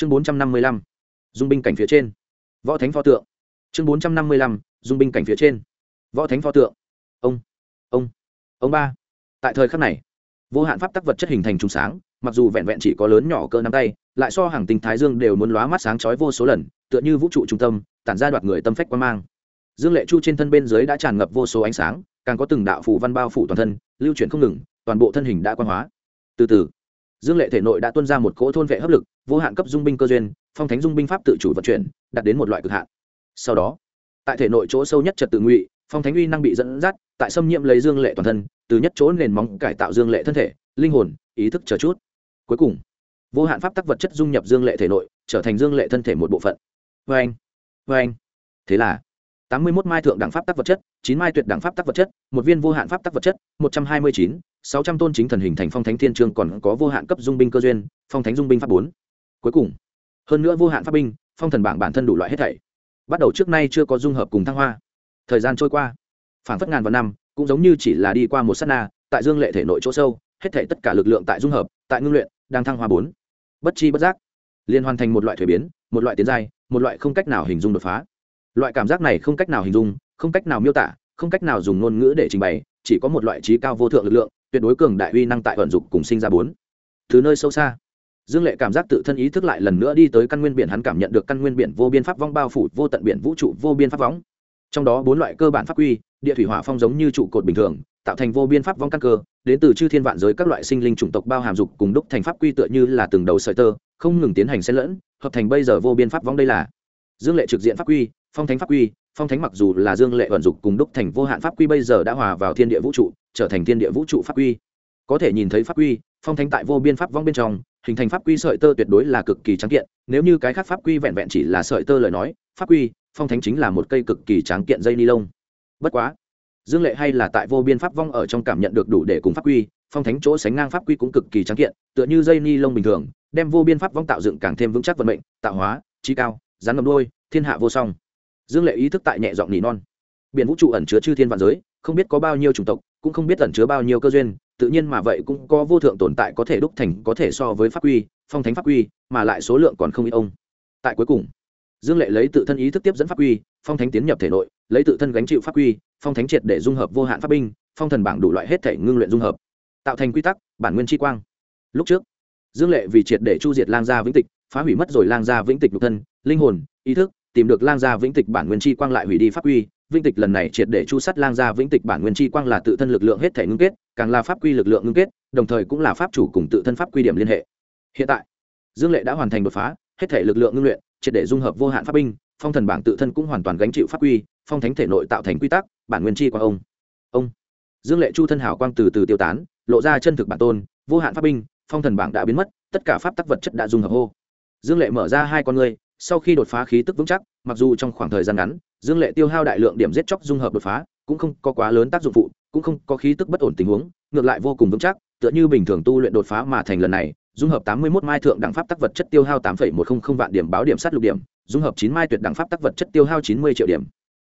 chương bốn trăm năm mươi lăm, dung binh cảnh phía trên. Võ thánh pho tượng. Chương bốn trăm năm mươi lăm, dung binh cảnh phía trên. Võ thánh pho tượng. Ông ông ông ba. Tại thời khắc này, vô hạn pháp tắc vật chất hình thành trùng sáng, mặc dù vẹn vẹn chỉ có lớn nhỏ cơ nắm tay, lại so hàng tinh thái dương đều muốn lóa mắt sáng chói vô số lần, tựa như vũ trụ trung tâm, tản ra đoạt người tâm phách quan mang. Dương lệ chu trên thân bên dưới đã tràn ngập vô số ánh sáng, càng có từng đạo phủ văn bao phủ toàn thân, lưu chuyển không ngừng, toàn bộ thân hình đã quan hóa. Từ từ dương lệ thể nội đã tuân ra một cỗ thôn vệ hấp lực, vô hạn cấp dung binh cơ duyên, phong thánh dung binh pháp tự chủ vận chuyển, đạt đến một loại cực hạn. Sau đó, tại thể nội chỗ sâu nhất trật tự ngụy, phong thánh uy năng bị dẫn dắt, tại xâm nhiễm lấy dương lệ toàn thân, từ nhất chỗ nền móng cải tạo dương lệ thân thể, linh hồn, ý thức chờ chút. Cuối cùng, vô hạn pháp tắc vật chất dung nhập dương lệ thể nội, trở thành dương lệ thân thể một bộ phận. Vê anh vê anh thế là tám mươi một mai thượng đẳng pháp tắc vật chất, chín mai tuyệt đẳng pháp tắc vật chất, một viên vô hạn pháp tắc vật chất, một trăm hai mươi chín, sáu trăm tôn chính thần hình thành phong thánh thiên trương còn có vô hạn cấp dung binh cơ duyên, phong thánh dung binh pháp bốn. Cuối cùng, hơn nữa vô hạn pháp binh, phong thần bảng bản thân đủ loại hết thảy. Bắt đầu trước nay chưa có dung hợp cùng thăng hoa. Thời gian trôi qua phản phất ngàn vào năm, cũng giống như chỉ là đi qua một s á t na, tại dương lệ thể nội chỗ sâu, hết thảy tất cả lực lượng tại dung hợp, tại ngưng luyện, đang thăng hoa bốn. Bất chi bất giác, liên hoàn thành một loại thuế biến, một loại tiến giai, một loại không cách nào hình dung đột phá loại cảm giác này không cách nào hình dung, không cách nào miêu tả, không cách nào dùng ngôn ngữ để trình bày, chỉ có một loại trí cao vô thượng lực lượng, tuyệt đối cường đại uy năng tại vận dụng cùng sinh ra bốn từ nơi sâu xa, dương lệ cảm giác tự thân ý thức lại lần nữa đi tới căn nguyên biển, hắn cảm nhận được căn nguyên biển vô biên pháp vong bao phủ vô tận biển vũ trụ vô biên pháp vong. trong đó bốn loại cơ bản pháp quy, địa thủy hỏa phong giống như trụ cột bình thường, tạo thành vô biên pháp vong căn cơ, đến từ chư thiên vạn giới các loại sinh linh chủng tộc bao hàm dục cùng đúc thành pháp quy tựa như là từng đầu sợi tơ, không ngừng tiến hành xen lẫn, hợp thành bây giờ vô biên pháp vong đây là dương lệ trực diện pháp quy phong thánh pháp quy, phong thánh mặc dù là dương lệ vận dục cùng đúc thành vô hạn pháp quy bây giờ đã hòa vào thiên địa vũ trụ, trở thành thiên địa vũ trụ pháp quy. Có thể nhìn thấy pháp quy, phong thánh tại vô biên pháp vong bên trong, hình thành pháp quy sợi tơ tuyệt đối là cực kỳ trắng kiện, nếu như cái khác pháp quy vẹn vẹn chỉ là sợi tơ lời nói, pháp quy, phong thánh chính là một cây cực kỳ trắng kiện dây ni lông. Bất quá, dương lệ hay là tại vô biên pháp vong ở trong cảm nhận được đủ để cùng pháp quy, phong thánh chỗ sánh ngang pháp quy cũng cực kỳ trắng kiện, tựa như dây ni lông bình thường, đem vô biên pháp vong tạo dựng càng thêm vững chắc vận mệnh, tạo hóa, trí cao rắn ngầm đôi, thiên hạ vô song dương lệ ý thức tại nhẹ giọng nỉ non. Biển vũ trụ ẩn chứa chư thiên vạn giới, không biết có bao nhiêu chủng tộc, cũng không biết ẩn chứa bao nhiêu cơ duyên, tự nhiên mà vậy cũng có vô thượng tồn tại có thể đúc thành, có thể so với pháp quy, phong thánh pháp quy, mà lại số lượng còn không ít ông. Tại cuối cùng, dương lệ lấy tự thân ý thức tiếp dẫn pháp quy, phong thánh tiến nhập thể nội, lấy tự thân gánh chịu pháp quy, phong thánh triệt để dung hợp vô hạn pháp binh, phong thần bảng đủ loại hết thể ngưng luyện dung hợp, tạo thành quy tắc, bản nguyên chi quang. Lúc trước, dương lệ vì triệt để chu diệt lang gia vĩnh tịch, phá hủy mất rồi lang gia vĩnh tịch nhục thân, linh hồn, ý thức tìm được lang gia vĩnh tịch bản nguyên chi quang lại hủy đi pháp quy. Vĩnh tịch lần này triệt để chu sát lang gia vĩnh tịch bản nguyên chi quang là tự thân lực lượng hết thể ngưng kết, càng là pháp quy lực lượng ngưng kết, đồng thời cũng là pháp chủ cùng tự thân pháp quy điểm liên hệ. Hiện tại, dương lệ đã hoàn thành đột phá, hết thể lực lượng ngưng luyện, triệt để dung hợp vô hạn pháp binh, phong thần bảng tự thân cũng hoàn toàn gánh chịu pháp quy, phong thánh thể nội tạo thành quy tắc, bản nguyên chi quang ông. Ông. Dương lệ chu thân hảo quang từ từ tiêu tán, lộ ra chân thực bản tôn, vô hạn pháp binh, phong thần bảng đã biến mất, tất cả pháp tắc vật chất đã dung hợp hô. Dương lệ mở ra hai con ngươi sau khi đột phá khí tức vững chắc, mặc dù trong khoảng thời gian ngắn, dương lệ tiêu hao đại lượng điểm giết chóc dung hợp đột phá, cũng không có quá lớn tác dụng phụ, cũng không có khí tức bất ổn tình huống, ngược lại vô cùng vững chắc, tựa như bình thường tu luyện đột phá mà thành lần này, dung hợp tám mươi 81 mai thượng đẳng pháp tắc vật chất tiêu hao tám một trăm linh vạn điểm, báo điểm sát lục điểm, dung hợp chín mai tuyệt đẳng pháp tắc vật chất tiêu hao chín mươi triệu điểm.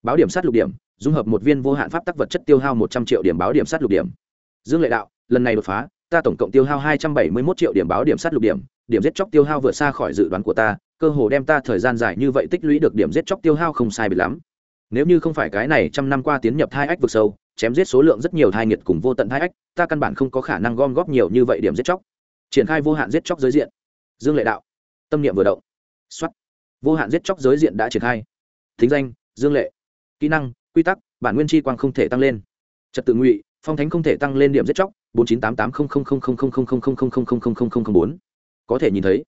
Báo điểm sát lục điểm, dung hợp một viên vô hạn pháp tắc vật chất tiêu hao một trăm triệu điểm, báo điểm sát lục điểm. Dương lệ đạo, lần này đột phá, ta tổng cộng tiêu hao hai trăm bảy mươi một triệu điểm, báo điểm sát lục điểm điểm giết chóc tiêu hao vượt xa khỏi dự đoán của ta cơ hồ đem ta thời gian dài như vậy tích lũy được điểm giết chóc tiêu hao không sai biệt lắm nếu như không phải cái này trăm năm qua tiến nhập thai ách vực sâu chém giết số lượng rất nhiều thai nghiệt cùng vô tận thai ách ta căn bản không có khả năng gom góp nhiều như vậy điểm giết chóc triển khai vô hạn giết chóc giới diện dương lệ đạo tâm niệm vừa động xuất vô hạn giết chóc giới diện đã triển khai thính danh dương lệ kỹ năng quy tắc bản nguyên chi quang không thể tăng lên trật tự ngụy phong thánh không thể tăng lên điểm giết chóc bốn chín tám tám không không không không không không không không không không không không không bốn có thể nhìn thấy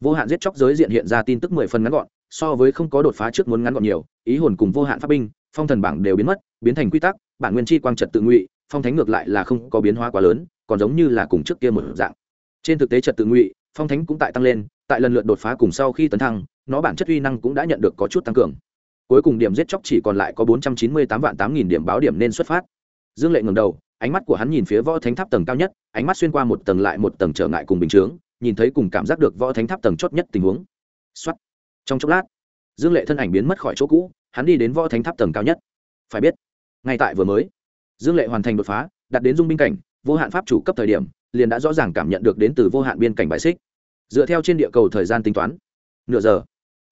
vô hạn giết chóc giới diện hiện ra tin tức mười phần ngắn gọn, so với không có đột phá trước muốn ngắn gọn nhiều, ý hồn cùng vô hạn pháp binh, phong thần bảng đều biến mất, biến thành quy tắc, bản nguyên chi quang trật tự ngụy, phong thánh ngược lại là không có biến hóa quá lớn, còn giống như là cùng trước kia một dạng. Trên thực tế trật tự ngụy, phong thánh cũng tại tăng lên, tại lần lượt đột phá cùng sau khi tấn thăng, nó bản chất uy năng cũng đã nhận được có chút tăng cường. Cuối cùng điểm giết chóc chỉ còn lại có bốn trăm chín mươi tám vạn tám nghìn điểm báo điểm nên xuất phát. Dương lệ ngầm đầu, ánh mắt của hắn nhìn phía võ thánh tháp tầng cao nhất, ánh mắt xuyên qua một tầng lại một tầng trở ngại cùng bình chướng nhìn thấy cùng cảm giác được võ thánh tháp tầng chót nhất tình huống. Xuất trong chốc lát, dương lệ thân ảnh biến mất khỏi chỗ cũ, hắn đi đến võ thánh tháp tầng cao nhất. Phải biết, ngay tại vừa mới, dương lệ hoàn thành đột phá đặt đến dung binh cảnh, vô hạn pháp chủ cấp thời điểm, liền đã rõ ràng cảm nhận được đến từ vô hạn biên cảnh bài xích. Dựa theo trên địa cầu thời gian tính toán, nửa giờ.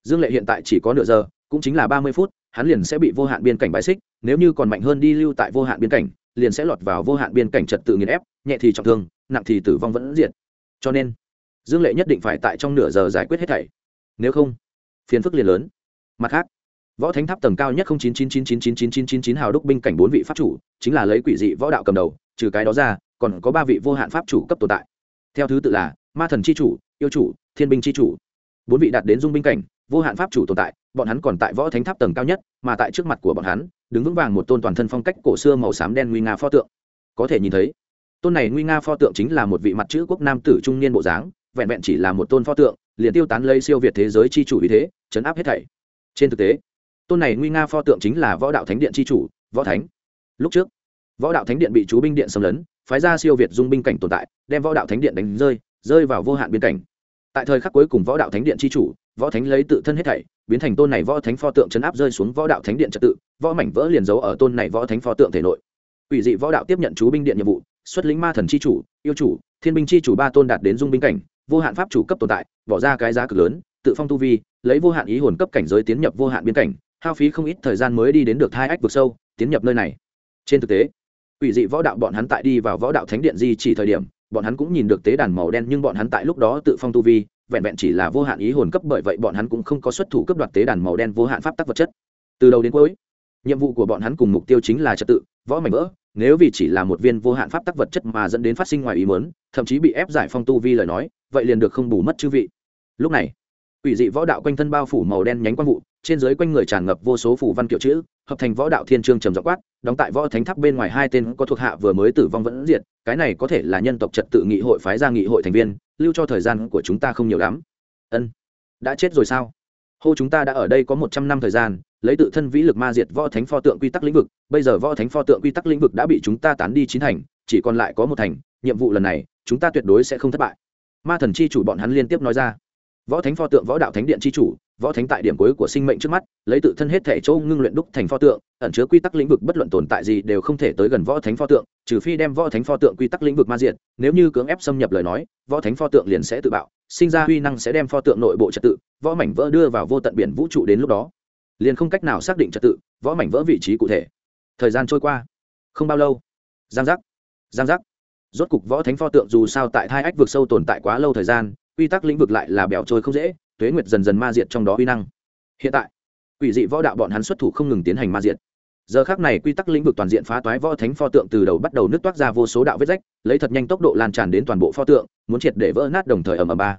Dương lệ hiện tại chỉ có nửa giờ, cũng chính là ba mươi phút, hắn liền sẽ bị vô hạn biên cảnh bài xích, nếu như còn mạnh hơn đi lưu tại vô hạn biên cảnh, liền sẽ lọt vào vô hạn biên cảnh trật tự nghiền ép, nhẹ thì trọng thương, nặng thì tử vong vẫn diệt. Cho nên dương lệ nhất định phải tại trong nửa giờ giải quyết hết thảy. Nếu không, phiền phức liền lớn. Mặt khác, võ thánh tháp tầng cao nhất không chín chín chín chín chín chín chín chín chín hào đúc binh cảnh bốn vị pháp chủ, chính là lấy quỷ dị võ đạo cầm đầu, trừ cái đó ra, còn có ba vị vô hạn pháp chủ cấp tồn tại. Theo thứ tự là ma thần c h i chủ, yêu chủ, thiên binh c h i chủ. Bốn vị đạt đến dung binh cảnh, vô hạn pháp chủ tồn tại, bọn hắn còn tại võ thánh tháp tầng cao nhất, mà tại trước mặt của bọn hắn, đứng vững vàng một tôn toàn thân phong cách cổ xưa màu xám đen nguy nga pho tượng. Có thể nhìn thấy, tôn này nguy nga pho tượng chính là một vị mặt chữ quốc nam tử trung niên bộ dáng vẹn vẹn chỉ là một tôn pho tượng, liền tiêu tán lây siêu việt thế giới c h i chủ ý thế, chấn áp hết thảy. Trên thực tế, tôn này nguy nga pho tượng chính là võ đạo thánh điện c h i chủ, võ thánh. Lúc trước, võ đạo thánh điện bị chú binh điện xâm lấn, phái ra siêu việt dung binh cảnh tồn tại, đem võ đạo thánh điện đánh rơi rơi vào vô hạn biên cảnh. Tại thời khắc cuối cùng võ đạo thánh điện c h i chủ, võ thánh lấy tự thân hết thảy, biến thành tôn này võ thánh pho tượng chấn áp rơi xuống võ đạo thánh điện trật tự, võ mảnh vỡ liền giấu ở tôn này võ thánh pho tượng thể nội. Ủy dị võ đạo tiếp nhận chú binh điện nhiệm vụ, xuất lĩnh ma thần c h i chủ, yêu chủ, thiên binh c h i chủ ba tôn đạt đến dung binh cảnh vô hạn pháp chủ cấp tồn tại bỏ ra cái giá cực lớn tự phong tu vi lấy vô hạn ý hồn cấp cảnh giới tiến nhập vô hạn biên cảnh hao phí không ít thời gian mới đi đến được hai ách vực sâu tiến nhập nơi này trên thực tế Quỷ dị võ đạo bọn hắn tại đi vào võ đạo thánh điện di chỉ thời điểm, bọn hắn cũng nhìn được tế đàn màu đen nhưng bọn hắn tại lúc đó tự phong tu vi, vẹn vẹn chỉ là vô hạn ý hồn cấp bởi vậy bọn hắn cũng không có xuất thủ cấp đoạt tế đàn màu đen vô hạn pháp tắc vật chất. Từ đầu đến cuối, nhiệm vụ của bọn hắn cùng mục tiêu chính là trật tự, võ mảnh vỡ, nếu vì chỉ là một viên vô hạn pháp tắc vật chất mà dẫn đến phát sinh ngoài ý muốn, thậm chí bị ép giải phong tu vi lời nói, vậy liền được không bù mất chư vị. Lúc này, quỷ dị võ đạo quanh thân bao phủ màu đen nhánh quang vụ, trên dưới quanh người tràn ngập vô số phủ văn kiểu chữ, hợp thành võ đạo thiên trương trầm dọc quát đóng tại võ thánh tháp bên ngoài hai tên có thuộc hạ vừa mới tử vong vẫn diệt cái này có thể là nhân tộc trật tự nghị hội phái ra nghị hội thành viên lưu cho thời gian của chúng ta không nhiều lắm. Ân đã chết rồi sao? Hô chúng ta đã ở đây có một trăm năm thời gian lấy tự thân vĩ lực ma diệt võ thánh pho tượng quy tắc lĩnh vực bây giờ võ thánh pho tượng quy tắc lĩnh vực đã bị chúng ta tán đi chín thành chỉ còn lại có một thành nhiệm vụ lần này chúng ta tuyệt đối sẽ không thất bại ma thần chi chủ bọn hắn liên tiếp nói ra. Võ thánh pho tượng võ đạo thánh điện chi chủ, võ thánh tại điểm cuối của sinh mệnh trước mắt, lấy tự thân hết thể châu ngưng luyện đúc thành pho tượng, ẩn chứa quy tắc lĩnh vực bất luận tồn tại gì đều không thể tới gần võ thánh pho tượng, trừ phi đem võ thánh pho tượng quy tắc lĩnh vực ma diện nếu như cưỡng ép xâm nhập lời nói, võ thánh pho tượng liền sẽ tự bạo, sinh ra huy năng sẽ đem pho tượng nội bộ trật tự, võ mảnh vỡ đưa vào vô tận biển vũ trụ đến lúc đó. Liền không cách nào xác định trật tự, võ mảnh vỡ vị trí cụ thể. Thời gian trôi qua. Không bao lâu. Giang giác. Giang giác rốt cục võ thánh pho tượng dù sao tại thai ách vực sâu tồn tại quá lâu thời gian, quy tắc lĩnh vực lại là bèo trôi không dễ, tuế nguyệt dần dần ma diệt trong đó uy năng. Hiện tại, quỷ dị võ đạo bọn hắn xuất thủ không ngừng tiến hành ma diệt. Giờ khác này quy tắc lĩnh vực toàn diện phá toái võ thánh pho tượng từ đầu bắt đầu nứt toát ra vô số đạo vết rách, lấy thật nhanh tốc độ lan tràn đến toàn bộ pho tượng, muốn triệt để vỡ nát đồng thời ầm ầm ba.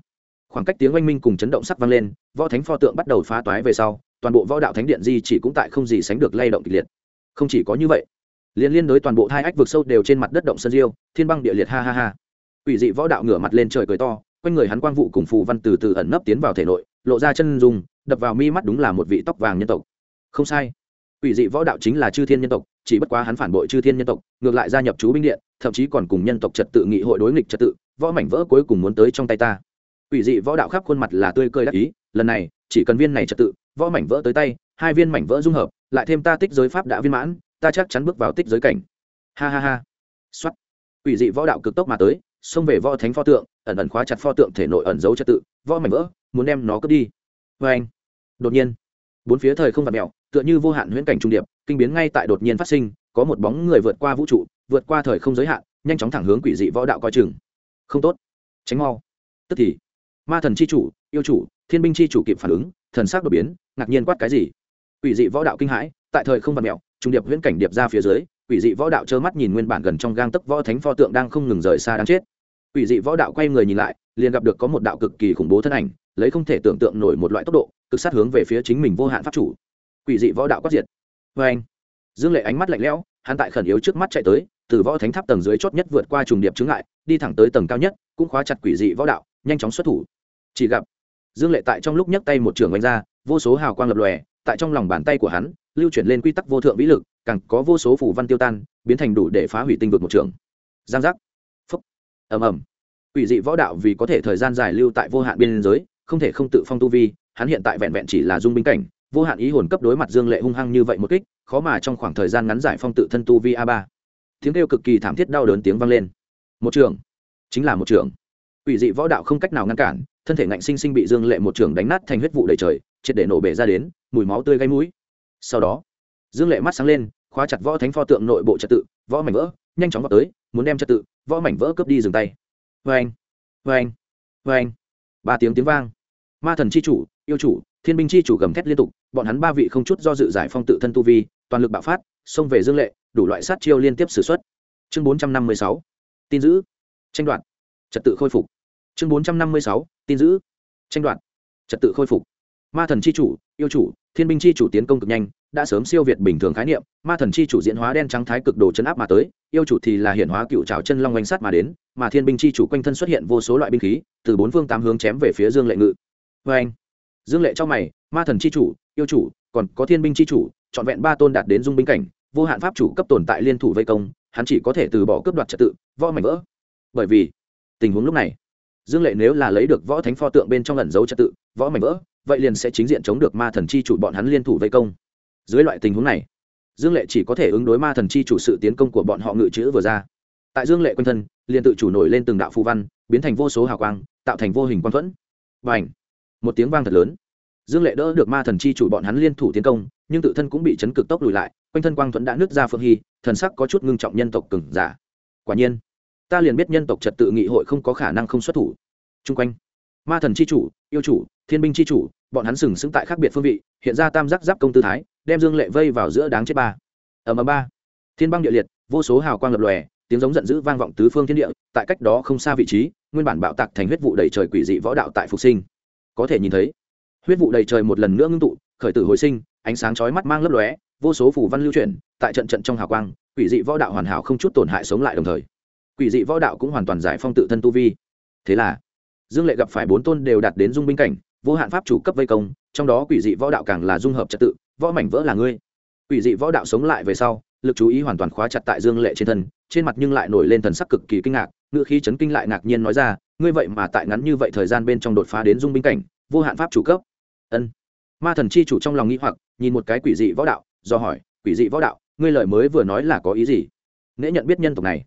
Khoảng cách tiếng oanh minh cùng chấn động sắc vang lên, võ thánh pho tượng bắt đầu phá toái về sau, toàn bộ võ đạo thánh điện di chỉ cũng tại không gì sánh được lay động kịch liệt. Không chỉ có như vậy liên liên đối toàn bộ hai ách vực sâu đều trên mặt đất động sân diêu, thiên băng địa liệt ha ha ha. Quỷ dị võ đạo ngửa mặt lên trời cười to, quanh người hắn quang vụ cùng phù văn từ từ ẩn nấp tiến vào thể nội, lộ ra chân dùng đập vào mi mắt đúng là một vị tóc vàng nhân tộc. Không sai. Ủy dị võ đạo chính là chư thiên nhân tộc, chỉ bất quá hắn phản bội chư thiên nhân tộc, ngược lại gia nhập chú binh điện, thậm chí còn cùng nhân tộc trật tự nghị hội đối nghịch trật tự, võ mảnh vỡ cuối cùng muốn tới trong tay ta. Ủy dị võ đạo khắp khuôn mặt là tươi cười đắc ý, lần này, chỉ cần viên này trật tự, võ mảnh vỡ tới tay, hai viên mảnh vỡ dung hợp, lại thêm ta tích giới pháp đã viên mãn ta chắc chắn bước vào tích giới cảnh. Ha ha ha. Xuất ủy dị võ đạo cực tốc mà tới, xông về võ thánh pho tượng, ẩn ẩn khóa chặt pho tượng thể nội ẩn giấu trật tự, võ mảnh vỡ, muốn đem nó cướp đi. Vê anh. Đột nhiên, bốn phía thời không vặt mẹo tựa như vô hạn huyễn cảnh trung điệp, kinh biến ngay tại đột nhiên phát sinh, có một bóng người vượt qua vũ trụ, vượt qua thời không giới hạn, nhanh chóng thẳng hướng quỷ dị võ đạo coi chừng. Không tốt. Tránh mau. Tức thì, ma thần c h i chủ, yêu chủ, thiên binh c h i chủ kịp phản ứng, thần sắc đột biến, ngạc nhiên quát cái gì? Quỷ dị võ đạo kinh hãi tại thời không vật mẹo trung điệp huyễn cảnh điệp ra phía dưới, quỷ dị võ đạo trơ mắt nhìn nguyên bản gần trong gang tấc võ thánh pho tượng đang không ngừng rời xa đáng chết. Quỷ dị võ đạo quay người nhìn lại, liền gặp được có một đạo cực kỳ khủng bố thân ảnh, lấy không thể tưởng tượng nổi một loại tốc độ, cực sát hướng về phía chính mình vô hạn pháp chủ. Quỷ dị võ đạo quát diệt. Vê anh dương lệ ánh mắt lạnh lẽo, hắn tại khẩn yếu trước mắt chạy tới, từ võ thánh tháp tầng dưới chót nhất vượt qua trùng điệp chứng ngại, đi thẳng tới tầng cao nhất, cũng khóa chặt quỷ dị võ đạo, nhanh chóng xuất thủ. Chỉ gặp, dương lệ tại trong lúc nhấc tay một trường đánh ra, vô số hào quang lập lòe, tại trong lòng bàn tay của hắn lưu chuyển lên quy tắc vô thượng vĩ lực, càng có vô số phủ văn tiêu tan, biến thành đủ để phá hủy tinh vực một trường. Giang giác. Phúc. Ầm ầm. Ủy dị võ đạo vì có thể thời gian dài lưu tại vô hạn biên giới, không thể không tự phong tu vi, hắn hiện tại vẹn vẹn chỉ là dung binh cảnh, vô hạn ý hồn cấp đối mặt dương lệ hung hăng như vậy một kích, khó mà trong khoảng thời gian ngắn giải phong tự thân tu vi a ba. Tiếng kêu cực kỳ thảm thiết đau đớn tiếng vang lên. Một trường. Chính là một trường. Ủy dị võ đạo không cách nào ngăn cản, thân thể ngạnh sinh sinh bị dương lệ một trường đánh nát thành huyết vụ đầy trời, triệt để nổ bể ra đến, mùi máu tươi gây mũi sau đó, dương lệ mắt sáng lên, khóa chặt võ thánh pho tượng nội bộ trật tự, võ mảnh vỡ, nhanh chóng vào tới, muốn đem trật tự, võ mảnh vỡ cướp đi dừng tay. Vê anh vê anh vê anh ba tiếng tiếng vang. Ma thần c h i chủ, yêu chủ, thiên binh c h i chủ gầm thét liên tục, bọn hắn ba vị không chút do dự giải phong tự thân tu vi, toàn lực bạo phát, xông về dương lệ, đủ loại sát chiêu liên tiếp xử x u ấ t chương bốn trăm năm mươi sáu, tin giữ, tranh đoạt, trật tự khôi phục. Chương bốn trăm năm mươi sáu, tin giữ, tranh đoạt, trật tự khôi phục. Ma thần c h i chủ yêu chủ, thiên binh chi chủ tiến công cực nhanh, đã sớm siêu việt bình thường khái niệm, ma thần chi chủ diễn hóa đen trắng thái cực đồ chấn áp mà tới, yêu chủ thì là hiện hóa cựu trào chân long oanh sắt mà đến, mà thiên binh chi chủ quanh thân xuất hiện vô số loại binh khí, từ bốn phương tám hướng chém về phía dương lệ ngự. Vê anh dương lệ trong mày, ma thần chi chủ, yêu chủ, còn có thiên binh chi chủ, trọn vẹn ba tôn đạt đến dung binh cảnh, vô hạn pháp chủ cấp tồn tại liên thủ vây công, hắn chỉ có thể từ bỏ cướp đoạt trật tự, võ mảnh vỡ. Bởi vì, tình huống lúc này, dương lệ nếu là lấy được võ thánh pho tượng bên trong ẩn dấu trật tự, võ mảnh vỡ vậy liền sẽ chính diện chống được ma thần chi chủ bọn hắn liên thủ vây công. Dưới loại tình huống này, dương lệ chỉ có thể ứng đối ma thần chi chủ sự tiến công của bọn họ ngự chữ vừa ra. Tại dương lệ quanh thân, liền tự chủ nổi lên từng đạo phù văn, biến thành vô số hào quang, tạo thành vô hình quang thuẫn. Và ảnh một tiếng vang thật lớn. Dương lệ đỡ được ma thần chi chủ bọn hắn liên thủ tiến công, nhưng tự thân cũng bị chấn cực tốc lùi lại, quanh thân quang thuẫn đã nứt ra phượng hy, thần sắc có chút ngưng trọng nhân tộc cừng giả. Quả nhiên, ta liền biết nhân tộc trật tự nghị hội không có khả năng không xuất thủ. Chung quanh ma thần chi chủ, yêu chủ, thiên binh chi chủ, bọn hắn sừng sững tại khác biệt phương vị, hiện ra tam giác giáp công tư thái, đem dương lệ vây vào giữa đáng chết ba. Ở ầm ba. Thiên băng địa liệt, vô số hào quang lập lòe, tiếng giống giận dữ vang vọng tứ phương thiên địa, tại cách đó không xa vị trí, nguyên bản bạo tạc thành huyết vụ đầy trời quỷ dị võ đạo tại phục sinh. Có thể nhìn thấy, huyết vụ đầy trời một lần nữa ngưng tụ, khởi tử hồi sinh, ánh sáng chói mắt mang lấp lóe, vô số phủ văn lưu chuyển, tại trận trận trong hào quang, quỷ dị võ đạo hoàn hảo không chút tổn hại sống lại đồng thời. Quỷ dị võ đạo cũng hoàn toàn giải phong tự thân tu vi. Thế là dương lệ gặp phải bốn tôn đều đạt đến dung binh cảnh, vô hạn pháp chủ cấp vây công, trong đó quỷ dị võ đạo càng là dung hợp trật tự, võ mảnh vỡ là ngươi. Quỷ dị võ đạo sống lại về sau, lực chú ý hoàn toàn khóa chặt tại dương lệ trên thân, trên mặt nhưng lại nổi lên thần sắc cực kỳ kinh ngạc ngự khí chấn kinh lại ngạc nhiên nói ra, ngươi vậy mà tại ngắn như vậy thời gian bên trong đột phá đến dung binh cảnh, vô hạn pháp chủ cấp. Ân. Ma thần chi chủ trong lòng nghĩ hoặc, nhìn một cái quỷ dị võ đạo, do hỏi, quỷ dị võ đạo, ngươi lời mới vừa nói là có ý gì? Nễ nhận biết nhân tộc này.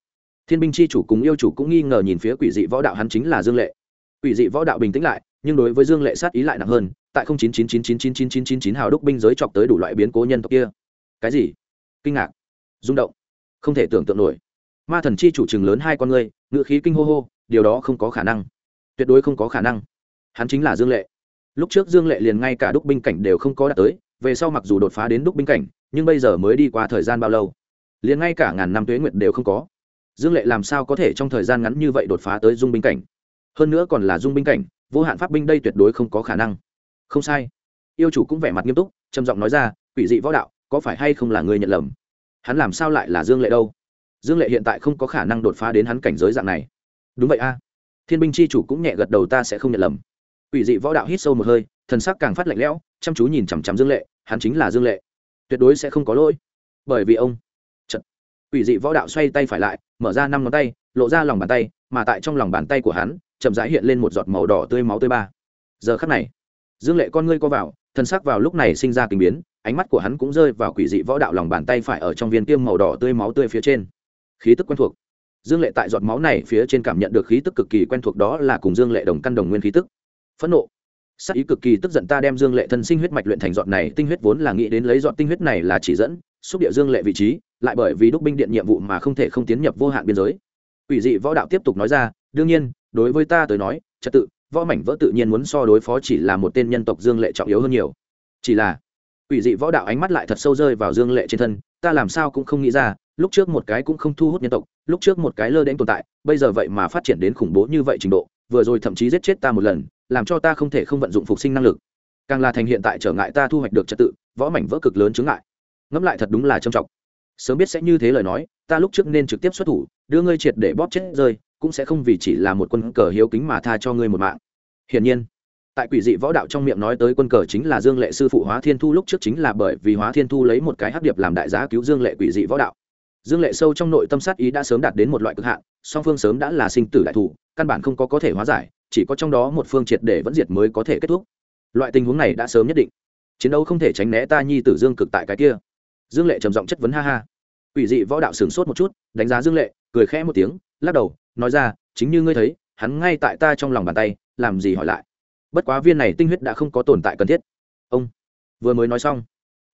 Thiên binh chi chủ cùng yêu chủ cũng nghi ngờ nhìn phía quỷ dị võ đạo hắn chính là dương lệ. Quỷ dị võ đạo bình tĩnh lại, nhưng đối với Dương Lệ sát ý lại nặng hơn, tại 0999999999 hào đúc binh giới chọc tới đủ loại biến cố nhân tộc kia. Cái gì? Kinh ngạc, rung động, không thể tưởng tượng nổi. Ma thần chi chủ trừng lớn hai con người, ngựa khí kinh hô hô, điều đó không có khả năng. Tuyệt đối không có khả năng. Hắn chính là Dương Lệ. Lúc trước Dương Lệ liền ngay cả đúc binh cảnh đều không có đạt tới, về sau mặc dù đột phá đến đúc binh cảnh, nhưng bây giờ mới đi qua thời gian bao lâu? Liền ngay cả ngàn năm tuế nguyệt đều không có. Dương Lệ làm sao có thể trong thời gian ngắn như vậy đột phá tới dung binh cảnh? Hơn nữa còn là dung binh cảnh, vô hạn pháp binh đây tuyệt đối không có khả năng. Không sai. Yêu chủ cũng vẻ mặt nghiêm túc, trầm giọng nói ra, quỷ dị võ đạo, có phải hay không là người nhận lầm? Hắn làm sao lại là dương lệ đâu? Dương lệ hiện tại không có khả năng đột phá đến hắn cảnh giới dạng này. Đúng vậy a. Thiên binh c h i chủ cũng nhẹ gật đầu ta sẽ không nhận lầm. Quỷ dị võ đạo hít sâu một hơi, thần sắc càng phát lạnh lẽo, chăm chú nhìn chằm chằm dương lệ, hắn chính là dương lệ. Tuyệt đối sẽ không có lỗi. Bởi vì ông, Chật. quỷ dị võ đạo xoay tay phải lại, mở ra năm ngón tay, lộ ra lòng bàn tay, mà tại trong lòng bàn tay của hắn chậm rãi hiện lên một giọt màu đỏ tươi máu tươi ba. Giờ khắc này, dương lệ con ngươi co vào thân sắc vào lúc này sinh ra kinh biến, ánh mắt của hắn cũng rơi vào quỷ dị võ đạo lòng bàn tay phải ở trong viên tiêm màu đỏ tươi máu tươi phía trên. Khí tức quen thuộc. Dương lệ tại giọt máu này phía trên cảm nhận được khí tức cực kỳ quen thuộc đó là cùng dương lệ đồng căn đồng nguyên khí tức. Phẫn nộ. Sắc ý cực kỳ tức giận ta đem dương lệ thân sinh huyết mạch luyện thành giọt này, tinh huyết vốn là nghĩ đến lấy giọt tinh huyết này là chỉ dẫn, xúc địa dương lệ vị trí, lại bởi vì đúc binh điện nhiệm vụ mà không thể không tiến nhập vô hạn biên giới. Quỷ dị võ đạo tiếp tục nói ra, đương nhiên đối với ta tới nói, trật tự, võ mảnh vỡ tự nhiên muốn so đối phó chỉ là một tên nhân tộc dương lệ trọng yếu hơn nhiều. Chỉ là, quỷ dị võ đạo ánh mắt lại thật sâu rơi vào dương lệ trên thân, ta làm sao cũng không nghĩ ra, lúc trước một cái cũng không thu hút nhân tộc, lúc trước một cái lơ đễnh tồn tại, bây giờ vậy mà phát triển đến khủng bố như vậy trình độ, vừa rồi thậm chí giết chết ta một lần, làm cho ta không thể không vận dụng phục sinh năng lực. Càng là thành hiện tại trở ngại ta thu hoạch được trật tự, võ mảnh vỡ cực lớn chướng ngại. Ngẫm lại thật đúng là trầm trọng. Sớm biết sẽ như thế lời nói, ta lúc trước nên trực tiếp xuất thủ, đưa ngươi triệt để bóp chết rơi cũng sẽ không vì chỉ là một quân cờ hiếu kính mà tha cho ngươi một mạng. Hiển nhiên, tại quỷ dị võ đạo trong miệng nói tới quân cờ chính là dương lệ sư phụ hóa thiên thu lúc trước chính là bởi vì hóa thiên thu lấy một cái hấp điệp làm đại giá cứu dương lệ quỷ dị võ đạo. Dương lệ sâu trong nội tâm sát ý đã sớm đạt đến một loại cực hạn, song phương sớm đã là sinh tử đại thủ, căn bản không có có thể hóa giải, chỉ có trong đó một phương triệt để vẫn diệt mới có thể kết thúc. Loại tình huống này đã sớm nhất định. Chiến đấu không thể tránh né ta nhi tử dương cực tại cái kia. Dương lệ trầm giọng chất vấn ha ha. Quỷ dị võ đạo sửng sốt một chút, đánh giá dương lệ, cười khẽ một tiếng, lắc đầu nói ra, chính như ngươi thấy, hắn ngay tại ta trong lòng bàn tay, làm gì hỏi lại? Bất quá viên này tinh huyết đã không có tồn tại cần thiết. Ông vừa mới nói xong,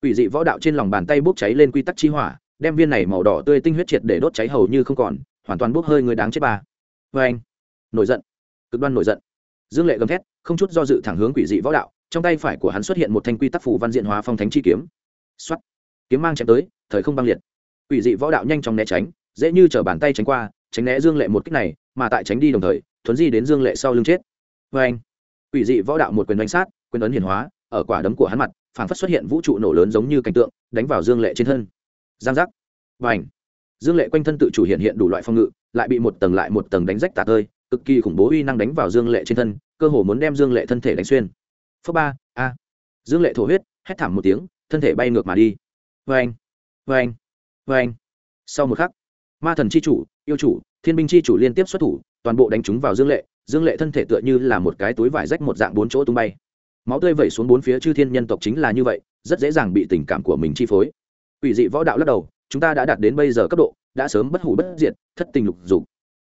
quỷ dị võ đạo trên lòng bàn tay bốc cháy lên quy tắc chi hỏa, đem viên này màu đỏ tươi tinh huyết triệt để đốt cháy hầu như không còn, hoàn toàn bốc hơi người đáng chết bà. vê anh, nổi giận, cực đoan nổi giận. Dương lệ gầm thét, không chút do dự thẳng hướng quỷ dị võ đạo, trong tay phải của hắn xuất hiện một thanh quy tắc phủ văn diện hóa phong thánh chi kiếm. Xuất kiếm mang chém tới, thời không băng liệt. Quỷ dị võ đạo nhanh chóng né tránh, dễ như chở bàn tay tránh qua tránh né dương lệ một cách này, mà tại tránh đi đồng thời, thuấn di đến dương lệ sau lưng chết. Vê anh, quỷ dị võ đạo một quyền đánh sát, quyền ấn hiển hóa, ở quả đấm của hắn mặt, phảng phất xuất hiện vũ trụ nổ lớn giống như cảnh tượng, đánh vào dương lệ trên thân. Giang giác. Và ảnh dương lệ quanh thân tự chủ hiện hiện đủ loại phong ngự, lại bị một tầng lại một tầng đánh rách tạc ơi cực kỳ khủng bố uy năng đánh vào dương lệ trên thân, cơ hồ muốn đem dương lệ thân thể đánh xuyên. Phước ba, a. Dương lệ thổ huyết, hét thảm một tiếng, thân thể bay ngược mà đi. Vê anh vê anh vê anh. Sau một khắc ma thần c h i chủ, yêu chủ, thiên binh c h i chủ liên tiếp xuất thủ, toàn bộ đánh trúng vào dương lệ dương lệ thân thể tựa như là một cái túi vải rách một dạng bốn chỗ tung bay. Máu tươi vẩy xuống bốn phía chư thiên nhân tộc chính là như vậy, rất dễ dàng bị tình cảm của mình chi phối. Ủy dị võ đạo lắc đầu, chúng ta đã đạt đến bây giờ cấp độ, đã sớm bất hủ bất diệt, thất tình lục dục.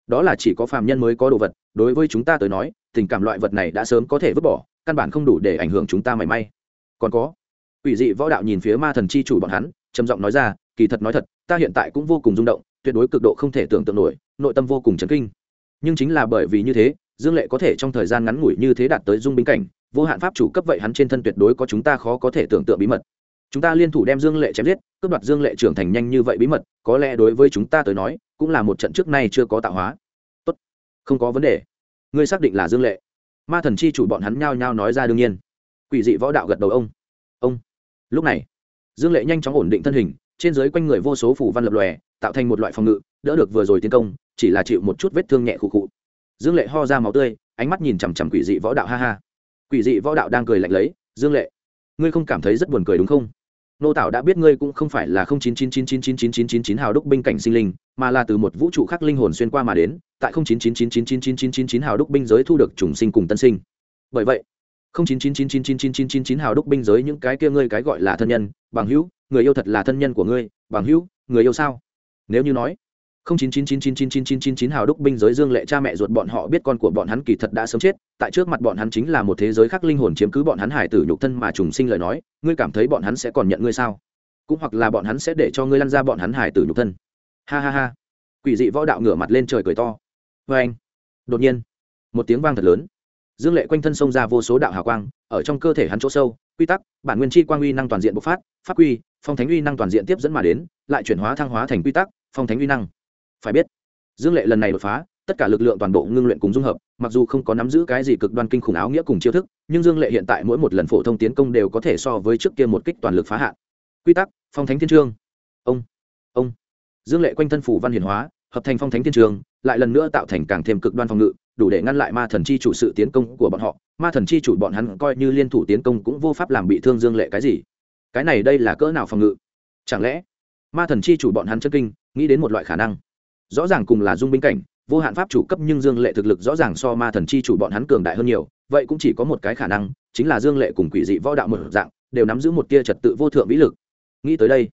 Đó là chỉ có phàm nhân mới có đồ vật, đối với chúng ta tới nói, tình cảm loại vật này đã sớm có thể vứt bỏ, căn bản không đủ để ảnh hưởng chúng ta mảy may. Còn có ủy dị võ đạo nhìn phía ma thần chi chủ bọn hắn, trầm giọng nói ra, kỳ thật nói thật, ta hiện tại cũng vô cùng rung động tuyệt đối cực độ không thể tưởng tượng nổi, nội tâm vô cùng chấn kinh. Nhưng chính là bởi vì như thế, dương lệ có thể trong thời gian ngắn ngủi như thế đạt tới dung binh cảnh, vô hạn pháp chủ cấp vậy hắn trên thân tuyệt đối có chúng ta khó có thể tưởng tượng bí mật. Chúng ta liên thủ đem dương lệ chém giết, cướp đoạt dương lệ trưởng thành nhanh như vậy bí mật, có lẽ đối với chúng ta tới nói, cũng là một trận trước nay chưa có tạo hóa. Tốt, không có vấn đề. Ngươi xác định là dương lệ. Ma thần chi chủ bọn hắn nhao nhao nói ra đương nhiên. Quỷ dị võ đạo gật đầu ông. Ông. Lúc này, dương lệ nhanh chóng ổn định thân hình trên dưới quanh người vô số phủ văn lập lòe tạo thành một loại phòng ngự đỡ được vừa rồi tiến công chỉ là chịu một chút vết thương nhẹ khụ khụ dương lệ ho ra máu tươi ánh mắt nhìn chằm chằm quỷ dị võ đạo ha ha quỷ dị võ đạo đang cười lạnh lấy dương lệ ngươi không cảm thấy rất buồn cười đúng không nô tảo đã biết ngươi cũng không phải là không chín chín chín chín chín chín chín chín chín hào đúc binh cảnh sinh linh mà là từ một vũ trụ khác linh hồn xuyên qua mà đến tại không chín chín chín chín chín chín chín chín chín hào đúc binh giới thu được trùng sinh cùng tân sinh bởi vậy không chín chín chín chín chín chín chín chín chín hào đúc binh giới những cái kia ngươi cái gọi là thân nhân bằng hữu người yêu thật là thân nhân của ngươi bằng hữu người yêu sao nếu như nói không chín chín chín chín chín chín chín chín chín hào đúc binh giới dương lệ cha mẹ ruột bọn họ biết con của bọn hắn kỳ thật đã sớm chết tại trước mặt bọn hắn chính là một thế giới khác linh hồn chiếm cứ bọn hắn hải tử nhục thân mà trùng sinh lời nói ngươi cảm thấy bọn hắn sẽ còn nhận ngươi sao cũng hoặc là bọn hắn sẽ để cho ngươi lăn ra bọn hắn hải tử nhục thân ha ha ha quỷ dị võ đạo ngửa mặt lên trời cười to vê anh đột nhiên một tiếng vang thật lớn dương lệ quanh thân xông ra vô số đạo hào quang, ở trong cơ thể hắn chỗ sâu, quy tắc, bản nguyên chi quang uy năng toàn diện bộc phát, pháp quy, phong thánh uy năng toàn diện tiếp dẫn mà đến, lại chuyển hóa thăng hóa thành quy tắc, phong thánh uy năng. Phải biết, dương lệ lần này đột phá, tất cả lực lượng toàn bộ ngưng luyện cùng dung hợp, mặc dù không có nắm giữ cái gì cực đoan kinh khủng áo nghĩa cùng chiêu thức, nhưng dương lệ hiện tại mỗi một lần phổ thông tiến công đều có thể so với trước kia một kích toàn lực phá hạn. Quy tắc, phong thánh thiên trương ông ông. Dương lệ quanh thân phủ văn hiển hóa, hợp thành phong thánh thiên trường, lại lần nữa tạo thành càng thêm cực đoan phòng ngự đủ để ngăn lại ma thần chi chủ sự tiến công của bọn họ. Ma thần chi chủ bọn hắn coi như liên thủ tiến công cũng vô pháp làm bị thương dương lệ cái gì. Cái này đây là cỡ nào phòng ngự? Chẳng lẽ ma thần chi chủ bọn hắn chân kinh, nghĩ đến một loại khả năng? Rõ ràng cùng là dung binh cảnh, vô hạn pháp chủ cấp nhưng dương lệ thực lực rõ ràng so ma thần chi chủ bọn hắn cường đại hơn nhiều, vậy cũng chỉ có một cái khả năng, chính là dương lệ cùng quỷ dị võ đạo một dạng, đều nắm giữ một tia trật tự vô thượng vĩ lực. Nghĩ tới đây,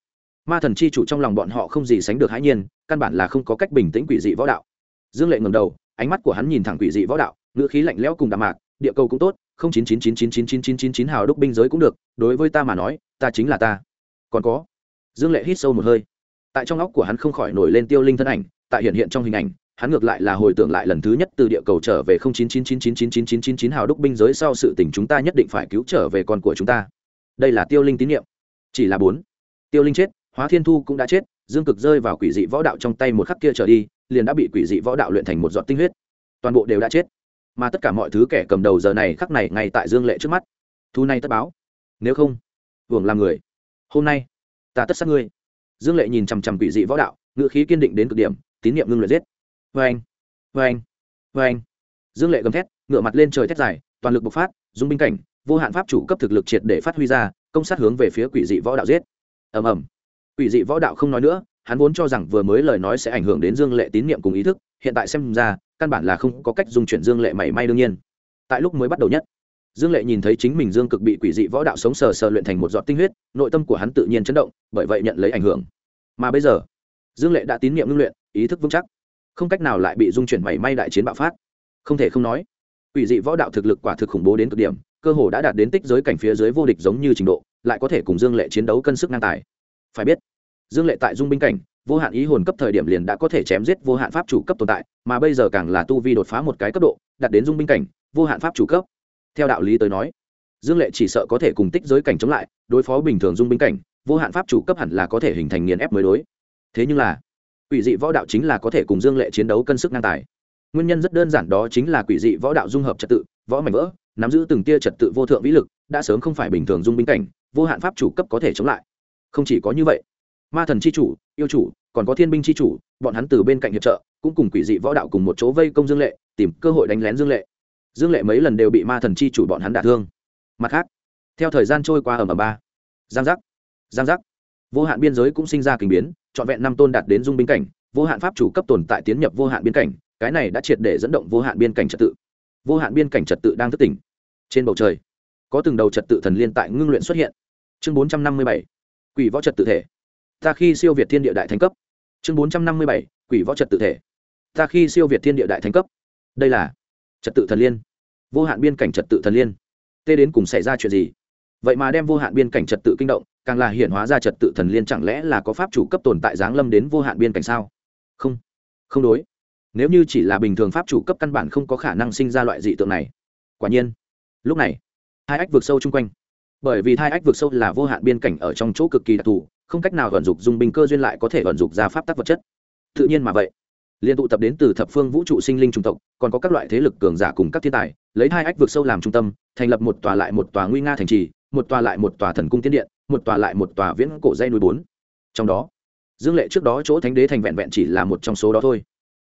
ma thần chi chủ trong lòng bọn họ không gì sánh được hãi nhiên, căn bản là không có cách bình tĩnh quỷ dị võ đạo. Dương lệ ngầm đầu ánh mắt của hắn nhìn thẳng quỷ dị võ đạo ngữ khí lạnh lẽo cùng đạm mạc địa cầu cũng tốt không chín chín chín chín chín chín chín chín chín hào đúc binh giới cũng được đối với ta mà nói ta chính là ta còn có dương lệ hít sâu một hơi tại trong óc của hắn không khỏi nổi lên tiêu linh thân ảnh tại hiện hiện trong hình ảnh hắn ngược lại là hồi tưởng lại lần thứ nhất từ địa cầu trở về không chín chín chín chín chín chín chín chín chín hào đúc binh giới sau sự tình chúng ta nhất định phải cứu trở về con của chúng ta đây là tiêu linh tín nhiệm chỉ là bốn tiêu linh chết hóa thiên thu cũng đã chết dương cực rơi vào quỷ dị võ đạo trong tay một khắc kia trở đi liền đã bị quỷ dị võ đạo luyện thành một giọt tinh huyết. Toàn bộ đều đã chết. Mà tất cả mọi thứ kẻ cầm đầu giờ này khắc này ngay tại dương lệ trước mắt. Thu này tất báo. Nếu không, hưởng làm người. Hôm nay, ta tất sát ngươi. Dương lệ nhìn chằm chằm quỷ dị võ đạo ngựa khí kiên định đến cực điểm, tín nhiệm ngưng luyện giết. Vê anh vê anh vê anh dương lệ gầm thét ngựa mặt lên trời thét dài, toàn lực bộc phát dung binh cảnh, vô hạn pháp chủ cấp thực lực triệt để phát huy ra, công sát hướng về phía quỷ dị võ đạo giết. Ầm ầm. Quỷ dị võ đạo không nói nữa hắn vốn cho rằng vừa mới lời nói sẽ ảnh hưởng đến dương lệ tín nhiệm cùng ý thức, hiện tại xem ra, căn bản là không có cách dung chuyển dương lệ mảy may đương nhiên. Tại lúc mới bắt đầu nhất, dương lệ nhìn thấy chính mình dương cực bị quỷ dị võ đạo sống sờ sờ luyện thành một giọt tinh huyết, nội tâm của hắn tự nhiên chấn động, bởi vậy nhận lấy ảnh hưởng. Mà bây giờ, dương lệ đã tín nhiệm ngưng luyện, ý thức vững chắc, không cách nào lại bị dung chuyển mảy may đại chiến bạo phát. Không thể không nói, quỷ dị võ đạo thực lực quả thực khủng bố đến cực điểm, cơ hồ đã đạt đến tích giới cảnh phía dưới vô địch giống như trình độ, lại có thể cùng dương lệ chiến đấu cân sức ngang tài. Phải biết dương lệ tại dung binh cảnh, vô hạn ý hồn cấp thời điểm liền đã có thể chém giết vô hạn pháp chủ cấp tồn tại, mà bây giờ càng là tu vi đột phá một cái cấp độ, đạt đến dung binh cảnh, vô hạn pháp chủ cấp. Theo đạo lý tới nói, dương lệ chỉ sợ có thể cùng tích giới cảnh chống lại, đối phó bình thường dung binh cảnh, vô hạn pháp chủ cấp hẳn là có thể hình thành nghiền ép mới đối. Thế nhưng là, quỷ dị võ đạo chính là có thể cùng dương lệ chiến đấu cân sức ngang tài. Nguyên nhân rất đơn giản đó chính là quỷ dị võ đạo dung hợp trật tự, võ mảnh vỡ, nắm giữ từng tia trật tự vô thượng vĩ lực, đã sớm không phải bình thường dung binh cảnh, vô hạn pháp chủ cấp có thể chống lại. Không chỉ có như vậy ma thần c h i chủ, yêu chủ, còn có thiên binh c h i chủ, bọn hắn từ bên cạnh hiệp trợ, cũng cùng quỷ dị võ đạo cùng một chỗ vây công dương lệ, tìm cơ hội đánh lén dương lệ. Dương lệ mấy lần đều bị ma thần c h i chủ bọn hắn đả thương. Mặt khác, theo thời gian trôi qua ở mờ ba. Giang giác giang giác. Vô hạn biên giới cũng sinh ra kình biến, trọn vẹn năm tôn đạt đến dung binh cảnh, vô hạn pháp chủ cấp tồn tại tiến nhập vô hạn biên cảnh, cái này đã triệt để dẫn động vô hạn biên cảnh trật tự. Vô hạn biên cảnh trật tự đang thức tỉnh. Trên bầu trời, có từng đầu trật tự thần liên tại ngưng luyện xuất hiện. Chương bốn trăm năm mươi bảy, quỷ võ trật tự thể ta khi siêu việt thiên địa đại thánh cấp. Chương bốn trăm năm mươi bảy, quỷ võ trật tự thể. Ta khi siêu việt thiên địa đại thánh cấp. Đây là trật tự thần liên. Vô hạn biên cảnh trật tự thần liên. Tê đến cùng xảy ra chuyện gì? Vậy mà đem vô hạn biên cảnh trật tự kinh động, càng là hiển hóa ra trật tự thần liên chẳng lẽ là có pháp chủ cấp tồn tại giáng lâm đến vô hạn biên cảnh sao? Không. Không đối. Nếu như chỉ là bình thường pháp chủ cấp căn bản không có khả năng sinh ra loại dị tượng này. Quả nhiên. Lúc này, hai ách vượt sâu chung quanh. Bởi vì hai ách vượt sâu là vô hạn biên cảnh ở trong chỗ cực kỳ đặc thù không cách nào vận dụng dung binh cơ duyên lại có thể vận dụng ra pháp tắc vật chất. Tự nhiên mà vậy. Liên tụ tập đến từ thập phương vũ trụ sinh linh trung tộc, còn có các loại thế lực cường giả cùng các thiên tài, lấy hai ách vực sâu làm trung tâm, thành lập một tòa lại một tòa nguy nga thành trì, một tòa lại một tòa thần cung tiên điện, một tòa lại một tòa viễn cổ dây núi bốn. Trong đó, dương lệ trước đó chỗ thánh đế thành vẹn vẹn chỉ là một trong số đó thôi.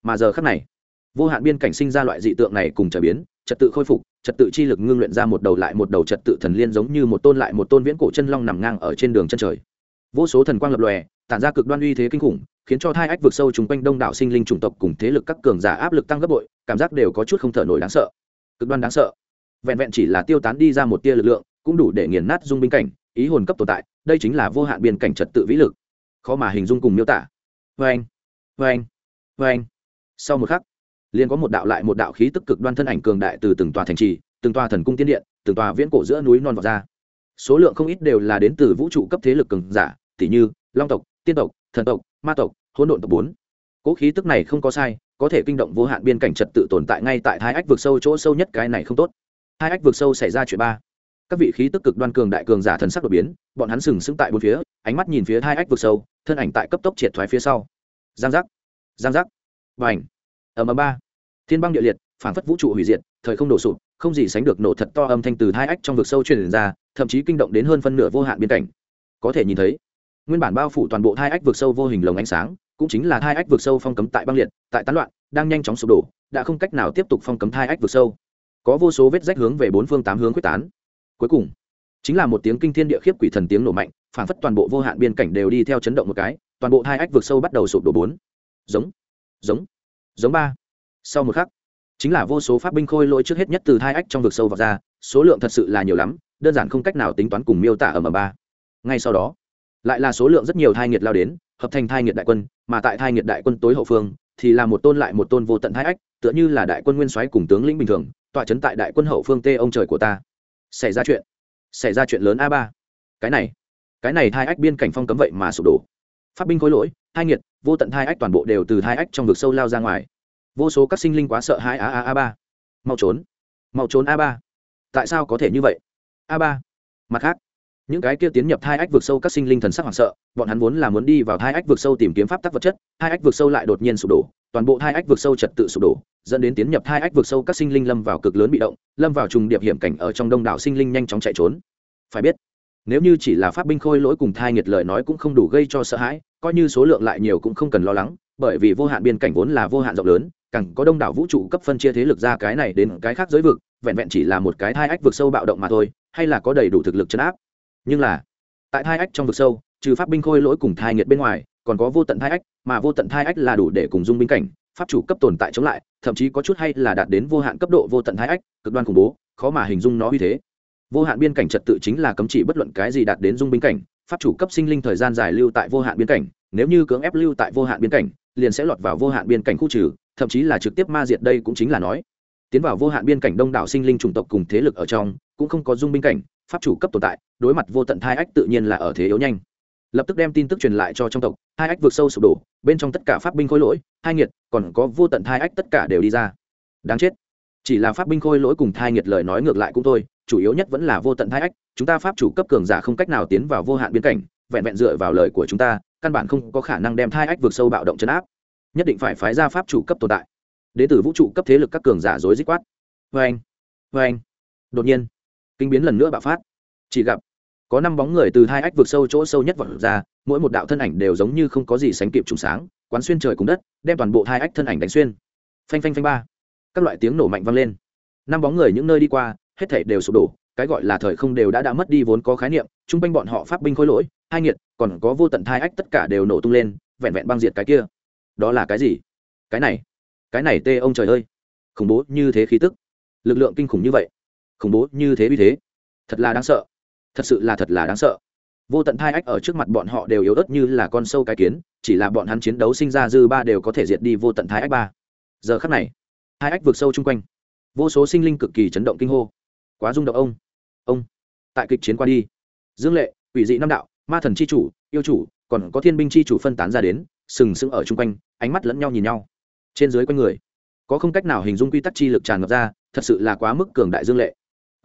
Mà giờ khắc này, vô hạn biên cảnh sinh ra loại dị tượng này cùng trở biến, trật tự khôi phục, trật tự chi lực ngưng luyện ra một đầu lại một đầu trật tự thần liên giống như một tôn lại một tôn viễn cổ chân long nằm ngang ở trên đường chân trời vô số thần quang lập lòe, tản ra cực đoan uy thế kinh khủng, khiến cho thai ách vượt sâu chung quanh đông đảo sinh linh chủng tộc cùng thế lực các cường giả áp lực tăng gấp bội, cảm giác đều có chút không thở nổi đáng sợ. Cực đoan đáng sợ. Vẹn vẹn chỉ là tiêu tán đi ra một tia lực lượng, cũng đủ để nghiền nát dung binh cảnh, ý hồn cấp tồn tại, đây chính là vô hạn biên cảnh trật tự vĩ lực. Khó mà hình dung cùng miêu tả. Vê anh vê anh vê anh sau một khắc, liền có một đạo lại một đạo khí tức cực đoan thân ảnh cường đại từ từng tòa thành trì, từng tòa thần cung tiên điện, từng tòa viễn cổ giữa núi non vọt ra. Số lượng không ít đều là đến từ vũ trụ cấp thế lực cường giả tỷ như, long tộc, tiên tộc, thần tộc, ma tộc, hỗn độn tộc bốn. Cố khí tức này không có sai, có thể kinh động vô hạn biên cảnh trật tự tồn tại ngay tại hai ách vực sâu chỗ sâu nhất, cái này không tốt. Hai ách vực sâu xảy ra chuyện ba. Các vị khí tức cực đoan cường đại cường giả thần sắc đột biến, bọn hắn sừng sững tại bốn phía, ánh mắt nhìn phía hai ách vực sâu, thân ảnh tại cấp tốc triệt thoái phía sau. Giang giác giang giác và ảnh ầm ầm ba. Thiên băng địa liệt phản phất vũ trụ hủy diệt, thời không đổ sụp, không gì sánh được nổ thật to âm thanh từ hai ách trong vực sâu truyền ra, thậm chí kinh động đến hơn phân nửa vô hạn biên cảnh. Có thể nhìn thấy nguyên bản bao phủ toàn bộ thai ách vực sâu vô hình lồng ánh sáng, cũng chính là thai ách vực sâu phong cấm tại băng liệt, tại tán loạn, đang nhanh chóng sụp đổ, đã không cách nào tiếp tục phong cấm thai ách vực sâu. Có vô số vết rách hướng về bốn phương tám hướng quyết tán. Cuối cùng, chính là một tiếng kinh thiên địa khiếp quỷ thần tiếng nổ mạnh phản phất toàn bộ vô hạn biên cảnh đều đi theo chấn động một cái, toàn bộ hai ách vực sâu bắt đầu sụp đổ bốn. Giống giống giống ba. Sau một khắc, chính là vô số pháp binh khôi lỗi trước hết nhất từ hai ách trong vực sâu vào ra, số lượng thật sự là nhiều lắm, đơn giản không cách nào tính toán cùng miêu tả ở m ba. Ngay sau đó lại là số lượng rất nhiều thai nghiệt lao đến, hợp thành thai nghiệt đại quân, mà tại thai nghiệt đại quân tối hậu phương, thì là một tôn lại một tôn vô tận thái ách, tựa như là đại quân nguyên soái cùng tướng lĩnh bình thường, tọa chấn tại đại quân hậu phương tê ông trời của ta. Xảy ra chuyện. Xảy ra chuyện lớn a ba. Cái này. Cái này thai ách biên cảnh phong cấm vậy mà sụp đổ. Phát binh khối lỗi, thai nghiệt, vô tận thai ách toàn bộ đều từ thai ách trong vực sâu lao ra ngoài. Vô số các sinh linh quá sợ hai a a a ba. Mau trốn. Mau trốn a ba. Tại sao có thể như vậy? A ba. Mặt khác những cái kia tiến nhập hai ách vực sâu các sinh linh thần sắc hoảng sợ, bọn hắn vốn là muốn đi vào hai ách vực sâu tìm kiếm pháp tắc vật chất hai ách vực sâu lại đột nhiên sụp đổ, toàn bộ hai ách vực sâu trật tự sụp đổ, dẫn đến tiến nhập hai ách vực sâu các sinh linh lâm vào cực lớn bị động, lâm vào trùng điệp hiểm cảnh ở trong đông đảo sinh linh nhanh chóng chạy trốn. Phải biết, nếu như chỉ là pháp binh khôi lỗi cùng thai nghiệt lời nói cũng không đủ gây cho sợ hãi, coi như số lượng lại nhiều cũng không cần lo lắng, bởi vì vô hạn biên cảnh vốn là vô hạn rộng lớn, càng có đông đảo vũ trụ cấp phân chia thế lực ra cái này đến cái khác giới vực, vẹn vẹn chỉ là một cái thai ách vực sâu bạo động mà thôi, hay là có đầy đủ thực lực chấn áp nhưng là, tại thai ách trong vực sâu, trừ pháp binh khôi lỗi cùng thai nghiệt bên ngoài, còn có vô tận thai ách, mà vô tận thai ách là đủ để cùng dung binh cảnh, pháp chủ cấp tồn tại chống lại, thậm chí có chút hay là đạt đến vô hạn cấp độ vô tận thai ách, cực đoan khủng bố, khó mà hình dung nó như thế. Vô hạn biên cảnh trật tự chính là cấm chỉ bất luận cái gì đạt đến dung binh cảnh, pháp chủ cấp sinh linh thời gian dài lưu tại vô hạn biên cảnh, nếu như cưỡng ép lưu tại vô hạn biên cảnh, liền sẽ lọt vào vô hạn biên cảnh khu trừ, thậm chí là trực tiếp ma diệt đây cũng chính là nói. Tiến vào vô hạn biên cảnh đông đảo sinh linh chủng tộc cùng thế lực ở trong, cũng không có dung binh cảnh pháp chủ cấp tồn tại, đối mặt vô tận thai ách tự nhiên là ở thế yếu nhanh. Lập tức đem tin tức truyền lại cho trong tộc, hai ách vượt sâu sụp đổ, bên trong tất cả pháp binh khôi lỗi hai nghiệt, còn có vô tận thai ách tất cả đều đi ra. Đáng chết. Chỉ là pháp binh khôi lỗi cùng thai nghiệt lời nói ngược lại cũng thôi, chủ yếu nhất vẫn là vô tận thai ách, chúng ta pháp chủ cấp cường giả không cách nào tiến vào vô hạn biên cảnh, vẹn vẹn dựa vào lời của chúng ta, căn bản không có khả năng đem thai ách vượt sâu bạo động chấn áp. Nhất định phải phái ra pháp chủ cấp tồn tại. Đến từ vũ trụ cấp thế lực các cường giả dối dích quát. Vê anh vê anh đột nhiên kinh biến lần nữa bạo phát. Chỉ gặp, có năm bóng người từ hai ách vượt sâu chỗ sâu nhất vật ra, mỗi một đạo thân ảnh đều giống như không có gì sánh kịp trùng sáng, quán xuyên trời cùng đất, đem toàn bộ hai ách thân ảnh đánh xuyên. Phanh phanh phanh ba, các loại tiếng nổ mạnh vang lên. Năm bóng người những nơi đi qua, hết thảy đều sụp đổ, cái gọi là thời không đều đã đã mất đi vốn có khái niệm chung quanh bọn họ pháp binh khối lỗi, hai nghiệt, còn có vô tận thai ách tất cả đều nổ tung lên, vẹn vẹn băng diệt cái kia. Đó là cái gì? Cái này cái này tê ông trời ơi. Khủng bố như thế khí tức. Lực lượng kinh khủng như vậy khủng bố như thế vì thế. Thật là đáng sợ. Thật sự là thật là đáng sợ. Vô tận thai ách ở trước mặt bọn họ đều yếu ớt như là con sâu cái kiến, chỉ là bọn hắn chiến đấu sinh ra dư ba đều có thể diệt đi vô tận thai ách ba. Giờ khắc này hai ách vượt sâu chung quanh. Vô số sinh linh cực kỳ chấn động kinh hô. Quá rung động ông. Ông. Tại kịch chiến qua đi. Dương lệ ủy dị năm đạo, ma thần c h i chủ, yêu chủ, còn có thiên binh c h i chủ phân tán ra đến, sừng sững ở chung quanh, ánh mắt lẫn nhau nhìn nhau. Trên dưới quanh người, có không cách nào hình dung quy tắc chi lực tràn ngập ra, thật sự là quá mức cường đại dương lệ.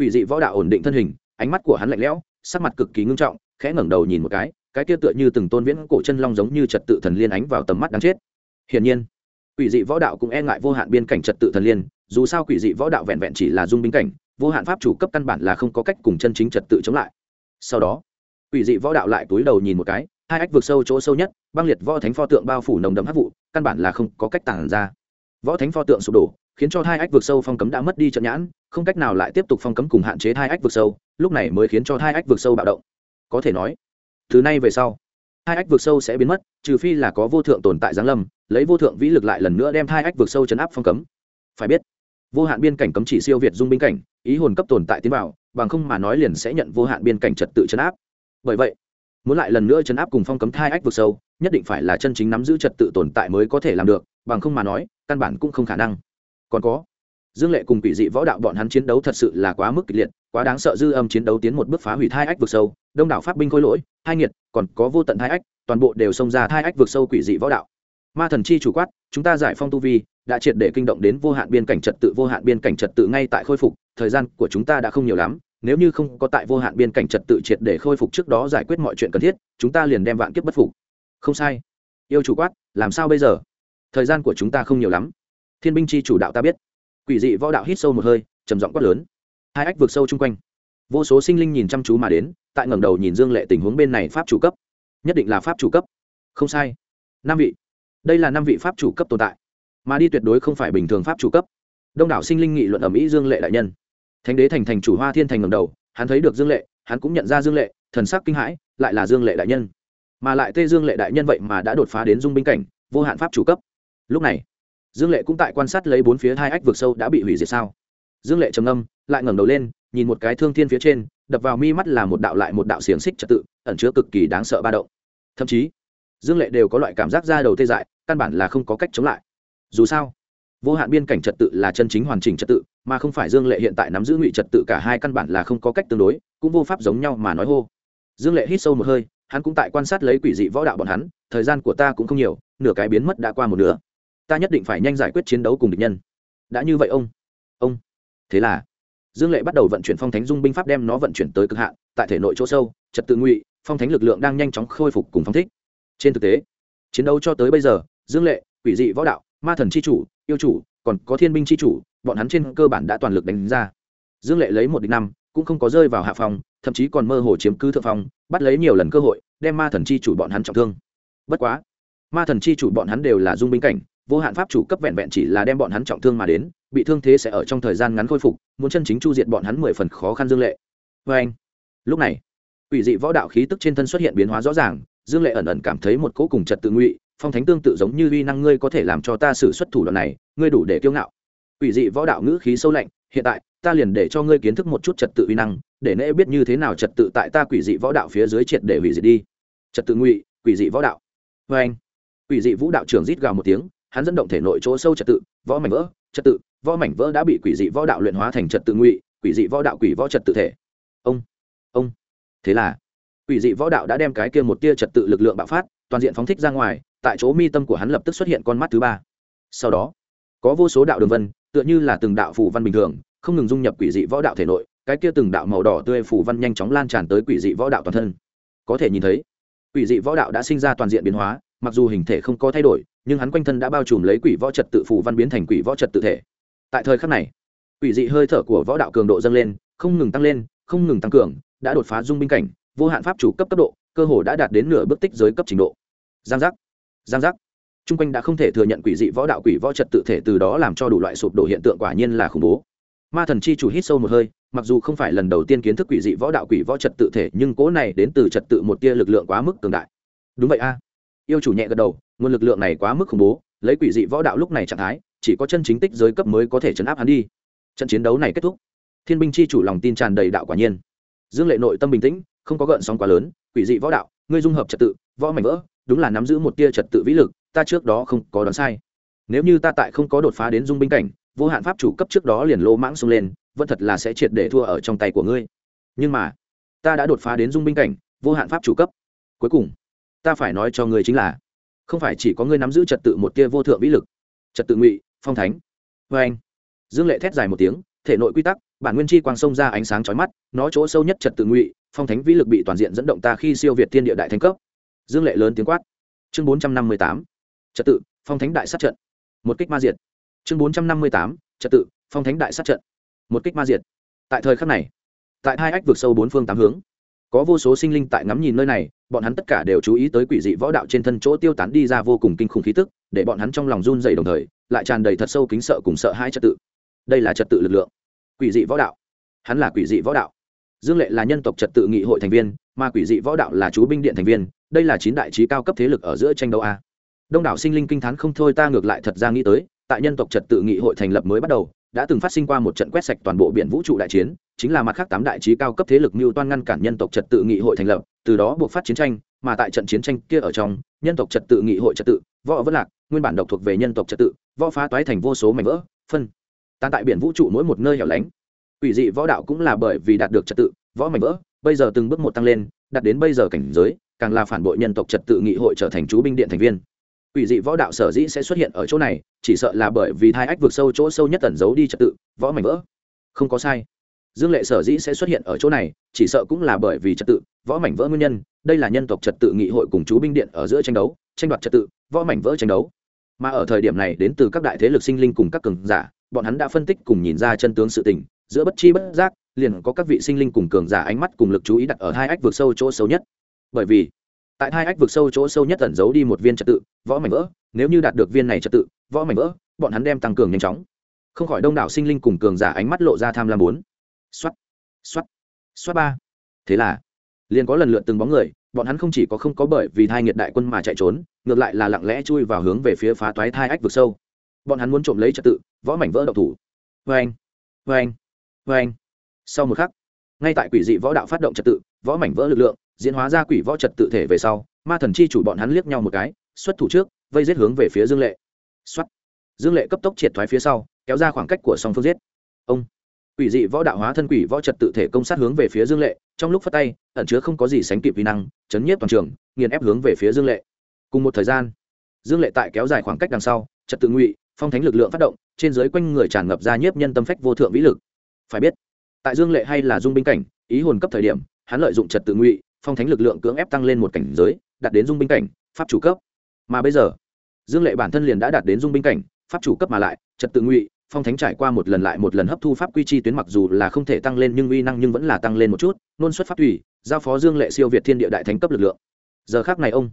Quỷ dị võ đạo ổn định thân hình, ánh mắt của hắn lạnh lẽo, sắc mặt cực kỳ ngưng trọng, khẽ ngẩng đầu nhìn một cái cái kia tựa như từng tôn viễn cổ chân long giống như trật tự thần liên ánh vào tầm mắt đáng chết. Hiển nhiên, quỷ dị võ đạo cũng e ngại vô hạn biên cảnh trật tự thần liên, dù sao quỷ dị võ đạo vẹn vẹn chỉ là dung binh cảnh, vô hạn pháp chủ cấp căn bản là không có cách cùng chân chính trật tự chống lại. Sau đó, quỷ dị võ đạo lại túi đầu nhìn một cái, hai ách vượt sâu chỗ sâu nhất, băng liệt võ thánh pho tượng bao phủ nồng đậm hấp vụ, căn bản là không có cách tản ra. Võ thánh pho tượng sụp đổ, khiến cho hai ách vượt sâu phong cấm đã mất đi trận nhãn không cách nào lại tiếp tục phong cấm cùng hạn chế thai ách vượt sâu, lúc này mới khiến cho thai ách vượt sâu bạo động. Có thể nói, từ nay về sau hai ách vượt sâu sẽ biến mất, trừ phi là có vô thượng tồn tại giáng lâm, lấy vô thượng vĩ lực lại lần nữa đem hai ách vượt sâu chấn áp phong cấm. Phải biết, vô hạn biên cảnh cấm chỉ siêu việt dung binh cảnh, ý hồn cấp tồn tại tiến vào, bằng không mà nói liền sẽ nhận vô hạn biên cảnh trật tự chấn áp. Bởi vậy, muốn lại lần nữa chấn áp cùng phong cấm thai ách vượt sâu, nhất định phải là chân chính nắm giữ trật tự tồn tại mới có thể làm được, bằng không mà nói, căn bản cũng không khả năng. Còn có dương lệ cùng quỷ dị võ đạo bọn hắn chiến đấu thật sự là quá mức kịch liệt, quá đáng sợ dư âm chiến đấu tiến một bước phá hủy thai ách vực sâu, đông đảo pháp binh khôi lỗi, hai nghiệt, còn có vô tận thai ách, toàn bộ đều xông ra thai ách vực sâu quỷ dị võ đạo. Ma thần chi chủ quát, chúng ta giải phong tu vi, đã triệt để kinh động đến vô hạn biên cảnh trật tự, vô hạn biên cảnh trật tự ngay tại khôi phục, thời gian của chúng ta đã không nhiều lắm, nếu như không có tại vô hạn biên cảnh trật tự triệt để khôi phục trước đó giải quyết mọi chuyện cần thiết, chúng ta liền đem vạn kiếp bất phục. Không sai. Yêu chủ quát, làm sao bây giờ? Thời gian của chúng ta không nhiều lắm. Thiên binh chi chủ đạo ta biết quỷ dị võ đạo hít sâu một hơi, trầm giọng quát lớn. Hai ách vượt sâu chung quanh. Vô số sinh linh nhìn chăm chú mà đến, tại ngẩng đầu nhìn dương lệ tình huống bên này pháp chủ cấp. Nhất định là pháp chủ cấp. Không sai. Năm vị. Đây là năm vị pháp chủ cấp tồn tại. Mà đi tuyệt đối không phải bình thường pháp chủ cấp. Đông đảo sinh linh nghị luận ở mỹ dương lệ đại nhân. Thánh đế thành thành chủ hoa thiên thành ngầm đầu, hắn thấy được dương lệ, hắn cũng nhận ra dương lệ, thần sắc kinh hãi, lại là dương lệ đại nhân. Mà lại tê dương lệ đại nhân vậy mà đã đột phá đến dung binh cảnh, vô hạn pháp chủ cấp. Lúc này dương lệ cũng tại quan sát lấy bốn phía hai ách vực sâu đã bị hủy diệt sao? Dương lệ trầm âm lại ngẩng đầu lên, nhìn một cái thương thiên phía trên, đập vào mi mắt là một đạo lại một đạo xiềng xích trật tự, ẩn chứa cực kỳ đáng sợ ba động. Thậm chí, dương lệ đều có loại cảm giác ra đầu tê dại, căn bản là không có cách chống lại. Dù sao, vô hạn biên cảnh trật tự là chân chính hoàn chỉnh trật tự, mà không phải dương lệ hiện tại nắm giữ ngụy trật tự cả hai căn bản là không có cách tương đối, cũng vô pháp giống nhau mà nói hô. Dương lệ hít sâu một hơi, hắn cũng tại quan sát lấy quỷ dị võ đạo bọn hắn, thời gian của ta cũng không nhiều, nửa cái biến mất đã qua một nửa ta nhất định phải nhanh giải quyết chiến đấu cùng địch nhân. Đã như vậy ông ông, thế là, dương lệ bắt đầu vận chuyển phong thánh dung binh pháp đem nó vận chuyển tới cực hạn, tại thể nội chỗ sâu, trật tự ngụy, phong thánh lực lượng đang nhanh chóng khôi phục cùng phong thích. Trên thực tế, chiến đấu cho tới bây giờ, dương lệ, quỷ dị võ đạo, ma thần c h i chủ, yêu chủ, còn có thiên binh c h i chủ, bọn hắn trên cơ bản đã toàn lực đánh ra. Dương lệ lấy một địch năm, cũng không có rơi vào hạ phòng, thậm chí còn mơ hồ chiếm cứ thượng phòng, bắt lấy nhiều lần cơ hội, đem ma thần c h i chủ bọn hắn trọng thương. Bất quá, ma thần c h i chủ bọn hắn đều là dung binh cảnh vô hạn pháp chủ cấp vẹn vẹn chỉ là đem bọn hắn trọng thương mà đến, bị thương thế sẽ ở trong thời gian ngắn khôi phục, muốn chân chính chu diệt bọn hắn mười phần khó khăn dương lệ. Vê anh, lúc này ủy dị võ đạo khí tức trên thân xuất hiện biến hóa rõ ràng, dương lệ ẩn ẩn cảm thấy một cỗ cùng trật tự ngụy, phong thánh tương tự giống như uy năng ngươi có thể làm cho ta xử xuất thủ đoạn này, ngươi đủ để kiêu ngạo. Ủy dị võ đạo ngữ khí sâu lạnh, hiện tại, ta liền để cho ngươi kiến thức một chút trật tự uy năng, để nễ biết như thế nào trật tự tại ta quỷ dị võ đạo phía dưới triệt để hủy diệt đi. Trật tự ngụy, quỷ dị võ đạo. Vê anh, quỷ dị vũ đạo trưởng rít gào một tiếng hắn dẫn động thể nội chỗ sâu trật tự, võ mảnh vỡ, trật tự, võ mảnh vỡ đã bị quỷ dị võ đạo luyện hóa thành trật tự ngụy, quỷ dị võ đạo quỷ võ trật tự thể. Ông ông. Thế là, quỷ dị võ đạo đã đem cái kia một tia trật tự lực lượng bạo phát, toàn diện phóng thích ra ngoài, tại chỗ mi tâm của hắn lập tức xuất hiện con mắt thứ ba. Sau đó, có vô số đạo đường vân, tựa như là từng đạo phù văn bình thường, không ngừng dung nhập quỷ dị võ đạo thể nội, cái kia từng đạo màu đỏ tươi phù văn nhanh chóng lan tràn tới quỷ dị võ đạo toàn thân. Có thể nhìn thấy, quỷ dị võ đạo đã sinh ra toàn diện biến hóa, mặc dù hình thể không có thay đổi nhưng hắn quanh thân đã bao trùm lấy quỷ võ trật tự phù văn biến thành quỷ võ trật tự thể. Tại thời khắc này, quỷ dị hơi thở của võ đạo cường độ dâng lên, không ngừng tăng lên, không ngừng tăng cường, đã đột phá dung binh cảnh, vô hạn pháp chủ cấp cấp độ, cơ hồ đã đạt đến nửa bước tích giới cấp trình độ. Giang giác giang giác. Chung quanh đã không thể thừa nhận quỷ dị võ đạo, quỷ võ trật tự thể từ đó làm cho đủ loại sụp đổ hiện tượng quả nhiên là khủng bố. Ma thần chi chủ hít sâu một hơi, mặc dù không phải lần đầu tiên kiến thức quỷ dị võ đạo, quỷ võ trật tự thể, nhưng cố này đến từ trật tự một tia lực lượng quá mức cường đại. Đúng vậy a. Yêu chủ nhẹ gật đầu nguồn lực lượng này quá mức khủng bố, lấy quỷ dị võ đạo lúc này trạng thái, chỉ có chân chính tích giới cấp mới có thể chấn áp hắn đi. Trận chiến đấu này kết thúc. Thiên binh chi chủ lòng tin tràn đầy đạo quả nhiên. Dương lệ nội tâm bình tĩnh, không có gợn sóng quá lớn, quỷ dị võ đạo, ngươi dung hợp trật tự, võ mảnh vỡ, đúng là nắm giữ một tia trật tự vĩ lực, ta trước đó không có đoán sai. Nếu như ta tại không có đột phá đến dung binh cảnh, vô hạn pháp chủ cấp trước đó liền lô mãng xông lên, vẫn thật là sẽ triệt để thua ở trong tay của ngươi. Nhưng mà, ta đã đột phá đến dung binh cảnh, vô hạn pháp chủ cấp. Cuối cùng, ta phải nói cho ngươi chính là không phải chỉ có ngươi nắm giữ trật tự một tia vô thượng vĩ lực. Trật tự ngụy, phong thánh. Vê anh. Dương lệ thét dài một tiếng, thể nội quy tắc, bản nguyên chi quang sông ra ánh sáng chói mắt, nó chỗ sâu nhất trật tự ngụy, phong thánh vĩ lực bị toàn diện dẫn động ta khi siêu việt thiên địa đại thành cấp. Dương lệ lớn tiếng quát. Chương bốn trăm năm mươi tám, trật tự, phong thánh đại sát trận. Một kích ma diệt. Chương bốn trăm năm mươi tám, trật tự, phong thánh đại sát trận. Một kích ma diệt. Tại thời khắc này, tại hai ách vực sâu bốn phương tám hướng có vô số sinh linh tại ngắm nhìn nơi này, bọn hắn tất cả đều chú ý tới quỷ dị võ đạo trên thân chỗ tiêu tán đi ra vô cùng kinh khủng khí tức, để bọn hắn trong lòng run dày đồng thời, lại tràn đầy thật sâu kính sợ cùng sợ hai trật tự. Đây là trật tự lực lượng. Quỷ dị võ đạo. Hắn là quỷ dị võ đạo. Dương lệ là nhân tộc trật tự nghị hội thành viên, mà quỷ dị võ đạo là chú binh điện thành viên, đây là chín đại trí cao cấp thế lực ở giữa tranh đấu a. Đông đảo sinh linh kinh t h á n không thôi ta ngược lại thật ra nghĩ tới, tại nhân tộc trật tự nghị hội thành lập mới bắt đầu đã từng phát sinh qua một trận quét sạch toàn bộ biển vũ trụ đại chiến, chính là mặt khác tám đại trí cao cấp thế lực mưu toan ngăn cản nhân tộc trật tự nghị hội thành lập, từ đó buộc phát chiến tranh, mà tại trận chiến tranh kia ở trong, nhân tộc trật tự nghị hội trật tự, võ vất lạc, nguyên bản độc thuộc về nhân tộc trật tự, võ phá toái thành vô số mảnh vỡ, phân. Tan tại biển vũ trụ mỗi một nơi hẻo lánh. Quỷ dị võ đạo cũng là bởi vì đạt được trật tự, võ mảnh vỡ, bây giờ từng bước một tăng lên, đạt đến bây giờ cảnh giới, càng là phản bội nhân tộc trật tự nghị hội trở thành chú binh điện thành viên quỷ dị võ đạo sở dĩ sẽ xuất hiện ở chỗ này, chỉ sợ là bởi vì thai ách vượt sâu chỗ sâu nhất tẩn giấu đi trật tự, võ mảnh vỡ. Không có sai. Dương lệ sở dĩ sẽ xuất hiện ở chỗ này, chỉ sợ cũng là bởi vì trật tự, võ mảnh vỡ nguyên nhân, đây là nhân tộc trật tự nghị hội cùng chú binh điện ở giữa tranh đấu, tranh đoạt trật tự, võ mảnh vỡ tranh đấu. Mà ở thời điểm này đến từ các đại thế lực sinh linh cùng các cường giả, bọn hắn đã phân tích cùng nhìn ra chân tướng sự tình, giữa bất chi bất giác, liền có các vị sinh linh cùng cường giả ánh mắt cùng lực chú ý đặt ở hai ách vượt sâu chỗ sâu nhất. Bởi vì tại hai ách vực sâu chỗ sâu nhất ẩn giấu đi một viên trật tự, võ mảnh vỡ. Nếu như đạt được viên này trật tự, võ mảnh vỡ, bọn hắn đem tăng cường nhanh chóng. Không khỏi đông đảo sinh linh cùng cường giả ánh mắt lộ ra tham lam bốn. Xoát xoát xoát ba. Thế là, liền có lần lượt từng bóng người, bọn hắn không chỉ có không có bởi vì thai nghiệt đại quân mà chạy trốn, ngược lại là lặng lẽ chui vào hướng về phía phá toái thai ách vực sâu. Bọn hắn muốn trộm lấy trật tự, võ mảnh vỡ độc thủ. Vê anh vê anh vê anh sau một khắc, ngay tại quỷ dị võ đạo phát động trật tự, võ mảnh vỡ lực lượng diễn hóa ra quỷ võ trật tự thể về sau, ma thần chi chủ bọn hắn liếc nhau một cái, xuất thủ trước, vây giết hướng về phía dương lệ. Xuất dương lệ cấp tốc triệt thoái phía sau, kéo ra khoảng cách của song phương giết. Ông. Quỷ dị võ đạo hóa thân quỷ võ trật tự thể công sát hướng về phía dương lệ, trong lúc phát tay, ẩn chứa không có gì sánh kịp vi năng, chấn nhiếp toàn trường, nghiền ép hướng về phía dương lệ. Cùng một thời gian, dương lệ tại kéo dài khoảng cách đằng sau, trật tự ngụy, phong thánh lực lượng phát động, trên dưới quanh người tràn ngập ra nhiếp nhân tâm phách vô thượng vĩ lực. Phải biết, tại dương lệ hay là dung binh cảnh, ý hồn cấp thời điểm, hắn lợi dụng trật tự ngụy phong thánh lực lượng cưỡng ép tăng lên một cảnh giới, đạt đến dung binh cảnh, pháp chủ cấp. Mà bây giờ, dương lệ bản thân liền đã đạt đến dung binh cảnh, pháp chủ cấp mà lại, trật tự ngụy, phong thánh trải qua một lần lại một lần hấp thu pháp quy chi tuyến mặc dù là không thể tăng lên nhưng uy năng nhưng vẫn là tăng lên một chút, nôn xuất pháp thủy, giao phó dương lệ siêu việt thiên địa đại thánh cấp lực lượng. Giờ khác này ông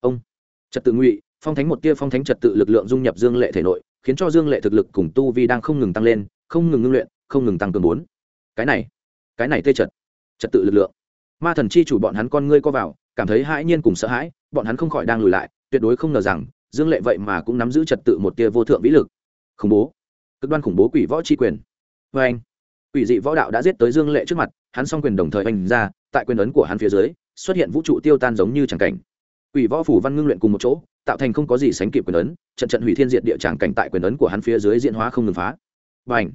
ông, trật tự ngụy, phong thánh một tia phong thánh trật tự lực lượng dung nhập dương lệ thể nội, khiến cho dương lệ thực lực cùng tu vi đang không ngừng tăng lên, không ngừng ngưng luyện, không ngừng tăng cường bốn. Cái này cái này tê trật trật tự lực lượng ma thần chi chủ bọn hắn con ngươi co vào, cảm thấy hãi nhiên cùng sợ hãi, bọn hắn không khỏi đang lùi lại, tuyệt đối không ngờ rằng, dương lệ vậy mà cũng nắm giữ trật tự một tia vô thượng vĩ lực. Khủng bố. Cực đoan khủng bố quỷ võ chi quyền. Vê anh, quỷ dị võ đạo đã giết tới dương lệ trước mặt, hắn s o n g quyền đồng thời oanh ra, tại quyền ấn của hắn phía dưới, xuất hiện vũ trụ tiêu tan giống như tràng cảnh. Quỷ võ phủ văn ngưng luyện cùng một chỗ, tạo thành không có gì sánh kịp quyền ấn, trận trận hủy thiên diệt địa tràng cảnh tại quyền ấn của hắn phía dưới diễn hóa không ngừng phá. Và ảnh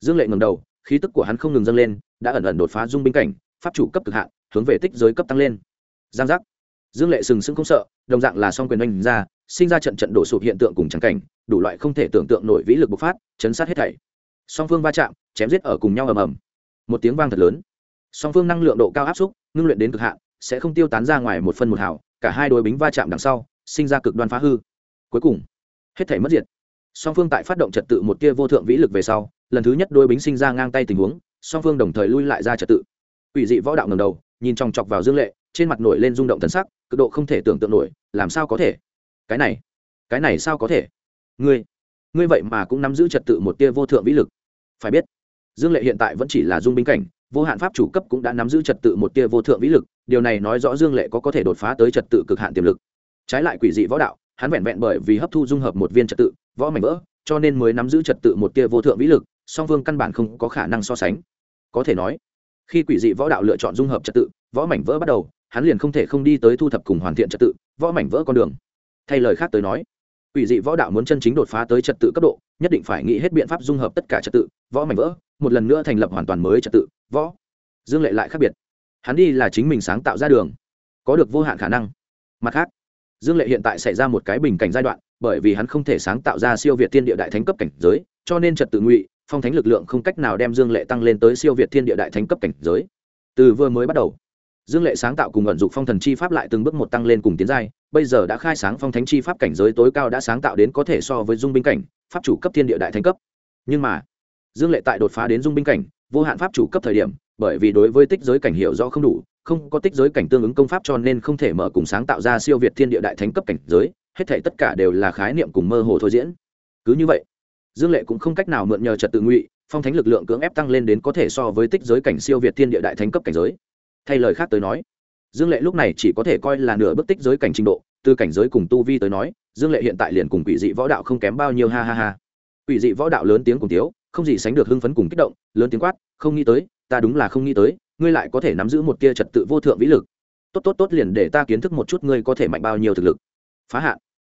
dương lệ ngầm đầu, khí tức của hắn không ngừng dâng lên, đã ẩn ẩn đột phá dung binh cảnh, pháp chủ cấp cực hạn hướng về tích giới cấp tăng lên. Giang giác. Dương lệ sừng sững không sợ, đồng dạng là song quyền oanh ra, sinh ra trận trận đổ sụp hiện tượng cùng trắng cảnh, đủ loại không thể tưởng tượng nổi vĩ lực bộc phát, chấn sát hết thảy. Song phương va chạm, chém giết ở cùng nhau ầm ầm. Một tiếng vang thật lớn. Song phương năng lượng độ cao áp xúc, ngưng luyện đến cực hạn, sẽ không tiêu tán ra ngoài một phân một hào, cả hai đôi bính va chạm đằng sau, sinh ra cực đoan phá hư. Cuối cùng, hết thảy mất diệt. Song phương tại phát động trật tự một tia vô thượng vĩ lực về sau, lần thứ nhất đôi bính sinh ra ngang tay tình huống, song phương đồng thời lui lại ra trật tự. Ủy dị võ đạo ngầm đầu nhìn trong chọc vào dương lệ, trên mặt nổi lên rung động thần sắc, cực độ không thể tưởng tượng nổi, làm sao có thể? Cái này cái này sao có thể? Ngươi ngươi vậy mà cũng nắm giữ trật tự một tia vô thượng vĩ lực. Phải biết, dương lệ hiện tại vẫn chỉ là dung binh cảnh, vô hạn pháp chủ cấp cũng đã nắm giữ trật tự một tia vô thượng vĩ lực, điều này nói rõ dương lệ có có thể đột phá tới trật tự cực hạn tiềm lực. Trái lại quỷ dị võ đạo, hắn vẹn vẹn bởi vì hấp thu dung hợp một viên trật tự, võ mảnh vỡ, cho nên mới nắm giữ trật tự một tia vô thượng vĩ lực, song phương căn bản không có khả năng so sánh. Có thể nói khi quỷ dị võ đạo lựa chọn dung hợp trật tự, võ mảnh vỡ bắt đầu, hắn liền không thể không đi tới thu thập cùng hoàn thiện trật tự, võ mảnh vỡ con đường. Thay lời khác tới nói, quỷ dị võ đạo muốn chân chính đột phá tới trật tự cấp độ, nhất định phải nghĩ hết biện pháp dung hợp tất cả trật tự, võ mảnh vỡ, một lần nữa thành lập hoàn toàn mới trật tự, võ. Dương lệ lại khác biệt. Hắn đi là chính mình sáng tạo ra đường, có được vô hạn khả năng. Mặt khác, dương lệ hiện tại xảy ra một cái bình cảnh giai đoạn, bởi vì hắn không thể sáng tạo ra siêu việt thiên địa đại thánh cấp cảnh giới, cho nên trật tự ngụy phong thánh lực lượng không cách nào đem dương lệ tăng lên tới siêu việt thiên địa đại thánh cấp cảnh giới. Từ vừa mới bắt đầu, dương lệ sáng tạo cùng ẩn dụng phong thần chi pháp lại từng bước một tăng lên cùng tiến giai, bây giờ đã khai sáng phong thánh chi pháp cảnh giới tối cao đã sáng tạo đến có thể so với dung binh cảnh, pháp chủ cấp thiên địa đại thánh cấp. Nhưng mà, dương lệ tại đột phá đến dung binh cảnh, vô hạn pháp chủ cấp thời điểm, bởi vì đối với tích giới cảnh hiệu rõ không đủ, không có tích giới cảnh tương ứng công pháp cho nên không thể mở cùng sáng tạo ra siêu việt thiên địa đại thánh cấp cảnh giới, hết thể tất cả đều là khái niệm cùng mơ hồ thôi diễn. Cứ như vậy dương lệ cũng không cách nào mượn nhờ trật tự ngụy, phong thánh lực lượng cưỡng ép tăng lên đến có thể so với tích giới cảnh siêu việt thiên địa đại thánh cấp cảnh giới. Thay lời khác tới nói, dương lệ lúc này chỉ có thể coi là nửa bức tích giới cảnh trình độ, từ cảnh giới cùng tu vi tới nói, dương lệ hiện tại liền cùng quỷ dị võ đạo không kém bao nhiêu, ha ha ha. Quỷ dị võ đạo lớn tiếng cùng tiếu không gì sánh được hưng phấn cùng kích động, lớn tiếng quát, không nghĩ tới, ta đúng là không nghĩ tới, ngươi lại có thể nắm giữ một tia trật tự vô thượng vĩ lực. Tốt tốt tốt liền để ta kiến thức một chút ngươi có thể mạnh bao nhiêu thực lực. Phá hạn.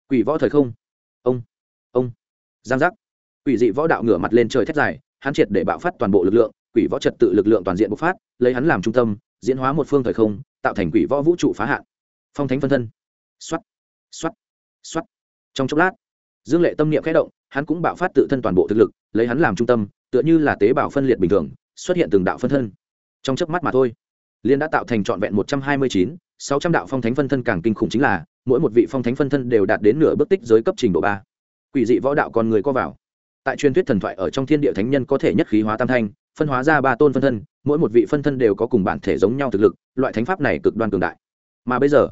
Quỷ võ thời không? Ông ông. Giang giác quỷ dị võ đạo ngửa mặt lên trời thét dài, hắn triệt để bạo phát toàn bộ lực lượng, quỷ võ trật tự lực lượng toàn diện bộc phát, lấy hắn làm trung tâm, diễn hóa một phương thời không, tạo thành quỷ võ vũ trụ phá hạn. Phong thánh phân thân. Xuất xuất xuất trong chốc lát, dương lệ tâm niệm khẽ động, hắn cũng bạo phát tự thân toàn bộ thực lực, lấy hắn làm trung tâm, tựa như là tế bào phân liệt bình thường, xuất hiện từng đạo phân thân. Trong chớp mắt mà thôi, liên đã tạo thành trọn vẹn một trăm hai mươi chín, sáu trăm đạo phong thánh phân thân càng kinh khủng chính là, mỗi một vị phong thánh phân thân đều đạt đến nửa bước tích giới cấp trình độ ba. Quỷ dị võ đạo con người co vào tại truyền thuyết thần thoại ở trong thiên địa thánh nhân có thể nhất khí hóa tam thanh, phân hóa ra ba tôn phân thân, mỗi một vị phân thân đều có cùng bản thể giống nhau thực lực, loại thánh pháp này cực đoan cường đại. Mà bây giờ,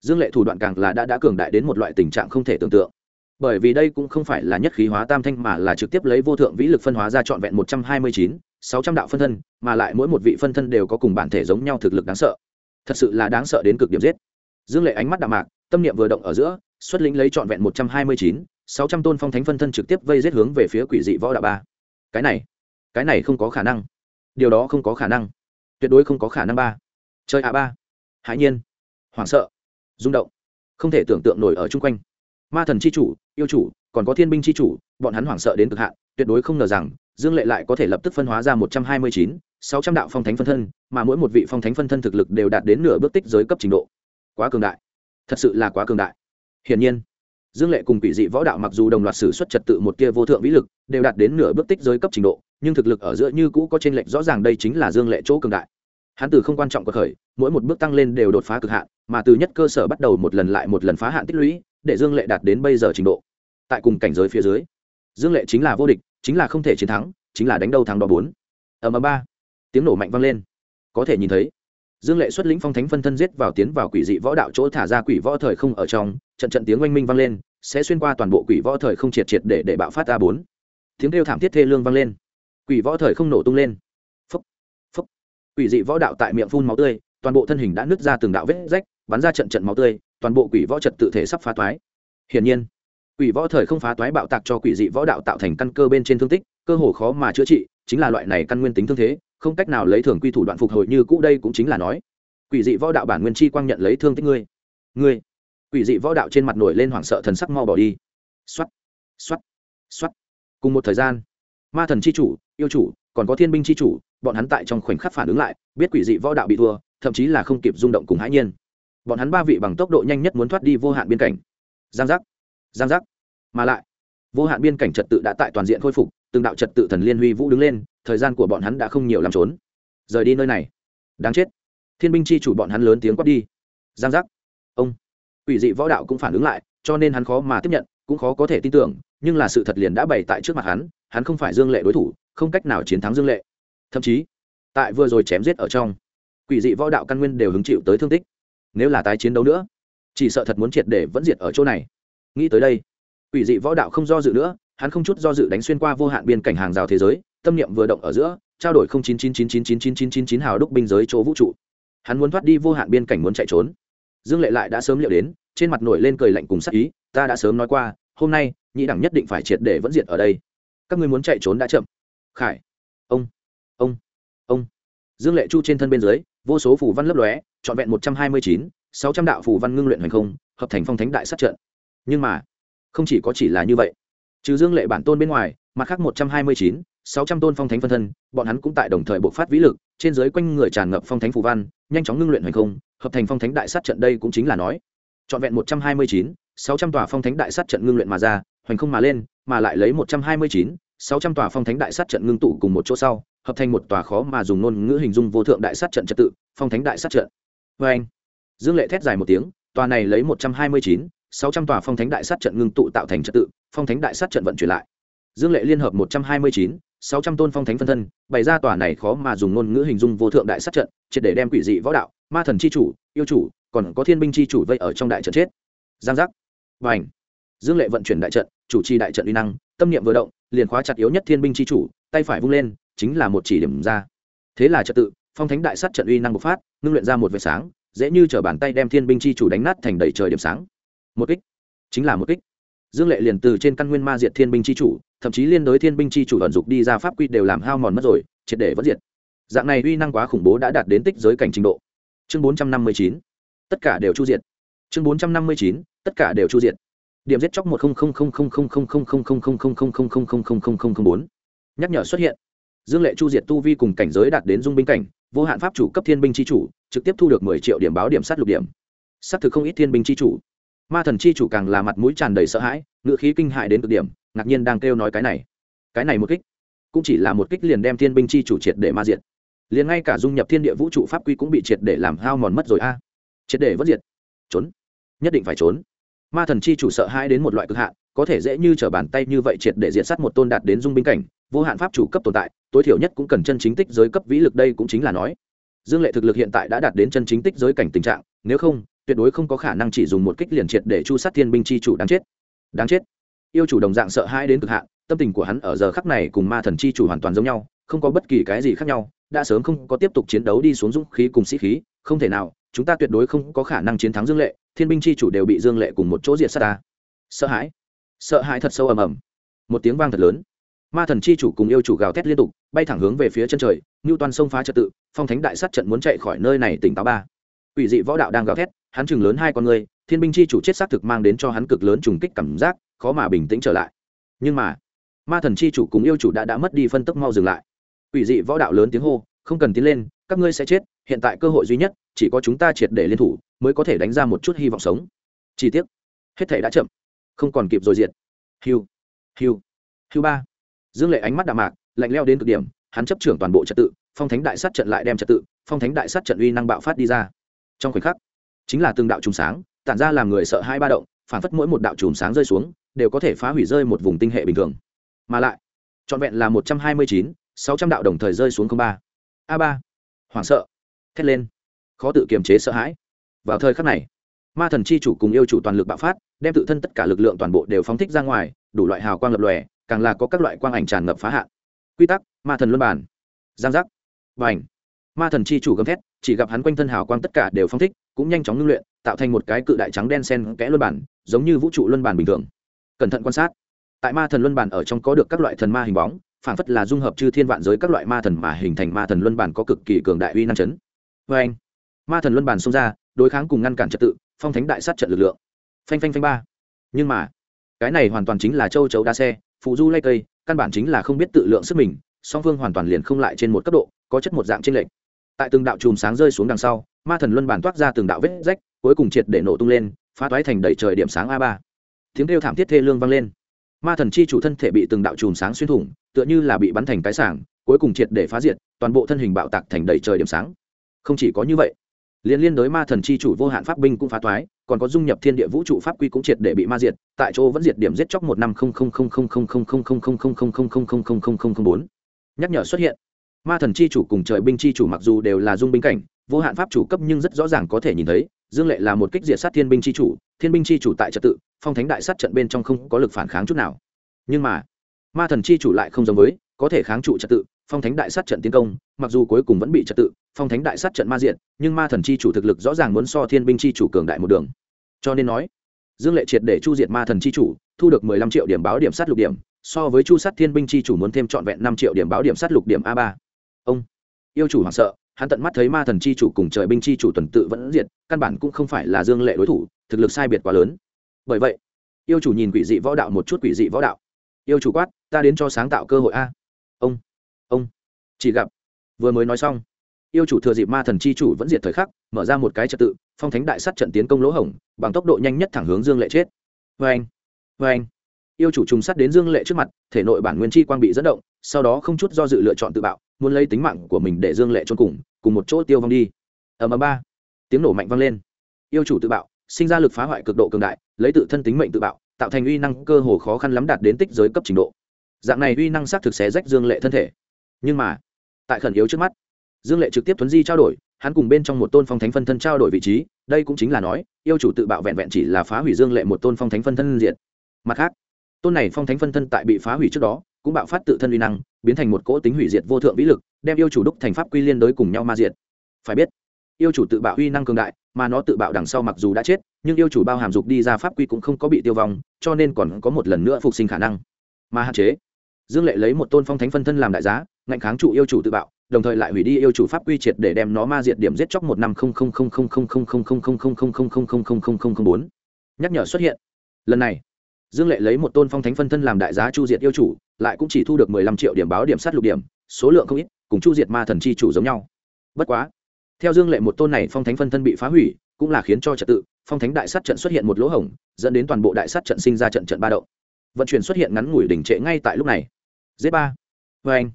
dương lệ thủ đoạn càng là đã đã cường đại đến một loại tình trạng không thể tưởng tượng. Bởi vì đây cũng không phải là nhất khí hóa tam thanh mà là trực tiếp lấy vô thượng vĩ lực phân hóa ra trọn vẹn một trăm hai mươi chín, sáu trăm đạo phân thân, mà lại mỗi một vị phân thân đều có cùng bản thể giống nhau thực lực đáng sợ. Thật sự là đáng sợ đến cực điểm giết. Dương lệ ánh mắt đạm mạc, tâm niệm vừa động ở giữa, xuất lĩnh lấy trọn vẹn một trăm hai mươi chín sáu trăm tôn phong thánh phân thân trực tiếp vây giết hướng về phía quỷ dị võ đạo ba. Cái này cái này không có khả năng. Điều đó không có khả năng. Tuyệt đối không có khả năng ba. Chơi a ba. Hãi nhiên. Hoảng sợ. Rung động. Không thể tưởng tượng nổi ở chung quanh. Ma thần c h i chủ, yêu chủ, còn có thiên binh c h i chủ, bọn hắn hoảng sợ đến cực hạn, tuyệt đối không ngờ rằng, dương lệ lại có thể lập tức phân hóa ra một trăm hai mươi chín, sáu trăm đạo phong thánh phân thân, mà mỗi một vị phong thánh phân thân thực lực đều đạt đến nửa bước tích giới cấp trình độ. Quá cường đại. Thật sự là quá cường đại. Hiển nhiên dương lệ cùng quỷ dị võ đạo mặc dù đồng loạt xử suất trật tự một tia vô thượng vĩ lực, đều đạt đến nửa bước tích giới cấp trình độ, nhưng thực lực ở giữa như cũ có t r ê n lệch rõ ràng đây chính là dương lệ chỗ cường đại. Hắn từ không quan trọng cuộc khởi, mỗi một bước tăng lên đều đột phá cực hạn, mà từ nhất cơ sở bắt đầu một lần lại một lần phá hạn tích lũy, để dương lệ đạt đến bây giờ trình độ. Tại cùng cảnh giới phía dưới, dương lệ chính là vô địch, chính là không thể chiến thắng, chính là đánh đâu thắng đó bốn. Ầm ầm ba, tiếng nổ mạnh vang lên. Có thể nhìn thấy dương lệ xuất lĩnh phong thánh phân thân giết vào tiến vào quỷ dị võ đạo chỗ thả ra quỷ võ thời không ở trong, trận trận tiếng oanh minh vang lên, sẽ xuyên qua toàn bộ quỷ võ thời không triệt triệt để để bạo phát a bốn. Tiếng kêu thảm thiết thê lương vang lên. Quỷ võ thời không nổ tung lên. Phấp phấp quỷ dị võ đạo tại miệng phun máu tươi, toàn bộ thân hình đã nứt ra từng đạo vết rách, bắn ra trận trận máu tươi, toàn bộ quỷ võ trật tự thể sắp phá toái. Hiển nhiên, quỷ võ thời không phá toái bạo tạc cho quỷ dị võ đạo tạo thành căn cơ bên trên thương tích, cơ hồ khó mà chữa trị, chính là loại này căn nguyên tính thương thế không cách nào lấy thường quy thủ đoạn phục hồi như cũ đây cũng chính là nói. Quỷ dị võ đạo bản nguyên chi quang nhận lấy thương tích ngươi. Ngươi. Quỷ dị võ đạo trên mặt nổi lên hoảng sợ thần sắc mau bỏ đi. Xoắt xoắt xoắt cùng một thời gian, ma thần c h i chủ, yêu chủ, còn có thiên binh c h i chủ, bọn hắn tại trong khoảnh khắc phản ứng lại, biết quỷ dị võ đạo bị thua, thậm chí là không kịp rung động cùng hãi nhiên. Bọn hắn ba vị bằng tốc độ nhanh nhất muốn thoát đi vô hạn biên cảnh. Giang giác. Giang giác. Mà lại vô hạn biên cảnh trật tự đã tại toàn diện khôi phục, từng đạo trật tự thần liên huy vũ đứng lên, thời gian của bọn hắn đã không nhiều làm trốn. Rời đi nơi này. Đáng chết. Thiên binh chi chủ bọn hắn lớn tiếng quát đi. Giang giác. Ông. Ủy dị võ đạo cũng phản ứng lại, cho nên hắn khó mà tiếp nhận, cũng khó có thể tin tưởng, nhưng là sự thật liền đã bày tại trước mặt hắn hắn không phải dương lệ đối thủ, không cách nào chiến thắng dương lệ. Thậm chí, tại vừa rồi chém giết ở trong, quỷ dị võ đạo căn nguyên đều hứng chịu tới thương tích. Nếu là tái chiến đấu nữa, chỉ sợ thật muốn triệt để vẫn diệt ở chỗ này. Nghĩ tới đây Quỷ dị võ đạo không do dự nữa, hắn không chút do dự đánh xuyên qua vô hạn biên cảnh hàng rào thế giới, tâm niệm vừa động ở giữa, trao đổi 0999999999 hào đúc binh giới chỗ vũ trụ. Hắn muốn thoát đi vô hạn biên cảnh muốn chạy trốn. Dương Lệ lại đã sớm liệu đến, trên mặt nổi lên cười lạnh cùng sắc ý, ta đã sớm nói qua, hôm nay, nhị đẳng nhất định phải triệt để vẫn diệt ở đây. Các ngươi muốn chạy trốn đã chậm. Khải. Ông. Ông. Ông. Dương Lệ Chu trên thân bên dưới, vô số phù văn lấp lóe, trọn vẹn 129, 600 đạo phù văn ngưng luyện hành không, hợp thành phong thánh đại sát trận. Nhưng mà, không chỉ có chỉ là như vậy, trừ dương lệ bản tôn bên ngoài, mặt khác một trăm hai mươi chín, sáu trăm tôn phong thánh phân thân, bọn hắn cũng tại đồng thời bộc phát vĩ lực, trên dưới quanh người tràn ngập phong thánh phù văn, nhanh chóng ngưng luyện hành không, hợp thành phong thánh đại sát trận đây cũng chính là nói. Trọn vẹn một trăm hai mươi chín, sáu trăm tòa phong thánh đại sát trận ngưng luyện mà ra, hoành không mà lên, mà lại lấy một trăm hai mươi chín, sáu trăm tòa phong thánh đại sát trận ngưng tụ cùng một chỗ sau, hợp thành một tòa khó mà dùng ngôn ngữ hình dung vô thượng đại sát trận trật tự, phong thánh đại sát trận. Vê anh. Dương lệ thét dài một tiếng, tòa này lấy một trăm hai mươi chín sáu trăm tòa phong thánh đại sát trận ngưng tụ tạo thành trật tự, phong thánh đại sát trận vận chuyển lại. Dương lệ liên hợp một trăm hai mươi chín, sáu trăm tôn phong thánh phân thân, bày ra tòa này khó mà dùng ngôn ngữ hình dung vô thượng đại sát trận, triệt để đem quỷ dị võ đạo, ma thần c h i chủ, yêu chủ, còn có thiên binh c h i chủ vây ở trong đại trận chết. Giang giác. Và ảnh dương lệ vận chuyển đại trận, chủ trì đại trận uy năng, tâm niệm vừa động, liền khóa chặt yếu nhất thiên binh c h i chủ, tay phải vung lên, chính là một chỉ điểm ra. Thế là trật tự, phong thánh đại sát trận uy năng bộc phát, ngưng luyện ra một vệt sáng, dễ như t bàn tay đem thiên binh c h i chủ đánh nát thành đầy trời điểm sáng một kích chính là một kích dương lệ liền từ trên căn nguyên ma diệt thiên binh c chủ thậm chí liên đối thiên binh c chủ vận dụng đi ra pháp quy đều làm hao mòn mất rồi triệt để vẫn diệt dạng này uy năng quá khủng bố đã đạt đến tích giới cảnh trình độ chương bốn trăm năm mươi chín tất cả đều chu diệt chương bốn trăm năm mươi chín tất cả đều chu diệt điểm giết chóc một bốn nhắc nhở xuất hiện dương lệ chu diệt tu vi cùng cảnh giới đạt đến dung binh cảnh vô hạn pháp chủ cấp thiên binh c chủ trực tiếp thu được mười triệu điểm báo điểm sát lục điểm s thực không ít thiên binh c chủ ma thần chi chủ càng là mặt mũi tràn đầy sợ hãi ngựa khí kinh hại đến cực điểm, ngạc nhiên đang kêu nói cái này. Cái này một kích, cũng chỉ là một kích liền đem thiên binh chi chủ triệt để ma diệt. Liền ngay cả dung nhập thiên địa vũ trụ pháp quy cũng bị triệt để làm hao mòn mất rồi a. Triệt để vất diệt. Trốn. Nhất định phải trốn. Ma thần chi chủ sợ hãi đến một loại cực hạn, có thể dễ như t r ở bàn tay như vậy triệt để diệt sát một tôn đạt đến dung binh cảnh, vô hạn pháp chủ cấp tồn tại, tối thiểu nhất cũng cần chân chính tích giới cấp vĩ lực đây cũng chính là nói. Dương lệ thực lực hiện tại đã đạt đến chân chính tích giới cảnh tình trạng, nếu không tuyệt đối không có khả năng chỉ dùng một kích liền triệt để chu sát thiên binh chi chủ đáng chết. Đáng chết. Yêu chủ đồng dạng sợ hãi đến cực hạn, tâm tình của hắn ở giờ khắc này cùng ma thần chi chủ hoàn toàn giống nhau, không có bất kỳ cái gì khác nhau, đã sớm không có tiếp tục chiến đấu đi xuống dũng khí cùng sĩ khí, không thể nào, chúng ta tuyệt đối không có khả năng chiến thắng dương lệ, thiên binh chi chủ đều bị dương lệ cùng một chỗ diệt sát ta. Sợ hãi. Sợ hãi thật sâu ầm ầm. Một tiếng vang thật lớn. Ma thần chi chủ cùng yêu chủ gào thét liên tục, bay thẳng hướng về phía chân trời ngưu toàn sông phá trật tự, phong thánh đại sát trận muốn chạy khỏi nơi này tỉnh táo ba. Ủy dị võ đạo đang gào thét hắn chừng lớn hai con người thiên binh chi chủ chết xác thực mang đến cho hắn cực lớn trùng kích cảm giác, khó mà bình tĩnh trở lại. Nhưng mà, ma thần chi chủ cùng yêu chủ đã đã mất đi phân tức mau dừng lại. Ủy dị võ đạo lớn tiếng hô, không cần tiến lên, các ngươi sẽ chết, hiện tại cơ hội duy nhất, chỉ có chúng ta triệt để liên thủ, mới có thể đánh ra một chút hy vọng sống. Chi tiết hết thể đã chậm, không còn kịp rồi diệt. Hiu hiu hiu ba. Dương lệ ánh mắt đạm mạc, lạnh leo đến cực điểm, hắn chấp trưởng toàn bộ trật tự, phong thánh đại sát trận lại đem trật tự, phong thánh đại sát trận uy năng bạo phát đi ra. Trong khoảnh khắc chính là từng đạo trùng sáng, tản ra làm người sợ hai ba động, phản phất mỗi một đạo trùng sáng rơi xuống, đều có thể phá hủy rơi một vùng tinh hệ bình thường. Mà lại, trọn vẹn là một trăm hai mươi chín, sáu trăm đạo đồng thời rơi xuống không ba. A ba. Hoảng sợ. Thét lên. Khó tự kiềm chế sợ hãi. Vào thời khắc này, ma thần chi chủ cùng yêu chủ toàn lực bạo phát, đem tự thân tất cả lực lượng toàn bộ đều phóng thích ra ngoài, đủ loại hào quang lập lòe, càng là có các loại quang ảnh tràn ngập phá hạn. Quy tắc, ma thần luân bản giang giác. Và ảnh ma thần chi chủ gầm thét, chỉ gặp hắn quanh thân hào quang tất cả đều phong thích, cũng nhanh chóng ngưng luyện, tạo thành một cái cự đại trắng đen sen kẽ luân bản, giống như vũ trụ luân bản bình thường. Cẩn thận quan sát, tại ma thần luân bản ở trong có được các loại thần ma hình bóng, phản phất là dung hợp chư thiên vạn giới các loại ma thần mà hình thành ma thần luân bản có cực kỳ cường đại uy năng chấn. Vê anh, ma thần luân bản xông ra, đối kháng cùng ngăn cản trật tự, phong thánh đại sát trận lực lượng. Phanh phanh phanh ba. Nhưng mà, cái này hoàn toàn chính là châu chấu đa xe phụ du lây cây, căn bản chính là không biết tự lượng sức mình, song phương hoàn toàn liền không lại trên một cấp độ, có chất một dạng trên lệnh tại từng đạo chùm sáng rơi xuống đằng sau ma thần luân bản toát ra từng đạo vết rách cuối cùng triệt để nổ tung lên phá toái thành đầy trời điểm sáng a ba tiếng kêu thảm thiết thê lương vang lên ma thần chi chủ thân thể bị từng đạo chùm sáng xuyên thủng tựa như là bị bắn thành cái sảng cuối cùng triệt để phá diệt toàn bộ thân hình bạo tạc thành đầy trời điểm sáng không chỉ có như vậy liên liên đối ma thần chi chủ vô hạn pháp binh cũng phá toái còn có dung nhập thiên địa vũ trụ pháp quy cũng triệt để bị ma diệt tại chỗ vẫn diệt điểm giết chóc một năm không không không không không không không không không không không không không không không không không bốn nhắc nhở xuất hiện ma thần chi chủ cùng trời binh chi chủ mặc dù đều là dung binh cảnh, vô hạn pháp chủ cấp nhưng rất rõ ràng có thể nhìn thấy, dương lệ là một kích diệt sát thiên binh chi chủ, thiên binh chi chủ tại trật tự, phong thánh đại sát trận bên trong không có lực phản kháng chút nào. Nhưng mà, ma thần chi chủ lại không giống với, có thể kháng trụ trật tự, phong thánh đại sát trận tiến công, mặc dù cuối cùng vẫn bị trật tự, phong thánh đại sát trận ma diện nhưng ma thần chi chủ thực lực rõ ràng muốn so thiên binh chi chủ cường đại một đường. Cho nên nói, dương lệ triệt để chu diệt ma thần chi chủ, thu được mười lăm triệu điểm báo điểm sát lục điểm, so với chu sát thiên binh chi chủ muốn thêm trọn vẹn năm triệu điểm báo điểm sát lục điểm a ba ông. Yêu chủ hoảng sợ, hắn tận mắt thấy ma thần chi chủ cùng trời binh chi chủ tuần tự vẫn diệt, căn bản cũng không phải là dương lệ đối thủ, thực lực sai biệt quá lớn. Bởi vậy, yêu chủ nhìn quỷ dị võ đạo một chút quỷ dị võ đạo. Yêu chủ quát, ta đến cho sáng tạo cơ hội a. Ông. Ông. Chỉ gặp, vừa mới nói xong, yêu chủ thừa dịp ma thần chi chủ vẫn diệt thời khắc, mở ra một cái trật tự, phong thánh đại sắt trận tiến công lỗ hổng, bằng tốc độ nhanh nhất thẳng hướng dương lệ chết. Vê anh vê anh yêu chủ trùng sắt đến dương lệ trước mặt, thể nội bản nguyên chi quang bị dẫn động, sau đó không chút do dự lựa chọn tự bạo, muốn lấy tính mạng của mình để dương lệ trôn cùng cùng một chỗ tiêu vong đi. Ở ầm ba. Tiếng nổ mạnh vang lên. Yêu chủ tự bạo, sinh ra lực phá hoại cực độ cường đại, lấy tự thân tính mệnh tự bạo, tạo thành uy năng cơ hồ khó khăn lắm đạt đến tích giới cấp trình độ. Dạng này uy năng xác thực xé rách dương lệ thân thể. Nhưng mà, tại khẩn yếu trước mắt, dương lệ trực tiếp thuấn di trao đổi, hắn cùng bên trong một tôn phong thánh phân thân trao đổi vị trí, đây cũng chính là nói, yêu chủ tự bạo vẹn vẹn chỉ là phá hủy dương lệ một tôn phong thánh phân thân diện mặt khác tôn này phong thánh phân thân tại bị phá hủy trước đó cũng bạo phát tự thân uy năng biến thành một cỗ tính hủy diệt vô thượng vĩ lực đem yêu chủ đúc thành pháp quy liên đối cùng nhau ma diệt phải biết yêu chủ tự bạo uy năng cường đại mà nó tự bạo đằng sau mặc dù đã chết nhưng yêu chủ bao hàm dục đi ra pháp quy cũng không có bị tiêu vong cho nên còn có một lần nữa phục sinh khả năng mà hạn chế dương lệ lấy một tôn phong thánh phân thân làm đại giá ngạnh kháng trụ yêu chủ tự bạo đồng thời lại hủy đi yêu chủ pháp quy triệt để đem nó ma diệt điểm giết chóc một năm không không không không không không không không không không không không không không không không không không bốn nhắc nhở xuất hiện lần này dương lệ lấy một tôn phong thánh phân thân làm đại giá chu diệt yêu chủ, lại cũng chỉ thu được mười lăm triệu điểm báo điểm sát lục điểm, số lượng không ít, cùng chu diệt ma thần chi chủ giống nhau. Bất quá, theo dương lệ một tôn này phong thánh phân thân bị phá hủy, cũng là khiến cho trật tự, phong thánh đại sát trận xuất hiện một lỗ hổng, dẫn đến toàn bộ đại sát trận sinh ra trận trận ba động. Vận chuyển xuất hiện ngắn ngủi đỉnh trệ ngay tại lúc này. Z ba. Vê anh,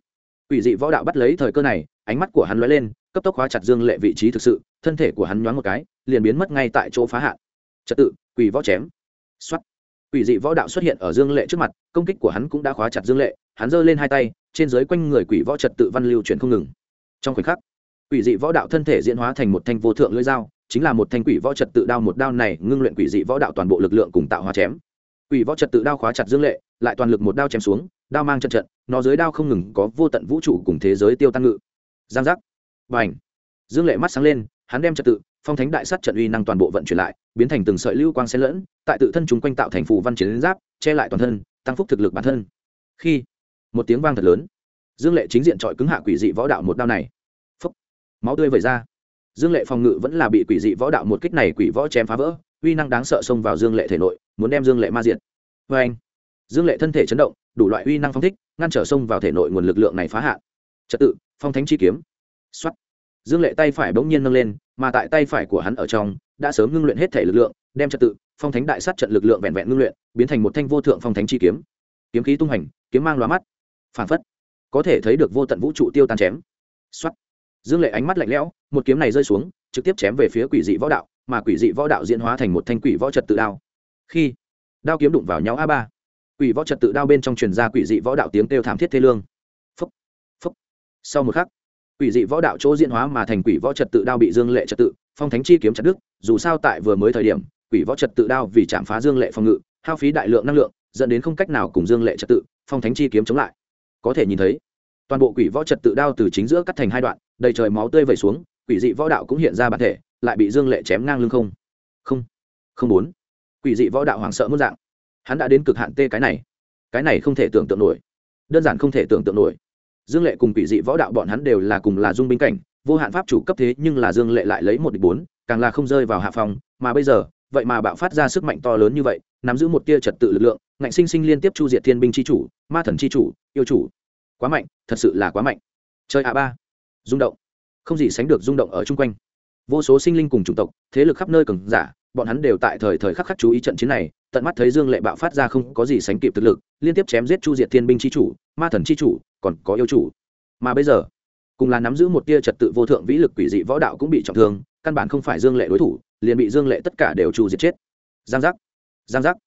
quỷ dị võ đạo bắt lấy thời cơ này, ánh mắt của hắn lóe lên, cấp tốc hóa chặt dương lệ vị trí thực sự, thân thể của hắn nhoáng một cái, liền biến mất ngay tại chỗ phá hạn. Trật tự, quỷ võ chém. Xuất quỷ dị võ đạo xuất hiện ở dương lệ trước mặt, công kích của hắn cũng đã khóa chặt dương lệ, hắn giơ lên hai tay, trên dưới quanh người quỷ võ trật tự văn lưu chuyển không ngừng. Trong khoảnh khắc, quỷ dị võ đạo thân thể diễn hóa thành một thanh vô thượng lưỡi dao, chính là một thanh quỷ võ trật tự đao một đao này ngưng luyện quỷ dị võ đạo toàn bộ lực lượng cùng tạo hóa chém. Quỷ võ trật tự đao khóa chặt dương lệ, lại toàn lực một đao chém xuống, đao mang trận trận, nó dưới đao không ngừng có vô tận vũ trụ cùng thế giới tiêu tăng ngự. Giang giác. Và ảnh dương lệ mắt sáng lên, hắn đem trật tự, phong thánh đại sát trận uy năng toàn bộ vận chuyển lại biến thành từng sợi lưu quang xen lẫn, tại tự thân chúng quanh tạo thành phù văn chiến giáp, che lại toàn thân, tăng phúc thực lực bản thân. Khi một tiếng vang thật lớn, dương lệ chính diện trọi cứng hạ quỷ dị võ đạo một đao này. Phúc, máu tươi vẩy ra. Dương lệ phòng ngự vẫn là bị quỷ dị võ đạo một kích này quỷ võ chém phá vỡ, uy năng đáng sợ xông vào dương lệ thể nội, muốn đem dương lệ ma diệt. Vê anh dương lệ thân thể chấn động, đủ loại uy năng phong thích, ngăn trở xông vào thể nội nguồn lực lượng này phá hạn. Trật tự, phong thánh chi kiếm. Xuất dương lệ tay phải bỗng nhiên nâng lên, mà tại tay phải của hắn ở trong đã sớm ngưng luyện hết thể lực lượng, đem trật tự, phong thánh đại sát trận lực lượng vẹn vẹn ngưng luyện, biến thành một thanh vô thượng phong thánh chi kiếm. Kiếm khí tung hành, kiếm mang lóa mắt phản phất có thể thấy được vô tận vũ trụ tiêu tan chém. Xuất dương lệ ánh mắt lạnh lẽo, một kiếm này rơi xuống, trực tiếp chém về phía quỷ dị võ đạo, mà quỷ dị võ đạo diễn hóa thành một thanh quỷ võ trật tự đao. Khi đao kiếm đụng vào nhau a ba, quỷ võ trật tự đao bên trong truyền ra quỷ dị võ đạo tiếng kêu thảm thiết thê lương. Phúc phúc. Sau một khắc, quỷ dị võ đạo chỗ diễn hóa mà thành quỷ võ trật tự đao bị dương lệ trật tự phong thánh chi kiếm chặt đức dù sao tại vừa mới thời điểm, quỷ võ trật tự đao vì chạm phá dương lệ phòng ngự, hao phí đại lượng năng lượng, dẫn đến không cách nào cùng dương lệ trật tự, phong thánh chi kiếm chống lại. Có thể nhìn thấy, toàn bộ quỷ võ trật tự đao từ chính giữa cắt thành hai đoạn, đầy trời máu tươi vẩy xuống, quỷ dị võ đạo cũng hiện ra bản thể, lại bị dương lệ chém ngang lưng không. Không không bốn quỷ dị võ đạo hoảng sợ muôn dạng. Hắn đã đến cực hạn tê cái này. Cái này không thể tưởng tượng nổi. Đơn giản không thể tưởng tượng nổi. Dương lệ cùng quỷ dị võ đạo bọn hắn đều là cùng là dung binh cảnh vô hạn pháp chủ cấp thế nhưng là dương lệ lại lấy một địch bốn, càng là không rơi vào hạ phòng mà bây giờ, vậy mà bạo phát ra sức mạnh to lớn như vậy, nắm giữ một tia trật tự lực lượng, ngạnh sinh sinh liên tiếp chu diệt thiên binh c h i chủ, ma thần c h i chủ, yêu chủ. Quá mạnh, thật sự là quá mạnh. Chơi a ba. Rung động. Không gì sánh được rung động ở chung quanh. Vô số sinh linh cùng chủng tộc, thế lực khắp nơi cường giả, bọn hắn đều tại thời thời khắc khắc chú ý trận chiến này, tận mắt thấy dương lệ bạo phát ra không có gì sánh kịp thực lực, liên tiếp chém giết chu diệt thiên binh c h i chủ, ma thần c h i chủ, còn có yêu chủ. Mà bây giờ cùng là nắm giữ một tia trật tự vô thượng vĩ lực quỷ dị võ đạo cũng bị trọng thương, căn bản không phải dương lệ đối thủ, liền bị dương lệ tất cả đều trù diệt chết. Giang giác giang giác.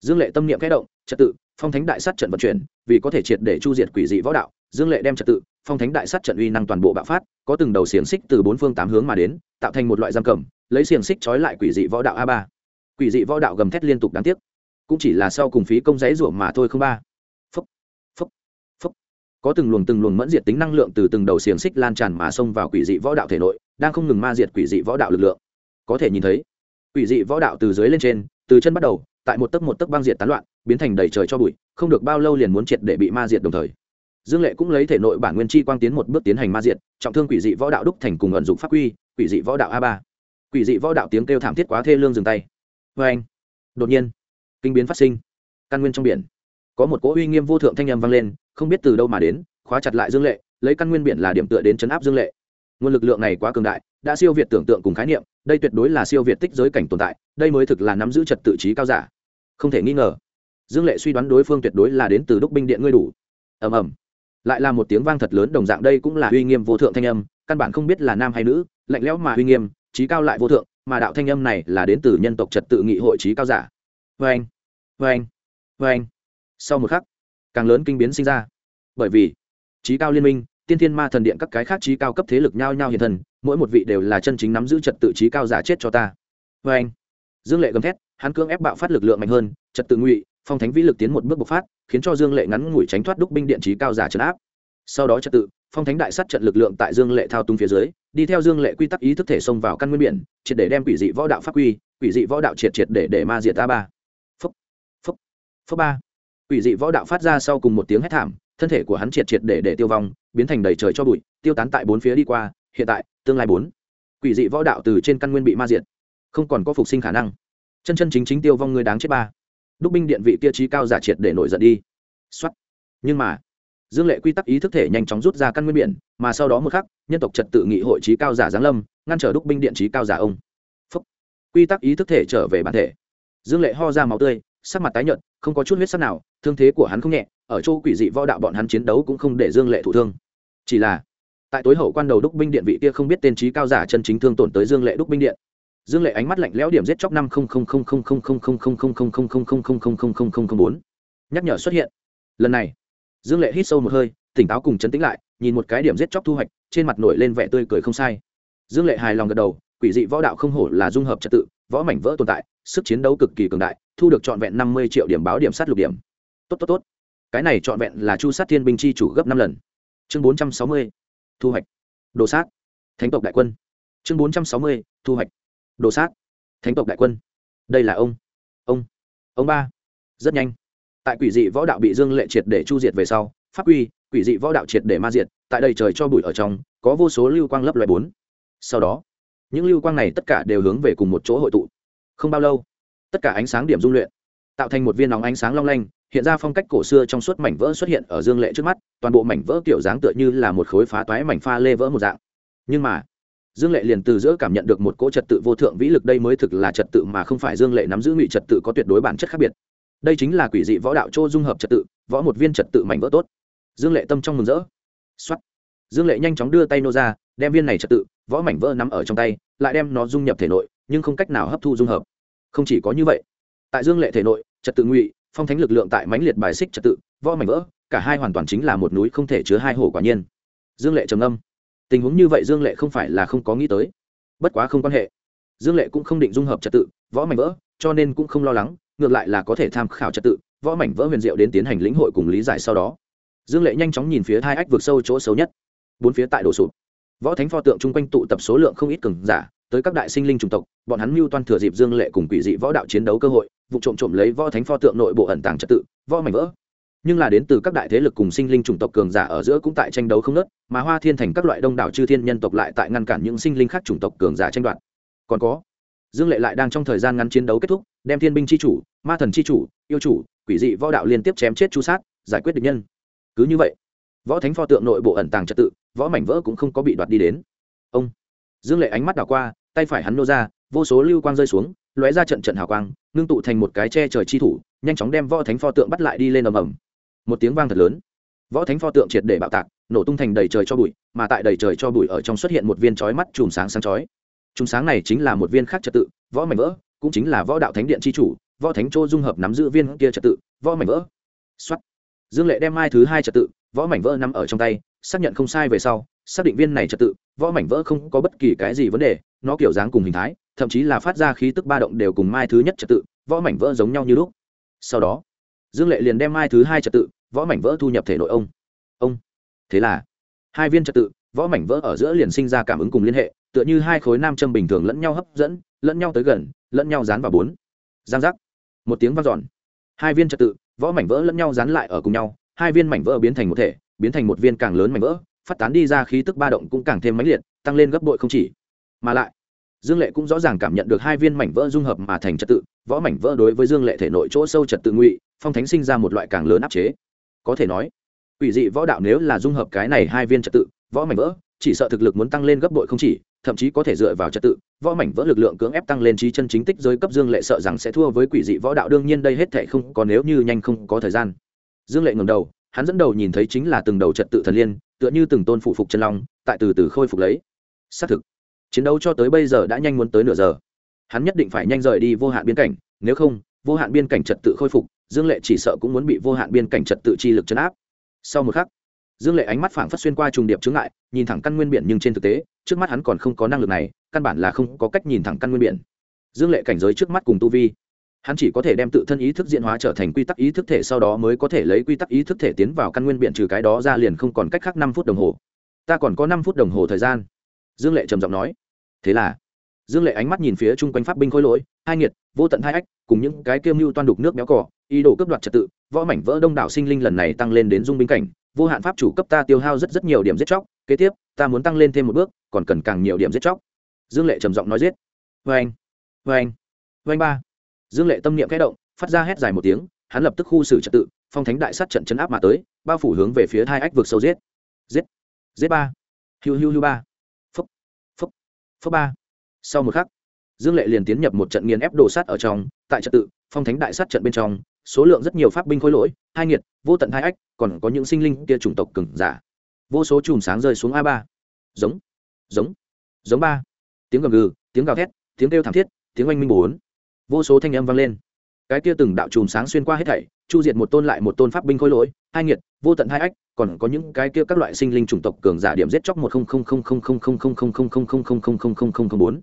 Dương lệ tâm niệm kẽ động, trật tự, phong thánh đại sát trận vận chuyển, vì có thể triệt để chu diệt quỷ dị võ đạo, dương lệ đem trật tự, phong thánh đại sát trận uy năng toàn bộ bạo phát, có từng đầu xiềng xích từ bốn phương tám hướng mà đến, tạo thành một loại giam cầm, lấy xiềng xích trói lại quỷ dị võ đạo a ba. Quỷ dị võ đạo gầm thét liên tục đáng tiếc. Cũng chỉ là sau cùng phí công giấy ruộng mà thôi không ba có từng luồng từng luồng mẫn diệt tính năng lượng từ từng đầu xiềng xích lan tràn mà xông vào quỷ dị võ đạo thể nội, đang không ngừng ma diệt quỷ dị võ đạo lực lượng. Có thể nhìn thấy, quỷ dị võ đạo từ dưới lên trên, từ chân bắt đầu, tại một tấc một tấc băng diệt tán loạn, biến thành đầy trời cho bụi, không được bao lâu liền muốn triệt để bị ma diệt đồng thời. Dương lệ cũng lấy thể nội bản nguyên chi quang tiến một bước tiến hành ma diệt, trọng thương quỷ dị võ đạo đúc thành cùng ẩn dụng pháp quy, quỷ dị võ đạo a ba. Quỷ dị võ đạo tiếng kêu thảm thiết quá thê lương dừng tay. Vê anh, đột nhiên, kinh biến phát sinh. Căn nguyên trong biển, có một cỗ uy nghiêm vô thượng thanh âm vang lên không biết từ đâu mà đến, khóa chặt lại dương lệ, lấy căn nguyên biển là điểm tựa đến chấn áp dương lệ. Nguồn lực lượng này quá cường đại, đã siêu việt tưởng tượng cùng khái niệm, đây tuyệt đối là siêu việt tích giới cảnh tồn tại, đây mới thực là nắm giữ trật tự trí cao giả. Không thể nghi ngờ, dương lệ suy đoán đối phương tuyệt đối là đến từ đúc binh điện ngươi đủ. Ầm ầm. Lại là một tiếng vang thật lớn đồng dạng đây cũng là uy nghiêm vô thượng thanh âm, căn bản không biết là nam hay nữ, lạnh lẽo mà uy nghiêm, trí cao lại vô thượng, mà đạo thanh âm này là đến từ nhân tộc trật tự nghị hội trí cao giả. Vê anh vê anh vê anh sau một khắc càng lớn kinh biến sinh ra. Bởi vì, trí cao liên minh, tiên thiên ma thần điện các cái khác trí cao cấp thế lực nhao nhao hiện thần mỗi một vị đều là chân chính nắm giữ trật tự trí cao giả chết cho ta. Vê anh, dương lệ gầm thét, hắn cưỡng ép bạo phát lực lượng mạnh hơn, trật tự ngụy, phong thánh vĩ lực tiến một bước bộc phát, khiến cho dương lệ ngắn ngủi tránh thoát đúc binh điện trí cao giả trấn áp. Sau đó trật tự, phong thánh đại sát trận lực lượng tại dương lệ thao túng phía dưới, đi theo dương lệ quy tắc ý thức thể xông vào căn nguyên biển, triệt để đem quỷ dị võ đạo pháp quy quỷ dị võ đạo triệt triệt để để ma diệt ta ba. Phúc phúc phúc ba quỷ dị võ đạo phát ra sau cùng một tiếng hét thảm, thân thể của hắn triệt triệt để để tiêu vong, biến thành đầy trời cho bụi, tiêu tán tại bốn phía đi qua, hiện tại, tương lai bốn. Quỷ dị võ đạo từ trên căn nguyên bị ma diệt, không còn có phục sinh khả năng. Chân chân chính chính tiêu vong người đáng chết ba. Đúc binh điện vị kia trí cao giả triệt để nổi giận đi. Soát. nhưng mà, dương lệ quy tắc ý thức thể nhanh chóng rút ra căn nguyên biển, mà sau đó một khắc, nhân tộc trật tự nghị hội trí cao giả giáng lâm, ngăn trở đúc binh điện trí cao giả ông. Phúc. quy tắc ý thức thể trở về bản thể. Dương lệ ho ra máu tươi sắc mặt tái nhợt không có chút huyết sắc nào thương thế của hắn không nhẹ ở chỗ quỷ dị võ đạo bọn hắn chiến đấu cũng không để dương lệ thụ thương chỉ là tại tối hậu quan đầu đúc binh điện vị kia không biết tên trí cao giả chân chính thương tổn tới dương lệ đúc binh điện dương lệ ánh mắt lạnh lẽo điểm giết chóc năm bốn nhắc nhở xuất hiện lần này dương lệ hít sâu một hơi tỉnh táo cùng chấn tĩnh lại nhìn một cái điểm giết chóc thu hoạch trên mặt nổi lên vẻ tươi cười không sai dương lệ hài lòng gật đầu quỷ dị võ đạo không hổ là dung hợp trật tự võ mảnh vỡ tồn tại, sức chiến đấu cực kỳ cường đại, thu được trọn vẹn năm mươi triệu điểm báo điểm sát lục điểm. Tốt tốt tốt. Cái này trọn vẹn là chu sát thiên binh chi chủ gấp năm lần. Chương bốn trăm sáu mươi, thu hoạch. Đồ sát. Thánh tộc đại quân. Chương bốn trăm sáu mươi, thu hoạch. Đồ sát. Thánh tộc đại quân. Đây là ông. Ông. Ông ba. Rất nhanh. Tại quỷ dị võ đạo bị dương lệ triệt để chu diệt về sau, pháp quy, quỷ dị võ đạo triệt để ma diệt, tại đây trời cho bụi ở trong, có vô số lưu quang lấp loại bốn. Sau đó những lưu quang này tất cả đều hướng về cùng một chỗ hội tụ. Không bao lâu, tất cả ánh sáng điểm dung luyện, tạo thành một viên nóng ánh sáng long lanh, hiện ra phong cách cổ xưa trong suốt mảnh vỡ xuất hiện ở dương lệ trước mắt, toàn bộ mảnh vỡ kiểu dáng tựa như là một khối phá toái mảnh pha lê vỡ một dạng. Nhưng mà, dương lệ liền từ giữa cảm nhận được một cỗ trật tự vô thượng vĩ lực đây mới thực là trật tự mà không phải dương lệ nắm giữ ngụy trật tự có tuyệt đối bản chất khác biệt. Đây chính là quỷ dị võ đạo chô dung hợp trật tự, võ một viên trật tự mảnh vỡ tốt. Dương lệ tâm trong mừng rỡ. X dương lệ nhanh chóng đưa tay nô ra, đem viên này trật tự võ mảnh vỡ nắm ở trong tay, lại đem nó dung nhập thể nội, nhưng không cách nào hấp thu dung hợp. Không chỉ có như vậy, tại dương lệ thể nội, trật tự ngụy, phong thánh lực lượng tại mãnh liệt bài xích trật tự, võ mảnh vỡ, cả hai hoàn toàn chính là một núi không thể chứa hai hồ quả nhiên. Dương lệ trầm âm tình huống như vậy dương lệ không phải là không có nghĩ tới. Bất quá không quan hệ. Dương lệ cũng không định dung hợp trật tự, võ mảnh vỡ, cho nên cũng không lo lắng, ngược lại là có thể tham khảo trật tự, võ mảnh vỡ huyền diệu đến tiến hành lĩnh hội cùng lý giải sau đó. Dương lệ nhanh chóng nhìn phía hai ách vực sâu chỗ xấu nhất. Bốn phía tại đổ sụp võ thánh pho tượng chung quanh tụ tập số lượng không ít cường giả, tới các đại sinh linh chủng tộc, bọn hắn mưu toan thừa dịp dương lệ cùng quỷ dị võ đạo chiến đấu cơ hội, vụ trộm trộm lấy võ thánh pho tượng nội bộ ẩn tàng trật tự, võ mảnh vỡ. Nhưng là đến từ các đại thế lực cùng sinh linh chủng tộc cường giả ở giữa cũng tại tranh đấu không nớt mà hoa thiên thành các loại đông đảo chư thiên nhân tộc lại tại ngăn cản những sinh linh khác chủng tộc cường giả tranh đoạt. Còn có, dương lệ lại đang trong thời gian ngắn chiến đấu kết thúc, đem thiên binh c h i chủ, ma thần c h i chủ, yêu chủ, quỷ dị võ đạo liên tiếp chém chết chu sát, giải quyết được nhân. Cứ như vậy, võ thánh pho tượng nội bộ ẩn tàng trật tự võ mảnh vỡ cũng không có bị đoạt đi đến. Ông dương lệ ánh mắt đảo qua, tay phải hắn nô ra, vô số lưu quang rơi xuống, lóe ra trận trận hào quang, ngưng tụ thành một cái che trời chi thủ, nhanh chóng đem võ thánh pho tượng bắt lại đi lên ầm ầm. Một tiếng vang thật lớn. Võ thánh pho tượng triệt để bạo tạc, nổ tung thành đầy trời cho bụi, mà tại đầy trời cho bụi ở trong xuất hiện một viên chói mắt chùm sáng sáng chói. Chùm sáng này chính là một viên khác trật tự, võ mảnh vỡ, cũng chính là võ đạo thánh điện chi chủ, võ thánh châu dung hợp nắm giữ viên kia trật tự, võ mảnh vỡ. Xuất dương lệ đem mai thứ hai trật tự, võ mảnh vỡ nằm ở trong tay xác nhận không sai về sau, xác định viên này trật tự, võ mảnh vỡ không có bất kỳ cái gì vấn đề, nó kiểu dáng cùng hình thái, thậm chí là phát ra khí tức ba động đều cùng mai thứ nhất trật tự, võ mảnh vỡ giống nhau như lúc. Sau đó, dương lệ liền đem mai thứ hai trật tự, võ mảnh vỡ thu nhập thể nội ông. Ông. Thế là, hai viên trật tự, võ mảnh vỡ ở giữa liền sinh ra cảm ứng cùng liên hệ, tựa như hai khối nam châm bình thường lẫn nhau hấp dẫn, lẫn nhau tới gần, lẫn nhau dán vào bốn. Giang giác. Một tiếng vang dọn. Hai viên trật tự, võ mảnh vỡ lẫn nhau dán lại ở cùng nhau, hai viên mảnh vỡ biến thành một thể biến thành một viên càng lớn mảnh vỡ, phát tán đi ra khí tức ba động cũng càng thêm mãnh liệt, tăng lên gấp bội không chỉ. Mà lại, dương lệ cũng rõ ràng cảm nhận được hai viên mảnh vỡ dung hợp mà thành trật tự, võ mảnh vỡ đối với dương lệ thể nội chỗ sâu trật tự ngụy, phong thánh sinh ra một loại càng lớn áp chế. Có thể nói ủy dị võ đạo nếu là dung hợp cái này hai viên trật tự, võ mảnh vỡ, chỉ sợ thực lực muốn tăng lên gấp bội không chỉ, thậm chí có thể dựa vào trật tự, võ mảnh vỡ lực lượng cưỡng ép tăng lên trí chân chính tích giới cấp dương lệ sợ rằng sẽ thua với quỷ dị võ đạo, đương nhiên đây hết thể không có nếu như nhanh không có thời gian. Dương lệ ngầm đầu hắn dẫn đầu nhìn thấy chính là từng đầu trật tự thần liên, tựa như từng tôn phụ phục chân long, tại từ từ khôi phục lấy. Xác thực, chiến đấu cho tới bây giờ đã nhanh muốn tới nửa giờ. Hắn nhất định phải nhanh rời đi vô hạn biên cảnh, nếu không, vô hạn biên cảnh trật tự khôi phục, dương lệ chỉ sợ cũng muốn bị vô hạn biên cảnh trật tự chi lực chấn áp. Sau một khắc, dương lệ ánh mắt phảng phất xuyên qua trùng điệp chướng ngại, nhìn thẳng căn nguyên biển nhưng trên thực tế, trước mắt hắn còn không có năng lực này, căn bản là không có cách nhìn thẳng căn nguyên biển. Dương lệ cảnh giới trước mắt cùng tu vi hắn chỉ có thể đem tự thân ý thức diễn hóa trở thành quy tắc ý thức thể, sau đó mới có thể lấy quy tắc ý thức thể tiến vào căn nguyên biện trừ cái đó ra liền không còn cách khác năm phút đồng hồ. Ta còn có năm phút đồng hồ thời gian. Dương lệ trầm giọng nói. Thế là, dương lệ ánh mắt nhìn phía chung quanh pháp binh khôi lỗi, hai nghiệt, vô tận hai ách, cùng những cái kiêm mưu toan đục nước béo cỏ ý đồ cướp đoạt trật tự, võ mảnh vỡ đông đảo sinh linh lần này tăng lên đến dung binh cảnh, vô hạn pháp chủ cấp ta tiêu hao rất rất nhiều điểm giết chóc, kế tiếp, ta muốn tăng lên thêm một bước, còn cần càng nhiều điểm giết chóc. Dương lệ trầm giọng nói giết. Vê anh vê anh vê anh ba dương lệ tâm niệm kẽ động phát ra hét dài một tiếng hắn lập tức khu xử trật tự phong thánh đại sát trận chấn áp mà tới bao phủ hướng về phía hai ách vực sâu giết. Giết. Giết ba. Hiu hiu hiu ba. Phấp, phấp, phấp ba. Sau một khắc dương lệ liền tiến nhập một trận nghiền ép đồ sát ở trong tại trật tự phong thánh đại sát trận bên trong số lượng rất nhiều pháp binh khối lỗi hai nghiệt vô tận hai ách còn có những sinh linh kia chủng tộc cừng giả. Vô số chùm sáng rơi xuống a ba. Giống. Giống. Giống ba. Tiếng gầm gừ tiếng gào thét tiếng kêu thảm thiết tiếng oanh minh bốn vô số thanh âm vang lên cái kia từng đạo chùm sáng xuyên qua hết thảy chu diệt một tôn lại một tôn pháp binh khôi lỗi hai nghiệt vô tận hai ách còn có những cái kia các loại sinh linh chủng tộc cường giả điểm giết chóc một không không không không không không không không không không không không không không không không bốn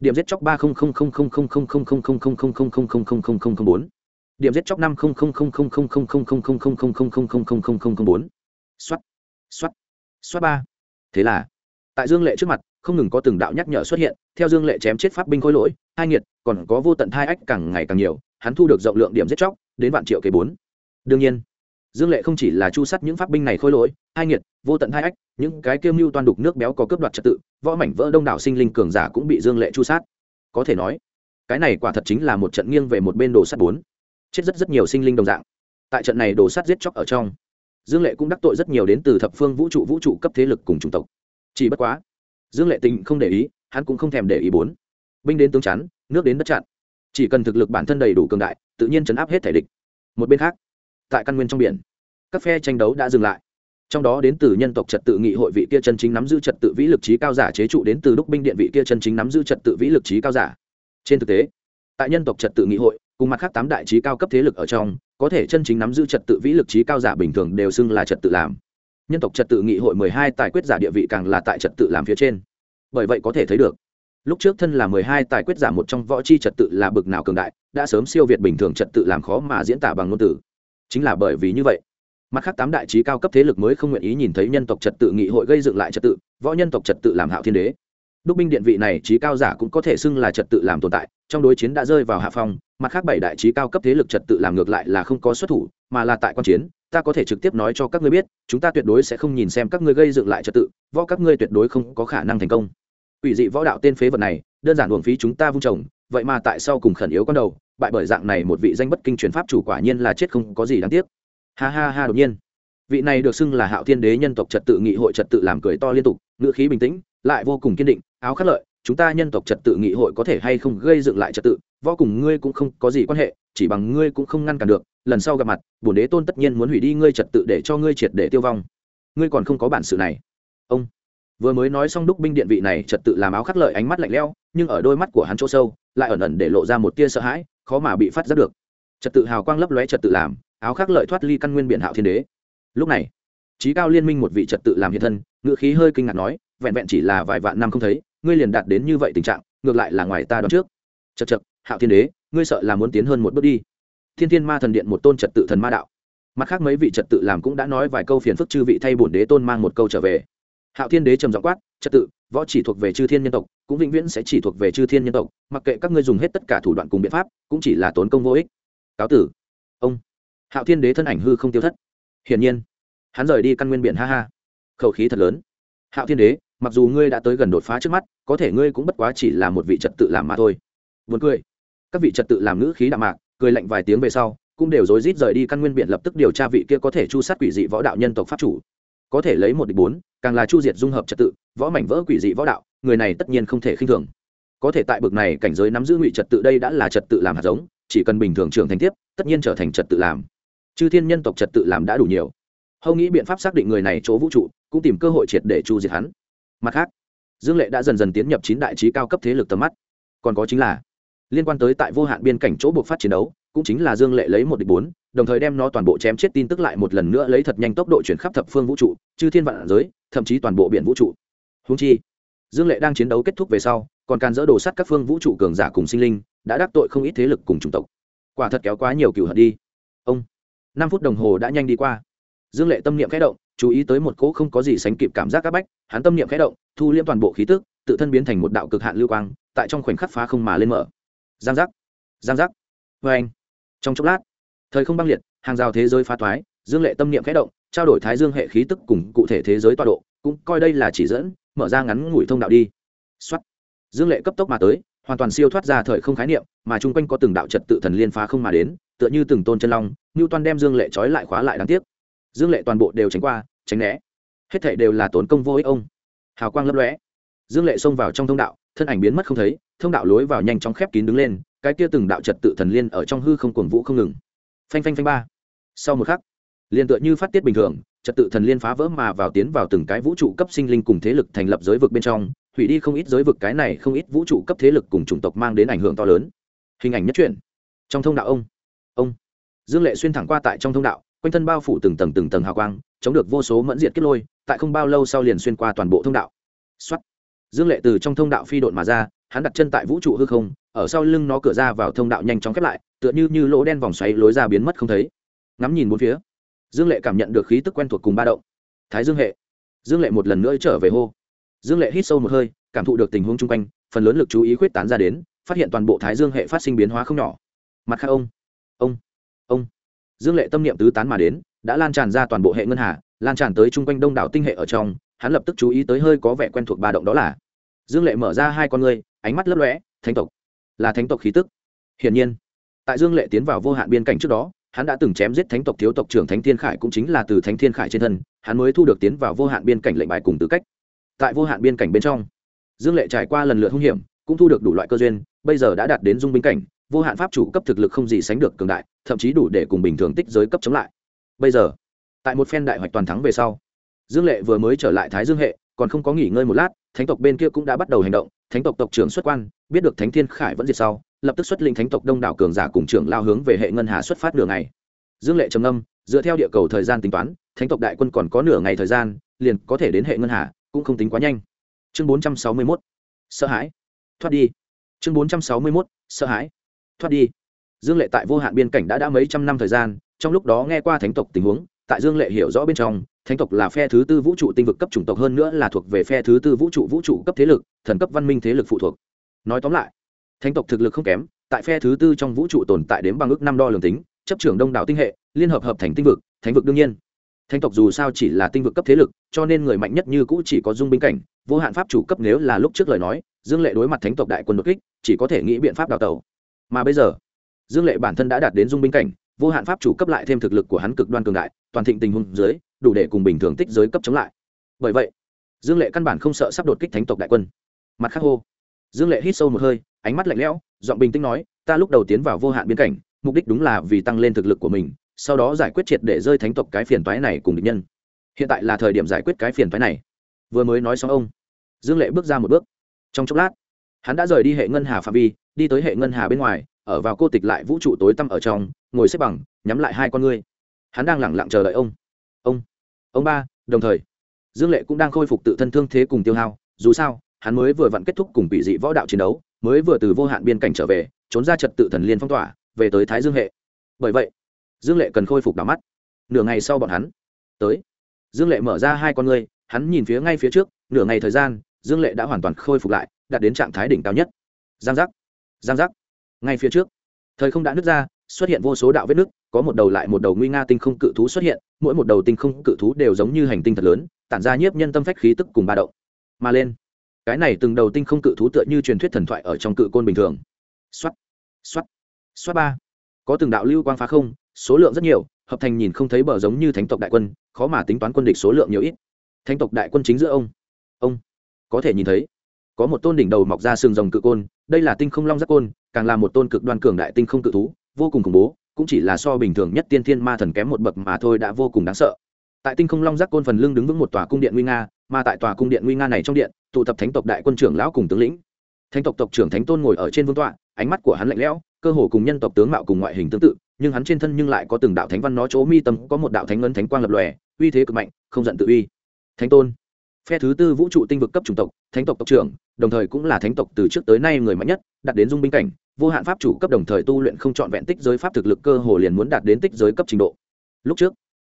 điểm giết chóc ba không không không không không không không không không không không không không không không không không không bốn điểm giết chóc năm không không không không không không không không không không không không không không không không không không bốn xoát xoát xoát ba thế là tại dương lệ trước mặt không ngừng có từng đạo nhắc nhở xuất hiện theo dương lệ chém chết pháp binh khôi lỗi hai nghiệt, còn có vô tận thai ách càng ngày càng nhiều, hắn thu được rộng lượng điểm giết chóc, đến vạn triệu kế bốn. Đương nhiên, dương lệ không chỉ là chu sắt những pháp binh này khôi lỗi, hai nghiệt, vô tận hai ách, những cái kiêm mưu toàn đục nước béo có cướp đoạt trật tự, võ mảnh vỡ đông đảo sinh linh cường giả cũng bị dương lệ chu sát. Có thể nói, cái này quả thật chính là một trận nghiêng về một bên đồ sắt bốn. Chết rất rất nhiều sinh linh đồng dạng. Tại trận này đồ sắt giết chóc ở trong, dương lệ cũng đắc tội rất nhiều đến từ thập phương vũ trụ vũ trụ cấp thế lực cùng chủng tộc. Chỉ bất quá, dương lệ tình không để ý, hắn cũng không thèm để ý bốn binh đến tướng chắn, nước đến đất chặn. Chỉ cần thực lực bản thân đầy đủ cường đại, tự nhiên chấn áp hết thể địch. Một bên khác, tại căn nguyên trong biển, các phe tranh đấu đã dừng lại. Trong đó đến từ nhân tộc trật tự nghị hội vị kia chân chính nắm giữ trật tự vĩ lực trí cao giả chế trụ đến từ đúc binh điện vị kia chân chính nắm giữ trật tự vĩ lực trí cao giả. Trên thực tế, tại nhân tộc trật tự nghị hội, cùng mặt khác tám đại trí cao cấp thế lực ở trong, có thể chân chính nắm giữ trật tự vĩ lực trí cao giả bình thường đều xưng là trật tự làm. Nhân tộc trật tự nghị hội mười hai tài quyết giả địa vị càng là tại trật tự làm phía trên. Bởi vậy có thể thấy được lúc trước thân là mười hai tài quyết giả một trong võ chi trật tự là bực nào cường đại, đã sớm siêu việt bình thường trật tự làm khó mà diễn tả bằng ngôn từ. Chính là bởi vì như vậy, mặt khác tám đại trí cao cấp thế lực mới không nguyện ý nhìn thấy nhân tộc trật tự nghị hội gây dựng lại trật tự, võ nhân tộc trật tự làm hạo thiên đế. Đúc binh điện vị này trí cao giả cũng có thể xưng là trật tự làm tồn tại, trong đối chiến đã rơi vào hạ phong, mặt khác bảy đại trí cao cấp thế lực trật tự làm ngược lại là không có xuất thủ, mà là tại quan chiến, ta có thể trực tiếp nói cho các ngươi biết, chúng ta tuyệt đối sẽ không nhìn xem các ngươi gây dựng lại trật tự, võ các ngươi tuyệt đối không có khả năng thành công ủy dị võ đạo tên phế vật này, đơn giản uổng phí chúng ta vung trồng, vậy mà tại sao cùng khẩn yếu con đầu, bại bởi dạng này một vị danh bất kinh truyền pháp chủ quả nhiên là chết không có gì đáng tiếc. Ha ha ha, đột nhiên. Vị này được xưng là hạo thiên đế nhân tộc trật tự nghị hội trật tự làm cười to liên tục, ngữ khí bình tĩnh, lại vô cùng kiên định, áo khắc lợi, chúng ta nhân tộc trật tự nghị hội có thể hay không gây dựng lại trật tự, võ cùng ngươi cũng không có gì quan hệ, chỉ bằng ngươi cũng không ngăn cản được, lần sau gặp mặt, bổn đế tôn tất nhiên muốn hủy đi ngươi trật tự để cho ngươi triệt để tiêu vong. Ngươi còn không có bản sự này. Ông vừa mới nói xong đúc binh điện vị này trật tự làm áo khắc lợi ánh mắt lạnh lẽo, nhưng ở đôi mắt của hắn chỗ sâu, lại ẩn ẩn để lộ ra một tia sợ hãi, khó mà bị phát giác được. Trật tự hào quang lấp lóe trật tự làm, áo khắc lợi thoát ly căn nguyên biển hạo thiên đế. Lúc này, trí cao liên minh một vị trật tự làm hiện thân ngự khí hơi kinh ngạc nói, vẹn vẹn chỉ là vài vạn năm không thấy, ngươi liền đạt đến như vậy tình trạng, ngược lại là ngoài ta đoán trước. Chật chật hạo thiên đế, ngươi sợ là muốn tiến hơn một bước đi. Thiên thiên ma thần điện một tôn trật tự thần ma đạo. Mặt khác mấy vị trật tự làm cũng đã nói vài câu phiền phức chư vị thay bổn đế tôn mang một câu trở về hạo thiên đế trầm giọng quát, trật tự, võ chỉ thuộc về chư thiên nhân tộc, cũng vĩnh viễn sẽ chỉ thuộc về chư thiên nhân tộc, mặc kệ các ngươi dùng hết tất cả thủ đoạn cùng biện pháp, cũng chỉ là tốn công vô ích. Cáo tử. Ông. Hạo thiên đế thân ảnh hư không tiêu thất. Hiển nhiên. Hắn rời đi căn nguyên biển, ha ha. Khẩu khí thật lớn. Hạo thiên đế, mặc dù ngươi đã tới gần đột phá trước mắt, có thể ngươi cũng bất quá chỉ là một vị trật tự làm mà thôi. Vượt cười. Các vị trật tự làm ngữ khí đạm mạc, cười lạnh vài tiếng về sau, cũng đều rối rít rời đi căn nguyên biển, lập tức điều tra vị kia có thể chu sát quỷ dị võ đạo nhân tộc pháp chủ có thể lấy một địch bốn, càng là chu diệt dung hợp trật tự, võ mảnh vỡ quỷ dị võ đạo, người này tất nhiên không thể khinh thường. Có thể tại bực này cảnh giới nắm giữ ngụy trật tự đây đã là trật tự làm hạt giống, chỉ cần bình thường trưởng thành tiếp, tất nhiên trở thành trật tự làm. Chư thiên nhân tộc trật tự làm đã đủ nhiều. Hầu nghĩ biện pháp xác định người này chỗ vũ trụ, cũng tìm cơ hội triệt để chu diệt hắn. Mặt khác, dương lệ đã dần dần tiến nhập chín đại trí cao cấp thế lực tầm mắt. Còn có chính là, liên quan tới tại vô hạn biên cảnh chỗ buộc phát chiến đấu, cũng chính là dương lệ lấy một địch bốn đồng thời đem nó toàn bộ chém chết tin tức lại một lần nữa lấy thật nhanh tốc độ chuyển khắp thập phương vũ trụ, chư thiên vạn giới, thậm chí toàn bộ biển vũ trụ. Húng chi, dương lệ đang chiến đấu kết thúc về sau, còn càn dỡ đồ sắt các phương vũ trụ cường giả cùng sinh linh, đã đắc tội không ít thế lực cùng chủng tộc. Quả thật kéo quá nhiều cựu hận đi. Ông, năm phút đồng hồ đã nhanh đi qua. Dương lệ tâm niệm khẽ động, chú ý tới một cỗ không có gì sánh kịp cảm giác áp bách, hắn tâm niệm khẽ động, thu liễm toàn bộ khí tức, tự thân biến thành một đạo cực hạn lưu quang, tại trong khoảnh khắc phá không mà lên mở. Giang giác giang giác. Vê anh trong chốc lát thời không băng liệt, hàng rào thế giới phá thoái, dương lệ tâm niệm khẽ động, trao đổi thái dương hệ khí tức cùng cụ thể thế giới toa độ, cũng coi đây là chỉ dẫn, mở ra ngắn ngủi thông đạo đi. Xuất dương lệ cấp tốc mà tới, hoàn toàn siêu thoát ra thời không khái niệm, mà chung quanh có từng đạo trật tự thần liên phá không mà đến, tựa như từng tôn chân long ngưu toan đem dương lệ trói lại khóa lại đáng tiếc. Dương lệ toàn bộ đều tránh qua, tránh né. Hết thảy đều là tốn công vô ích ông. Hào quang lấp lóe. Dương lệ xông vào trong thông đạo, thân ảnh biến mất không thấy, thông đạo lối vào nhanh chóng khép kín đứng lên, cái kia từng đạo trật tự thần liên ở trong hư không cuồng vũ không ngừng phanh phanh phanh ba. Sau một khắc, liền tựa như phát tiết bình thường, trật tự thần liên phá vỡ mà vào tiến vào từng cái vũ trụ cấp sinh linh cùng thế lực thành lập giới vực bên trong, hủy đi không ít giới vực cái này không ít vũ trụ cấp thế lực cùng chủng tộc mang đến ảnh hưởng to lớn. Hình ảnh nhất truyện. Trong thông đạo ông. Ông. Dương lệ xuyên thẳng qua tại trong thông đạo, quanh thân bao phủ từng tầng từng tầng hào quang, chống được vô số mẫn diệt kết lôi, tại không bao lâu sau liền xuyên qua toàn bộ thông đạo. Xuất dương lệ từ trong thông đạo phi độn mà ra, hắn đặt chân tại vũ trụ hư không, ở sau lưng nó cửa ra vào thông đạo nhanh chóng khép lại tựa như như lỗ đen vòng xoáy lối ra biến mất không thấy. Ngắm nhìn bốn phía, dương lệ cảm nhận được khí tức quen thuộc cùng ba động. Thái dương hệ. Dương lệ một lần nữa trở về hô. Dương lệ hít sâu một hơi, cảm thụ được tình huống chung quanh, phần lớn lực chú ý khuyết tán ra đến, phát hiện toàn bộ thái dương hệ phát sinh biến hóa không nhỏ. Mặt khác ông ông ông. Dương lệ tâm niệm tứ tán mà đến, đã lan tràn ra toàn bộ hệ ngân hà, lan tràn tới chung quanh đông đảo tinh hệ ở trong, hắn lập tức chú ý tới hơi có vẻ quen thuộc ba động đó là, dương lệ mở ra hai con ngươi, ánh mắt lấp lóe, thánh tộc, là thánh tộc khí tức. Hiển nhiên tại dương lệ tiến vào vô hạn biên cảnh trước đó, hắn đã từng chém giết thánh tộc thiếu tộc trưởng thánh thiên khải cũng chính là từ thánh thiên khải trên thân, hắn mới thu được tiến vào vô hạn biên cảnh lệnh bài cùng tư cách. Tại vô hạn biên cảnh bên trong, dương lệ trải qua lần lượt hung hiểm, cũng thu được đủ loại cơ duyên, bây giờ đã đạt đến dung binh cảnh, vô hạn pháp chủ cấp thực lực không gì sánh được cường đại, thậm chí đủ để cùng bình thường tích giới cấp chống lại. Bây giờ, tại một phen đại hoạch toàn thắng về sau, dương lệ vừa mới trở lại thái dương hệ, còn không có nghỉ ngơi một lát, thánh tộc bên kia cũng đã bắt đầu hành động, thánh tộc tộc trưởng xuất quan, biết được thánh thiên khải vẫn diệt sau lập tức xuất linh thánh tộc đông đảo cường giả cùng trưởng lao hướng về hệ ngân hà xuất phát nửa ngày. Dương lệ trầm âm dựa theo địa cầu thời gian tính toán, thánh tộc đại quân còn có nửa ngày thời gian, liền có thể đến hệ ngân hà, cũng không tính quá nhanh. Chương bốn trăm sáu mươi mốt, sợ hãi. Thoát đi. Chương bốn trăm sáu mươi mốt, sợ hãi. Thoát đi. Dương lệ tại vô hạn biên cảnh đã đã mấy trăm năm thời gian, trong lúc đó nghe qua thánh tộc tình huống, tại dương lệ hiểu rõ bên trong, thánh tộc là phe thứ tư vũ trụ tinh vực cấp chủng tộc hơn nữa là thuộc về phe thứ tư vũ trụ vũ trụ cấp thế lực, thần cấp văn minh thế lực phụ thuộc. Nói tóm lại thánh tộc thực lực không kém, tại phe thứ tư trong vũ trụ tồn tại đến bằng ước năm đo lường tính, chấp trưởng đông đảo tinh hệ, liên hợp hợp thành tinh vực, thánh vực đương nhiên. Thánh tộc dù sao chỉ là tinh vực cấp thế lực, cho nên người mạnh nhất như cũ chỉ có dung binh cảnh, vô hạn pháp chủ cấp nếu là lúc trước lời nói, dương lệ đối mặt thánh tộc đại quân đột kích, chỉ có thể nghĩ biện pháp đào tẩu. Mà bây giờ, dương lệ bản thân đã đạt đến dung binh cảnh, vô hạn pháp chủ cấp lại thêm thực lực của hắn cực đoan cường đại, toàn thịnh tình huống dưới, đủ để cùng bình thường tích giới cấp chống lại. Bởi vậy, dương lệ căn bản không sợ sắp đột kích thánh tộc đại quân. Mặt khác hô, dương lệ hít sâu một hơi ánh mắt lạnh lẽo, giọng bình tĩnh nói, ta lúc đầu tiến vào vô hạn biên cảnh, mục đích đúng là vì tăng lên thực lực của mình, sau đó giải quyết triệt để rơi thánh tộc cái phiền toái này cùng địch nhân. Hiện tại là thời điểm giải quyết cái phiền toái này. Vừa mới nói xong ông, dương lệ bước ra một bước. Trong chốc lát, hắn đã rời đi hệ ngân hà phạm vi, đi tới hệ ngân hà bên ngoài, ở vào cô tịch lại vũ trụ tối tăm ở trong, ngồi xếp bằng, nhắm lại hai con ngươi. Hắn đang lẳng lặng chờ đợi ông. Ông ông ba, đồng thời. Dương lệ cũng đang khôi phục tự thân thương thế cùng tiêu hao, dù sao hắn mới vừa vặn kết thúc cùng bị dị võ đạo chiến đấu, mới vừa từ vô hạn biên cảnh trở về, trốn ra trật tự thần liên phong tỏa, về tới thái dương hệ. Bởi vậy, dương lệ cần khôi phục đ mắt. Nửa ngày sau bọn hắn tới, dương lệ mở ra hai con ngươi, hắn nhìn phía ngay phía trước, nửa ngày thời gian, dương lệ đã hoàn toàn khôi phục lại, đạt đến trạng thái đỉnh cao nhất. Giang giác giang giác. Ngay phía trước, thời không đã nứt ra, xuất hiện vô số đạo vết nứt, có một đầu lại một đầu nguy nga tinh không cự thú xuất hiện, mỗi một đầu tinh không cự thú đều giống như hành tinh thật lớn, tản ra nhiếp nhân tâm phách khí tức cùng ba động. Mà lên cái này từng đầu tinh không cự thú tựa như truyền thuyết thần thoại ở trong cự côn bình thường. Xuất xuất xuất ba. Có từng đạo lưu quang phá không, số lượng rất nhiều, hợp thành nhìn không thấy bờ giống như thánh tộc đại quân, khó mà tính toán quân địch số lượng nhiều ít. Thánh tộc đại quân chính giữa ông ông, có thể nhìn thấy, có một tôn đỉnh đầu mọc ra sừng rồng cự côn, đây là tinh không long giác côn, càng là một tôn cực đoan cường đại tinh không cự thú, vô cùng khủng bố, cũng chỉ là so bình thường nhất tiên thiên ma thần kém một bậc mà thôi đã vô cùng đáng sợ. Tại tinh không long giác côn phần lưng đứng vững một tòa cung điện nguy nga mà tại tòa cung điện nguy nga này trong điện, tụ tập thánh tộc đại quân trưởng lão cùng tướng lĩnh. Thánh tộc tộc trưởng thánh tôn ngồi ở trên vương tọa, ánh mắt của hắn lạnh lẽo, cơ hồ cùng nhân tộc tướng mạo cùng ngoại hình tương tự, nhưng hắn trên thân nhưng lại có từng đạo thánh văn nó chỗ mi tâm, có một đạo thánh ngân thánh quang lập lòe, uy thế cực mạnh, không giận tự uy. Thánh tôn, phe thứ tư vũ trụ tinh vực cấp chủng tộc, thánh tộc tộc trưởng, đồng thời cũng là thánh tộc từ trước tới nay người mạnh nhất, đạt đến dung binh cảnh, vô hạn pháp chủ cấp đồng thời tu luyện không chọn vẹn tích giới pháp thực lực cơ hồ liền muốn đạt đến tích giới cấp trình độ. Lúc trước,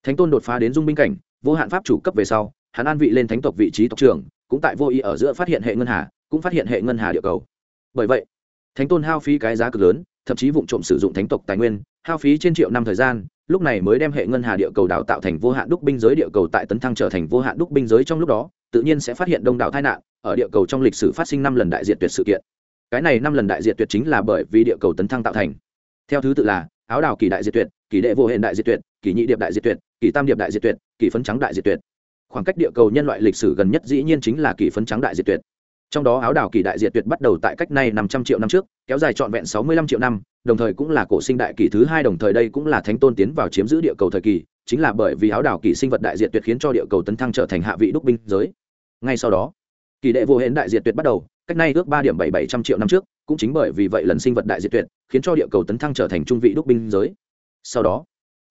thánh tôn đột phá đến dung binh cảnh, vô hạn pháp chủ cấp về sau hắn an vị lên thánh tộc vị trí tộc trưởng, cũng tại vô ý ở giữa phát hiện hệ ngân hà, cũng phát hiện hệ ngân hà địa cầu. Bởi vậy, thánh tôn hao phí cái giá cực lớn, thậm chí vụ trộm sử dụng thánh tộc tài nguyên, hao phí trên triệu năm thời gian, lúc này mới đem hệ ngân hà địa cầu đào tạo thành vô hạn đúc binh giới địa cầu tại tấn thăng trở thành vô hạn đúc binh giới trong lúc đó, tự nhiên sẽ phát hiện đông đảo tai nạn, ở địa cầu trong lịch sử phát sinh năm lần đại diện tuyệt sự kiện. Cái này năm lần đại diện tuyệt chính là bởi vì địa cầu tấn thăng tạo thành. Theo thứ tự là, áo đào kỳ đại diệt tuyệt, kỳ đệ vô hệ đại diệt tuyệt, kỳ nhị điệp đại diệt tuyệt, kỳ tam điệp đại diệt tuyệt, kỳ phấn trắng đại diệt tuyệt khoảng cách địa cầu nhân loại lịch sử gần nhất dĩ nhiên chính là kỳ phấn trắng đại diệt tuyệt. Trong đó áo đảo kỳ đại diệt tuyệt bắt đầu tại cách nay năm trăm triệu năm trước, kéo dài trọn vẹn sáu mươi lăm triệu năm, đồng thời cũng là cổ sinh đại kỳ thứ hai, đồng thời đây cũng là thánh tôn tiến vào chiếm giữ địa cầu thời kỳ, chính là bởi vì áo đảo kỳ sinh vật đại diệt tuyệt khiến cho địa cầu tấn thăng trở thành hạ vị đúc binh giới. Ngay sau đó, kỳ đệ vô hến đại diệt tuyệt bắt đầu, cách nay ước ba điểm bảy bảy trăm triệu năm trước, cũng chính bởi vì vậy lần sinh vật đại diệt tuyệt, khiến cho địa cầu tấn thăng trở thành trung vị đúc binh giới. Sau đó,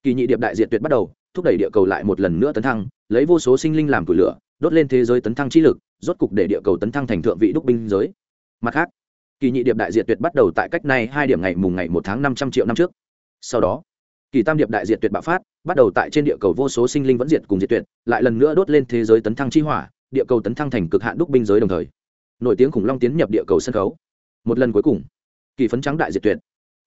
kỳ nhị điệp đại diệt tuyệt bắt đầu thúc đẩy địa cầu lại một lần nữa tấn thăng, lấy vô số sinh linh làm củi lửa, đốt lên thế giới tấn thăng trí lực, rốt cục để địa cầu tấn thăng thành thượng vị đúc binh giới. Mặt khác, kỳ nhị điệp đại diệt tuyệt bắt đầu tại cách này hai điểm ngày mùng ngày một tháng năm trăm triệu năm trước. Sau đó, kỳ tam điệp đại diệt tuyệt bạo phát, bắt đầu tại trên địa cầu vô số sinh linh vẫn diệt cùng diệt tuyệt, lại lần nữa đốt lên thế giới tấn thăng chi hỏa, địa cầu tấn thăng thành cực hạn đúc binh giới đồng thời. Nổi tiếng khủng long tiến nhập địa cầu sân khấu. Một lần cuối cùng, kỳ phấn trắng đại diệt tuyệt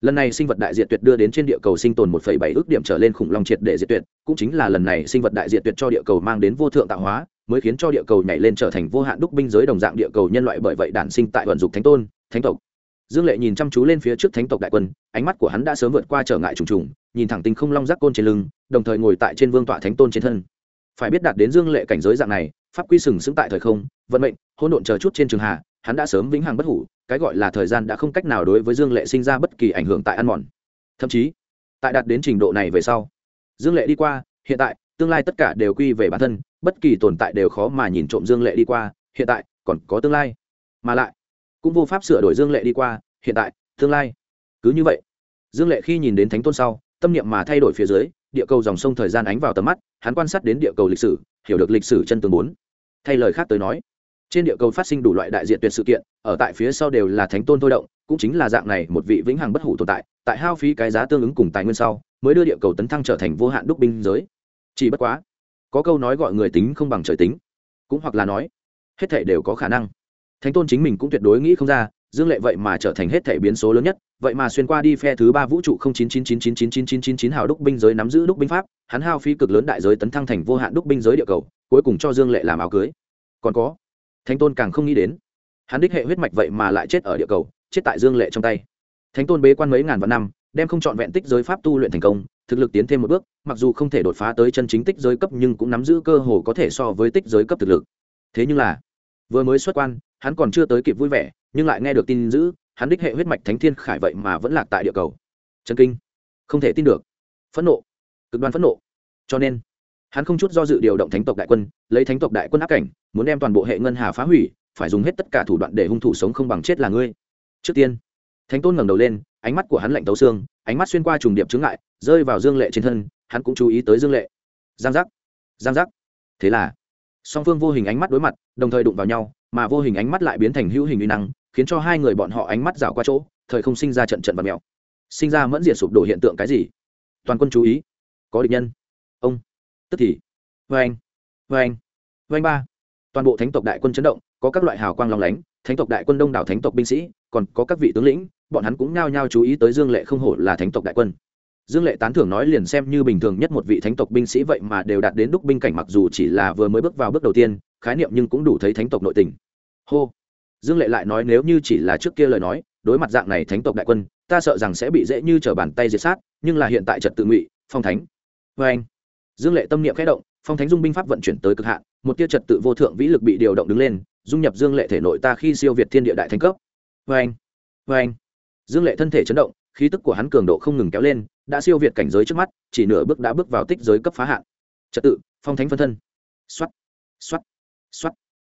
lần này sinh vật đại diệt tuyệt đưa đến trên địa cầu sinh tồn 1,7 ước điểm trở lên khủng long triệt để diệt tuyệt cũng chính là lần này sinh vật đại diệt tuyệt cho địa cầu mang đến vô thượng tạo hóa mới khiến cho địa cầu nhảy lên trở thành vô hạn đúc binh giới đồng dạng địa cầu nhân loại bởi vậy đản sinh tại vận dục thánh tôn thánh tộc. Dương lệ nhìn chăm chú lên phía trước thánh tộc đại quân ánh mắt của hắn đã sớm vượt qua trở ngại trùng trùng nhìn thẳng tinh không long giác côn trên lưng đồng thời ngồi tại trên vương tọa thánh tôn trên thân. Phải biết đạt đến dương lệ cảnh giới dạng này pháp quy sừng sững tại thời không vận mệnh hỗn độn chờ chút trên trường hạ hắn đã sớm vĩnh hằng bất hủ cái gọi là thời gian đã không cách nào đối với dương lệ sinh ra bất kỳ ảnh hưởng tại ăn mòn. Thậm chí, tại đạt đến trình độ này về sau, dương lệ đi qua, hiện tại, tương lai tất cả đều quy về bản thân, bất kỳ tồn tại đều khó mà nhìn trộm dương lệ đi qua, hiện tại, còn có tương lai. Mà lại, cũng vô pháp sửa đổi dương lệ đi qua, hiện tại, tương lai. Cứ như vậy, dương lệ khi nhìn đến thánh tôn sau, tâm niệm mà thay đổi phía dưới, địa cầu dòng sông thời gian ánh vào tầm mắt, hắn quan sát đến địa cầu lịch sử, hiểu được lịch sử chân tường bốn. Thay lời khác tới nói trên địa cầu phát sinh đủ loại đại diện tuyệt sự kiện, ở tại phía sau đều là thánh tôn thôi động, cũng chính là dạng này một vị vĩnh hằng bất hủ tồn tại tại hao phí cái giá tương ứng cùng tài nguyên sau, mới đưa địa cầu tấn thăng trở thành vô hạn đúc binh giới. Chỉ bất quá, có câu nói gọi người tính không bằng trời tính, cũng hoặc là nói, hết thể đều có khả năng. Thánh tôn chính mình cũng tuyệt đối nghĩ không ra, dương lệ vậy mà trở thành hết thể biến số lớn nhất, vậy mà xuyên qua đi phe thứ ba vũ trụ không chín chín chín chín chín chín chín chín chín hào đúc binh giới nắm giữ đúc binh pháp, hắn hao phí cực lớn đại giới tấn thăng thành vô hạn đúc binh giới địa cầu, cuối cùng cho dương lệ làm áo cưới. Còn có thánh tôn càng không nghĩ đến. Hắn đích hệ huyết mạch vậy mà lại chết ở địa cầu, chết tại dương lệ trong tay. Thánh tôn bế quan mấy ngàn vạn năm, đem không chọn vẹn tích giới pháp tu luyện thành công, thực lực tiến thêm một bước, mặc dù không thể đột phá tới chân chính tích giới cấp, nhưng cũng nắm giữ cơ hồ có thể so với tích giới cấp thực lực. Thế nhưng là, vừa mới xuất quan, hắn còn chưa tới kịp vui vẻ, nhưng lại nghe được tin dữ, hắn đích hệ huyết mạch thánh thiên khải vậy mà vẫn lạc tại địa cầu. Chân kinh. Không thể tin được. Phẫn nộ. Cực đoan phẫn nộ. Cho nên hắn không chút do dự điều động thánh tộc đại quân, lấy thánh tộc đại quân áp cảnh, muốn đem toàn bộ hệ ngân hà phá hủy, phải dùng hết tất cả thủ đoạn để hung thủ sống không bằng chết là ngươi. Trước tiên, thánh tôn ngẩng đầu lên, ánh mắt của hắn lạnh tấu xương, ánh mắt xuyên qua trùng điệp chướng ngại, rơi vào dương lệ trên thân, hắn cũng chú ý tới dương lệ. Giang giác giang giác. Thế là, song phương vô hình ánh mắt đối mặt, đồng thời đụng vào nhau, mà vô hình ánh mắt lại biến thành hữu hình uy năng, khiến cho hai người bọn họ ánh mắt rảo qua chỗ, thời không sinh ra trận trận và mèo. Sinh ra mẫn diệt sụp đổ hiện tượng cái gì? Toàn quân chú ý. Có địch nhân. Ông tức thì vê anh vê ba. Toàn bộ thánh tộc đại quân chấn động, có các loại hào quang long lánh, thánh tộc đại quân đông đảo thánh tộc binh sĩ, còn có các vị tướng lĩnh, bọn hắn cũng nhao nhao chú ý tới dương lệ không hổ là thánh tộc đại quân. Dương lệ tán thưởng nói liền xem như bình thường nhất một vị thánh tộc binh sĩ vậy mà đều đạt đến đúc binh cảnh mặc dù chỉ là vừa mới bước vào bước đầu tiên, khái niệm nhưng cũng đủ thấy thánh tộc nội tình. Hô. Dương lệ lại nói nếu như chỉ là trước kia lời nói, đối mặt dạng này thánh tộc đại quân, ta sợ rằng sẽ bị dễ như t r ở bàn tay diệt sát, nhưng là hiện tại trật tự ngụy, phong thánh. Vê anh dương lệ tâm niệm khẽ động, phong thánh dung binh pháp vận chuyển tới cực hạn, một tia trật tự vô thượng vĩ lực bị điều động đứng lên, dung nhập dương lệ thể nội ta khi siêu việt thiên địa đại thánh cấp. Vê anh vê anh dương lệ thân thể chấn động, khí tức của hắn cường độ không ngừng kéo lên, đã siêu việt cảnh giới trước mắt, chỉ nửa bước đã bước vào tích giới cấp phá hạn. Trật tự, phong thánh phân thân. X o á t x o á t x o á t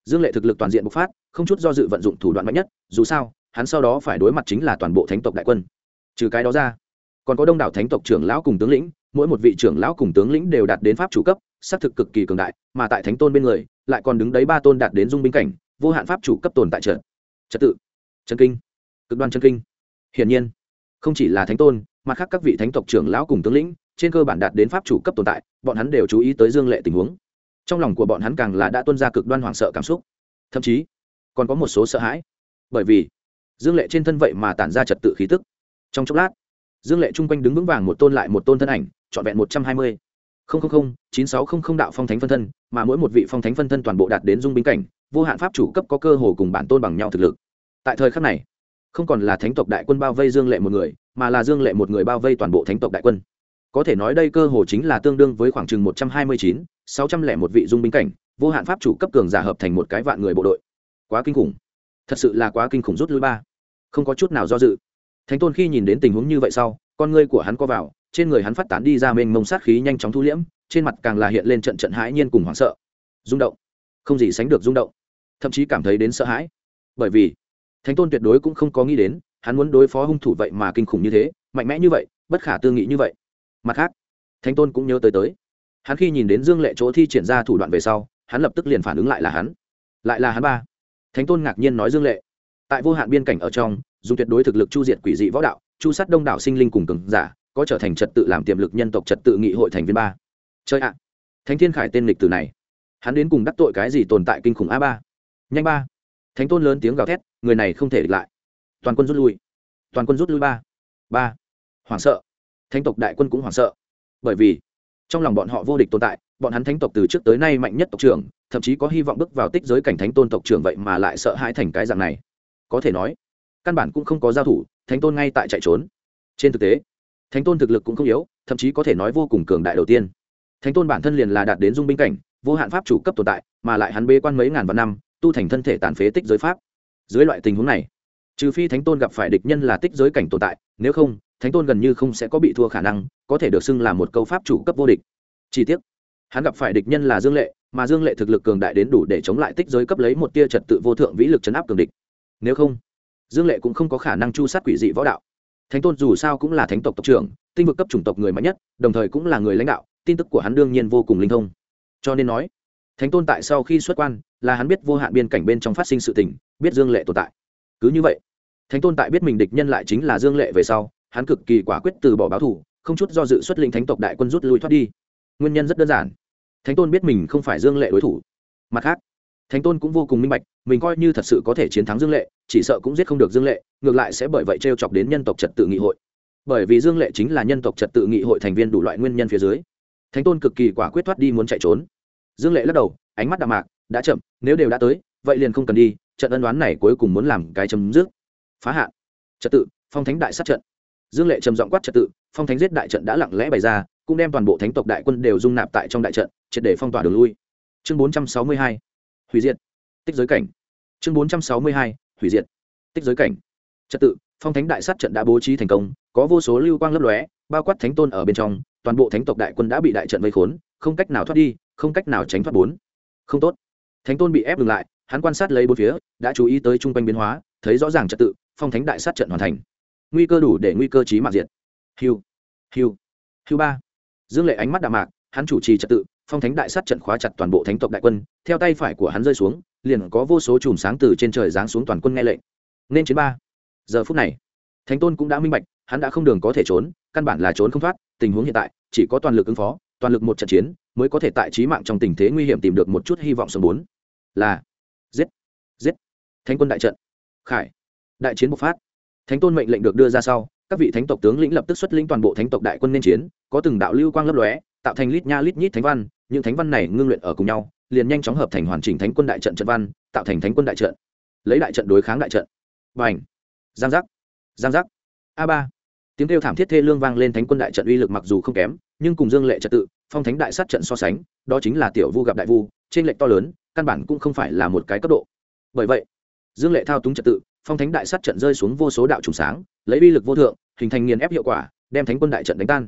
dương lệ thực lực toàn diện bộc phát, không chút do dự vận dụng thủ đoạn mạnh nhất, dù sao, hắn sau đó phải đối mặt chính là toàn bộ thánh tộc đại quân. Trừ cái đó ra còn có đông đảo thánh tộc trưởng lão cùng tướng lĩnh, mỗi một vị trưởng lão cùng tướng lĩnh đều đạt đến pháp chủ cấp xác thực cực kỳ cường đại, mà tại thánh tôn bên người, lại còn đứng đấy ba tôn đạt đến dung binh cảnh, vô hạn pháp chủ cấp tồn tại trận. Trật tự. Chân kinh. Cực đoan chân kinh. Hiển nhiên, không chỉ là thánh tôn, mà khác các vị thánh tộc trưởng lão cùng tướng lĩnh, trên cơ bản đạt đến pháp chủ cấp tồn tại, bọn hắn đều chú ý tới dương lệ tình huống. Trong lòng của bọn hắn càng là đã tuân ra cực đoan hoảng sợ cảm xúc. Thậm chí, còn có một số sợ hãi. Bởi vì, dương lệ trên thân vậy mà tản ra trật tự khí tức. Trong chốc lát dương lệ chung quanh đứng vững vàng một tôn lại một tôn thân ảnh, trọn vẹn một trăm hai mươi. Chín sáu không không đạo phong thánh phân thân, mà mỗi một vị phong thánh phân thân toàn bộ đạt đến dung binh cảnh, vô hạn pháp chủ cấp có cơ hồ cùng bản tôn bằng nhau thực lực. Tại thời khắc này, không còn là thánh tộc đại quân bao vây dương lệ một người, mà là dương lệ một người bao vây toàn bộ thánh tộc đại quân. Có thể nói đây cơ hồ chính là tương đương với khoảng chừng một trăm hai mươi chín, sáu trăm lẻ một vị dung binh cảnh, vô hạn pháp chủ cấp cường giả hợp thành một cái vạn người bộ đội. Quá kinh khủng. Thật sự là quá kinh khủng rút lui ba. Không có chút nào do dự thánh tôn khi nhìn đến tình huống như vậy sau, con ngươi của hắn co vào, trên người hắn phát tán đi ra mênh mông sát khí nhanh chóng thu liễm, trên mặt càng là hiện lên trận trận hãi nhiên cùng hoảng sợ. Rung động. Không gì sánh được rung động. Thậm chí cảm thấy đến sợ hãi. Bởi vì, thánh tôn tuyệt đối cũng không có nghĩ đến, hắn muốn đối phó hung thủ vậy mà kinh khủng như thế, mạnh mẽ như vậy, bất khả tư nghị như vậy. Mặt khác, thánh tôn cũng nhớ tới tới. Hắn khi nhìn đến dương lệ chỗ thi triển ra thủ đoạn về sau, hắn lập tức liền phản ứng lại là hắn. Lại là hắn ba. Thánh tôn ngạc nhiên nói dương lệ tại vô hạn biên cảnh ở trong, dùng tuyệt đối thực lực chu diệt quỷ dị võ đạo, chu sát đông đảo sinh linh cùng cường giả, có trở thành trật tự làm tiềm lực nhân tộc trật tự nghị hội thành viên ba. Chơi ạ. Thánh thiên khải tên lịch từ này. Hắn đến cùng đắc tội cái gì tồn tại kinh khủng a ba? Nhanh ba. Thánh tôn lớn tiếng gào thét, người này không thể địch lại. Toàn quân rút lui. Toàn quân rút lui ba. Ba. Hoảng sợ. Thánh tộc đại quân cũng hoảng sợ. Bởi vì, trong lòng bọn họ vô địch tồn tại, bọn hắn thánh tộc từ trước tới nay mạnh nhất tộc trưởng, thậm chí có hy vọng bước vào tích giới cảnh thánh tôn tộc trưởng vậy mà lại sợ hãi thành cái dạng này có thể nói, căn bản cũng không có giao thủ, thánh tôn ngay tại chạy trốn. Trên thực tế, thánh tôn thực lực cũng không yếu, thậm chí có thể nói vô cùng cường đại đầu tiên. Thánh tôn bản thân liền là đạt đến dung binh cảnh, vô hạn pháp chủ cấp tồn tại, mà lại hắn bê quan mấy ngàn vạn năm, tu thành thân thể tàn phế tích giới pháp. Dưới loại tình huống này, trừ phi thánh tôn gặp phải địch nhân là tích giới cảnh tồn tại, nếu không, thánh tôn gần như không sẽ có bị thua khả năng, có thể được xưng là một câu pháp chủ cấp vô địch. Chi tiết hắn gặp phải địch nhân là dương lệ, mà dương lệ thực lực cường đại đến đủ để chống lại tích giới cấp lấy một tia trật tự vô thượng vĩ lực chấn áp cường địch nếu không, dương lệ cũng không có khả năng chu sát quỷ dị võ đạo. Thánh tôn dù sao cũng là thánh tộc tộc trưởng, tinh vực cấp chủng tộc người mạnh nhất, đồng thời cũng là người lãnh đạo, tin tức của hắn đương nhiên vô cùng linh thông. Cho nên nói, thánh tôn tại sau khi xuất quan, là hắn biết vô hạn biên cảnh bên trong phát sinh sự tình, biết dương lệ tồn tại. Cứ như vậy, thánh tôn tại biết mình địch nhân lại chính là dương lệ về sau, hắn cực kỳ quả quyết từ bỏ báo thủ không chút do dự xuất linh thánh tộc đại quân rút lui thoát đi. Nguyên nhân rất đơn giản. Thánh tôn biết mình không phải dương lệ đối thủ. Mặt khác thánh tôn cũng vô cùng minh bạch, mình coi như thật sự có thể chiến thắng dương lệ, chỉ sợ cũng giết không được dương lệ, ngược lại sẽ bởi vậy t r e o chọc đến nhân tộc trật tự nghị hội. Bởi vì dương lệ chính là nhân tộc trật tự nghị hội thành viên đủ loại nguyên nhân phía dưới. Thánh tôn cực kỳ quả quyết thoát đi muốn chạy trốn. Dương lệ lắc đầu, ánh mắt đạm mạc, đã chậm, nếu đều đã tới, vậy liền không cần đi, trận ân đoán này cuối cùng muốn làm cái chấm dứt. Phá hạn. Trật tự, phong thánh đại sát trận. Dương lệ trầm giọng quát trật tự, phong thánh giết đại trận đã lặng lẽ bày ra, cũng đem toàn bộ thánh tộc đại quân đều dung nạp tại trong đại trận, triệt để phong tỏa đường lui. Chương bốn trăm sáu mươi hai hủy diệt. Tích giới cảnh. Chương bốn trăm sáu mươi hai, hủy diệt. Tích giới cảnh. Trật tự, phong thánh đại sát trận đã bố trí thành công, có vô số lưu quang lấp lóe, bao quát thánh tôn ở bên trong, toàn bộ thánh tộc đại quân đã bị đại trận vây khốn, không cách nào thoát đi, không cách nào tránh thoát bốn. Không tốt. Thánh tôn bị ép dừng lại, hắn quan sát lấy bốn phía, đã chú ý tới chung quanh biến hóa, thấy rõ ràng trật tự, phong thánh đại sát trận hoàn thành. Nguy cơ đủ để nguy cơ trí mạng diệt. Hiu. Hiu. Hiu ba. Dương lệ ánh mắt đạm mạc, hắn chủ trì trật tự phong thánh đại sát trận khóa chặt toàn bộ thánh tộc đại quân, theo tay phải của hắn rơi xuống, liền có vô số chùm sáng từ trên trời giáng xuống toàn quân nghe lệnh. Nên chiến ba. Giờ phút này, thánh tôn cũng đã minh bạch, hắn đã không đường có thể trốn, căn bản là trốn không thoát, tình huống hiện tại, chỉ có toàn lực ứng phó, toàn lực một trận chiến, mới có thể tại trí mạng trong tình thế nguy hiểm tìm được một chút hy vọng số bốn. Là, giết giết. Thánh quân đại trận. Khải, đại chiến bộc phát. Thánh tôn mệnh lệnh được đưa ra sau, các vị thánh tộc tướng lĩnh lập tức xuất lĩnh toàn bộ thánh tộc đại quân nên chiến, có từng đạo lưu quang lấp lóe, tạo thành lít nha lít nhít thánh văn những thánh văn này ngưng luyện ở cùng nhau, liền nhanh chóng hợp thành hoàn chỉnh thánh quân đại trận trận văn, tạo thành thánh quân đại trận. Lấy đại trận đối kháng đại trận. Và ảnh giang giác! Giang giác! A ba! Tiếng kêu thảm thiết thê lương vang lên thánh quân đại trận uy lực mặc dù không kém, nhưng cùng dương lệ trật tự, phong thánh đại sát trận so sánh, đó chính là tiểu vu gặp đại vu, trên lệnh to lớn, căn bản cũng không phải là một cái cấp độ. Bởi vậy, dương lệ thao túng trật tự, phong thánh đại sát trận rơi xuống vô số đạo trùng sáng, lấy uy lực vô thượng, hình thành nghiền ép hiệu quả, đem thánh quân đại trận đánh tan.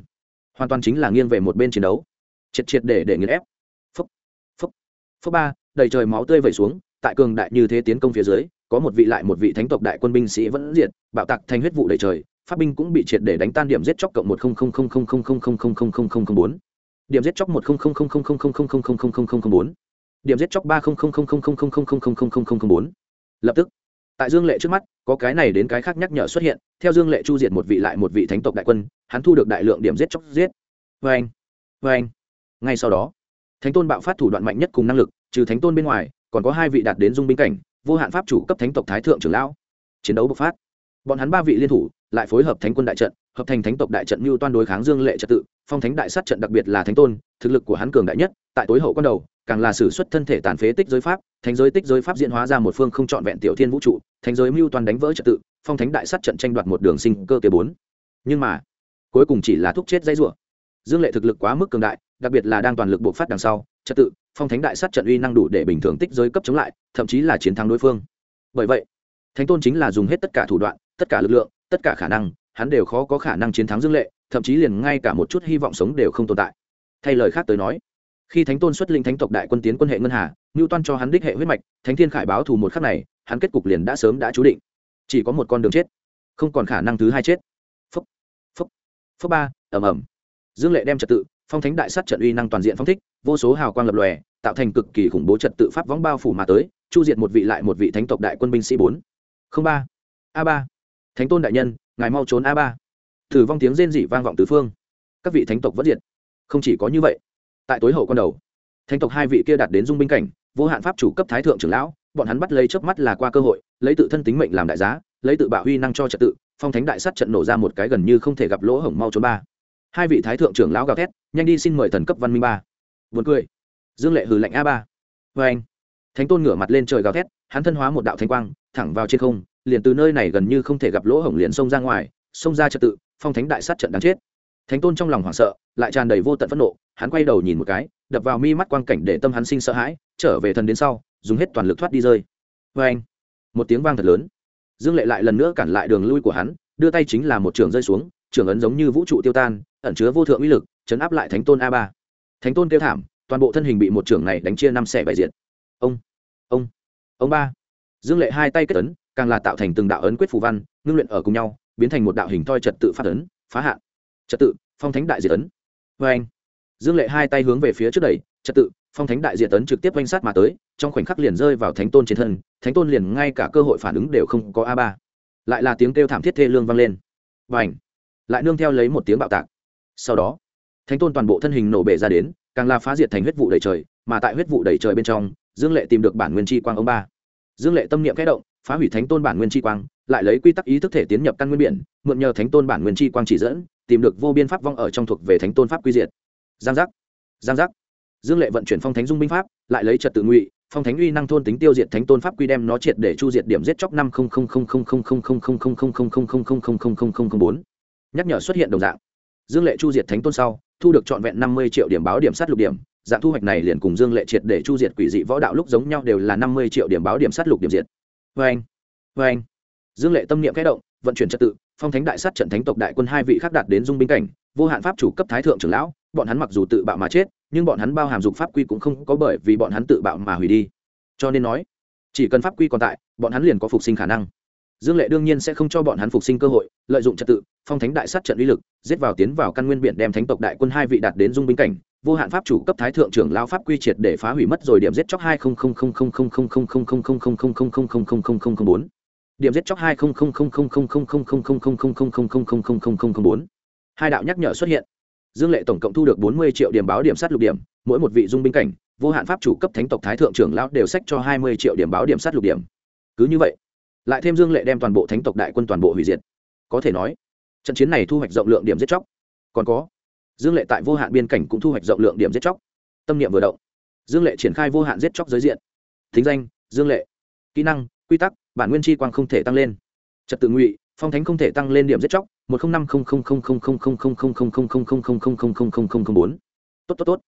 Hoàn toàn chính là nghiêng về một bên chiến đấu triệt triệt để để nghiền ép phúc phúc phúc ba đầy trời máu tươi vẩy xuống tại cường đại như thế tiến công phía dưới có một vị lại một vị thánh tộc đại quân binh sĩ vẫn diệt bạo tạc thành huyết vụ đầy trời pháp binh cũng bị triệt để đánh tan điểm giết chóc cộng một bốn điểm giết chóc một bốn điểm giết chóc ba bốn lập tức tại dương lệ trước mắt có cái này đến cái khác nhắc nhở xuất hiện theo dương lệ chu diệt một vị lại một vị thánh tộc đại quân hắn thu được đại lượng điểm giết chóc giết vê anh vê anh ngay sau đó, thánh tôn bạo phát thủ đoạn mạnh nhất cùng năng lực, trừ thánh tôn bên ngoài, còn có hai vị đạt đến dung binh cảnh, vô hạn pháp chủ cấp thánh tộc thái thượng trưởng lão. Chiến đấu bộc phát. Bọn hắn ba vị liên thủ, lại phối hợp thánh quân đại trận, hợp thành thánh tộc đại trận mưu toan đối kháng dương lệ trật tự, phong thánh đại sát trận đặc biệt là thánh tôn, thực lực của hắn cường đại nhất, tại tối hậu quan đầu, càng là sử xuất thân thể tàn phế tích giới pháp, thánh giới tích giới pháp diễn hóa ra một phương không trọn vẹn tiểu thiên vũ trụ, thánh giới mưu toàn đánh vỡ trật tự, phong thánh đại sát trận tranh đoạt một đường sinh cơ kế bốn. Nhưng mà, cuối cùng chỉ là thúc chết dây rủa. Dương lệ thực lực quá mức cường đại đặc biệt là đang toàn lực buộc phát đằng sau, trật tự, phong thánh đại sát trận uy năng đủ để bình thường tích giới cấp chống lại, thậm chí là chiến thắng đối phương. Bởi vậy, thánh tôn chính là dùng hết tất cả thủ đoạn, tất cả lực lượng, tất cả khả năng, hắn đều khó có khả năng chiến thắng dương lệ, thậm chí liền ngay cả một chút hy vọng sống đều không tồn tại. Thay lời khác tới nói, khi thánh tôn xuất linh thánh tộc đại quân tiến quân hệ ngân hà ngưu toan cho hắn đích hệ huyết mạch, thánh thiên khải báo thù một khắc này, hắn kết cục liền đã sớm đã chú định. Chỉ có một con đường chết, không còn khả năng thứ hai chết. Phúc phúc phúc ba ẩm ẩm dương lệ đem trật tự phong thánh đại sát trận uy năng toàn diện phong thích, vô số hào quang lập lòe, tạo thành cực kỳ khủng bố trật tự pháp võng bao phủ mà tới, chu diệt một vị lại một vị thánh tộc đại quân binh sĩ bốn. Không ba. A ba. Thánh tôn đại nhân, ngài mau trốn a ba. Thử vong tiếng rên rỉ vang vọng tứ phương. Các vị thánh tộc vẫn diệt. Không chỉ có như vậy. Tại tối hậu con đầu, thánh tộc hai vị kia đạt đến dung binh cảnh, vô hạn pháp chủ cấp thái thượng trưởng lão, bọn hắn bắt lấy trước mắt là qua cơ hội, lấy tự thân tính mệnh làm đại giá, lấy tự bạo huy năng cho trật tự, phong thánh đại sát trận nổ ra một cái gần như không thể gặp lỗ hổng mau trốn ba hai vị thái thượng trưởng lão gào thét, nhanh đi xin mời thần cấp văn minh ba. Vượt cười. Dương lệ hừ lạnh a ba. Vê anh, thánh tôn ngửa mặt lên trời gào thét, hắn thân hóa một đạo thanh quang, thẳng vào trên không, liền từ nơi này gần như không thể gặp lỗ hổng liền xông ra ngoài, xông ra trật tự, phong thánh đại sát trận đáng chết. Thánh tôn trong lòng hoảng sợ, lại tràn đầy vô tận phẫn nộ, hắn quay đầu nhìn một cái, đập vào mi mắt quang cảnh để tâm hắn sinh sợ hãi, trở về thần đến sau, dùng hết toàn lực thoát đi rơi. Vê anh, một tiếng vang thật lớn. Dương lệ lại lần nữa cản lại đường lui của hắn, đưa tay chính là một trường rơi xuống trường ấn giống như vũ trụ tiêu tan, ẩn chứa vô thượng uy lực, chấn áp lại thánh tôn a ba. Thánh tôn kêu thảm, toàn bộ thân hình bị một trường này đánh chia năm xẻ bại diện. Ông ông ông ba. Dương lệ hai tay kết ấn, càng là tạo thành từng đạo ấn quyết phù văn, ngưng luyện ở cùng nhau, biến thành một đạo hình thoi trật tự phát ấn, phá hạn. Trật tự, phong thánh đại diệt ấn. Vê anh, dương lệ hai tay hướng về phía trước đẩy, trật tự, phong thánh đại diệt ấn trực tiếp oanh sát mà tới, trong khoảnh khắc liền rơi vào thánh tôn trên thân, thánh tôn liền ngay cả cơ hội phản ứng đều không có a ba. Lại là tiếng kêu thảm thiết thê lương vang lên. Và ảnh lại nương theo lấy một tiếng bạo tạc sau đó thánh tôn toàn bộ thân hình nổ bể ra đến càng là phá diệt thành huyết vụ đầy trời mà tại huyết vụ đầy trời bên trong dương lệ tìm được bản nguyên chi quang ông ba dương lệ tâm niệm kẽ động phá hủy thánh tôn bản nguyên chi quang lại lấy quy tắc ý thức thể tiến nhập căn nguyên biển mượn nhờ thánh tôn bản nguyên chi quang chỉ dẫn tìm được vô biên pháp vong ở trong thuộc về thánh tôn pháp quy diệt giang giác giang giác dương lệ vận chuyển phong thánh dung binh pháp lại lấy trật tự ngụy phong thánh uy năng thôn tính tiêu diệt thánh tôn pháp quy đem nó triệt để chu diệt điểm giết chóc năm bốn nhắc nhở xuất hiện đồng dạng. Dương lệ chu diệt thánh tôn sau, thu được trọn vẹn năm mươi triệu điểm báo điểm sát lục điểm, dạng thu hoạch này liền cùng dương lệ triệt để chu diệt quỷ dị võ đạo lúc giống nhau đều là năm mươi triệu điểm báo điểm sát lục điểm diệt. Vê anh vê anh dương lệ tâm niệm kẽ động, vận chuyển trật tự, phong thánh đại sát trận thánh tộc đại quân hai vị khác đạt đến dung binh cảnh, vô hạn pháp chủ cấp thái thượng trưởng lão, bọn hắn mặc dù tự bạo mà chết, nhưng bọn hắn bao hàm dục pháp quy cũng không có bởi vì bọn hắn tự bạo mà hủy đi. Cho nên nói, chỉ cần pháp quy còn tại, bọn hắn liền có phục sinh khả năng dương lệ đương nhiên sẽ không cho bọn hắn phục sinh cơ hội lợi dụng trật tự phong thánh đại sát trận uy lực giết vào tiến vào căn nguyên biển đem thánh tộc đại quân hai vị đạt đến dung binh cảnh vô hạn pháp chủ cấp thái thượng trưởng lao pháp quy triệt để phá hủy mất rồi điểm giết chóc hai bốn điểm giết chóc hai bốn hai đạo nhắc nhở xuất hiện dương lệ tổng cộng thu được bốn mươi triệu điểm báo điểm sát lục điểm mỗi một vị dung binh cảnh vô hạn pháp chủ cấp thánh tộc thái thượng trưởng lão đều sách cho hai mươi triệu điểm báo điểm sát lục điểm cứ như vậy lại thêm dương lệ đem toàn bộ thánh tộc đại quân toàn bộ hủy diệt có thể nói trận chiến này thu hoạch rộng lượng điểm giết chóc còn có dương lệ tại vô hạn biên cảnh cũng thu hoạch rộng lượng điểm giết chóc tâm niệm vừa động dương lệ triển khai vô hạn giết chóc giới diện thính danh dương lệ kỹ năng quy tắc bản nguyên chi quang không thể tăng lên trật tự ngụy phong thánh không thể tăng lên điểm giết chóc một trăm năm bốn tốt tốt tốt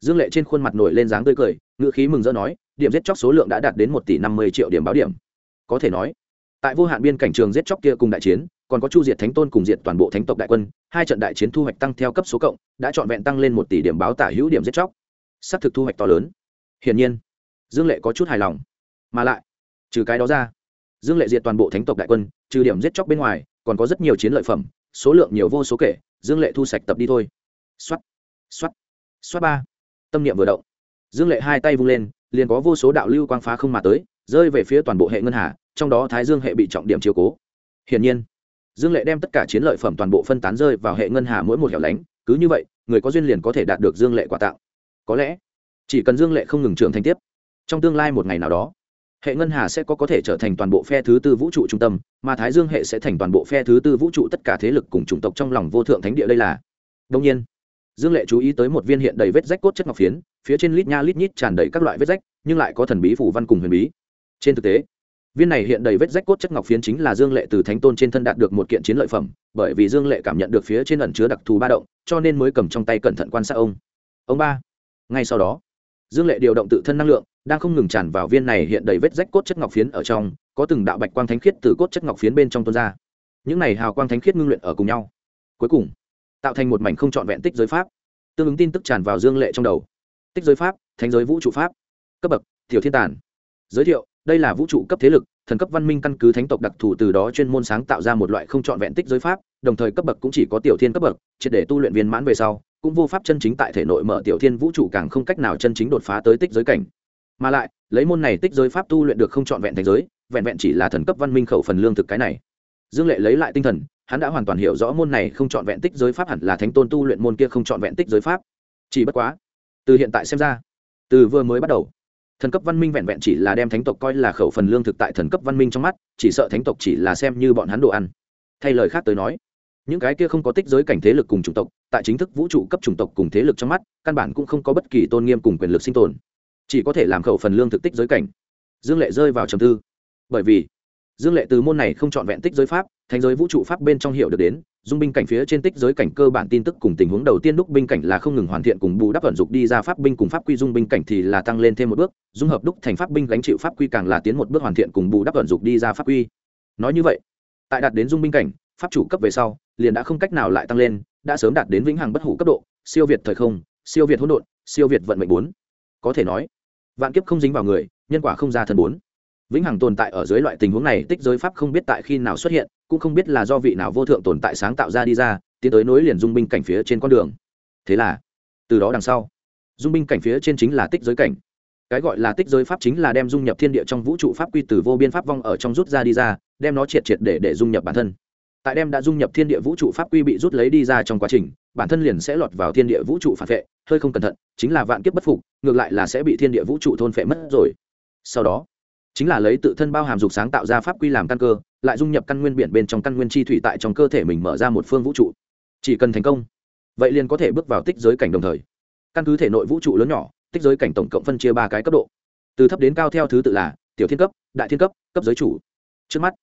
dương lệ trên khuôn mặt nổi lên dáng tươi cười ngữ khí mừng rỡ nói điểm giết chóc số lượng đã đạt đến một tỷ năm mươi triệu điểm báo điểm có thể nói tại vô hạn biên cảnh trường giết chóc kia cùng đại chiến, còn có chu diệt thánh tôn cùng diệt toàn bộ thánh tộc đại quân, hai trận đại chiến thu hoạch tăng theo cấp số cộng, đã trọn vẹn tăng lên một tỷ điểm báo tả hữu điểm giết chóc. S á c thực thu hoạch to lớn. Hiển nhiên, dương lệ có chút hài lòng. Mà lại, trừ cái đó ra, dương lệ diệt toàn bộ thánh tộc đại quân, trừ điểm giết chóc bên ngoài, còn có rất nhiều chiến lợi phẩm, số lượng nhiều vô số kể, dương lệ thu sạch tập đi thôi. X o á t x o á t x o á t ba. Tâm niệm vừa động. Dương lệ hai tay vung lên, liền có vô số đạo lưu quang phá không mà tới rơi về phía toàn bộ hệ ngân hà, trong đó thái dương hệ bị trọng điểm chiều cố. Hiển nhiên, dương lệ đem tất cả chiến lợi phẩm toàn bộ phân tán rơi vào hệ ngân hà mỗi một hẻo lánh, cứ như vậy, người có duyên liền có thể đạt được dương lệ quà tặng. Có lẽ, chỉ cần dương lệ không ngừng trưởng thành tiếp, trong tương lai một ngày nào đó, hệ ngân hà sẽ có có thể trở thành toàn bộ phe thứ tư vũ trụ trung tâm, mà thái dương hệ sẽ thành toàn bộ phe thứ tư vũ trụ tất cả thế lực cùng chủng tộc trong lòng vô thượng thánh địa đây là. Đông nhiên, dương lệ chú ý tới một viên hiện đầy vết rách cốt chất ngọc phiến, phía trên lít nha lít nhít tràn đầy các loại vết rách, nhưng lại có thần bí phủ văn cùng huyền bí trên thực tế, viên này hiện đầy vết rách cốt chất ngọc phiến chính là dương lệ từ thánh tôn trên thân đạt được một kiện chiến lợi phẩm, bởi vì dương lệ cảm nhận được phía trên ẩn chứa đặc thù ba động, cho nên mới cầm trong tay cẩn thận quan sát ông. Ông ba, ngay sau đó, dương lệ điều động tự thân năng lượng, đang không ngừng tràn vào viên này hiện đầy vết rách cốt chất ngọc phiến ở trong, có từng đạo bạch quang thánh khiết từ cốt chất ngọc phiến bên trong tuôn ra. Những này hào quang thánh khiết ngưng luyện ở cùng nhau. Cuối cùng, tạo thành một mảnh không trọn vẹn tích giới pháp, tương ứng tin tức tràn vào dương lệ trong đầu. Tích giới pháp, thánh giới vũ trụ pháp, cấp bậc, tiểu thiên tản giới thiệu đây là vũ trụ cấp thế lực, thần cấp văn minh căn cứ thánh tộc đặc thù từ đó chuyên môn sáng tạo ra một loại không trọn vẹn tích giới pháp, đồng thời cấp bậc cũng chỉ có tiểu thiên cấp bậc, triệt để tu luyện viên mãn về sau, cũng vô pháp chân chính tại thể nội mở tiểu thiên vũ trụ càng không cách nào chân chính đột phá tới tích giới cảnh. Mà lại, lấy môn này tích giới pháp tu luyện được không trọn vẹn thành giới, vẹn vẹn chỉ là thần cấp văn minh khẩu phần lương thực cái này. Dương lệ lấy lại tinh thần, hắn đã hoàn toàn hiểu rõ môn này không trọn vẹn tích giới pháp hẳn là thánh tôn tu luyện môn kia không trọn vẹn tích giới pháp. Chỉ bất quá, từ hiện tại xem ra, từ vừa mới bắt đầu thần cấp văn minh vẹn vẹn chỉ là đem thánh tộc coi là khẩu phần lương thực tại thần cấp văn minh trong mắt, chỉ sợ thánh tộc chỉ là xem như bọn hắn đồ ăn. Thay lời khác tới nói, những cái kia không có tích giới cảnh thế lực cùng chủng tộc, tại chính thức vũ trụ cấp chủng tộc cùng thế lực trong mắt, căn bản cũng không có bất kỳ tôn nghiêm cùng quyền lực sinh tồn. Chỉ có thể làm khẩu phần lương thực tích giới cảnh. Dương lệ rơi vào trầm tư. Bởi vì, dương lệ từ môn này không chọn vẹn tích giới pháp thành giới vũ trụ pháp bên trong hiệu được đến dung binh cảnh phía trên tích giới cảnh cơ bản tin tức cùng tình huống đầu tiên đúc binh cảnh là không ngừng hoàn thiện cùng bù đắp vận dục đi ra pháp binh cùng pháp quy dung binh cảnh thì là tăng lên thêm một bước, dung hợp đúc thành pháp binh gánh chịu pháp quy càng là tiến một bước hoàn thiện cùng bù đắp vận dục đi ra pháp quy. Nói như vậy, tại đạt đến dung binh cảnh, pháp chủ cấp về sau, liền đã không cách nào lại tăng lên, đã sớm đạt đến vĩnh hằng bất hủ cấp độ, siêu việt thời không, siêu việt hỗn độn, siêu việt vận mệnh bốn. Có thể nói, vạn kiếp không dính vào người, nhân quả không ra thần bốn vĩnh hằng tồn tại ở dưới loại tình huống này, tích giới pháp không biết tại khi nào xuất hiện, cũng không biết là do vị nào vô thượng tồn tại sáng tạo ra đi ra, tiến tới nối liền dung binh cảnh phía trên con đường. Thế là, từ đó đằng sau, dung binh cảnh phía trên chính là tích giới cảnh. Cái gọi là tích giới pháp chính là đem dung nhập thiên địa trong vũ trụ pháp quy từ vô biên pháp vong ở trong rút ra đi ra, đem nó triệt triệt để để dung nhập bản thân. Tại đem đã dung nhập thiên địa vũ trụ pháp quy bị rút lấy đi ra trong quá trình, bản thân liền sẽ lọt vào thiên địa vũ trụ phản vệ, hơi không cẩn thận, chính là vạn kiếp bất phục, ngược lại là sẽ bị thiên địa vũ trụ thôn phệ mất rồi. Sau đó chính là lấy tự thân bao hàm dục sáng tạo ra pháp quy làm căn cơ, lại dung nhập căn nguyên biển bên trong căn nguyên chi thủy tại trong cơ thể mình mở ra một phương vũ trụ. Chỉ cần thành công, vậy liền có thể bước vào tích giới cảnh đồng thời. Căn cứ thể nội vũ trụ lớn nhỏ, tích giới cảnh tổng cộng phân chia ba cái cấp độ. Từ thấp đến cao theo thứ tự là tiểu thiên cấp, đại thiên cấp cấp giới chủ. Trước mắt,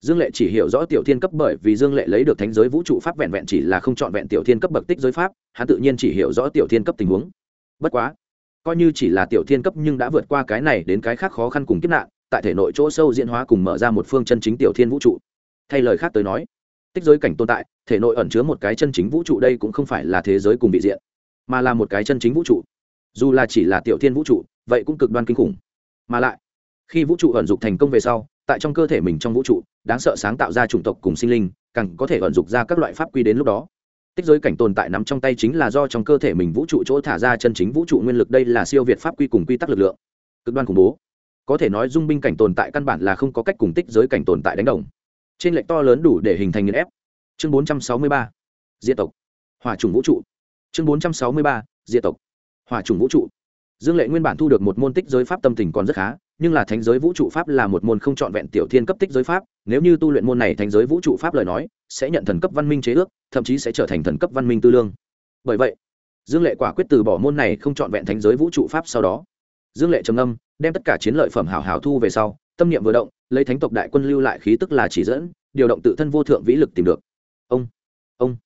dương lệ chỉ hiểu rõ tiểu thiên cấp bởi vì dương lệ lấy được thánh giới vũ trụ pháp vẹn vẹn chỉ là không chọn vẹn tiểu thiên cấp bậc tích giới pháp, hắn tự nhiên chỉ hiểu rõ tiểu thiên cấp tình huống. Bất quá, coi như chỉ là tiểu thiên cấp nhưng đã vượt qua cái này đến cái khác khó khăn cùng kiếp nạn tại thể nội chỗ sâu diễn hóa cùng mở ra một phương chân chính tiểu thiên vũ trụ. Thay lời khác tới nói, tích giới cảnh tồn tại, thể nội ẩn chứa một cái chân chính vũ trụ đây cũng không phải là thế giới cùng bị diện, mà là một cái chân chính vũ trụ. Dù là chỉ là tiểu thiên vũ trụ, vậy cũng cực đoan kinh khủng. Mà lại, khi vũ trụ ẩn dục thành công về sau, tại trong cơ thể mình trong vũ trụ, đáng sợ sáng tạo ra chủng tộc cùng sinh linh, càng có thể ẩn dục ra các loại pháp quy đến lúc đó. Tích giới cảnh tồn tại nắm trong tay chính là do trong cơ thể mình vũ trụ chỗ thả ra chân chính vũ trụ nguyên lực, đây là siêu việt pháp quy cùng quy tắc lực lượng. Cực đoan khủng bố có thể nói dung binh cảnh tồn tại căn bản là không có cách cùng tích giới cảnh tồn tại đánh đồng. Trên lệnh to lớn đủ để hình thành nghiền ép. Chương 463, diệt tộc. Hòa trùng vũ trụ. Chương 463, diệt tộc. Hòa trùng vũ trụ. Dương lệ nguyên bản thu được một môn tích giới pháp tâm tình còn rất khá nhưng là thánh giới vũ trụ pháp là một môn không trọn vẹn tiểu thiên cấp tích giới pháp nếu như tu luyện môn này thánh giới vũ trụ pháp lời nói sẽ nhận thần cấp văn minh chế ước thậm chí sẽ trở thành thần cấp văn minh tư lương. Bởi vậy dương lệ quả quyết từ bỏ môn này không trọn vẹn thánh giới vũ trụ pháp sau đó. Dương lệ trầm âm đem tất cả chiến lợi phẩm hảo hảo thu về sau, tâm niệm vừa động, lấy thánh tộc đại quân lưu lại khí tức là chỉ dẫn, điều động tự thân vô thượng vĩ lực tìm được. Ông ông.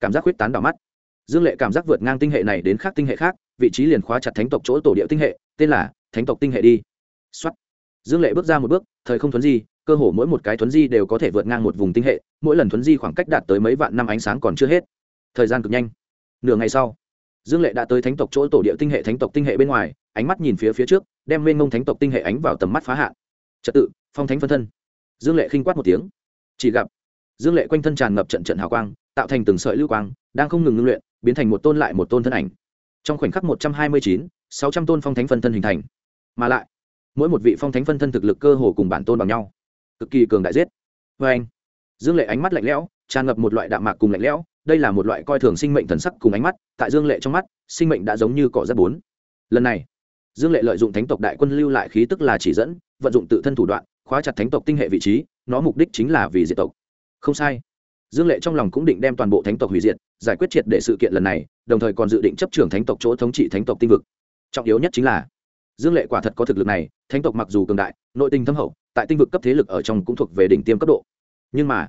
Cảm giác huyết tán đỏ mắt. Dương lệ cảm giác vượt ngang tinh hệ này đến khác tinh hệ khác, vị trí liền khóa chặt thánh tộc chỗ tổ địa tinh hệ, tên là thánh tộc tinh hệ đi. Xuất dương lệ bước ra một bước, thời không thuấn di, cơ hồ mỗi một cái thuấn di đều có thể vượt ngang một vùng tinh hệ, mỗi lần thuấn di khoảng cách đạt tới mấy vạn năm ánh sáng còn chưa hết. Thời gian cực nhanh. Nửa ngày sau, dương lệ đã tới thánh tộc chỗ tổ địa tinh hệ thánh tộc tinh hệ bên ngoài ánh mắt nhìn phía phía trước, đem mênh mông thánh tộc tinh hệ ánh vào tầm mắt phá hạn. Trật tự, phong thánh phân thân. Dương lệ khinh quát một tiếng. Chỉ gặp, dương lệ quanh thân tràn ngập trận trận hào quang, tạo thành từng sợi lưu quang, đang không ngừng ngưng luyện, biến thành một tôn lại một tôn thân ảnh. Trong khoảnh khắc một trăm hai mươi chín, sáu trăm tôn phong thánh phân thân hình thành. Mà lại, mỗi một vị phong thánh phân thân thực lực cơ hồ cùng bản tôn bằng nhau. Cực kỳ cường đại giết. Vê anh, dương lệ ánh mắt lạnh lẽo, tràn ngập một loại đạm mạc cùng lạnh lẽo, đây là một loại coi thường sinh mệnh thần sắc cùng ánh mắt, tại dương lệ trong mắt, sinh mệnh đã giống như cỏ rất bốn. Lần này dương lệ lợi dụng thánh tộc đại quân lưu lại khí tức là chỉ dẫn, vận dụng tự thân thủ đoạn, khóa chặt thánh tộc tinh hệ vị trí, nó mục đích chính là vì diệt tộc. Không sai. Dương lệ trong lòng cũng định đem toàn bộ thánh tộc hủy diệt, giải quyết triệt để sự kiện lần này, đồng thời còn dự định chấp trưởng thánh tộc chỗ thống trị thánh tộc tinh vực. Trọng yếu nhất chính là, dương lệ quả thật có thực lực này, thánh tộc mặc dù cường đại, nội tình thâm hậu, tại tinh vực cấp thế lực ở trong cũng thuộc về đỉnh tiêm cấp độ. Nhưng mà,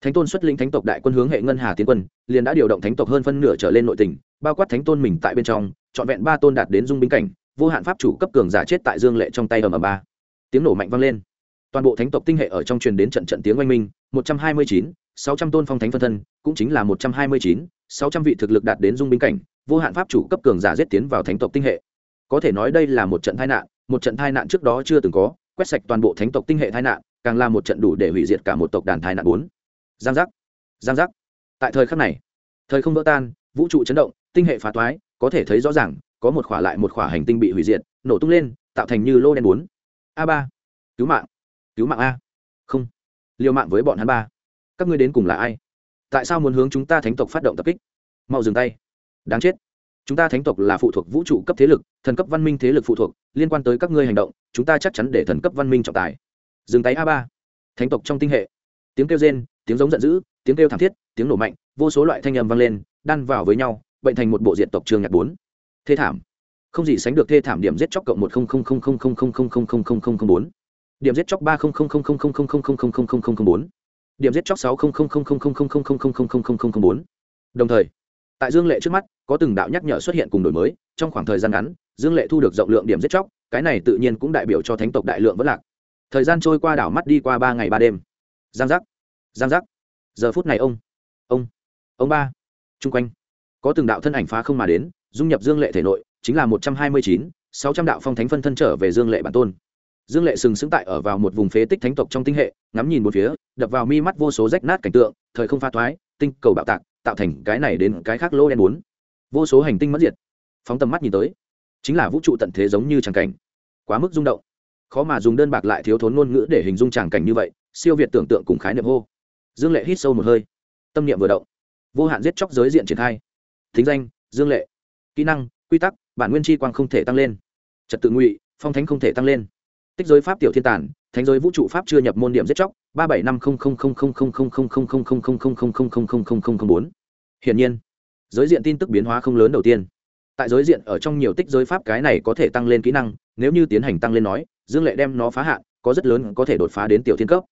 thánh tôn xuất linh thánh tộc đại quân hướng hệ ngân hà tiến quân, liền đã điều động thánh tộc hơn phân nửa trở lên nội tình, bao quát thánh tôn mình tại bên trong, trọn vẹn ba tôn đạt đến dung binh cảnh vô hạn pháp chủ cấp cường giả chết tại dương lệ trong tay ầm ầm ba. Tiếng nổ mạnh vang lên. Toàn bộ thánh tộc tinh hệ ở trong truyền đến trận trận tiếng oanh minh, một trăm hai mươi chín, sáu trăm tôn phong thánh phân thân, cũng chính là một trăm hai mươi chín, sáu trăm vị thực lực đạt đến dung binh cảnh, vô hạn pháp chủ cấp cường giả giết tiến vào thánh tộc tinh hệ. Có thể nói đây là một trận tai nạn, một trận tai nạn trước đó chưa từng có, quét sạch toàn bộ thánh tộc tinh hệ tai nạn, càng là một trận đủ để hủy diệt cả một tộc đàn tai nạn bốn. Giang giác giang giác. Tại thời khắc này, thời không vỡ tan, vũ trụ chấn động, tinh hệ phá toái, có thể thấy rõ ràng có một khỏa lại một khỏa hành tinh bị hủy diệt, nổ tung lên, tạo thành như lô đen bốn. A ba, cứu mạng cứu mạng a. Không, liều mạng với bọn hắn ba. Các ngươi đến cùng là ai? Tại sao muốn hướng chúng ta thánh tộc phát động tập kích? Mau dừng tay. Đáng chết. Chúng ta thánh tộc là phụ thuộc vũ trụ cấp thế lực, thần cấp văn minh thế lực phụ thuộc, liên quan tới các ngươi hành động, chúng ta chắc chắn để thần cấp văn minh trọng tài. Dừng tay a ba. Thánh tộc trong tinh hệ. Tiếng kêu rên, tiếng giống giận dữ, tiếng kêu thảm thiết, tiếng nổ mạnh, vô số loại thanh âm vang lên, đan vào với nhau, bệnh thành một bộ diện tộc trường nhạc bốn thê thảm không gì sánh được thê thảm điểm giết chóc cộng một bốn điểm giết chóc ba bốn điểm giết chóc sáu bốn đồng thời tại dương lệ trước mắt có từng đạo nhắc nhở xuất hiện cùng đổi mới trong khoảng thời gian ngắn dương lệ thu được rộng lượng điểm giết chóc cái này tự nhiên cũng đại biểu cho thánh tộc đại lượng vẫn lạc thời gian trôi qua đảo mắt đi qua ba ngày ba đêm giang giác giang giác giờ phút này ông ông ông ba chung quanh có từng đạo thân ảnh phá không mà đến dung nhập dương lệ thể nội, chính là một trăm hai mươi chín, sáu trăm đạo phong thánh phân thân trở về dương lệ bản tôn. Dương lệ sừng sững tại ở vào một vùng phế tích thánh tộc trong tinh hệ, ngắm nhìn một phía, đập vào mi mắt vô số rách nát cảnh tượng, thời không pha thoái, tinh cầu bạo tạc, tạo thành cái này đến cái khác lô đen bốn. Vô số hành tinh mất diệt. Phóng tầm mắt nhìn tới, chính là vũ trụ tận thế giống như tràng cảnh. Quá mức rung động. Khó mà dùng đơn bạc lại thiếu thốn ngôn ngữ để hình dung tràng cảnh như vậy, siêu việt tưởng tượng cùng khái niệm hô. Dương lệ hít sâu một hơi. Tâm niệm vừa động. Vô hạn giết chóc giới diện triển khai. Thính danh, dương lệ kỹ năng quy tắc bản nguyên chi quang không thể tăng lên trật tự ngụy phong thánh không thể tăng lên tích giới pháp tiểu thiên tản thánh giới vũ trụ pháp chưa nhập môn điểm giết chóc ba bảy năm bốn hiển nhiên giới diện tin tức biến hóa không lớn đầu tiên tại giới diện ở trong nhiều tích giới pháp cái này có thể tăng lên kỹ năng nếu như tiến hành tăng lên nói dương lệ đem nó phá hạn có rất lớn có thể đột phá đến tiểu thiên cấp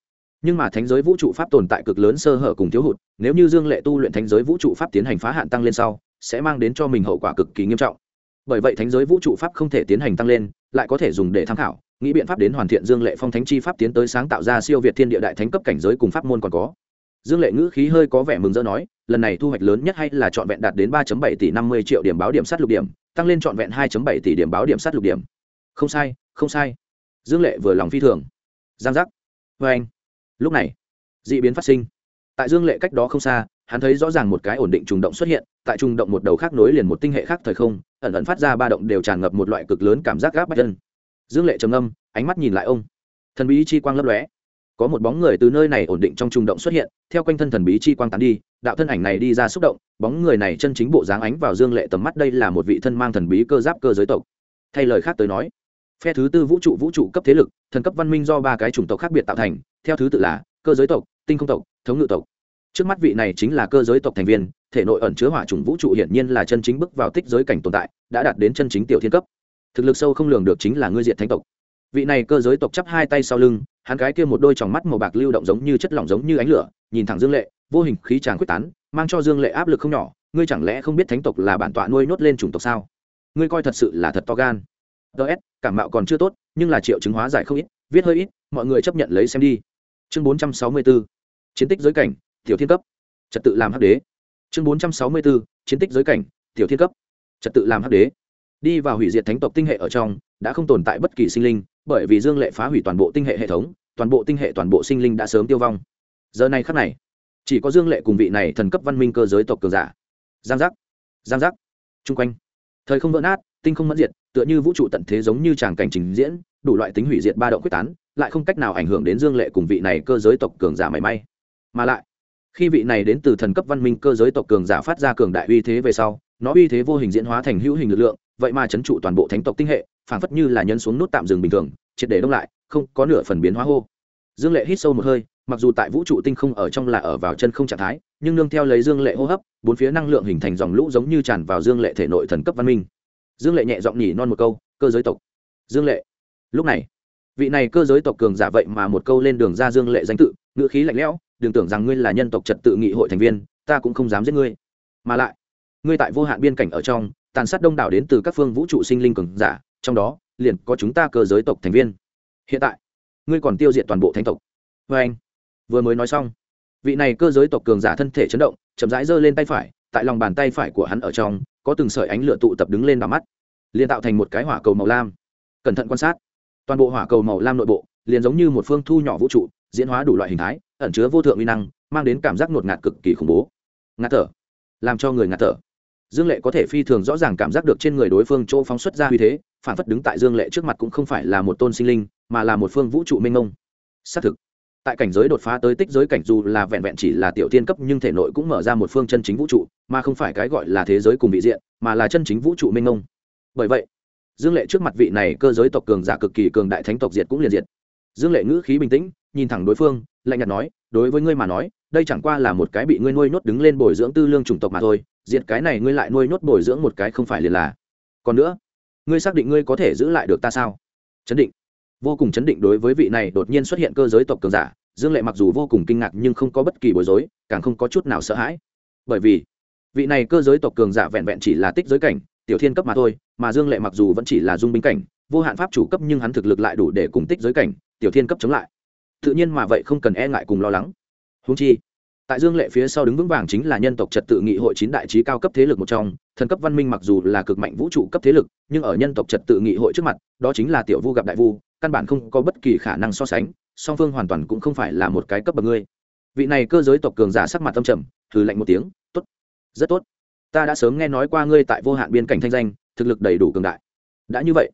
nhưng mà thánh giới vũ trụ pháp tồn tại cực lớn sơ hở cùng thiếu hụt nếu như dương lệ tu luyện thánh giới vũ trụ pháp tiến hành phá hạn tăng lên sau sẽ mang đến cho mình hậu quả cực kỳ nghiêm trọng. Bởi vậy thánh giới vũ trụ pháp không thể tiến hành tăng lên, lại có thể dùng để tham khảo, nghĩ biện pháp đến hoàn thiện dương lệ phong thánh chi pháp tiến tới sáng tạo ra siêu việt thiên địa đại thánh cấp cảnh giới cùng pháp môn còn có. Dương lệ ngữ khí hơi có vẻ mừng rỡ nói, lần này thu hoạch lớn nhất hay là trọn vẹn đạt đến ba bảy tỷ năm mươi triệu điểm báo điểm sát lục điểm, tăng lên trọn vẹn hai bảy tỷ điểm báo điểm sát lục điểm. Không sai không sai. Dương lệ vừa lòng phi thường. Giang giác. Vê anh. Lúc này d ị biến phát sinh tại dương lệ cách đó không xa, hắn thấy rõ ràng một cái ổn định trùng động xuất hiện, tại trùng động một đầu khác nối liền một tinh hệ khác thời không, ẩn ẩn phát ra ba động đều tràn ngập một loại cực lớn cảm giác gáp bách chân. Dương lệ trầm âm ánh mắt nhìn lại ông. Thần bí chi quang lấp lóe. Có một bóng người từ nơi này ổn định trong trùng động xuất hiện, theo quanh thân thần bí chi quang tán đi, đạo thân ảnh này đi ra xúc động, bóng người này chân chính bộ dáng ánh vào dương lệ tầm mắt đây là một vị thân mang thần bí cơ giáp cơ giới tộc. Thay lời khác tới nói, phe thứ tư vũ trụ vũ trụ cấp thế lực, thần cấp văn minh do ba cái chủng tộc khác biệt tạo thành, theo thứ tự là, cơ giới tộc, tinh không tộc thống ngự tộc. Trước mắt vị này chính là cơ giới tộc thành viên, thể nội ẩn chứa hỏa chủng vũ trụ hiển nhiên là chân chính bước vào tích giới cảnh tồn tại, đã đạt đến chân chính tiểu thiên cấp. Thực lực sâu không lường được chính là ngươi diệt thánh tộc. Vị này cơ giới tộc chắp hai tay sau lưng, hắn cái kia một đôi tròng mắt màu bạc lưu động giống như chất lỏng giống như ánh lửa, nhìn thẳng dương lệ, vô hình khí tràng quyết tán, mang cho dương lệ áp lực không nhỏ, ngươi chẳng lẽ không biết thánh tộc là bản tọa nuôi nhốt lên chủng tộc sao? Ngươi coi thật sự là thật to gan. Ts cảm mạo còn chưa tốt, nhưng là triệu chứng hóa giải không ít, viết hơi ít, mọi người chấp nhận lấy xem đi. Chương bốn trăm sáu mươi bốn chiến tích giới cảnh tiểu thiên cấp. Trật tự làm hắc đế. Chương bốn trăm sáu mươi bốn, chiến tích giới cảnh tiểu thiên cấp. Trật tự làm hắc đế. Đi vào hủy diệt thánh tộc tinh hệ ở trong đã không tồn tại bất kỳ sinh linh bởi vì dương lệ phá hủy toàn bộ tinh hệ hệ thống toàn bộ tinh hệ toàn bộ sinh linh đã sớm tiêu vong. Giờ này khắc này chỉ có dương lệ cùng vị này thần cấp văn minh cơ giới tộc cường giả. Giang giác giang giác. Chung quanh thời không vỡ nát tinh không mẫn diệt tựa như vũ trụ tận thế giống như tràng cảnh trình diễn đủ loại tính hủy diệt ba động quyết tán lại không cách nào ảnh hưởng đến dương lệ cùng vị này cơ giới tộc cường giả mảy may mà lại, khi vị này đến từ thần cấp văn minh cơ giới tộc cường giả phát ra cường đại uy thế về sau, nó uy thế vô hình diễn hóa thành hữu hình lực lượng, vậy mà chấn trụ toàn bộ thánh tộc tinh hệ, phảng phất như là nhân xuống nút tạm dừng bình thường, triệt để đông lại, không có nửa phần biến hóa hô. Dương lệ hít sâu một hơi, mặc dù tại vũ trụ tinh không ở trong là ở vào chân không trạng thái, nhưng nương theo lấy dương lệ hô hấp, bốn phía năng lượng hình thành dòng lũ giống như tràn vào dương lệ thể nội thần cấp văn minh. Dương lệ nhẹ giọng nhỉ non một câu, cơ giới tộc. Dương lệ, lúc này, vị này cơ giới tộc cường giả vậy mà một câu lên đường ra dương lệ danh tự, ngữ khí lạnh lẽo đừng tưởng rằng ngươi là nhân tộc trật tự nghị hội thành viên, ta cũng không dám giết ngươi. Mà lại, ngươi tại vô hạn biên cảnh ở trong, tàn sát đông đảo đến từ các phương vũ trụ sinh linh cường giả, trong đó, liền có chúng ta cơ giới tộc thành viên. Hiện tại, ngươi còn tiêu diệt toàn bộ thánh tộc. Vê anh, vừa mới nói xong, vị này cơ giới tộc cường giả thân thể chấn động, chậm rãi giơ lên tay phải, tại lòng bàn tay phải của hắn ở trong, có từng sợi ánh lửa tụ tập đứng lên vào mắt, liền tạo thành một cái hỏa cầu màu lam. Cẩn thận quan sát, toàn bộ hỏa cầu màu lam nội bộ, liền giống như một phương thu nhỏ vũ trụ, diễn hóa đủ loại hình thái ẩn chứa vô thượng uy năng, mang đến cảm giác ngột ngạt cực kỳ khủng bố. Ngạt thở. Làm cho người ngạt thở. Dương lệ có thể phi thường rõ ràng cảm giác được trên người đối phương chỗ phóng xuất ra uy thế, phản phất đứng tại dương lệ trước mặt cũng không phải là một tôn sinh linh, mà là một phương vũ trụ mênh mông. Xác thực, tại cảnh giới đột phá tới tích giới cảnh dù là vẹn vẹn chỉ là tiểu tiên cấp nhưng thể nội cũng mở ra một phương chân chính vũ trụ, mà không phải cái gọi là thế giới cùng vị diện, mà là chân chính vũ trụ mênh mông. Bởi vậy, dương lệ trước mặt vị này cơ giới tộc cường giả cực kỳ cường đại thánh tộc diệt cũng liền diệt. Dương lệ ngữ khí bình tĩnh nhìn thẳng đối phương, lạnh nhạt nói, đối với ngươi mà nói, đây chẳng qua là một cái bị ngươi nuôi nhốt đứng lên bồi dưỡng tư lương chủng tộc mà thôi, diệt cái này ngươi lại nuôi nhốt bồi dưỡng một cái không phải liền là. Còn nữa, ngươi xác định ngươi có thể giữ lại được ta sao? Chấn định. Vô cùng chấn định đối với vị này đột nhiên xuất hiện cơ giới tộc cường giả, dương lệ mặc dù vô cùng kinh ngạc nhưng không có bất kỳ bối rối, càng không có chút nào sợ hãi. Bởi vì, vị này cơ giới tộc cường giả vẹn vẹn chỉ là tích giới cảnh, tiểu thiên cấp mà thôi, mà dương lệ mặc dù vẫn chỉ là dung binh cảnh, vô hạn pháp chủ cấp nhưng hắn thực lực lại đủ để cùng tích giới cảnh, tiểu thiên cấp chống lại tự nhiên mà vậy không cần e ngại cùng lo lắng. Húng chi, tại dương lệ phía sau đứng vững vàng chính là nhân tộc trật tự nghị hội chín đại trí cao cấp thế lực một trong, thần cấp văn minh mặc dù là cực mạnh vũ trụ cấp thế lực, nhưng ở nhân tộc trật tự nghị hội trước mặt, đó chính là tiểu vu gặp đại vu, căn bản không có bất kỳ khả năng so sánh, song phương hoàn toàn cũng không phải là một cái cấp bậc ngươi. Vị này cơ giới tộc cường giả sắc mặt tâm trầm thử lạnh một tiếng, tốt, rất tốt. Ta đã sớm nghe nói qua ngươi tại vô hạn biên cảnh thanh danh, thực lực đầy đủ cường đại. Đã như vậy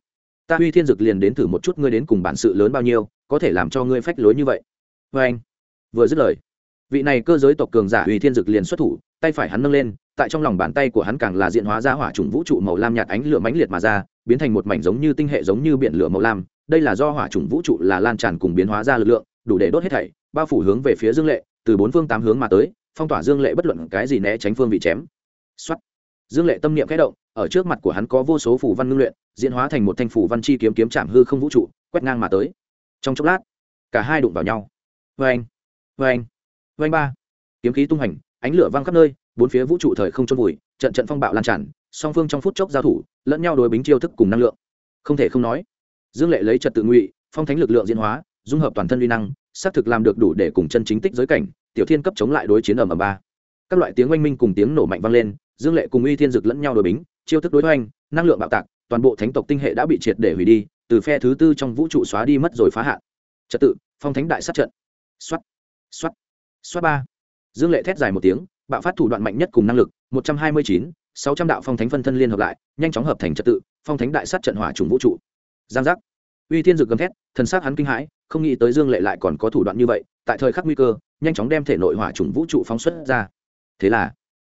ta uy thiên dực liền đến thử một chút ngươi đến cùng bản sự lớn bao nhiêu, có thể làm cho ngươi phách lối như vậy. Vê anh. Vừa dứt lời, vị này cơ giới tộc cường giả uy thiên dực liền xuất thủ, tay phải hắn nâng lên, tại trong lòng bàn tay của hắn càng là diện hóa ra hỏa trùng vũ trụ màu lam nhạt ánh lửa mãnh liệt mà ra, biến thành một mảnh giống như tinh hệ giống như biển lửa màu lam. Đây là do hỏa trùng vũ trụ là lan tràn cùng biến hóa ra lực lượng, đủ để đốt hết thảy, bao phủ hướng về phía dương lệ, từ bốn phương tám hướng mà tới, phong tỏa dương lệ bất luận cái gì né tránh phương bị chém. Xuất dương lệ tâm niệm khẽ động ở trước mặt của hắn có vô số phủ văn ngưng luyện, diễn hóa thành một thanh phủ văn chi kiếm kiếm chạm hư không vũ trụ, quét ngang mà tới. Trong chốc lát, cả hai đụng vào nhau. Vê anh vê anh vê anh ba. Kiếm khí tung hành ánh lửa văng khắp nơi, bốn phía vũ trụ thời không trôn vùi, trận trận phong bạo lan tràn, song phương trong phút chốc giao thủ, lẫn nhau đối bính chiêu thức cùng năng lượng. Không thể không nói, dương lệ lấy trật tự ngụy, phong thánh lực lượng diễn hóa, dung hợp toàn thân uy năng, xác thực làm được đủ để cùng chân chính tích giới cảnh, tiểu thiên cấp chống lại đối chiến ở m ba. Các loại tiếng oanh minh cùng tiếng nổ mạnh vang lên, dương lệ cùng uy thiên dực lẫn nhau đối bính chiêu thức đối hoành, năng lượng bạo tạc, toàn bộ thánh tộc tinh hệ đã bị triệt để hủy đi, từ phe thứ tư trong vũ trụ xóa đi mất rồi phá hạn. Trật tự, phong thánh đại sát trận. Xoát xoát xoát ba. Dương lệ thét dài một tiếng, bạo phát thủ đoạn mạnh nhất cùng năng lực, một trăm hai mươi chín, sáu trăm đạo phong thánh phân thân liên hợp lại, nhanh chóng hợp thành trật tự, phong thánh đại sát trận hỏa trùng vũ trụ. Giang giác. Uy thiên dực gầm thét, thần s á c hắn kinh hãi, không nghĩ tới dương lệ lại còn có thủ đoạn như vậy, tại thời khắc nguy cơ, nhanh chóng đem thể nội hỏa trùng vũ trụ phóng xuất ra. Thế là,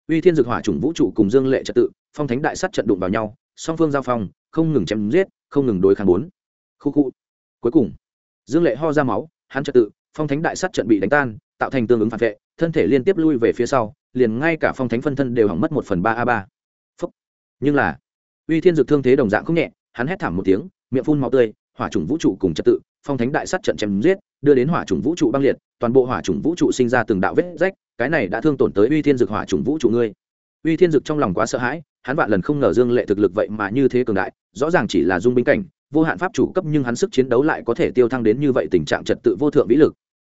uy thiên dực hỏa trùng vũ trụ cùng dương lệ trật tự phong thánh đại sát trận đụng vào nhau, song phương giao phong, không ngừng chém giết, không ngừng đối kháng bốn. Khu khu. Cuối cùng, dương lệ ho ra máu, hắn trật tự, phong thánh đại sát trận bị đánh tan, tạo thành tương ứng phản vệ, thân thể liên tiếp lui về phía sau, liền ngay cả phong thánh phân thân đều hỏng mất một phần ba a ba. Nhưng là, uy thiên Dược thương thế đồng dạng không nhẹ, hắn hét thảm một tiếng, miệng phun máu tươi, hỏa chủng vũ trụ cùng trật tự, phong thánh đại sát trận chém giết, đưa đến hỏa chủng vũ trụ băng liệt, toàn bộ hỏa chủng vũ trụ sinh ra từng đạo vết rách, cái này đã thương tổn tới uy thiên Dược hỏa chủng vũ trụ ngươi uy thiên dực trong lòng quá sợ hãi, hắn vạn lần không ngờ dương lệ thực lực vậy mà như thế cường đại, rõ ràng chỉ là dung binh cảnh, vô hạn pháp chủ cấp nhưng hắn sức chiến đấu lại có thể tiêu thăng đến như vậy tình trạng trật tự vô thượng vĩ lực.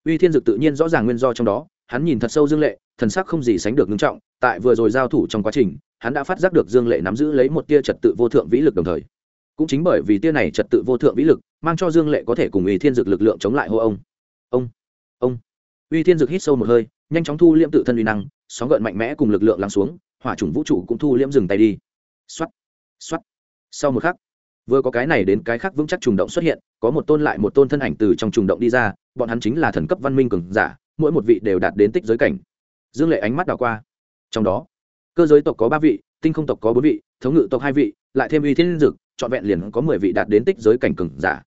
Uy thiên dực tự nhiên rõ ràng nguyên do trong đó, hắn nhìn thật sâu dương lệ, thần sắc không gì sánh được ngưng trọng, tại vừa rồi giao thủ trong quá trình, hắn đã phát giác được dương lệ nắm giữ lấy một tia trật tự vô thượng vĩ lực đồng thời. Cũng chính bởi vì tia này trật tự vô thượng vĩ lực, mang cho dương lệ có thể cùng uy thiên dực lực lượng chống lại hô ông. Ông ông. Uy thiên dực hít sâu một hơi, nhanh chóng thu liễm tự thân uy năng, sóng gợn mạnh mẽ cùng lực lượng lắng xuống hỏa chủng vũ trụ cũng thu liễm dừng tay đi. Xuất xuất sau một khắc, vừa có cái này đến cái khác vững chắc trùng động xuất hiện, có một tôn lại một tôn thân ảnh từ trong trùng động đi ra, bọn hắn chính là thần cấp văn minh cường giả, mỗi một vị đều đạt đến tích giới cảnh. Dương lệ ánh mắt đảo qua. Trong đó, cơ giới tộc có ba vị, tinh không tộc có bốn vị, thống ngự tộc hai vị, lại thêm uy thiên dực, trọn vẹn liền có mười vị đạt đến tích giới cảnh cường giả.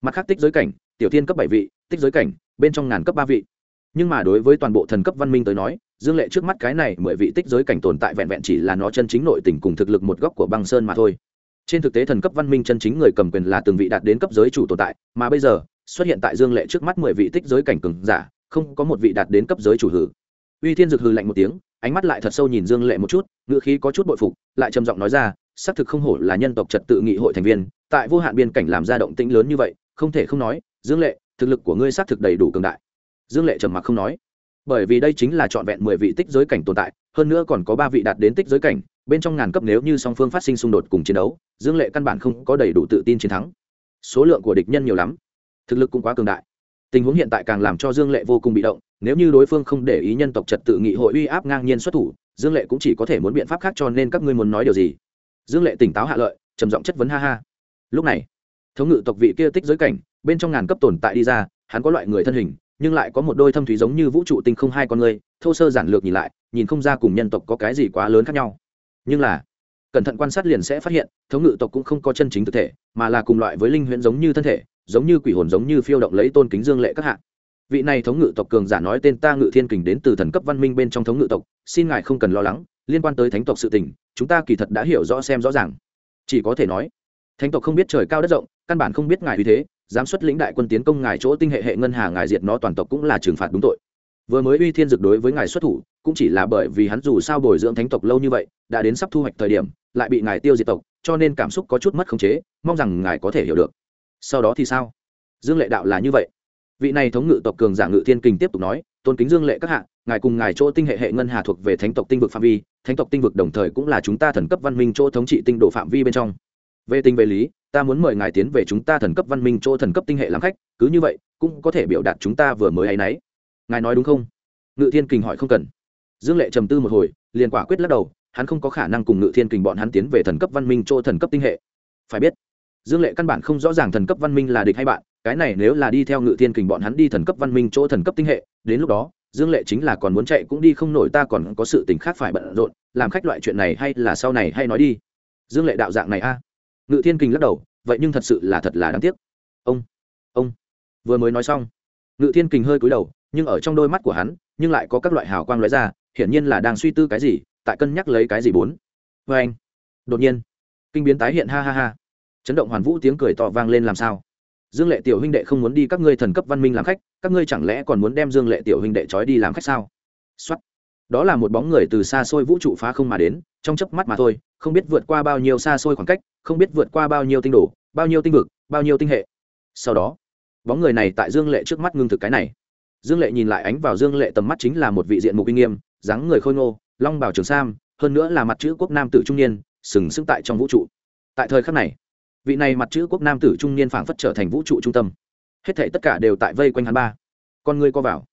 Mặt khác tích giới cảnh, tiểu thiên cấp bảy vị, tích giới cảnh, bên trong ngàn cấp ba vị nhưng mà đối với toàn bộ thần cấp văn minh tới nói, dương lệ trước mắt cái này mười vị tích giới cảnh tồn tại vẹn vẹn chỉ là nó chân chính nội tình cùng thực lực một góc của băng sơn mà thôi. Trên thực tế thần cấp văn minh chân chính người cầm quyền là từng vị đạt đến cấp giới chủ tồn tại, mà bây giờ, xuất hiện tại dương lệ trước mắt mười vị tích giới cảnh cường giả, không có một vị đạt đến cấp giới chủ hử. Uy thiên dực hừ lạnh một tiếng, ánh mắt lại thật sâu nhìn dương lệ một chút ngựa khí có chút bội phục, lại trầm giọng nói ra, xác thực không hổ là nhân tộc trật tự nghị hội thành viên, tại vô hạn biên cảnh làm ra động tĩnh lớn như vậy, không thể không nói, dương lệ, thực lực của ngươi xác thực đầy đủ cường đại dương lệ trầm mặc không nói. Bởi vì đây chính là trọn vẹn mười vị tích giới cảnh tồn tại, hơn nữa còn có ba vị đạt đến tích giới cảnh, bên trong ngàn cấp nếu như song phương phát sinh xung đột cùng chiến đấu, dương lệ căn bản không có đầy đủ tự tin chiến thắng. Số lượng của địch nhân nhiều lắm, thực lực cũng quá cường đại. Tình huống hiện tại càng làm cho dương lệ vô cùng bị động, nếu như đối phương không để ý nhân tộc trật tự nghị hội uy áp ngang nhiên xuất thủ, dương lệ cũng chỉ có thể muốn biện pháp khác cho nên các ngươi muốn nói điều gì? Dương lệ tỉnh táo hạ lợi, trầm giọng chất vấn ha ha. Lúc này, thống ngự tộc vị kia tích giới cảnh, bên trong ngàn cấp tồn tại đi ra, hắn có loại người thân hình nhưng lại có một đôi thâm thúy giống như vũ trụ tinh không hai con người, thô sơ giản lược nhìn lại, nhìn không ra cùng nhân tộc có cái gì quá lớn khác nhau. Nhưng là, cẩn thận quan sát liền sẽ phát hiện, thống ngự tộc cũng không có chân chính thực thể, mà là cùng loại với linh huyễn giống như thân thể, giống như quỷ hồn giống như phiêu động lấy tôn kính dương lệ các hạng vị này thống ngự tộc cường giả nói tên ta ngự thiên kình đến từ thần cấp văn minh bên trong thống ngự tộc, xin ngài không cần lo lắng, liên quan tới thánh tộc sự tình, chúng ta kỳ thật đã hiểu rõ xem rõ ràng. Chỉ có thể nói, thánh tộc không biết trời cao đất rộng, căn bản không biết ngài vì thế dám xuất lĩnh đại quân tiến công ngài chỗ tinh hệ hệ ngân hà ngài diệt nó toàn tộc cũng là trừng phạt đúng tội. Vừa mới uy thiên dực đối với ngài xuất thủ, cũng chỉ là bởi vì hắn dù sao bồi dưỡng thánh tộc lâu như vậy, đã đến sắp thu hoạch thời điểm, lại bị ngài tiêu diệt tộc, cho nên cảm xúc có chút mất khống chế, mong rằng ngài có thể hiểu được. Sau đó thì sao? Dương lệ đạo là như vậy. Vị này thống ngự tộc cường giả ngự thiên kình tiếp tục nói, tôn kính dương lệ các hạ, ngài cùng ngài chỗ tinh hệ hệ ngân hà thuộc về thánh tộc tinh vực phạm vi, thánh tộc tinh vực đồng thời cũng là chúng ta thần cấp văn minh chỗ thống trị tinh độ phạm vi bên trong. Về tình về lý ta muốn mời ngài tiến về chúng ta thần cấp văn minh chỗ thần cấp tinh hệ làm khách, cứ như vậy, cũng có thể biểu đạt chúng ta vừa mới hay nấy ngài nói đúng không? Ngự thiên kình hỏi không cần. Dương lệ trầm tư một hồi, liền quả quyết lắc đầu, hắn không có khả năng cùng ngự thiên kình bọn hắn tiến về thần cấp văn minh chỗ thần cấp tinh hệ. Phải biết, dương lệ căn bản không rõ ràng thần cấp văn minh là địch hay bạn, cái này nếu là đi theo ngự thiên kình bọn hắn đi thần cấp văn minh chỗ thần cấp tinh hệ, đến lúc đó, dương lệ chính là còn muốn chạy cũng đi không nổi ta còn có sự tình khác phải bận rộn, làm khách loại chuyện này hay là sau này hay nói đi. Dương lệ đạo dạng này a ngự thiên kình lắc đầu, vậy nhưng thật sự là thật là đáng tiếc. Ông ông, vừa mới nói xong. Ngự thiên kình hơi cúi đầu, nhưng ở trong đôi mắt của hắn, nhưng lại có các loại hào quang lóe ra, hiển nhiên là đang suy tư cái gì, tại cân nhắc lấy cái gì bốn. Vê anh, đột nhiên, kinh biến tái hiện, ha ha ha. Chấn động hoàn vũ tiếng cười to vang lên làm sao? Dương lệ tiểu huynh đệ không muốn đi các ngươi thần cấp văn minh làm khách, các ngươi chẳng lẽ còn muốn đem dương lệ tiểu huynh đệ trói đi làm khách sao? Xuất đó là một bóng người từ xa xôi vũ trụ phá không mà đến, trong chớp mắt mà thôi, không biết vượt qua bao nhiêu xa xôi khoảng cách không biết vượt qua bao nhiêu tinh đồ, bao nhiêu tinh vực, bao nhiêu tinh hệ. Sau đó, bóng người này tại dương lệ trước mắt ngưng thực cái này. Dương lệ nhìn lại ánh vào dương lệ tầm mắt chính là một vị diện mục uy nghiêm, dáng người khôi ngô, long bảo trường sam, hơn nữa là mặt chữ quốc nam tử trung niên, sừng sững tại trong vũ trụ. Tại thời khắc này, vị này mặt chữ quốc nam tử trung niên phảng phất trở thành vũ trụ trung tâm. Hết thể tất cả đều tại vây quanh hắn ba. Con ngươi co vào.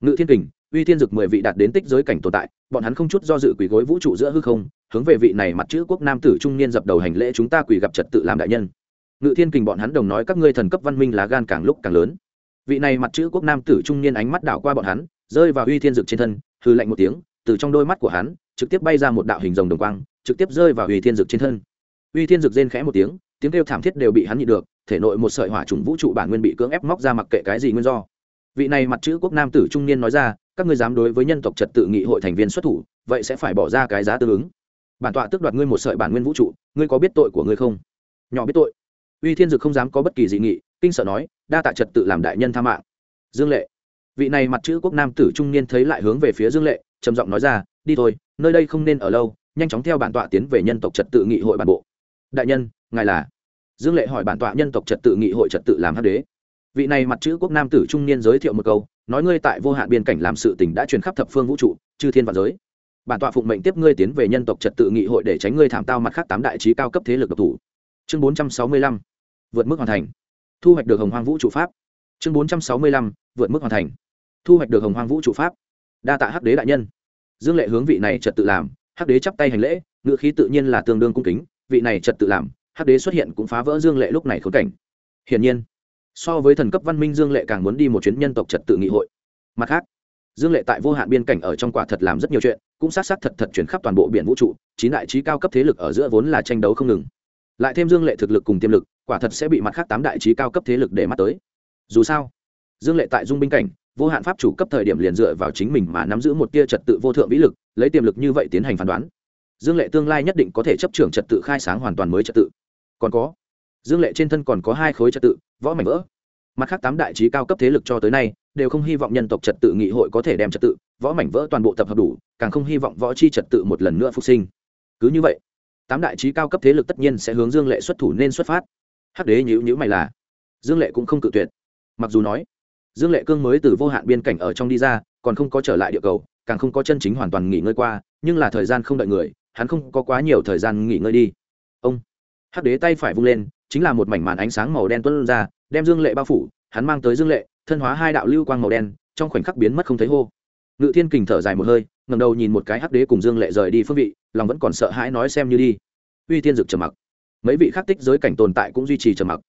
Ngự thiên kình, uy thiên dực mười vị đạt đến tích giới cảnh tồn tại, bọn hắn không chút do dự quỷ gối vũ trụ giữa hư không hướng về vị này mặt chữ quốc nam tử trung niên dập đầu hành lễ chúng ta quỳ gặp trật tự làm đại nhân. Ngự thiên kình bọn hắn đồng nói các ngươi thần cấp văn minh lá gan càng lúc càng lớn. Vị này mặt chữ quốc nam tử trung niên ánh mắt đảo qua bọn hắn, rơi vào uy thiên dực trên thân hư lạnh một tiếng, từ trong đôi mắt của hắn, trực tiếp bay ra một đạo hình rồng đồng quang, trực tiếp rơi vào uy thiên dực trên thân. Uy thiên dực rên khẽ một tiếng tiếng kêu thảm thiết đều bị hắn nhịn được, thể nội một sợi hỏa trùng vũ trụ bản nguyên bị cưỡng ép móc ra mặc kệ cái gì nguyên do. Vị này mặt chữ quốc nam tử trung niên nói ra, các ngươi dám đối với nhân tộc trật tự nghị hội thành viên xuất thủ, vậy sẽ phải bỏ ra cái giá tương ứng bản tọa tước đoạt ngươi một sợi bản nguyên vũ trụ, ngươi có biết tội của ngươi không? Nhỏ biết tội. Uy thiên dực không dám có bất kỳ dị nghị, kinh sợ nói, đa tạ trật tự làm đại nhân tha mạng. Dương lệ. Vị này mặt chữ quốc nam tử trung niên thấy lại hướng về phía dương lệ, trầm giọng nói ra, đi thôi, nơi đây không nên ở lâu, nhanh chóng theo bản tọa tiến về nhân tộc trật tự nghị hội bản bộ. Đại nhân, ngài là? Dương lệ hỏi bản tọa nhân tộc trật tự nghị hội trật tự làm hắc đế. Vị này mặt chữ quốc nam tử trung niên giới thiệu một câu, nói ngươi tại vô hạn biên cảnh làm sự tình đã truyền khắp thập phương vũ trụ, chư thiên và giới bản tọa phụng mệnh tiếp ngươi tiến về nhân tộc trật tự nghị hội để tránh ngươi thảm tao mặt khác tám đại trí cao cấp thế lực độc thủ. Chương bốn trăm sáu mươi lăm, vượt mức hoàn thành. Thu hoạch được hồng hoang vũ trụ pháp. Chương bốn trăm sáu mươi lăm, vượt mức hoàn thành. Thu hoạch được hồng hoang vũ trụ pháp. Đa tạ hắc đế đại nhân. Dương lệ hướng vị này trật tự làm, hắc đế chắp tay hành lễ ngựa khí tự nhiên là tương đương cung kính, vị này trật tự làm, hắc đế xuất hiện cũng phá vỡ dương lệ lúc này khốn cảnh. Hiển nhiên, so với thần cấp văn minh dương lệ càng muốn đi một chuyến nhân tộc trật tự nghị hội. Mặt khác dương lệ tại vô hạn biên cảnh ở trong quả thật làm rất nhiều chuyện, cũng sát sát thật thật chuyển khắp toàn bộ biển vũ trụ, chín đại trí cao cấp thế lực ở giữa vốn là tranh đấu không ngừng. Lại thêm dương lệ thực lực cùng tiềm lực, quả thật sẽ bị mặt khác tám đại trí cao cấp thế lực để mắt tới. Dù sao, dương lệ tại dung binh cảnh, vô hạn pháp chủ cấp thời điểm liền dựa vào chính mình mà nắm giữ một tia trật tự vô thượng vĩ lực, lấy tiềm lực như vậy tiến hành phán đoán. Dương lệ tương lai nhất định có thể chấp trưởng trật tự khai sáng hoàn toàn mới trật tự. Còn có, dương lệ trên thân còn có hai khối trật tự, võ mảnh vỡ. Mặt khác tám đại trí cao cấp thế lực cho tới nay đều không hy vọng nhân tộc trật tự nghị hội có thể đem trật tự, võ mảnh vỡ toàn bộ tập hợp đủ, càng không hy vọng võ chi trật tự một lần nữa phục sinh. Cứ như vậy, tám đại trí cao cấp thế lực tất nhiên sẽ hướng dương lệ xuất thủ nên xuất phát. Hắc đế nhữ nhữ mày là, dương lệ cũng không cự tuyệt. Mặc dù nói, dương lệ cương mới từ vô hạn biên cảnh ở trong đi ra, còn không có trở lại địa cầu, càng không có chân chính hoàn toàn nghỉ ngơi qua, nhưng là thời gian không đợi người, hắn không có quá nhiều thời gian nghỉ ngơi đi. Ông, hắc đế tay phải vung lên, chính là một mảnh màn ánh sáng màu đen tuân ra, đem dương lệ bao phủ, hắn mang tới dương lệ thân hóa hai đạo lưu quang màu đen, trong khoảnh khắc biến mất không thấy hô. Ngự thiên kình thở dài một hơi ngầm đầu nhìn một cái hắc đế cùng dương lệ rời đi phương vị, lòng vẫn còn sợ hãi nói xem như đi. Uy tiên dực trầm mặc. Mấy vị khắc tích giới cảnh tồn tại cũng duy trì trầm mặc.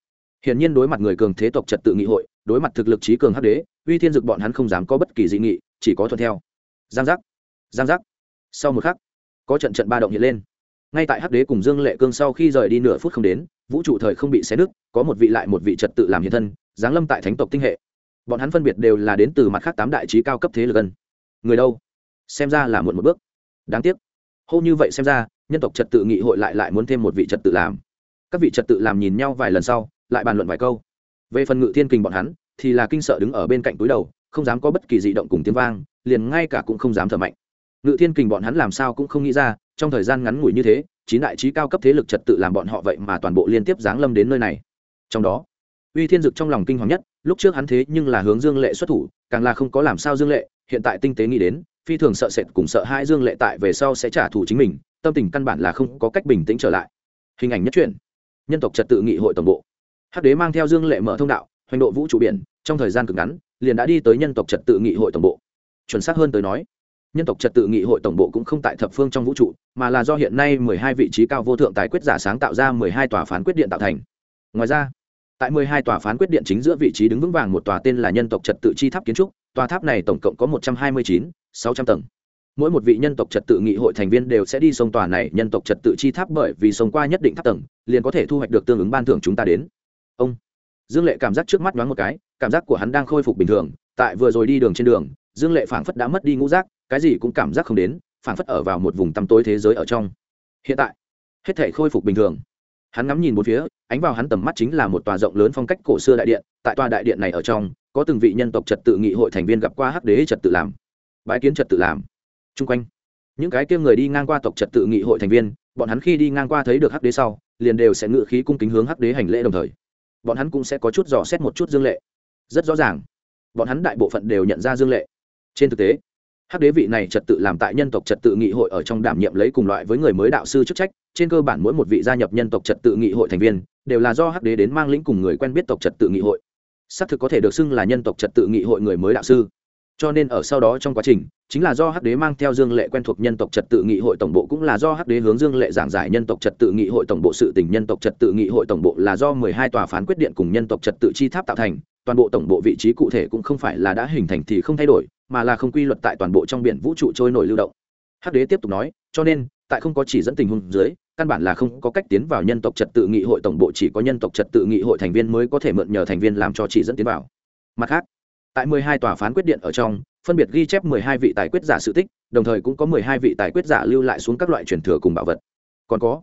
Hiển nhiên đối mặt người cường thế tộc trật tự nghị hội, đối mặt thực lực trí cường hắc đế, uy thiên dực bọn hắn không dám có bất kỳ dị nghị, chỉ có thuận theo. Giang giác. Giang giác. Sau một khắc, có trận trận ba động hiện lên. Ngay tại hắc đế cùng dương lệ cương sau khi rời đi nửa phút không đến, vũ trụ thời không bị xé nứt, có một vị lại một vị trật tự làm hiện thân, giáng lâm tại thánh tộc tinh hệ bọn hắn phân biệt đều là đến từ mặt khác tám đại trí cao cấp thế lực gần. Người đâu? Xem ra là muộn một bước. Đáng tiếc. Hô như vậy xem ra, nhân tộc trật tự nghị hội lại lại muốn thêm một vị trật tự làm. Các vị trật tự làm nhìn nhau vài lần sau, lại bàn luận vài câu. Về phần ngự thiên kình bọn hắn, thì là kinh sợ đứng ở bên cạnh túi đầu, không dám có bất kỳ dị động cùng tiếng vang, liền ngay cả cũng không dám thở mạnh. Ngự thiên kình bọn hắn làm sao cũng không nghĩ ra, trong thời gian ngắn ngủi như thế, chín đại trí cao cấp thế lực trật tự làm bọn họ vậy mà toàn bộ liên tiếp giáng lâm đến nơi này. Trong đó, uy thiên dực trong lòng kinh hoàng nhất lúc trước hắn thế nhưng là hướng dương lệ xuất thủ, càng là không có làm sao dương lệ, hiện tại tinh tế nghĩ đến, phi thường sợ sệt cùng sợ hai dương lệ tại về sau sẽ trả thù chính mình, tâm tình căn bản là không có cách bình tĩnh trở lại. Hình ảnh nhất truyện. Nhân tộc trật tự nghị hội tổng bộ. Hắc đế mang theo dương lệ mở thông đạo, hoành độ vũ trụ biển, trong thời gian cực ngắn, liền đã đi tới nhân tộc trật tự nghị hội tổng bộ. Chuẩn xác hơn tới nói, nhân tộc trật tự nghị hội tổng bộ cũng không tại thập phương trong vũ trụ, mà là do hiện nay mười hai vị trí cao vô thượng tài quyết giả sáng tạo ra mười hai tòa phán quyết điện tạo thành. Ngoài ra tại mười hai tòa phán quyết điện chính giữa vị trí đứng vững vàng một tòa tên là nhân tộc trật tự chi tháp kiến trúc, tòa tháp này tổng cộng có một trăm hai mươi chín, sáu trăm tầng. Mỗi một vị nhân tộc trật tự nghị hội thành viên đều sẽ đi sông tòa này nhân tộc trật tự chi tháp bởi vì sông qua nhất định tháp tầng, liền có thể thu hoạch được tương ứng ban thưởng chúng ta đến. Ông dương lệ cảm giác trước mắt nhoáng một cái, cảm giác của hắn đang khôi phục bình thường, tại vừa rồi đi đường trên đường, dương lệ phảng phất đã mất đi ngũ giác, cái gì cũng cảm giác không đến, phảng phất ở vào một vùng tăm tối thế giới ở trong. Hiện tại, hết thể khôi phục bình thường hắn ngắm nhìn một phía, ánh vào hắn tầm mắt chính là một tòa rộng lớn phong cách cổ xưa đại điện, tại tòa đại điện này ở trong, có từng vị nhân tộc trật tự nghị hội thành viên gặp qua hắc đế trật tự làm bãi kiến trật tự làm. Chung quanh, những cái kia người đi ngang qua tộc trật tự nghị hội thành viên, bọn hắn khi đi ngang qua thấy được hắc đế sau, liền đều sẽ ngự khí cung kính hướng hắc đế hành lễ đồng thời. Bọn hắn cũng sẽ có chút dò xét một chút dương lệ. Rất rõ ràng, bọn hắn đại bộ phận đều nhận ra dương lệ. Trên thực tế hắc đế vị này trật tự làm tại nhân tộc trật tự nghị hội ở trong đảm nhiệm lấy cùng loại với người mới đạo sư chức trách, trên cơ bản mỗi một vị gia nhập nhân tộc trật tự nghị hội thành viên, đều là do hắc đế đến mang lĩnh cùng người quen biết tộc trật tự nghị hội. Xác thực có thể được xưng là nhân tộc trật tự nghị hội người mới đạo sư. Cho nên ở sau đó trong quá trình, chính là do hắc đế mang theo dương lệ quen thuộc nhân tộc trật tự nghị hội tổng bộ cũng là do hắc đế hướng dương lệ giảng giải nhân tộc trật tự nghị hội tổng bộ sự tình. Nhân tộc trật tự nghị hội tổng bộ là do mười hai tòa phán quyết điện cùng nhân tộc trật tự chi tháp tạo thành toàn bộ tổng bộ vị trí cụ thể cũng không phải là đã hình thành thì không thay đổi, mà là không quy luật tại toàn bộ trong biển vũ trụ trôi nổi lưu động. Hắc đế tiếp tục nói, cho nên, tại không có chỉ dẫn tình huống dưới, căn bản là không có cách tiến vào nhân tộc trật tự nghị hội tổng bộ, chỉ có nhân tộc trật tự nghị hội thành viên mới có thể mượn nhờ thành viên làm cho chỉ dẫn tiến vào. Mặt khác, tại mười hai tòa phán quyết điện ở trong, phân biệt ghi chép mười hai vị tài quyết giả sự tích, đồng thời cũng có mười hai vị tài quyết giả lưu lại xuống các loại truyền thừa cùng bảo vật. Còn có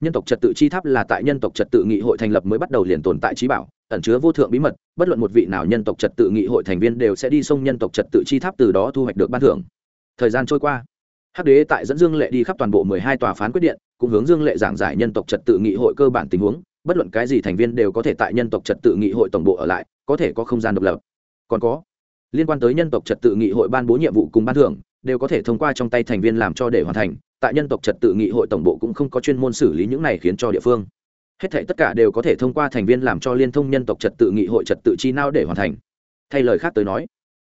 nhân tộc trật tự chi tháp là tại nhân tộc trật tự nghị hội thành lập mới bắt đầu liền tồn tại trí bảo, ẩn chứa vô thượng bí mật, bất luận một vị nào nhân tộc trật tự nghị hội thành viên đều sẽ đi sông nhân tộc trật tự chi tháp từ đó thu hoạch được ban thưởng. Thời gian trôi qua, hắc đế tại dẫn dương lệ đi khắp toàn bộ mười hai tòa phán quyết điện, cũng hướng dương lệ giảng giải nhân tộc trật tự nghị hội cơ bản tình huống, bất luận cái gì thành viên đều có thể tại nhân tộc trật tự nghị hội tổng bộ ở lại, có thể có không gian độc lập. Còn có, liên quan tới nhân tộc trật tự nghị hội ban bố nhiệm vụ cùng ban thưởng, đều có thể thông qua trong tay thành viên làm cho để hoàn thành tại nhân tộc trật tự nghị hội tổng bộ cũng không có chuyên môn xử lý những này khiến cho địa phương. Hết thảy tất cả đều có thể thông qua thành viên làm cho liên thông nhân tộc trật tự nghị hội trật tự chi nào để hoàn thành. Thay lời khác tới nói,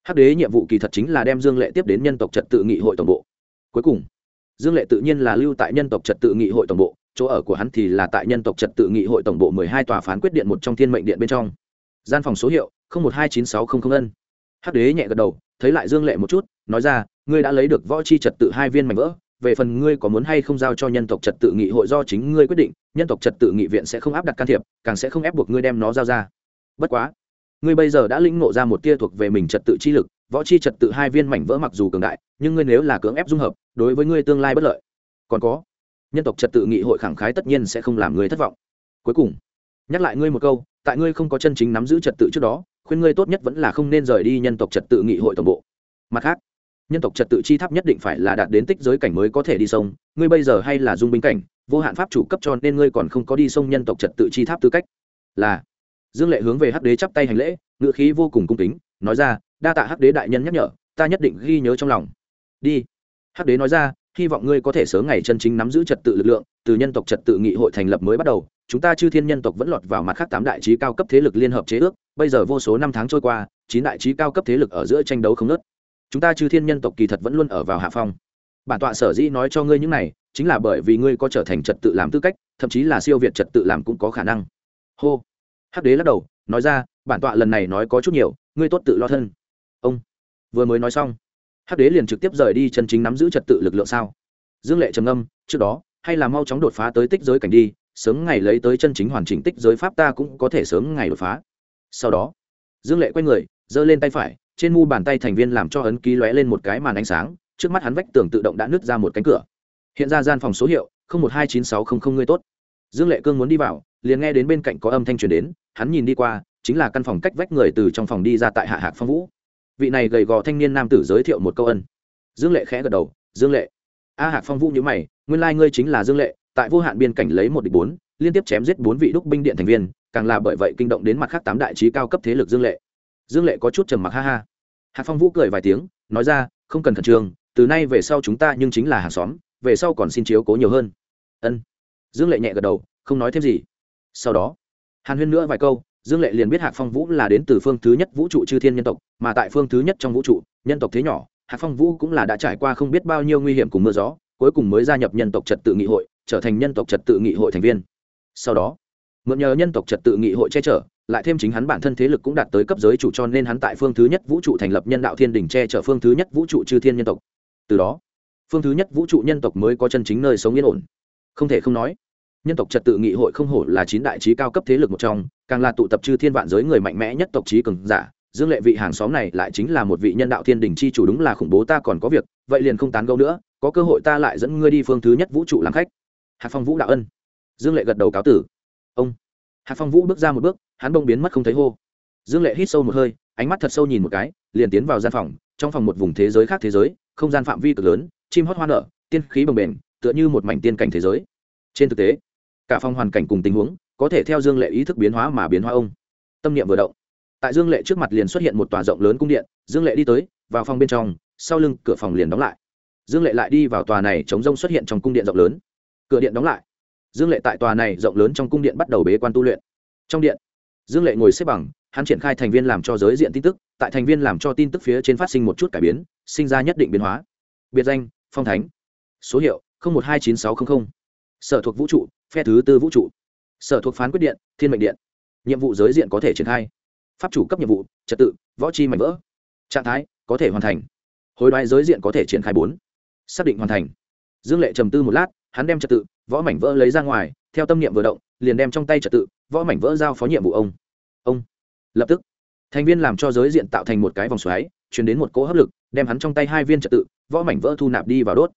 hắc đế nhiệm vụ kỳ thật chính là đem dương lệ tiếp đến nhân tộc trật tự nghị hội tổng bộ. Cuối cùng, dương lệ tự nhiên là lưu tại nhân tộc trật tự nghị hội tổng bộ, chỗ ở của hắn thì là tại nhân tộc trật tự nghị hội tổng bộ mười hai tòa phán quyết điện một trong thiên mệnh điện bên trong. Gian phòng số hiệu một hai chín sáu không không ân. Hắc đế nhẹ gật đầu, thấy lại dương lệ một chút, nói ra, ngươi đã lấy được võ chi trật tự hai viên mảnh vỡ về phần ngươi có muốn hay không giao cho nhân tộc trật tự nghị hội do chính ngươi quyết định, nhân tộc trật tự nghị viện sẽ không áp đặt can thiệp, càng sẽ không ép buộc ngươi đem nó giao ra. Bất quá, ngươi bây giờ đã lĩnh ngộ ra một tia thuộc về mình trật tự chi lực, võ chi trật tự hai viên mảnh vỡ mặc dù cường đại, nhưng ngươi nếu là cưỡng ép dung hợp, đối với ngươi tương lai bất lợi. Còn có, nhân tộc trật tự nghị hội khẳng khái tất nhiên sẽ không làm ngươi thất vọng. Cuối cùng, nhắc lại ngươi một câu, tại ngươi không có chân chính nắm giữ trật tự trước đó, khuyên ngươi tốt nhất vẫn là không nên rời đi nhân tộc trật tự nghị hội tổng bộ. Mặt khác nhân tộc trật tự chi tháp nhất định phải là đạt đến tích giới cảnh mới có thể đi sông. Ngươi bây giờ hay là dung binh cảnh, vô hạn pháp chủ cấp cho nên ngươi còn không có đi sông nhân tộc trật tự chi tháp tư cách. Là. Dương lệ hướng về hắc đế chắp tay hành lễ ngựa khí vô cùng cung kính, nói ra, đa tạ hắc đế đại nhân nhắc nhở, ta nhất định ghi nhớ trong lòng. Đi. Hắc đế nói ra, hy vọng ngươi có thể sớm ngày chân chính nắm giữ trật tự lực lượng, từ nhân tộc trật tự nghị hội thành lập mới bắt đầu, chúng ta chư thiên nhân tộc vẫn lọt vào mặt khác tám đại trí cao cấp thế lực liên hợp chế ước, bây giờ vô số năm tháng trôi qua, chín đại trí cao cấp thế lực ở giữa tranh đấu không nớt chúng ta chư thiên nhân tộc kỳ thật vẫn luôn ở vào hạ phong. Bản tọa sở dĩ nói cho ngươi những này, chính là bởi vì ngươi có trở thành trật tự làm tư cách, thậm chí là siêu việt trật tự làm cũng có khả năng. Hô. Hắc đế lắc đầu, nói ra, bản tọa lần này nói có chút nhiều, ngươi tốt tự lo thân. Ông. Vừa mới nói xong, hắc đế liền trực tiếp rời đi chân chính nắm giữ trật tự lực lượng sao? Dương lệ trầm ngâm, trước đó, hay là mau chóng đột phá tới tích giới cảnh đi, sớm ngày lấy tới chân chính hoàn chỉnh tích giới pháp ta cũng có thể sớm ngày đột phá. Sau đó, dương lệ quay người, giơ lên tay phải trên mu bàn tay thành viên làm cho ấn ký lóe lên một cái màn ánh sáng, trước mắt hắn vách tường tự động đã nứt ra một cánh cửa. Hiện ra gian phòng số hiệu một hai chín sáu không không ngươi tốt. Dương lệ cương muốn đi vào, liền nghe đến bên cạnh có âm thanh truyền đến, hắn nhìn đi qua, chính là căn phòng cách vách người từ trong phòng đi ra tại hạ hạc phong vũ. Vị này gầy gò thanh niên nam tử giới thiệu một câu ân. Dương lệ khẽ gật đầu, dương lệ. A hạc phong vũ nhữ mày, nguyên lai ngươi chính là dương lệ, tại vô hạn biên cảnh lấy một địch bốn, liên tiếp chém giết bốn vị đúc binh điện thành viên, càng là bởi vậy kinh động đến mặt khác tám đại trí cao cấp thế lực dương lệ dương lệ có chút trầm mặc, ha ha. Hạc phong vũ cười vài tiếng, nói ra, không cần khẩn trương, từ nay về sau chúng ta nhưng chính là hàng xóm, về sau còn xin chiếu cố nhiều hơn. Ân. Dương lệ nhẹ gật đầu, không nói thêm gì. Sau đó, hàn huyên nữa vài câu, dương lệ liền biết hạc phong vũ là đến từ phương thứ nhất vũ trụ chư thiên nhân tộc, mà tại phương thứ nhất trong vũ trụ, nhân tộc thế nhỏ hạc phong vũ cũng là đã trải qua không biết bao nhiêu nguy hiểm cùng mưa gió, cuối cùng mới gia nhập nhân tộc trật tự nghị hội, trở thành nhân tộc trật tự nghị hội thành viên. Sau đó, mượn nhờ nhân tộc trật tự nghị hội che chở lại thêm chính hắn bản thân thế lực cũng đạt tới cấp giới chủ cho nên hắn tại phương thứ nhất vũ trụ thành lập nhân đạo thiên đình che chở phương thứ nhất vũ trụ chư thiên nhân tộc. Từ đó, phương thứ nhất vũ trụ nhân tộc mới có chân chính nơi sống yên ổn. Không thể không nói, nhân tộc trật tự nghị hội không hổ là chín đại trí cao cấp thế lực một trong, càng là tụ tập chư thiên vạn giới người mạnh mẽ nhất tộc trí cường giả. Dương lệ vị hàng xóm này lại chính là một vị nhân đạo thiên đình chi chủ đúng là khủng bố ta còn có việc, vậy liền không tán gẫu nữa, có cơ hội ta lại dẫn ngươi đi phương thứ nhất vũ trụ làm khách. Hạc phong vũ đạo ân. Dương lệ gật đầu cáo tử. Ông hạc phong vũ bước ra một bước, hắn bông biến mất không thấy hô. Dương lệ hít sâu một hơi, ánh mắt thật sâu nhìn một cái, liền tiến vào gian phòng, trong phòng một vùng thế giới khác thế giới, không gian phạm vi cực lớn, chim hót hoa nở, tiên khí bồng bềnh, tựa như một mảnh tiên cảnh thế giới. Trên thực tế, cả phòng hoàn cảnh cùng tình huống, có thể theo dương lệ ý thức biến hóa mà biến hóa ông. Tâm niệm vừa động. Tại dương lệ trước mặt liền xuất hiện một tòa rộng lớn cung điện, dương lệ đi tới, vào phòng bên trong, sau lưng cửa phòng liền đóng lại. Dương lệ lại đi vào tòa này chống rông xuất hiện trong cung điện rộng lớn. Cửa điện đóng lại dương lệ tại tòa này rộng lớn trong cung điện bắt đầu bế quan tu luyện. Trong điện, dương lệ ngồi xếp bằng, hắn triển khai thành viên làm cho giới diện tin tức, tại thành viên làm cho tin tức phía trên phát sinh một chút cải biến, sinh ra nhất định biến hóa. Biệt danh, phong thánh. Số hiệu một hai chín sáu trăm linh sở thuộc vũ trụ, phe thứ tư vũ trụ. Sở thuộc phán quyết điện, thiên mệnh điện. Nhiệm vụ giới diện có thể triển khai. Pháp chủ cấp nhiệm vụ, trật tự, võ chi mạnh vỡ. Trạng thái, có thể hoàn thành. Hối đoái giới diện có thể triển khai bốn. Xác định hoàn thành. Dương lệ trầm tư một lát hắn đem trật tự, võ mảnh vỡ lấy ra ngoài, theo tâm niệm vừa động, liền đem trong tay trật tự, võ mảnh vỡ giao phó nhiệm vụ ông. Ông. Lập tức, thành viên làm cho giới diện tạo thành một cái vòng xoáy, chuyển đến một cỗ hấp lực, đem hắn trong tay hai viên trật tự, võ mảnh vỡ thu nạp đi vào đốt.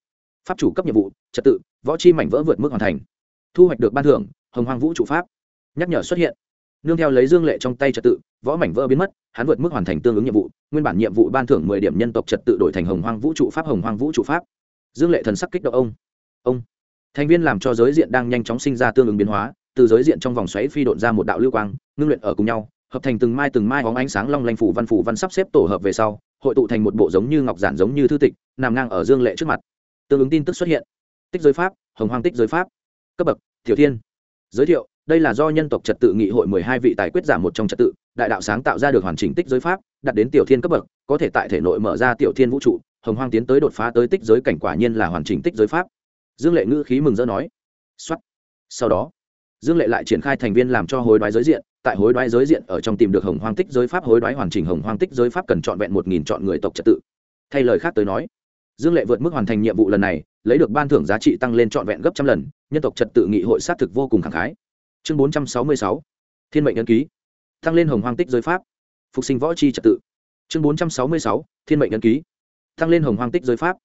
Pháp chủ cấp nhiệm vụ, trật tự, võ chi mảnh vỡ vượt mức hoàn thành. Thu hoạch được ban thưởng, hồng hoàng vũ trụ pháp. Nhắc nhở xuất hiện. Nương theo lấy dương lệ trong tay trật tự, võ mảnh vỡ biến mất, hắn vượt mức hoàn thành tương ứng nhiệm vụ, nguyên bản nhiệm vụ ban thưởng mười điểm nhân tộc trật tự đổi thành hồng hoang vũ trụ pháp, hồng hoang vũ trụ pháp. Dương lệ thần sắc kích động ông. Ông thành viên làm cho giới diện đang nhanh chóng sinh ra tương ứng biến hóa, từ giới diện trong vòng xoáy phi độn ra một đạo lưu quang, ngưng luyện ở cùng nhau, hợp thành từng mai từng mai bóng ánh sáng long lanh phủ văn phủ văn sắp xếp tổ hợp về sau, hội tụ thành một bộ giống như ngọc giản giống như thư tịch, nằm ngang ở dương lệ trước mặt. Tương ứng tin tức xuất hiện. Tích giới pháp, hồng hoang tích giới pháp. Cấp bậc, tiểu thiên. Giới thiệu, đây là do nhân tộc trật tự nghị hội mười hai vị tài quyết giả một trong trật tự, đại đạo sáng tạo ra được hoàn chỉnh tích giới pháp, đặt đến tiểu thiên cấp bậc, có thể tại thể nội mở ra tiểu thiên vũ trụ, hồng hoang tiến tới đột phá tới tích giới cảnh quả nhiên là hoàn chỉnh tích giới pháp dương lệ ngữ khí mừng rỡ nói. Xuất sau đó, dương lệ lại triển khai thành viên làm cho hối đoái giới diện. Tại hối đoái giới diện ở trong tìm được hồng hoang tích giới pháp, hối đoái hoàn chỉnh hồng hoang tích giới pháp cần trọn vẹn một nghìn chọn người tộc trật tự. Thay lời khác tới nói, dương lệ vượt mức hoàn thành nhiệm vụ lần này, lấy được ban thưởng giá trị tăng lên trọn vẹn gấp trăm lần, nhân tộc trật tự nghị hội xác thực vô cùng khẳng khái. Chương bốn trăm sáu mươi sáu, thiên mệnh nhân ký. Tăng lên hồng hoang tích giới pháp. Phục sinh võ chi trật tự. Chương bốn trăm sáu mươi sáu, thiên mệnh nhân ký. Tăng lên hồng hoang tích giới pháp.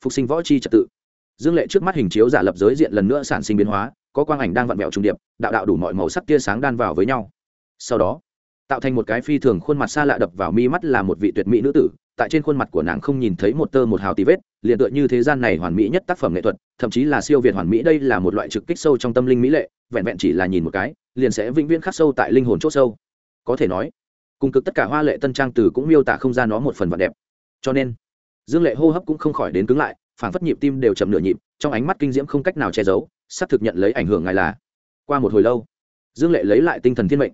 Phục sinh võ chi trật tự dương lệ trước mắt hình chiếu giả lập giới diện lần nữa sản sinh biến hóa, có quang ảnh đang vặn vẹo trung điệp, đạo đạo đủ mọi màu sắc tia sáng đan vào với nhau. Sau đó, tạo thành một cái phi thường khuôn mặt xa lạ đập vào mi mắt là một vị tuyệt mỹ nữ tử, tại trên khuôn mặt của nàng không nhìn thấy một tơ một hào tí vết, liền tựa như thế gian này hoàn mỹ nhất tác phẩm nghệ thuật, thậm chí là siêu việt hoàn mỹ đây là một loại trực kích sâu trong tâm linh mỹ lệ, vẹn vẹn chỉ là nhìn một cái, liền sẽ vĩnh viễn khắc sâu tại linh hồn c h ỗ sâu. Có thể nói, cùng cực tất cả hoa lệ tân trang từ cũng miêu tả không ra nó một phần vật đẹp. Cho nên dương lệ hô hấp cũng không khỏi đến cứng lại phản phất nhịp tim đều chậm nửa nhịp, trong ánh mắt kinh diễm không cách nào che giấu sắp thực nhận lấy ảnh hưởng ngài là. Qua một hồi lâu, dương lệ lấy lại tinh thần thiên mệnh.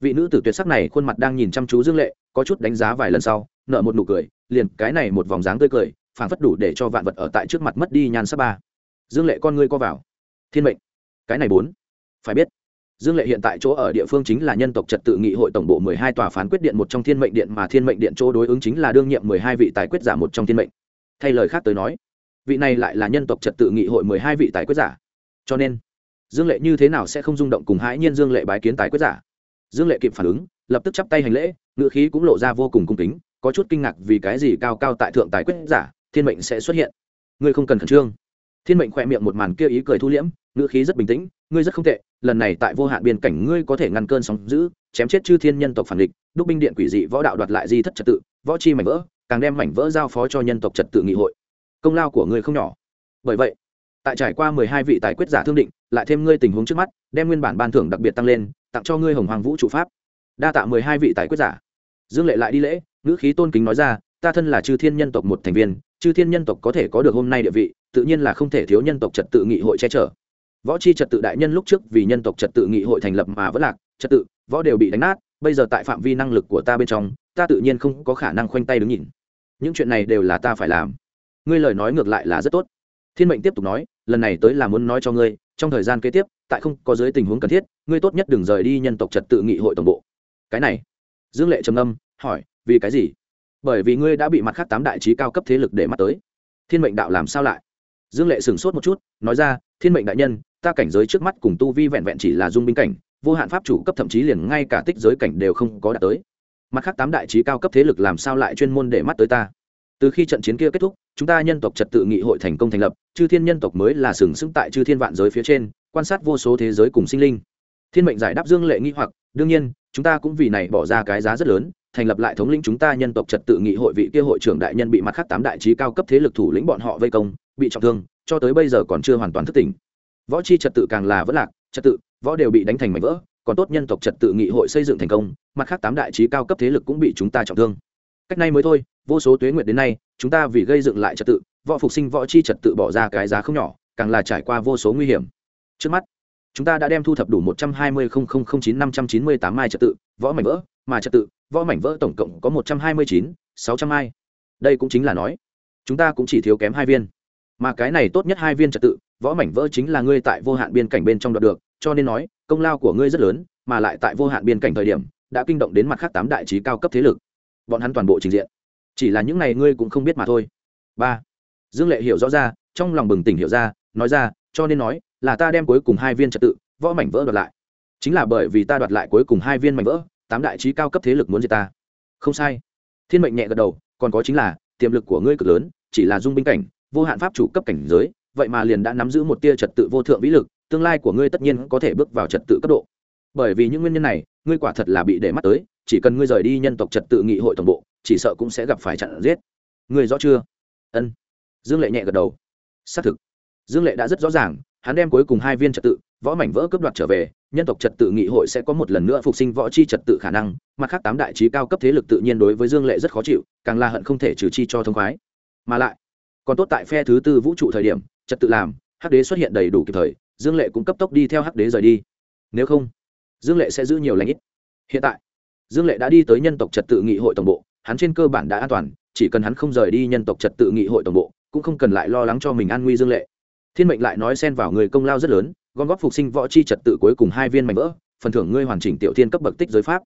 Vị nữ tử tuyệt sắc này khuôn mặt đang nhìn chăm chú dương lệ, có chút đánh giá vài lần sau nợ một nụ cười, liền cái này một vòng dáng tươi cười phản phất đủ để cho vạn vật ở tại trước mặt mất đi nhan sắc ba. Dương lệ con ngươi co vào. Thiên mệnh. Cái này bốn. Phải biết dương lệ hiện tại chỗ ở địa phương chính là nhân tộc trật tự nghị hội tổng bộ mười hai tòa phán quyết điện một trong thiên mệnh điện mà thiên mệnh điện chỗ đối ứng chính là đương nhiệm mười hai vị tài quyết giả một trong thiên mệnh. Thay lời khác tới nói, vị này lại là nhân tộc trật tự nghị hội mười hai vị tài quyết giả. Cho nên, dương lệ như thế nào sẽ không rung động cùng hãi nhiên dương lệ bái kiến tài quyết giả? Dương lệ kịp phản ứng, lập tức chắp tay hành lễ ngựa khí cũng lộ ra vô cùng cung kính, có chút kinh ngạc vì cái gì cao cao tại thượng tài quyết giả, thiên mệnh sẽ xuất hiện. Ngươi không cần khẩn trương thiên mệnh khỏe miệng một màn kia ý cười thu liễm, ngữ khí rất bình tĩnh, ngươi rất không tệ, lần này tại vô hạn biên cảnh ngươi có thể ngăn cơn sóng giữ chém chết chư thiên nhân tộc phản địch, đúc binh điện quỷ dị võ đạo đoạt lại di thất trật tự, võ chi mảnh vỡ, càng đem mảnh vỡ giao phó cho nhân tộc trật tự nghị hội. Công lao của ngươi không nhỏ. Bởi vậy, tại trải qua mười hai vị tài quyết giả thương định, lại thêm ngươi tình huống trước mắt, đem nguyên bản ban thưởng đặc biệt tăng lên, tặng cho ngươi hồng hoàng vũ trụ pháp. Đa tạ mười hai vị tài quyết giả. Dương lệ lại đi lễ, ngữ khí tôn kính nói ra, ta thân là chư thiên nhân tộc một thành viên, chư thiên nhân tộc có thể có được hôm nay địa vị tự nhiên là không thể thiếu nhân tộc trật tự nghị hội che chở. Võ chi trật tự đại nhân lúc trước vì nhân tộc trật tự nghị hội thành lập mà vẫn lạc, trật tự, võ đều bị đánh nát, bây giờ tại phạm vi năng lực của ta bên trong, ta tự nhiên không có khả năng khoanh tay đứng nhìn. Những chuyện này đều là ta phải làm. Ngươi lời nói ngược lại là rất tốt. Thiên mệnh tiếp tục nói, lần này tới là muốn nói cho ngươi, trong thời gian kế tiếp, tại không có dưới tình huống cần thiết, ngươi tốt nhất đừng rời đi nhân tộc trật tự nghị hội tổng bộ. Cái này, dương lệ trầm âm hỏi, vì cái gì? Bởi vì ngươi đã bị mặt khác tám đại trí cao cấp thế lực để mắt tới. Thiên mệnh đạo làm sao lại? Dương lệ sửng sốt một chút, nói ra, thiên mệnh đại nhân, ta cảnh giới trước mắt cùng tu vi vẹn vẹn chỉ là dung binh cảnh, vô hạn pháp chủ cấp thậm chí liền ngay cả tích giới cảnh đều không có đạt tới. Mặt khác tám đại trí cao cấp thế lực làm sao lại chuyên môn để mắt tới ta? Từ khi trận chiến kia kết thúc, chúng ta nhân tộc trật tự nghị hội thành công thành lập, chư thiên nhân tộc mới là sừng sững tại chư thiên vạn giới phía trên, quan sát vô số thế giới cùng sinh linh. Thiên mệnh giải đáp dương lệ nghi hoặc, đương nhiên, chúng ta cũng vì này bỏ ra cái giá rất lớn thành lập lại thống lĩnh chúng ta nhân tộc trật tự nghị hội vị kia hội trưởng đại nhân bị mặt khác tám đại trí cao cấp thế lực thủ lĩnh bọn họ vây công, bị trọng thương, cho tới bây giờ còn chưa hoàn toàn thức tỉnh. Võ chi trật tự càng là vất lạc, trật tự, võ đều bị đánh thành mảnh vỡ, còn tốt nhân tộc trật tự nghị hội xây dựng thành công, mặt khác tám đại trí cao cấp thế lực cũng bị chúng ta trọng thương. Cách nay mới thôi, vô số tuế nguyện đến nay, chúng ta vì gây dựng lại trật tự, võ phục sinh võ chi trật tự bỏ ra cái giá không nhỏ, càng là trải qua vô số nguy hiểm. Trước mắt, chúng ta đã đem thu thập đủ một trăm hai mươi chín năm trăm chín mươi tám mai trật tự, võ mảnh vỡ mà trật tự, võ mảnh vỡ tổng cộng có một trăm hai mươi chín, sáu trăm hai. Đây cũng chính là nói, chúng ta cũng chỉ thiếu kém hai viên. Mà cái này tốt nhất hai viên trật tự, võ mảnh vỡ chính là ngươi tại vô hạn biên cảnh bên trong đoạt được, cho nên nói, công lao của ngươi rất lớn, mà lại tại vô hạn biên cảnh thời điểm, đã kinh động đến mặt khác tám đại trí cao cấp thế lực. Bọn hắn toàn bộ trình diện. Chỉ là những này ngươi cũng không biết mà thôi. Ba. Dương lệ hiểu rõ ra, trong lòng bừng tỉnh hiểu ra, nói ra, cho nên nói, là ta đem cuối cùng hai viên trật tự, võ mảnh vỡ đoạt lại. Chính là bởi vì ta đoạt lại cuối cùng hai viên mảnh vỡ tám đại trí cao cấp thế lực muốn diệt ta. Không sai. Thiên mệnh nhẹ gật đầu, còn có chính là, tiềm lực của ngươi cực lớn, chỉ là dung binh cảnh, vô hạn pháp chủ cấp cảnh giới, vậy mà liền đã nắm giữ một tia trật tự vô thượng vĩ lực, tương lai của ngươi tất nhiên có thể bước vào trật tự cấp độ. Bởi vì những nguyên nhân này, ngươi quả thật là bị để mắt tới, chỉ cần ngươi rời đi nhân tộc trật tự nghị hội tổng bộ, chỉ sợ cũng sẽ gặp phải chặn giết. Ngươi rõ chưa? Ân. Dương lệ nhẹ gật đầu. Xác thực. Dương lệ đã rất rõ ràng hắn đem cuối cùng hai viên trật tự, võ mảnh vỡ cướp đoạt trở về, nhân tộc trật tự nghị hội sẽ có một lần nữa phục sinh võ chi trật tự khả năng, mặt khác tám đại trí cao cấp thế lực tự nhiên đối với dương lệ rất khó chịu, càng là hận không thể trừ chi cho thông khoái. Mà lại, còn tốt tại phe thứ tư vũ trụ thời điểm, trật tự làm, hắc đế xuất hiện đầy đủ kịp thời, dương lệ cũng cấp tốc đi theo hắc đế rời đi. Nếu không, dương lệ sẽ giữ nhiều lãnh ít. Hiện tại, dương lệ đã đi tới nhân tộc trật tự nghị hội tổng bộ, hắn trên cơ bản đã an toàn, chỉ cần hắn không rời đi nhân tộc trật tự nghị hội tổng bộ, cũng không cần lại lo lắng cho mình an nguy dương lệ thiên mệnh lại nói xen vào người công lao rất lớn, gom góp phục sinh võ chi trật tự cuối cùng hai viên mảnh vỡ, phần thưởng ngươi hoàn chỉnh tiểu thiên cấp bậc tích giới pháp.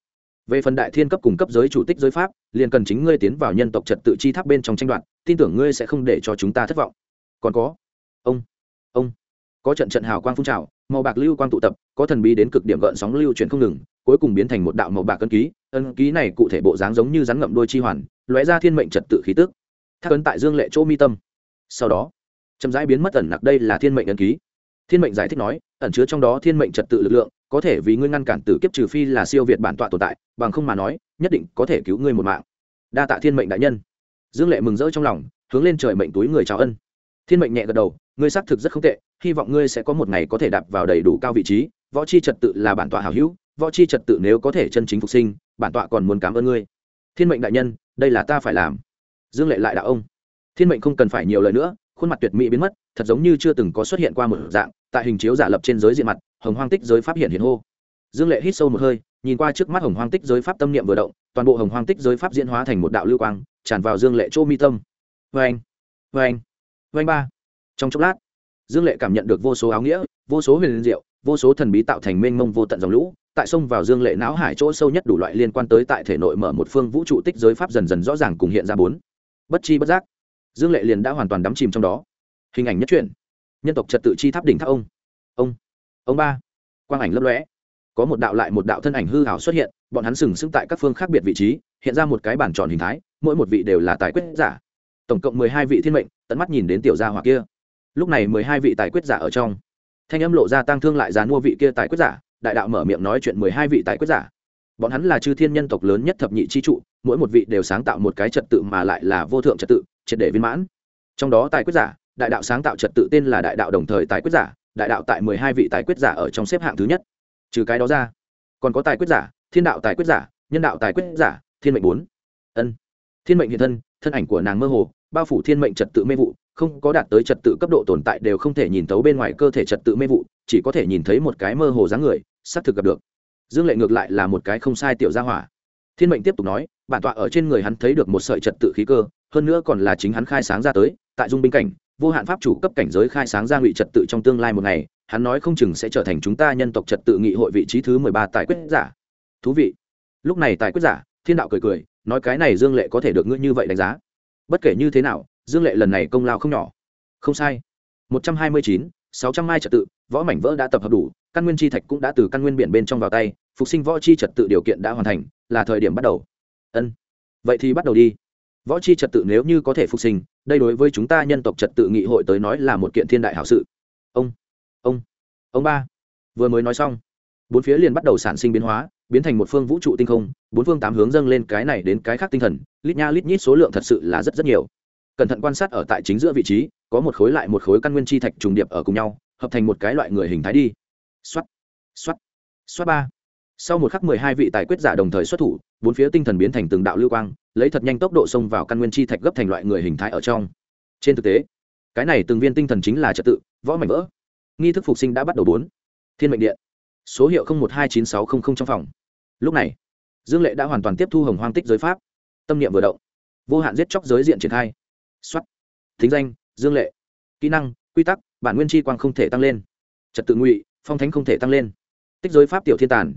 Về phần đại thiên cấp cùng cấp giới chủ tích giới pháp, liền cần chính ngươi tiến vào nhân tộc trật tự chi tháp bên trong tranh đoạt, tin tưởng ngươi sẽ không để cho chúng ta thất vọng. Còn có, ông ông, có trận trận hào quang phun trào, màu bạc lưu quang tụ tập, có thần bí đến cực điểm gợn sóng lưu chuyển không ngừng, cuối cùng biến thành một đạo màu bạc ân ký ân ký này cụ thể bộ dáng giống như rắn ngậm đôi chi hoàn, lóe ra thiên mệnh trật tự khí tức. Thác ấn tại dương lệ chỗ mi tâm. Sau đó chậm rãi biến mất ẩn nặc đây là thiên mệnh ấn ký. Thiên mệnh giải thích nói, ẩn chứa trong đó thiên mệnh trật tự lực lượng, có thể vì ngươi ngăn cản tử kiếp trừ phi là siêu việt bản tọa tồn tại, bằng không mà nói, nhất định có thể cứu ngươi một mạng. Đa tạ thiên mệnh đại nhân. Dương lệ mừng rỡ trong lòng, hướng lên trời mệnh túi người chào ân. Thiên mệnh nhẹ gật đầu, ngươi xác thực rất không tệ, hy vọng ngươi sẽ có một ngày có thể đạp vào đầy đủ cao vị trí, võ chi trật tự là bản tọa hảo hữu, võ chi trật tự nếu có thể chân chính phục sinh, bản tọa còn muốn cảm ơn ngươi. Thiên mệnh đại nhân, đây là ta phải làm. Dương lệ lại đạo ông. Thiên mệnh không cần phải nhiều lời nữa khuôn mặt tuyệt mỹ biến mất, thật giống như chưa từng có xuất hiện qua một dạng, tại hình chiếu giả lập trên giới diện mặt, hồng hoang tích giới pháp hiện hiện hô. Dương lệ hít sâu một hơi, nhìn qua trước mắt hồng hoang tích giới pháp tâm niệm vừa động, toàn bộ hồng hoang tích giới pháp diễn hóa thành một đạo lưu quang, tràn vào dương lệ chỗ mi tâm. Vê anh vê anh vê anh ba. Trong chốc lát, dương lệ cảm nhận được vô số áo nghĩa, vô số huyền diệu, vô số thần bí tạo thành mênh mông vô tận dòng lũ, tại sông vào dương lệ não hải chỗ sâu nhất đủ loại liên quan tới tại thể nội mở một phương vũ trụ tích giới pháp dần dần rõ ràng cùng hiện ra bốn. Bất chi bất giác dương lệ liền đã hoàn toàn đắm chìm trong đó. Hình ảnh nhất truyện. Nhân tộc trật tự chi tháp đỉnh tháp ông. Ông. Ông ba. Quang ảnh lấp lóe. Có một đạo lại một đạo thân ảnh hư hảo xuất hiện, bọn hắn sừng sững tại các phương khác biệt vị trí, hiện ra một cái bản tròn hình thái, mỗi một vị đều là tài quyết giả. Tổng cộng mười hai vị thiên mệnh, tận mắt nhìn đến tiểu gia hỏa kia. Lúc này mười hai vị tài quyết giả ở trong. Thanh âm lộ ra tăng thương lại dán mua vị kia tài quyết giả, đại đạo mở miệng nói chuyện mười hai vị tài quyết giả. Bọn hắn là chư thiên nhân tộc lớn nhất thập nhị chi trụ, mỗi một vị đều sáng tạo một cái trật tự mà lại là vô thượng trật tự triệt để viên mãn. Trong đó tài quyết giả, đại đạo sáng tạo trật tự tên là đại đạo đồng thời tài quyết giả, đại đạo tại mười hai vị tài quyết giả ở trong xếp hạng thứ nhất. Trừ cái đó ra, còn có tài quyết giả, thiên đạo tài quyết giả, nhân đạo tài quyết giả, thiên mệnh bốn. Ân. Thiên mệnh hiện thân thân ảnh của nàng mơ hồ, bao phủ thiên mệnh trật tự mê vụ, không có đạt tới trật tự cấp độ tồn tại đều không thể nhìn thấu bên ngoài cơ thể trật tự mê vụ, chỉ có thể nhìn thấy một cái mơ hồ dáng người, xác thực gặp được. Dương lệ ngược lại là một cái không sai tiểu gia hỏa. Thiên mệnh tiếp tục nói, bản tọa ở trên người hắn thấy được một sợi trật tự khí cơ hơn nữa còn là chính hắn khai sáng ra tới, tại dung binh cảnh, vô hạn pháp chủ cấp cảnh giới khai sáng ra ngụy trật tự trong tương lai một ngày, hắn nói không chừng sẽ trở thành chúng ta nhân tộc trật tự nghị hội vị trí thứ mười ba tài quyết giả. Thú vị. Lúc này tài quyết giả, thiên đạo cười cười, nói cái này dương lệ có thể được ngươi như vậy đánh giá. Bất kể như thế nào, dương lệ lần này công lao không nhỏ. Không sai. Một trăm hai mươi chín, sáu trăm mai trật tự, võ mảnh vỡ đã tập hợp đủ, căn nguyên chi thạch cũng đã từ căn nguyên biển bên trong vào tay, phục sinh võ chi trật tự điều kiện đã hoàn thành, là thời điểm bắt đầu. Ân. Vậy thì bắt đầu đi võ chi trật tự nếu như có thể phục sinh, đây đối với chúng ta nhân tộc trật tự nghị hội tới nói là một kiện thiên đại hảo sự. Ông ông ông ba, vừa mới nói xong, bốn phía liền bắt đầu sản sinh biến hóa, biến thành một phương vũ trụ tinh không, bốn phương tám hướng dâng lên cái này đến cái khác tinh thần, lít nha lít nhít số lượng thật sự là rất rất nhiều. Cẩn thận quan sát ở tại chính giữa vị trí, có một khối lại một khối căn nguyên chi thạch trùng điệp ở cùng nhau, hợp thành một cái loại người hình thái đi. Xoát xoát xoát ba sau một khắc mười hai vị tài quyết giả đồng thời xuất thủ, bốn phía tinh thần biến thành từng đạo lưu quang, lấy thật nhanh tốc độ xông vào căn nguyên chi thạch gấp thành loại người hình thái ở trong. Trên thực tế, cái này từng viên tinh thần chính là trật tự, võ mảnh vỡ. Nghi thức phục sinh đã bắt đầu bốn. Thiên mệnh điện. Số hiệu một hai chín sáu trăm linh trong phòng. Lúc này, dương lệ đã hoàn toàn tiếp thu hồng hoang tích giới pháp. Tâm niệm vừa động. Vô hạn giết chóc giới diện triển khai. Xuất thính danh, dương lệ. Kỹ năng, quy tắc, bản nguyên chi quang không thể tăng lên. Trật tự ngụy, phong thánh không thể tăng lên. Tích giới pháp tiểu thiên tản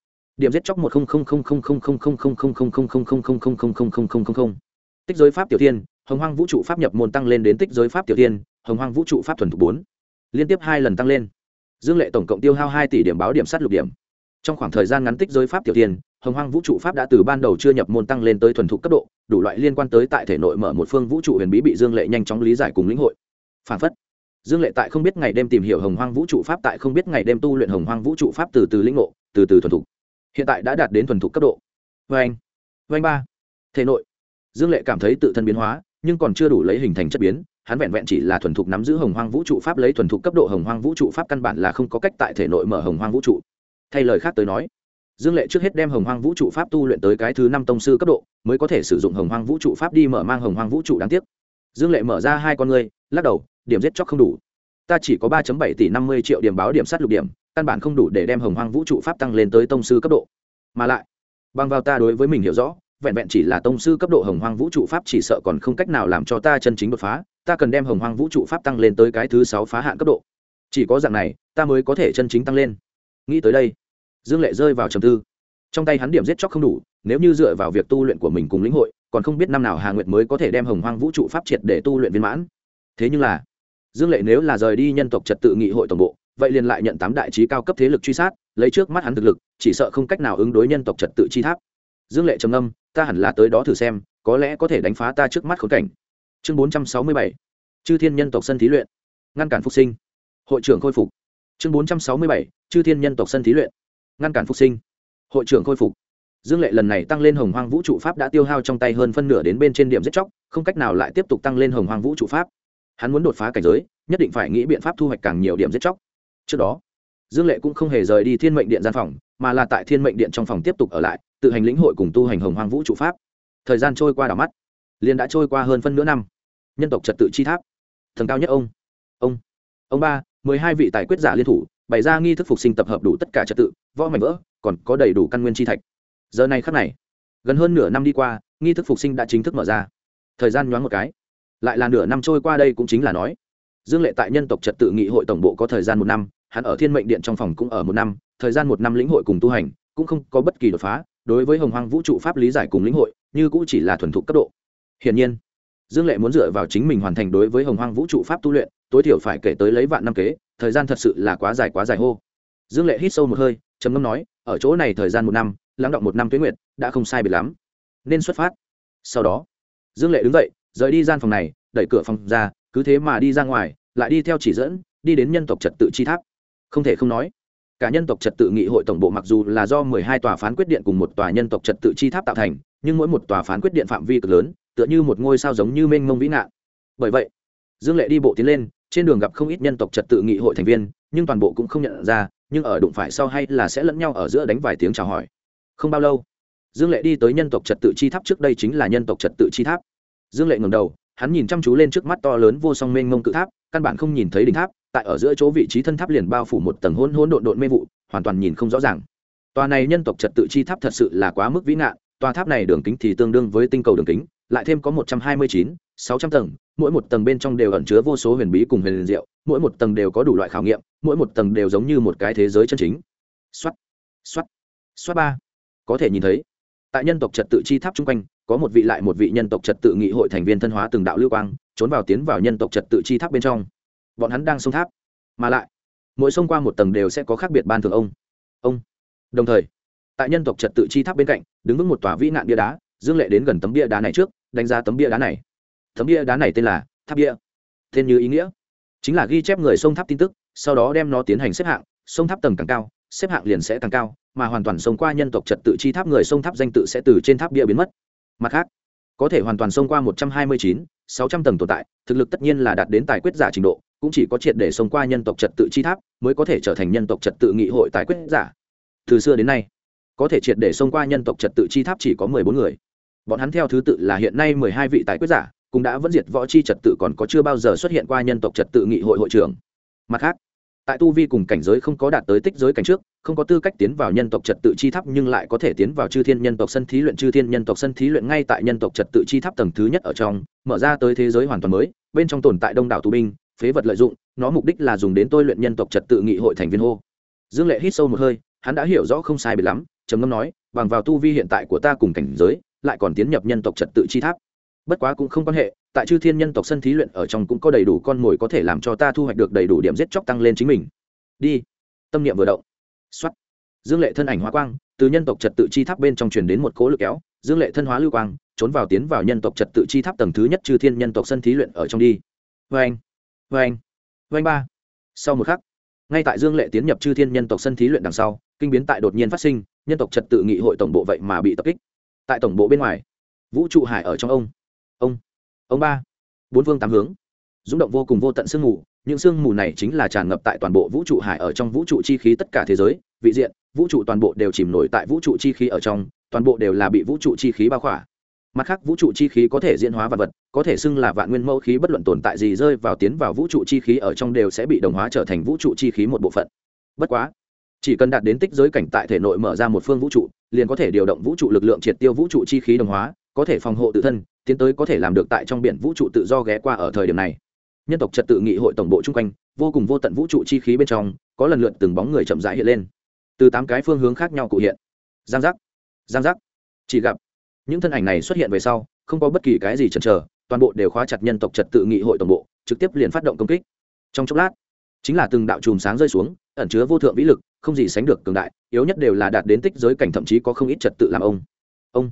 điểm giết chóc một tích giới pháp tiểu tiên hồng hoang vũ trụ pháp nhập môn tăng lên đến tích giới pháp tiểu tiên hồng hoang vũ trụ pháp thuần thục bốn liên tiếp hai lần tăng lên dương lệ tổng cộng tiêu hao hai tỷ điểm báo điểm sát lục điểm trong khoảng thời gian ngắn tích giới pháp tiểu tiên hồng hoang vũ trụ pháp đã từ ban đầu chưa nhập môn tăng lên tới thuần thục cấp độ đủ loại liên quan tới tại thể nội mở một phương vũ trụ huyền bí bị dương lệ nhanh chóng lý giải cùng lĩnh hội phản phất dương lệ tại không biết ngày đêm tìm hiểu hồng hoang vũ trụ pháp tại không biết ngày đêm tu luyện hồng hoang vũ trụ pháp từ từ lĩnh ngộ từ từ thuần thục hiện tại đã đạt đến thuần thục cấp độ. Vê anh vê anh ba. Thể nội. Dương lệ cảm thấy tự thân biến hóa, nhưng còn chưa đủ lấy hình thành chất biến. Hắn vẹn vẹn chỉ là thuần thục nắm giữ hồng hoang vũ trụ pháp lấy thuần thục cấp độ hồng hoang vũ trụ pháp căn bản là không có cách tại thể nội mở hồng hoang vũ trụ. Thay lời khác tới nói, dương lệ trước hết đem hồng hoang vũ trụ pháp tu luyện tới cái thứ năm tông sư cấp độ, mới có thể sử dụng hồng hoang vũ trụ pháp đi mở mang hồng hoang vũ trụ đáng tiếc. Dương lệ mở ra hai con ngươi, lắc đầu, điểm giết chóc không đủ. Ta chỉ có ba bảy tỷ năm mươi triệu điểm báo điểm sát lục điểm căn bản không đủ để đem hồng hoang vũ trụ pháp tăng lên tới tông sư cấp độ. Mà lại, bằng vào ta đối với mình hiểu rõ, vẹn vẹn chỉ là tông sư cấp độ hồng hoang vũ trụ pháp chỉ sợ còn không cách nào làm cho ta chân chính đột phá, ta cần đem hồng hoang vũ trụ pháp tăng lên tới cái thứ sáu phá hạn cấp độ. Chỉ có dạng này, ta mới có thể chân chính tăng lên. Nghĩ tới đây, dương lệ rơi vào trầm tư. Trong tay hắn điểm giết chóc không đủ, nếu như dựa vào việc tu luyện của mình cùng lĩnh hội, còn không biết năm nào hà nguyệt mới có thể đem hồng hoang vũ trụ pháp triệt để tu luyện viên mãn. Thế nhưng là, dương lệ nếu là rời đi nhân tộc trật tự nghị hội tổng bộ vậy liền lại nhận tám đại trí cao cấp thế lực truy sát, lấy trước mắt hắn thực lực, chỉ sợ không cách nào ứng đối nhân tộc trật tự chi tháp. Dương lệ trầm âm ta hẳn là tới đó thử xem, có lẽ có thể đánh phá ta trước mắt khốn cảnh. Chương bốn trăm sáu mươi bảy, chư thiên nhân tộc sân thí luyện. Ngăn cản phục sinh. Hội trưởng khôi phục. Chương bốn trăm sáu mươi bảy, chư thiên nhân tộc sân thí luyện. Ngăn cản phục sinh. Hội trưởng khôi phục. Dương lệ lần này tăng lên hồng hoang vũ trụ pháp đã tiêu hao trong tay hơn phân nửa đến bên trên điểm giết chóc, không cách nào lại tiếp tục tăng lên hồng hoang vũ trụ pháp. Hắn muốn đột phá cảnh giới, nhất định phải nghĩ biện pháp thu hoạch càng nhiều điểm giết chóc trước đó, dương lệ cũng không hề rời đi thiên mệnh điện gian phòng, mà là tại thiên mệnh điện trong phòng tiếp tục ở lại, tự hành lĩnh hội cùng tu hành hồng hoang vũ trụ pháp. Thời gian trôi qua đảo mắt, liền đã trôi qua hơn phân nửa năm. Nhân tộc trật tự chi tháp. Thần cao nhất ông. Ông. Ông ba, mười hai vị tài quyết giả liên thủ, bày ra nghi thức phục sinh tập hợp đủ tất cả trật tự, võ mảnh vỡ, còn có đầy đủ căn nguyên chi thạch. Giờ này khắc này, gần hơn nửa năm đi qua, nghi thức phục sinh đã chính thức mở ra. Thời gian nhoáng một cái. Lại là nửa năm trôi qua đây cũng chính là nói dương lệ tại nhân tộc trật tự nghị hội tổng bộ có thời gian một năm, hắn ở thiên mệnh điện trong phòng cũng ở một năm, thời gian một năm lĩnh hội cùng tu hành, cũng không có bất kỳ đột phá, đối với hồng hoang vũ trụ pháp lý giải cùng lĩnh hội, như cũng chỉ là thuần thục cấp độ. Hiển nhiên, dương lệ muốn dựa vào chính mình hoàn thành đối với hồng hoang vũ trụ pháp tu luyện, tối thiểu phải kể tới lấy vạn năm kế, thời gian thật sự là quá dài quá dài hô. Dương lệ hít sâu một hơi, trầm ngâm nói, ở chỗ này thời gian một năm, lắng động một năm tuyến nguyện đã không sai biệt lắm. Nên xuất phát. Sau đó, dương lệ đứng dậy, rời đi gian phòng này, đẩy cửa phòng ra cứ thế mà đi ra ngoài, lại đi theo chỉ dẫn, đi đến nhân tộc trật tự chi tháp. Không thể không nói, cả nhân tộc trật tự nghị hội tổng bộ mặc dù là do mười hai tòa phán quyết điện cùng một tòa nhân tộc trật tự chi tháp tạo thành, nhưng mỗi một tòa phán quyết điện phạm vi cực lớn, tựa như một ngôi sao giống như mênh mông vĩ nạn bởi vậy, dương lệ đi bộ tiến lên, trên đường gặp không ít nhân tộc trật tự nghị hội thành viên, nhưng toàn bộ cũng không nhận ra, nhưng ở đụng phải sau hay là sẽ lẫn nhau ở giữa đánh vài tiếng chào hỏi. Không bao lâu, dương lệ đi tới nhân tộc trật tự chi tháp trước đây chính là nhân tộc trật tự chi tháp. Dương lệ ngầm đầu hắn nhìn chăm chú lên trước mắt to lớn vô song mênh mông cự tháp, căn bản không nhìn thấy đỉnh tháp, tại ở giữa chỗ vị trí thân tháp liền bao phủ một tầng hôn hôn độn độn mê vụ, hoàn toàn nhìn không rõ ràng. Tòa này nhân tộc trật tự chi tháp thật sự là quá mức vĩ nạn tòa tháp này đường kính thì tương đương với tinh cầu đường kính, lại thêm có một trăm hai mươi chín, sáu trăm tầng, mỗi một tầng bên trong đều ẩn chứa vô số huyền bí cùng huyền diệu, mỗi một tầng đều có đủ loại khảo nghiệm, mỗi một tầng đều giống như một cái thế giới chân chính. Xoát xoát xoát ba, có thể nhìn thấy. Tại nhân tộc trật tự chi tháp chung quanh có một vị lại một vị nhân tộc trật tự nghị hội thành viên thân hóa từng đạo lưu quang, trốn vào tiến vào nhân tộc trật tự chi tháp bên trong. Bọn hắn đang sông tháp, mà lại, mỗi sông qua một tầng đều sẽ có khác biệt ban thường ông. Ông. Đồng thời, tại nhân tộc trật tự chi tháp bên cạnh, đứng vững một tòa vĩ nạn bia đá, dương lệ đến gần tấm bia đá này trước, đánh giá tấm bia đá này. Tấm bia đá này tên là tháp bia. Tên như ý nghĩa, chính là ghi chép người sông tháp tin tức, sau đó đem nó tiến hành xếp hạng sông tháp tầng càng cao, xếp hạng liền sẽ càng cao, mà hoàn toàn sông qua nhân tộc trật tự chi tháp người sông tháp danh tự sẽ từ trên tháp bia biến mất mặt khác, có thể hoàn toàn xông qua một trăm hai mươi chín, sáu trăm tầng tồn tại, thực lực tất nhiên là đạt đến tài quyết giả trình độ, cũng chỉ có triệt để xông qua nhân tộc trật tự chi tháp mới có thể trở thành nhân tộc trật tự nghị hội tài quyết giả. Từ xưa đến nay, có thể triệt để xông qua nhân tộc trật tự chi tháp chỉ có mười bốn người. Bọn hắn theo thứ tự là hiện nay mười hai vị tài quyết giả, cũng đã vẫn diệt võ chi trật tự còn có chưa bao giờ xuất hiện qua nhân tộc trật tự nghị hội hội trưởng. Mặt khác, tại tu vi cùng cảnh giới không có đạt tới tích giới cảnh trước không có tư cách tiến vào nhân tộc trật tự chi tháp, nhưng lại có thể tiến vào chư thiên nhân tộc sân thí luyện. Chư thiên nhân tộc sân thí luyện ngay tại nhân tộc trật tự chi tháp tầng thứ nhất ở trong, mở ra tới thế giới hoàn toàn mới. Bên trong tồn tại đông đảo tù binh, phế vật lợi dụng, nó mục đích là dùng đến tôi luyện nhân tộc trật tự nghị hội thành viên hô. Dương lệ hít sâu một hơi, hắn đã hiểu rõ không sai biệt lắm, trầm ngâm nói, bằng vào tu vi hiện tại của ta cùng cảnh giới, lại còn tiến nhập nhân tộc trật tự chi tháp. Bất quá cũng không quan hệ, tại chư thiên nhân tộc sân thí luyện ở trong cũng có đầy đủ con mồi có thể làm cho ta thu hoạch được đầy đủ điểm giết chóc tăng lên chính mình. Đi. Tâm niệm vừa động xuất dương lệ thân ảnh hóa quang, từ nhân tộc trật tự chi tháp bên trong truyền đến một cỗ lực kéo, dương lệ thân hóa lưu quang, trốn vào tiến vào nhân tộc trật tự chi tháp tầng thứ nhất chư thiên nhân tộc sân thí luyện ở trong đi. Vê anh vê anh anh ba. Sau một khắc, ngay tại dương lệ tiến nhập chư thiên nhân tộc sân thí luyện đằng sau, kinh biến tại đột nhiên phát sinh, nhân tộc trật tự nghị hội tổng bộ vậy mà bị tập kích. Tại tổng bộ bên ngoài, vũ trụ hải ở trong ông. Ông ông ba. Bốn phương tám hướng. Rung động vô cùng vô tận sương mù những sương mù này chính là tràn ngập tại toàn bộ vũ trụ hải ở trong vũ trụ chi khí tất cả thế giới vị diện vũ trụ toàn bộ đều chìm nổi tại vũ trụ chi khí ở trong toàn bộ đều là bị vũ trụ chi khí bao khỏa mặt khác vũ trụ chi khí có thể diễn hóa vật vật có thể xưng là vạn nguyên mẫu khí bất luận tồn tại gì rơi vào tiến vào vũ trụ chi khí ở trong đều sẽ bị đồng hóa trở thành vũ trụ chi khí một bộ phận bất quá chỉ cần đạt đến tích giới cảnh tại thể nội mở ra một phương vũ trụ liền có thể điều động vũ trụ lực lượng triệt tiêu vũ trụ chi khí đồng hóa có thể phòng hộ tự thân tiến tới có thể làm được tại trong biển vũ trụ tự do ghé qua ở thời điểm này nhân tộc trật tự nghị hội tổng bộ chung quanh, vô cùng vô tận vũ trụ chi khí bên trong, có lần lượt từng bóng người chậm rãi hiện lên. Từ tám cái phương hướng khác nhau cụ hiện. Giang giác giang giác. Chỉ gặp, những thân ảnh này xuất hiện về sau, không có bất kỳ cái gì chần chờ, toàn bộ đều khóa chặt nhân tộc trật tự nghị hội tổng bộ, trực tiếp liền phát động công kích. Trong chốc lát, chính là từng đạo chùm sáng rơi xuống, ẩn chứa vô thượng vĩ lực, không gì sánh được cường đại, yếu nhất đều là đạt đến tích giới cảnh thậm chí có không ít trật tự làm ông. Ông,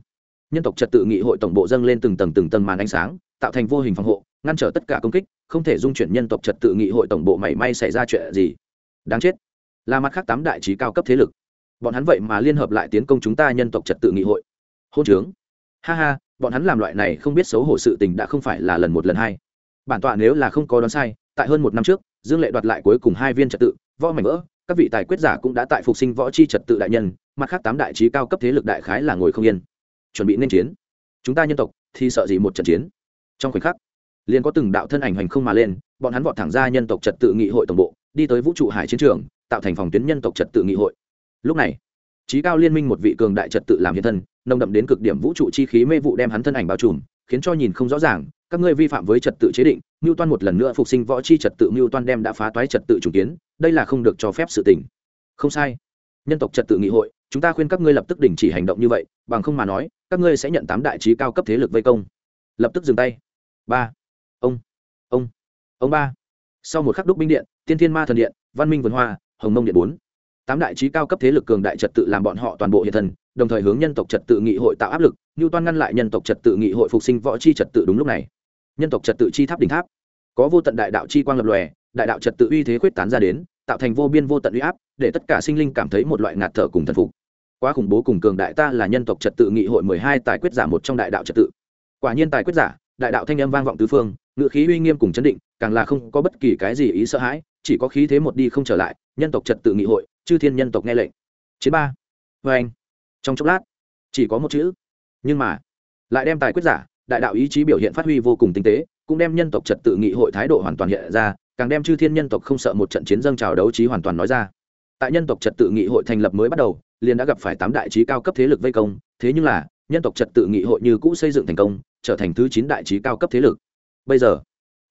nhân tộc trật tự nghị hội tổng bộ dâng lên từng tầng từng tầng màn ánh sáng, tạo thành vô hình phòng hộ ngăn trở tất cả công kích, không thể dung chuyển nhân tộc trật tự nghị hội tổng bộ mảy may xảy ra chuyện gì. Đáng chết. Là mặt khác tám đại trí cao cấp thế lực. Bọn hắn vậy mà liên hợp lại tiến công chúng ta nhân tộc trật tự nghị hội. Hôn trướng. Ha ha, bọn hắn làm loại này không biết xấu hổ sự tình đã không phải là lần một lần hai. Bản tọa nếu là không có đoán sai, tại hơn một năm trước, dương lệ đoạt lại cuối cùng hai viên trật tự, võ mảnh vỡ, các vị tài quyết giả cũng đã tại phục sinh võ chi trật tự đại nhân, mặt khác tám đại trí cao cấp thế lực đại khái là ngồi không yên. Chuẩn bị nên chiến. Chúng ta nhân tộc thì sợ gì một trận chiến? Trong khoảnh khắc liền có từng đạo thân ảnh hành không mà lên, bọn hắn vọt thẳng ra nhân tộc trật tự nghị hội tổng bộ, đi tới vũ trụ hải chiến trường, tạo thành phòng tuyến nhân tộc trật tự nghị hội. Lúc này trí cao liên minh một vị cường đại trật tự làm hiện thân, nồng đậm đến cực điểm vũ trụ chi khí mê vụ đem hắn thân ảnh bao trùm, khiến cho nhìn không rõ ràng, các ngươi vi phạm với trật tự chế định mưu toan một lần nữa phục sinh võ chi trật tự mưu toan đem đã phá toái trật tự chủ kiến, đây là không được cho phép sự tình. Không sai. Nhân tộc trật tự nghị hội, chúng ta khuyên các ngươi lập tức đình chỉ hành động như vậy, bằng không mà nói, các ngươi sẽ nhận tám đại trí cao cấp thế lực vây công. Lập tức dừng tay. Ba ông ông ông ba. Sau một khắc đúc binh điện, tiên thiên ma thần điện, văn minh vườn hoa, hồng mông điện bốn. Tám đại trí cao cấp thế lực cường đại trật tự làm bọn họ toàn bộ hiện thần, đồng thời hướng nhân tộc trật tự nghị hội tạo áp lực như toan ngăn lại nhân tộc trật tự nghị hội phục sinh võ chi trật tự đúng lúc này. Nhân tộc trật tự chi tháp đỉnh tháp. Có vô tận đại đạo chi quang lập lòe, đại đạo trật tự uy thế khuyết tán ra đến, tạo thành vô biên vô tận uy áp, để tất cả sinh linh cảm thấy một loại ngạt thở cùng thần phục. Quá khủng bố cùng cường đại ta là nhân tộc trật tự nghị hội mười hai tài quyết giả một trong đại đạo trật tự. Quả nhiên tài quyết giả, đại đạo thanh âm vang vọng tứ phương ngự khí uy nghiêm cùng chấn định, càng là không có bất kỳ cái gì ý sợ hãi, chỉ có khí thế một đi không trở lại, nhân tộc trật tự nghị hội, chư thiên nhân tộc nghe lệnh. Chiến ba. Vê anh. Trong chốc lát, chỉ có một chữ. Nhưng mà, lại đem tài quyết giả, đại đạo ý chí biểu hiện phát huy vô cùng tinh tế, cũng đem nhân tộc trật tự nghị hội thái độ hoàn toàn hiện ra, càng đem chư thiên nhân tộc không sợ một trận chiến dâng trào đấu trí hoàn toàn nói ra. Tại nhân tộc trật tự nghị hội thành lập mới bắt đầu, liền đã gặp phải tám đại trí cao cấp thế lực vây công, thế nhưng là, nhân tộc trật tự nghị hội như cũ xây dựng thành công, trở thành thứ chín đại trí cao cấp thế lực bây giờ,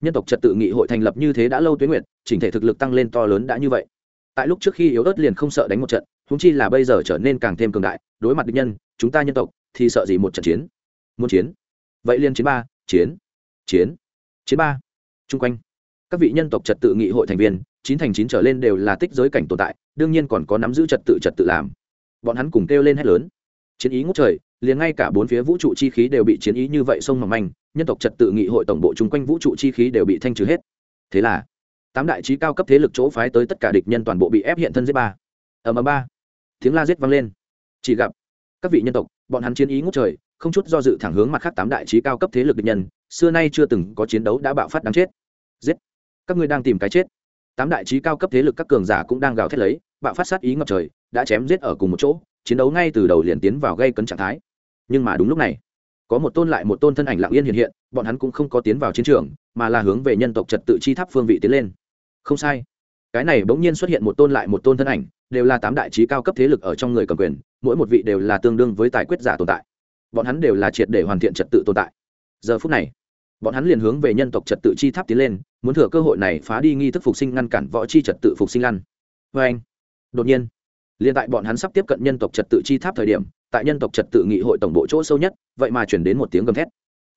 nhân tộc trật tự nghị hội thành lập như thế đã lâu tuyến nguyện chỉnh thể thực lực tăng lên to lớn đã như vậy. Tại lúc trước khi yếu ớt liền không sợ đánh một trận húng chi là bây giờ trở nên càng thêm cường đại, đối mặt địch nhân, chúng ta nhân tộc thì sợ gì một trận chiến? Muốn chiến? Vậy liên chiến ba, chiến chiến chiến ba. Chung quanh, các vị nhân tộc trật tự nghị hội thành viên, chín thành chín trở lên đều là tích giới cảnh tồn tại, đương nhiên còn có nắm giữ trật tự trật tự làm. Bọn hắn cùng kêu lên hét lớn. Chiến ý ngút trời, liền ngay cả bốn phía vũ trụ chi khí đều bị chiến ý như vậy sông mỏng manh nhân tộc trật tự nghị hội tổng bộ chung quanh vũ trụ chi khí đều bị thanh trừ hết. Thế là, tám đại trí cao cấp thế lực chỗ phái tới tất cả địch nhân toàn bộ bị ép hiện thân giết ba. Ở ầm ba. Tiếng la giết vang lên. Chỉ gặp, các vị nhân tộc, bọn hắn chiến ý ngút trời, không chút do dự thẳng hướng mặt khác tám đại trí cao cấp thế lực địch nhân, xưa nay chưa từng có chiến đấu đã bạo phát đáng chết. Giết! Các ngươi đang tìm cái chết. Tám đại trí cao cấp thế lực các cường giả cũng đang gào thét lấy, bạo phát sát ý ngập trời, đã chém giết ở cùng một chỗ, chiến đấu ngay từ đầu liền tiến vào gây cấn trạng thái. Nhưng mà đúng lúc này có một tôn lại một tôn thân ảnh lặng yên hiện hiện, bọn hắn cũng không có tiến vào chiến trường, mà là hướng về nhân tộc trật tự chi tháp phương vị tiến lên. Không sai. Cái này bỗng nhiên xuất hiện một tôn lại một tôn thân ảnh, đều là tám đại trí cao cấp thế lực ở trong người cầm quyền, mỗi một vị đều là tương đương với tài quyết giả tồn tại. Bọn hắn đều là triệt để hoàn thiện trật tự tồn tại. Giờ phút này, bọn hắn liền hướng về nhân tộc trật tự chi tháp tiến lên, muốn thừa cơ hội này phá đi nghi thức phục sinh ngăn cản võ chi trật tự phục sinh lăn. Vê anh đột nhiên, liền tại bọn hắn sắp tiếp cận nhân tộc trật tự chi tháp thời điểm tại nhân tộc trật tự nghị hội tổng bộ chỗ sâu nhất, vậy mà chuyển đến một tiếng gầm thét.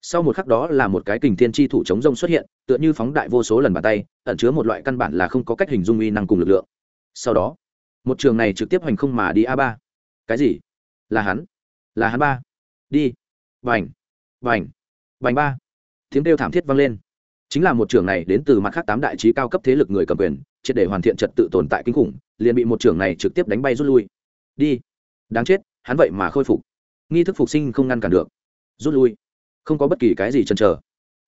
Sau một khắc đó là một cái kình thiên chi thủ chống rông xuất hiện, tựa như phóng đại vô số lần bàn tay, ẩn chứa một loại căn bản là không có cách hình dung uy năng cùng lực lượng. Sau đó, một trường này trực tiếp hoành không mà đi a ba. Cái gì? Là hắn? Là hắn ba. Đi. Vành. Vành. Vành ba. Tiếng kêu thảm thiết vang lên. Chính là một trường này đến từ mặt khác tám đại trí cao cấp thế lực người cầm quyền, triệt để hoàn thiện trật tự tồn tại kinh khủng, liền bị một trường này trực tiếp đánh bay rút lui. Đi. Đáng chết hắn vậy mà khôi phục. Nghi thức phục sinh không ngăn cản được. Rút lui. Không có bất kỳ cái gì chần chờ.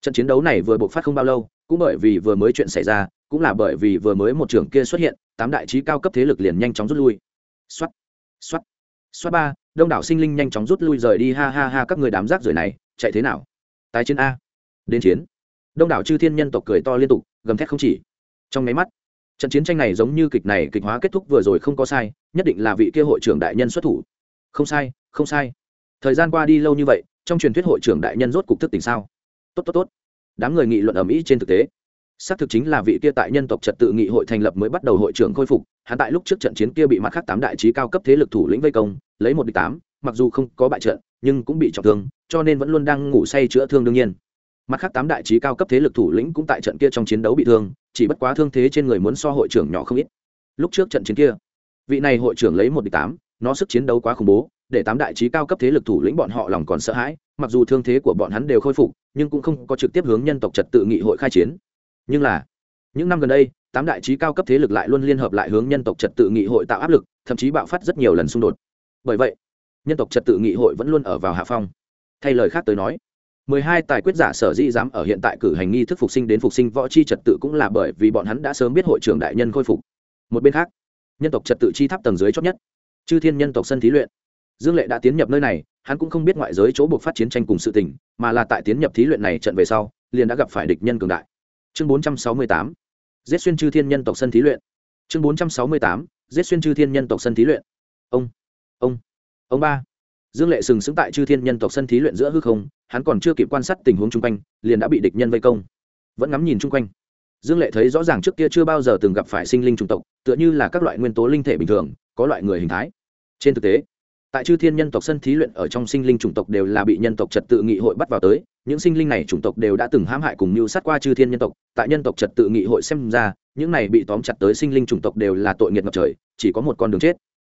Trận chiến đấu này vừa bộc phát không bao lâu, cũng bởi vì vừa mới chuyện xảy ra, cũng là bởi vì vừa mới một trưởng kia xuất hiện, tám đại trí cao cấp thế lực liền nhanh chóng rút lui. Xoát xoát xoát ba, đông đảo sinh linh nhanh chóng rút lui rời đi, ha ha ha, các người đám rác rưởi này, chạy thế nào? Tái chiến a. Đến chiến. Đông đảo chư thiên nhân tộc cười to liên tục, gầm thét không chỉ. Trong máy mắt, trận chiến tranh này giống như kịch này kịch hóa kết thúc vừa rồi không có sai, nhất định là vị kia hội trưởng đại nhân xuất thủ không sai không sai. Thời gian qua đi lâu như vậy, trong truyền thuyết hội trưởng đại nhân rốt cục thức tỉnh sao? Tốt tốt tốt. Đám người nghị luận ở mỹ trên thực tế. Xác thực chính là vị kia tại nhân tộc trật tự nghị hội thành lập mới bắt đầu hội trưởng khôi phục, hắn tại lúc trước trận chiến kia bị mặt khác tám đại trí cao cấp thế lực thủ lĩnh vây công, lấy một địch tám, mặc dù không có bại trận, nhưng cũng bị trọng thương, cho nên vẫn luôn đang ngủ say chữa thương đương nhiên. Mặt khác tám đại trí cao cấp thế lực thủ lĩnh cũng tại trận kia trong chiến đấu bị thương, chỉ bất quá thương thế trên người muốn so hội trưởng nhỏ không ít. Lúc trước trận chiến kia, vị này hội trưởng lấy một địch tám nó sức chiến đấu quá khủng bố, để tám đại trí cao cấp thế lực thủ lĩnh bọn họ lòng còn sợ hãi, mặc dù thương thế của bọn hắn đều khôi phục, nhưng cũng không có trực tiếp hướng nhân tộc trật tự nghị hội khai chiến. Nhưng là, những năm gần đây, tám đại trí cao cấp thế lực lại luôn liên hợp lại hướng nhân tộc trật tự nghị hội tạo áp lực, thậm chí bạo phát rất nhiều lần xung đột. Bởi vậy, nhân tộc trật tự nghị hội vẫn luôn ở vào hạ phong. Thay lời khác tới nói, mười hai tài quyết giả sở dĩ dám ở hiện tại cử hành nghi thức phục sinh đến phục sinh võ chi trật tự cũng là bởi vì bọn hắn đã sớm biết hội trưởng đại nhân khôi phục. Một bên khác, nhân tộc trật tự chi tháp tầng dưới chót nhất chư thiên nhân tộc sân thí luyện. Dương lệ đã tiến nhập nơi này, hắn cũng không biết ngoại giới chỗ buộc phát chiến tranh cùng sự tình, mà là tại tiến nhập thí luyện này trận về sau, liền đã gặp phải địch nhân cường đại. Chương bốn trăm sáu mươi tám, giết xuyên chư thiên nhân tộc sân thí luyện. Chương bốn trăm sáu mươi tám, giết xuyên chư thiên nhân tộc sân thí luyện. Ông ông ông ba. Dương lệ sừng sững tại chư thiên nhân tộc sân thí luyện giữa hư không, hắn còn chưa kịp quan sát tình huống chung quanh, liền đã bị địch nhân vây công. Vẫn ngắm nhìn chung quanh. Dương lệ thấy rõ ràng trước kia chưa bao giờ từng gặp phải sinh linh chủng tộc, tựa như là các loại nguyên tố linh thể bình thường có loại người hình thái. Trên thực tế, tại chư thiên nhân tộc sân thí luyện ở trong sinh linh chủng tộc đều là bị nhân tộc trật tự nghị hội bắt vào tới, những sinh linh này chủng tộc đều đã từng hãm hại cùng mưu sát qua chư thiên nhân tộc, tại nhân tộc trật tự nghị hội xem ra, những này bị tóm chặt tới sinh linh chủng tộc đều là tội nghiệt ngập trời, chỉ có một con đường chết.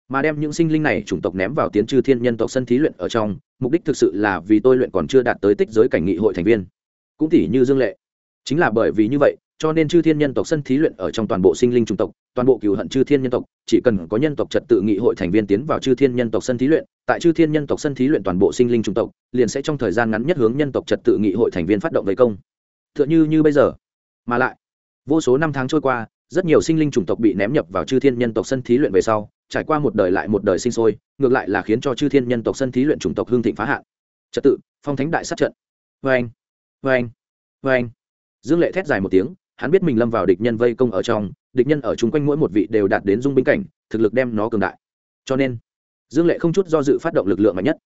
Mà đem những sinh linh này chủng tộc ném vào tiến chư thiên nhân tộc sân thí luyện ở trong, mục đích thực sự là vì tôi luyện còn chưa đạt tới tích giới cảnh nghị hội thành viên. Cũng tỉ như dương lệ. Chính là bởi vì như vậy cho nên chư thiên nhân tộc sân thí luyện ở trong toàn bộ sinh linh chủng tộc, toàn bộ cựu hận chư thiên nhân tộc, chỉ cần có nhân tộc trật tự nghị hội thành viên tiến vào chư thiên nhân tộc sân thí luyện, tại chư thiên nhân tộc sân thí luyện toàn bộ sinh linh chủng tộc, liền sẽ trong thời gian ngắn nhất hướng nhân tộc trật tự nghị hội thành viên phát động vây công. T h ư ợ n h ư như bây giờ. Mà lại, vô số năm tháng trôi qua, rất nhiều sinh linh chủng tộc bị ném nhập vào chư thiên nhân tộc sân thí luyện về sau, trải qua một đời lại một đời sinh sôi, ngược lại là khiến cho chư thiên nhân tộc sân thí luyện chủng tộc hương thịnh phá hạn. Trật tự, phong thánh đại sát trận. Vê anh vê anh vê anh dương lệ thét dài một tiếng hắn biết mình lâm vào địch nhân vây công ở trong, địch nhân ở chung quanh mỗi một vị đều đạt đến dung binh cảnh, thực lực đem nó cường đại. Cho nên, dương lệ không chút do dự phát động lực lượng mạnh nhất.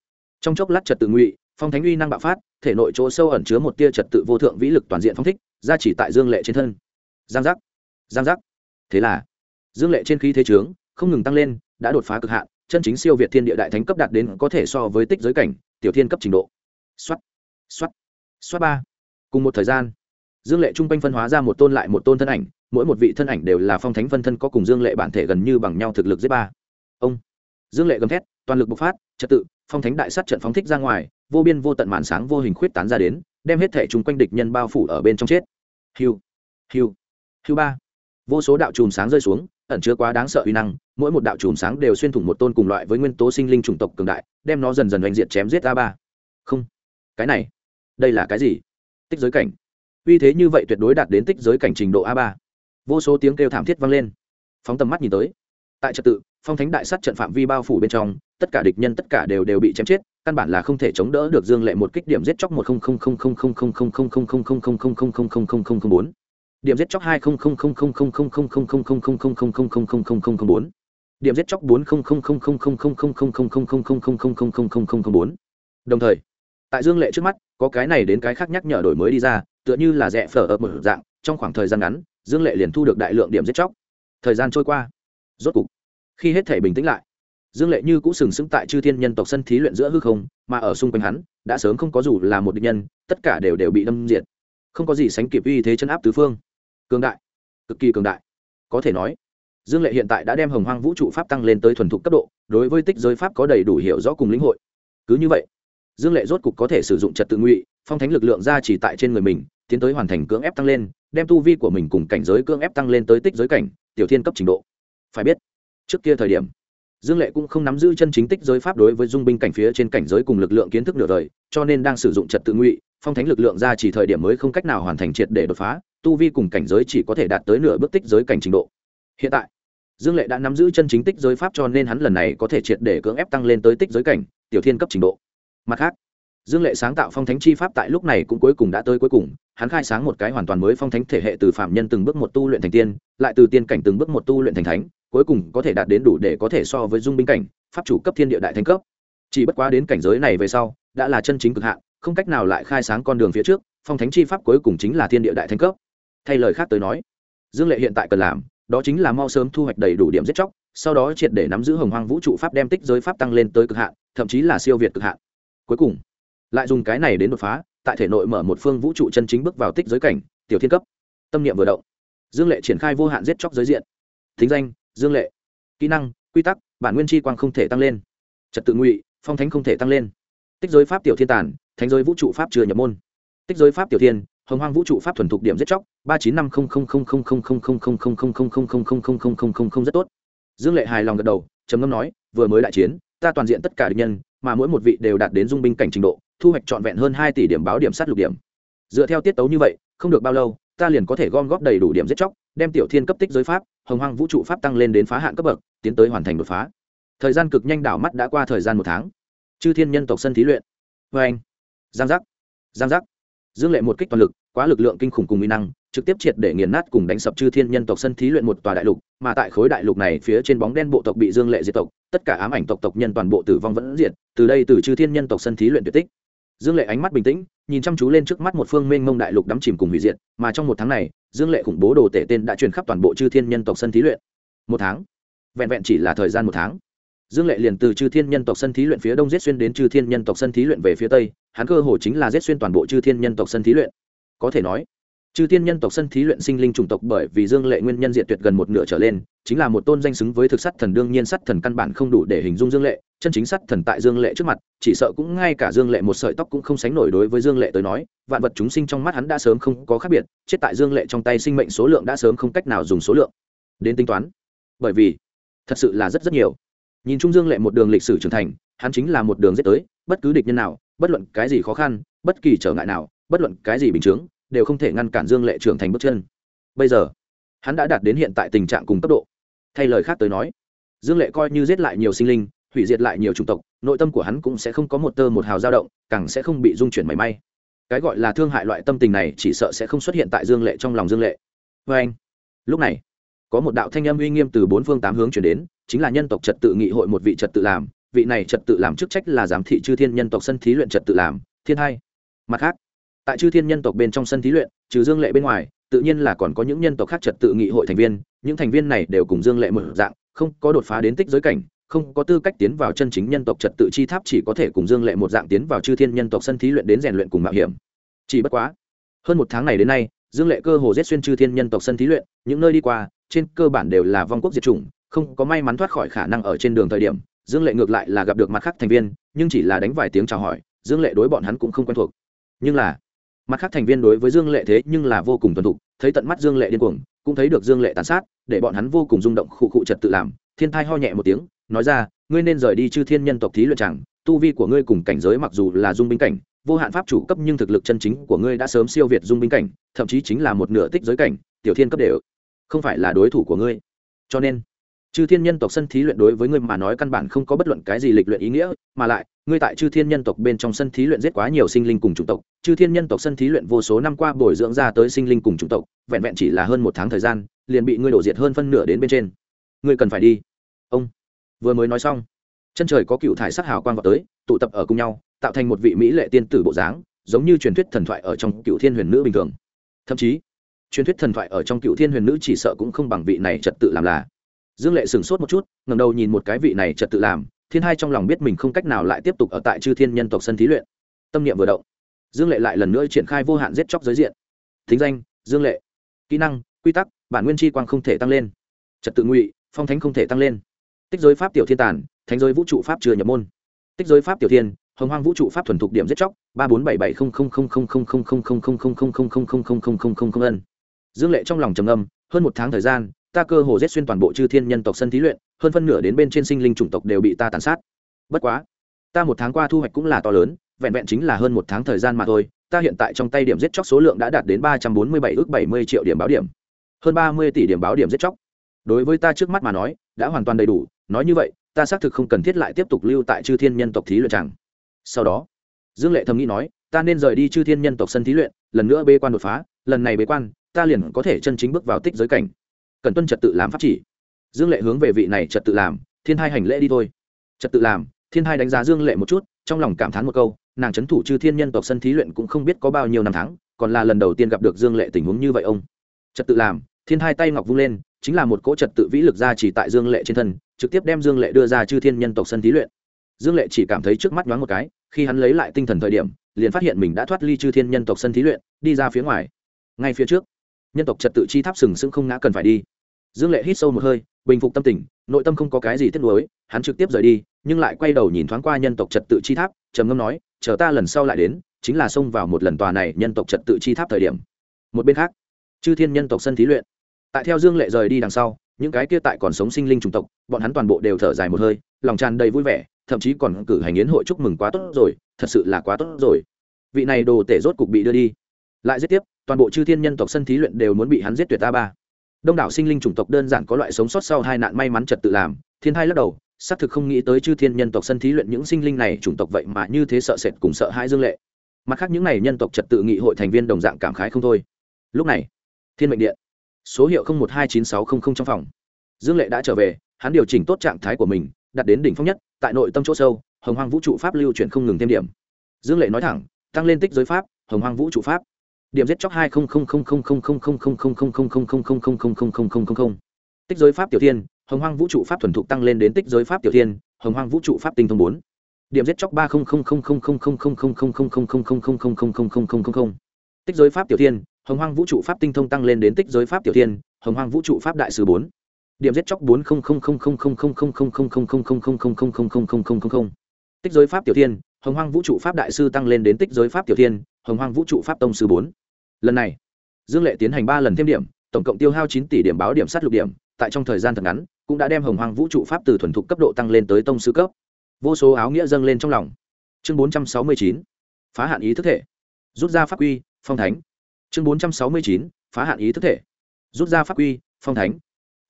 Trong chốc lát trật tự ngụy, phong thánh uy năng bạo phát, thể nội chỗ sâu ẩn chứa một tia trật tự vô thượng vĩ lực toàn diện phong thích ra chỉ tại dương lệ trên thân. Giang giác giang giác. Thế là, dương lệ trên khí thế trướng, không ngừng tăng lên, đã đột phá cực hạn, chân chính siêu việt thiên địa đại thánh cấp đạt đến có thể so với tích giới cảnh, tiểu thiên cấp trình độ. Xoát xoát xoát ba. Cùng một thời gian dương lệ trung quanh phân hóa ra một tôn lại một tôn thân ảnh, mỗi một vị thân ảnh đều là phong thánh phân thân có cùng dương lệ bản thể gần như bằng nhau thực lực giết ba. Ông. Dương lệ gầm thét, toàn lực bộc phát, trật tự, phong thánh đại sát trận phóng thích ra ngoài, vô biên vô tận màn sáng vô hình khuyết tán ra đến, đem hết thể chung quanh địch nhân bao phủ ở bên trong chết. Hiu hiu hiu ba. Vô số đạo chùm sáng rơi xuống, ẩn chứa quá đáng sợ uy năng, mỗi một đạo chùm sáng đều xuyên thủng một tôn cùng loại với nguyên tố sinh linh chủng tộc cường đại, đem nó dần dần đánh diện chém giết a ba. Không, cái này, đây là cái gì? Tích giới cảnh uy thế như vậy tuyệt đối đạt đến tích giới cảnh trình độ a ba vô số tiếng kêu thảm thiết vang lên phóng tầm mắt nhìn tới tại trật tự phong thánh đại sát trận phạm vi bao phủ bên trong tất cả địch nhân tất cả đều đều bị chém chết căn bản là không thể chống đỡ được dương lệ một kích điểm giết chóc một bốn điểm giết chóc hai bốn điểm giết chóc bốn bốn đồng thời tại dương lệ trước mắt có cái này đến cái khác nhắc nhở đổi mới đi ra tựa như là rẽ phở ở một dạng, trong khoảng thời gian ngắn, dương lệ liền thu được đại lượng điểm giết chóc. Thời gian trôi qua, rốt cục, khi hết thể bình tĩnh lại, dương lệ như cũng sừng sững tại chư thiên nhân tộc sân thí luyện giữa hư không, mà ở xung quanh hắn, đã sớm không có dù là một địch nhân, tất cả đều đều bị đâm diệt. Không có gì sánh kịp uy thế chân áp tứ phương. Cường đại, cực kỳ cường đại. Có thể nói, dương lệ hiện tại đã đem hồng hoang vũ trụ pháp tăng lên tới thuần thục cấp độ, đối với tích giới pháp có đầy đủ hiểu rõ cùng lĩnh hội. Cứ như vậy dương lệ rốt cục có thể sử dụng trật tự ngụy, phong thánh lực lượng ra chỉ tại trên người mình, tiến tới hoàn thành cưỡng ép tăng lên, đem tu vi của mình cùng cảnh giới cưỡng ép tăng lên tới tích giới cảnh, tiểu thiên cấp trình độ. Phải biết, trước kia thời điểm, dương lệ cũng không nắm giữ chân chính tích giới pháp đối với dung binh cảnh phía trên cảnh giới cùng lực lượng kiến thức nửa đời, cho nên đang sử dụng trật tự ngụy, phong thánh lực lượng ra chỉ thời điểm mới không cách nào hoàn thành triệt để đột phá, tu vi cùng cảnh giới chỉ có thể đạt tới nửa bước tích giới cảnh trình độ. Hiện tại, dương lệ đã nắm giữ chân chính tích giới pháp cho nên hắn lần này có thể triệt để cưỡng ép tăng lên tới tích giới cảnh, tiểu thiên cấp trình độ mặt khác, dương lệ sáng tạo phong thánh chi pháp tại lúc này cũng cuối cùng đã tới cuối cùng, hắn khai sáng một cái hoàn toàn mới phong thánh thể hệ từ phạm nhân từng bước một tu luyện thành tiên, lại từ tiên cảnh từng bước một tu luyện thành thánh, cuối cùng có thể đạt đến đủ để có thể so với dung binh cảnh, pháp chủ cấp thiên địa đại thánh cấp. Chỉ bất quá đến cảnh giới này về sau, đã là chân chính cực hạn, không cách nào lại khai sáng con đường phía trước, phong thánh chi pháp cuối cùng chính là thiên địa đại thánh cấp. Thay lời khác tới nói, dương lệ hiện tại cần làm, đó chính là mau sớm thu hoạch đầy đủ điểm giết chóc, sau đó triệt để nắm giữ hồng hoang vũ trụ pháp đem tích giới pháp tăng lên tới cực hạn, thậm chí là siêu việt cực hạn cuối cùng lại dùng cái này đến đột phá tại thể nội mở một phương vũ trụ chân chính bước vào tích giới cảnh tiểu thiên cấp tâm niệm vừa động dương lệ triển khai vô hạn giết chóc giới diện thính danh dương lệ kỹ năng quy tắc bản nguyên chi quang không thể tăng lên trật tự ngụy phong thánh không thể tăng lên tích giới pháp tiểu thiên tản thánh giới vũ trụ pháp chưa nhập môn tích giới pháp tiểu thiên hồng hoang vũ trụ pháp thuần thục điểm giết chóc ba chín năm không không không không không không không không không không không không không không không không không không rất tốt dương lệ hài lòng gật đầu trầm ngâm nói vừa mới đại chiến ta toàn diện tất cả địch nhân mà mỗi một vị đều đạt đến dung binh cảnh trình độ, thu hoạch trọn vẹn hơn hai tỷ điểm báo điểm sát lục điểm. Dựa theo tiết tấu như vậy, không được bao lâu, ta liền có thể gom góp đầy đủ điểm giết chóc, đem tiểu thiên cấp tích giới pháp, hồng hoang vũ trụ pháp tăng lên đến phá hạn cấp bậc, tiến tới hoàn thành đột phá. Thời gian cực nhanh đảo mắt đã qua thời gian một tháng. Chư thiên nhân tộc sân thí luyện. Vê anh giang giác. Giang giác. Dương lệ một kích toàn lực, quá lực lượng kinh khủng cùng mỹ năng trực tiếp triệt để nghiền nát cùng đánh sập chư thiên nhân tộc sân thí luyện một tòa đại lục, mà tại khối đại lục này phía trên bóng đen bộ tộc bị dương lệ diệt tộc, tất cả ám ảnh tộc tộc nhân toàn bộ tử vong vẫn diệt, từ đây từ chư thiên nhân tộc sân thí luyện tuyệt tích. Dương lệ ánh mắt bình tĩnh, nhìn chăm chú lên trước mắt một phương mênh mông đại lục đắm chìm cùng hủy diệt, mà trong một tháng này, dương lệ khủng bố đồ tể tên đã truyền khắp toàn bộ chư thiên nhân tộc sân thí luyện. Một tháng? Vẹn vẹn chỉ là thời gian một tháng. Dương lệ liền từ chư thiên nhân tộc sân thí luyện phía đông giết xuyên đến chư thiên nhân tộc sân thí luyện về phía tây, hắn cơ hồ chính là giết xuyên toàn bộ chư thiên nhân tộc sân thí luyện. Có thể nói chư tiên nhân tộc sân thí luyện sinh linh chủng tộc bởi vì dương lệ nguyên nhân diện tuyệt gần một nửa trở lên, chính là một tôn danh xứng với thực sắt thần đương nhiên sắt thần căn bản không đủ để hình dung dương lệ, chân chính sắt thần tại dương lệ trước mặt, chỉ sợ cũng ngay cả dương lệ một sợi tóc cũng không sánh nổi đối với dương lệ tới nói, vạn vật chúng sinh trong mắt hắn đã sớm không có khác biệt, chết tại dương lệ trong tay sinh mệnh số lượng đã sớm không cách nào dùng số lượng. Đến tính toán, bởi vì, thật sự là rất rất nhiều. Nhìn chung dương lệ một đường lịch sử trưởng thành, hắn chính là một đường giết tới, bất cứ địch nhân nào, bất luận cái gì khó khăn, bất kỳ trở ngại nào, bất luận cái gì bình chứng đều không thể ngăn cản dương lệ trưởng thành bước chân. Bây giờ, hắn đã đạt đến hiện tại tình trạng cùng cấp độ. Thay lời khác tới nói, dương lệ coi như giết lại nhiều sinh linh, hủy diệt lại nhiều chủng tộc, nội tâm của hắn cũng sẽ không có một tơ một hào dao động, càng sẽ không bị dung chuyển mảy may. Cái gọi là thương hại loại tâm tình này chỉ sợ sẽ không xuất hiện tại dương lệ trong lòng dương lệ. Vê anh, lúc này, có một đạo thanh âm uy nghiêm từ bốn phương tám hướng chuyển đến, chính là nhân tộc trật tự nghị hội một vị trật tự làm, vị này trật tự làm chức trách là giám thị chư thiên nhân tộc sân thí luyện trật tự làm, thiên hai. Mặt khác tại chư thiên nhân tộc bên trong sân thí luyện, trừ dương lệ bên ngoài, tự nhiên là còn có những nhân tộc khác trật tự nghị hội thành viên, những thành viên này đều cùng dương lệ một dạng, không có đột phá đến tích giới cảnh, không có tư cách tiến vào chân chính nhân tộc trật tự chi tháp, chỉ có thể cùng dương lệ một dạng tiến vào chư thiên nhân tộc sân thí luyện đến rèn luyện cùng mạo hiểm. Chỉ bất quá, hơn một tháng này đến nay, dương lệ cơ hồ rét xuyên chư thiên nhân tộc sân thí luyện, những nơi đi qua, trên cơ bản đều là vong quốc diệt chủng, không có may mắn thoát khỏi khả năng ở trên đường thời điểm, dương lệ ngược lại là gặp được mặt khác thành viên, nhưng chỉ là đánh vài tiếng chào hỏi, dương lệ đối bọn hắn cũng không quen thuộc. Nhưng là mặt khác thành viên đối với dương lệ thế nhưng là vô cùng tuân thủ, thấy tận mắt dương lệ điên cuồng cũng thấy được dương lệ tàn sát để bọn hắn vô cùng rung động khụ khụ trật tự làm thiên thai ho nhẹ một tiếng nói ra ngươi nên rời đi chư thiên nhân tộc thí luyện chẳng tu vi của ngươi cùng cảnh giới mặc dù là dung binh cảnh vô hạn pháp chủ cấp nhưng thực lực chân chính của ngươi đã sớm siêu việt dung binh cảnh thậm chí chính là một nửa tích giới cảnh tiểu thiên cấp đều không phải là đối thủ của ngươi. Cho nên chư thiên nhân tộc sân thí luyện đối với ngươi mà nói căn bản không có bất luận cái gì lịch luyện ý nghĩa, mà lại, ngươi tại chư thiên nhân tộc bên trong sân thí luyện giết quá nhiều sinh linh cùng chủng tộc, chư thiên nhân tộc sân thí luyện vô số năm qua bồi dưỡng ra tới sinh linh cùng chủng tộc, vẹn vẹn chỉ là hơn một tháng thời gian, liền bị ngươi đổ diệt hơn phân nửa đến bên trên. Ngươi cần phải đi. Ông, vừa mới nói xong, chân trời có cựu thải sắc hào quang vào tới, tụ tập ở cùng nhau, tạo thành một vị mỹ lệ tiên tử bộ dáng, giống như truyền thuyết thần thoại ở trong cựu thiên huyền nữ bình thường. Thậm chí, truyền thuyết thần thoại ở trong cựu thiên huyền nữ chỉ sợ cũng không bằng vị này trật tự làm là dương lệ sửng sốt một chút ngầm đầu nhìn một cái vị này trật tự làm thiên hai trong lòng biết mình không cách nào lại tiếp tục ở tại chư thiên nhân tộc sân thí luyện tâm niệm vừa động dương lệ lại lần nữa triển khai vô hạn giết chóc giới diện thính danh dương lệ kỹ năng quy tắc bản nguyên chi quang không thể tăng lên trật tự ngụy phong thánh không thể tăng lên tích giới pháp tiểu thiên tản thánh giới vũ trụ pháp chưa nhập môn tích giới pháp tiểu thiên hồng hoang vũ trụ pháp thuần thục điểm giết chóc ba bốn bảy bảy không không không không không không không không không không không không không không không không không không không ân dương lệ trong lòng trầm âm hơn một tháng thời gian ta cơ hồ giết xuyên toàn bộ chư thiên nhân tộc sân thí luyện, hơn phân nửa đến bên trên sinh linh chủng tộc đều bị ta tàn sát. Bất quá, ta một tháng qua thu hoạch cũng là to lớn, vẹn vẹn chính là hơn một tháng thời gian mà thôi, ta hiện tại trong tay điểm giết chóc số lượng đã đạt đến ba trăm bốn mươi bảy ước bảy mươi triệu điểm báo điểm. Hơn ba mươi tỷ điểm báo điểm giết chóc. Đối với ta trước mắt mà nói, đã hoàn toàn đầy đủ, nói như vậy, ta xác thực không cần thiết lại tiếp tục lưu tại chư thiên nhân tộc thí luyện chẳng. Sau đó, dương lệ thầm nghĩ nói, ta nên rời đi chư thiên nhân tộc sân thí luyện, lần nữa bế quan đột phá, lần này bế quan, ta liền có thể chân chính bước vào tích giới cảnh cần tuân trật tự làm pháp chỉ. Dương lệ hướng về vị này trật tự làm, thiên hai hành lễ đi thôi. Trật tự làm, thiên hai đánh giá dương lệ một chút, trong lòng cảm thán một câu, nàng c h ấ n thủ chư thiên nhân tộc sân thí luyện cũng không biết có bao nhiêu năm tháng, còn là lần đầu tiên gặp được dương lệ tình huống như vậy ông. Trật tự làm, thiên hai tay ngọc vung lên, chính là một cỗ trật tự vĩ lực ra chỉ tại dương lệ trên thân, trực tiếp đem dương lệ đưa ra chư thiên nhân tộc sân thí luyện. Dương lệ chỉ cảm thấy trước mắt nhoáng một cái, khi hắn lấy lại tinh thần thời điểm, liền phát hiện mình đã thoát ly chư thiên nhân tộc sân thí luyện, đi ra phía ngoài. Ngay phía trước nhân tộc trật tự chi tháp sừng sững không ngã cần phải đi. Dương lệ hít sâu một hơi, bình phục tâm tình, nội tâm không có cái gì tiếc nuối, hắn trực tiếp rời đi, nhưng lại quay đầu nhìn thoáng qua nhân tộc trật tự chi tháp, trầm ngâm nói, chờ ta lần sau lại đến, chính là xông vào một lần tòa này nhân tộc trật tự chi tháp thời điểm. Một bên khác, chư thiên nhân tộc sân thí luyện. Tại theo dương lệ rời đi đằng sau, những cái kia tại còn sống sinh linh chủng tộc, bọn hắn toàn bộ đều thở dài một hơi, lòng tràn đầy vui vẻ, thậm chí còn cử hành yến hội chúc mừng quá tốt rồi, thật sự là quá tốt rồi. Vị này đồ tể rốt cục bị đưa đi lại giết tiếp, toàn bộ chư thiên nhân tộc sân thí luyện đều muốn bị hắn giết tuyệt ta ba. Đông đảo sinh linh chủng tộc đơn giản có loại sống sót sau hai nạn may mắn trật tự làm, thiên hai lắc đầu, xác thực không nghĩ tới chư thiên nhân tộc sân thí luyện những sinh linh này chủng tộc vậy mà như thế sợ sệt cùng sợ hãi dương lệ. Mặt khác những này nhân tộc trật tự nghị hội thành viên đồng dạng cảm khái không thôi. Lúc này, thiên mệnh điện, số hiệu một hai chín sáu trăm linh trong phòng. Dương lệ đã trở về, hắn điều chỉnh tốt trạng thái của mình, đặt đến đỉnh phong nhất, tại nội tâm chỗ sâu, hồng hoang vũ trụ pháp lưu chuyển không ngừng thêm điểm. Dương lệ nói thẳng, tăng lên tích giới pháp, hồng hoang vũ trụ pháp điểm giết chóc hai tích giới pháp tiểu thiên hồng hoang vũ trụ pháp thuần thục tăng lên đến tích giới pháp tiểu thiên hồng hoang vũ trụ pháp tinh thông bốn điểm giết chóc ba tích giới pháp tiểu thiên hồng hoang vũ trụ pháp tinh thông tăng lên đến tích giới pháp tiểu thiên hồng hoang vũ trụ pháp đại sứ bốn điểm giết chóc bốn tích giới pháp tiểu thiên hồng hoang vũ trụ pháp đại sư tăng lên đến tích giới pháp tiểu thiên, hồng hoang vũ trụ pháp tông sư bốn. Lần này, dương lệ tiến hành ba lần thêm điểm, tổng cộng tiêu hao chín tỷ điểm báo điểm sát lục điểm, tại trong thời gian thật ngắn, cũng đã đem hồng hoang vũ trụ pháp từ thuần thục cấp độ tăng lên tới tông sư cấp. Vô số áo nghĩa dâng lên trong lòng. Chương bốn trăm sáu mươi chín, phá hạn ý thức thể. Rút ra pháp quy, phong thánh. Chương bốn trăm sáu mươi chín, phá hạn ý thức thể. Rút ra pháp quy, phong thánh.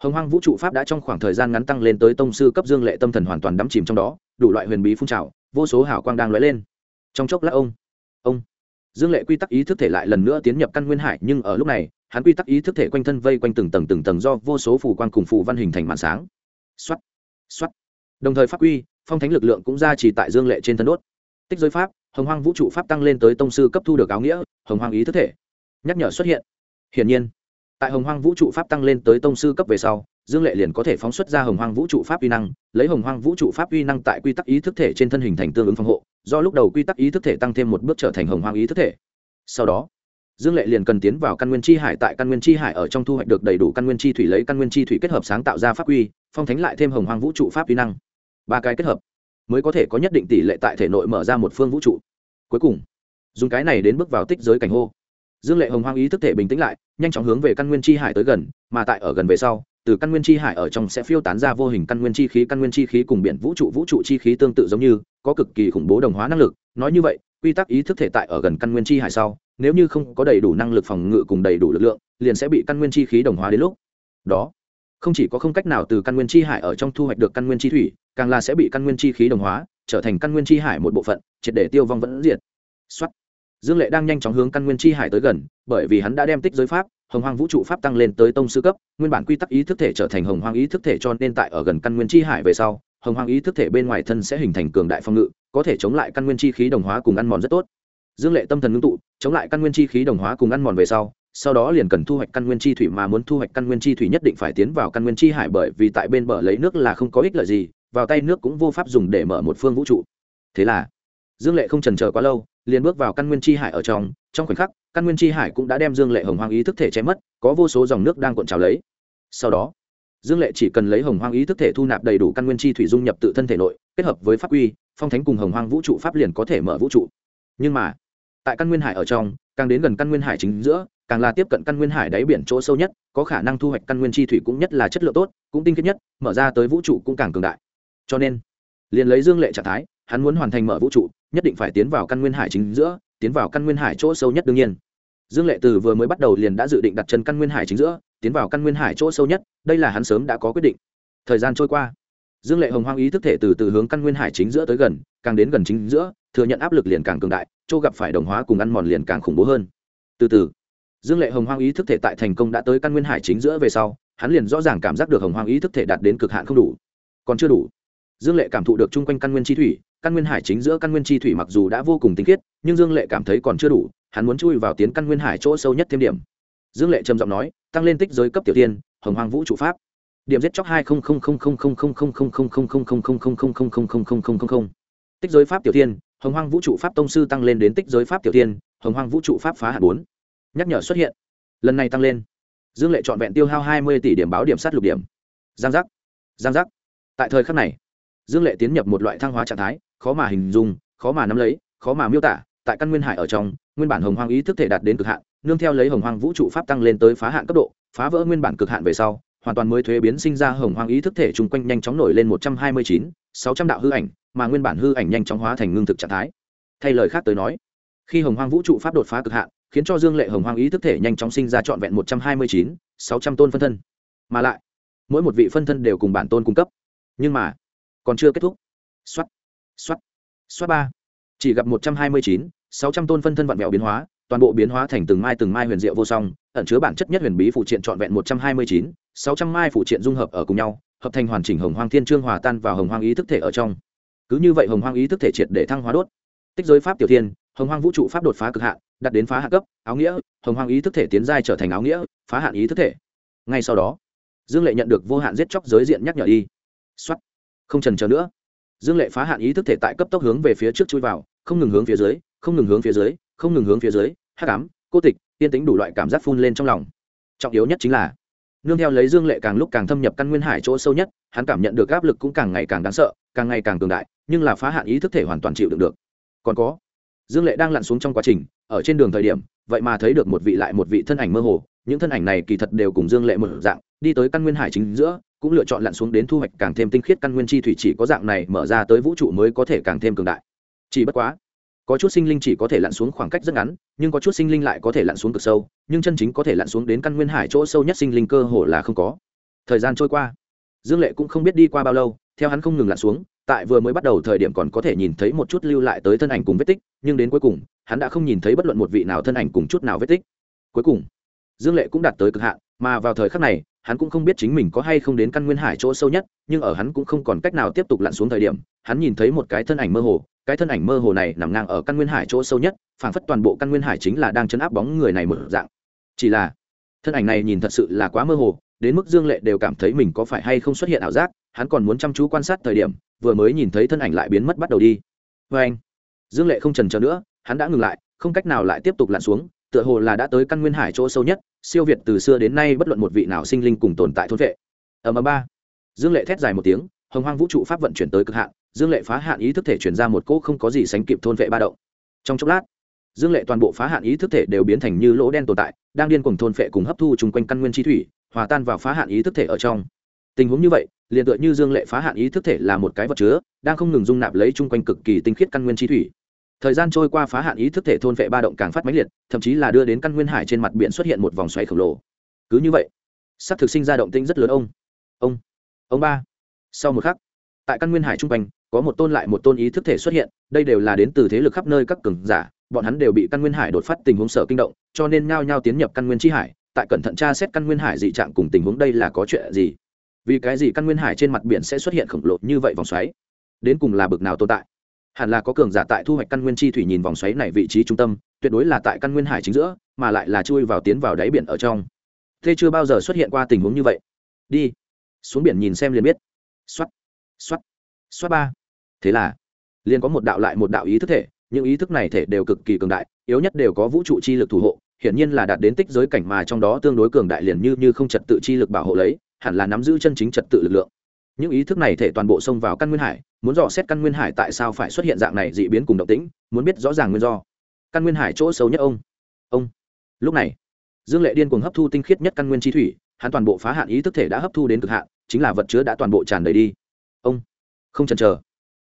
Hồng hoang vũ trụ pháp đã trong khoảng thời gian ngắn tăng lên tới tông sư cấp dương lệ tâm thần hoàn toàn đắm chìm trong đó, đủ loại huyền bí phun trào vô số hảo quang đang lóe lên. Trong chốc lát ông ông, dương lệ quy tắc ý thức thể lại lần nữa tiến nhập căn nguyên hải, nhưng ở lúc này, hắn quy tắc ý thức thể quanh thân vây quanh từng tầng từng tầng do vô số phù quan cùng phù văn hình thành màn sáng. Xoắt xoắt đồng thời pháp quy, phong thánh lực lượng cũng ra chỉ tại dương lệ trên thân đốt. Tích giới pháp, hồng hoang vũ trụ pháp tăng lên tới tông sư cấp thu được áo nghĩa, hồng hoang ý thức thể. Nhắc nhở xuất hiện. Hiển nhiên, tại hồng hoang vũ trụ pháp tăng lên tới tông sư cấp về sau dương lệ liền có thể phóng xuất ra hồng hoang vũ trụ pháp uy năng, lấy hồng hoang vũ trụ pháp uy năng tại quy tắc ý thức thể trên thân hình thành tương ứng phòng hộ, do lúc đầu quy tắc ý thức thể tăng thêm một bước trở thành hồng hoang ý thức thể. Sau đó, dương lệ liền cần tiến vào căn nguyên chi hải, tại căn nguyên chi hải ở trong thu hoạch được đầy đủ căn nguyên chi thủy lấy căn nguyên chi thủy kết hợp sáng tạo ra pháp uy, phong thánh lại thêm hồng hoang vũ trụ pháp uy năng. Ba cái kết hợp mới có thể có nhất định tỷ lệ tại thể nội mở ra một phương vũ trụ. Cuối cùng, dùng cái này đến bước vào tích giới cảnh hô. Dương lệ hồng hoang ý thức thể bình tĩnh lại, nhanh chóng hướng về căn nguyên chi hải tới gần, mà tại ở gần về sau từ căn nguyên chi hải ở trong sẽ phiêu tán ra vô hình căn nguyên chi khí căn nguyên chi khí cùng biển vũ trụ vũ trụ chi khí tương tự giống như có cực kỳ khủng bố đồng hóa năng lực nói như vậy quy tắc ý thức thể tại ở gần căn nguyên chi hải sau nếu như không có đầy đủ năng lực phòng ngự cùng đầy đủ lực lượng liền sẽ bị căn nguyên chi khí đồng hóa đến lúc đó không chỉ có không cách nào từ căn nguyên chi hải ở trong thu hoạch được căn nguyên chi thủy càng là sẽ bị căn nguyên chi khí đồng hóa trở thành căn nguyên chi hải một bộ phận triệt để tiêu vong vẫn diệt xuất dương lệ đang nhanh chóng hướng căn nguyên chi hải tới gần bởi vì hắn đã đem tích giới pháp hồng hoang vũ trụ pháp tăng lên tới tông sư cấp, nguyên bản quy tắc ý thức thể trở thành hồng hoang ý thức thể cho nên tại ở gần căn nguyên chi hải về sau, hồng hoang ý thức thể bên ngoài thân sẽ hình thành cường đại phong ngự, có thể chống lại căn nguyên chi khí đồng hóa cùng ăn mòn rất tốt. Dương lệ tâm thần ngưng tụ, chống lại căn nguyên chi khí đồng hóa cùng ăn mòn về sau sau đó liền cần thu hoạch căn nguyên chi thủy mà muốn thu hoạch căn nguyên chi thủy nhất định phải tiến vào căn nguyên chi hải bởi vì tại bên bờ lấy nước là không có ích lợi gì, vào tay nước cũng vô pháp dùng để mở một phương vũ trụ. Thế là dương lệ không trần chờ quá lâu, liền bước vào căn nguyên chi hải ở trong trong khoảnh khắc, căn nguyên chi hải cũng đã đem dương lệ hồng hoang ý thức thể chém mất, có vô số dòng nước đang cuộn trào lấy. Sau đó, dương lệ chỉ cần lấy hồng hoang ý thức thể thu nạp đầy đủ căn nguyên chi thủy dung nhập tự thân thể nội, kết hợp với pháp quy, phong thánh cùng hồng hoang vũ trụ pháp liền có thể mở vũ trụ. Nhưng mà, tại căn nguyên hải ở trong, càng đến gần căn nguyên hải chính giữa, càng là tiếp cận căn nguyên hải đáy biển chỗ sâu nhất, có khả năng thu hoạch căn nguyên chi thủy cũng nhất là chất lượng tốt, cũng tinh khiết nhất, mở ra tới vũ trụ cũng càng cường đại. Cho nên, liền lấy dương lệ trạng thái hắn muốn hoàn thành mở vũ trụ, nhất định phải tiến vào căn nguyên hải chính giữa, tiến vào căn nguyên hải chỗ sâu nhất đương nhiên. Dương lệ từ vừa mới bắt đầu liền đã dự định đặt chân căn nguyên hải chính giữa, tiến vào căn nguyên hải chỗ sâu nhất, đây là hắn sớm đã có quyết định. Thời gian trôi qua, dương lệ hồng hoang ý thức thể từ từ hướng căn nguyên hải chính giữa tới gần, càng đến gần chính giữa, thừa nhận áp lực liền càng cường đại, chỗ gặp phải đồng hóa cùng ăn mòn liền càng khủng bố hơn. Từ từ, dương lệ hồng hoang ý thức thể tại thành công đã tới căn nguyên hải chính giữa về sau, hắn liền rõ ràng cảm giác được hồng hoang ý thức thể đạt đến cực hạn không đủ. Còn chưa đủ dương lệ cảm thụ được chung quanh căn nguyên chi thủy căn nguyên hải chính giữa căn nguyên chi thủy mặc dù đã vô cùng tinh khiết nhưng dương lệ cảm thấy còn chưa đủ hắn muốn chui vào tiến căn nguyên hải chỗ sâu nhất thêm điểm dương lệ trầm giọng nói tăng lên tích giới cấp tiểu tiên hồng hoàng vũ trụ pháp điểm giết chóc hai tích giới pháp tiểu tiên hồng hoàng vũ trụ pháp tông sư tăng lên đến tích giới pháp tiểu tiên hồng hoàng vũ trụ pháp phá hạt bốn nhắc nhở xuất hiện lần này tăng lên dương lệ chọn vẹn tiêu hao hai mươi tỷ điểm báo điểm sát lục điểm giang giác giang giác tại thời khắc này dương lệ tiến nhập một loại thăng hóa trạng thái, khó mà hình dung, khó mà nắm lấy, khó mà miêu tả, tại căn nguyên hải ở trong, nguyên bản hồng hoang ý thức thể đạt đến cực hạn, nương theo lấy hồng hoang vũ trụ pháp tăng lên tới phá hạn cấp độ, phá vỡ nguyên bản cực hạn về sau, hoàn toàn mới thuế biến sinh ra hồng hoang ý thức thể chung quanh nhanh chóng nổi lên một trăm hai mươi chín, sáu trăm đạo hư ảnh, mà nguyên bản hư ảnh nhanh chóng hóa thành ngưng thực trạng thái. Thay lời khác tới nói, khi hồng hoang vũ trụ pháp đột phá cực hạn, khiến cho dương lệ hồng hoang ý thức thể nhanh chóng sinh ra trọn vẹn một trăm hai mươi chín, sáu trăm tôn phân thân. Mà lại, mỗi một vị phân thân đều cùng bản tôn cung cấp. Nhưng mà còn chưa kết thúc. X o á t x o á t x o á t ba. Chỉ gặp một trăm hai mươi chín, sáu trăm tôn phân thân vạn mẹo biến hóa, toàn bộ biến hóa thành từng mai từng mai huyền diệu vô song, ẩn chứa bản chất nhất huyền bí phụ triện trọn vẹn một trăm hai mươi chín, sáu trăm mai phụ triện dung hợp ở cùng nhau, hợp thành hoàn chỉnh hồng hoang thiên trương hòa tan vào hồng hoang ý thức thể ở trong. Cứ như vậy hồng hoang ý thức thể triệt để thăng hóa đốt. Tích giới pháp tiểu thiên, hồng hoang vũ trụ pháp đột phá cực hạn, đặt đến phá hạ cấp, áo nghĩa, hồng hoang ý thức thể tiến giai trở thành áo nghĩa, phá hạn ý thức thể. Ngay sau đó, dương lệ nhận được vô hạn giết chóc giới diện nhắc nhở đi. X không trần chờ nữa. Dương lệ phá hạn ý thức thể tại cấp tốc hướng về phía trước chui vào, không ngừng hướng phía dưới, không ngừng hướng phía dưới, không ngừng hướng phía dưới hát cám cô tịch, tiên tính đủ loại cảm giác phun lên trong lòng. Trọng yếu nhất chính là, nương theo lấy dương lệ càng lúc càng thâm nhập căn nguyên hải chỗ sâu nhất, hắn cảm nhận được áp lực cũng càng ngày càng đáng sợ, càng ngày càng cường đại, nhưng là phá hạn ý thức thể hoàn toàn chịu đựng được. Còn có, dương lệ đang lặn xuống trong quá trình, ở trên đường thời điểm, vậy mà thấy được một vị lại một vị thân ảnh mơ hồ những thân ảnh này kỳ thật đều cùng dương lệ một dạng, đi tới căn nguyên hải chính giữa, cũng lựa chọn lặn xuống đến thu hoạch càng thêm tinh khiết căn nguyên chi thủy chỉ có dạng này mở ra tới vũ trụ mới có thể càng thêm cường đại. Chỉ bất quá, có chút sinh linh chỉ có thể lặn xuống khoảng cách rất ngắn, nhưng có chút sinh linh lại có thể lặn xuống cực sâu, nhưng chân chính có thể lặn xuống đến căn nguyên hải chỗ sâu nhất sinh linh cơ hồ là không có. Thời gian trôi qua, dương lệ cũng không biết đi qua bao lâu, theo hắn không ngừng lặn xuống, tại vừa mới bắt đầu thời điểm còn có thể nhìn thấy một chút lưu lại tới thân ảnh cùng vết tích, nhưng đến cuối cùng, hắn đã không nhìn thấy bất luận một vị nào thân ảnh cùng chút nào vết tích. Cuối cùng dương lệ cũng đạt tới cực hạn, mà vào thời khắc này, hắn cũng không biết chính mình có hay không đến căn nguyên hải chỗ sâu nhất, nhưng ở hắn cũng không còn cách nào tiếp tục lặn xuống thời điểm, hắn nhìn thấy một cái thân ảnh mơ hồ, cái thân ảnh mơ hồ này nằm ngang ở căn nguyên hải chỗ sâu nhất, phảng phất toàn bộ căn nguyên hải chính là đang chấn áp bóng người này mở dạng. Chỉ là, thân ảnh này nhìn thật sự là quá mơ hồ, đến mức dương lệ đều cảm thấy mình có phải hay không xuất hiện ảo giác, hắn còn muốn chăm chú quan sát thời điểm, vừa mới nhìn thấy thân ảnh lại biến mất bắt đầu đi. Vê anh dương lệ không trần trờ nữa, hắn đã ngừng lại, không cách nào lại tiếp tục lặn xuống tựa hồ là đã tới căn nguyên hải chỗ sâu nhất, siêu việt từ xưa đến nay bất luận một vị nào sinh linh cùng tồn tại thôn vệ. Ở ầm ba. Dương lệ thét dài một tiếng, hồng hoang vũ trụ pháp vận chuyển tới cực hạn, dương lệ phá hạn ý thức thể chuyển ra một cỗ không có gì sánh kịp thôn vệ ba động. Trong chốc lát, dương lệ toàn bộ phá hạn ý thức thể đều biến thành như lỗ đen tồn tại, đang điên cùng thôn phệ cùng hấp thu chung quanh căn nguyên chi thủy, hòa tan vào phá hạn ý thức thể ở trong. Tình huống như vậy, liền tựa như dương lệ phá hạn ý thức thể là một cái vật chứa, đang không ngừng dung nạp lấy chung quanh cực kỳ tinh khiết căn nguyên chi thủy thời gian trôi qua phá hạn ý thức thể thôn vệ ba động càng phát mãnh liệt, thậm chí là đưa đến căn nguyên hải trên mặt biển xuất hiện một vòng xoáy khổng lồ. Cứ như vậy sắc thực sinh ra động tinh rất lớn ông. Ông ông ba. Sau một khắc, tại căn nguyên hải trung quanh, có một tôn lại một tôn ý thức thể xuất hiện, đây đều là đến từ thế lực khắp nơi các cường giả, bọn hắn đều bị căn nguyên hải đột phát tình huống sở kinh động, cho nên ngao nhau tiến nhập căn nguyên tri hải, tại cẩn thận tra xét căn nguyên hải dị trạng cùng tình huống đây là có chuyện gì. Vì cái gì căn nguyên hải trên mặt biển sẽ xuất hiện khổng lồ như vậy vòng xoáy? Đến cùng là bực nào tồn tại? Hẳn là có cường giả tại thu hoạch căn nguyên chi thủy nhìn vòng xoáy này vị trí trung tâm, tuyệt đối là tại căn nguyên hải chính giữa, mà lại là chui vào tiến vào đáy biển ở trong. Thế chưa bao giờ xuất hiện qua tình huống như vậy. Đi. Xuống biển nhìn xem liền biết. X o á t x o á t x o á t ba. Thế là, liền có một đạo lại một đạo ý thức thể, những ý thức này thể đều cực kỳ cường đại, yếu nhất đều có vũ trụ chi lực thủ hộ, hiển nhiên là đạt đến tích giới cảnh mà trong đó tương đối cường đại liền như như không trật tự chi lực bảo hộ lấy, hẳn là nắm giữ chân chính trật tự lực lượng những ý thức này thể toàn bộ xông vào căn nguyên hải, muốn dò xét căn nguyên hải tại sao phải xuất hiện dạng này dị biến cùng động tĩnh, muốn biết rõ ràng nguyên do. Căn nguyên hải chỗ xấu nhất ông. Ông. Lúc này, dương lệ điên cuồng hấp thu tinh khiết nhất căn nguyên chi thủy, hắn toàn bộ phá hạn ý thức thể đã hấp thu đến cực hạn, chính là vật chứa đã toàn bộ tràn đầy đi. Ông. Không chần chờ.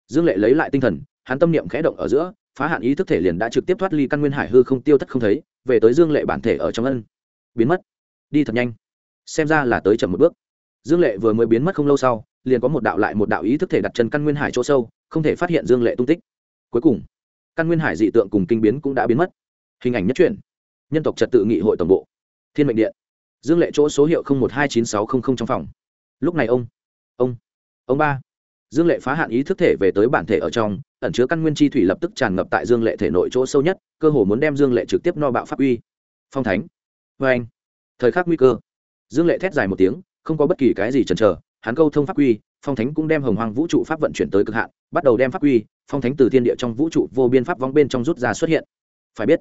Dương lệ lấy lại tinh thần, hắn tâm niệm khẽ động ở giữa, phá hạn ý thức thể liền đã trực tiếp thoát ly căn nguyên hải hư không tiêu thất không thấy, về tới dương lệ bản thể ở trong ân. Biến mất. Đi thật nhanh. Xem ra là tới chậm một bước. Dương lệ vừa mới biến mất không lâu sau liền có một đạo lại một đạo ý thức thể đặt chân căn nguyên hải chỗ sâu, không thể phát hiện dương lệ tung tích. Cuối cùng, căn nguyên hải dị tượng cùng kinh biến cũng đã biến mất. Hình ảnh nhất truyền nhân tộc trật tự nghị hội tổng bộ, thiên mệnh điện. Dương lệ chỗ số hiệu một hai chín sáu trăm linh trong phòng. Lúc này ông ông ông ba. Dương lệ phá hạn ý thức thể về tới bản thể ở trong, ẩn chứa căn nguyên chi thủy lập tức tràn ngập tại dương lệ thể nội chỗ sâu nhất, cơ hồ muốn đem dương lệ trực tiếp no bạo pháp uy. Phong thánh. Vê anh thời khắc nguy cơ. Dương lệ thét dài một tiếng, không có bất kỳ cái gì chần chờ hắn câu thông pháp Quy, phong thánh cũng đem hồng hoàng vũ trụ pháp vận chuyển tới cực hạn bắt đầu đem pháp Quy, phong thánh từ thiên địa trong vũ trụ vô biên pháp vong bên trong rút ra xuất hiện. Phải biết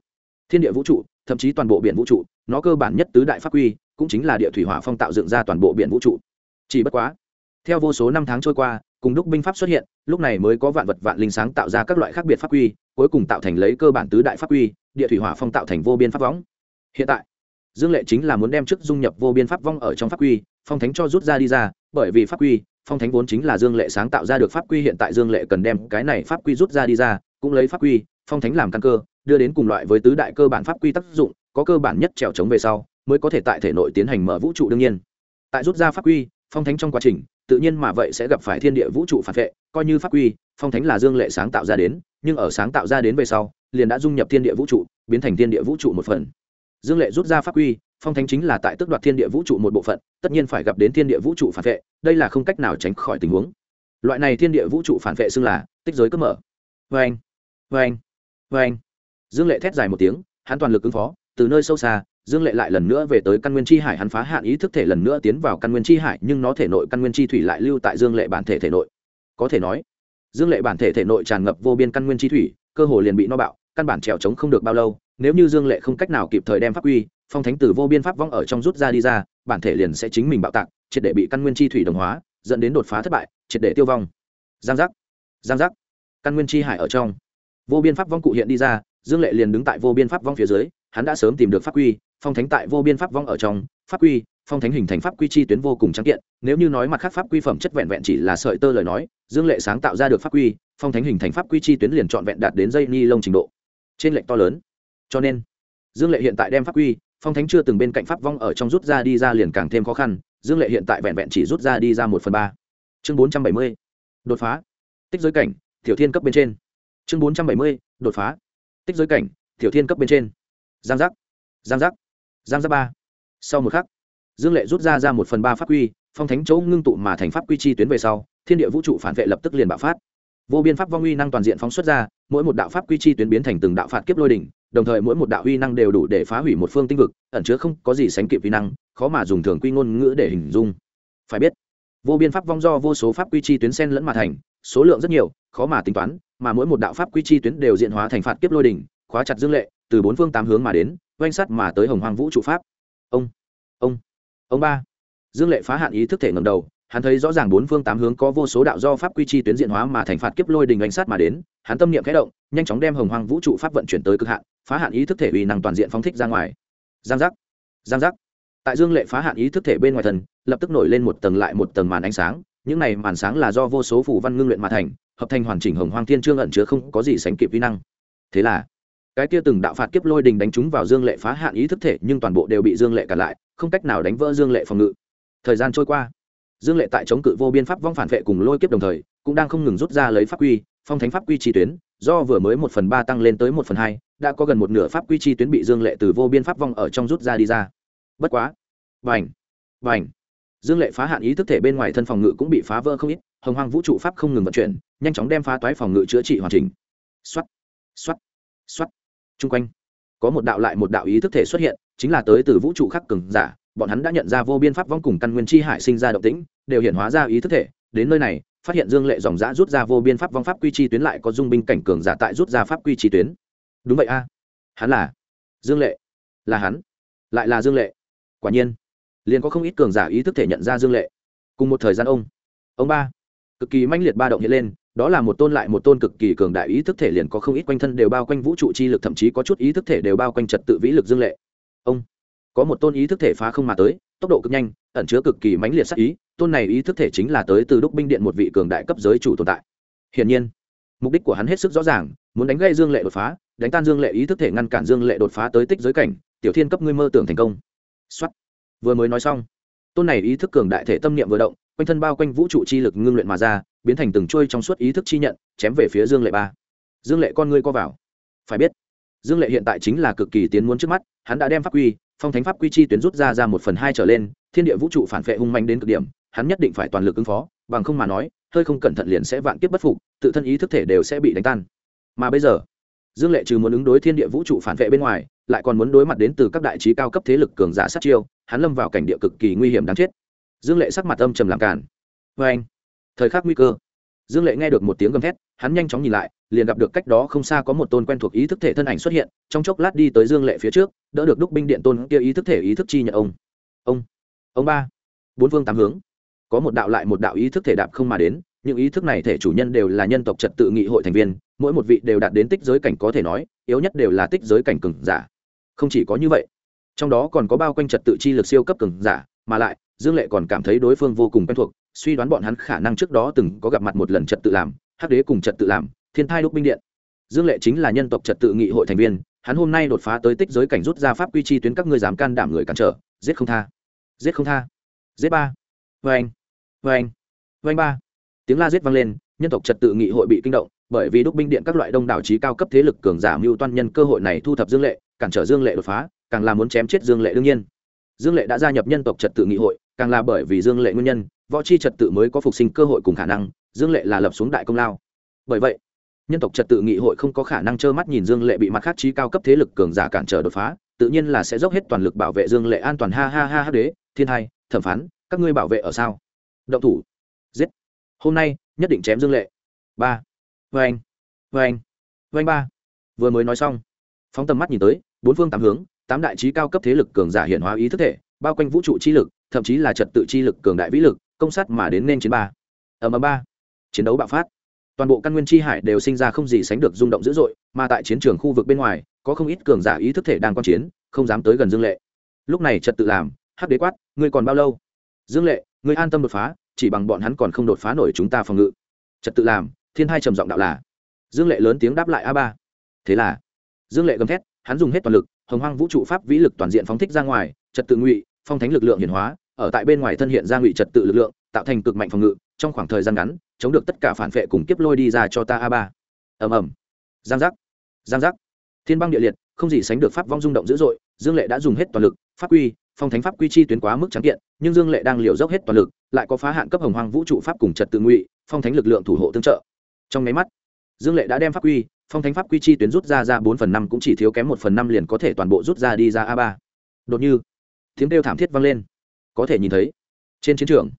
thiên địa vũ trụ thậm chí toàn bộ biển vũ trụ nó cơ bản nhất tứ đại pháp Quy, cũng chính là địa thủy hỏa phong tạo dựng ra toàn bộ biển vũ trụ. Chỉ bất quá theo vô số năm tháng trôi qua cùng đúc binh pháp xuất hiện lúc này mới có vạn vật vạn linh sáng tạo ra các loại khác biệt pháp quy cuối cùng tạo thành lấy cơ bản tứ đại pháp quy địa thủy hỏa phong tạo thành vô biên pháp võng hiện tại dương lệ chính là muốn đem chức dung nhập vô biên pháp vong ở trong pháp quy phong thánh cho rút ra đi ra bởi vì pháp quy, phong thánh vốn chính là dương lệ sáng tạo ra được pháp quy, hiện tại dương lệ cần đem cái này pháp quy rút ra đi ra, cũng lấy pháp quy, phong thánh làm căn cơ, đưa đến cùng loại với tứ đại cơ bản pháp quy tác dụng, có cơ bản nhất trèo trống về sau, mới có thể tại thể nội tiến hành mở vũ trụ đương nhiên. Tại rút ra pháp quy, phong thánh trong quá trình, tự nhiên mà vậy sẽ gặp phải thiên địa vũ trụ phản vệ, coi như pháp quy, phong thánh là dương lệ sáng tạo ra đến, nhưng ở sáng tạo ra đến về sau, liền đã dung nhập thiên địa vũ trụ, biến thành thiên địa vũ trụ một phần. Dương lệ rút ra pháp quy phong thánh chính là tại tước đoạt thiên địa vũ trụ một bộ phận, tất nhiên phải gặp đến thiên địa vũ trụ phản vệ, đây là không cách nào tránh khỏi tình huống. Loại này thiên địa vũ trụ phản vệ xưng là tích giới cướp mở. Vê anh vê anh vê anh dương lệ thét dài một tiếng, hắn toàn lực ứng phó, từ nơi sâu xa, dương lệ lại lần nữa về tới căn nguyên chi hải, hắn phá hạn ý thức thể lần nữa tiến vào căn nguyên chi hải, nhưng nó thể nội căn nguyên chi thủy lại lưu tại dương lệ bản thể thể nội. Có thể nói, dương lệ bản thể thể nội tràn ngập vô biên căn nguyên chi thủy, cơ hồ liền bị no bạo, căn bản trèo trống không được bao lâu, nếu như dương lệ không cách nào kịp thời đem pháp quy phong thánh tử vô biên pháp vong ở trong rút ra đi ra, bản thể liền sẽ chính mình bạo tạc, triệt để bị căn nguyên chi thủy đồng hóa, dẫn đến đột phá thất bại, triệt để tiêu vong. Giang giác giang giác. Căn nguyên chi hải ở trong. Vô biên pháp vong cụ hiện đi ra, dương lệ liền đứng tại vô biên pháp vong phía dưới, hắn đã sớm tìm được pháp quy, phong thánh tại vô biên pháp vong ở trong, pháp quy, phong thánh hình thành pháp quy chi tuyến vô cùng trắng kiện, nếu như nói mặt khác pháp quy phẩm chất vẹn vẹn chỉ là sợi tơ lời nói, dương lệ sáng tạo ra được pháp quy, phong thánh hình thành pháp quy chi tuyến liền trọn vẹn đạt đến dây ni lông trình độ. Trên lệnh to lớn. Cho nên, dương lệ hiện tại đem pháp quy phong thánh chưa từng bên cạnh pháp vong ở trong rút ra đi ra liền càng thêm khó khăn, dương lệ hiện tại vẹn vẹn chỉ rút ra đi ra một phần ba. Chương bốn trăm bảy mươi, đột phá. Tích giới cảnh, tiểu thiên cấp bên trên. Chương bốn trăm bảy mươi, đột phá. Tích giới cảnh, tiểu thiên cấp bên trên. Giang giác. Giang giác. Giang giác ba. Sau một khắc, dương lệ rút ra ra một phần ba pháp quy, phong thánh chỗ ngưng tụ mà thành pháp quy chi tuyến về sau, thiên địa vũ trụ phản vệ lập tức liền bạo phát vô biên pháp vong uy năng toàn diện phóng xuất ra, mỗi một đạo pháp quy chi tuyến biến thành từng đạo phạt kiếp lôi đỉnh, đồng thời mỗi một đạo uy năng đều đủ để phá hủy một phương tinh vực, ẩn chứa không có gì sánh kịp uy năng, khó mà dùng thường quy ngôn ngữ để hình dung. Phải biết, vô biên pháp vong do vô số pháp quy chi tuyến sen lẫn mà thành, số lượng rất nhiều, khó mà tính toán, mà mỗi một đạo pháp quy chi tuyến đều diện hóa thành phạt kiếp lôi đỉnh, khóa chặt dương lệ, từ bốn phương tám hướng mà đến, oanh sắt mà tới hồng hoàng vũ trụ pháp. Ông ông ông ba. Dương lệ phá hạn ý thức thể ngầm đầu hắn thấy rõ ràng bốn phương tám hướng có vô số đạo do pháp quy chi tuyến diện hóa mà thành phạt kiếp lôi đình ánh sát mà đến, hắn tâm niệm khẽ động, nhanh chóng đem hồng hoàng vũ trụ pháp vận chuyển tới cực hạn, phá hạn ý thức thể uy năng toàn diện phóng thích ra ngoài. Giang giác giang giác. Tại dương lệ phá hạn ý thức thể bên ngoài thần, lập tức nổi lên một tầng lại một tầng màn ánh sáng, những này màn sáng là do vô số phủ văn ngưng luyện mà thành, hợp thành hoàn chỉnh hồng hoang thiên trương ẩn chứa không có gì sánh kịp uy năng. Thế là, cái kia từng đạo phạt kiếp lôi đình đánh trúng vào dương lệ phá hạn ý thức thể, nhưng toàn bộ đều bị dương lệ cản lại, không cách nào đánh vỡ dương lệ phòng ngự. Thời gian trôi qua dương lệ tại chống cự vô biên pháp vong phản vệ cùng lôi kiếp đồng thời, cũng đang không ngừng rút ra lấy pháp quy, phong thánh pháp quy chi tuyến, do vừa mới một phần ba tăng lên tới một phần hai, đã có gần một nửa pháp quy chi tuyến bị dương lệ từ vô biên pháp vong ở trong rút ra đi ra. Bất quá. Vành vành dương lệ phá hạn ý thức thể bên ngoài thân phòng ngự cũng bị phá vỡ không ít, hồng hoang vũ trụ pháp không ngừng vận chuyển, nhanh chóng đem phá toái phòng ngự chữa trị hoàn chỉnh. Xoắt xoắt xoắt chung quanh, có một đạo lại một đạo ý thức thể xuất hiện, chính là tới từ vũ trụ khắc cường giả bọn hắn đã nhận ra vô biên pháp vong cùng căn nguyên chi hải sinh ra động tĩnh, đều hiện hóa ra ý thức thể. Đến nơi này, phát hiện dương lệ dòng dã rút ra vô biên pháp vong pháp quy chi tuyến lại có dung binh cảnh cường giả tại rút ra pháp quy chi tuyến. Đúng vậy a. Hắn là dương lệ. Là hắn. Lại là dương lệ. Quả nhiên, liền có không ít cường giả ý thức thể nhận ra dương lệ. Cùng một thời gian ông ông ba, cực kỳ manh liệt ba động hiện lên, đó là một tôn lại một tôn cực kỳ cường đại ý thức thể liền có không ít quanh thân đều bao quanh vũ trụ chi lực, thậm chí có chút ý thức thể đều bao quanh trật tự vĩ lực dương lệ. Ông có một tôn ý thức thể phá không mà tới, tốc độ cực nhanh, ẩn chứa cực kỳ mãnh liệt sắc ý, tôn này ý thức thể chính là tới từ đúc binh điện một vị cường đại cấp giới chủ tồn tại. Hiển nhiên, mục đích của hắn hết sức rõ ràng, muốn đánh gây dương lệ đột phá, đánh tan dương lệ ý thức thể ngăn cản dương lệ đột phá tới tích giới cảnh, tiểu thiên cấp ngươi mơ tưởng thành công. Xuất vừa mới nói xong, tôn này ý thức cường đại thể tâm niệm vừa động, quanh thân bao quanh vũ trụ chi lực ngưng luyện mà ra, biến thành từng trôi trong suốt ý thức chi nhận, chém về phía dương lệ ba. Dương lệ con ngươi co vào. Phải biết, dương lệ hiện tại chính là cực kỳ tiến muốn trước mắt, hắn đã đem pháp quy phong thánh pháp quy chi tuyến rút ra ra một phần hai trở lên, thiên địa vũ trụ phản vệ hung manh đến cực điểm, hắn nhất định phải toàn lực ứng phó, bằng không mà nói, hơi không cẩn thận liền sẽ vạn kiếp bất phục, tự thân ý thức thể đều sẽ bị đánh tan. Mà bây giờ, dương lệ trừ muốn ứng đối thiên địa vũ trụ phản vệ bên ngoài, lại còn muốn đối mặt đến từ các đại trí cao cấp thế lực cường giả sát chiêu, hắn lâm vào cảnh địa cực kỳ nguy hiểm đáng chết. Dương lệ sắc mặt âm trầm làm cản vê anh, thời khắc nguy cơ, dương lệ nghe được một tiếng gầm thét hắn nhanh chóng nhìn lại, liền gặp được cách đó không xa có một tôn quen thuộc ý thức thể thân ảnh xuất hiện, trong chốc lát đi tới dương lệ phía trước, đỡ được đúc binh điện tôn kia ý thức thể ý thức chi nhận ông. Ông ông ba. Bốn phương tám hướng. Có một đạo lại một đạo ý thức thể đạp không mà đến, những ý thức này thể chủ nhân đều là nhân tộc trật tự nghị hội thành viên, mỗi một vị đều đạt đến tích giới cảnh có thể nói, yếu nhất đều là tích giới cảnh cường giả. Không chỉ có như vậy, trong đó còn có bao quanh trật tự chi lực siêu cấp cường giả, mà lại, dương lệ còn cảm thấy đối phương vô cùng quen thuộc, suy đoán bọn hắn khả năng trước đó từng có gặp mặt một lần trật tự làm hắc đế cùng trật tự làm, thiên thai đúc binh điện. Dương lệ chính là nhân tộc trật tự nghị hội thành viên, hắn hôm nay đột phá tới tích giới cảnh rút ra pháp quy chi tuyến các ngươi dám can đảm người cản trở, giết không tha. Giết không tha. Giết ba. Vê anh vê anh vê anh ba. Tiếng la giết vang lên, nhân tộc trật tự nghị hội bị kinh động, bởi vì đúc binh điện các loại đông đảo trí cao cấp thế lực cường giả mưu toan nhân cơ hội này thu thập dương lệ, cản trở dương lệ đột phá, càng là muốn chém chết dương lệ đương nhiên. Dương lệ đã gia nhập nhân tộc trật tự nghị hội, càng là bởi vì dương lệ nguyên nhân, võ chi trật tự mới có phục sinh cơ hội cùng khả năng dương lệ là lập xuống đại công lao. Bởi vậy, nhân tộc trật tự nghị hội không có khả năng trơ mắt nhìn dương lệ bị mặt khác trí cao cấp thế lực cường giả cản trở đột phá, tự nhiên là sẽ dốc hết toàn lực bảo vệ dương lệ an toàn ha ha ha ha đế, thiên hai, thẩm phán, các ngươi bảo vệ ở sao? Động thủ. Giết. Hôm nay, nhất định chém dương lệ. Ba. Vê anh vê anh vê anh ba. Vừa mới nói xong, phóng tầm mắt nhìn tới, bốn phương tám hướng, tám đại trí cao cấp thế lực cường giả hiện hóa ý thức thể, bao quanh vũ trụ chi lực, thậm chí là trật tự chi lực, cường đại vĩ lực, công sát mà đến nên chiến ba. Ở mà ba chiến đấu bạo phát. Toàn bộ căn nguyên chi hải đều sinh ra không gì sánh được rung động dữ dội, mà tại chiến trường khu vực bên ngoài, có không ít cường giả ý thức thể đang quan chiến, không dám tới gần dương lệ. Lúc này trật tự làm, hắc đế quát, ngươi còn bao lâu? Dương lệ, ngươi an tâm đột phá, chỉ bằng bọn hắn còn không đột phá nổi chúng ta phòng ngự. Trật tự làm, thiên hai trầm giọng đạo là. Dương lệ lớn tiếng đáp lại a ba. Thế là? Dương lệ gầm thét, hắn dùng hết toàn lực, hồng hoang vũ trụ pháp vĩ lực toàn diện phóng thích ra ngoài, trật tự ngụy, phong thánh lực lượng hiển hóa, ở tại bên ngoài thân hiện ra ngụy trật tự lực lượng, tạo thành cực mạnh phòng ngự trong khoảng thời gian ngắn, chống được tất cả phản vệ cùng kiếp lôi đi ra cho ta a ba. Ầm ầm. Giang giác. Giang giác. Thiên băng địa liệt, không gì sánh được pháp vong rung động dữ dội, dương lệ đã dùng hết toàn lực, pháp quy, phong thánh pháp quy chi tuyến quá mức trắng kiện, nhưng dương lệ đang liều dốc hết toàn lực, lại có phá hạn cấp hồng hoang vũ trụ pháp cùng trật tự ngụy, phong thánh lực lượng thủ hộ tương trợ. Trong máy mắt, dương lệ đã đem pháp quy, phong thánh pháp quy chi tuyến rút ra ra bốn phần năm cũng chỉ thiếu kém một phần năm liền có thể toàn bộ rút ra đi ra a ba. Đột như, tiếng kêu thảm thiết vang lên. Có thể nhìn thấy, trên chiến trường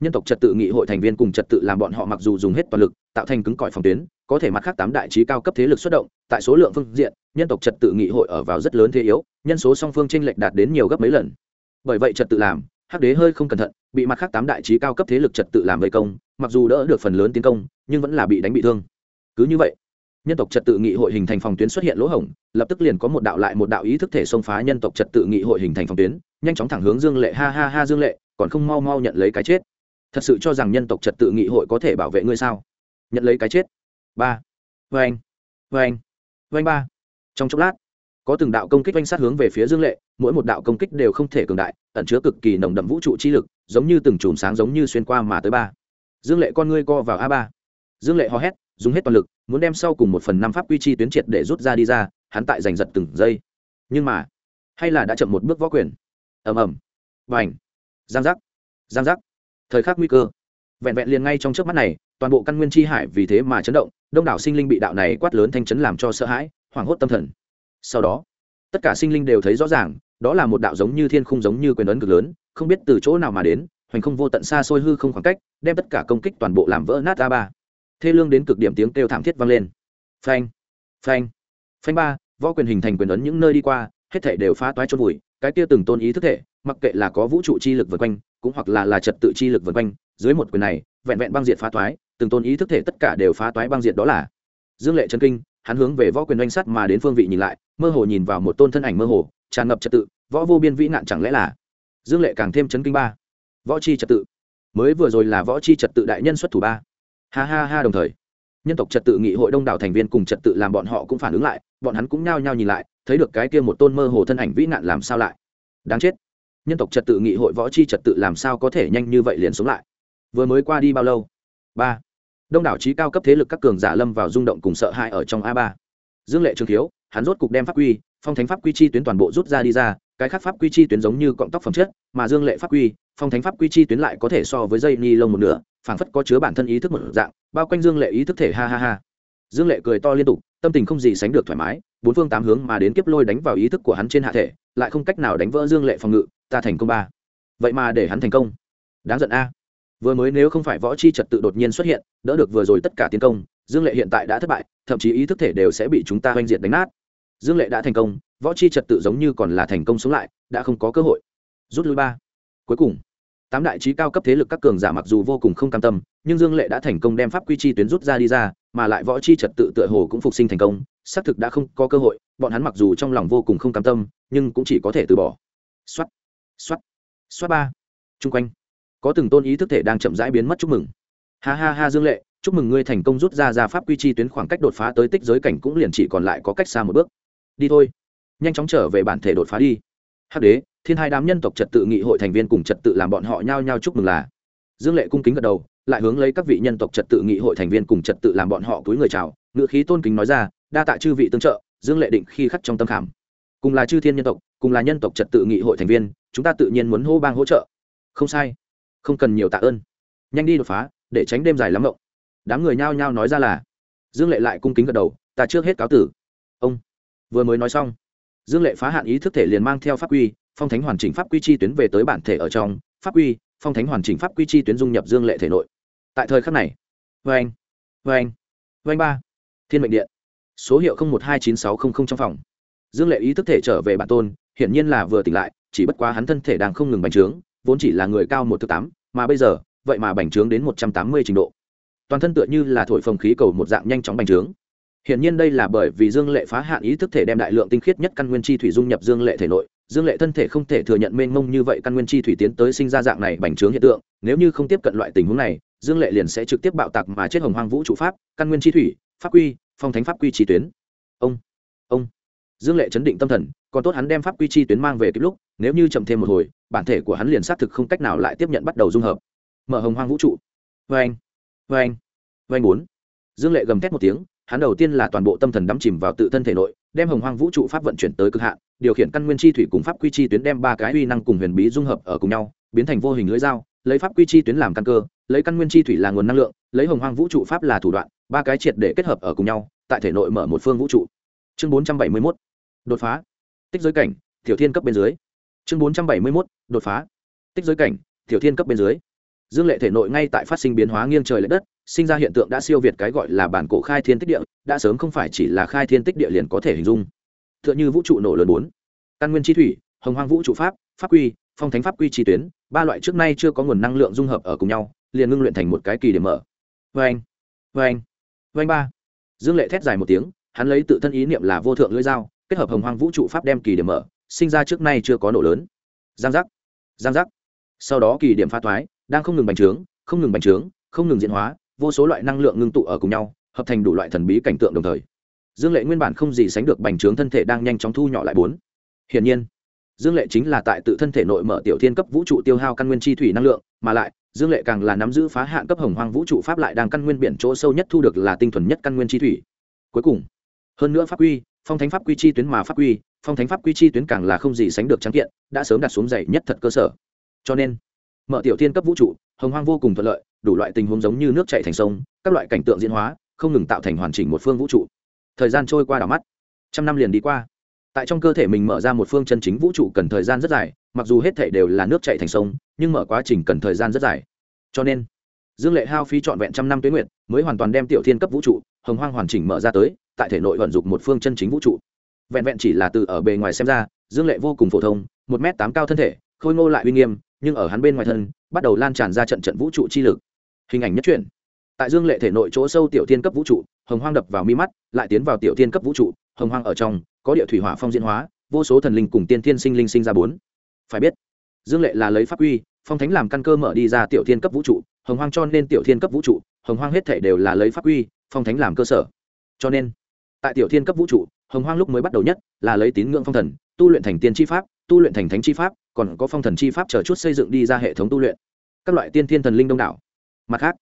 nhân tộc trật tự nghị hội thành viên cùng trật tự làm bọn họ mặc dù dùng hết toàn lực, tạo thành cứng cỏi phòng tuyến, có thể mặt khác tám đại trí cao cấp thế lực xuất động, tại số lượng phương diện, nhân tộc trật tự nghị hội ở vào rất lớn thế yếu, nhân số song phương tranh lệch đạt đến nhiều gấp mấy lần. Bởi vậy trật tự làm, hắc đế hơi không cẩn thận, bị mặt khác tám đại trí cao cấp thế lực trật tự làm vây công, mặc dù đỡ được phần lớn tiến công, nhưng vẫn là bị đánh bị thương. Cứ như vậy, nhân tộc trật tự nghị hội hình thành phòng tuyến xuất hiện lỗ hổng, lập tức liền có một đạo lại một đạo ý thức thể xông phá nhân tộc trật tự nghị hội hình thành phòng tuyến, nhanh chóng thẳng hướng dương lệ, ha ha ha dương lệ, còn không mau mau nhận lấy cái chết thật sự cho rằng nhân tộc trật tự nghị hội có thể bảo vệ ngươi sao? Nhận lấy cái chết. Ba. Vê anh vê anh vê anh ba. Trong chốc lát, có từng đạo công kích oanh sát hướng về phía dương lệ, mỗi một đạo công kích đều không thể cường đại, ẩn chứa cực kỳ nồng đậm vũ trụ chi lực, giống như từng chùm sáng giống như xuyên qua mà tới ba. Dương lệ con ngươi co vào a ba. Dương lệ hò hét, dùng hết toàn lực, muốn đem sau cùng một phần năm pháp quy chi tuyến triệt để rút ra đi ra, hắn tại giành giật từng giây. Nhưng mà, hay là đã chậm một bước võ quyền. Ầm ầm. Vành. giang giác. Giang giác thời khắc nguy cơ. Vẹn vẹn liền ngay trong trước mắt này, toàn bộ căn nguyên chi hải vì thế mà chấn động, đông đảo sinh linh bị đạo này quát lớn thanh chấn làm cho sợ hãi, hoảng hốt tâm thần. Sau đó, tất cả sinh linh đều thấy rõ ràng, đó là một đạo giống như thiên khung giống như quyền ấn cực lớn, không biết từ chỗ nào mà đến, hoành không vô tận xa xôi hư không khoảng cách, đem tất cả công kích toàn bộ làm vỡ nát a ba. Thê lương đến cực điểm tiếng kêu thảm thiết vang lên. Phanh phanh phanh ba, võ quyền hình thành quyền ấn những nơi đi qua, hết thể đều phá toái chôn vùi, cái kia từng tôn ý thức thể mặc kệ là có vũ trụ chi lực vần quanh, cũng hoặc là là trật tự chi lực vần quanh, dưới một quyền này, vẹn vẹn băng diệt phá toái từng tôn ý thức thể tất cả đều phá toái băng diệt đó là. Dương lệ chân kinh, hắn hướng về võ quyền oanh sắt mà đến phương vị nhìn lại, mơ hồ nhìn vào một tôn thân ảnh mơ hồ, tràn ngập trật tự, võ vô biên vĩ nạn chẳng lẽ là? Dương lệ càng thêm chấn kinh ba. Võ chi trật tự. Mới vừa rồi là võ chi trật tự đại nhân xuất thủ ba. Ha ha ha đồng thời. Nhân tộc trật tự nghị hội đông đảo thành viên cùng trật tự làm bọn họ cũng phản ứng lại, bọn hắn cũng nhao nhao nhìn lại, thấy được cái kia một tôn mơ hồ thân ảnh vĩ nạn làm sao lại. Đáng chết nhân tộc trật tự nghị hội võ chi trật tự làm sao có thể nhanh như vậy liền sống lại? Vừa mới qua đi bao lâu? Ba. Đông đảo trí cao cấp thế lực các cường giả lâm vào rung động cùng sợ hãi ở trong a ba. Dương lệ trường thiếu, hắn rốt cục đem pháp quy, phong thánh pháp quy chi tuyến toàn bộ rút ra đi ra, cái khác pháp quy chi tuyến giống như cọng tóc phẩm chất, mà dương lệ pháp quy, phong thánh pháp quy chi tuyến lại có thể so với dây ni lông một nửa, phảng phất có chứa bản thân ý thức một dạng, bao quanh dương lệ ý thức thể, ha ha ha. Dương lệ cười to liên tục, tâm tình không gì sánh được thoải mái, bốn phương tám hướng mà đến kiếp lôi đánh vào ý thức của hắn trên hạ thể, lại không cách nào đánh vỡ dương lệ phòng ngự ta thành công ba. Vậy mà để hắn thành công. Đáng giận a. Vừa mới nếu không phải võ chi trật tự đột nhiên xuất hiện, đỡ được vừa rồi tất cả tiến công, dương lệ hiện tại đã thất bại, thậm chí ý thức thể đều sẽ bị chúng ta oanh diệt đánh nát. Dương lệ đã thành công, võ chi trật tự giống như còn là thành công sống lại, đã không có cơ hội. Rút lui ba. Cuối cùng, tám đại trí cao cấp thế lực các cường giả mặc dù vô cùng không cam tâm, nhưng dương lệ đã thành công đem pháp quy chi tuyến rút ra đi ra, mà lại võ chi trật tự tựa hồ cũng phục sinh thành công, xác thực đã không có cơ hội, bọn hắn mặc dù trong lòng vô cùng không cam tâm, nhưng cũng chỉ có thể từ bỏ xoát. Xoát ba. Chung quanh. Có từng tôn ý thức thể đang chậm rãi biến mất, chúc mừng. Ha ha ha, dương lệ, chúc mừng ngươi thành công rút ra ra pháp quy chi tuyến khoảng cách đột phá tới tích giới cảnh cũng liền chỉ còn lại có cách xa một bước. Đi thôi. Nhanh chóng trở về bản thể đột phá đi. Hắc đế, thiên hai đám nhân tộc trật tự nghị hội thành viên cùng trật tự làm bọn họ nhao nhao chúc mừng là. Dương lệ cung kính gật đầu, lại hướng lấy các vị nhân tộc trật tự nghị hội thành viên cùng trật tự làm bọn họ túi người chào, ngựa khí tôn kính nói ra, đa tạ chư vị tương trợ, dương lệ định khi khắc trong tâm khảm. Cùng là chư thiên nhân tộc, cùng là nhân tộc trật tự nghị hội thành viên chúng ta tự nhiên muốn hô bang hỗ trợ. Không sai. Không cần nhiều tạ ơn. Nhanh đi đột phá, để tránh đêm dài lắm mộng. Đám người nhao nhao nói ra là, dương lệ lại cung kính gật đầu, ta trước hết cáo tử. Ông, vừa mới nói xong. Dương lệ phá hạn ý thức thể liền mang theo pháp quy, phong thánh hoàn chỉnh pháp quy chi tuyến về tới bản thể ở trong. Pháp quy, phong thánh hoàn chỉnh pháp quy chi tuyến dung nhập dương lệ thể nội. Tại thời khắc này vê anh vê anh vê anh ba. Thiên mệnh điện. Số hiệu một hai chín sáu trăm linh trong phòng. Dương lệ ý thức thể trở về bản tôn hiển nhiên là vừa tỉnh lại chỉ bất quá hắn thân thể đang không ngừng bành trướng vốn chỉ là người cao một thứ tám mà bây giờ vậy mà bành trướng đến một trăm tám mươi trình độ toàn thân tựa như là thổi phồng khí cầu một dạng nhanh chóng bành trướng Hiển nhiên đây là bởi vì Dương Lệ phá hạn ý thức thể đem đại lượng tinh khiết nhất căn nguyên chi thủy dung nhập Dương Lệ thể nội, Dương Lệ thân thể không thể thừa nhận mênh mông như vậy căn nguyên chi thủy tiến tới sinh ra dạng này bành trướng hiện tượng, nếu như không tiếp cận loại tình huống này, Dương Lệ liền sẽ trực tiếp bạo tạc mà chết hồng hoang vũ trụ pháp, căn nguyên chi thủy, pháp quy, phong thánh pháp quy chi tuyến. Ông, ông. Dương Lệ chấn định tâm thần, còn tốt hắn đem pháp quy chi tuyến mang về kịp lúc, nếu như chậm thêm một hồi, bản thể của hắn liền xác thực không cách nào lại tiếp nhận bắt đầu dung hợp. Mở hồng hoang vũ trụ. vê anh vê anh vê anh bốn. Dương Lệ gầm thét một tiếng, hắn đầu tiên là toàn bộ tâm thần đắm chìm vào tự thân thể nội đem hồng hoang vũ trụ pháp vận chuyển tới cực hạn điều khiển căn nguyên chi thủy cùng pháp quy chi tuyến đem ba cái uy năng cùng huyền bí dung hợp ở cùng nhau biến thành vô hình lưỡi dao lấy pháp quy chi tuyến làm căn cơ lấy căn nguyên chi thủy là nguồn năng lượng lấy hồng hoang vũ trụ pháp là thủ đoạn ba cái triệt để kết hợp ở cùng nhau tại thể nội mở một phương vũ trụ chương bốn trăm bảy mươi mốt đột phá. Tích giới cảnh, tiểu thiên cấp bên dưới. Chương bốn trăm bảy mươi mốt, đột phá. Tích giới cảnh, tiểu thiên cấp bên dưới. Dương lệ thể nội ngay tại phát sinh biến hóa nghiêng trời l ệ đất, sinh ra hiện tượng đã siêu việt cái gọi là bản cổ khai thiên tích địa, đã sớm không phải chỉ là khai thiên tích địa liền có thể hình dung. T h ư ợ n h ư vũ trụ nổ lớn bốn. Căn nguyên chi thủy, hồng hoang vũ trụ pháp pháp quy, phong thánh pháp quy chi tuyến, ba loại trước nay chưa có nguồn năng lượng dung hợp ở cùng nhau, liền ngưng luyện thành một cái kỳ điểm mở. Vê anh vê anh vê anh ba. Dương lệ thét dài một tiếng, hắn lấy tự thân ý niệm là vô thượng lưỡi dao kết hợp hồng hoang vũ trụ pháp đem kỳ điểm mở, sinh ra trước nay chưa có nổ lớn. Giang giác giang giác. Sau đó kỳ điểm pha thoái, đang không ngừng bành trướng, không ngừng bành trướng, không ngừng diễn hóa, vô số loại năng lượng ngưng tụ ở cùng nhau, hợp thành đủ loại thần bí cảnh tượng đồng thời. Dương lệ nguyên bản không gì sánh được bành trướng thân thể đang nhanh chóng thu nhỏ lại bốn. Hiển nhiên, dương lệ chính là tại tự thân thể nội mở tiểu thiên cấp vũ trụ tiêu hao căn nguyên chi thủy năng lượng, mà lại, dương lệ càng là nắm giữ phá hạn cấp hồng hoang vũ trụ pháp lại đang căn nguyên biển chỗ sâu nhất thu được là tinh thuần nhất căn nguyên chi thủy. Cuối cùng, hơn nữa pháp quy phong thánh pháp quy chi tuyến mà pháp quy, phong thánh pháp quy chi tuyến càng là không gì sánh được trắng kiện, đã sớm đặt xuống dày nhất thật cơ sở. Cho nên, mở tiểu thiên cấp vũ trụ, hồng hoang vô cùng thuận lợi, đủ loại tình huống giống như nước chạy thành sông, các loại cảnh tượng diễn hóa, không ngừng tạo thành hoàn chỉnh một phương vũ trụ. Thời gian trôi qua đảo mắt, trăm năm liền đi qua. Tại trong cơ thể mình mở ra một phương chân chính vũ trụ cần thời gian rất dài, mặc dù hết thể đều là nước chạy thành sông, nhưng mở quá trình cần thời gian rất dài. Cho nên, dương lệ hao phí trọn vẹn trăm năm tuyến nguyện mới hoàn toàn đem tiểu thiên cấp vũ trụ, hồng hoang hoàn chỉnh mở ra tới tại thể nội vận dụng một phương chân chính vũ trụ. Vẹn vẹn chỉ là từ ở bề ngoài xem ra, dương lệ vô cùng phổ thông, một m tám cao thân thể, khôi ngô lại uy nghiêm, nhưng ở hắn bên ngoài thân, bắt đầu lan tràn ra trận trận vũ trụ chi lực. Hình ảnh nhất truyện. Tại dương lệ thể nội chỗ sâu tiểu thiên cấp vũ trụ, hồng hoang đập vào mi mắt, lại tiến vào tiểu thiên cấp vũ trụ, hồng hoang ở trong, có địa thủy hỏa phong diễn hóa, vô số thần linh cùng tiên thiên sinh linh sinh ra bốn. Phải biết, dương lệ là lấy pháp quy, phong thánh làm căn cơ mở đi ra tiểu thiên cấp vũ trụ, hồng hoang cho nên tiểu thiên cấp vũ trụ, hồng hoang hết thể đều là lấy pháp quy, phong thánh làm cơ sở. Cho nên tại tiểu thiên cấp vũ trụ, hồng hoang lúc mới bắt đầu nhất là lấy tín ngưỡng phong thần, tu luyện thành tiên tri pháp, tu luyện thành thánh chi pháp, còn có phong thần chi pháp chờ chút xây dựng đi ra hệ thống tu luyện. Các loại tiên thiên thần linh đông đảo. Mặt khác,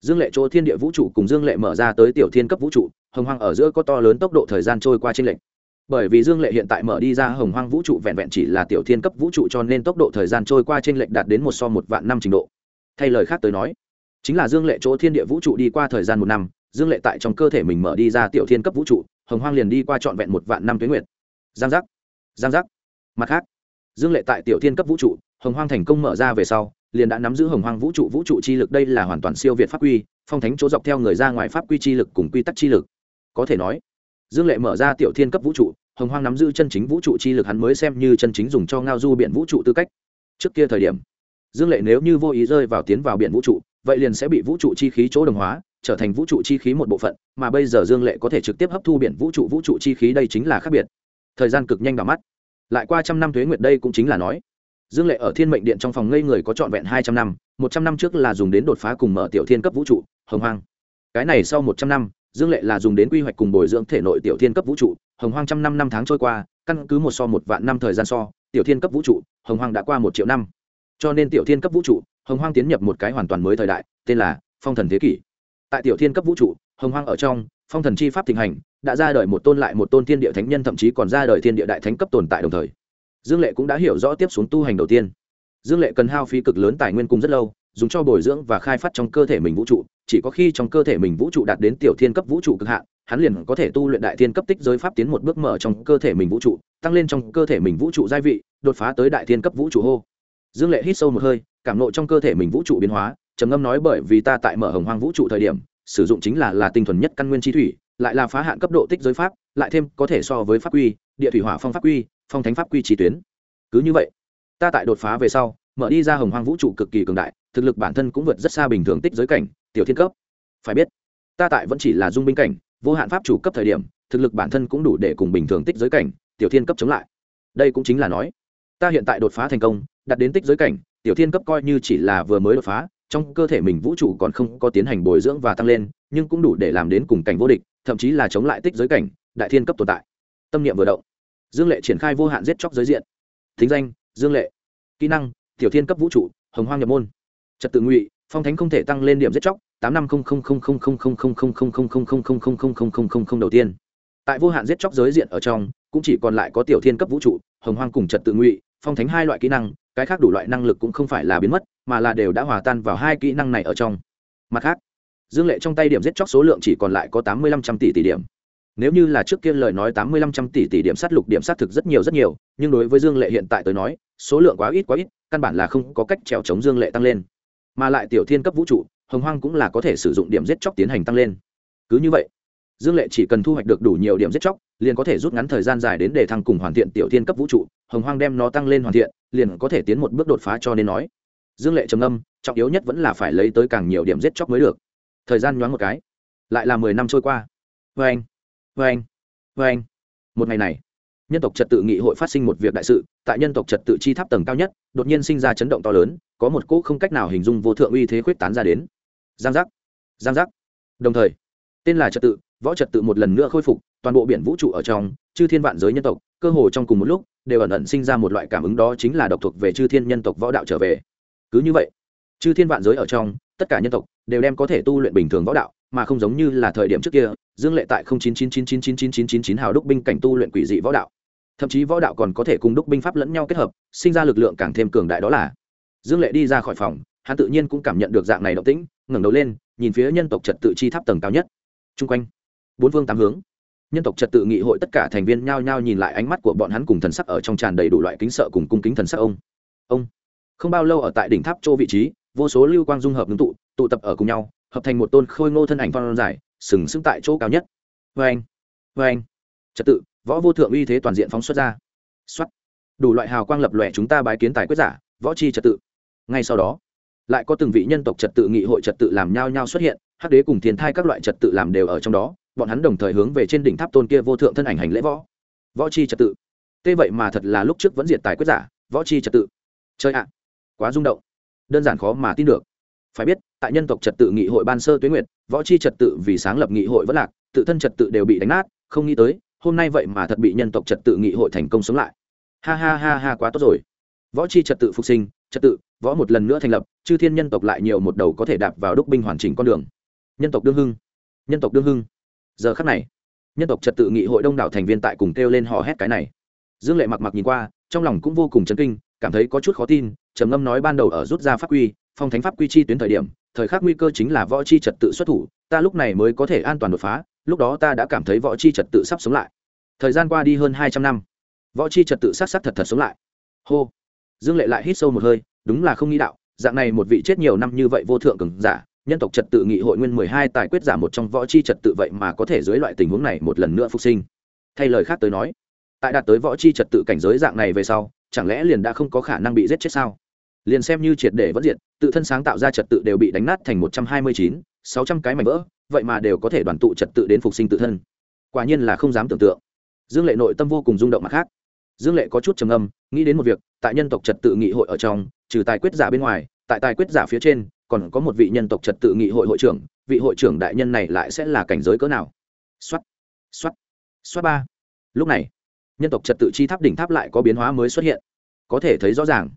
dương lệ chỗ thiên địa vũ trụ cùng dương lệ mở ra tới tiểu thiên cấp vũ trụ, hồng hoang ở giữa có to lớn tốc độ thời gian trôi qua trên lệnh bởi vì dương lệ hiện tại mở đi ra hồng hoang vũ trụ vẹn vẹn chỉ là tiểu thiên cấp vũ trụ cho nên tốc độ thời gian trôi qua trên lệnh đạt đến một so một vạn năm trình độ. Thay lời khác tới nói, chính là dương lệ chỗ thiên địa vũ trụ đi qua thời gian một năm dương lệ tại trong cơ thể mình mở đi ra tiểu thiên cấp vũ trụ, hồng hoang liền đi qua trọn vẹn một vạn năm tuyến nguyện. giang giác giang giác. Mặt khác, dương lệ tại tiểu thiên cấp vũ trụ, hồng hoang thành công mở ra về sau, liền đã nắm giữ hồng hoang vũ trụ vũ trụ chi lực đây là hoàn toàn siêu việt pháp quy, phong thánh chỗ dọc theo người ra ngoài pháp quy chi lực cùng quy tắc chi lực. Có thể nói, dương lệ mở ra tiểu thiên cấp vũ trụ, hồng hoang nắm giữ chân chính vũ trụ chi lực hắn mới xem như chân chính dùng cho ngao du biện vũ trụ tư cách. Trước kia thời điểm, dương lệ nếu như vô ý rơi vào tiến vào biển vũ trụ, vậy liền sẽ bị vũ trụ chi khí chỗ đồng hóa trở thành vũ trụ chi khí một bộ phận, mà bây giờ dương lệ có thể trực tiếp hấp thu biển vũ trụ vũ trụ chi khí đây chính là khác biệt. Thời gian cực nhanh đỏ mắt. Lại qua trăm năm thuế nguyệt đây cũng chính là nói. Dương lệ ở thiên mệnh điện trong phòng ngây người có trọn vẹn hai trăm năm, một trăm năm trước là dùng đến đột phá cùng mở tiểu thiên cấp vũ trụ, hồng hoang. Cái này sau một trăm năm, dương lệ là dùng đến quy hoạch cùng bồi dưỡng thể nội tiểu thiên cấp vũ trụ, hồng hoang trăm năm năm tháng trôi qua, căn cứ một so một vạn năm thời gian so, tiểu thiên cấp vũ trụ, hồng hoang đã qua một triệu năm. Cho nên tiểu thiên cấp vũ trụ, hồng hoang tiến nhập một cái hoàn toàn mới thời đại, tên là phong thần thế kỷ tại tiểu thiên cấp vũ trụ, hồng hoang ở trong, phong thần chi pháp thịnh hành, đã ra đời một tôn lại một tôn thiên địa thánh nhân, thậm chí còn ra đời thiên địa đại thánh cấp tồn tại đồng thời. Dương lệ cũng đã hiểu rõ tiếp xuống tu hành đầu tiên. Dương lệ cần hao phí cực lớn tài nguyên cung rất lâu, dùng cho bồi dưỡng và khai phát trong cơ thể mình vũ trụ, chỉ có khi trong cơ thể mình vũ trụ đạt đến tiểu thiên cấp vũ trụ cực hạn, hắn liền có thể tu luyện đại thiên cấp tích giới pháp tiến một bước mở trong cơ thể mình vũ trụ, tăng lên trong cơ thể mình vũ trụ gia vị, đột phá tới đại thiên cấp vũ trụ hô. Dương lệ hít sâu một hơi, cảm nộ trong cơ thể mình vũ trụ biến hóa trầm ngâm nói bởi vì ta tại mở hồng hoang vũ trụ thời điểm, sử dụng chính là là tinh thuần nhất căn nguyên chi thủy, lại là phá hạn cấp độ tích giới pháp, lại thêm có thể so với pháp quy, địa thủy hỏa phong pháp quy, phong thánh pháp quy trí tuyến. Cứ như vậy, ta tại đột phá về sau, mở đi ra hồng hoang vũ trụ cực kỳ cường đại, thực lực bản thân cũng vượt rất xa bình thường tích giới cảnh, tiểu thiên cấp. Phải biết, ta tại vẫn chỉ là dung binh cảnh, vô hạn pháp chủ cấp thời điểm, thực lực bản thân cũng đủ để cùng bình thường tích giới cảnh, tiểu thiên cấp chống lại. Đây cũng chính là nói, ta hiện tại đột phá thành công đặt đến tích giới cảnh, tiểu thiên cấp coi như chỉ là vừa mới đột phá trong cơ thể mình vũ trụ còn không có tiến hành bồi dưỡng và tăng lên nhưng cũng đủ để làm đến cùng cảnh vô địch thậm chí là chống lại tích giới cảnh đại thiên cấp tồn tại tâm niệm vừa động dương lệ triển khai vô hạn giết chóc giới diện thính danh dương lệ kỹ năng tiểu thiên cấp vũ trụ hồng hoang nhập môn trật tự ngụy phong thánh không thể tăng lên điểm giết chóc tám năm đầu tiên tại vô hạn giết chóc giới diện ở trong cũng chỉ còn lại có tiểu thiên cấp vũ trụ hồng hoang cùng trật tự ngụy phong thánh hai loại kỹ năng cái khác đủ loại năng lực cũng không phải là biến mất, mà là đều đã hòa tan vào hai kỹ năng này ở trong. Mặt khác, dương lệ trong tay điểm giết chóc số lượng chỉ còn lại có tám mươi lăm trăm tỷ tỷ điểm. Nếu như là trước kia lời nói tám mươi lăm trăm tỷ tỷ điểm sát lục điểm sát thực rất nhiều rất nhiều, nhưng đối với dương lệ hiện tại tới nói, số lượng quá ít quá ít, căn bản là không có cách trèo chống dương lệ tăng lên. Mà lại tiểu thiên cấp vũ trụ, hồng hoang cũng là có thể sử dụng điểm giết chóc tiến hành tăng lên. Cứ như vậy, dương lệ chỉ cần thu hoạch được đủ nhiều điểm giết chóc liền có thể rút ngắn thời gian dài đến để thăng cùng hoàn thiện tiểu thiên cấp vũ trụ, hồng hoang đem nó tăng lên hoàn thiện, liền có thể tiến một bước đột phá cho nên nói. Dương lệ trầm âm trọng yếu nhất vẫn là phải lấy tới càng nhiều điểm giết chóc mới được. Thời gian nhoáng một cái, lại là mười năm trôi qua. Vê anh vê anh vê anh. Một ngày này, nhân tộc trật tự nghị hội phát sinh một việc đại sự, tại nhân tộc trật tự chi tháp tầng cao nhất, đột nhiên sinh ra chấn động to lớn, có một cỗ không cách nào hình dung vô thượng uy thế khuyết tán ra đến. Giang giác giang giác. Đồng thời, tên là trật tự võ trật tự một lần nữa khôi phục, toàn bộ biển vũ trụ ở trong, chư thiên vạn giới nhân tộc, cơ hồ trong cùng một lúc, đều ẩn ẩn sinh ra một loại cảm ứng đó chính là độc thuộc về chư thiên nhân tộc võ đạo trở về. Cứ như vậy, chư thiên vạn giới ở trong, tất cả nhân tộc đều đem có thể tu luyện bình thường võ đạo, mà không giống như là thời điểm trước kia, dương lệ tại 0999999999 hào đúc binh cảnh tu luyện quỷ dị võ đạo. Thậm chí võ đạo còn có thể cùng đúc binh pháp lẫn nhau kết hợp, sinh ra lực lượng càng thêm cường đại đó là. Dương lệ đi ra khỏi phòng, hắn tự nhiên cũng cảm nhận được dạng này động tĩnh, ngẩng đầu lên, nhìn phía nhân tộc trật tự chi tháp tầng cao nhất. Chung quanh bốn phương tám hướng. Nhân tộc trật tự nghị hội tất cả thành viên nhao nhao nhìn lại ánh mắt của bọn hắn cùng thần sắc ở trong tràn đầy đủ loại kính sợ cùng cung kính thần sắc ông. Ông. Không bao lâu ở tại đỉnh tháp chỗ vị trí, vô số lưu quang dung hợp ngưng tụ tụ tập ở cùng nhau, hợp thành một tôn khôi ngô thân ảnh phong dài, sừng sững tại chỗ cao nhất. Vê anh vê anh. Trật tự, võ vô thượng uy thế toàn diện phóng xuất ra. Xuất đủ loại hào quang lập lòe chúng ta bái kiến tài quyết giả, võ chi trật tự. Ngay sau đó, lại có từng vị nhân tộc trật tự nghị hội trật tự làm nhao nhao xuất hiện, hắc đế cùng thiên thai các loại trật tự làm đều ở trong đó bọn hắn đồng thời hướng về trên đỉnh tháp tôn kia vô thượng thân ảnh hành lễ võ. Võ chi trật tự. Tê vậy mà thật là lúc trước vẫn diệt tài quyết giả, võ chi trật tự. Chơi ạ. Quá rung động. Đơn giản khó mà tin được. Phải biết, tại nhân tộc trật tự nghị hội ban sơ tuyến nguyệt, võ chi trật tự vì sáng lập nghị hội vẫn lạc, tự thân trật tự đều bị đánh nát, không nghĩ tới, hôm nay vậy mà thật bị nhân tộc trật tự nghị hội thành công sống lại. Ha ha ha ha quá tốt rồi. Võ chi trật tự phục sinh, trật tự, võ một lần nữa thành lập, chư thiên nhân tộc lại nhiều một đầu có thể đạp vào đúc binh hoàn chỉnh con đường. Nhân tộc đương hưng. Nhân tộc đương hưng giờ khắc này, nhân tộc trật tự nghị hội đông đảo thành viên tại cùng kêu lên hò hét cái này. Dương lệ mặc mặc nhìn qua, trong lòng cũng vô cùng chấn kinh, cảm thấy có chút khó tin, trầm ngâm nói ban đầu ở rút ra pháp quy, phong thánh pháp quy chi tuyến thời điểm, thời khắc nguy cơ chính là võ chi trật tự xuất thủ, ta lúc này mới có thể an toàn đột phá, lúc đó ta đã cảm thấy võ chi trật tự sắp sống lại. Thời gian qua đi hơn hai trăm năm, võ chi trật tự s á t s á t thật thật sống lại. Hô. Dương lệ lại hít sâu một hơi, đúng là không nghĩ đạo, dạng này một vị chết nhiều năm như vậy vô thượng cường giả nhân tộc trật tự nghị hội nguyên mười hai tài quyết giả một trong võ chi trật tự vậy mà có thể dưới loại tình huống này một lần nữa phục sinh. Thay lời khác tới nói, tại đạt tới võ chi trật tự cảnh giới dạng này về sau, chẳng lẽ liền đã không có khả năng bị giết chết sao? Liền xem như triệt để vẫn diệt, tự thân sáng tạo ra trật tự đều bị đánh nát thành một trăm hai mươi chín, sáu trăm cái mảnh vỡ, vậy mà đều có thể đoàn tụ trật tự đến phục sinh tự thân. Quả nhiên là không dám tưởng tượng. Dương lệ nội tâm vô cùng rung động mặt khác. Dương lệ có chút trầm âm nghĩ đến một việc, tại nhân tộc trật tự nghị hội ở trong, trừ tài quyết giả bên ngoài, tại tài quyết giả phía trên còn có một vị nhân tộc trật tự nghị hội hội trưởng, vị hội trưởng đại nhân này lại sẽ là cảnh giới cỡ nào? Xuất xuất xuất ba. Lúc này, nhân tộc trật tự chi tháp đỉnh tháp lại có biến hóa mới xuất hiện. Có thể thấy rõ ràng,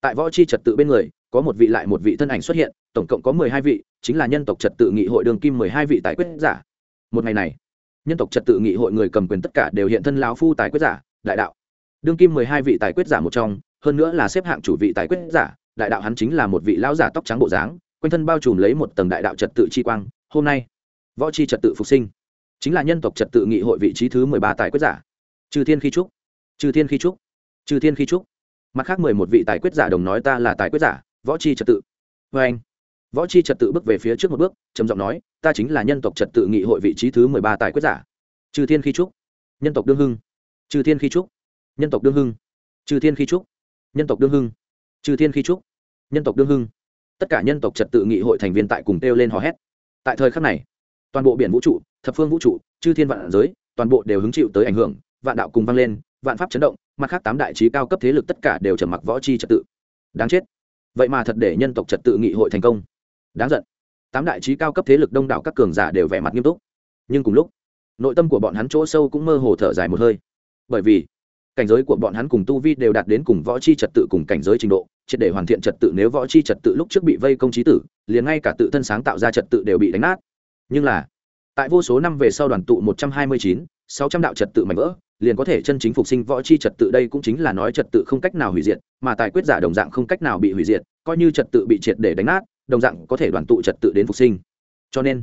tại võ chi trật tự bên người, có một vị lại một vị thân ảnh xuất hiện, tổng cộng có mười hai vị, chính là nhân tộc trật tự nghị hội đường kim mười hai vị tài quyết giả. Một ngày này, nhân tộc trật tự nghị hội người cầm quyền tất cả đều hiện thân lão phu tài quyết giả, đại đạo. Đương kim mười hai vị tài quyết giả một trong, hơn nữa là xếp hạng chủ vị tài quyết giả đại đạo hắn chính là một vị lão giả tóc trắng bộ dáng, quanh thân bao trùm lấy một tầng đại đạo trật tự chi quang, hôm nay, võ chi trật tự phục sinh. Chính là nhân tộc trật tự nghị hội vị trí thứ mười ba tài quyết giả. Trừ thiên khi trúc trừ thiên khi trúc trừ thiên khi trúc. Mặt khác mười một vị tài quyết giả đồng nói ta là tài quyết giả, võ chi trật tự. Vê anh. Võ chi trật tự bước về phía trước một bước, trầm giọng nói, ta chính là nhân tộc trật tự nghị hội vị trí thứ mười ba tài quyết giả. Trừ thiên khi trúc, nhân tộc đương hưng. Trừ thiên khi trúc, nhân tộc đương hưng. Trừ thiên khi trúc, nhân tộc đương hưng trừ thiên khi trúc, nhân tộc đương hưng. Tất cả nhân tộc trật tự nghị hội thành viên tại cùng kêu lên hò hét. Tại thời khắc này, toàn bộ biển vũ trụ, thập phương vũ trụ, chư thiên vạn giới, toàn bộ đều hứng chịu tới ảnh hưởng, vạn đạo cùng vang lên, vạn pháp chấn động, mặt khác tám đại trí cao cấp thế lực tất cả đều trở mặc võ chi trật tự. Đáng chết. Vậy mà thật để nhân tộc trật tự nghị hội thành công. Đáng giận. Tám đại trí cao cấp thế lực đông đảo các cường giả đều vẻ mặt nghiêm túc. Nhưng cùng lúc, nội tâm của bọn hắn chỗ sâu cũng mơ hồ thở dài một hơi. Bởi vì cảnh giới của bọn hắn cùng tu vi đều đạt đến cùng võ chi trật tự cùng cảnh giới trình độ, triệt để hoàn thiện trật tự nếu võ chi trật tự lúc trước bị vây công trí tử, liền ngay cả tự thân sáng tạo ra trật tự đều bị đánh nát. Nhưng là, tại vô số năm về sau đoàn tụ một trăm hai mươi chín, sáu trăm đạo trật tự mạnh vỡ, liền có thể chân chính phục sinh võ chi trật tự đây cũng chính là nói trật tự không cách nào hủy diệt, mà tài quyết giả đồng dạng không cách nào bị hủy diệt, coi như trật tự bị triệt để đánh nát, đồng dạng có thể đoàn tụ trật tự đến phục sinh. Cho nên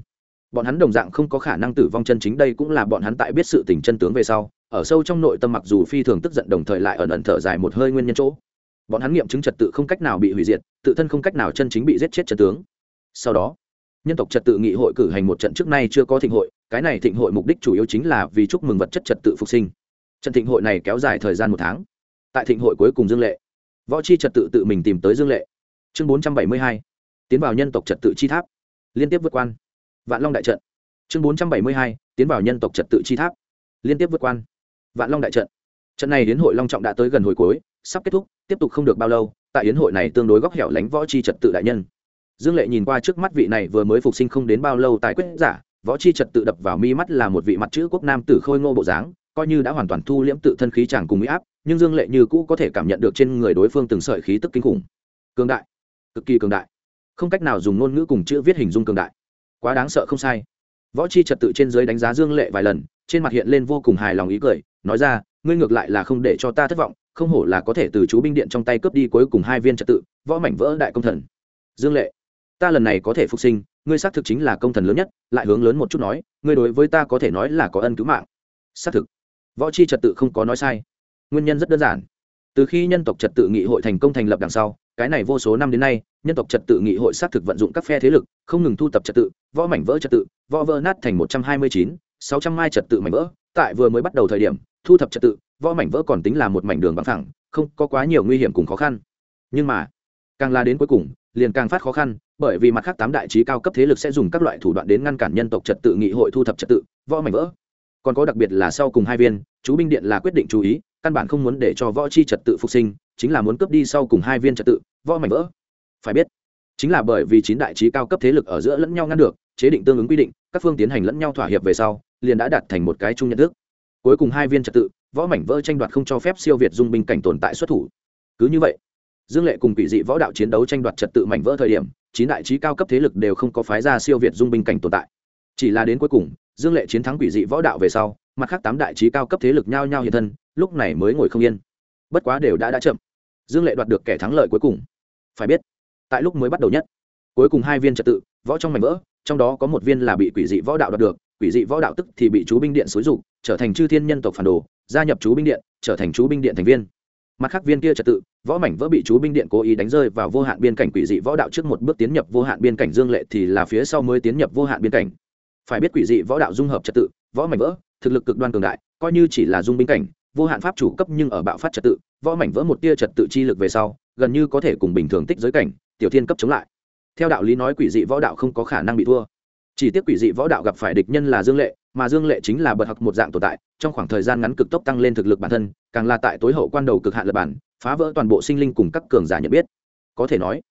bọn hắn đồng dạng không có khả năng tử vong chân chính, đây cũng là bọn hắn tại biết sự tình chân tướng về sau. Ở sâu trong nội tâm mặc dù phi thường tức giận, đồng thời lại ẩn ẩn thở dài một hơi nguyên nhân chỗ. Bọn hắn nghiệm chứng trật tự không cách nào bị hủy diệt, tự thân không cách nào chân chính bị giết chết trật tướng. Sau đó, nhân tộc trật tự nghị hội cử hành một trận trước nay chưa có thịnh hội. Cái này thịnh hội mục đích chủ yếu chính là vì chúc mừng vật chất trật tự phục sinh. Trận thịnh hội này kéo dài thời gian một tháng. Tại thịnh hội cuối cùng dương lệ, võ chi trật tự tự mình tìm tới dương lệ. Chương bốn trăm bảy mươi hai, tiến vào nhân tộc trật tự chi tháp. Liên tiếp vượt quan vạn long đại trận. Chương bốn trăm bảy mươi hai, tiến vào nhân tộc trật tự chi tháp. Liên tiếp vượt quan. Vạn long đại trận. Trận này đến hội long trọng đã tới gần hồi cuối, sắp kết thúc, tiếp tục không được bao lâu, tại yến hội này tương đối góc hẻo lánh võ chi trật tự đại nhân. Dương lệ nhìn qua trước mắt vị này vừa mới phục sinh không đến bao lâu tại quyết giả, võ chi trật tự đập vào mi mắt là một vị mặt chữ quốc nam tử khôi ngô bộ dáng, coi như đã hoàn toàn thu liễm tự thân khí chàng cùng mỹ áp, nhưng dương lệ như cũ có thể cảm nhận được trên người đối phương từng sợi khí tức kinh khủng. Cường đại. Cực kỳ cường đại. Không cách nào dùng ngôn ngữ cùng chữ viết hình dung cường đại quá đáng sợ không sai. Võ chi trật tự trên giới đánh giá dương lệ vài lần, trên mặt hiện lên vô cùng hài lòng ý cười, nói ra, ngươi ngược lại là không để cho ta thất vọng, không hổ là có thể từ chú binh điện trong tay cướp đi cuối cùng hai viên trật tự, võ mảnh vỡ đại công thần. Dương lệ, ta lần này có thể phục sinh, ngươi xác thực chính là công thần lớn nhất, lại hướng lớn một chút nói, ngươi đối với ta có thể nói là có ân cứu mạng. Xác thực. Võ chi trật tự không có nói sai. Nguyên nhân rất đơn giản từ khi nhân tộc trật tự nghị hội thành công thành lập đằng sau, cái này vô số năm đến nay, nhân tộc trật tự nghị hội xác thực vận dụng các phe thế lực, không ngừng thu tập trật tự, võ mảnh vỡ trật tự, võ vỡ nát thành một trăm hai mươi chín, sáu trăm mai trật tự mảnh vỡ. Tại vừa mới bắt đầu thời điểm, thu thập trật tự, võ mảnh vỡ còn tính là một mảnh đường bằng thẳng không có quá nhiều nguy hiểm cùng khó khăn. Nhưng mà, càng là đến cuối cùng, liền càng phát khó khăn, bởi vì mặt khác tám đại trí cao cấp thế lực sẽ dùng các loại thủ đoạn đến ngăn cản nhân tộc trật tự nghị hội thu thập trật tự, võ mảnh vỡ. Còn có đặc biệt là sau cùng hai viên, chú binh điện là quyết định chú ý căn bản không muốn để cho võ chi trật tự phục sinh, chính là muốn cướp đi sau cùng hai viên trật tự, võ mảnh vỡ. Phải biết, chính là bởi vì chín đại trí cao cấp thế lực ở giữa lẫn nhau ngăn được, chế định tương ứng quy định, các phương tiến hành lẫn nhau thỏa hiệp về sau, liền đã đạt thành một cái chung nhận thức. Cuối cùng hai viên trật tự, võ mảnh vỡ tranh đoạt không cho phép siêu việt dung binh cảnh tồn tại xuất thủ. Cứ như vậy, dương lệ cùng quỷ dị võ đạo chiến đấu tranh đoạt trật tự mảnh vỡ thời điểm, chín đại trí cao cấp thế lực đều không có phái ra siêu việt dung binh cảnh tồn tại. Chỉ là đến cuối cùng, dương lệ chiến thắng quỷ dị võ đạo về sau, mặt khác tám đại trí cao cấp thế lực nhao nhao hiện thân lúc này mới ngồi không yên. Bất quá đều đã đã chậm. Dương lệ đoạt được kẻ thắng lợi cuối cùng. Phải biết, tại lúc mới bắt đầu nhất, cuối cùng hai viên trật tự, võ trong mảnh vỡ, trong đó có một viên là bị quỷ dị võ đạo đoạt được, quỷ dị võ đạo tức thì bị chú binh điện xúi dục, trở thành chư thiên nhân tộc phản đồ, gia nhập chú binh điện, trở thành chú binh điện thành viên. Mặt khác viên kia trật tự, võ mảnh vỡ bị chú binh điện cố ý đánh rơi vào vô hạn biên cảnh quỷ dị võ đạo trước một bước tiến nhập vô hạn biên cảnh dương lệ thì là phía sau mới tiến nhập vô hạn biên cảnh. Phải biết quỷ dị võ đạo dung hợp trật tự, võ mảnh vỡ, thực lực cực đoan cường đại, coi như chỉ là dung binh cảnh vô hạn pháp chủ cấp nhưng ở bạo phát trật tự, võ mảnh vỡ một tia trật tự chi lực về sau, gần như có thể cùng bình thường tích giới cảnh, tiểu thiên cấp chống lại. Theo đạo lý nói quỷ dị võ đạo không có khả năng bị thua. Chỉ tiếc quỷ dị võ đạo gặp phải địch nhân là dương lệ, mà dương lệ chính là bậc học một dạng tồn tại, trong khoảng thời gian ngắn cực tốc tăng lên thực lực bản thân, càng là tại tối hậu quan đầu cực hạn lập bản, phá vỡ toàn bộ sinh linh cùng các cường giả nhận biết. Có thể nói,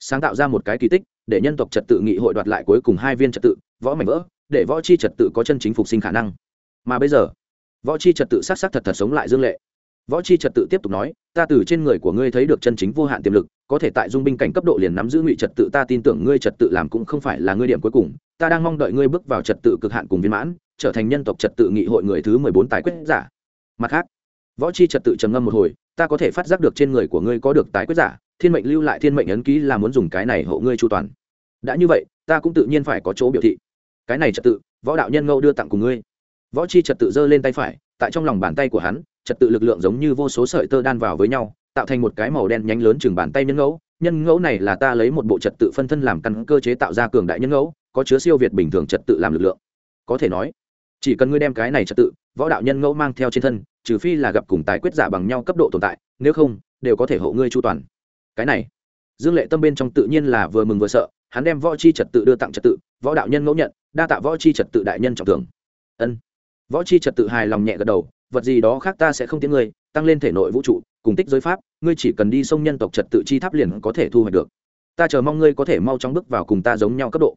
sáng tạo ra một cái kỳ tích, để nhân tộc trật tự nghị hội đoạt lại cuối cùng hai viên trật tự, võ mảnh vỡ, để võ chi trật tự có chân chính phục sinh khả năng. Mà bây giờ võ chi trật tự s á t s á t thật thật sống lại dương lệ. Võ chi trật tự tiếp tục nói, ta từ trên người của ngươi thấy được chân chính vô hạn tiềm lực, có thể tại dung binh cảnh cấp độ liền nắm giữ ngụy trật tự, ta tin tưởng ngươi trật tự làm cũng không phải là ngươi điểm cuối cùng. Ta đang mong đợi ngươi bước vào trật tự cực hạn cùng viên mãn, trở thành nhân tộc trật tự nghị hội người thứ mười bốn tài quyết giả. Mặt khác, võ chi trật tự trầm ngâm một hồi, ta có thể phát giác được trên người của ngươi có được tài quyết giả, thiên mệnh lưu lại thiên mệnh ấn ký là muốn dùng cái này hộ ngươi chu toàn. Đã như vậy, ta cũng tự nhiên phải có chỗ biểu thị. Cái này trật tự, võ đạo nhân ngẫu đưa tặng cùng ngươi võ chi trật tự giơ lên tay phải, tại trong lòng bàn tay của hắn, trật tự lực lượng giống như vô số sợi tơ đan vào với nhau, tạo thành một cái màu đen nhánh lớn chừng bàn tay nhân ngẫu. Nhân ngẫu này là ta lấy một bộ trật tự phân thân làm căn cơ chế tạo ra cường đại nhân ngẫu, có chứa siêu việt bình thường trật tự làm lực lượng. Có thể nói, chỉ cần ngươi đem cái này trật tự, võ đạo nhân ngẫu mang theo trên thân, trừ phi là gặp cùng tài quyết giả bằng nhau cấp độ tồn tại, nếu không, đều có thể hộ ngươi chu toàn. Cái này, dương lệ tâm bên trong tự nhiên là vừa mừng vừa sợ, hắn đem võ chi trật tự đưa tặng trật tự, võ đạo nhân ngẫu nhận, đa tạ võ chi trật tự đại nhân trọng thưởng. Ân võ chi trật tự hài lòng nhẹ gật đầu, vật gì đó khác ta sẽ không tiếng ngươi, tăng lên thể nội vũ trụ, cùng tích giới pháp, ngươi chỉ cần đi sông nhân tộc trật tự chi tháp liền có thể thu hoạch được. Ta chờ mong ngươi có thể mau chóng bước vào cùng ta giống nhau cấp độ.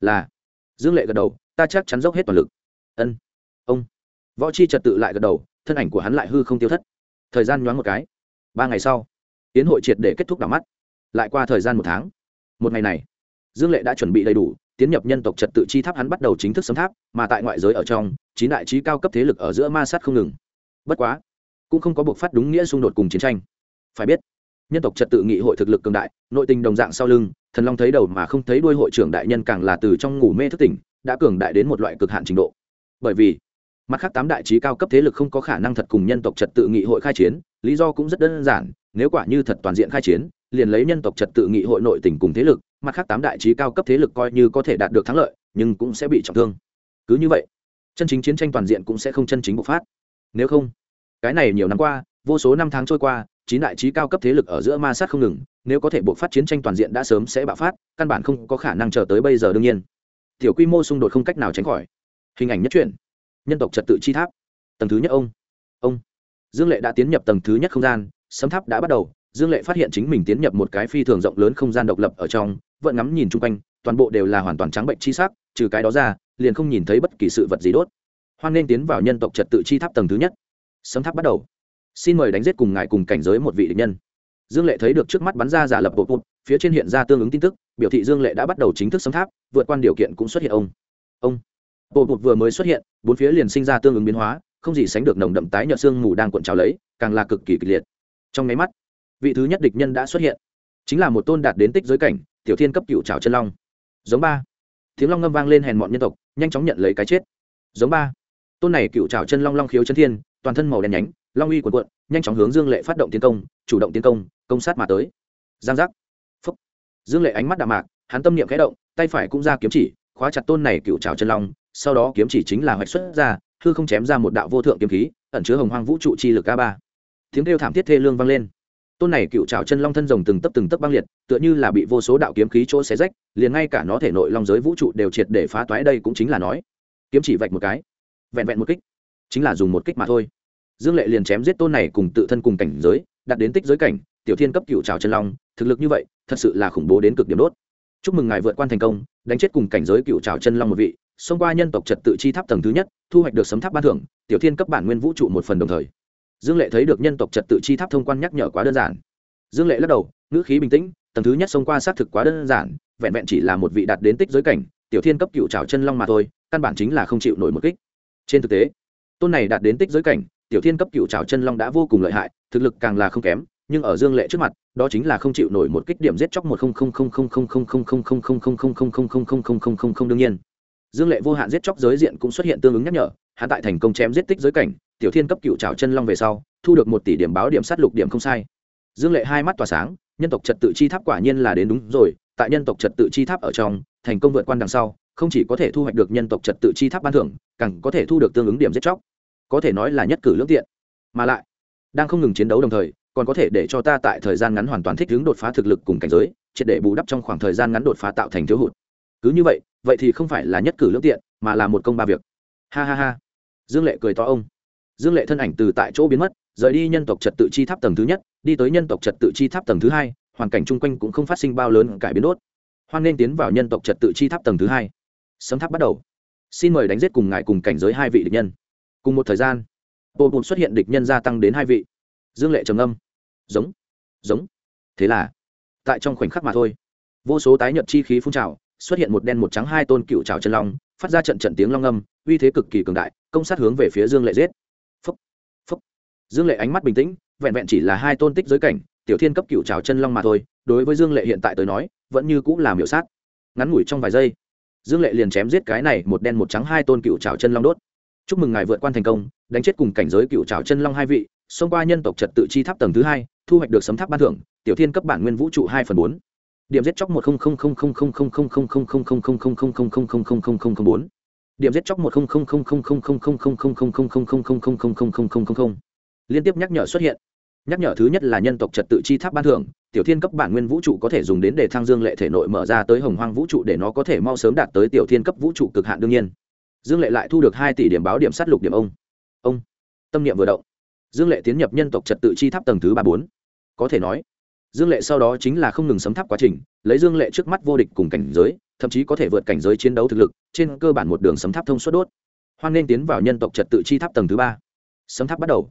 Là. Dương lệ gật đầu, ta chắc chắn dốc hết toàn lực. Ân. Ông. Võ chi trật tự lại gật đầu, thân ảnh của hắn lại hư không tiêu thất. Thời gian nhoáng một cái. Ba ngày sau tiến hội triệt để kết thúc đảo mắt. Lại qua thời gian một tháng. Một ngày này, dương lệ đã chuẩn bị đầy đủ, tiến nhập nhân tộc trật tự chi tháp hắn bắt đầu chính thức sấm tháp, mà tại ngoại giới ở trong chín đại trí cao cấp thế lực ở giữa ma sát không ngừng. Bất quá, cũng không có buộc phát đúng nghĩa xung đột cùng chiến tranh. Phải biết, nhân tộc trật tự nghị hội thực lực cường đại, nội tình đồng dạng sau lưng, thần long thấy đầu mà không thấy đuôi hội trưởng đại nhân càng là từ trong ngủ mê thức tỉnh, đã cường đại đến một loại cực hạn trình độ. Bởi vì, mặt khác tám đại trí cao cấp thế lực không có khả năng thật cùng nhân tộc trật tự nghị hội khai chiến, lý do cũng rất đơn giản, nếu quả như thật toàn diện khai chiến, liền lấy nhân tộc trật tự nghị hội nội tỉnh cùng thế lực, mặt khác tám đại trí cao cấp thế lực coi như có thể đạt được thắng lợi, nhưng cũng sẽ bị trọng thương. Cứ như vậy chân chính chiến tranh toàn diện cũng sẽ không chân chính bộc phát. Nếu không, cái này nhiều năm qua, vô số năm tháng trôi qua, chín đại trí cao cấp thế lực ở giữa ma sát không ngừng, nếu có thể bộc phát chiến tranh toàn diện đã sớm sẽ bạo phát, căn bản không có khả năng chờ tới bây giờ đương nhiên. Tiểu quy mô xung đột không cách nào tránh khỏi. Hình ảnh nhất truyện. Nhân tộc trật tự chi tháp. Tầng thứ nhất ông. Ông. Dương lệ đã tiến nhập tầng thứ nhất không gian, sấm tháp đã bắt đầu, dương lệ phát hiện chính mình tiến nhập một cái phi thường rộng lớn không gian độc lập ở trong, vẫn ngắm nhìn chung quanh, toàn bộ đều là hoàn toàn trắng bệnh chi sắc, trừ cái đó ra liền không nhìn thấy bất kỳ sự vật gì đốt. Hoan nên tiến vào nhân tộc trật tự chi tháp tầng thứ nhất. Sấm tháp bắt đầu. Xin mời đánh giết cùng ngài cùng cảnh giới một vị địch nhân. Dương lệ thấy được trước mắt bắn ra giả lập bộ bột, phía trên hiện ra tương ứng tin tức, biểu thị dương lệ đã bắt đầu chính thức sấm tháp, vượt qua điều kiện cũng xuất hiện ông. Ông. Bộ bột vừa mới xuất hiện, bốn phía liền sinh ra tương ứng biến hóa, không gì sánh được nồng đậm tái nhợt xương mù đang cuộn trào lấy, càng là cực kỳ kịch liệt. Trong nháy mắt, vị thứ nhất địch nhân đã xuất hiện. Chính là một tôn đạt đến tích giới cảnh, tiểu thiên cấp cựu trào chân long. Giống ba. Tiếng long ngâm vang lên hèn mọn nhân tộc nhanh chóng nhận lấy cái chết. Giống ba. Tôn này cựu trào chân long long khiếu chân thiên, toàn thân màu đen nhánh, long uy cuộn cuộn, nhanh chóng hướng dương lệ phát động tiến công, chủ động tiến công công sát mà tới. Giang giác. Phúc. Dương lệ ánh mắt đạm mạc, hắn tâm niệm khẽ động, tay phải cũng ra kiếm chỉ, khóa chặt tôn này cựu trào chân long, sau đó kiếm chỉ chính là hoạch xuất ra, hư không chém ra một đạo vô thượng kiếm khí, ẩn chứa hồng hoang vũ trụ chi lực a ba. Tiếng kêu thảm thiết thê lương vang lên tôn này cựu trào chân long thân rồng từng tấp từng tấp băng liệt, tựa như là bị vô số đạo kiếm khí chỗ xé rách, liền ngay cả nó thể nội long giới vũ trụ đều triệt để phá toái đây cũng chính là nói. Kiếm chỉ vạch một cái, vẹn vẹn một kích, chính là dùng một kích mà thôi. Dương lệ liền chém giết tôn này cùng tự thân cùng cảnh giới đặt đến tích giới cảnh, tiểu thiên cấp cựu trào chân long, thực lực như vậy, thật sự là khủng bố đến cực điểm đốt. Chúc mừng ngài vượt qua thành công, đánh chết cùng cảnh giới cựu trào chân long một vị, xông qua nhân tộc trật tự chi tháp tầng thứ nhất, thu hoạch được sấm tháp ban thưởng, tiểu thiên cấp bản nguyên vũ trụ một phần đồng thời dương lệ thấy được nhân tộc trật tự chi tháp thông quan nhắc nhở quá đơn giản dương lệ lắc đầu ngữ khí bình tĩnh tầng thứ nhất xông qua xác thực quá đơn giản vẹn vẹn chỉ là một vị đạt đến tích giới cảnh tiểu thiên cấp cựu trào chân long mà thôi căn bản chính là không chịu nổi một kích trên thực tế tôn này đạt đến tích giới cảnh tiểu thiên cấp cựu trào chân long đã vô cùng lợi hại thực lực càng là không kém nhưng ở dương lệ trước mặt đó chính là không chịu nổi một kích điểm giết chóc một không không không không không không không không không không không không không không không không không không không đương nhiên dương lệ vô hạn giết chóc giới diện cũng xuất hiện tương ứng nhắc nhở hạ tại thành công chém giết tích giới cảnh tiểu thiên cấp cựu trào chân long về sau, thu được một tỷ điểm báo điểm sát lục điểm không sai. Dương lệ hai mắt tỏa sáng, nhân tộc trật tự chi tháp quả nhiên là đến đúng rồi, tại nhân tộc trật tự chi tháp ở trong, thành công vượt qua đằng sau, không chỉ có thể thu hoạch được nhân tộc trật tự chi tháp ban thưởng, càng có thể thu được tương ứng điểm giết chóc. Có thể nói là nhất cử lưỡng tiện. Mà lại, đang không ngừng chiến đấu đồng thời, còn có thể để cho ta tại thời gian ngắn hoàn toàn thích ứng đột phá thực lực cùng cảnh giới, triệt để bù đắp trong khoảng thời gian ngắn đột phá tạo thành thiếu hụt. Cứ như vậy vậy thì không phải là nhất cử lưỡng tiện, mà là một công ba việc. Ha ha ha. Dương lệ cười to ông dương lệ thân ảnh từ tại chỗ biến mất, rời đi nhân tộc trật tự chi tháp tầng thứ nhất, đi tới nhân tộc trật tự chi tháp tầng thứ hai, hoàn cảnh chung quanh cũng không phát sinh bao lớn cải biến đốt. Hoan nên tiến vào nhân tộc trật tự chi tháp tầng thứ hai. Sấm tháp bắt đầu. Xin mời đánh giết cùng ngài cùng cảnh giới hai vị địch nhân. Cùng một thời gian bộ bùn xuất hiện địch nhân gia tăng đến hai vị. Dương lệ trầm âm giống giống. Thế là, tại trong khoảnh khắc mà thôi, vô số tái nhợt chi khí phun trào, xuất hiện một đen một trắng hai tôn cựu trào chân long, phát ra trận trận tiếng long âm, uy thế cực kỳ cường đại, công sát hướng về phía dương lệ giết dương lệ ánh mắt bình tĩnh vẹn vẹn chỉ là hai tôn tích giới cảnh tiểu thiên cấp cựu trào chân long mà thôi đối với dương lệ hiện tại tới nói vẫn như cũng là miểu sát ngắn ngủi trong vài giây dương lệ liền chém giết cái này một đen một trắng hai tôn cựu trào chân long đốt chúc mừng ngài vượt quan thành công đánh chết cùng cảnh giới cựu trào chân long hai vị xông qua nhân tộc trật tự chi tháp tầng thứ hai thu hoạch được sấm tháp ban thưởng tiểu thiên cấp bản nguyên vũ trụ hai phần bốn điểm giết chóc một bốn điểm giết chóc một liên tiếp nhắc nhở xuất hiện. Nhắc nhở thứ nhất là nhân tộc trật tự chi tháp ban thưởng, tiểu thiên cấp bản nguyên vũ trụ có thể dùng đến để thang dương lệ thể nội mở ra tới hồng hoang vũ trụ để nó có thể mau sớm đạt tới tiểu thiên cấp vũ trụ cực hạn đương nhiên. Dương lệ lại thu được hai tỷ điểm báo điểm sát lục điểm ông. Ông. Tâm niệm vừa động. Dương lệ tiến nhập nhân tộc trật tự chi tháp tầng thứ ba bốn. Có thể nói, dương lệ sau đó chính là không ngừng sấm tháp quá trình, lấy dương lệ trước mắt vô địch cùng cảnh giới, thậm chí có thể vượt cảnh giới chiến đấu thực lực, trên cơ bản một đường sấm tháp thông suốt đốt. Hoan nên tiến vào nhân tộc trật tự chi tháp tầng thứ ba. Sấm tháp bắt đầu.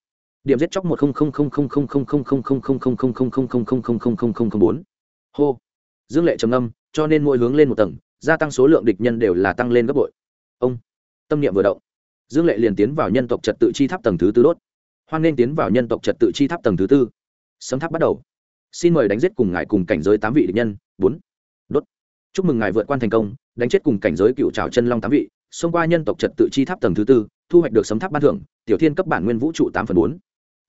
điểm giết chóc một bốn hô dương lệ trầm âm cho nên mỗi hướng lên một tầng gia tăng số lượng địch nhân đều là tăng lên gấp bội ông tâm niệm vừa động dương lệ liền tiến vào nhân tộc trật tự chi tháp tầng thứ tư đốt hoan nên tiến vào nhân tộc trật tự chi tháp tầng thứ tư sấm tháp bắt đầu xin mời đánh giết cùng ngài cùng cảnh giới tám vị địch nhân bốn đốt chúc mừng ngài vượt quan thành công đánh chết cùng cảnh giới cựu trào chân long tám vị xông qua nhân tộc trật tự chi tháp tầng thứ tư thu hoạch được sấm tháp ban thưởng tiểu thiên cấp bản nguyên vũ trụ tám phần bốn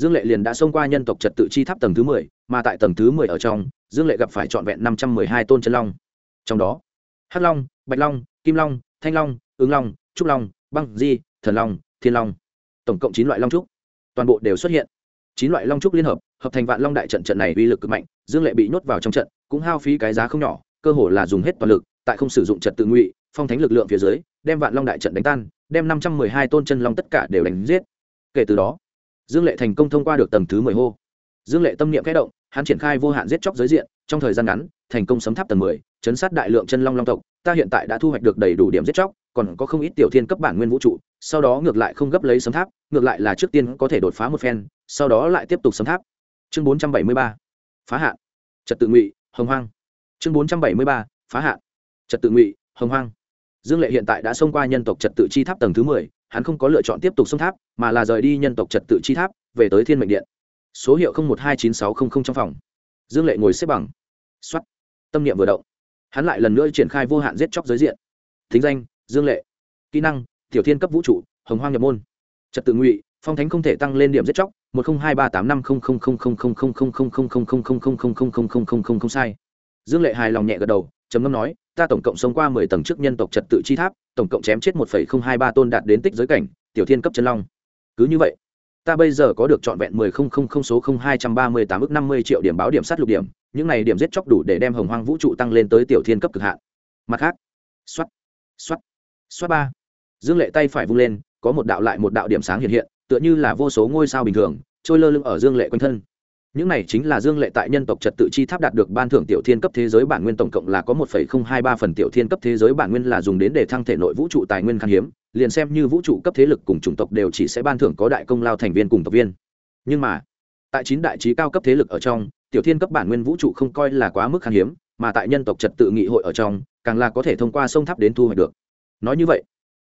dương lệ liền đã xông qua nhân tộc trật tự chi tháp tầng thứ mười, mà tại tầng thứ mười ở trong, dương lệ gặp phải trọn vẹn năm trăm mười hai tôn chân long. Trong đó, hắc long, bạch long, kim long, thanh long, ứng long, trúc long, băng di, thần long, thiên long. Tổng cộng chín loại long trúc. Toàn bộ đều xuất hiện. Chín loại long trúc liên hợp hợp thành vạn long đại trận trận này uy lực cực mạnh, dương lệ bị nhốt vào trong trận, cũng hao phí cái giá không nhỏ, cơ hồ là dùng hết toàn lực, tại không sử dụng trật tự ngụy, phong thánh lực lượng phía dưới, đem vạn long đại trận đánh tan, đem năm trăm mười hai tôn chân long tất cả đều đánh giết. Kể từ đó dương lệ thành công thông qua được tầng thứ mười hô. Dương lệ tâm niệm kẽ động, hắn triển khai vô hạn giết chóc giới diện, trong thời gian ngắn, thành công sấm tháp tầng mười, chấn sát đại lượng chân long long tộc. Ta hiện tại đã thu hoạch được đầy đủ điểm giết chóc, còn có không ít tiểu thiên cấp bản nguyên vũ trụ, sau đó ngược lại không gấp lấy sấm tháp, ngược lại là trước tiên có thể đột phá một phen, sau đó lại tiếp tục sấm tháp. Chương bốn trăm bảy mươi ba, phá hạn. Trật tự ngụy, hồng hoang. Chương bốn trăm bảy mươi ba, phá hạn. Trật tự ngụy, hồng hoang dương lệ hiện tại đã xông qua nhân tộc trật tự chi tháp tầng thứ mười hắn không có lựa chọn tiếp tục xông tháp mà là rời đi nhân tộc trật tự chi tháp về tới thiên mệnh điện số hiệu một hai chín sáu không không trong phòng dương lệ ngồi xếp bằng x o á t tâm niệm vừa động hắn lại lần nữa triển khai vô hạn giết chóc giới diện thính danh dương lệ kỹ năng tiểu thiên cấp vũ trụ hồng hoang nhập môn trật tự ngụy phong thánh không thể tăng lên điểm giết chóc một không hai ba tám năm không không không không không không không không không không không không không không không không không không không sai dương lệ hài lòng nhẹ gật đầu trầm ngâm nói ta tổng cộng xông qua mười tầng trước nhân tộc trật tự chi tháp, tổng cộng chém chết một phẩy không hai ba tôn đạt đến tích giới cảnh, tiểu thiên cấp chân long. Cứ như vậy, ta bây giờ có được trọn vẹn mười không không không số không hai trăm ba mươi tám ước năm mươi triệu điểm báo điểm sát lục điểm, những này điểm giết chóc đủ để đem hồng hoang vũ trụ tăng lên tới tiểu thiên cấp cực hạn. Mặt khác xoát xoát xoát ba. Dương lệ tay phải vung lên, có một đạo lại một đạo điểm sáng hiện hiện, tựa như là vô số ngôi sao bình thường, trôi lơ lưng ở dương lệ quanh thân những này chính là dương lệ tại nhân tộc trật tự chi tháp đạt được ban thưởng tiểu thiên cấp thế giới bản nguyên tổng cộng là có một phẩy không hai ba phần tiểu thiên cấp thế giới bản nguyên là dùng đến để thăng thể nội vũ trụ tài nguyên khan hiếm, liền xem như vũ trụ cấp thế lực cùng chủng tộc đều chỉ sẽ ban thưởng có đại công lao thành viên cùng tộc viên. Nhưng mà, tại chín đại trí cao cấp thế lực ở trong, tiểu thiên cấp bản nguyên vũ trụ không coi là quá mức khan hiếm, mà tại nhân tộc trật tự nghị hội ở trong, càng là có thể thông qua sông tháp đến thu hoạch được. Nói như vậy,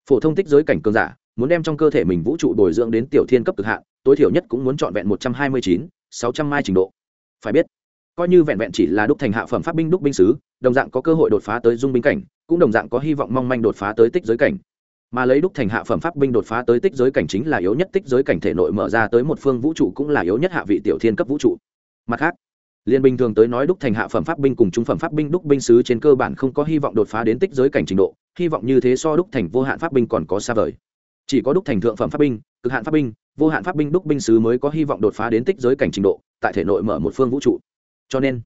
phổ thông tích giới cảnh cường giả, muốn đem trong cơ thể mình vũ trụ bồi dưỡng đến tiểu thiên cấp cực hạn, tối thiểu nhất cũng muốn trọn vẹn một trăm hai mươi chín sáu trăm mai trình độ. Phải biết, coi như vẹn vẹn chỉ là đúc thành hạ phẩm pháp binh đúc binh sứ, đồng dạng có cơ hội đột phá tới dung binh cảnh, cũng đồng dạng có hy vọng mong manh đột phá tới tích giới cảnh. Mà lấy đúc thành hạ phẩm pháp binh đột phá tới tích giới cảnh chính là yếu nhất, tích giới cảnh thể nội mở ra tới một phương vũ trụ cũng là yếu nhất hạ vị tiểu thiên cấp vũ trụ. Mặt khác, liên bình thường tới nói đúc thành hạ phẩm pháp binh cùng trung phẩm pháp binh đúc binh sứ trên cơ bản không có hy vọng đột phá đến tích giới cảnh trình độ, hy vọng như thế so đúc thành vô hạn pháp binh còn có xa vời chỉ có đúc thành thượng phẩm pháp binh, cực hạn pháp binh, vô hạn pháp binh đúc binh sứ mới có hy vọng đột phá đến tích giới cảnh trình độ, tại thể nội mở một phương vũ trụ. Cho nên,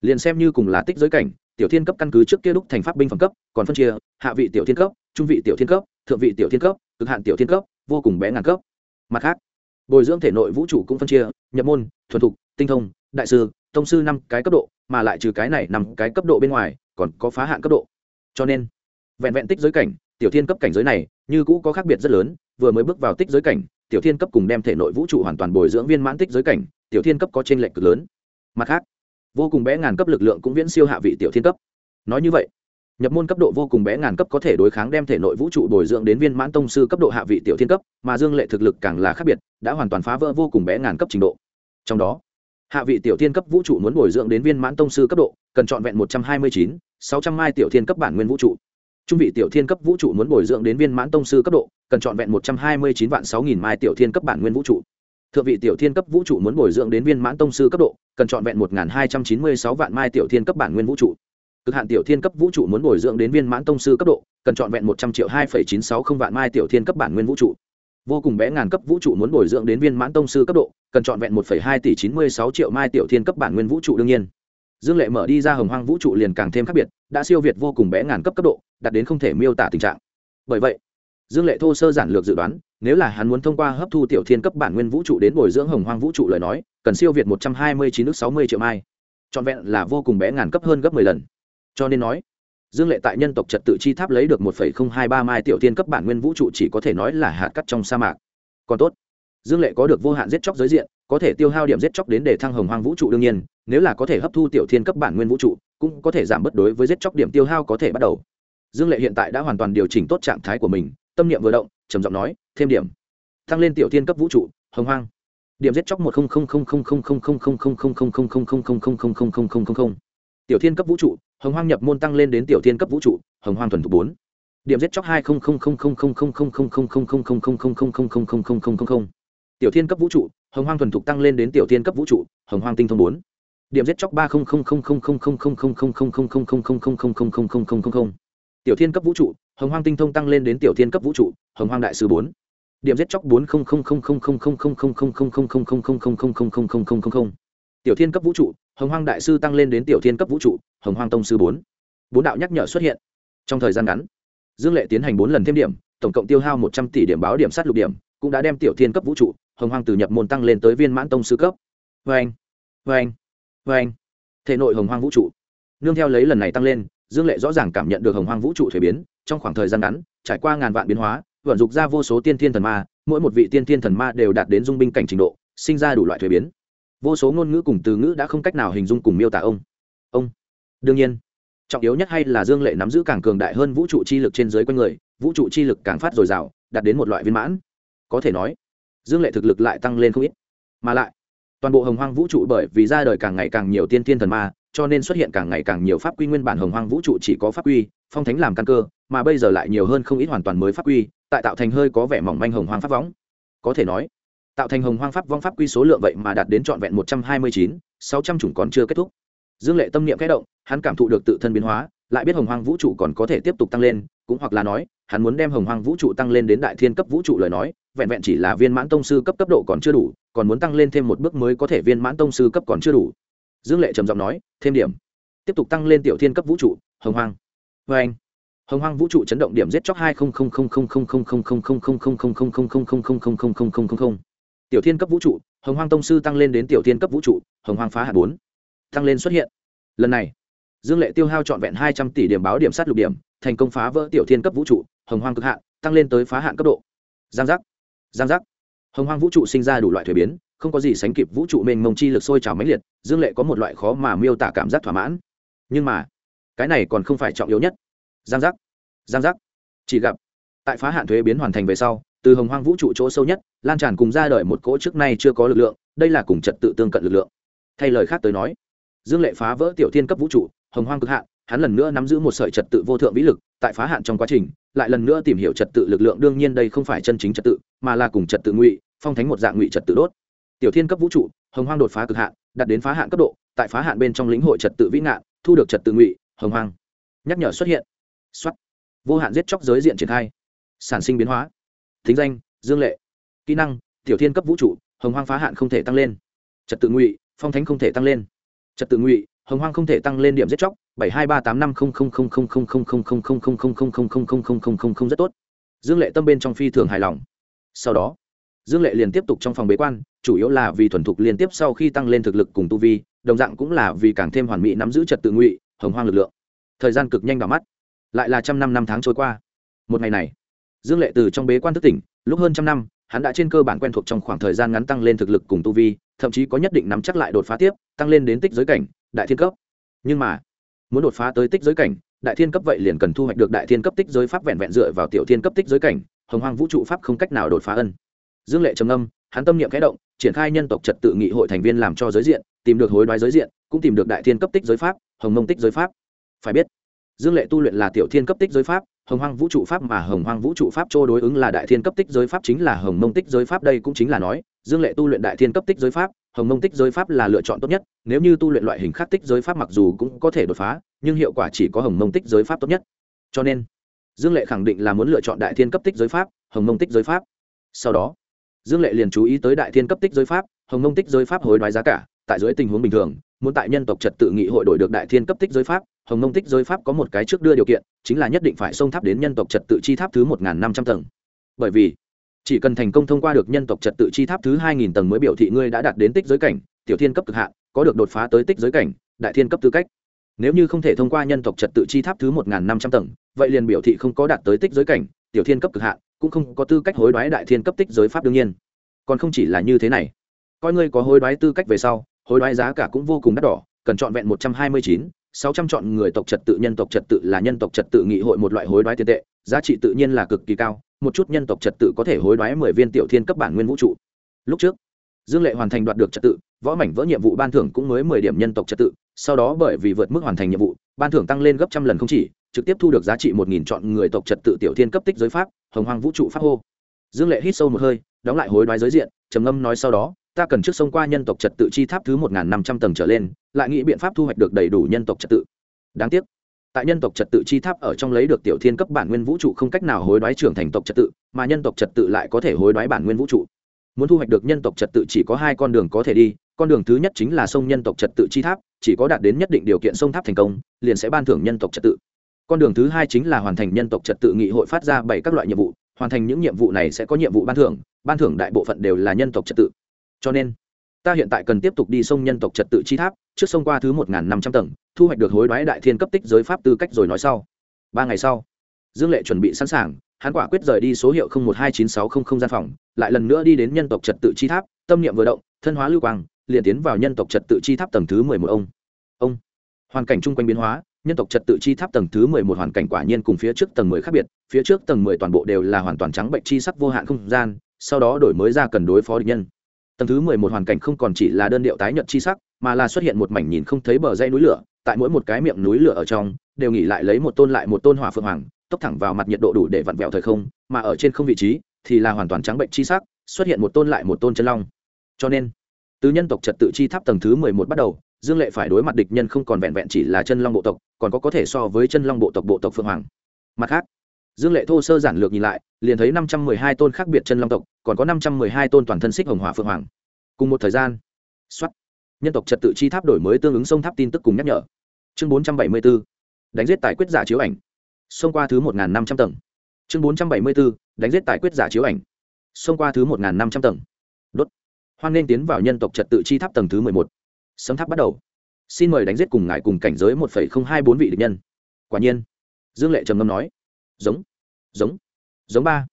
liền xem như cùng là tích giới cảnh, tiểu thiên cấp căn cứ trước kia đúc thành pháp binh phẩm cấp, còn phân chia, hạ vị tiểu thiên cấp, trung vị tiểu thiên cấp, thượng vị tiểu thiên cấp, cực hạn tiểu thiên cấp, vô cùng bé ngàn cấp. Mặt khác, bồi dưỡng thể nội vũ trụ cũng phân chia, nhập môn, thuần thục, tinh thông, đại sư, tông sư năm cái cấp độ, mà lại trừ cái này nằm cái cấp độ bên ngoài, còn có phá hạn cấp độ. Cho nên, vẹn vẹn tích giới cảnh, tiểu thiên cấp cảnh giới này như cũ có khác biệt rất lớn, vừa mới bước vào tích giới cảnh, tiểu thiên cấp cùng đem thể nội vũ trụ hoàn toàn bồi dưỡng viên mãn tích giới cảnh, tiểu thiên cấp có trên lệnh cực lớn. Mặt khác, vô cùng bé ngàn cấp lực lượng cũng viễn siêu hạ vị tiểu thiên cấp. Nói như vậy, nhập môn cấp độ vô cùng bé ngàn cấp có thể đối kháng đem thể nội vũ trụ bồi dưỡng đến viên mãn tông sư cấp độ hạ vị tiểu thiên cấp, mà dương lệ thực lực càng là khác biệt, đã hoàn toàn phá vỡ vô cùng bé ngàn cấp trình độ. Trong đó, hạ vị tiểu thiên cấp vũ trụ muốn bồi dưỡng đến viên mãn tông sư cấp độ, cần trọn vẹn một trăm hai mươi chín, sáu trăm mai tiểu thiên cấp bản nguyên vũ trụ trung vị tiểu thiên cấp vũ trụ muốn bồi dưỡng đến viên mãn tông sư cấp độ, cần trọn vẹn một trăm hai mươi chín vạn sáu nghìn mai tiểu thiên cấp bản nguyên vũ trụ. Thượng vị tiểu thiên cấp vũ trụ muốn bồi dưỡng đến viên mãn tông sư cấp độ, cần chọn vẹn một hai trăm chín mươi sáu vạn mai tiểu thiên cấp bản nguyên vũ trụ. Cực hạn tiểu thiên cấp vũ trụ muốn bồi dưỡng đến viên mãn tông sư cấp độ, cần chọn vẹn một trăm triệu hai phẩy chín sáu không vạn mai tiểu thiên cấp bản nguyên vũ trụ. Vô cùng bé ngàn cấp vũ trụ muốn bồi dưỡng đến viên mãn tông sư cấp độ, cần chọn vẹn một phẩy hai tỷ chín mươi sáu triệu mai tiểu thiên cấp bản nguyên vũ trụ đương nhiên dương lệ mở đi ra hồng hoang vũ trụ liền càng thêm khác biệt, đã siêu việt vô cùng bé ngàn cấp cấp độ, đạt đến không thể miêu tả tình trạng. Bởi vậy, dương lệ thô sơ giản lược dự đoán, nếu là hắn muốn thông qua hấp thu tiểu thiên cấp bản nguyên vũ trụ đến bồi dưỡng hồng hoang vũ trụ lời nói, cần siêu việt một trăm hai mươi chín nước sáu mươi triệu mai. Trọn vẹn là vô cùng bé ngàn cấp hơn gấp mười lần. Cho nên nói, dương lệ tại nhân tộc trật tự chi tháp lấy được một phẩy không hai ba mai tiểu thiên cấp bản nguyên vũ trụ chỉ có thể nói là hạt cắt trong sa mạc. Còn tốt, dương lệ có được vô hạn giết chóc giới diện có thể tiêu hao điểm giết chóc đến để thăng hồng hoang vũ trụ đương nhiên nếu là có thể hấp thu tiểu thiên cấp bản nguyên vũ trụ cũng có thể giảm bớt đối với giết chóc điểm tiêu hao có thể bắt đầu dương lệ hiện tại đã hoàn toàn điều chỉnh tốt trạng thái của mình tâm niệm vừa động trầm giọng nói thêm điểm tăng lên tiểu thiên cấp vũ trụ hồng hoang điểm giết chóc một tiểu thiên cấp vũ trụ hồng hoang nhập môn tăng lên đến tiểu thiên cấp vũ trụ hồng hoang thuần thục bốn điểm giết chóc hai tiểu thiên cấp vũ trụ hồng hoang thuần thục tăng lên đến tiểu thiên cấp vũ trụ hồng hoang tinh thông bốn điểm giết chóc ba tiểu thiên cấp vũ trụ hồng hoang tinh thông tăng lên đến tiểu thiên cấp vũ trụ hồng hoang đại sư bốn điểm giết chóc bốn tiểu thiên cấp vũ trụ hồng hoang đại sư tăng lên đến tiểu thiên cấp vũ trụ hồng hoang tông sư bốn bốn đạo nhắc nhở xuất hiện trong thời gian ngắn dương lệ tiến hành bốn lần thêm điểm tổng cộng tiêu hao một trăm tỷ điểm báo điểm sát lục điểm cũng đã đem tiểu thiên cấp vũ trụ hồng hoang từ nhập môn tăng lên tới viên mãn tông sư cấp. Vê anh vê anh vê anh thể nội hồng hoang vũ trụ. Nương theo lấy lần này tăng lên, dương lệ rõ ràng cảm nhận được hồng hoang vũ trụ thuế biến, trong khoảng thời gian ngắn, trải qua ngàn vạn biến hóa, vận dụng ra vô số tiên thiên thần ma, mỗi một vị tiên thiên thần ma đều đạt đến dung binh cảnh trình độ, sinh ra đủ loại thuế biến. Vô số ngôn ngữ cùng từ ngữ đã không cách nào hình dung cùng miêu tả ông. Ông. Đương nhiên, trọng yếu nhất hay là dương lệ nắm giữ càng cường đại hơn vũ trụ chi lực trên dưới quanh người, vũ trụ chi lực càng phát dồi dào, đạt đến một loại viên mãn. Có thể nói dương lệ thực lực lại tăng lên không ít. Mà lại, toàn bộ hồng hoang vũ trụ bởi vì ra đời càng ngày càng nhiều tiên tiên thần ma, cho nên xuất hiện càng ngày càng nhiều pháp quy nguyên bản hồng hoang vũ trụ chỉ có pháp quy, phong thánh làm căn cơ, mà bây giờ lại nhiều hơn không ít hoàn toàn mới pháp quy, tại tạo thành hơi có vẻ mỏng manh hồng hoang pháp võng. Có thể nói, tạo thành hồng hoang pháp vong pháp quy số lượng vậy mà đạt đến trọn vẹn một trăm hai mươi chín, sáu trăm chủng còn chưa kết thúc. Dương lệ tâm niệm kẽ động, hắn cảm thụ được tự thân biến hóa, lại biết hồng hoang vũ trụ còn có thể tiếp tục tăng lên, cũng hoặc là nói, hắn muốn đem hồng hoang vũ trụ tăng lên đến đại thiên cấp vũ trụ lời nói vẹn vẹn chỉ là viên mãn tông sư cấp cấp độ còn chưa đủ còn muốn tăng lên thêm một bước mới có thể viên mãn tông sư cấp còn chưa đủ dương lệ trầm giọng nói thêm điểm tiếp tục tăng lên tiểu thiên cấp vũ trụ hồng hoang vê anh hồng hoang vũ trụ chấn động điểm giết chóc hai tiểu thiên cấp vũ trụ hồng hoang tông sư tăng lên đến tiểu thiên cấp vũ trụ hồng hoang phá hạt bốn tăng lên xuất hiện lần này dương lệ tiêu hao trọn vẹn hai trăm tỷ điểm báo điểm sát lục điểm thành công phá vỡ tiểu thiên cấp vũ trụ hồng hoang cực hạn tăng lên tới phá hạn cấp độ giang giác giang giác. Hồng hoang vũ trụ sinh ra đủ loại thuế biến, không có gì sánh kịp vũ trụ mênh mông chi lực sôi trào mãnh liệt, dương lệ có một loại khó mà miêu tả cảm giác thỏa mãn. Nhưng mà, cái này còn không phải trọng yếu nhất. Giang giác. Giang giác. Chỉ gặp, tại phá hạn thuế biến hoàn thành về sau, từ hồng hoang vũ trụ chỗ sâu nhất, lan tràn cùng ra đời một cỗ trước nay chưa có lực lượng, đây là cùng trật tự tương cận lực lượng. Thay lời khác tới nói, dương lệ phá vỡ tiểu thiên cấp vũ trụ, hồng hoang cực hạn hắn lần nữa nắm giữ một sợi trật tự vô thượng vĩ lực, tại phá hạn trong quá trình, lại lần nữa tìm hiểu trật tự lực lượng. Đương nhiên đây không phải chân chính trật tự, mà là cùng trật tự ngụy, phong thánh một dạng ngụy trật tự đốt. Tiểu thiên cấp vũ trụ, hồng hoang đột phá cực hạn, đạt đến phá hạn cấp độ, tại phá hạn bên trong lĩnh hội trật tự vĩ ngạn, thu được trật tự ngụy, hồng hoang. Nhắc nhở xuất hiện. Xuất vô hạn giết chóc giới diện triển khai. Sản sinh biến hóa. Thính danh, dương lệ. Kỹ năng, tiểu thiên cấp vũ trụ, hồng hoang phá hạn không thể tăng lên. Trật tự ngụy, phong thánh không thể tăng lên. Trật tự ngụy, hồng hoang không thể tăng lên điểm giết chóc bảy hai ba tám năm không không không không không không không không không không không không không không không không không không rất tốt dương lệ tâm bên trong phi thường hài lòng sau đó dương lệ liền tiếp tục trong phòng bế quan chủ yếu là vì thuần thục liên tiếp sau khi tăng lên thực lực cùng tu vi đồng dạng cũng là vì càng thêm hoàn mỹ nắm giữ trật tự ngụy hồng hoang lực lượng thời gian cực nhanh vào mắt lại là trăm năm năm tháng trôi qua một ngày này dương lệ từ trong bế quan thức tỉnh lúc hơn trăm năm hắn đã trên cơ bản quen thuộc trong khoảng thời gian ngắn tăng lên thực lực cùng tu vi thậm chí có nhất định nắm chắc lại đột phá tiếp tăng lên đến tích giới cảnh đại thiên cấp nhưng mà muốn đột phá tới tích giới cảnh, đại thiên cấp vậy liền cần thu hoạch được đại thiên cấp tích giới pháp vẹn vẹn dựa vào tiểu thiên cấp tích giới cảnh, hồng hoang vũ trụ pháp không cách nào đột phá ân. Dương lệ trầm âm hắn tâm niệm kẽ động, triển khai nhân tộc trật tự nghị hội thành viên làm cho giới diện, tìm được hối đoái giới diện, cũng tìm được đại thiên cấp tích giới pháp, hồng mông tích giới pháp. Phải biết, dương lệ tu luyện là tiểu thiên cấp tích giới pháp, hồng hoang vũ trụ pháp mà hồng hoang vũ trụ pháp chỗ đối ứng là đại thiên cấp tích giới pháp chính là hồng mông tích giới pháp, đây cũng chính là nói, dương lệ tu luyện đại thiên cấp tích giới pháp hồng mông tích giới pháp là lựa chọn tốt nhất, nếu như tu luyện loại hình khác tích giới pháp mặc dù cũng có thể đột phá, nhưng hiệu quả chỉ có hồng mông tích giới pháp tốt nhất. Cho nên, dương lệ khẳng định là muốn lựa chọn đại thiên cấp tích giới pháp, hồng mông tích giới pháp. Sau đó, dương lệ liền chú ý tới đại thiên cấp tích giới pháp, hồng mông tích giới pháp hối đoái giá cả, tại dưới tình huống bình thường, muốn tại nhân tộc trật tự nghị hội đổi được đại thiên cấp tích giới pháp, hồng mông tích giới pháp có một cái trước đưa điều kiện, chính là nhất định phải xông tháp đến nhân tộc trật tự chi tháp thứ một năm trăm tầng. Bởi vì chỉ cần thành công thông qua được nhân tộc trật tự chi tháp thứ hai nghìn tầng mới biểu thị ngươi đã đạt đến tích giới cảnh, tiểu thiên cấp cực hạn, có được đột phá tới tích giới cảnh, đại thiên cấp tư cách. Nếu như không thể thông qua nhân tộc trật tự chi tháp thứ một năm trăm tầng, vậy liền biểu thị không có đạt tới tích giới cảnh, tiểu thiên cấp cực hạn, cũng không có tư cách hối đoái đại thiên cấp tích giới pháp đương nhiên. Còn không chỉ là như thế này, coi ngươi có hối đoái tư cách về sau, hối đoái giá cả cũng vô cùng đắt đỏ, cần chọn vẹn một trăm hai mươi chín, sáu trăm chọn người tộc trật tự nhân tộc trật tự là nhân tộc trật tự nghị hội một loại hối đoái tiền tệ, giá trị tự nhiên là cực kỳ cao một chút nhân tộc trật tự có thể hối đoái mười viên tiểu thiên cấp bản nguyên vũ trụ. Lúc trước, dương lệ hoàn thành đoạt được trật tự, võ mảnh vỡ nhiệm vụ ban thưởng cũng mới mười điểm nhân tộc trật tự, sau đó bởi vì vượt mức hoàn thành nhiệm vụ, ban thưởng tăng lên gấp trăm lần không chỉ, trực tiếp thu được giá trị một nghìn chọn người tộc trật tự tiểu thiên cấp tích giới pháp, hồng hoàng vũ trụ pháp hô. Dương lệ hít sâu một hơi, đóng lại hối đoái giới diện, trầm ngâm nói sau đó, ta cần trước sông qua nhân tộc trật tự chi tháp thứ một năm trăm tầng trở lên, lại nghĩ biện pháp thu hoạch được đầy đủ nhân tộc trật tự. Đáng tiếc tại nhân tộc trật tự chi tháp ở trong lấy được tiểu thiên cấp bản nguyên vũ trụ không cách nào hối đoái trưởng thành tộc trật tự, mà nhân tộc trật tự lại có thể hối đoái bản nguyên vũ trụ. Muốn thu hoạch được nhân tộc trật tự chỉ có hai con đường có thể đi, con đường thứ nhất chính là sông nhân tộc trật tự chi tháp, chỉ có đạt đến nhất định điều kiện sông tháp thành công, liền sẽ ban thưởng nhân tộc trật tự. Con đường thứ hai chính là hoàn thành nhân tộc trật tự nghị hội phát ra bảy các loại nhiệm vụ, hoàn thành những nhiệm vụ này sẽ có nhiệm vụ ban thưởng ban thưởng đại bộ phận đều là nhân tộc trật tự. Cho nên, ta hiện tại cần tiếp tục đi sông nhân tộc trật tự chi tháp trước sông qua thứ một năm trăm tầng, thu hoạch được hối đoái đại thiên cấp tích giới pháp tư cách rồi nói sau. Ba ngày sau, dương lệ chuẩn bị sẵn sàng, hắn quả quyết rời đi số hiệu một hai chín sáu không không gian phòng, lại lần nữa đi đến nhân tộc trật tự chi tháp, tâm niệm vừa động, thân hóa lưu quang, liền tiến vào nhân tộc trật tự chi tháp tầng thứ mười một ông. Ông. Hoàn cảnh chung quanh biến hóa, nhân tộc trật tự chi tháp tầng thứ mười một hoàn cảnh quả nhiên cùng phía trước tầng mười khác biệt, phía trước tầng mười toàn bộ đều là hoàn toàn trắng bệnh chi sắc vô hạn không gian, sau đó đổi mới ra cần đối phó địch nhân. Tầng thứ mười một hoàn cảnh không còn chỉ là đơn điệu tái nhật chi sắc mà là xuất hiện một mảnh nhìn không thấy bờ dây núi lửa, tại mỗi một cái miệng núi lửa ở trong, đều nghỉ lại lấy một tôn lại một tôn hỏa phượng hoàng, tốc thẳng vào mặt nhiệt độ đủ để vặn vẹo thời không, mà ở trên không vị trí, thì là hoàn toàn trắng bệnh chi sắc, xuất hiện một tôn lại một tôn chân long. Cho nên, từ nhân tộc trật tự chi tháp tầng thứ mười một bắt đầu, dương lệ phải đối mặt địch nhân không còn vẹn vẹn chỉ là chân long bộ tộc, còn có có thể so với chân long bộ tộc bộ tộc phượng hoàng. Mặt khác, dương lệ thô sơ giản lược nhìn lại, liền thấy năm trăm mười hai tôn khác biệt chân long tộc, còn có năm trăm mười hai tôn toàn thân xích hồng hỏa phượng hoàng. Cùng một thời gian xuất nhân tộc trật tự chi tháp đổi mới tương ứng sông tháp tin tức cùng nhắc nhở. Chương bốn trăm bảy mươi b ố đánh giết tài quyết giả chiếu ảnh. Xông qua thứ một năm trăm tầng. Chương bốn trăm bảy mươi b ố đánh giết tài quyết giả chiếu ảnh. Xông qua thứ một năm trăm tầng. Đốt. Hoan nên tiến vào nhân tộc trật tự chi tháp tầng thứ mười một. Sấm tháp bắt đầu. Xin mời đánh giết cùng ngài cùng cảnh giới một phẩy không hai bốn vị địch nhân. Quả nhiên. Dương lệ trầm ngâm nói. Giống. Giống. Giống ba.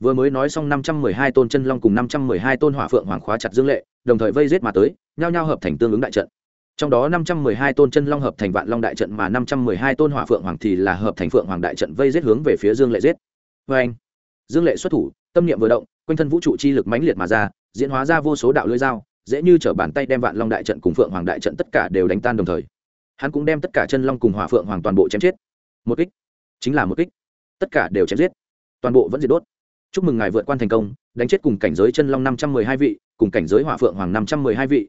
Vừa mới nói xong năm trăm mười hai tôn chân long cùng năm trăm mười hai tôn hỏa phượng hoàng khóa chặt dương lệ, đồng thời vây giết mà tới nhao nhao hợp thành tương ứng đại trận. Trong đó năm trăm mười hai tôn chân long hợp thành vạn long đại trận mà năm trăm mười hai tôn hỏa phượng hoàng thì là hợp thành phượng hoàng đại trận vây giết hướng về phía dương lệ giết. Vê anh, dương lệ xuất thủ, tâm niệm vừa động, quanh thân vũ trụ chi lực mãnh liệt mà ra, diễn hóa ra vô số đạo lưỡi dao, dễ như t bàn tay đem vạn long đại trận cùng phượng hoàng đại trận tất cả đều đánh tan đồng thời. Hắn cũng đem tất cả chân long cùng hỏa phượng hoàng toàn bộ chém chết. Một kích, chính là một kích. Tất cả đều chém giết. Toàn bộ vẫn diệt đốt. Chúc mừng ngài vượt qua thành công, đánh chết cùng cảnh giới chân long năm trăm mười hai vị, cùng cảnh giới hỏa phượng hoàng năm trăm mười hai vị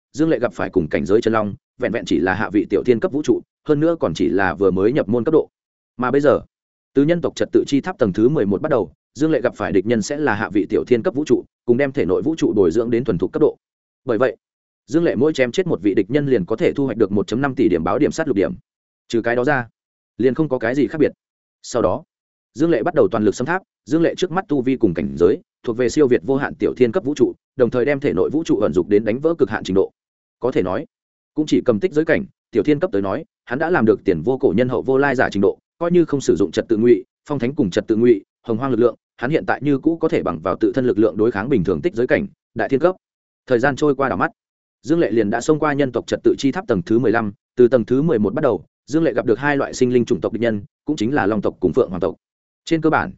dương lệ gặp phải cùng cảnh giới chân long, vẹn vẹn chỉ là hạ vị tiểu thiên cấp vũ trụ, hơn nữa còn chỉ là vừa mới nhập môn cấp độ. Mà bây giờ, từ nhân tộc trật tự chi tháp tầng thứ mười một bắt đầu, dương lệ gặp phải địch nhân sẽ là hạ vị tiểu thiên cấp vũ trụ, cùng đem thể nội vũ trụ bồi dưỡng đến thuần thục cấp độ. Bởi vậy, dương lệ mỗi chém chết một vị địch nhân liền có thể thu hoạch được một năm tỷ điểm báo điểm sát lục điểm. Trừ cái đó ra, liền không có cái gì khác biệt. Sau đó, dương lệ bắt đầu toàn lực xâm tháp, dương lệ trước mắt tu vi cùng cảnh giới, thuộc về siêu việt vô hạn tiểu thiên cấp vũ trụ, đồng thời đem thể nội vũ trụ ẩn dục đến đánh vỡ cực hạn trình độ có thể nói, cũng chỉ cầm tích giới cảnh, tiểu thiên cấp tới nói, hắn đã làm được tiền vô cổ nhân hậu vô lai giả trình độ, coi như không sử dụng trật tự ngụy, phong thánh cùng trật tự ngụy, hồng hoang lực lượng, hắn hiện tại như cũ có thể bằng vào tự thân lực lượng đối kháng bình thường tích giới cảnh, đại thiên cấp. Thời gian trôi qua đảo mắt, dương lệ liền đã xông qua nhân tộc trật tự chi tháp tầng thứ mười lăm, từ tầng thứ mười một bắt đầu, dương lệ gặp được hai loại sinh linh chủng tộc địch nhân, cũng chính là long tộc cùng phượng hoàng tộc. Trên cơ bản,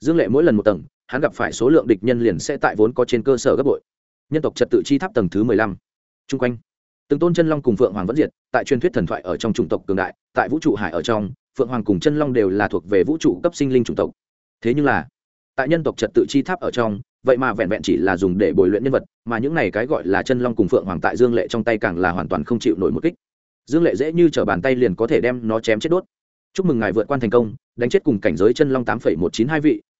dương lệ mỗi lần một tầng, hắn gặp phải số lượng địch nhân liền sẽ tại vốn có trên cơ sở gấp bội. Nhân tộc trật tự chi tháp tầng thứ mười lăm chung quanh, từng tôn chân long cùng phượng hoàng vẫn diệt, tại truyền thuyết thần thoại ở trong chủng tộc cường đại, tại vũ trụ hải ở trong, phượng hoàng cùng chân long đều là thuộc về vũ trụ cấp sinh linh chủng tộc. Thế nhưng là, tại nhân tộc trật tự chi tháp ở trong, vậy mà vẹn vẹn chỉ là dùng để bồi luyện nhân vật, mà những này cái gọi là chân long cùng phượng hoàng tại dương lệ trong tay càng là hoàn toàn không chịu nổi một kích. Dương lệ dễ như t r ở bàn tay liền có thể đem nó chém chết đốt. Chúc mừng ngài vượt qua thành công, đánh chết cùng cảnh giới chân long tám một chín hai vị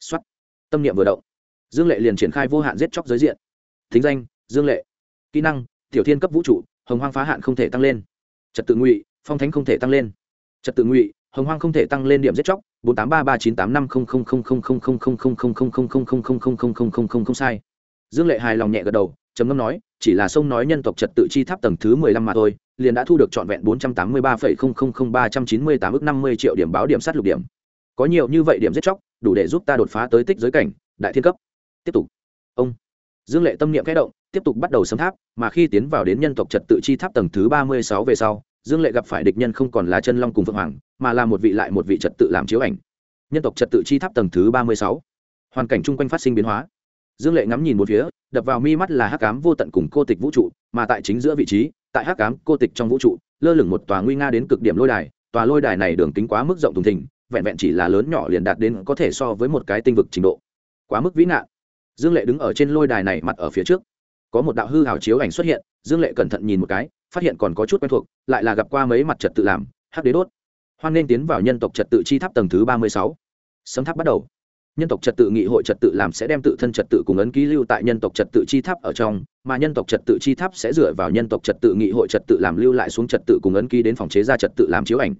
xuất tâm niệm vừa động dương lệ liền triển khai vô hạn giết chóc giới diện thính danh dương lệ kỹ năng tiểu thiên cấp vũ trụ hồng hoang phá hạn không thể tăng lên trật tự ngụy phong thánh không thể tăng lên trật tự ngụy hồng hoang không thể tăng lên điểm giết chóc bốn tám ba ba chín tám năm không không không không không không không không không không không không không không không không không không không sai dương lệ hài lòng nhẹ gật đầu trầm ngâm nói chỉ là sông nói nhân tộc trật tự chi tháp tầng thứ mười lăm mà thôi liền đã thu được trọn vẹn bốn trăm tám mươi ba phẩy không không không ba trăm chín mươi tám ước năm mươi triệu điểm báo điểm sát lục điểm có nhiều như vậy điểm giết chóc đủ để giúp ta đột phá tới tích giới cảnh, đại thiên cấp. Tiếp tục. Ông. Dương lệ tâm niệm kẽ động, tiếp tục bắt đầu sấm tháp, mà khi tiến vào đến nhân tộc trật tự chi tháp tầng thứ ba mươi sáu về sau, dương lệ gặp phải địch nhân không còn là chân long cùng phượng hoàng, mà là một vị lại một vị trật tự làm chiếu ảnh. Nhân tộc trật tự chi tháp tầng thứ ba mươi sáu. Hoàn cảnh chung quanh phát sinh biến hóa. Dương lệ ngắm nhìn một phía, đập vào mi mắt là hắc cám vô tận cùng cô tịch vũ trụ, mà tại chính giữa vị trí, tại hắc cám cô tịch trong vũ trụ, lơ lửng một tòa nguy nga đến cực điểm lôi đài, tòa lôi đài này đường kính quá mức rộng thùng thình vẹn vẹn chỉ là lớn nhỏ liền đạt đến có thể so với một cái tinh vực trình độ quá mức vĩ nạn dương lệ đứng ở trên lôi đài này mặt ở phía trước có một đạo hư hào chiếu ảnh xuất hiện dương lệ cẩn thận nhìn một cái phát hiện còn có chút quen thuộc lại là gặp qua mấy mặt trật tự làm hắc đế đốt hoan nên tiến vào nhân tộc trật tự chi tháp tầng thứ ba mươi sáu sấm tháp bắt đầu nhân tộc trật tự nghị hội trật tự làm sẽ đem tự thân trật tự cùng ấn ký lưu tại nhân tộc trật tự chi tháp ở trong mà nhân tộc trật tự chi tháp sẽ dựa vào nhân tộc trật tự nghị hội trật tự làm lưu lại xuống trật tự cùng ấn ký đến phòng chế ra trật tự làm chiếu ảnh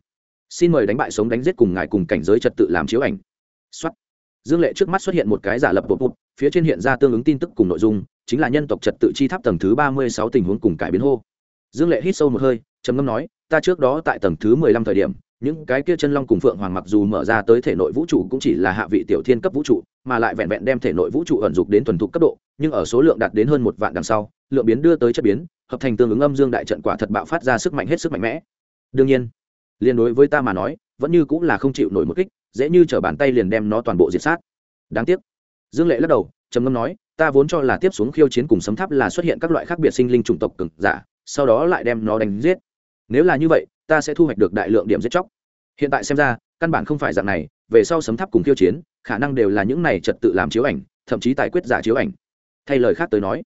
xin mời đánh bại sống đánh giết cùng ngài cùng cảnh giới trật tự làm chiếu ảnh. Xuất dương lệ trước mắt xuất hiện một cái giả lập bột bột, phía trên hiện ra tương ứng tin tức cùng nội dung, chính là nhân tộc trật tự chi tháp tầng thứ ba mươi sáu tình huống cùng cải biến hô. Dương lệ hít sâu một hơi, trầm ngâm nói, ta trước đó tại tầng thứ mười lăm thời điểm, những cái kia chân long cùng phượng hoàng mặc dù mở ra tới thể nội vũ trụ cũng chỉ là hạ vị tiểu thiên cấp vũ trụ, mà lại vẹn vẹn đem thể nội vũ trụ ẩn dục đến thuần thục cấp độ, nhưng ở số lượng đạt đến hơn một vạn đằng sau, lượng biến đưa tới chất biến, hợp thành tương ứng âm dương đại trận quả thật bạo phát ra sức mạnh hết sức mạnh mẽ. Đương nhiên liên đối với ta mà nói, vẫn như cũng là không chịu nổi một kích, dễ như t bàn tay liền đem nó toàn bộ diệt sát. Đáng tiếc. Dương lệ lắc đầu, trầm ngâm nói, ta vốn cho là tiếp xuống khiêu chiến cùng sấm tháp là xuất hiện các loại khác biệt sinh linh chủng tộc cực giả, sau đó lại đem nó đánh giết. Nếu là như vậy, ta sẽ thu hoạch được đại lượng điểm giết chóc. Hiện tại xem ra, căn bản không phải dạng này, về sau sấm tháp cùng khiêu chiến, khả năng đều là những này trật tự làm chiếu ảnh, thậm chí tài quyết giả chiếu ảnh. Thay lời khác tới nói,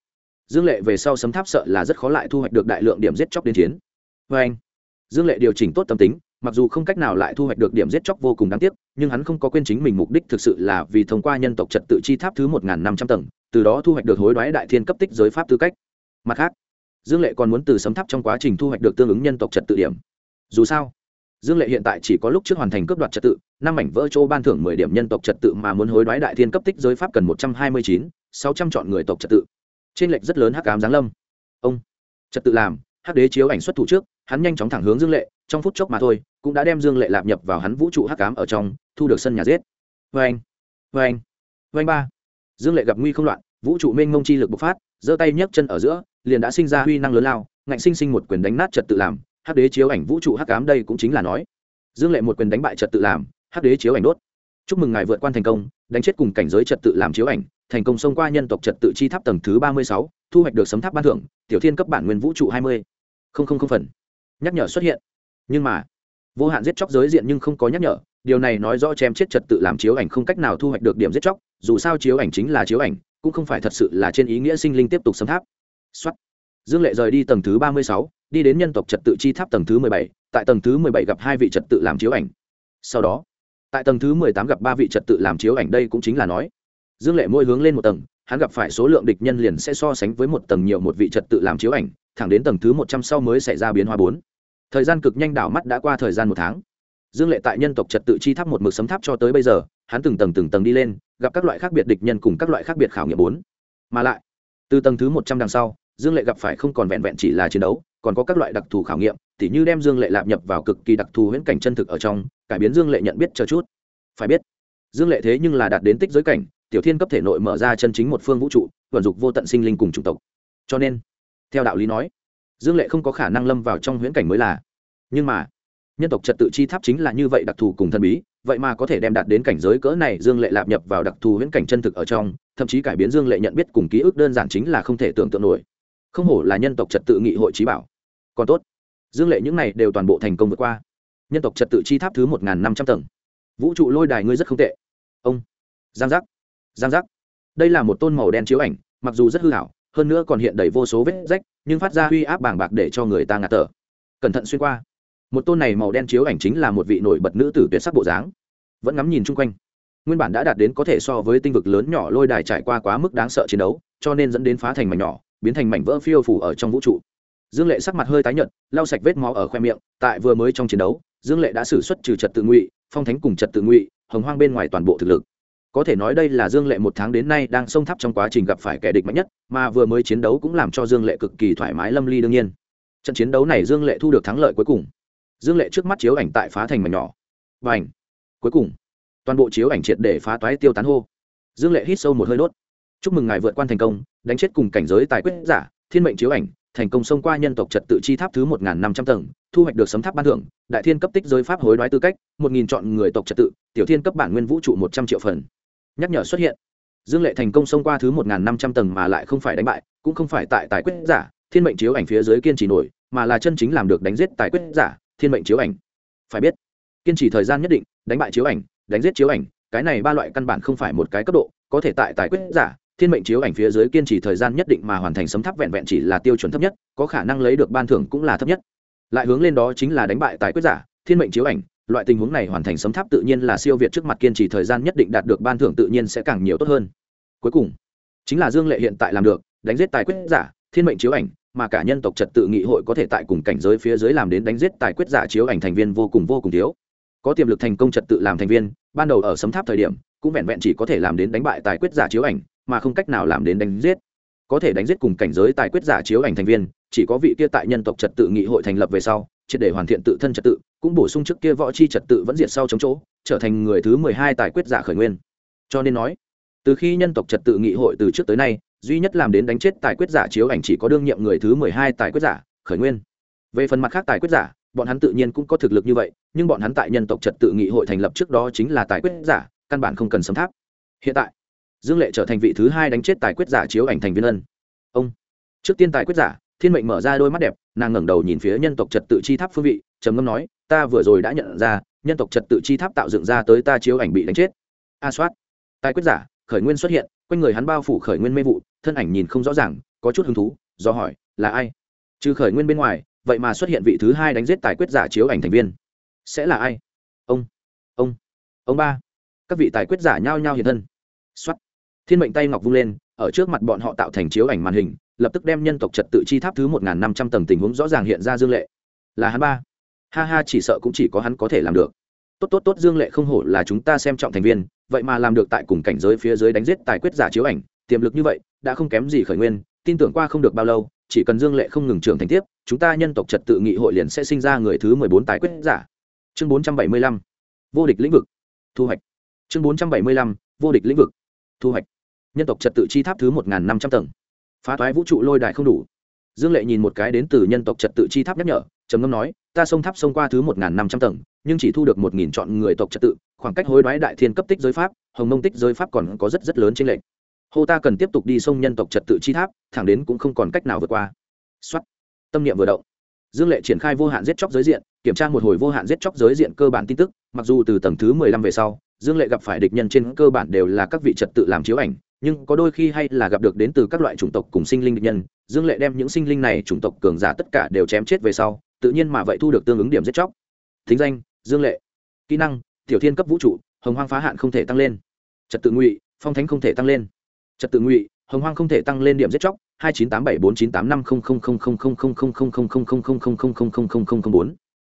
dương lệ về sau sấm tháp sợ là rất khó lại thu hoạch được đại lượng điểm giết chóc đến chiến. Vê anh dương lệ điều chỉnh tốt tâm tính, mặc dù không cách nào lại thu hoạch được điểm giết chóc vô cùng đáng tiếc, nhưng hắn không có quên chính mình mục đích thực sự là vì thông qua nhân tộc trật tự chi tháp thứ một năm trăm tầng, từ đó thu hoạch được hối đoái đại thiên cấp tích giới pháp tư cách. Mặt khác, dương lệ còn muốn từ sấm tháp trong quá trình thu hoạch được tương ứng nhân tộc trật tự điểm. Dù sao, dương lệ hiện tại chỉ có lúc trước hoàn thành cướp đoạt trật tự, năm mảnh vỡ châu ban thưởng mười điểm nhân tộc trật tự mà muốn hối đoái đại thiên cấp tích giới pháp cần một trăm hai mươi chín, sáu trăm chọn người tộc trật tự. Trên lệch rất lớn hắc cám giáng lâm. Ông, trật tự làm, hắc đế chiếu ảnh xuất thủ trước hắn nhanh chóng thẳng hướng dương lệ, trong phút chốc mà thôi, cũng đã đem dương lệ lạp nhập vào hắn vũ trụ hắc ám ở trong, thu được sân nhà giết. Vê anh vê anh vê anh ba. Dương lệ gặp nguy không loạn, vũ trụ mênh mông chi lực bộc phát, giơ tay nhấc chân ở giữa, liền đã sinh ra huy năng lớn lao, ngạnh sinh sinh một quyền đánh nát trật tự làm, hắc đế chiếu ảnh vũ trụ hắc ám đây cũng chính là nói. Dương lệ một quyền đánh bại trật tự làm, hắc đế chiếu ảnh đốt. Chúc mừng ngài vượt qua thành công, đánh chết cùng cảnh giới trật tự làm chiếu ảnh, thành công xông qua nhân tộc trật tự chi tháp tầng thứ ba mươi sáu, thu hoạch được sấm tháp ban thưởng, tiểu thiên cấp bản nguyên vũ trụ hai mươi. Không không không phần nhắc nhở xuất hiện. Nhưng mà, vô hạn giết chóc giới diện nhưng không có nhắc nhở, điều này nói rõ chém chết trật tự làm chiếu ảnh không cách nào thu hoạch được điểm giết chóc, dù sao chiếu ảnh chính là chiếu ảnh, cũng không phải thật sự là trên ý nghĩa sinh linh tiếp tục xâm tháp. Xuất dương lệ rời đi tầng thứ ba mươi sáu, đi đến nhân tộc trật tự chi tháp tầng thứ mười bảy, tại tầng thứ mười bảy gặp hai vị trật tự làm chiếu ảnh. Sau đó, tại tầng thứ mười tám gặp ba vị trật tự làm chiếu ảnh đây cũng chính là nói. Dương lệ mỗi hướng lên một tầng, hắn gặp phải số lượng địch nhân liền sẽ so sánh với một tầng nhiều một vị trật tự làm chiếu ảnh thẳng đến tầng thứ một trăm sau mới xảy ra biến hóa bốn. Thời gian cực nhanh đảo mắt đã qua thời gian một tháng. Dương lệ tại nhân tộc trật tự chi tháp một mực sấm tháp cho tới bây giờ, hắn từng tầng từng tầng đi lên, gặp các loại khác biệt địch nhân cùng các loại khác biệt khảo nghiệm bốn. Mà lại, từ tầng thứ một trăm đằng sau, dương lệ gặp phải không còn vẹn vẹn chỉ là chiến đấu, còn có các loại đặc thù khảo nghiệm, tỉ như đem dương lệ lạp nhập vào cực kỳ đặc thù huyễn cảnh chân thực ở trong, cải biến dương lệ nhận biết chờ chút. Phải biết, dương lệ thế nhưng là đạt đến tích giới cảnh, tiểu thiên cấp thể nội mở ra chân chính một phương vũ trụ, vận dục vô tận sinh linh cùng chủng tộc. Cho nên theo đạo lý nói, dương lệ không có khả năng lâm vào trong huyễn cảnh mới là. Nhưng mà, nhân tộc trật tự chi tháp chính là như vậy đặc thù cùng thần bí, vậy mà có thể đem đạt đến cảnh giới cỡ này, dương lệ lạp nhập vào đặc thù huyễn cảnh chân thực ở trong, thậm chí cải biến dương lệ nhận biết cùng ký ức đơn giản chính là không thể tưởng tượng nổi. Không hổ là nhân tộc trật tự nghị hội trí bảo. Còn tốt, dương lệ những này đều toàn bộ thành công vượt qua. Nhân tộc trật tự chi tháp thứ một năm trăm tầng. Vũ trụ lôi đài ngươi rất không tệ. Ông, giang giác giang giác. Đây là một tôn màu đen chiếu ảnh, mặc dù rất hư hảo hơn nữa còn hiện đầy vô số vết rách, nhưng phát ra uy áp bàng bạc để cho người ta ngạt thở. Cẩn thận xuyên qua. Một tôn này màu đen chiếu ảnh chính là một vị nổi bật nữ tử tuyệt sắc bộ dáng. Vẫn ngắm nhìn chung quanh. Nguyên bản đã đạt đến có thể so với tinh vực lớn nhỏ lôi đài trải qua quá mức đáng sợ chiến đấu, cho nên dẫn đến phá thành mảnh nhỏ, biến thành mảnh vỡ phiêu phủ ở trong vũ trụ. Dương lệ sắc mặt hơi tái nhợt, lau sạch vết máu ở khoe miệng, tại vừa mới trong chiến đấu, dương lệ đã xử xuất trừ trật tự ngụy, phong thánh cùng trật tự ngụy, hồng hoang bên ngoài toàn bộ thực lực có thể nói đây là dương lệ một tháng đến nay đang sông tháp trong quá trình gặp phải kẻ địch mạnh nhất, mà vừa mới chiến đấu cũng làm cho dương lệ cực kỳ thoải mái lâm ly đương nhiên. Trận chiến đấu này dương lệ thu được thắng lợi cuối cùng. Dương lệ trước mắt chiếu ảnh tại phá thành mảnh nhỏ. Và ảnh cuối cùng, toàn bộ chiếu ảnh triệt để phá toái tiêu tán hô. Dương lệ hít sâu một hơi đốt. Chúc mừng ngài vượt quan thành công, đánh chết cùng cảnh giới tài quyết giả, thiên mệnh chiếu ảnh, thành công xông qua nhân tộc trật tự chi tháp thứ một năm trăm tầng, thu hoạch được sấm tháp ban thưởng, đại thiên cấp tích giới pháp hối đoái tư cách, một nghìn chọn người tộc trật tự, tiểu thiên cấp bản nguyên vũ trụ một trăm triệu phần nhắc nhở xuất hiện. Dương lệ thành công xông qua thứ một năm trăm tầng mà lại không phải đánh bại, cũng không phải tại tài quyết giả, thiên mệnh chiếu ảnh phía dưới kiên trì nổi, mà là chân chính làm được đánh giết tài quyết giả, thiên mệnh chiếu ảnh. Phải biết, kiên trì thời gian nhất định, đánh bại chiếu ảnh, đánh giết chiếu ảnh, cái này ba loại căn bản không phải một cái cấp độ, có thể tại tài quyết giả, thiên mệnh chiếu ảnh phía dưới kiên trì thời gian nhất định mà hoàn thành sấm tháp vẹn vẹn chỉ là tiêu chuẩn thấp nhất, có khả năng lấy được ban thưởng cũng là thấp nhất. Lại hướng lên đó chính là đánh bại tài quyết giả, thiên mệnh chiếu ảnh loại tình huống này hoàn thành sấm tháp tự nhiên là siêu việt trước mặt kiên trì thời gian nhất định đạt được ban thưởng tự nhiên sẽ càng nhiều tốt hơn. Cuối cùng, chính là dương lệ hiện tại làm được, đánh giết tài quyết giả, thiên mệnh chiếu ảnh, mà cả nhân tộc trật tự nghị hội có thể tại cùng cảnh giới phía dưới làm đến đánh giết tài quyết giả chiếu ảnh thành viên vô cùng vô cùng thiếu. Có tiềm lực thành công trật tự làm thành viên, ban đầu ở sấm tháp thời điểm, cũng vẹn vẹn chỉ có thể làm đến đánh bại tài quyết giả chiếu ảnh, mà không cách nào làm đến đánh giết. Có thể đánh giết cùng cảnh giới tài quyết giả chiếu ảnh thành viên, chỉ có vị kia tại nhân tộc trật tự nghị hội thành lập về sau, triệt để hoàn thiện tự thân trật tự cũng bổ sung trước kia võ chi trật tự vẫn diệt sau chống chỗ, trở thành người thứ mười hai tài quyết giả khởi nguyên. Cho nên nói, từ khi nhân tộc trật tự nghị hội từ trước tới nay, duy nhất làm đến đánh chết tài quyết giả chiếu ảnh chỉ có đương nhiệm người thứ mười hai tài quyết giả, khởi nguyên. Về phần mặt khác tài quyết giả, bọn hắn tự nhiên cũng có thực lực như vậy, nhưng bọn hắn tại nhân tộc trật tự nghị hội thành lập trước đó chính là tài quyết giả, căn bản không cần sấm tháp. Hiện tại, dương lệ trở thành vị thứ hai đánh chết tài quyết giả chiếu ảnh thành viên ân. Ông, trước tiên tài quyết giả, thiên mệnh mở ra đôi mắt đẹp, nàng ngẩng đầu nhìn phía nhân tộc trật tự chi tháp phương vị trầm ngâm nói, ta vừa rồi đã nhận ra, nhân tộc trật tự chi tháp tạo dựng ra tới ta chiếu ảnh bị đánh chết. A soát. Tài quyết giả, khởi nguyên xuất hiện, quanh người hắn bao phủ khởi nguyên mê vụ, thân ảnh nhìn không rõ ràng, có chút hứng thú, do hỏi, là ai? Trừ khởi nguyên bên ngoài, vậy mà xuất hiện vị thứ hai đánh giết tài quyết giả chiếu ảnh thành viên. Sẽ là ai? Ông ông ông ba. Các vị tài quyết giả nhao nhao hiện thân. Xuất thiên mệnh tay ngọc vung lên, ở trước mặt bọn họ tạo thành chiếu ảnh màn hình, lập tức đem nhân tộc trật tự chi tháp thứ một năm trăm tầng tình huống rõ ràng hiện ra dương lệ. Là hắn ba ha ha, chỉ sợ cũng chỉ có hắn có thể làm được. Tốt tốt tốt, dương lệ không hổ là chúng ta xem trọng thành viên, vậy mà làm được tại cùng cảnh giới phía dưới đánh giết tài quyết giả chiếu ảnh, tiềm lực như vậy, đã không kém gì khởi nguyên, tin tưởng qua không được bao lâu, chỉ cần dương lệ không ngừng trưởng thành tiếp, chúng ta nhân tộc trật tự nghị hội liền sẽ sinh ra người thứ mười bốn tài quyết giả. Chương bốn trăm bảy mươi lăm, vô địch lĩnh vực. Thu hoạch. Chương bốn trăm bảy mươi lăm, vô địch lĩnh vực. Thu hoạch. Nhân tộc trật tự chi tháp thứ một n g h n năm trăm tầng. Phá toái vũ trụ lôi đài không đủ. Dương lệ nhìn một cái đến từ nhân tộc trật tự chi tháp nhắc nhở trầm ngâm nói, ta xông tháp xông qua thứ một n g h n năm trăm tầng, nhưng chỉ thu được một nghìn chọn người tộc trật tự, khoảng cách hối đoái đại thiên cấp tích giới pháp, hồng mông tích giới pháp còn có rất rất lớn trên lệnh hô ta cần tiếp tục đi sông nhân tộc trật tự chi tháp, thẳng đến cũng không còn cách nào vượt qua. Xuất tâm niệm vừa động. Dương lệ triển khai vô hạn giết chóc giới diện, kiểm tra một hồi vô hạn giết chóc giới diện cơ bản tin tức, mặc dù từ tầng thứ mười lăm về sau, dương lệ gặp phải địch nhân trên cơ bản đều là các vị trật tự làm chiếu ảnh, nhưng có đôi khi hay là gặp được đến từ các loại chủng tộc cùng sinh linh địch nhân, dương lệ đem những sinh linh này chủng tộc cường giả tất cả đều chém chết về sau tự nhiên mà vậy thu được tương ứng điểm giết chóc thính danh dương lệ kỹ năng tiểu thiên cấp vũ trụ hồng hoang phá hạn không thể tăng lên trật tự ngụy phong thánh không thể tăng lên trật tự ngụy hồng hoang không thể tăng lên điểm giết chóc hai chín tám bảy bốn chín tám năm không không không không không không không không không không không không không không không không không không không bốn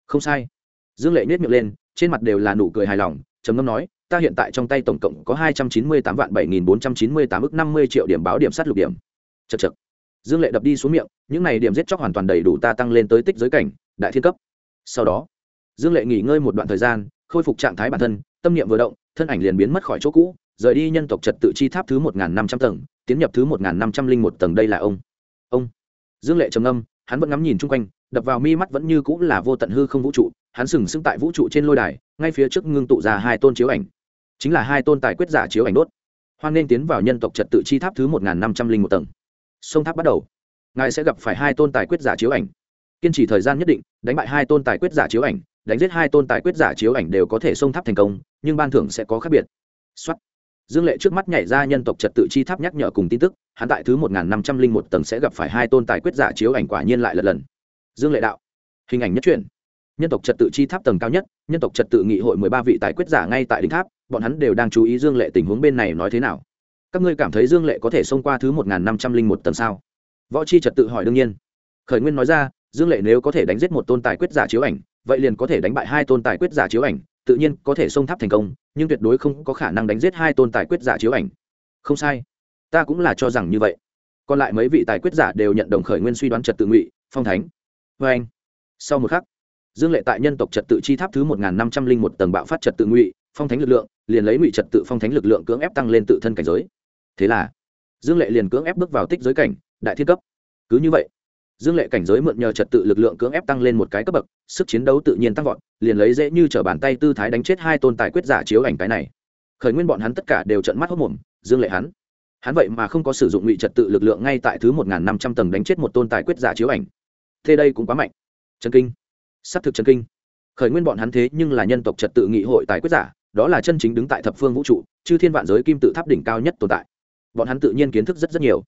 không sai dương lệ nhét miệng lên trên mặt đều là nụ cười hài lòng trầm ngâm nói ta hiện tại trong tay tổng cộng có hai trăm chín mươi tám vạn bảy nghìn bốn trăm chín mươi tám ước năm mươi triệu điểm báo điểm sát lục điểm chật chật dương lệ đập đi xuống miệng, những này điểm giết chóc hoàn toàn đầy đủ ta tăng lên tới tích giới cảnh, đại thiên cấp. Sau đó, dương lệ nghỉ ngơi một đoạn thời gian, khôi phục trạng thái bản thân, tâm niệm vừa động, thân ảnh liền biến mất khỏi chỗ cũ, rời đi nhân tộc trật tự chi tháp thứ một nghìn năm trăm tầng, tiến nhập thứ một nghìn năm trăm linh một tầng đây là ông. Ông. Dương lệ trầm âm hắn vẫn ngắm nhìn chung quanh, đập vào mi mắt vẫn như cũng là vô tận hư không vũ trụ, hắn sừng sững tại vũ trụ trên lôi đài, ngay phía trước ngưng tụ ra hai tôn chiếu ảnh. Chính là hai tôn tài quyết giả chiếu ảnh đốt. Hoan nên tiến vào nhân tộc trật tự chi tháp thứ một nghìn năm trăm linh một tầng sông tháp bắt đầu. Ngài sẽ gặp phải hai tôn tài quyết giả chiếu ảnh. Kiên trì thời gian nhất định, đánh bại hai tôn tài quyết giả chiếu ảnh, đánh giết hai tôn tài quyết giả chiếu ảnh đều có thể sông tháp thành công, nhưng ban thưởng sẽ có khác biệt. Dương lệ trước mắt nhảy ra nhân tộc trật tự chi tháp nhắc nhở cùng tin tức, hắn tại thứ một năm trăm linh một tầng sẽ gặp phải hai tôn tài quyết giả chiếu ảnh quả nhiên lại lần lần. Dương lệ đạo. Hình ảnh nhất truyền nhân tộc trật tự chi tháp tầng cao nhất, nhân tộc trật tự nghị hội mười ba vị tài quyết giả ngay tại đỉnh tháp, bọn hắn đều đang chú ý dương lệ tình huống bên này nói thế nào các ngươi cảm thấy dương lệ có thể xông qua thứ một năm trăm linh một tầng sao? Võ chi trật tự hỏi đương nhiên. Khởi nguyên nói ra, dương lệ nếu có thể đánh giết một tôn tài quyết giả chiếu ảnh, vậy liền có thể đánh bại hai tôn tài quyết giả chiếu ảnh, tự nhiên có thể xông tháp thành công, nhưng tuyệt đối không có khả năng đánh giết hai tôn tài quyết giả chiếu ảnh. Không sai. Ta cũng là cho rằng như vậy. Còn lại mấy vị tài quyết giả đều nhận đồng khởi nguyên suy đoán trật tự ngụy, phong thánh vê anh sau một khắc, dương lệ tại nhân tộc trật tự chi tháp thứ một nghìn năm trăm linh một tầng bạo phát trật tự ngụy, phong thánh lực lượng, liền lấy ngụy trật tự phong thánh lực lượng cưỡng ép tăng lên tự thân cảnh giới thế là, dương lệ liền cưỡng ép bước vào tích giới cảnh, đại thiên cấp. Cứ như vậy, dương lệ cảnh giới mượn nhờ trật tự lực lượng cưỡng ép tăng lên một cái cấp bậc, sức chiến đấu tự nhiên tăng vọt, liền lấy dễ như t r ở bàn tay tư thái đánh chết hai tôn tài quyết giả chiếu ảnh cái này. Khởi nguyên bọn hắn tất cả đều trận mắt hốc mồm, dương lệ hắn hắn vậy mà không có sử dụng ngụy trật tự lực lượng ngay tại thứ một n g h n năm trăm tầng đánh chết một tôn tài quyết giả chiếu ảnh. Thế đây cũng quá mạnh. Chân kinh. S á c thực chân kinh. Khởi nguyên bọn hắn thế nhưng là nhân tộc trật tự nghị hội tài quyết giả, đó là chân chính đứng tại thập phương vũ trụ, chư thiên vạn giới kim tự tháp đỉnh cao nhất tồn tại bọn hắn tự nhiên kiến thức rất rất nhiều.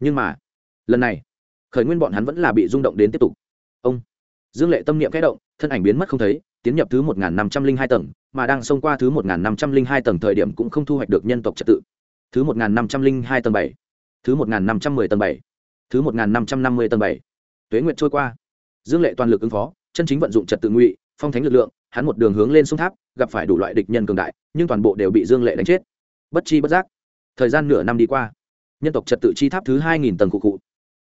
Nhưng mà, lần này, khởi nguyên bọn hắn vẫn là bị rung động đến tiếp tục. Ông dương lệ tâm niệm kẽ động, thân ảnh biến mất không thấy, tiến nhập thứ một năm trăm linh hai tầng, mà đang xông qua thứ một năm trăm linh hai tầng thời điểm cũng không thu hoạch được nhân tộc trật tự. Thứ một năm trăm linh hai tầng bảy, thứ một năm trăm mười tầng bảy, thứ một năm trăm năm mươi tầng bảy. Tuế nguyện trôi qua. Dương lệ toàn lực ứng phó, chân chính vận dụng trật tự ngụy, phong thánh lực lượng, hắn một đường hướng lên sông tháp, gặp phải đủ loại địch nhân cường đại, nhưng toàn bộ đều bị dương lệ đánh chết. Bất chi bất giác thời gian nửa năm đi qua. Nhân tộc trật tự chi tháp thứ hai nghìn tầng cụ cụ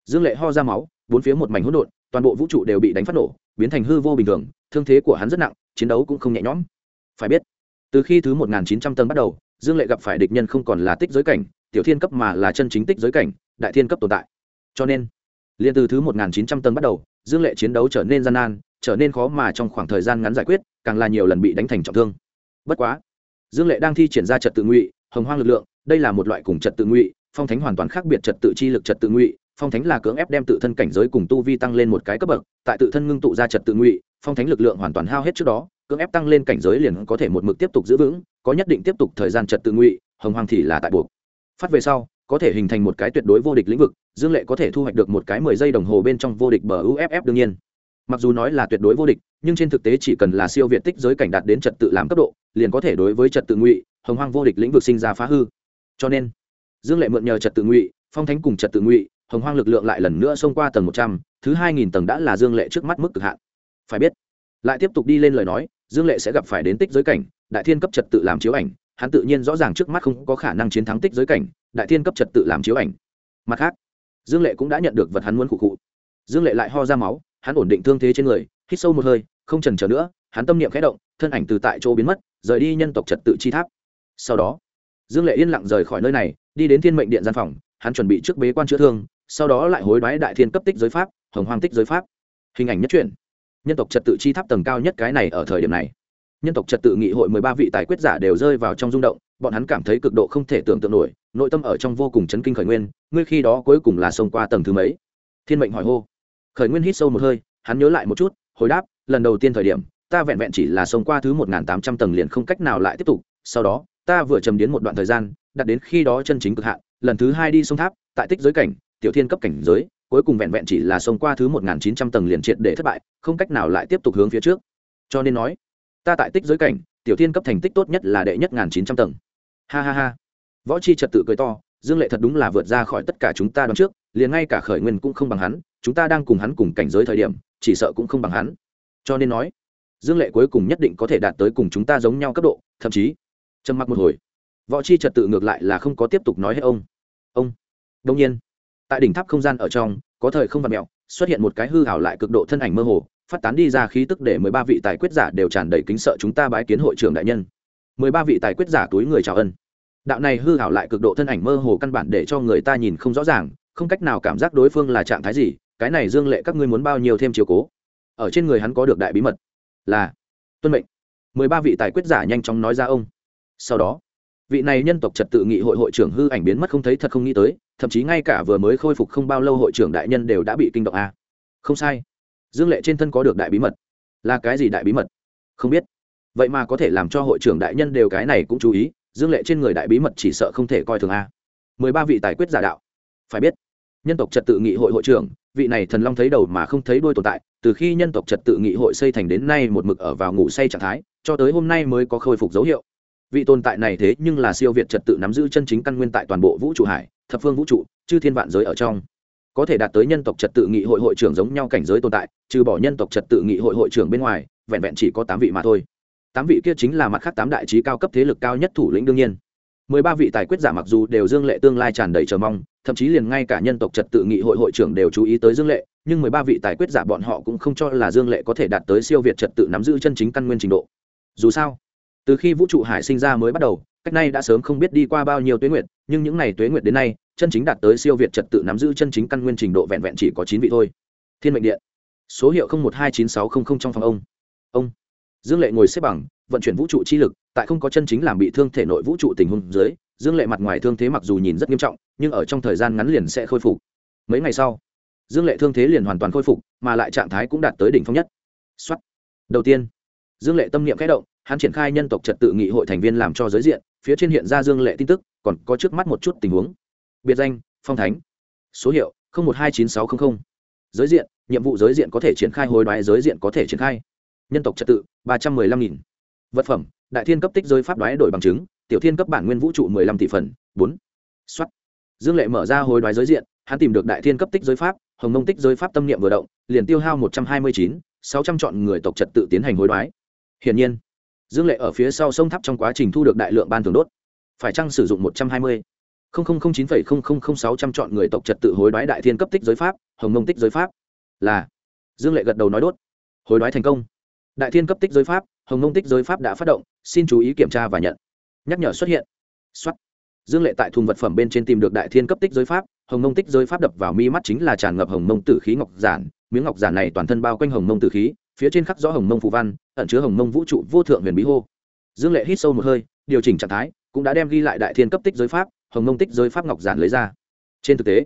dương lệ ho ra máu, bốn phía một mảnh hỗn độn, toàn bộ vũ trụ đều bị đánh phát nổ, biến thành hư vô bình thường, thương thế của hắn rất nặng, chiến đấu cũng không nhẹ nhõm. Phải biết, từ khi thứ một nghìn chín trăm tầng bắt đầu, dương lệ gặp phải địch nhân không còn là tích giới cảnh, tiểu thiên cấp mà là chân chính tích giới cảnh, đại thiên cấp tồn tại. Cho nên, liền từ thứ một nghìn chín trăm tầng bắt đầu, dương lệ chiến đấu trở nên gian nan, trở nên khó mà trong khoảng thời gian ngắn giải quyết, càng là nhiều lần bị đánh thành trọng thương. Bất quá, dương lệ đang thi triển ra trật tự ngụy, hồng hoang lực lượng đây là một loại cùng trật tự ngụy, phong thánh hoàn toàn khác biệt trật tự chi lực trật tự ngụy, phong thánh là cưỡng ép đem tự thân cảnh giới cùng tu vi tăng lên một cái cấp bậc, tại tự thân ngưng tụ ra trật tự ngụy, phong thánh lực lượng hoàn toàn hao hết trước đó, cưỡng ép tăng lên cảnh giới liền có thể một mực tiếp tục giữ vững, có nhất định tiếp tục thời gian trật tự ngụy, hồng hoàng thì là tại buộc. Phát về sau, có thể hình thành một cái tuyệt đối vô địch lĩnh vực, dương lệ có thể thu hoạch được một cái mười giây đồng hồ bên trong vô địch bờ uff đương nhiên. Mặc dù nói là tuyệt đối vô địch, nhưng trên thực tế chỉ cần là siêu việt tích giới cảnh đạt đến trật tự làm cấp độ, liền có thể đối với trật tự ngụy, hồng hoang vô địch lĩnh vực sinh ra phá hư cho nên, dương lệ mượn nhờ trật tự ngụy, phong thánh cùng trật tự ngụy, hồng hoang lực lượng lại lần nữa xông qua tầng một trăm, thứ hai nghìn tầng đã là dương lệ trước mắt mức cực hạn. Phải biết, lại tiếp tục đi lên lời nói, dương lệ sẽ gặp phải đến tích giới cảnh, đại thiên cấp trật tự làm chiếu ảnh, hắn tự nhiên rõ ràng trước mắt không có khả năng chiến thắng tích giới cảnh, đại thiên cấp trật tự làm chiếu ảnh. Mặt khác, dương lệ cũng đã nhận được vật hắn muốn cụ cụ dương lệ lại ho ra máu, hắn ổn định thương thế trên người, hít sâu một hơi, không trần trở nữa, hắn tâm niệm khẽ động, thân ảnh từ tại chỗ biến mất, rời đi nhân tộc trật tự chi tháp. Sau đó dương lệ yên lặng rời khỏi nơi này, đi đến thiên mệnh điện gian phòng, hắn chuẩn bị trước bế quan chữa thương, sau đó lại hối đoái đại thiên cấp tích giới pháp, hồng hoang tích giới pháp. Hình ảnh nhất truyện. Nhân tộc trật tự chi tháp tầng cao nhất cái này ở thời điểm này. Nhân tộc trật tự nghị hội mười ba vị tài quyết giả đều rơi vào trong rung động, bọn hắn cảm thấy cực độ không thể tưởng tượng nổi, nội tâm ở trong vô cùng chấn kinh khởi nguyên, ngươi khi đó cuối cùng là xông qua tầng thứ mấy? Thiên mệnh hỏi hô. Khởi nguyên hít sâu một hơi, hắn nhớ lại một chút, hồi đáp, lần đầu tiên thời điểm, ta vẹn vẹn chỉ là xông qua thứ một tám trăm tầng liền không cách nào lại tiếp tục, sau đó ta vừa trầm đến một đoạn thời gian, đặt đến khi đó chân chính cực hạn, lần thứ hai đi sông tháp, tại tích giới cảnh, tiểu thiên cấp cảnh giới, cuối cùng vẹn vẹn chỉ là xông qua thứ một nghìn chín trăm tầng liền triệt để thất bại, không cách nào lại tiếp tục hướng phía trước. Cho nên nói, ta tại tích giới cảnh, tiểu thiên cấp thành tích tốt nhất là đệ nhất ngàn chín trăm tầng. Ha ha ha. Võ chi trật tự cười to, dương lệ thật đúng là vượt ra khỏi tất cả chúng ta đón trước, liền ngay cả khởi nguyên cũng không bằng hắn, chúng ta đang cùng hắn cùng cảnh giới thời điểm, chỉ sợ cũng không bằng hắn. Cho nên nói, dương lệ cuối cùng nhất định có thể đạt tới cùng chúng ta giống nhau cấp độ, thậm chí trầm mặc một hồi. Võ chi trật tự ngược lại là không có tiếp tục nói hết ông. Ông. Đông nhiên, tại đỉnh tháp không gian ở trong, có thời không vật mẹo, xuất hiện một cái hư hảo lại cực độ thân ảnh mơ hồ, phát tán đi ra khí tức để mười ba vị tài quyết giả đều tràn đầy kính sợ chúng ta bái kiến hội trưởng đại nhân. Mười ba vị tài quyết giả túi người chào ân. Đạo này hư hảo lại cực độ thân ảnh mơ hồ căn bản để cho người ta nhìn không rõ ràng, không cách nào cảm giác đối phương là trạng thái gì, cái này dương lệ các ngươi muốn bao nhiêu thêm chiều cố. Ở trên người hắn có được đại bí mật. Là, tuân mệnh. Mười ba vị tài quyết giả nhanh chóng nói ra ông sau đó, vị này nhân tộc trật tự nghị hội hội trưởng hư ảnh biến mất không thấy thật không nghĩ tới, thậm chí ngay cả vừa mới khôi phục không bao lâu hội trưởng đại nhân đều đã bị kinh động a. Không sai. Dương lệ trên thân có được đại bí mật. Là cái gì đại bí mật? Không biết. Vậy mà có thể làm cho hội trưởng đại nhân đều cái này cũng chú ý, dương lệ trên người đại bí mật chỉ sợ không thể coi thường a. Mười ba vị tài quyết giả đạo. Phải biết, nhân tộc trật tự nghị hội hội trưởng, vị này thần long thấy đầu mà không thấy đôi tồn tại, từ khi nhân tộc trật tự nghị hội xây thành đến nay một mực ở vào ngủ say trạng thái, cho tới hôm nay mới có khôi phục dấu hiệu vị tồn tại này thế nhưng là siêu việt trật tự nắm giữ chân chính căn nguyên tại toàn bộ vũ trụ hải, thập phương vũ trụ, chư thiên vạn giới ở trong. Có thể đạt tới nhân tộc trật tự nghị hội hội trưởng giống nhau cảnh giới tồn tại, trừ bỏ nhân tộc trật tự nghị hội hội trưởng bên ngoài, vẹn vẹn chỉ có tám vị mà thôi. Tám vị kia chính là mặt khác tám đại trí cao cấp thế lực cao nhất thủ lĩnh đương nhiên. Mười ba vị tài quyết giả mặc dù đều dương lệ tương lai tràn đầy chờ mong, thậm chí liền ngay cả nhân tộc trật tự nghị hội hội trưởng đều chú ý tới dương lệ, nhưng mười ba vị tài quyết giả bọn họ cũng không cho là dương lệ có thể đạt tới siêu việt trật tự nắm giữ chân chính căn nguyên trình độ. Dù sao từ khi vũ trụ hải sinh ra mới bắt đầu, cách nay đã sớm không biết đi qua bao nhiêu tuế nguyệt, nhưng những ngày tuế nguyệt đến nay, chân chính đạt tới siêu việt trật tự nắm giữ chân chính căn nguyên trình độ vẹn vẹn chỉ có chín vị thôi. Thiên mệnh điện. Số hiệu một hai chín sáu trăm linh trong phòng ông. Ông. Dương lệ ngồi xếp bằng, vận chuyển vũ trụ chi lực, tại không có chân chính làm bị thương thể nội vũ trụ tình huống dưới, dương lệ mặt ngoài thương thế mặc dù nhìn rất nghiêm trọng, nhưng ở trong thời gian ngắn liền sẽ khôi phục. Mấy ngày sau, dương lệ thương thế liền hoàn toàn khôi phục, mà lại trạng thái cũng đạt tới đỉnh phong nhất. Xuất đầu tiên, dương lệ tâm niệm khẽ động hắn triển khai nhân tộc trật tự nghị hội thành viên làm cho giới diện, phía trên hiện ra dương lệ tin tức, còn có trước mắt một chút tình huống. Biệt danh, phong thánh. Số hiệu một hai chín sáu trăm linh giới diện, nhiệm vụ giới diện có thể triển khai, hối đoái giới diện có thể triển khai. Nhân tộc trật tự, ba trăm mười lăm nghìn. Vật phẩm, đại thiên cấp tích giới pháp đoái đổi bằng chứng, tiểu thiên cấp bản nguyên vũ trụ mười lăm tỷ phần, bốn. Xuất dương lệ mở ra hối đoái giới diện, hắn tìm được đại thiên cấp tích giới pháp, hồng nông tích giới pháp tâm niệm vừa động, liền tiêu hao một trăm hai mươi chín, sáu trăm chọn người tộc trật tự tiến hành hối đoái. Hiển nhiên dương lệ ở phía sau sông tháp trong quá trình thu được đại lượng ban thường đốt. Phải chăng sử dụng một trăm hai mươi? chín sáu trăm chọn người tộc trật tự hối đoái đại thiên cấp tích giới pháp, hồng mông tích giới pháp. Là. Dương lệ gật đầu nói đốt. Hối đoái thành công. Đại thiên cấp tích giới pháp, hồng mông tích giới pháp đã phát động, xin chú ý kiểm tra và nhận. Nhắc nhở xuất hiện. Xuất dương lệ tại thùng vật phẩm bên trên tìm được đại thiên cấp tích giới pháp, hồng mông tích giới pháp đập vào mi mắt chính là tràn ngập hồng mông tử khí ngọc giản. Miếng ngọc giản này toàn thân bao quanh hồng mông tử khí phía trên khắc rõ hồng mông phù văn, ẩn chứa hồng mông vũ trụ vô thượng huyền bí hô. Dương lệ hít sâu một hơi, điều chỉnh trạng thái, cũng đã đem ghi lại đại thiên cấp tích giới pháp, hồng mông tích giới pháp ngọc giản lấy ra. Trên thực tế,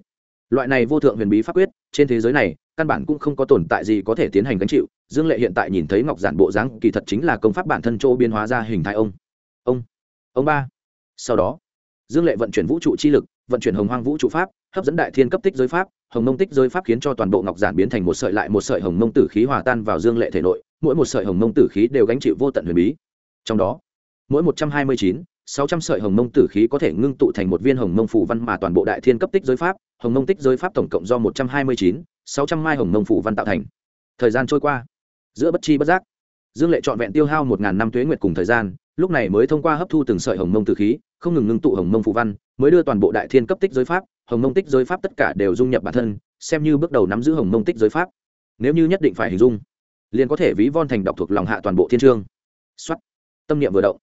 loại này vô thượng huyền bí pháp quyết, trên thế giới này, căn bản cũng không có tồn tại gì có thể tiến hành gánh chịu. Dương lệ hiện tại nhìn thấy ngọc giản bộ dáng, kỳ thật chính là công pháp bản thân chỗ biến hóa ra hình thái ông. Ông ông ba. Sau đó, dương lệ vận chuyển vũ trụ chi lực, vận chuyển hồng hoang vũ trụ pháp, hấp dẫn đại thiên cấp tích giới pháp hồng mông tích giới pháp khiến cho toàn bộ ngọc giản biến thành một sợi lại một sợi hồng mông tử khí hòa tan vào dương lệ thể nội, mỗi một sợi hồng mông tử khí đều gánh chịu vô tận huyền bí. Trong đó, mỗi một trăm hai mươi chín, sáu trăm sợi hồng mông tử khí có thể ngưng tụ thành một viên hồng mông phủ văn mà toàn bộ đại thiên cấp tích giới pháp, hồng mông tích giới pháp tổng cộng do một trăm hai mươi chín, sáu trăm mai hồng mông phủ văn tạo thành. Thời gian trôi qua, giữa bất chi bất giác, dương lệ trọn vẹn tiêu hao một ngàn năm tuế nguyệt cùng thời gian, lúc này mới thông qua hấp thu từng sợi hồng mông tử khí, không ngừng ngưng tụ hồng mông phủ văn, mới đưa toàn bộ đại thiên cấp tích giới pháp hồng mông tích giới pháp tất cả đều dung nhập bản thân, xem như bước đầu nắm giữ hồng mông tích giới pháp. Nếu như nhất định phải hình dung, liền có thể ví von thành đọc thuộc lòng hạ toàn bộ thiên trương. Xuất tâm niệm vừa động.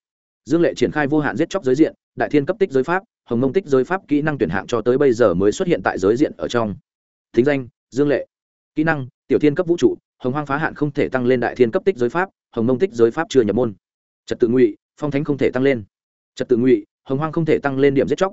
Dương lệ triển khai vô hạn giết chóc giới diện, đại thiên cấp tích giới pháp, hồng mông tích giới pháp kỹ năng tuyển hạng cho tới bây giờ mới xuất hiện tại giới diện ở trong. Thính danh, dương lệ. Kỹ năng, tiểu thiên cấp vũ trụ, hồng hoang phá hạn không thể tăng lên đại thiên cấp tích giới pháp, hồng mông tích giới pháp chưa nhập môn. Trật tự ngụy, phong thánh không thể tăng lên. Trật tự ngụy, hồng hoang không thể tăng lên điểm giết chóc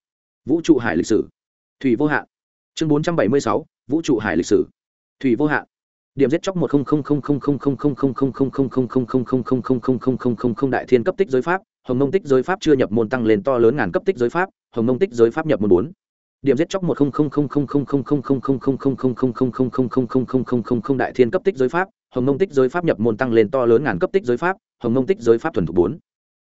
vũ trụ hải lịch sử thủy vô hạn chương bốn trăm bảy mươi sáu vũ trụ hải lịch sử thủy vô hạn điểm giết chóc một đại thiên cấp tích giới pháp hồng mông tích giới pháp chưa nhập môn tăng lên to lớn ngàn cấp tích giới pháp hồng mông tích giới pháp nhập môn bốn điểm giết chóc một đại thiên cấp tích giới pháp hồng mông tích giới pháp nhập môn tăng lên to lớn ngàn cấp tích giới pháp hồng mông tích giới pháp thuần thục bốn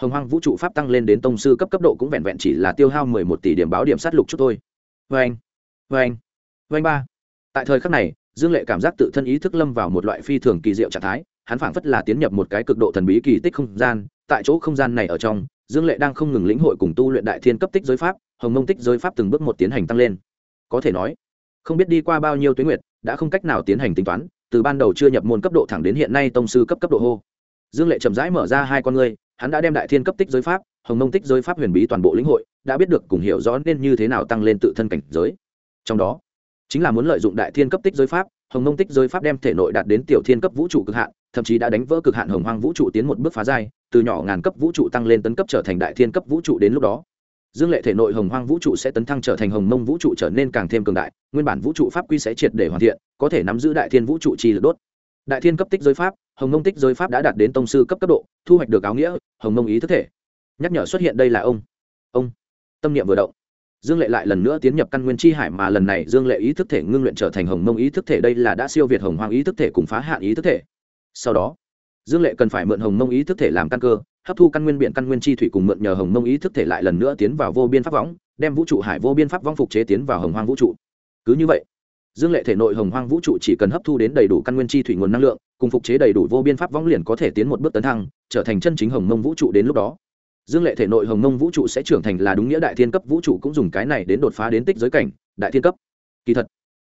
hồng hoang vũ trụ pháp tăng lên đến tông sư cấp cấp độ cũng vẹn vẹn chỉ là tiêu hao mười một tỷ điểm báo điểm sát lục chút thôi. Vê anh vê anh vê anh ba. Tại thời khắc này, dương lệ cảm giác tự thân ý thức lâm vào một loại phi thường kỳ diệu trạng thái, hắn phảng phất là tiến nhập một cái cực độ thần bí kỳ tích không gian, tại chỗ không gian này ở trong, dương lệ đang không ngừng lĩnh hội cùng tu luyện đại thiên cấp tích giới pháp, hồng mông tích giới pháp từng bước một tiến hành tăng lên. Có thể nói, không biết đi qua bao nhiêu tuyến nguyệt, đã không cách nào tiến hành tính toán, từ ban đầu chưa nhập môn cấp độ thẳng đến hiện nay tông sư cấp cấp độ hô. Dương lệ chậm rãi mở ra hai con ngươi hắn đã đem đại thiên cấp tích giới pháp, hồng mông tích giới pháp huyền bí toàn bộ lĩnh hội, đã biết được cùng hiểu rõ nên như thế nào tăng lên tự thân cảnh giới. Trong đó, chính là muốn lợi dụng đại thiên cấp tích giới pháp, hồng mông tích giới pháp đem thể nội đạt đến tiểu thiên cấp vũ trụ cực hạn, thậm chí đã đánh vỡ cực hạn hồng hoang vũ trụ tiến một bước phá giai, từ nhỏ ngàn cấp vũ trụ tăng lên tấn cấp trở thành đại thiên cấp vũ trụ đến lúc đó. Dương lệ thể nội hồng hoang vũ trụ sẽ tấn thăng trở thành hồng mông vũ trụ trở nên càng thêm cường đại, nguyên bản vũ trụ pháp quy sẽ triệt để hoàn thiện, có thể nắm giữ đại thiên vũ trụ chi lực đốt. Đại thiên cấp tích giới pháp hồng mông tích giới pháp đã đạt đến tông sư cấp cấp độ, thu hoạch được áo nghĩa, hồng mông ý thức thể. Nhắc nhở xuất hiện đây là ông. Ông. Tâm niệm vừa động. Dương lệ lại lần nữa tiến nhập căn nguyên chi hải mà lần này dương lệ ý thức thể ngưng luyện trở thành hồng mông ý thức thể đây là đã siêu việt hồng hoang ý thức thể cùng phá hạn ý thức thể. Sau đó, dương lệ cần phải mượn hồng mông ý thức thể làm căn cơ, hấp thu căn nguyên biện căn nguyên chi thủy cùng mượn nhờ hồng mông ý thức thể lại lần nữa tiến vào vô biên pháp võng, đem vũ trụ hải vô biên pháp võng phục chế tiến vào hồng hoang vũ trụ. Cứ như vậy dương lệ thể nội hồng hoang vũ trụ chỉ cần hấp thu đến đầy đủ căn nguyên chi thủy nguồn năng lượng, cùng phục chế đầy đủ vô biên pháp võng liền có thể tiến một bước tấn thăng, trở thành chân chính hồng mông vũ trụ đến lúc đó. Dương lệ thể nội hồng mông vũ trụ sẽ trưởng thành là đúng nghĩa đại thiên cấp vũ trụ cũng dùng cái này đến đột phá đến tích giới cảnh, đại thiên cấp. Kỳ thật,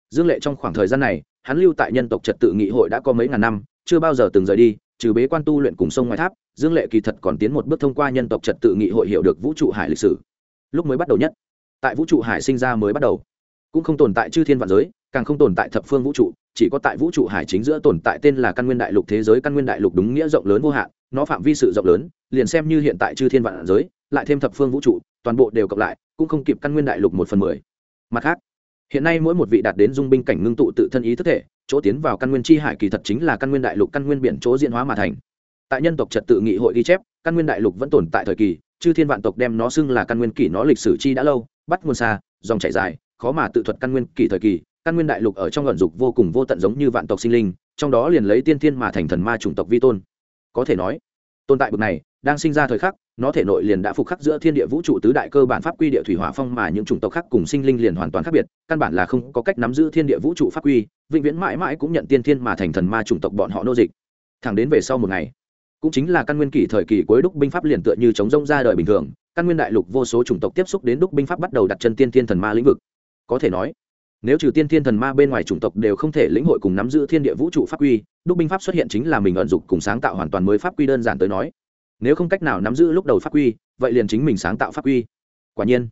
dương lệ trong khoảng thời gian này, hắn lưu tại nhân tộc trật tự nghị hội đã có mấy ngàn năm, chưa bao giờ từng rời đi, trừ bế quan tu luyện cùng sông ngoài tháp, dương lệ kỳ thật còn tiến một bước thông qua nhân tộc trật tự nghị hội hiểu được vũ trụ hải lịch sử. Lúc mới bắt đầu nhất, tại vũ trụ hải sinh ra mới bắt đầu. Cũng không tồn tại chư thiên vạn giới càng không tồn tại thập phương vũ trụ, chỉ có tại vũ trụ hải chính giữa tồn tại tên là căn nguyên đại lục thế giới, căn nguyên đại lục đúng nghĩa rộng lớn vô hạn, nó phạm vi sự rộng lớn, liền xem như hiện tại chư thiên vạn giới, lại thêm thập phương vũ trụ, toàn bộ đều cộng lại, cũng không kịp căn nguyên đại lục một phần mười. Mặt khác, hiện nay mỗi một vị đạt đến dung binh cảnh ngưng tụ tự thân ý thức thể, chỗ tiến vào căn nguyên chi hải kỳ thật chính là căn nguyên đại lục, căn nguyên biển chỗ diễn hóa mà thành. Tại nhân tộc trật tự nghị hội ghi chép, căn nguyên đại lục vẫn tồn tại thời kỳ, chư thiên vạn tộc đem nó xưng là căn nguyên kỷ nó lịch sử chi đã lâu, bắt nguồn xa, dòng chảy dài, khó mà tự thuật căn nguyên kỷ thời kỳ căn nguyên đại lục ở trong luận dục vô cùng vô tận giống như vạn tộc sinh linh, trong đó liền lấy tiên thiên mà thành thần ma chủng tộc vi tôn. Có thể nói, tồn tại bậc này, đang sinh ra thời khắc, nó thể nội liền đã phục khắc giữa thiên địa vũ trụ tứ đại cơ bản pháp quy địa thủy hỏa phong mà những chủng tộc khác cùng sinh linh liền hoàn toàn khác biệt, căn bản là không có cách nắm giữ thiên địa vũ trụ pháp quy, vĩnh viễn mãi mãi cũng nhận tiên thiên mà thành thần ma chủng tộc bọn họ nô dịch. Thẳng đến về sau một ngày, cũng chính là căn nguyên kỷ thời kỳ cuối đúc binh pháp liền tựa như chống rông ra đời bình thường, căn nguyên đại lục vô số chủng tộc tiếp xúc đến đúc binh pháp bắt đầu đặt chân tiên thiên thần ma lĩnh vực. Có thể nói nếu trừ tiên thiên thần ma bên ngoài chủng tộc đều không thể lĩnh hội cùng nắm giữ thiên địa vũ trụ pháp quy, đúc binh pháp xuất hiện chính là mình ẩn dục cùng sáng tạo hoàn toàn mới pháp quy đơn giản tới nói. Nếu không cách nào nắm giữ lúc đầu pháp quy, vậy liền chính mình sáng tạo pháp quy. Quả nhiên,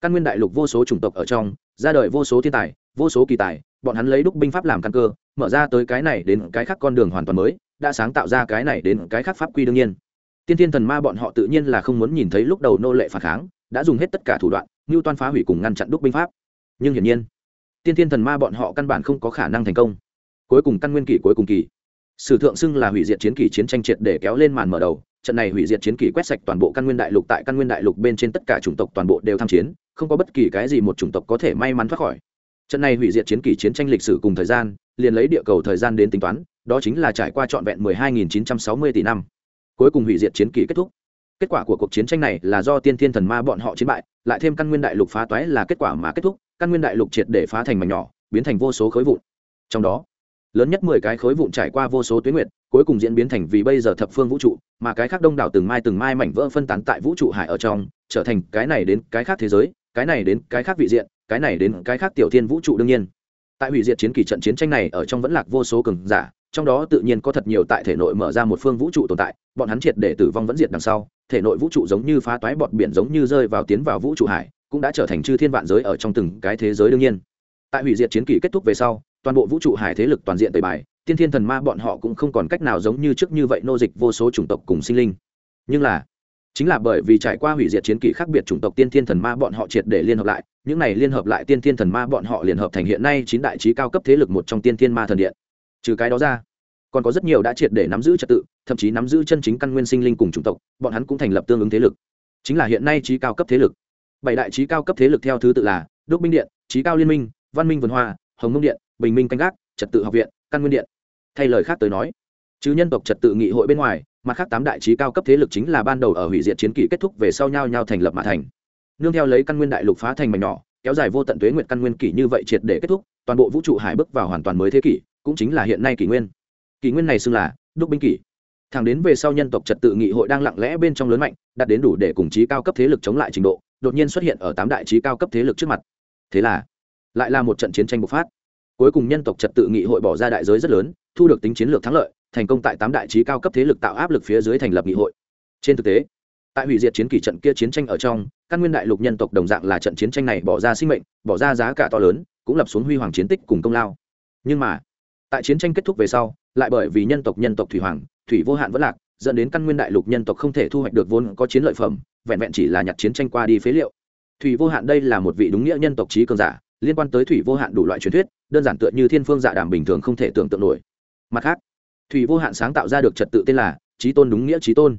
căn nguyên đại lục vô số chủng tộc ở trong, ra đời vô số thiên tài, vô số kỳ tài, bọn hắn lấy đúc binh pháp làm căn cơ, mở ra tới cái này đến cái khác con đường hoàn toàn mới, đã sáng tạo ra cái này đến cái khác pháp quy đương nhiên. Tiên thiên thần ma bọn họ tự nhiên là không muốn nhìn thấy lúc đầu nô lệ phản kháng, đã dùng hết tất cả thủ đoạn, như toan phá hủy cùng ngăn chặn đúc binh pháp. Nhưng hiển nhiên tiên thiên thần ma bọn họ căn bản không có khả năng thành công. Cuối cùng căn nguyên kỷ cuối cùng kỳ. Sử thượng xưng là hủy diệt chiến kỷ chiến tranh triệt để kéo lên màn mở đầu, trận này hủy diệt chiến kỷ quét sạch toàn bộ căn nguyên đại lục tại căn nguyên đại lục bên trên tất cả chủng tộc toàn bộ đều tham chiến, không có bất kỳ cái gì một chủng tộc có thể may mắn thoát khỏi. Trận này hủy diệt chiến kỷ chiến tranh lịch sử cùng thời gian, liền lấy địa cầu thời gian đến tính toán, đó chính là trải qua trọn vẹn 12.960 tỷ năm. Cuối cùng hủy diệt chiến kỳ kết thúc kết quả của cuộc chiến tranh này là do tiên thiên thần ma bọn họ chiến bại, lại thêm căn nguyên đại lục phá toái là kết quả mà kết thúc, căn nguyên đại lục triệt để phá thành mảnh nhỏ, biến thành vô số khối vụn. Trong đó, lớn nhất mười cái khối vụn trải qua vô số tuyến nguyệt, cuối cùng diễn biến thành vì bây giờ thập phương vũ trụ, mà cái khác đông đảo từng mai từng mai mảnh vỡ phân tán tại vũ trụ hải ở trong, trở thành cái này đến cái khác thế giới, cái này đến cái khác vị diện, cái này đến cái khác tiểu thiên vũ trụ đương nhiên. Tại hủy diệt chiến kỳ trận chiến tranh này ở trong vẫn lạc vô số cường giả trong đó tự nhiên có thật nhiều tại thể nội mở ra một phương vũ trụ tồn tại, bọn hắn triệt để tử vong vẫn diệt đằng sau, thể nội vũ trụ giống như phá toái bọt biển giống như rơi vào tiến vào vũ trụ hải, cũng đã trở thành chư thiên vạn giới ở trong từng cái thế giới đương nhiên. Tại hủy diệt chiến kỳ kết thúc về sau, toàn bộ vũ trụ hải thế lực toàn diện tẩy bài, tiên thiên thần ma bọn họ cũng không còn cách nào giống như trước như vậy nô dịch vô số chủng tộc cùng sinh linh. Nhưng là, chính là bởi vì trải qua hủy diệt chiến kỳ khác biệt chủng tộc tiên thiên thần ma bọn họ triệt để liên hợp lại, những này liên hợp lại tiên thiên thần ma bọn họ liên hợp thành hiện nay chín đại trí cao cấp thế lực một trong tiên thiên ma thần điện trừ cái đó ra, còn có rất nhiều đã triệt để nắm giữ trật tự, thậm chí nắm giữ chân chính căn nguyên sinh linh cùng chủng tộc, bọn hắn cũng thành lập tương ứng thế lực. Chính là hiện nay trí cao cấp thế lực. Bảy đại trí cao cấp thế lực theo thứ tự là đúc binh điện, trí cao liên minh, văn minh vườn hoa, hồng mông điện, bình minh canh gác, trật tự học viện, căn nguyên điện. Thay lời khác tới nói, chứ nhân tộc trật tự nghị hội bên ngoài, mặt khác tám đại trí cao cấp thế lực chính là ban đầu ở hủy diệt chiến kỷ kết thúc về sau nhau nhau thành lập mà thành. Nương theo lấy căn nguyên đại lục phá thành mảnh nhỏ, kéo dài vô tận tuế nguyệt căn nguyên kỷ như vậy triệt để kết thúc, toàn bộ vũ trụ hải bước vào hoàn toàn mới thế kỷ cũng chính là hiện nay kỷ nguyên. Kỷ nguyên này xưng là đúc binh kỷ. Thẳng đến về sau nhân tộc trật tự nghị hội đang lặng lẽ bên trong lớn mạnh, đạt đến đủ để cùng trí cao cấp thế lực chống lại trình độ, đột nhiên xuất hiện ở tám đại trí cao cấp thế lực trước mặt. Thế là, lại là một trận chiến tranh bộc phát. Cuối cùng nhân tộc trật tự nghị hội bỏ ra đại giới rất lớn, thu được tính chiến lược thắng lợi, thành công tại tám đại trí cao cấp thế lực tạo áp lực phía dưới thành lập nghị hội. Trên thực tế, tại hủy diệt chiến kỳ trận kia chiến tranh ở trong, căn nguyên đại lục nhân tộc đồng dạng là trận chiến tranh này bỏ ra sinh mệnh, bỏ ra giá cả to lớn, cũng lập xuống huy hoàng chiến tích cùng công lao. Nhưng mà tại chiến tranh kết thúc về sau, lại bởi vì nhân tộc nhân tộc thủy hoàng, thủy vô hạn vẫn lạc, dẫn đến căn nguyên đại lục nhân tộc không thể thu hoạch được vốn có chiến lợi phẩm, vẹn vẹn chỉ là nhặt chiến tranh qua đi phế liệu. Thủy vô hạn đây là một vị đúng nghĩa nhân tộc trí cường giả, liên quan tới thủy vô hạn đủ loại truyền thuyết, đơn giản tựa như thiên phương dạ đàm bình thường không thể tưởng tượng nổi. Mặt khác, thủy vô hạn sáng tạo ra được trật tự tên là trí tôn đúng nghĩa trí tôn.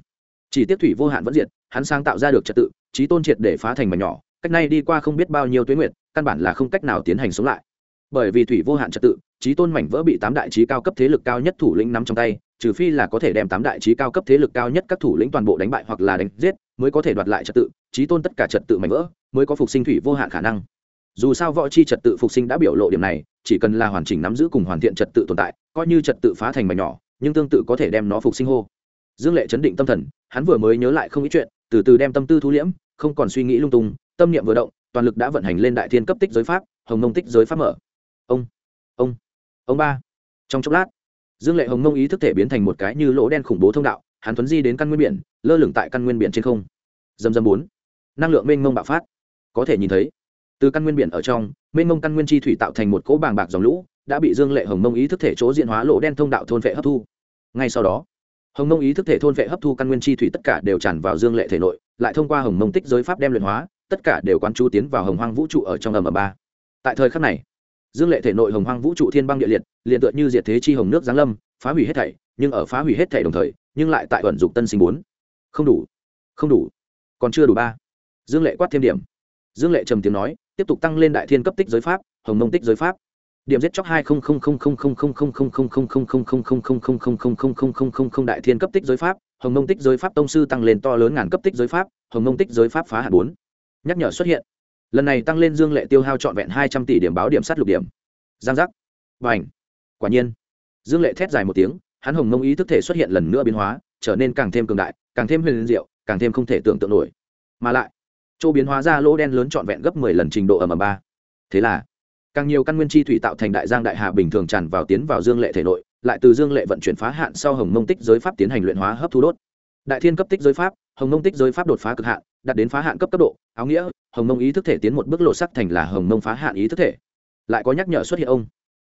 Chỉ tiếc thủy vô hạn vẫn diệt, hắn sáng tạo ra được trật tự trí tôn triệt để phá thành mà nhỏ, cách nay đi qua không biết bao nhiêu tuyến nguyệt, căn bản là không cách nào tiến hành sống lại bởi vì thủy vô hạn trật tự trí tôn mảnh vỡ bị tám đại trí cao cấp thế lực cao nhất thủ lĩnh nắm trong tay, trừ phi là có thể đem tám đại trí cao cấp thế lực cao nhất các thủ lĩnh toàn bộ đánh bại hoặc là đánh giết, mới có thể đoạt lại trật tự trí tôn tất cả trật tự mảnh vỡ, mới có phục sinh thủy vô hạn khả năng. Dù sao võ chi trật tự phục sinh đã biểu lộ điểm này, chỉ cần là hoàn chỉnh nắm giữ cùng hoàn thiện trật tự tồn tại, coi như trật tự phá thành mảnh nhỏ, nhưng tương tự có thể đem nó phục sinh hô. Dương lệ chấn định tâm thần, hắn vừa mới nhớ lại không ít chuyện, từ từ đem tâm tư thu liễm, không còn suy nghĩ lung tung, tâm niệm vừa động, toàn lực đã vận hành lên đại thiên cấp tích giới pháp, hồng nông tích giới pháp mở ông ông ông ba. Trong chốc lát, dương lệ hồng mông ý thức thể biến thành một cái như lỗ đen khủng bố thông đạo, hắn thuấn di đến căn nguyên biển, lơ lửng tại căn nguyên biển trên không. Dầm dầm bốn, năng lượng mênh mông bạo phát. Có thể nhìn thấy, từ căn nguyên biển ở trong, mênh mông căn nguyên chi thủy tạo thành một cỗ bàng bạc dòng lũ, đã bị dương lệ hồng mông ý thức thể chỗ diện hóa lỗ đen thông đạo thôn vệ hấp thu. Ngay sau đó, hồng mông ý thức thể thôn vệ hấp thu căn nguyên chi thủy tất cả đều tràn vào dương lệ thể nội, lại thông qua hồng mông tích giới pháp đem luyện hóa, tất cả đều quán chú tiến vào hồng hoang vũ trụ ở trong ầm ầm ba. Tại thời khắc này dương lệ thể nội hồng hoang vũ trụ thiên băng địa liệt liền tựa như diệt thế chi hồng nước giáng lâm phá hủy hết thảy nhưng ở phá hủy hết thảy đồng thời nhưng lại tại vận dục tân sinh bốn không đủ không đủ còn chưa đủ ba dương lệ quát thêm điểm dương lệ trầm tiếng nói tiếp tục tăng lên đại thiên cấp tích giới pháp hồng mông tích giới pháp điểm giết chóc hai đại thiên cấp tích giới pháp hồng mông tích giới pháp tông sư tăng lên to lớn ngàn cấp tích giới pháp hồng mông tích giới pháp phá hạt bốn nhắc nhở xuất hiện lần này tăng lên dương lệ tiêu hao trọn vẹn hai trăm tỷ điểm báo điểm sát lục điểm. Giang giác. Và ảnh quả nhiên. Dương lệ thét dài một tiếng, hắn hồng mông ý thức thể xuất hiện lần nữa biến hóa, trở nên càng thêm cường đại, càng thêm huyền diệu, càng thêm không thể tưởng tượng nổi. Mà lại, chỗ biến hóa ra lỗ đen lớn trọn vẹn gấp mười lần trình độ ở ầm ba. Thế là, càng nhiều căn nguyên chi thủy tạo thành đại giang đại hà bình thường tràn vào tiến vào dương lệ thể nội, lại từ dương lệ vận chuyển phá hạn sau hồng mông tích giới pháp tiến hành luyện hóa hấp thu đốt. Đại thiên cấp tích giới pháp hồng mông tích giới pháp đột phá cực hạn, đạt đến phá hạn cấp cấp độ, áo nghĩa, hồng mông ý thức thể tiến một bước lộ sắc thành là hồng mông phá hạn ý thức thể. Lại có nhắc nhở xuất hiện ông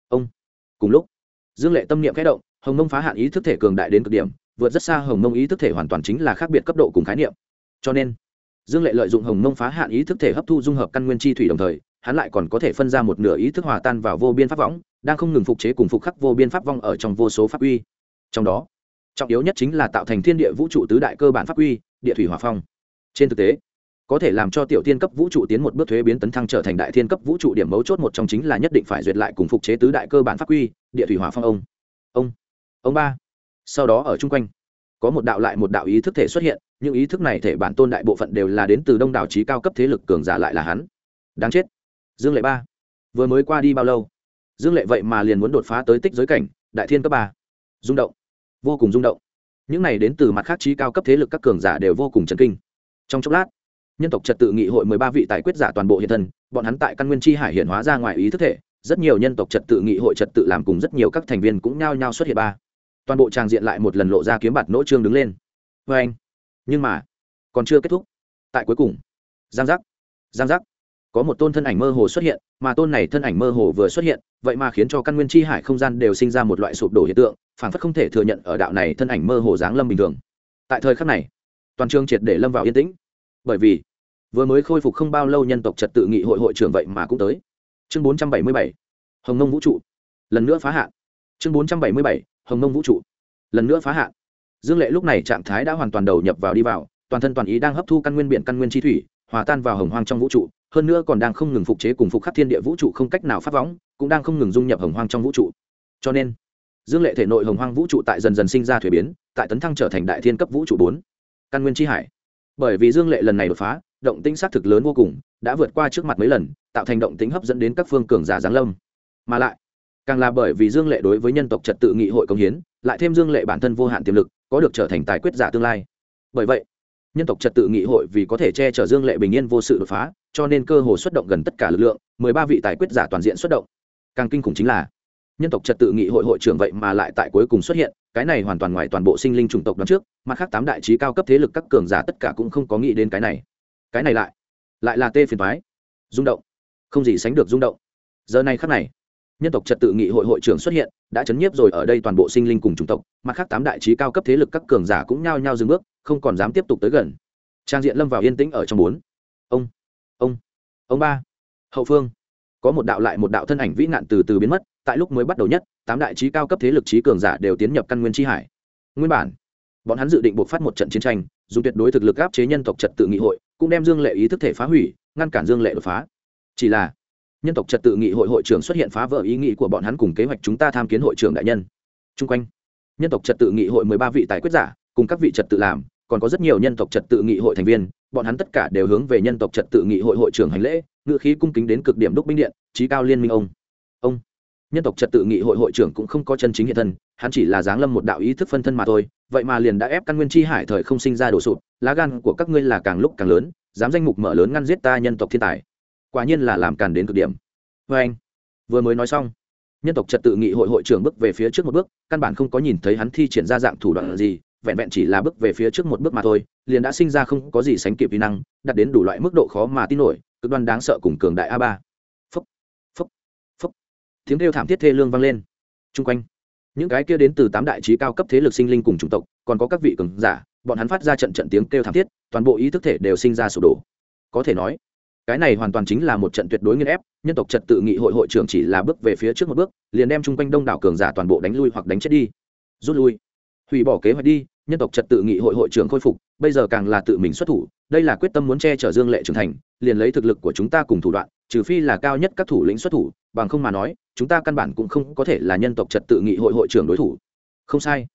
ông. Cùng lúc, dương lệ tâm niệm khẽ động, hồng mông phá hạn ý thức thể cường đại đến cực điểm, vượt rất xa hồng mông ý thức thể hoàn toàn chính là khác biệt cấp độ cùng khái niệm. Cho nên, dương lệ lợi dụng hồng mông phá hạn ý thức thể hấp thu dung hợp căn nguyên chi thủy đồng thời, hắn lại còn có thể phân ra một nửa ý thức hòa tan vào vô biên pháp võng, đang không ngừng phục chế cùng phục khắc vô biên pháp vong ở trong vô số pháp uy. Trong đó, trọng yếu nhất chính là tạo thành thiên địa vũ trụ tứ đại cơ bản pháp uy địa thủy hòa phong. Trên thực tế, có thể làm cho tiểu thiên cấp vũ trụ tiến một bước thuế biến tấn thăng trở thành đại thiên cấp vũ trụ điểm mấu chốt một trong chính là nhất định phải duyệt lại cùng phục chế tứ đại cơ bản pháp quy, địa thủy hỏa phong ông. Ông ông ba. Sau đó ở chung quanh, có một đạo lại một đạo ý thức thể xuất hiện, những ý thức này thể bản tôn đại bộ phận đều là đến từ đông đảo trí cao cấp thế lực cường giả lại là hắn. Đáng chết. Dương lệ ba. Vừa mới qua đi bao lâu? Dương lệ vậy mà liền muốn đột phá tới tích giới cảnh, đại thiên cấp ba. Rung động. Vô cùng rung động những này đến từ mặt khác trí cao cấp thế lực các cường giả đều vô cùng chấn kinh. Trong chốc lát, nhân tộc trật tự nghị hội mười ba vị tài quyết giả toàn bộ hiện thân, bọn hắn tại căn nguyên chi hải hiện hóa ra ngoài ý thức thể, rất nhiều nhân tộc trật tự nghị hội trật tự làm cùng rất nhiều các thành viên cũng nhao nhao xuất hiện ba. Toàn bộ tràng diện lại một lần lộ ra kiếm bạt nỗ trương đứng lên. Vê anh nhưng mà, còn chưa kết thúc. Tại cuối cùng, giang giác giang giác có một tôn thân ảnh mơ hồ xuất hiện, mà tôn này thân ảnh mơ hồ vừa xuất hiện, vậy mà khiến cho căn nguyên chi hải không gian đều sinh ra một loại sụp đổ hiện tượng phản phất không thể thừa nhận ở đạo này thân ảnh mơ hồ giáng lâm bình thường. Tại thời khắc này, toàn trường triệt để lâm vào yên tĩnh. Bởi vì, vừa mới khôi phục không bao lâu nhân tộc trật tự nghị hội hội trưởng vậy mà cũng tới. Chương bốn trăm bảy mươi bảy, hồng nông vũ trụ. Lần nữa phá hạ. chương bốn trăm bảy mươi bảy, hồng nông vũ trụ. Lần nữa phá hạ. dương lệ lúc này trạng thái đã hoàn toàn đầu nhập vào đi vào, toàn thân toàn ý đang hấp thu căn nguyên biển căn nguyên chi thủy, hòa tan vào hồng hoang trong vũ trụ hơn nữa còn đang không ngừng phục chế cùng phục khắc thiên địa vũ trụ không cách nào phát võng, cũng đang không ngừng dung nhập hồng hoang trong vũ trụ. Cho nên, dương lệ thể nội hồng hoang vũ trụ tại dần dần sinh ra thuế biến, tại tấn thăng trở thành đại thiên cấp vũ trụ bốn. Căn nguyên tri hải. Bởi vì dương lệ lần này đột phá, động tĩnh xác thực lớn vô cùng, đã vượt qua trước mặt mấy lần, tạo thành động tĩnh hấp dẫn đến các phương cường giả giáng lâm. Mà lại, càng là bởi vì dương lệ đối với nhân tộc trật tự nghị hội công hiến, lại thêm dương lệ bản thân vô hạn tiềm lực, có được trở thành tài quyết giả tương lai. Bởi vậy, nhân tộc trật tự nghị hội vì có thể che chở dương lệ bình yên vô sự đột phá cho nên cơ hồ xuất động gần tất cả lực lượng, mười ba vị tài quyết giả toàn diện xuất động. Càng kinh khủng chính là, nhân tộc trật tự nghị hội hội trưởng vậy mà lại tại cuối cùng xuất hiện, cái này hoàn toàn ngoài toàn bộ sinh linh chủng tộc đón trước, mặt khác tám đại trí cao cấp thế lực các cường giả tất cả cũng không có nghĩ đến cái này. Cái này lại lại là tê phiền thoái rung động, không gì sánh được rung động. Giờ này khắc này, nhân tộc trật tự nghị hội hội trưởng xuất hiện, đã chấn nhiếp rồi ở đây toàn bộ sinh linh cùng chủng tộc, mặt khác tám đại trí cao cấp thế lực các cường giả cũng nhao nhao dừng bước, không còn dám tiếp tục tới gần. Trang diện lâm vào yên tĩnh ở trong bốn. Ông ông ông ba, hậu phương. Có một đạo lại một đạo thân ảnh vĩ nạn từ từ biến mất, tại lúc mới bắt đầu nhất, tám đại trí cao cấp thế lực trí cường giả đều tiến nhập căn nguyên tri hải. Nguyên bản, bọn hắn dự định buộc phát một trận chiến tranh, dùng tuyệt đối thực lực áp chế nhân tộc trật tự nghị hội, cũng đem dương lệ ý thức thể phá hủy, ngăn cản dương lệ đột phá. Chỉ là, nhân tộc trật tự nghị hội hội trưởng xuất hiện phá vỡ ý nghĩ của bọn hắn cùng kế hoạch chúng ta tham kiến hội trưởng đại nhân. Chung quanh, nhân tộc trật tự nghị hội mười ba vị tài quyết giả, cùng các vị trật tự làm còn có rất nhiều nhân tộc trật tự nghị hội thành viên, bọn hắn tất cả đều hướng về nhân tộc trật tự nghị hội hội trưởng hành lễ, ngựa khí cung kính đến cực điểm đúc binh điện, trí cao liên minh ông. Ông. Nhân tộc trật tự nghị hội hội trưởng cũng không có chân chính hiện thân, hắn chỉ là giáng lâm một đạo ý thức phân thân mà thôi, vậy mà liền đã ép căn nguyên chi hải thời không sinh ra đổ sụp, lá gan của các ngươi là càng lúc càng lớn, dám danh mục mở lớn ngăn giết ta nhân tộc thiên tài. Quả nhiên là làm càn đến cực điểm. Vê anh. Vừa mới nói xong, nhân tộc trật tự nghị hội hội trưởng bước về phía trước một bước, căn bản không có nhìn thấy hắn thi triển ra dạng thủ đoạn gì vẹn vẹn chỉ là bước về phía trước một bước mà thôi, liền đã sinh ra không có gì sánh kịp kỹ năng, đạt đến đủ loại mức độ khó mà tin nổi, cực đoan đáng sợ cùng cường đại a ba. Phúc phúc phúc tiếng kêu thảm thiết thê lương vang lên. Chung quanh, những cái kia đến từ tám đại trí cao cấp thế lực sinh linh cùng chủng tộc, còn có các vị cường giả, bọn hắn phát ra trận trận tiếng kêu thảm thiết, toàn bộ ý thức thể đều sinh ra sụp đổ. Có thể nói, cái này hoàn toàn chính là một trận tuyệt đối nghiên ép, nhân tộc trật tự nghị hội hội trưởng chỉ là bước về phía trước một bước, liền đem chung quanh đông đảo cường giả toàn bộ đánh lui hoặc đánh chết đi. Rút lui. Hủy bỏ kế hoạch đi nhân tộc trật tự nghị hội hội trưởng khôi phục, bây giờ càng là tự mình xuất thủ, đây là quyết tâm muốn che chở dương lệ trưởng thành, liền lấy thực lực của chúng ta cùng thủ đoạn, trừ phi là cao nhất các thủ lĩnh xuất thủ, bằng không mà nói, chúng ta căn bản cũng không có thể là nhân tộc trật tự nghị hội hội trưởng đối thủ. Không sai.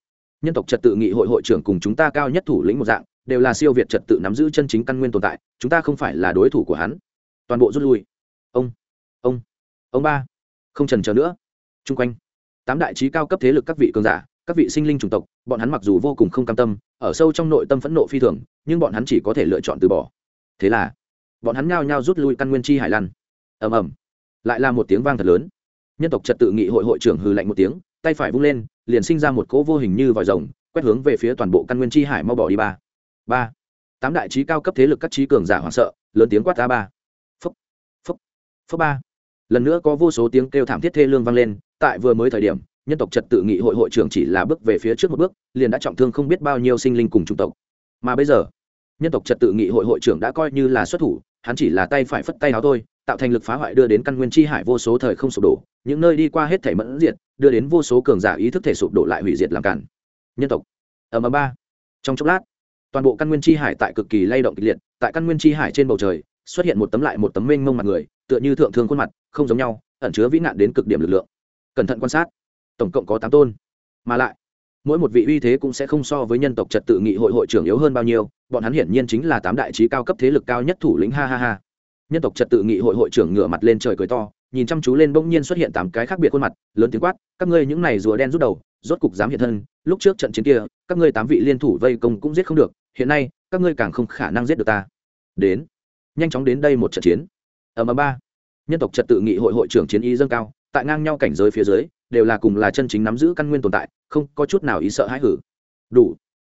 Nhân tộc trật tự nghị hội hội trưởng cùng chúng ta cao nhất thủ lĩnh một dạng, đều là siêu việt trật tự nắm giữ chân chính căn nguyên tồn tại, chúng ta không phải là đối thủ của hắn. Toàn bộ rút lui. Ông. Ông. Ông ba. Không trần chờ nữa. Chung quanh. Tám đại trí cao cấp thế lực các vị cường giả các vị sinh linh chủng tộc, bọn hắn mặc dù vô cùng không cam tâm, ở sâu trong nội tâm phẫn nộ phi thường, nhưng bọn hắn chỉ có thể lựa chọn từ bỏ. Thế là, bọn hắn nhao nhao rút lui căn nguyên chi hải lăn. Ầm ầm. Lại là một tiếng vang thật lớn. Nhân tộc trật tự nghị hội hội trưởng hừ lạnh một tiếng, tay phải vung lên, liền sinh ra một cỗ vô hình như vòi rồng, quét hướng về phía toàn bộ căn nguyên chi hải mau bỏ đi ba. Ba. Tám đại trí cao cấp thế lực các trí cường giả hoảng sợ, lớn tiếng quát ta ba. Phúc phúc phúc ba. Lần nữa có vô số tiếng kêu thảm thiết thê lương vang lên, tại vừa mới thời điểm nhân tộc trật tự nghị hội hội trưởng chỉ là bước về phía trước một bước, liền đã trọng thương không biết bao nhiêu sinh linh cùng chủng tộc. Mà bây giờ, nhân tộc trật tự nghị hội hội trưởng đã coi như là xuất thủ, hắn chỉ là tay phải phất tay áo thôi, tạo thành lực phá hoại đưa đến căn nguyên chi hải vô số thời không sụp đổ, những nơi đi qua hết thể mẫn diệt, đưa đến vô số cường giả ý thức thể sụp đổ lại hủy diệt làm cản. Nhân tộc. Ầm ầm ba. Trong chốc lát, toàn bộ căn nguyên chi hải tại cực kỳ lay động kịch liệt, tại căn nguyên chi hải trên bầu trời, xuất hiện một tấm lại một tấm mênh mông mặt người, tựa như thượng thương khuôn mặt, không giống nhau, ẩn chứa vĩ nạn đến cực điểm lực lượng. Cẩn thận quan sát tổng cộng có tám tôn. Mà lại, mỗi một vị uy thế cũng sẽ không so với nhân tộc trật tự nghị hội hội trưởng yếu hơn bao nhiêu, bọn hắn hiển nhiên chính là tám đại trí cao cấp thế lực cao nhất thủ lĩnh, ha ha ha. Nhân tộc trật tự nghị hội hội trưởng ngửa mặt lên trời cười to, nhìn chăm chú lên bỗng nhiên xuất hiện tám cái khác biệt khuôn mặt, lớn tiếng quát, các ngươi những này rùa đen rút đầu, rốt cục dám hiện thân, lúc trước trận chiến kia, các ngươi tám vị liên thủ vây công cũng giết không được, hiện nay, các ngươi càng không khả năng giết được ta. Đến, nhanh chóng đến đây một trận chiến. Ở mà ba. Nhân tộc trật tự nghị hội hội trưởng chiến y dâng cao, tại ngang nhau cảnh giới phía dưới đều là cùng là chân chính nắm giữ căn nguyên tồn tại, không có chút nào ý sợ hãi hử. Đủ.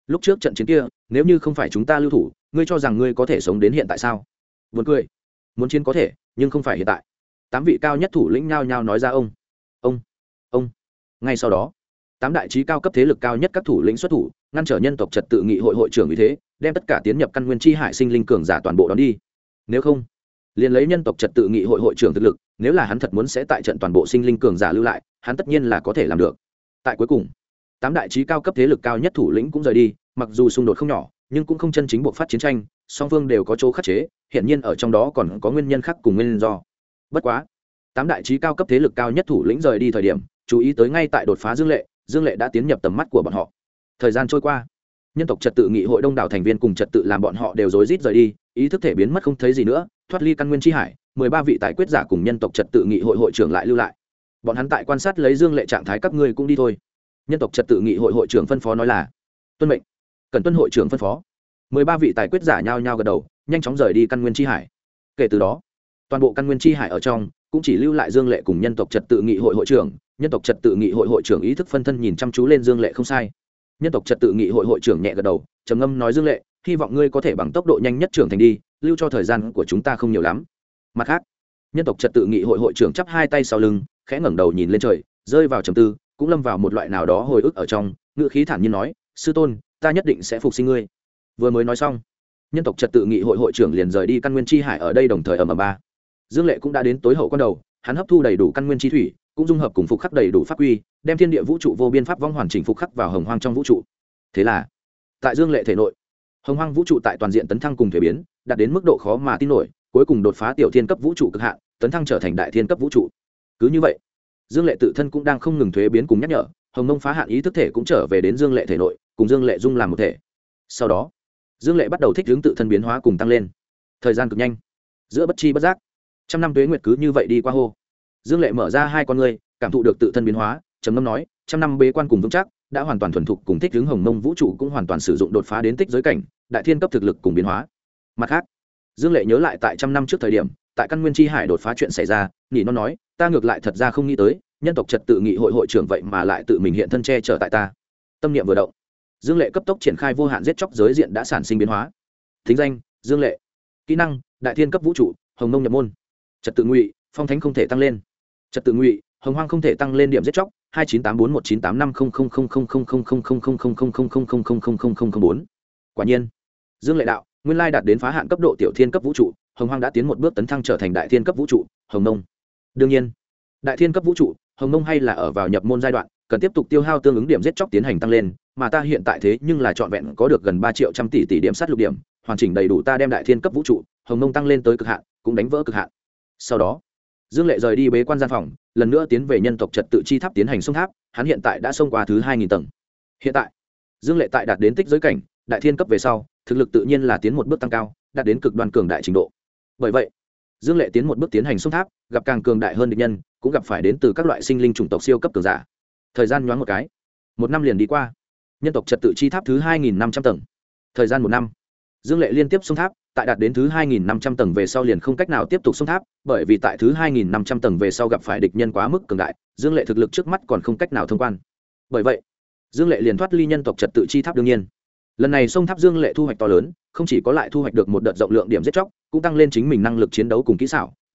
Lúc trước trận chiến kia, nếu như không phải chúng ta lưu thủ, ngươi cho rằng ngươi có thể sống đến hiện tại sao? Vượt cười. Muốn chiến có thể, nhưng không phải hiện tại. Tám vị cao nhất thủ lĩnh nhao nhao nói ra ông. Ông. Ông. Ngay sau đó, tám đại trí cao cấp thế lực cao nhất các thủ lĩnh xuất thủ, ngăn trở nhân tộc trật tự nghị hội hội trưởng vì thế, đem tất cả tiến nhập căn nguyên chi hải sinh linh cường giả toàn bộ đón đi. Nếu không, liền lấy nhân tộc trật tự nghị hội hội trưởng thực lực, nếu là hắn thật muốn sẽ tại trận toàn bộ sinh linh cường giả lưu lại hắn tất nhiên là có thể làm được. Tại cuối cùng, tám đại trí cao cấp thế lực cao nhất thủ lĩnh cũng rời đi, mặc dù xung đột không nhỏ, nhưng cũng không chân chính buộc phát chiến tranh, song phương đều có chỗ khắc chế hiện nhiên ở trong đó còn có nguyên nhân khác cùng nguyên do. Bất quá, tám đại trí cao cấp thế lực cao nhất thủ lĩnh rời đi thời điểm, chú ý tới ngay tại đột phá dương lệ dương lệ đã tiến nhập tầm mắt của bọn họ. Thời gian trôi qua, nhân tộc trật tự nghị hội đông đảo thành viên cùng trật tự làm bọn họ đều rối rít rời đi, ý thức thể biến mất không thấy gì nữa, thoát ly căn nguyên tri hải, mười ba vị tài quyết giả cùng nhân tộc trật tự nghị hội hội trưởng lại lưu lại bọn hắn tại quan sát lấy dương lệ trạng thái các ngươi cũng đi thôi. Nhân tộc trật tự nghị hội hội trưởng phân phó nói là, tuân mệnh. Cần tuân hội trưởng phân phó. Mười ba vị tài quyết giả nhao nhao gật đầu, nhanh chóng rời đi căn nguyên tri hải. Kể từ đó, toàn bộ căn nguyên tri hải ở trong cũng chỉ lưu lại dương lệ cùng nhân tộc trật tự nghị hội hội trưởng. Nhân tộc trật tự nghị hội hội trưởng ý thức phân thân nhìn chăm chú lên dương lệ không sai. Nhân tộc trật tự nghị hội hội trưởng nhẹ gật đầu, trầm ngâm nói, dương lệ, hy vọng ngươi có thể bằng tốc độ nhanh nhất trưởng thành đi, lưu cho thời gian của chúng ta không nhiều lắm. Mặt khác, nhân tộc trật tự nghị hội hội trưởng chắp hai tay sau lưng khẽ ngẩng đầu nhìn lên trời, rơi vào trầm tư, cũng lâm vào một loại nào đó hồi ức ở trong ngự khí thản nhiên nói, sư tôn, ta nhất định sẽ phục sinh ngươi. Vừa mới nói xong, nhân tộc trật tự nghị hội hội trưởng liền rời đi căn nguyên chi hải ở đây đồng thời ở m ba. Dương lệ cũng đã đến tối hậu quan đầu, hắn hấp thu đầy đủ căn nguyên chi thủy, cũng dung hợp cùng phục khắc đầy đủ pháp quy, đem thiên địa vũ trụ vô biên pháp vong hoàn chỉnh phục khắc vào hồng hoang trong vũ trụ. Thế là, tại dương lệ thể nội, hồng hoang vũ trụ tại toàn diện tấn thăng cùng thể biến, đạt đến mức độ khó mà tin nổi, cuối cùng đột phá tiểu thiên cấp vũ trụ cực hạn, tấn thăng trở thành đại thiên cấp vũ trụ cứ như vậy, dương lệ tự thân cũng đang không ngừng thuế biến cùng nhắc nhở, hồng nông phá hạn ý thức thể cũng trở về đến dương lệ thể nội, cùng dương lệ dung làm một thể. Sau đó, dương lệ bắt đầu thích hướng tự thân biến hóa cùng tăng lên. Thời gian cực nhanh, giữa bất chi bất giác, trăm năm tuế nguyệt cứ như vậy đi qua hô. Dương lệ mở ra hai con ngươi, cảm thụ được tự thân biến hóa, trầm ngâm nói, trăm năm bế quan cùng vững chắc, đã hoàn toàn thuần thục cùng thích hướng hồng mông vũ trụ cũng hoàn toàn sử dụng đột phá đến tích giới cảnh, đại thiên cấp thực lực cùng biến hóa. Mặt khác, dương lệ nhớ lại tại trăm năm trước thời điểm, tại căn nguyên tri hải đột phá chuyện xảy ra nhị nó nói ta ngược lại thật ra không nghĩ tới nhân tộc trật tự nghị hội hội trưởng vậy mà lại tự mình hiện thân che chở tại ta tâm niệm vừa động dương lệ cấp tốc triển khai vô hạn giết chóc giới diện đã sản sinh biến hóa thính danh dương lệ kỹ năng đại thiên cấp vũ trụ hồng nông nhập môn trật tự ngụy phong thánh không thể tăng lên trật tự ngụy hồng hoang không thể tăng lên điểm giết chóc hai chín tám bốn một chín tám năm không không không không không không không không không không không không không không không không không không không bốn quả nhiên dương lệ đạo nguyên lai đạt đến phá hạn cấp độ tiểu thiên cấp vũ trụ hồng hoang đã tiến một bước tấn thăng trở thành đại thiên cấp vũ trụ hồng nông đương nhiên, đại thiên cấp vũ trụ, hồng mông hay là ở vào nhập môn giai đoạn, cần tiếp tục tiêu hao tương ứng điểm giết chóc tiến hành tăng lên, mà ta hiện tại thế nhưng là trọn vẹn có được gần ba triệu trăm tỷ tỷ điểm sát lục điểm, hoàn chỉnh đầy đủ ta đem đại thiên cấp vũ trụ, hồng mông tăng lên tới cực hạn, cũng đánh vỡ cực hạn. Sau đó, dương lệ rời đi bế quan gian phòng, lần nữa tiến về nhân tộc trật tự chi tháp tiến hành sông tháp, hắn hiện tại đã xông qua thứ hai nghìn tầng. Hiện tại, dương lệ tại đạt đến tích giới cảnh, đại thiên cấp về sau, thực lực tự nhiên là tiến một bước tăng cao, đạt đến cực đoan cường đại trình độ. Bởi vậy, dương lệ tiến một bước tiến hành sông tháp gặp càng cường đại hơn địch nhân, cũng gặp phải đến từ các loại sinh linh chủng tộc siêu cấp cường giả. Thời gian nhoáng một cái, một năm liền đi qua. Nhân tộc trật tự chi tháp thứ hai nghìn năm trăm tầng. Thời gian một năm, dương lệ liên tiếp xung tháp, tại đạt đến thứ hai nghìn năm trăm tầng về sau liền không cách nào tiếp tục xung tháp, bởi vì tại thứ hai nghìn năm trăm tầng về sau gặp phải địch nhân quá mức cường đại, dương lệ thực lực trước mắt còn không cách nào thông quan. Bởi vậy, dương lệ liền thoát ly nhân tộc trật tự chi tháp đương nhiên. Lần này sông tháp dương lệ thu hoạch to lớn, không chỉ có lại thu hoạch được một đợt rộng lượng điểm giết chóc, cũng tăng lên chính mình năng lực chiến đấu cùng kỹ xảo.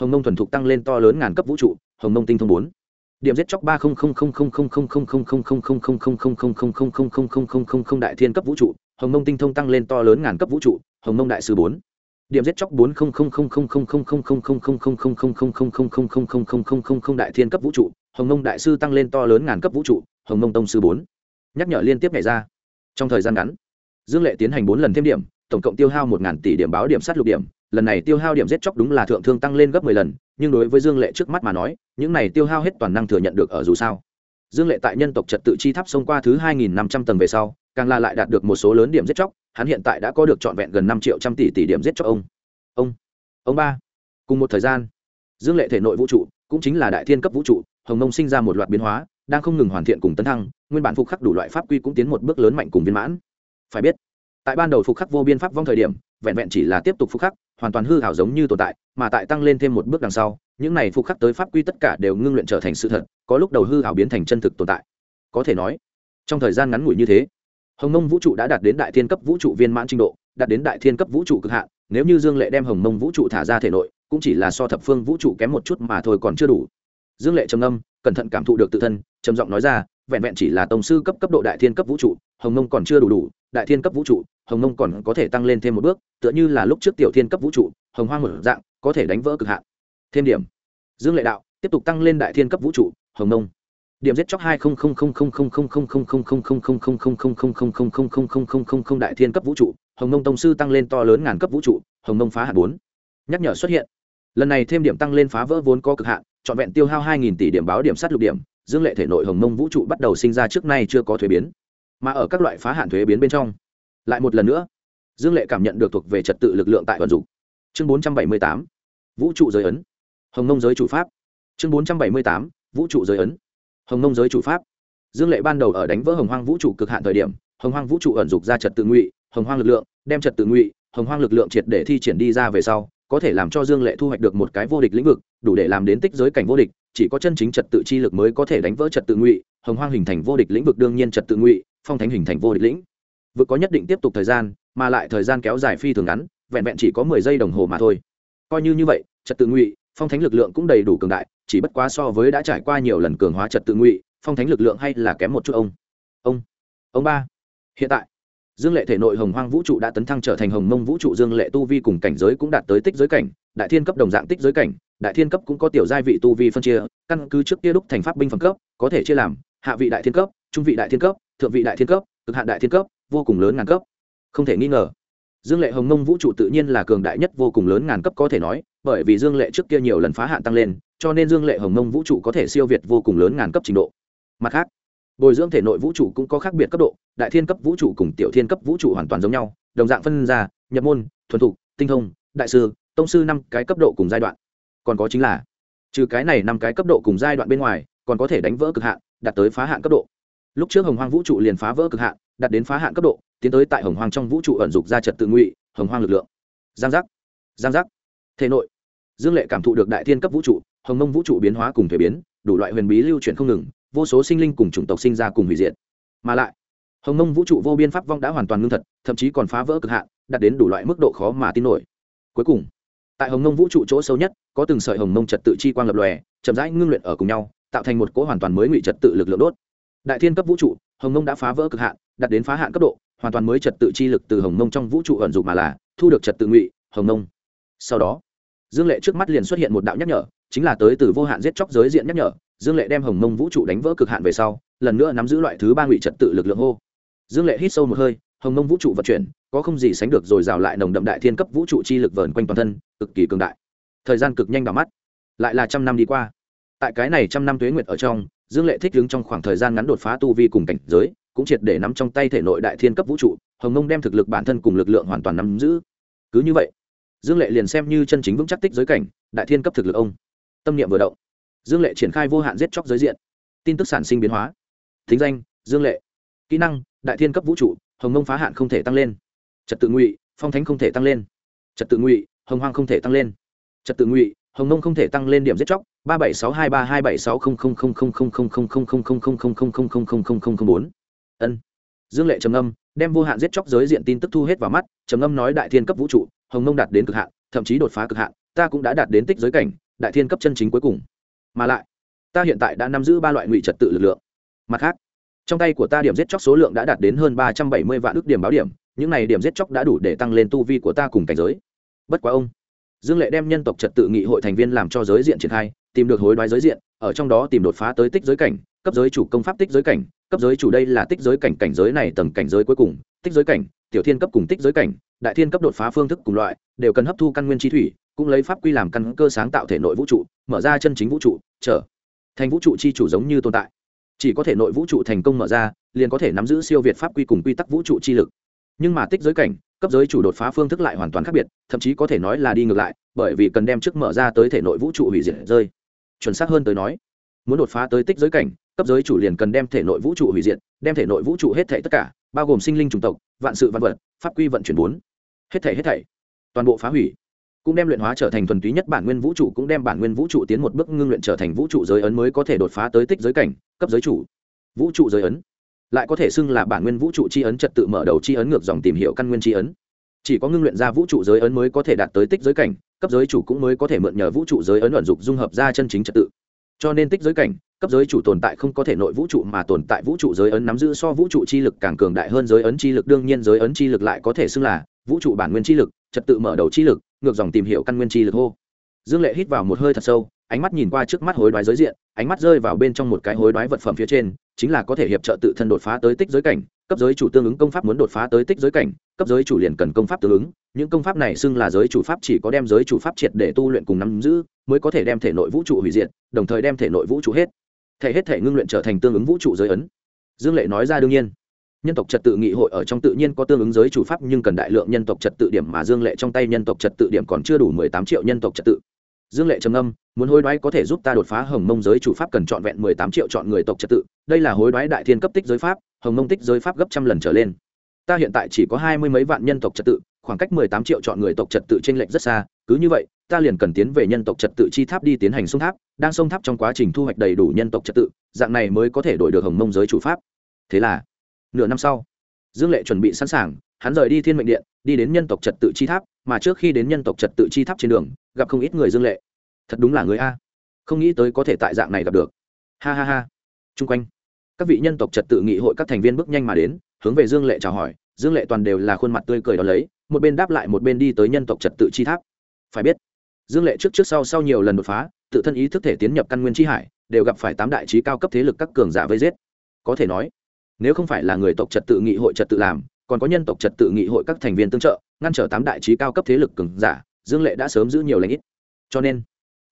hồng Nông thuần thục tăng lên to lớn ngàn cấp vũ trụ hồng Nông tinh thông bốn điểm giết chóc ba đại thiên cấp vũ trụ hồng Nông tinh thông tăng lên to lớn ngàn cấp vũ trụ hồng Nông đại sư bốn điểm giết chóc bốn đại thiên cấp vũ trụ hồng Nông đại sư tăng lên to lớn ngàn cấp vũ trụ hồng Nông tông sư bốn nhắc nhở liên tiếp nhảy ra trong thời gian ngắn dương lệ tiến hành bốn lần thêm điểm tổng cộng tiêu hao một tỷ điểm báo điểm sát lục điểm lần này tiêu hao điểm giết chóc đúng là thượng thương tăng lên gấp mười lần, nhưng đối với dương lệ trước mắt mà nói, những này tiêu hao hết toàn năng thừa nhận được ở dù sao. Dương lệ tại nhân tộc trật tự chi tháp xông qua thứ hai nghìn năm trăm tầng về sau, càng là lại đạt được một số lớn điểm giết chóc, hắn hiện tại đã có được trọn vẹn gần năm triệu trăm tỷ tỷ điểm giết chóc ông. Ông ông ba. Cùng một thời gian, dương lệ thể nội vũ trụ cũng chính là đại thiên cấp vũ trụ, hồng nông sinh ra một loạt biến hóa, đang không ngừng hoàn thiện cùng tấn thăng, nguyên bản phục khắc đủ loại pháp quy cũng tiến một bước lớn mạnh cùng viên mãn. Phải biết, tại ban đầu phục khắc vô biên pháp vong thời điểm, vẹn vẹn chỉ là tiếp tục phục khắc hoàn toàn hư hảo giống như tồn tại, mà tại tăng lên thêm một bước đằng sau, những này phục khắc tới pháp quy tất cả đều ngưng luyện trở thành sự thật, có lúc đầu hư hảo biến thành chân thực tồn tại. Có thể nói, trong thời gian ngắn ngủi như thế, hồng mông vũ trụ đã đạt đến đại thiên cấp vũ trụ viên mãn trình độ, đạt đến đại thiên cấp vũ trụ cực hạn, nếu như dương lệ đem hồng mông vũ trụ thả ra thể nội, cũng chỉ là so thập phương vũ trụ kém một chút mà thôi còn chưa đủ. Dương lệ trầm âm cẩn thận cảm thụ được tự thân, trầm giọng nói ra, vẹn vẹn chỉ là tổng sư cấp cấp độ đại thiên cấp vũ trụ, hồng mông còn chưa đủ đủ đại thiên cấp vũ trụ hồng mông còn có thể tăng lên thêm một bước tựa như là lúc trước tiểu thiên cấp vũ trụ hồng hoang một dạng có thể đánh vỡ cực hạn thêm điểm dương lệ đạo tiếp tục tăng lên đại thiên cấp vũ trụ hồng mông điểm giết chóc hai đại thiên cấp vũ trụ hồng mông tông sư tăng lên to lớn ngàn cấp vũ trụ hồng mông phá hạn bốn nhắc nhở xuất hiện lần này thêm điểm tăng lên phá vỡ vốn có cực hạn trọn vẹn tiêu hao hai nghìn tỷ điểm báo điểm sát lục điểm dương lệ thể nội hồng mông vũ trụ bắt đầu sinh ra trước nay chưa có thuế biến mà ở các loại phá hạn thuế biến bên trong. Lại một lần nữa, dương lệ cảm nhận được thuộc về trật tự lực lượng tại vận dụng. Chương bốn trăm bảy mươi tám, vũ trụ giới ấn. Hồng mông giới chủ pháp. Chương bốn trăm bảy mươi tám, vũ trụ giới ấn. Hồng mông giới chủ pháp. Dương lệ ban đầu ở đánh vỡ hồng hoang vũ trụ cực hạn thời điểm, hồng hoang vũ trụ ẩn dục ra trật tự ngụy, hồng hoang lực lượng, đem trật tự ngụy, hồng hoang lực lượng triệt để thi triển đi ra về sau, có thể làm cho dương lệ thu hoạch được một cái vô địch lĩnh vực, đủ để làm đến tích giới cảnh vô địch, chỉ có chân chính trật tự chi lực mới có thể đánh vỡ trật tự ngụy, hồng hoang hình thành vô địch lĩnh vực đương nhiên trật tự ngụy phong thánh hình thành vô địch lĩnh. Vực có nhất định tiếp tục thời gian, mà lại thời gian kéo dài phi thường ngắn, vẹn vẹn chỉ có mười giây đồng hồ mà thôi. Coi như như vậy, trật tự ngụy, phong thánh lực lượng cũng đầy đủ cường đại, chỉ bất quá so với đã trải qua nhiều lần cường hóa trật tự ngụy, phong thánh lực lượng hay là kém một chút ông. Ông ông ba. Hiện tại, dương lệ thể nội hồng hoang vũ trụ đã tấn thăng trở thành hồng mông vũ trụ dương lệ tu vi cùng cảnh giới cũng đạt tới tích giới cảnh, đại thiên cấp đồng dạng tích giới cảnh, đại thiên cấp cũng có tiểu giai vị tu vi phân chia, căn cứ trước kia đúc thành pháp binh phẩm cấp, có thể chia làm hạ vị đại thiên cấp, trung vị đại thiên cấp, thượng vị đại thiên cấp, cực hạn đại thiên cấp, vô cùng lớn ngàn cấp. Không thể nghi ngờ, dương lệ hồng mông vũ trụ tự nhiên là cường đại nhất vô cùng lớn ngàn cấp có thể nói, bởi vì dương lệ trước kia nhiều lần phá hạn tăng lên, cho nên dương lệ hồng mông vũ trụ có thể siêu việt vô cùng lớn ngàn cấp trình độ. Mặt khác, bồi dưỡng thể nội vũ trụ cũng có khác biệt cấp độ, đại thiên cấp vũ trụ cùng tiểu thiên cấp vũ trụ hoàn toàn giống nhau, đồng dạng phân ra, nhập môn, thuần thục, tinh thông, đại sư, tông sư năm cái cấp độ cùng giai đoạn. Còn có chính là, trừ cái này năm cái cấp độ cùng giai đoạn bên ngoài còn có thể đánh vỡ cực hạn, đạt tới phá hạn cấp độ. Lúc trước hồng hoang vũ trụ liền phá vỡ cực hạn, đạt đến phá hạn cấp độ, tiến tới tại hồng hoang trong vũ trụ ẩn dục ra trật tự ngụy, hồng hoang lực lượng. Giang giác. Giang giác. Thể nội. Dương lệ cảm thụ được đại thiên cấp vũ trụ, hồng mông vũ trụ biến hóa cùng thể biến, đủ loại huyền bí lưu chuyển không ngừng, vô số sinh linh cùng chủng tộc sinh ra cùng hủy diệt. Mà lại, hồng mông vũ trụ vô biên pháp vong đã hoàn toàn ngưng thật, thậm chí còn phá vỡ cực hạn, đạt đến đủ loại mức độ khó mà tin nổi. Cuối cùng, tại hồng mông vũ trụ chỗ sâu nhất, có từng sợi hồng mông trật tự chi quang lập lòe, chậm rãi ngưng luyện ở cùng nhau tạo thành một cỗ hoàn toàn mới ngụy trật tự lực lượng đốt. Đại thiên cấp vũ trụ, hồng mông đã phá vỡ cực hạn, đạt đến phá hạn cấp độ, hoàn toàn mới trật tự chi lực từ hồng mông trong vũ trụ ẩn dụ mà là, thu được trật tự ngụy, hồng mông. Sau đó, dương lệ trước mắt liền xuất hiện một đạo nhắc nhở, chính là tới từ vô hạn giết chóc giới diện nhắc nhở. Dương lệ đem hồng mông vũ trụ đánh vỡ cực hạn về sau, lần nữa nắm giữ loại thứ ba ngụy trật tự lực lượng hô. Dương lệ hít sâu một hơi, hồng mông vũ trụ vận chuyển, có không gì sánh được rồi rào lại nồng đậm đại thiên cấp vũ trụ chi lực vờn quanh toàn thân, cực kỳ cường đại. Thời gian cực nhanh vào mắt, lại là trăm năm đi qua tại cái này trăm năm tuế nguyệt ở trong, dương lệ thích đứng trong khoảng thời gian ngắn đột phá tu vi cùng cảnh giới, cũng triệt để nắm trong tay thể nội đại thiên cấp vũ trụ, hồng mông đem thực lực bản thân cùng lực lượng hoàn toàn nắm giữ. Cứ như vậy, dương lệ liền xem như chân chính vững chắc tích giới cảnh, đại thiên cấp thực lực ông. Tâm niệm vừa động, dương lệ triển khai vô hạn giết chóc giới diện. Tin tức sản sinh biến hóa. Thính danh, dương lệ. Kỹ năng, đại thiên cấp vũ trụ, hồng mông phá hạn không thể tăng lên. Trật tự ngụy, phong thánh không thể tăng lên. Trật tự ngụy, hồng hoang không thể tăng lên. Trật tự ngụy, hồng mông không thể tăng lên điểm giết chóc ba bảy sáu hai ba hai bảy sáu không không không không không không không không không không không không không không không không không bốn ân dương lệ trầm âm đem vô hạn giết chóc giới diện tin tức thu hết vào mắt trầm âm nói đại thiên cấp vũ trụ hồng mông đạt đến cực hạn thậm chí đột phá cực hạn ta cũng đã đạt đến tích giới cảnh đại thiên cấp chân chính cuối cùng mà lại ta hiện tại đã nắm giữ ba loại ngụy trật tự lực lượng mặt khác trong tay của ta điểm giết chóc số lượng đã đạt đến hơn ba trăm bảy mươi vạn ước điểm báo điểm những này điểm giết chóc đã đủ để tăng lên tu vi của ta cùng cảnh giới bất quá ông dương lệ đem nhân tộc trật tự nghị hội thành viên làm cho giới diện triển khai tìm được hối đoái giới diện, ở trong đó tìm đột phá tới tích giới cảnh, cấp giới chủ công pháp tích giới cảnh, cấp giới chủ đây là tích giới cảnh cảnh giới này tầng cảnh giới cuối cùng, tích giới cảnh, tiểu thiên cấp cùng tích giới cảnh, đại thiên cấp đột phá phương thức cùng loại, đều cần hấp thu căn nguyên chi thủy, cũng lấy pháp quy làm căn cơ sáng tạo thể nội vũ trụ, mở ra chân chính vũ trụ, trở thành vũ trụ chi chủ giống như tồn tại. Chỉ có thể nội vũ trụ thành công mở ra, liền có thể nắm giữ siêu việt pháp quy cùng quy tắc vũ trụ chi lực. Nhưng mà tích giới cảnh, cấp giới chủ đột phá phương thức lại hoàn toàn khác biệt, thậm chí có thể nói là đi ngược lại, bởi vì cần đem trước mở ra tới thể nội vũ trụ hủy diệt rơi chuẩn xác hơn tới nói. Muốn đột phá tới tích giới cảnh, cấp giới chủ liền cần đem thể nội vũ trụ hủy diệt, đem thể nội vũ trụ hết thể tất cả, bao gồm sinh linh chủng tộc, vạn sự văn vật, pháp quy vận chuyển bốn. Hết thể hết thảy. Toàn bộ phá hủy. Cũng đem luyện hóa trở thành thuần túy nhất bản nguyên vũ trụ, cũng đem bản nguyên vũ trụ tiến một bước ngưng luyện trở thành vũ trụ giới ấn mới có thể đột phá tới tích giới cảnh, cấp giới chủ. Vũ trụ giới ấn. Lại có thể xưng là bản nguyên vũ trụ chi ấn, trật tự mở đầu chi ấn ngược dòng tìm hiểu căn nguyên chi ấn chỉ có ngưng luyện ra vũ trụ giới ấn mới có thể đạt tới tích giới cảnh, cấp giới chủ cũng mới có thể mượn nhờ vũ trụ giới ấn luận dục dung hợp ra chân chính trật tự. Cho nên tích giới cảnh, cấp giới chủ tồn tại không có thể nội vũ trụ mà tồn tại vũ trụ giới ấn nắm giữ so vũ trụ chi lực càng cường đại hơn giới ấn chi lực, đương nhiên giới ấn chi lực lại có thể xưng là vũ trụ bản nguyên chi lực, trật tự mở đầu chi lực, ngược dòng tìm hiểu căn nguyên chi lực hô. Dương lệ hít vào một hơi thật sâu, ánh mắt nhìn qua trước mắt hối đoái giới diện, ánh mắt rơi vào bên trong một cái hối đoái vật phẩm phía trên chính là có thể hiệp trợ tự thân đột phá tới tích giới cảnh, cấp giới chủ tương ứng công pháp muốn đột phá tới tích giới cảnh, cấp giới chủ liền cần công pháp tương ứng, những công pháp này xưng là giới chủ pháp chỉ có đem giới chủ pháp triệt để tu luyện cùng nắm giữ, mới có thể đem thể nội vũ trụ hủy diệt, đồng thời đem thể nội vũ trụ hết. Thể hết thể ngưng luyện trở thành tương ứng vũ trụ giới ấn. Dương lệ nói ra đương nhiên. Nhân tộc trật tự nghị hội ở trong tự nhiên có tương ứng giới chủ pháp nhưng cần đại lượng nhân tộc trật tự điểm mà dương lệ trong tay nhân tộc trật tự điểm còn chưa đủ mười tám triệu nhân tộc trật tự dương lệ trầm âm muốn hối đoái có thể giúp ta đột phá hồng mông giới chủ pháp cần trọn vẹn mười tám triệu chọn người tộc trật tự, đây là hối đoái đại thiên cấp tích giới pháp, hồng mông tích giới pháp gấp trăm lần trở lên. Ta hiện tại chỉ có hai mươi mấy vạn nhân tộc trật tự, khoảng cách mười tám triệu chọn người tộc trật tự t r ê n lệch rất xa, cứ như vậy, ta liền cần tiến về nhân tộc trật tự chi tháp đi tiến hành sông tháp, đang sông tháp trong quá trình thu hoạch đầy đủ nhân tộc trật tự, dạng này mới có thể đổi được hồng mông giới chủ pháp. Thế là, nửa năm sau, dương lệ chuẩn bị sẵn sàng, hắn rời đi thiên mệnh điện, đi đến nhân tộc trật tự chi tháp mà trước khi đến nhân tộc trật tự chi tháp trên đường, gặp không ít người dương lệ. Thật đúng là người a. Không nghĩ tới có thể tại dạng này gặp được. Ha ha ha. Chung quanh, các vị nhân tộc trật tự nghị hội các thành viên bước nhanh mà đến, hướng về dương lệ chào hỏi. Dương lệ toàn đều là khuôn mặt tươi cười đó lấy, một bên đáp lại một bên đi tới nhân tộc trật tự chi tháp. Phải biết, dương lệ trước trước sau sau nhiều lần đột phá, tự thân ý thức thể tiến nhập căn nguyên chi hải, đều gặp phải tám đại trí cao cấp thế lực các cường giả vây giết. Có thể nói, nếu không phải là người tộc trật tự nghị hội trật tự làm còn có nhân tộc trật tự nghị hội các thành viên tương trợ, ngăn trở tám đại trí cao cấp thế lực cường giả, dương lệ đã sớm giữ nhiều lãnh ít. Cho nên,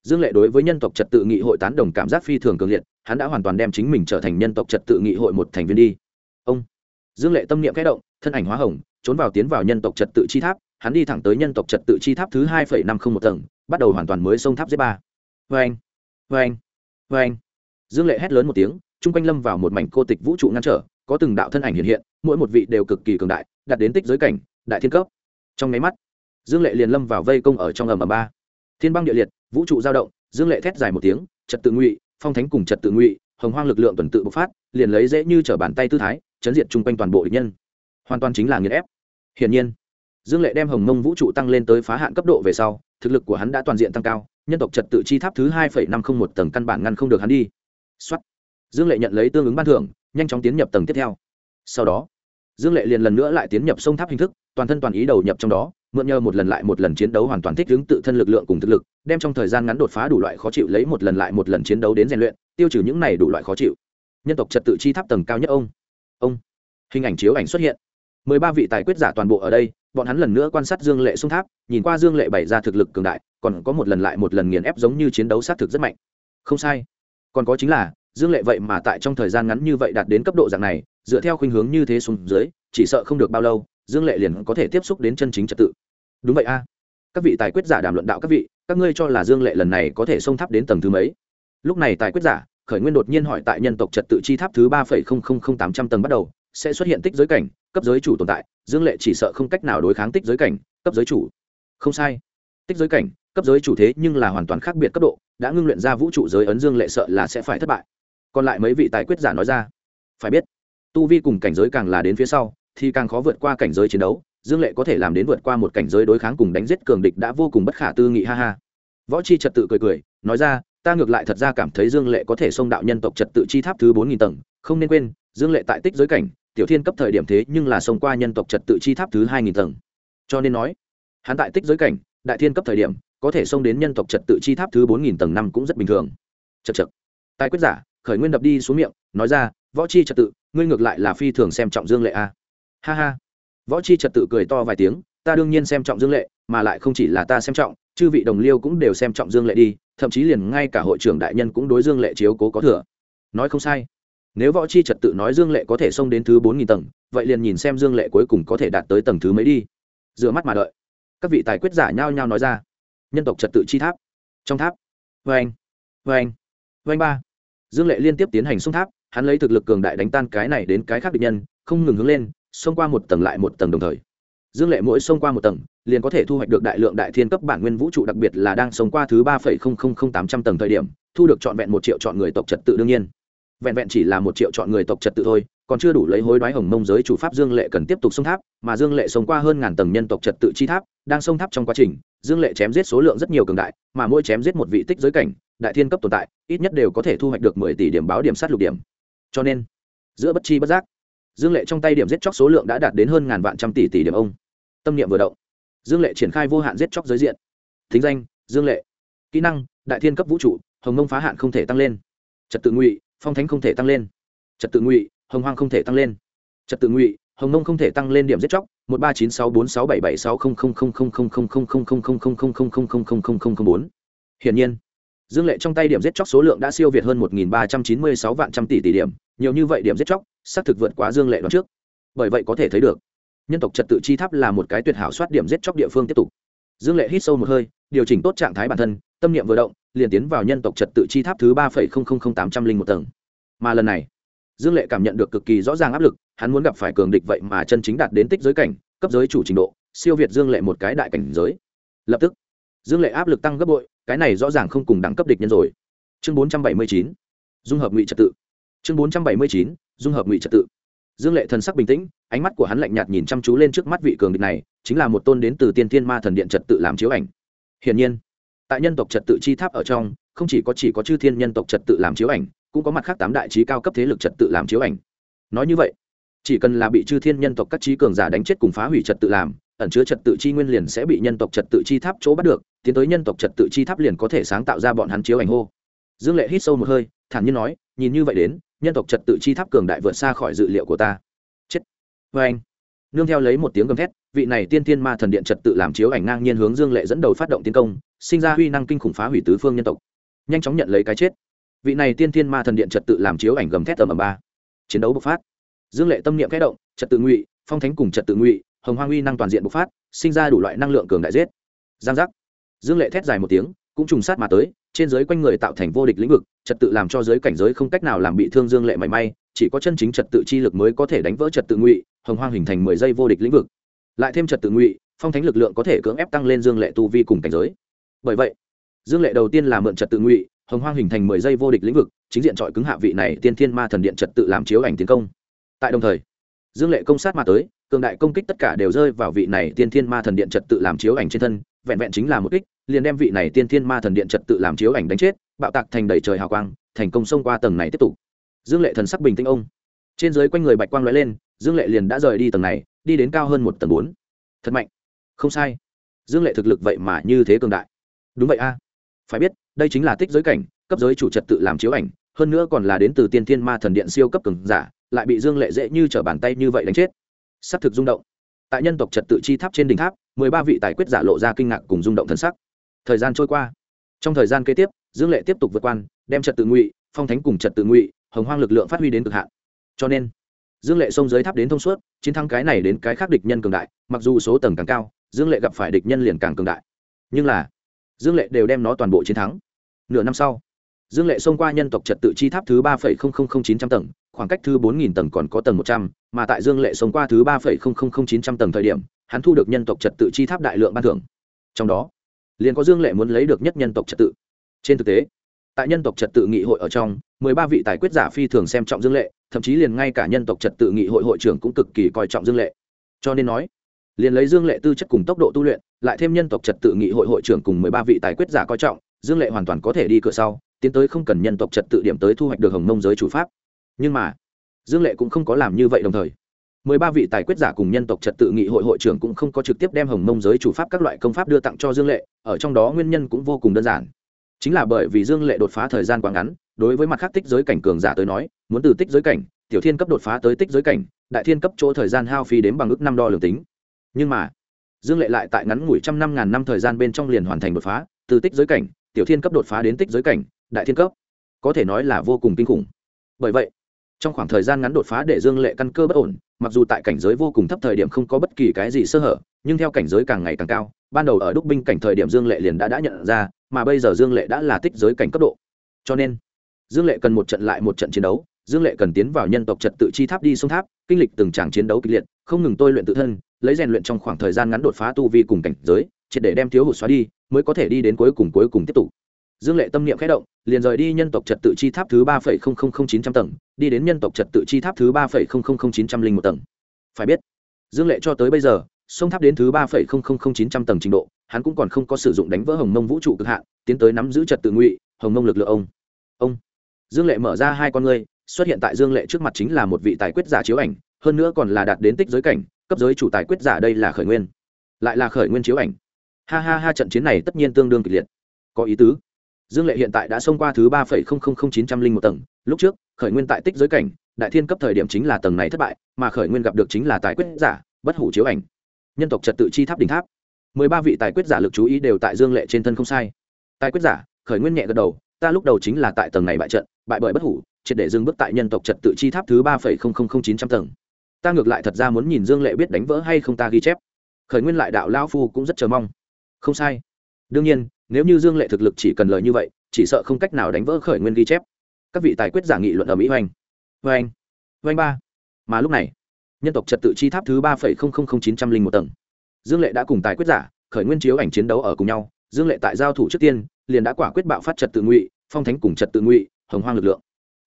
dương lệ đối với nhân tộc trật tự nghị hội tán đồng cảm giác phi thường cường liệt, hắn đã hoàn toàn đem chính mình trở thành nhân tộc trật tự nghị hội một thành viên đi. Ông, dương lệ tâm niệm kẽ động, thân ảnh hóa hồng, trốn vào tiến vào nhân tộc trật tự chi tháp, hắn đi thẳng tới nhân tộc trật tự chi tháp thứ hai năm không một tầng, bắt đầu hoàn toàn mới sông tháp dưới ba. Vê anh vê anh vê anh dương lệ hét lớn một tiếng, chung quanh lâm vào một mảnh cô tịch vũ trụ ngăn trở có từng đạo thân ảnh hiện hiện, mỗi một vị đều cực kỳ cường đại, đạt đến tích giới cảnh, đại thiên cấp. Trong nháy mắt, dương lệ liền lâm vào vây công ở trong ầm ầm ba. Thiên băng địa liệt, vũ trụ giao động, dương lệ thét dài một tiếng, trật tự ngụy, phong thánh cùng trật tự ngụy, hồng hoang lực lượng tuần tự bộc phát, liền lấy dễ như t bàn tay tư thái, chấn diệt chung quanh toàn bộ địch nhân. Hoàn toàn chính là nghiền ép. Hiển nhiên, dương lệ đem hồng mông vũ trụ tăng lên tới phá hạn cấp độ về sau, thực lực của hắn đã toàn diện tăng cao, nhân tộc trật tự chi tháp thứ hai năm không một tầng căn bản ngăn không được hắn đi. Xuất dương lệ nhận lấy tương ứng ban thưởng nhanh chóng tiến nhập tầng tiếp theo. Sau đó, dương lệ liền lần nữa lại tiến nhập sông tháp hình thức, toàn thân toàn ý đầu nhập trong đó, mượn nhờ một lần lại một lần chiến đấu hoàn toàn thích ứng tự thân lực lượng cùng thực lực, đem trong thời gian ngắn đột phá đủ loại khó chịu lấy một lần lại một lần chiến đấu đến rèn luyện, tiêu trừ những này đủ loại khó chịu. Nhân tộc trật tự chi tháp tầng cao nhất ông. Ông. Hình ảnh chiếu ảnh xuất hiện. Mười ba vị tài quyết giả toàn bộ ở đây, bọn hắn lần nữa quan sát dương lệ sung tháp, nhìn qua dương lệ bày ra thực lực cường đại, còn có một lần lại một lần nghiền ép giống như chiến đấu sát thực rất mạnh. Không sai. Còn có chính là dương lệ vậy mà tại trong thời gian ngắn như vậy đạt đến cấp độ dạng này, dựa theo khuynh hướng như thế xuống dưới, chỉ sợ không được bao lâu, dương lệ liền có thể tiếp xúc đến chân chính trật tự. Đúng vậy a. Các vị tài quyết giả đàm luận đạo các vị, các ngươi cho là dương lệ lần này có thể xông tháp đến tầng thứ mấy? Lúc này tài quyết giả, khởi nguyên đột nhiên hỏi tại nhân tộc trật tự chi tháp thứ ba phẩy không không không tám trăm tầng bắt đầu, sẽ xuất hiện tích giới cảnh, cấp giới chủ tồn tại, dương lệ chỉ sợ không cách nào đối kháng tích giới cảnh, cấp giới chủ. Không sai. Tích giới cảnh, cấp giới chủ thế nhưng là hoàn toàn khác biệt cấp độ, đã ngưng luyện ra vũ trụ giới ấn dương lệ sợ là sẽ phải thất bại còn lại mấy vị tài quyết giả nói ra. Phải biết, tu vi cùng cảnh giới càng là đến phía sau, thì càng khó vượt qua cảnh giới chiến đấu, dương lệ có thể làm đến vượt qua một cảnh giới đối kháng cùng đánh giết cường địch đã vô cùng bất khả tư nghị, ha ha. Võ chi trật tự cười cười, nói ra, ta ngược lại thật ra cảm thấy dương lệ có thể xông đạo nhân tộc trật tự chi tháp thứ bốn nghìn tầng, không nên quên, dương lệ tại tích giới cảnh, tiểu thiên cấp thời điểm thế nhưng là xông qua nhân tộc trật tự chi tháp thứ hai nghìn tầng. Cho nên nói, hắn tại tích giới cảnh, đại thiên cấp thời điểm, có thể xông đến nhân tộc trật tự chi tháp thứ bốn nghìn tầng năm cũng rất bình thường. Chật chật tài quyết giả khởi nguyên đập đi xuống miệng, nói ra, võ chi trật tự, ngươi ngược lại là phi thường xem trọng dương lệ a ha ha. Võ chi trật tự cười to vài tiếng, ta đương nhiên xem trọng dương lệ, mà lại không chỉ là ta xem trọng, chư vị đồng liêu cũng đều xem trọng dương lệ đi, thậm chí liền ngay cả hội trưởng đại nhân cũng đối dương lệ chiếu cố có thừa. Nói không sai. Nếu võ chi trật tự nói dương lệ có thể xông đến thứ bốn nghìn tầng, vậy liền nhìn xem dương lệ cuối cùng có thể đạt tới tầng thứ mấy đi. Dựa mắt mà đợi. Các vị tài quyết giả nhao nhao nói ra. Nhân tộc trật tự chi tháp. Trong tháp. Vê anh vê anh vê anh ba dương lệ liên tiếp tiến hành xung tháp, hắn lấy thực lực cường đại đánh tan cái này đến cái khác địch nhân, không ngừng hướng lên, xông qua một tầng lại một tầng đồng thời. Dương lệ mỗi xông qua một tầng, liền có thể thu hoạch được đại lượng đại thiên cấp bản nguyên vũ trụ đặc biệt là đang xông qua thứ ba tám trăm tầng thời điểm, thu được trọn vẹn một triệu chọn người tộc trật tự đương nhiên. Vẹn vẹn chỉ là một triệu chọn người tộc trật tự thôi, còn chưa đủ lấy hối đoái hồng mông giới chủ pháp dương lệ cần tiếp tục sông tháp, mà dương lệ sống qua hơn ngàn tầng nhân tộc trật tự chi tháp, đang sông tháp trong quá trình, dương lệ chém giết số lượng rất nhiều cường đại, mà mỗi chém giết một vị tích giới cảnh đại thiên cấp tồn tại ít nhất đều có thể thu hoạch được mười tỷ điểm báo điểm sát lục điểm cho nên giữa bất chi bất giác dương lệ trong tay điểm giết chóc số lượng đã đạt đến hơn ngàn vạn trăm tỷ tỷ điểm ông tâm niệm vừa động dương lệ triển khai vô hạn giết chóc giới diện thính danh dương lệ kỹ năng đại thiên cấp vũ trụ hồng mông phá hạn không thể tăng lên trật tự ngụy phong thánh không thể tăng lên trật tự ngụy hồng hoang không thể tăng lên trật tự ngụy hồng mông không thể tăng lên điểm giết chóc một ba chín sáu bốn sáu bảy bảy sáu không không không không không không không không không không không không không không không không không không bốn hiển nhiên dương lệ trong tay điểm giết chóc số lượng đã siêu việt hơn một nghìn ba trăm chín mươi sáu vạn trăm tỷ tỷ điểm, nhiều như vậy điểm giết chóc, xác thực vượt quá dương lệ đoạn trước. Bởi vậy có thể thấy được, nhân tộc trật tự chi tháp là một cái tuyệt hảo soát điểm giết chóc địa phương tiếp tục. Dương lệ hít sâu một hơi, điều chỉnh tốt trạng thái bản thân, tâm niệm vừa động, liền tiến vào nhân tộc trật tự chi tháp thứ ba tám trăm linh một tầng. Mà lần này, dương lệ cảm nhận được cực kỳ rõ ràng áp lực, hắn muốn gặp phải cường địch vậy mà chân chính đạt đến tích giới cảnh, cấp giới chủ trình độ, siêu việt dương lệ một cái đại cảnh giới. Lập tức, dương lệ áp lực tăng gấp bội cái này rõ ràng không cùng đẳng cấp địch nhân rồi. Chương bốn trăm bảy mươi chín, dung hợp ngụy trật tự. Chương bốn trăm bảy mươi chín, dung hợp ngụy trật tự. Dương lệ thần sắc bình tĩnh, ánh mắt của hắn lạnh nhạt nhìn chăm chú lên trước mắt vị cường địch này, chính là một tôn đến từ tiên thiên ma thần điện trật tự làm chiếu ảnh. Hiển nhiên, tại nhân tộc trật tự chi tháp ở trong, không chỉ có chỉ có chư thiên nhân tộc trật tự làm chiếu ảnh, cũng có mặt khác tám đại trí cao cấp thế lực trật tự làm chiếu ảnh. Nói như vậy, chỉ cần là bị chư thiên nhân tộc các trí cường giả đánh chết cùng phá hủy trật tự làm ẩn chứa trật tự chi nguyên liền sẽ bị nhân tộc trật tự chi tháp chỗ bắt được, tiến tới nhân tộc trật tự chi tháp liền có thể sáng tạo ra bọn hắn chiếu ảnh hô. Dương lệ hít sâu một hơi, thản nhiên nói, nhìn như vậy đến, nhân tộc trật tự chi tháp cường đại vượt xa khỏi dự liệu của ta. Chết. Vê anh, nương theo lấy một tiếng gầm thét, vị này tiên tiên ma thần điện trật tự làm chiếu ảnh ngang nhiên hướng dương lệ dẫn đầu phát động tiến công, sinh ra huy năng kinh khủng phá hủy tứ phương nhân tộc. Nhanh chóng nhận lấy cái chết. Vị này tiên thiên ma thần điện trật tự làm chiếu ảnh gầm thét tầm ầm ba. Chiến đấu bộc phát. Dương lệ tâm niệm kẽ động, trật tự ngụy, phong thánh cùng trật tự ngụy hồng hoang uy năng toàn diện bộc phát, sinh ra đủ loại năng lượng cường đại giết. Giang giác. Dương lệ thét dài một tiếng, cũng trùng sát mà tới, trên giới quanh người tạo thành vô địch lĩnh vực, trật tự làm cho giới cảnh giới không cách nào làm bị thương dương lệ mảy may, chỉ có chân chính trật tự chi lực mới có thể đánh vỡ trật tự ngụy, hồng hoang hình thành mười giây vô địch lĩnh vực. Lại thêm trật tự ngụy, phong thánh lực lượng có thể cưỡng ép tăng lên dương lệ tu vi cùng cảnh giới. Bởi vậy, dương lệ đầu tiên là mượn trật tự ngụy, hồng hoang hình thành mười giây vô địch lĩnh vực, chính diện trọi cứng hạ vị này tiên thiên ma thần điện trật tự làm chiếu ảnh tiến công. Tại đồng thời, dương lệ công sát mà tới cường đại công kích tất cả đều rơi vào vị này tiên thiên ma thần điện trật tự làm chiếu ảnh trên thân, vẹn vẹn chính là một kích, liền đem vị này tiên thiên ma thần điện trật tự làm chiếu ảnh đánh chết, bạo tạc thành đầy trời hào quang, thành công xông qua tầng này tiếp tục. Dương lệ thần sắc bình tĩnh ông. Trên dưới quanh người bạch quang lóe lên, dương lệ liền đã rời đi tầng này, đi đến cao hơn một tầng bốn. Thật mạnh. Không sai. Dương lệ thực lực vậy mà như thế cường đại. Đúng vậy a. Phải biết, đây chính là tích giới cảnh, cấp giới chủ trật tự làm chiếu ảnh, hơn nữa còn là đến từ tiên thiên ma thần điện siêu cấp cường giả, lại bị dương lệ dễ như trở bàn tay như vậy đánh chết s ắ c thực rung động. Tại nhân tộc trật tự chi tháp trên đỉnh tháp, mười ba vị tài quyết giả lộ ra kinh ngạc cùng rung động thần sắc. Thời gian trôi qua. Trong thời gian kế tiếp, dương lệ tiếp tục vượt quan, đem trật tự ngụy, phong thánh cùng trật tự ngụy, hồng hoang lực lượng phát huy đến cực hạn. Cho nên, dương lệ xông dưới tháp đến thông suốt, chiến thắng cái này đến cái khác địch nhân cường đại, mặc dù số tầng càng cao, dương lệ gặp phải địch nhân liền càng cường đại. Nhưng là, dương lệ đều đem nó toàn bộ chiến thắng. Nửa năm sau, dương lệ xông qua nhân tộc trật tự chi tháp thứ ba chín trăm tầng khoảng cách thứ bốn nghìn tầng còn có tầng một trăm, mà tại dương lệ xông qua thứ ba chín trăm tầng thời điểm, hắn thu được nhân tộc trật tự chi tháp đại lượng ban thưởng. Trong đó, liền có dương lệ muốn lấy được nhất nhân tộc trật tự. Trên thực tế, tại nhân tộc trật tự nghị hội ở trong, mười ba vị tài quyết giả phi thường xem trọng dương lệ, thậm chí liền ngay cả nhân tộc trật tự nghị hội hội trưởng cũng cực kỳ coi trọng dương lệ. Cho nên nói, liền lấy dương lệ tư chất cùng tốc độ tu luyện, lại thêm nhân tộc trật tự nghị hội hội trưởng cùng mười ba vị tài quyết giả coi trọng, dương lệ hoàn toàn có thể đi cửa sau, tiến tới không cần nhân tộc trật tự điểm tới thu hoạch được hồng mông giới chủ pháp nhưng mà, dương lệ cũng không có làm như vậy đồng thời. Mười ba vị tài quyết giả cùng nhân tộc trật tự nghị hội hội trưởng cũng không có trực tiếp đem hồng mông giới chủ pháp các loại công pháp đưa tặng cho dương lệ, ở trong đó nguyên nhân cũng vô cùng đơn giản. Chính là bởi vì dương lệ đột phá thời gian quá ngắn, đối với mặt khác tích giới cảnh cường giả tới nói, muốn từ tích giới cảnh, tiểu thiên cấp đột phá tới tích giới cảnh, đại thiên cấp chỗ thời gian hao phí đến bằng ước năm đo lường tính. Nhưng mà, dương lệ lại tại ngắn ngủi trăm năm ngàn năm thời gian bên trong liền hoàn thành đột phá, từ tích giới cảnh, tiểu thiên cấp đột phá đến tích giới cảnh, đại thiên cấp. Có thể nói là vô cùng kinh khủng. Bởi vậy trong khoảng thời gian ngắn đột phá để dương lệ căn cơ bất ổn, mặc dù tại cảnh giới vô cùng thấp thời điểm không có bất kỳ cái gì sơ hở, nhưng theo cảnh giới càng ngày càng cao, ban đầu ở đúc binh cảnh thời điểm dương lệ liền đã đã nhận ra, mà bây giờ dương lệ đã là tích giới cảnh cấp độ. Cho nên, dương lệ cần một trận lại một trận chiến đấu, dương lệ cần tiến vào nhân tộc trật tự chi tháp đi sông tháp, kinh lịch từng tràng chiến đấu kịch liệt, không ngừng tôi luyện tự thân, lấy rèn luyện trong khoảng thời gian ngắn đột phá tu vi cùng cảnh giới, triệt để đem thiếu hụt xóa đi, mới có thể đi đến cuối cùng cuối cùng tiếp tục dương lệ tâm niệm khẽ động, liền rời đi nhân tộc trật tự chi tháp thứ ba phẩy không không không chín trăm tầng, đi đến nhân tộc trật tự chi tháp thứ ba phẩy không không không chín trăm linh một tầng. Phải biết, dương lệ cho tới bây giờ, sông tháp đến thứ ba phẩy không không không chín trăm tầng trình độ, hắn cũng còn không có sử dụng đánh vỡ hồng mông vũ trụ cực hạn, tiến tới nắm giữ trật tự ngụy, hồng mông lực lượng ông. Ông. Dương lệ mở ra hai con ngươi, xuất hiện tại dương lệ trước mặt chính là một vị tài quyết giả chiếu ảnh, hơn nữa còn là đạt đến tích giới cảnh, cấp giới chủ tài quyết giả đây là khởi nguyên. Lại là khởi nguyên chiếu ảnh. Ha ha ha, trận chiến này tất nhiên tương đương kịch liệt. Có ý tứ dương lệ hiện tại đã xông qua thứ ba phẩy không không không chín trăm linh một tầng, lúc trước, khởi nguyên tại tích giới cảnh, đại thiên cấp thời điểm chính là tầng này thất bại, mà khởi nguyên gặp được chính là tài quyết giả, bất hủ chiếu ảnh. Nhân tộc trật tự chi tháp đỉnh tháp. Mười ba vị tài quyết giả lực chú ý đều tại dương lệ trên thân không sai. Tài quyết giả, khởi nguyên nhẹ gật đầu, ta lúc đầu chính là tại tầng này bại trận, bại bởi bất hủ, triệt để dừng bước tại nhân tộc trật tự chi tháp thứ ba phẩy không không không chín trăm tầng. Ta ngược lại thật ra muốn nhìn dương lệ biết đánh vỡ hay không ta ghi chép. Khởi nguyên lại đạo lao phu cũng rất chờ mong. Không sai. Đương nhiên nếu như dương lệ thực lực chỉ cần lời như vậy, chỉ sợ không cách nào đánh vỡ khởi nguyên ghi chép. Các vị tài quyết giả nghị luận ở mỹ hoành hoành hoành ba. Mà lúc này, nhân tộc trật tự chi tháp thứ ba phẩy không không không chín trăm linh một tầng. Dương lệ đã cùng tài quyết giả, khởi nguyên chiếu ảnh chiến đấu ở cùng nhau. Dương lệ tại giao thủ trước tiên, liền đã quả quyết bạo phát trật tự ngụy, phong thánh cùng trật tự ngụy, hồng hoang lực lượng.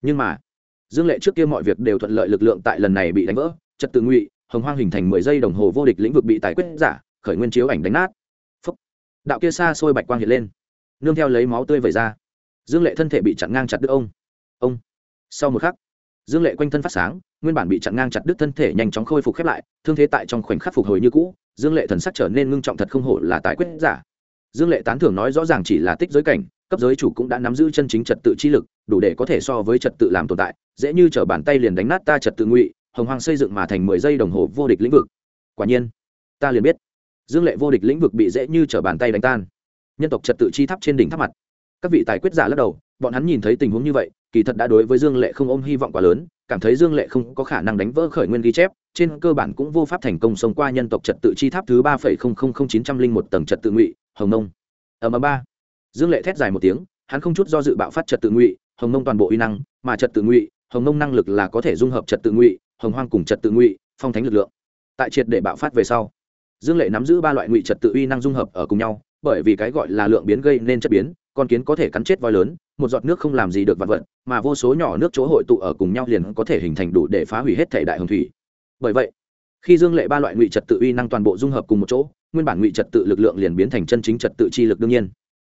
Nhưng mà, dương lệ trước kia mọi việc đều thuận lợi lực lượng tại lần này bị đánh vỡ. Trật tự ngụy, hồng hoang hình thành mười giây đồng hồ vô địch lĩnh vực bị tài quyết giả, khởi nguyên chiếu ảnh đánh nát đạo kia xa xôi bạch quang hiện lên, nương theo lấy máu tươi vẩy ra. Dương lệ thân thể bị chặn ngang chặt đứt ông ông. Sau một khắc, dương lệ quanh thân phát sáng, nguyên bản bị chặn ngang chặt đứt thân thể nhanh chóng khôi phục khép lại, thương thế tại trong khoảnh khắc phục hồi như cũ, dương lệ thần sắc trở nên ngưng trọng thật không hổ là tài quyết giả. Dương lệ tán thưởng nói rõ ràng chỉ là tích giới cảnh, cấp giới chủ cũng đã nắm giữ chân chính trật tự chi lực, đủ để có thể so với trật tự làm tồn tại, dễ như t bàn tay liền đánh nát ta trật tự ngụy, hồng hoàng xây dựng mà thành mười giây đồng hồ vô địch lĩnh vực. Quả nhiên, ta liền biết dương lệ vô địch lĩnh vực bị dễ như t r ở bàn tay đánh tan. Nhân tộc trật tự chi tháp trên đỉnh tháp mặt. Các vị tài quyết giả lắc đầu, bọn hắn nhìn thấy tình huống như vậy, kỳ thật đã đối với dương lệ không ôm hy vọng quá lớn, cảm thấy dương lệ không có khả năng đánh vỡ khởi nguyên ghi chép, trên cơ bản cũng vô pháp thành công sống qua nhân tộc trật tự chi tháp thứ ba phẩy không không không chín trăm linh một tầng trật tự ngụy, hồng nông ở ầm ba. Dương lệ thét dài một tiếng, hắn không chút do dự bạo phát trật tự ngụy, hồng nông toàn bộ uy năng, mà trật tự ngụy, hồng nông năng lực là có thể dung hợp trật tự ngụy, hồng hoang cùng trật tự ngụy, phong thánh lực lượng. Tại triệt để bạo phát về sau dương lệ nắm giữ ba loại ngụy trật tự uy năng dung hợp ở cùng nhau, bởi vì cái gọi là lượng biến gây nên chất biến, con kiến có thể cắn chết voi lớn, một giọt nước không làm gì được vạn vật, mà vô số nhỏ nước chỗ hội tụ ở cùng nhau liền có thể hình thành đủ để phá hủy hết thể đại hồng thủy. Bởi vậy, khi dương lệ ba loại ngụy trật tự uy năng toàn bộ dung hợp cùng một chỗ, nguyên bản ngụy trật tự lực lượng liền biến thành chân chính trật tự chi lực đương nhiên.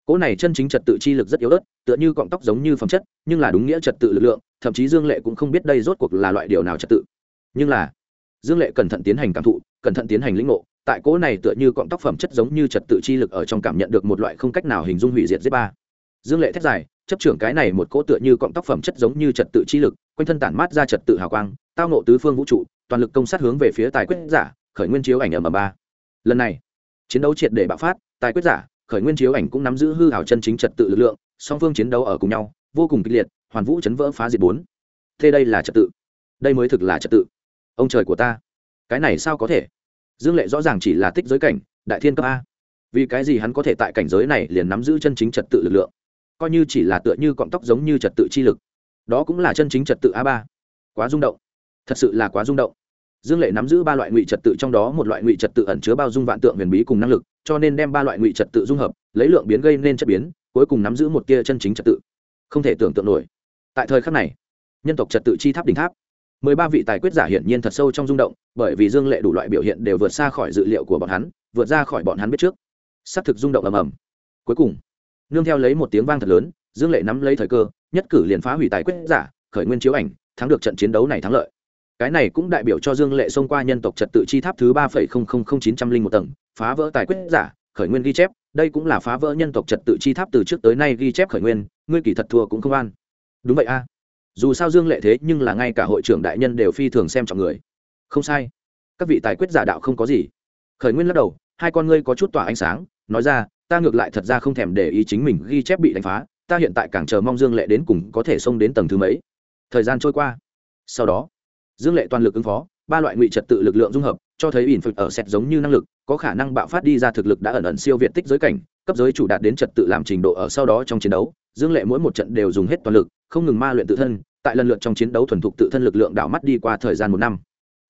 Cỗ này chân chính trật tự chi lực rất yếu ớt, tựa như cọng tóc giống như phẩm chất, nhưng là đúng nghĩa trật tự lực lượng, thậm chí dương lệ cũng không biết đây rốt cuộc là loại điều nào trật tự. Nhưng là, dương lệ cẩn thận tiến hành cảm thụ, cẩn thận tiến hành lĩnh ngộ tại cỗ này tựa như cọng tóc phẩm chất giống như trật tự chi lực ở trong cảm nhận được một loại không cách nào hình dung hủy diệt giết ba. Dương lệ thét dài, chấp trưởng cái này một cỗ tựa như cọng tóc phẩm chất giống như trật tự chi lực, quanh thân tản mát ra trật tự hào quang, tao nộ tứ phương vũ trụ, toàn lực công sát hướng về phía tài quyết giả, khởi nguyên chiếu ảnh ở m ba. Lần này, chiến đấu triệt để bạo phát, tài quyết giả, khởi nguyên chiếu ảnh cũng nắm giữ hư hảo chân chính trật tự lực lượng, song phương chiến đấu ở cùng nhau, vô cùng kịch liệt, hoàn vũ chấn vỡ phá diệt bốn. Thế đây là trật tự. Đây mới thực là trật tự. Ông trời của ta. Cái này sao có thể? Dương lệ rõ ràng chỉ là tích giới cảnh, đại thiên cấp a. Vì cái gì hắn có thể tại cảnh giới này liền nắm giữ chân chính trật tự lực lượng? Coi như chỉ là tựa như cọng tóc giống như trật tự chi lực, đó cũng là chân chính trật tự a ba. Quá rung động. Thật sự là quá rung động. Dương lệ nắm giữ ba loại ngụy trật tự trong đó một loại ngụy trật tự ẩn chứa bao dung vạn tượng huyền bí cùng năng lực, cho nên đem ba loại ngụy trật tự dung hợp, lấy lượng biến gây nên chất biến, cuối cùng nắm giữ một tia chân chính trật tự. Không thể tưởng tượng nổi. Tại thời khắc này, nhân tộc trật tự chi tháp đỉnh tháp mười ba vị tài quyết giả hiển nhiên thật sâu trong rung động, bởi vì dương lệ đủ loại biểu hiện đều vượt xa khỏi dự liệu của bọn hắn, vượt ra khỏi bọn hắn biết trước. Xác thực rung động ầm ầm. Cuối cùng, nương theo lấy một tiếng vang thật lớn, dương lệ nắm lấy thời cơ, nhất cử liền phá hủy tài quyết giả, khởi nguyên chiếu ảnh, thắng được trận chiến đấu này thắng lợi. Cái này cũng đại biểu cho dương lệ xông qua nhân tộc trật tự chi tháp thứ ba chín trăm linh một tầng, phá vỡ tài quyết giả, khởi nguyên ghi chép. Đây cũng là phá vỡ nhân tộc trật tự chi tháp từ trước tới nay ghi chép khởi nguyên, ngươi kỳ thật thua cũng không an đúng vậy a dù sao dương lệ thế nhưng là ngay cả hội trưởng đại nhân đều phi thường xem trọng người. Không sai. Các vị tài quyết giả đạo không có gì. Khởi nguyên lắc đầu, hai con ngươi có chút tỏa ánh sáng, nói ra, ta ngược lại thật ra không thèm để ý chính mình ghi chép bị đánh phá, ta hiện tại càng chờ mong dương lệ đến cùng có thể xông đến tầng thứ mấy. Thời gian trôi qua. Sau đó, dương lệ toàn lực ứng phó, ba loại ngụy trật tự lực lượng dung hợp, cho thấy ỉn phật ở xét giống như năng lực, có khả năng bạo phát đi ra thực lực đã ẩn ẩn siêu việt tích giới cảnh, cấp giới chủ đạt đến trật tự làm trình độ ở sau đó trong chiến đấu, dương lệ mỗi một trận đều dùng hết toàn lực không ngừng ma luyện tự thân, tại lần lượt trong chiến đấu thuần thục tự thân lực lượng đảo mắt đi qua thời gian một năm.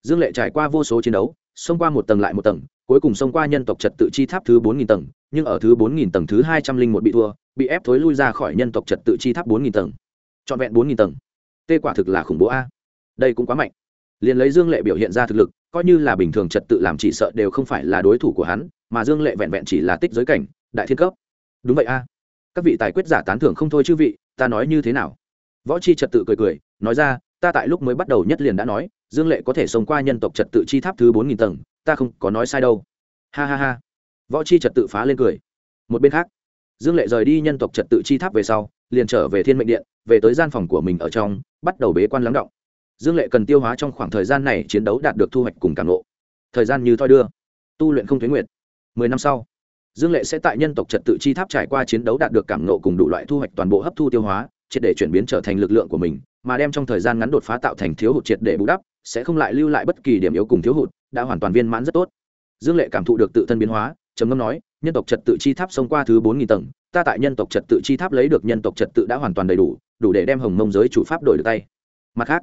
Dương lệ trải qua vô số chiến đấu, xông qua một tầng lại một tầng, cuối cùng xông qua nhân tộc trật tự chi tháp thứ bốn nghìn tầng, nhưng ở thứ bốn nghìn tầng thứ hai trăm linh một bị thua, bị ép thối lui ra khỏi nhân tộc trật tự chi tháp bốn nghìn tầng. Trọn vẹn bốn nghìn tầng. Tê quả thực là khủng bố a. Đây cũng quá mạnh. Liền lấy dương lệ biểu hiện ra thực lực, coi như là bình thường trật tự làm chỉ sợ đều không phải là đối thủ của hắn, mà dương lệ vẹn vẹn chỉ là tích giới cảnh, đại thiên cấp. Đúng vậy a. Các vị tài quyết giả tán thưởng không thôi chư vị, ta nói như thế nào? Võ chi trật tự cười cười, nói ra, ta tại lúc mới bắt đầu nhất liền đã nói, dương lệ có thể sống qua nhân tộc trật tự chi tháp thứ bốn nghìn tầng, ta không có nói sai đâu. Ha ha ha. Võ chi trật tự phá lên cười. Một bên khác, dương lệ rời đi nhân tộc trật tự chi tháp về sau, liền trở về thiên mệnh điện, về tới gian phòng của mình ở trong, bắt đầu bế quan lắng động. Dương lệ cần tiêu hóa trong khoảng thời gian này chiến đấu đạt được thu hoạch cùng cảm lộ thời gian như thoi đưa, tu luyện không thuế nguyệt. Mười năm sau, dương lệ sẽ tại nhân tộc trật tự chi tháp trải qua chiến đấu đạt được cảm nộ cùng đủ loại thu hoạch toàn bộ hấp thu tiêu hóa triệt để chuyển biến trở thành lực lượng của mình, mà đem trong thời gian ngắn đột phá tạo thành thiếu hụt triệt để bù đắp, sẽ không lại lưu lại bất kỳ điểm yếu cùng thiếu hụt, đã hoàn toàn viên mãn rất tốt. Dương lệ cảm thụ được tự thân biến hóa, trầm ngâm nói, nhân tộc trật tự chi tháp xông qua thứ bốn nghìn tầng, ta tại nhân tộc trật tự chi tháp lấy được nhân tộc trật tự đã hoàn toàn đầy đủ đủ để đem hồng mông giới chủ pháp đổi được tay. Mặt khác,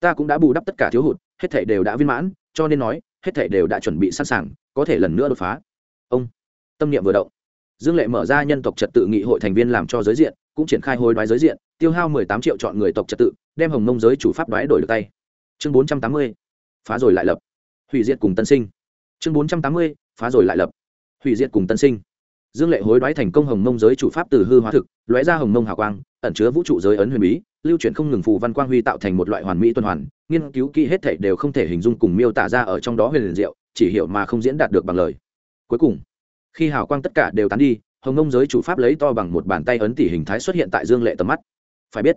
ta cũng đã bù đắp tất cả thiếu hụt, hết thể đều đã viên mãn, cho nên nói, hết thể đều đã chuẩn bị sẵn sàng, có thể lần nữa đột phá. Ông, tâm niệm vừa động. Dương lệ mở ra nhân tộc trật tự nghị hội thành viên làm cho giới diện cũng triển khai hối đoái giới diện, tiêu hao mười tám triệu chọn người tộc trật tự, đem hồng mông giới chủ pháp đoái đổi được tay. Chương bốn trăm tám mươi, phá rồi lại lập. Hủy diệt cùng tân sinh. Chương bốn trăm tám mươi, phá rồi lại lập. Hủy diệt cùng tân sinh. Dương lệ hối đoái thành công hồng mông giới chủ pháp từ hư hóa thực, lóe ra hồng mông hào quang, ẩn chứa vũ trụ giới ấn huyền bí, lưu chuyển không ngừng phù văn quang huy tạo thành một loại hoàn mỹ tuần hoàn, nghiên cứu kỹ hết thể đều không thể hình dung cùng miêu tả ra ở trong đó huyền liền diệu, chỉ hiểu mà không diễn đạt được bằng lời. Cuối cùng, khi hào quang tất cả đều tán đi hồng Ngông giới chủ pháp lấy to bằng một bàn tay ấn tỷ hình thái xuất hiện tại dương lệ tầm mắt. Phải biết,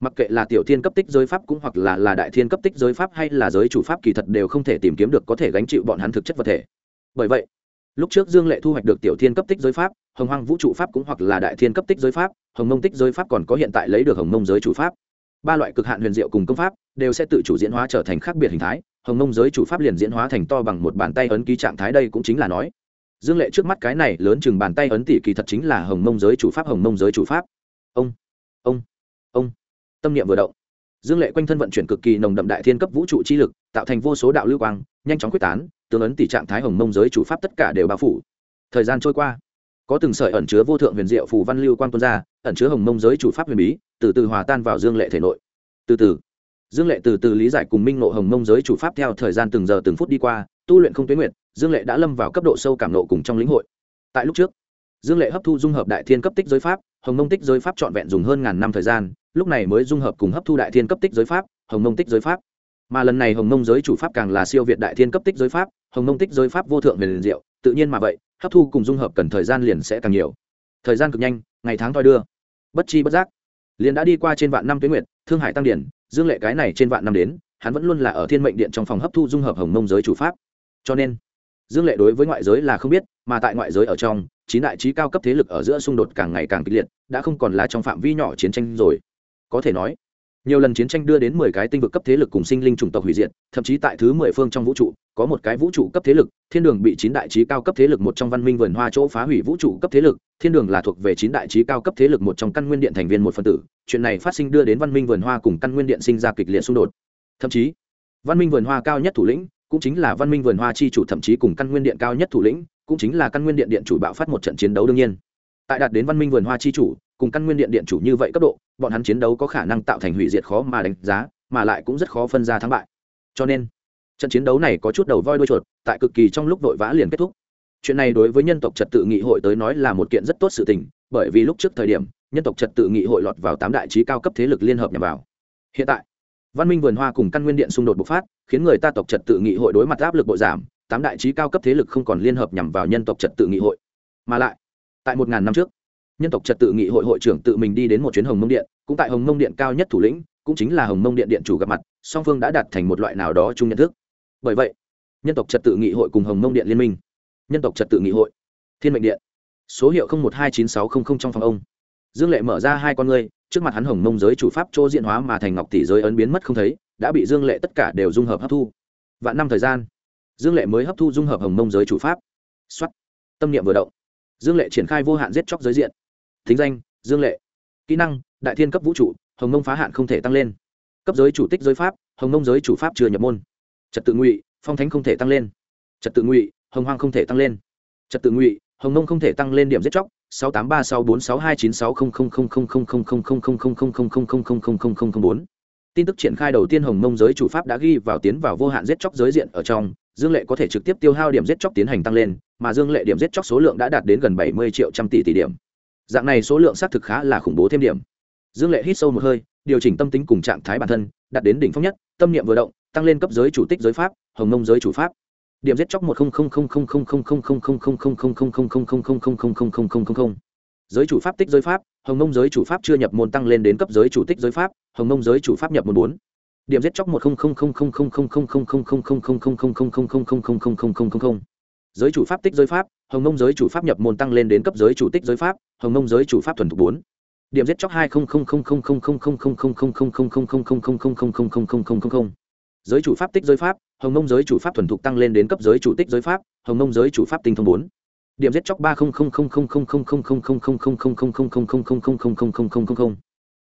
mặc kệ là tiểu thiên cấp tích giới pháp cũng hoặc là là đại thiên cấp tích giới pháp hay là giới chủ pháp kỳ thật đều không thể tìm kiếm được có thể gánh chịu bọn hắn thực chất vật thể. Bởi vậy, lúc trước dương lệ thu hoạch được tiểu thiên cấp tích giới pháp, hồng hoang vũ trụ pháp cũng hoặc là đại thiên cấp tích giới pháp, hồng mông tích giới pháp còn có hiện tại lấy được hồng mông giới chủ pháp. Ba loại cực hạn huyền diệu cùng công pháp đều sẽ tự chủ diễn hóa trở thành khác biệt hình thái. Hồng mông giới chủ pháp liền diễn hóa thành to bằng một bàn tay ấn ký trạng thái đây cũng chính là nói dương lệ trước mắt cái này lớn chừng bàn tay ấn tỷ kỳ thật chính là hồng mông giới chủ pháp, hồng mông giới chủ pháp. Ông ông ông. Tâm niệm vừa động. Dương lệ quanh thân vận chuyển cực kỳ nồng đậm đại thiên cấp vũ trụ chi lực, tạo thành vô số đạo lưu quang, nhanh chóng quyết tán, tương ấn tỷ trạng thái hồng mông giới chủ pháp tất cả đều bao phủ. Thời gian trôi qua, có từng sợi ẩn chứa vô thượng huyền diệu phù văn lưu quang tuôn ra, ẩn chứa hồng mông giới chủ pháp huyền bí, từ từ hòa tan vào dương lệ thể nội. Từ từ, dương lệ từ từ lý giải cùng minh nộ hồng mông giới chủ pháp theo thời gian từng giờ từng phút đi qua, tu luyện không tuyến nguyện dương lệ đã lâm vào cấp độ sâu cảm nộ cùng trong lĩnh hội. Tại lúc trước dương lệ hấp thu dung hợp đại thiên cấp tích giới pháp hồng mông tích giới pháp trọn vẹn dùng hơn ngàn năm thời gian lúc này mới dung hợp cùng hấp thu đại thiên cấp tích giới pháp hồng mông tích giới pháp. Mà lần này hồng mông giới chủ pháp càng là siêu việt đại thiên cấp tích giới pháp hồng mông tích giới pháp vô thượng về liền diệu tự nhiên mà vậy hấp thu cùng dung hợp cần thời gian liền sẽ càng nhiều. Thời gian cực nhanh ngày tháng thoi đưa bất chi bất giác. Liền đã đi qua trên vạn năm tuyến nguyện, thương hải tăng điển dương lệ cái này trên vạn năm đến hắn vẫn luôn là ở thiên mệnh điện trong phòng hấp thu dung hợp hồng mông giới chủ pháp. Cho nên dương lệ đối với ngoại giới là không biết, mà tại ngoại giới ở trong, chín đại trí cao cấp thế lực ở giữa xung đột càng ngày càng kịch liệt, đã không còn là trong phạm vi nhỏ chiến tranh rồi. Có thể nói, nhiều lần chiến tranh đưa đến mười cái tinh vực cấp thế lực cùng sinh linh chủng tộc hủy diệt, thậm chí tại thứ mười phương trong vũ trụ, có một cái vũ trụ cấp thế lực, thiên đường bị chín đại trí cao cấp thế lực một trong văn minh vườn hoa chỗ phá hủy vũ trụ cấp thế lực, thiên đường là thuộc về chín đại trí cao cấp thế lực một trong căn nguyên điện thành viên một phân tử. Chuyện này phát sinh đưa đến văn minh vườn hoa cùng căn nguyên điện sinh ra kịch liệt xung đột. Thậm chí, văn minh vườn hoa cao nhất thủ lĩnh cũng chính là văn minh vườn hoa chi chủ thậm chí cùng căn nguyên điện cao nhất thủ lĩnh, cũng chính là căn nguyên điện điện chủ bạo phát một trận chiến đấu đương nhiên. Tại đạt đến văn minh vườn hoa chi chủ, cùng căn nguyên điện điện chủ như vậy cấp độ, bọn hắn chiến đấu có khả năng tạo thành hủy diệt khó mà đánh giá, mà lại cũng rất khó phân ra thắng bại. Cho nên, trận chiến đấu này có chút đầu voi đuôi chuột, tại cực kỳ trong lúc vội vã liền kết thúc. Chuyện này đối với nhân tộc trật tự nghị hội tới nói là một kiện rất tốt sự tình, bởi vì lúc trước thời điểm, nhân tộc trật tự nghị hội lọt vào tám đại trí cao cấp thế lực liên hợp nhằm vào. Hiện tại văn minh vườn hoa cùng căn nguyên điện xung đột bộc phát, khiến người ta tộc trật tự nghị hội đối mặt áp lực bội giảm, tám đại trí cao cấp thế lực không còn liên hợp nhằm vào nhân tộc trật tự nghị hội. Mà lại, tại một ngàn năm trước, nhân tộc trật tự nghị hội hội trưởng tự mình đi đến một chuyến hồng mông điện, cũng tại hồng mông điện cao nhất thủ lĩnh, cũng chính là hồng mông điện điện chủ gặp mặt, song phương đã đạt thành một loại nào đó chung nhận thức. Bởi vậy, nhân tộc trật tự nghị hội cùng hồng mông điện liên minh, nhân tộc trật tự nghị hội, thiên mệnh điện, số hiệu một hai chín sáu trăm linh trong phòng ông. Dương lệ mở ra hai con ngươi trước mặt hắn hồng mông giới chủ pháp chỗ diện hóa mà thành ngọc tỷ giới ấn biến mất không thấy, đã bị dương lệ tất cả đều dung hợp hấp thu. Vạn năm thời gian, dương lệ mới hấp thu dung hợp hồng mông giới chủ pháp. Xuất tâm niệm vừa động. Dương lệ triển khai vô hạn giết chóc giới diện. Thính danh, dương lệ. Kỹ năng, đại thiên cấp vũ trụ, hồng mông phá hạn không thể tăng lên. Cấp giới chủ tích giới pháp, hồng mông giới chủ pháp chưa nhập môn. Trật tự ngụy, phong thánh không thể tăng lên. Trật tự ngụy, hồng hoang không thể tăng lên. Trật tự ngụy, hồng mông không thể tăng lên điểm giết chóc. 68364629600000000000004. Tin tức triển khai đầu tiên Hồng Nông giới chủ pháp đã ghi vào tiến vào vô hạn giết chóc giới diện ở trong Dương Lệ có thể trực tiếp tiêu hao điểm giết chóc tiến hành tăng lên, mà Dương Lệ điểm giết chóc số lượng đã đạt đến gần 70 triệu trăm tỷ tỷ điểm. Dạng này số lượng sát thực khá là khủng bố thêm điểm. Dương Lệ hít sâu một hơi, điều chỉnh tâm tính cùng trạng thái bản thân, đạt đến đỉnh phong nhất, tâm niệm vừa động, tăng lên cấp giới chủ tịch giới pháp, Hồng Nông giới chủ pháp điểm giết chóc một giới chủ pháp tích giới pháp hồng mông giới chủ pháp chưa nhập môn tăng lên đến cấp giới chủ tích giới pháp hồng mông giới chủ pháp nhập môn bốn điểm giết chóc một giới chủ pháp tích giới pháp hồng mông giới chủ pháp nhập môn tăng lên đến cấp giới chủ tích giới pháp hồng mông giới chủ pháp thuần thục bốn điểm giết chóc hai giới chủ pháp tích giới pháp hồng mông giới chủ pháp thuần thục tăng lên đến cấp giới chủ tích giới pháp hồng mông giới chủ pháp tinh thông bốn điểm giết chóc ba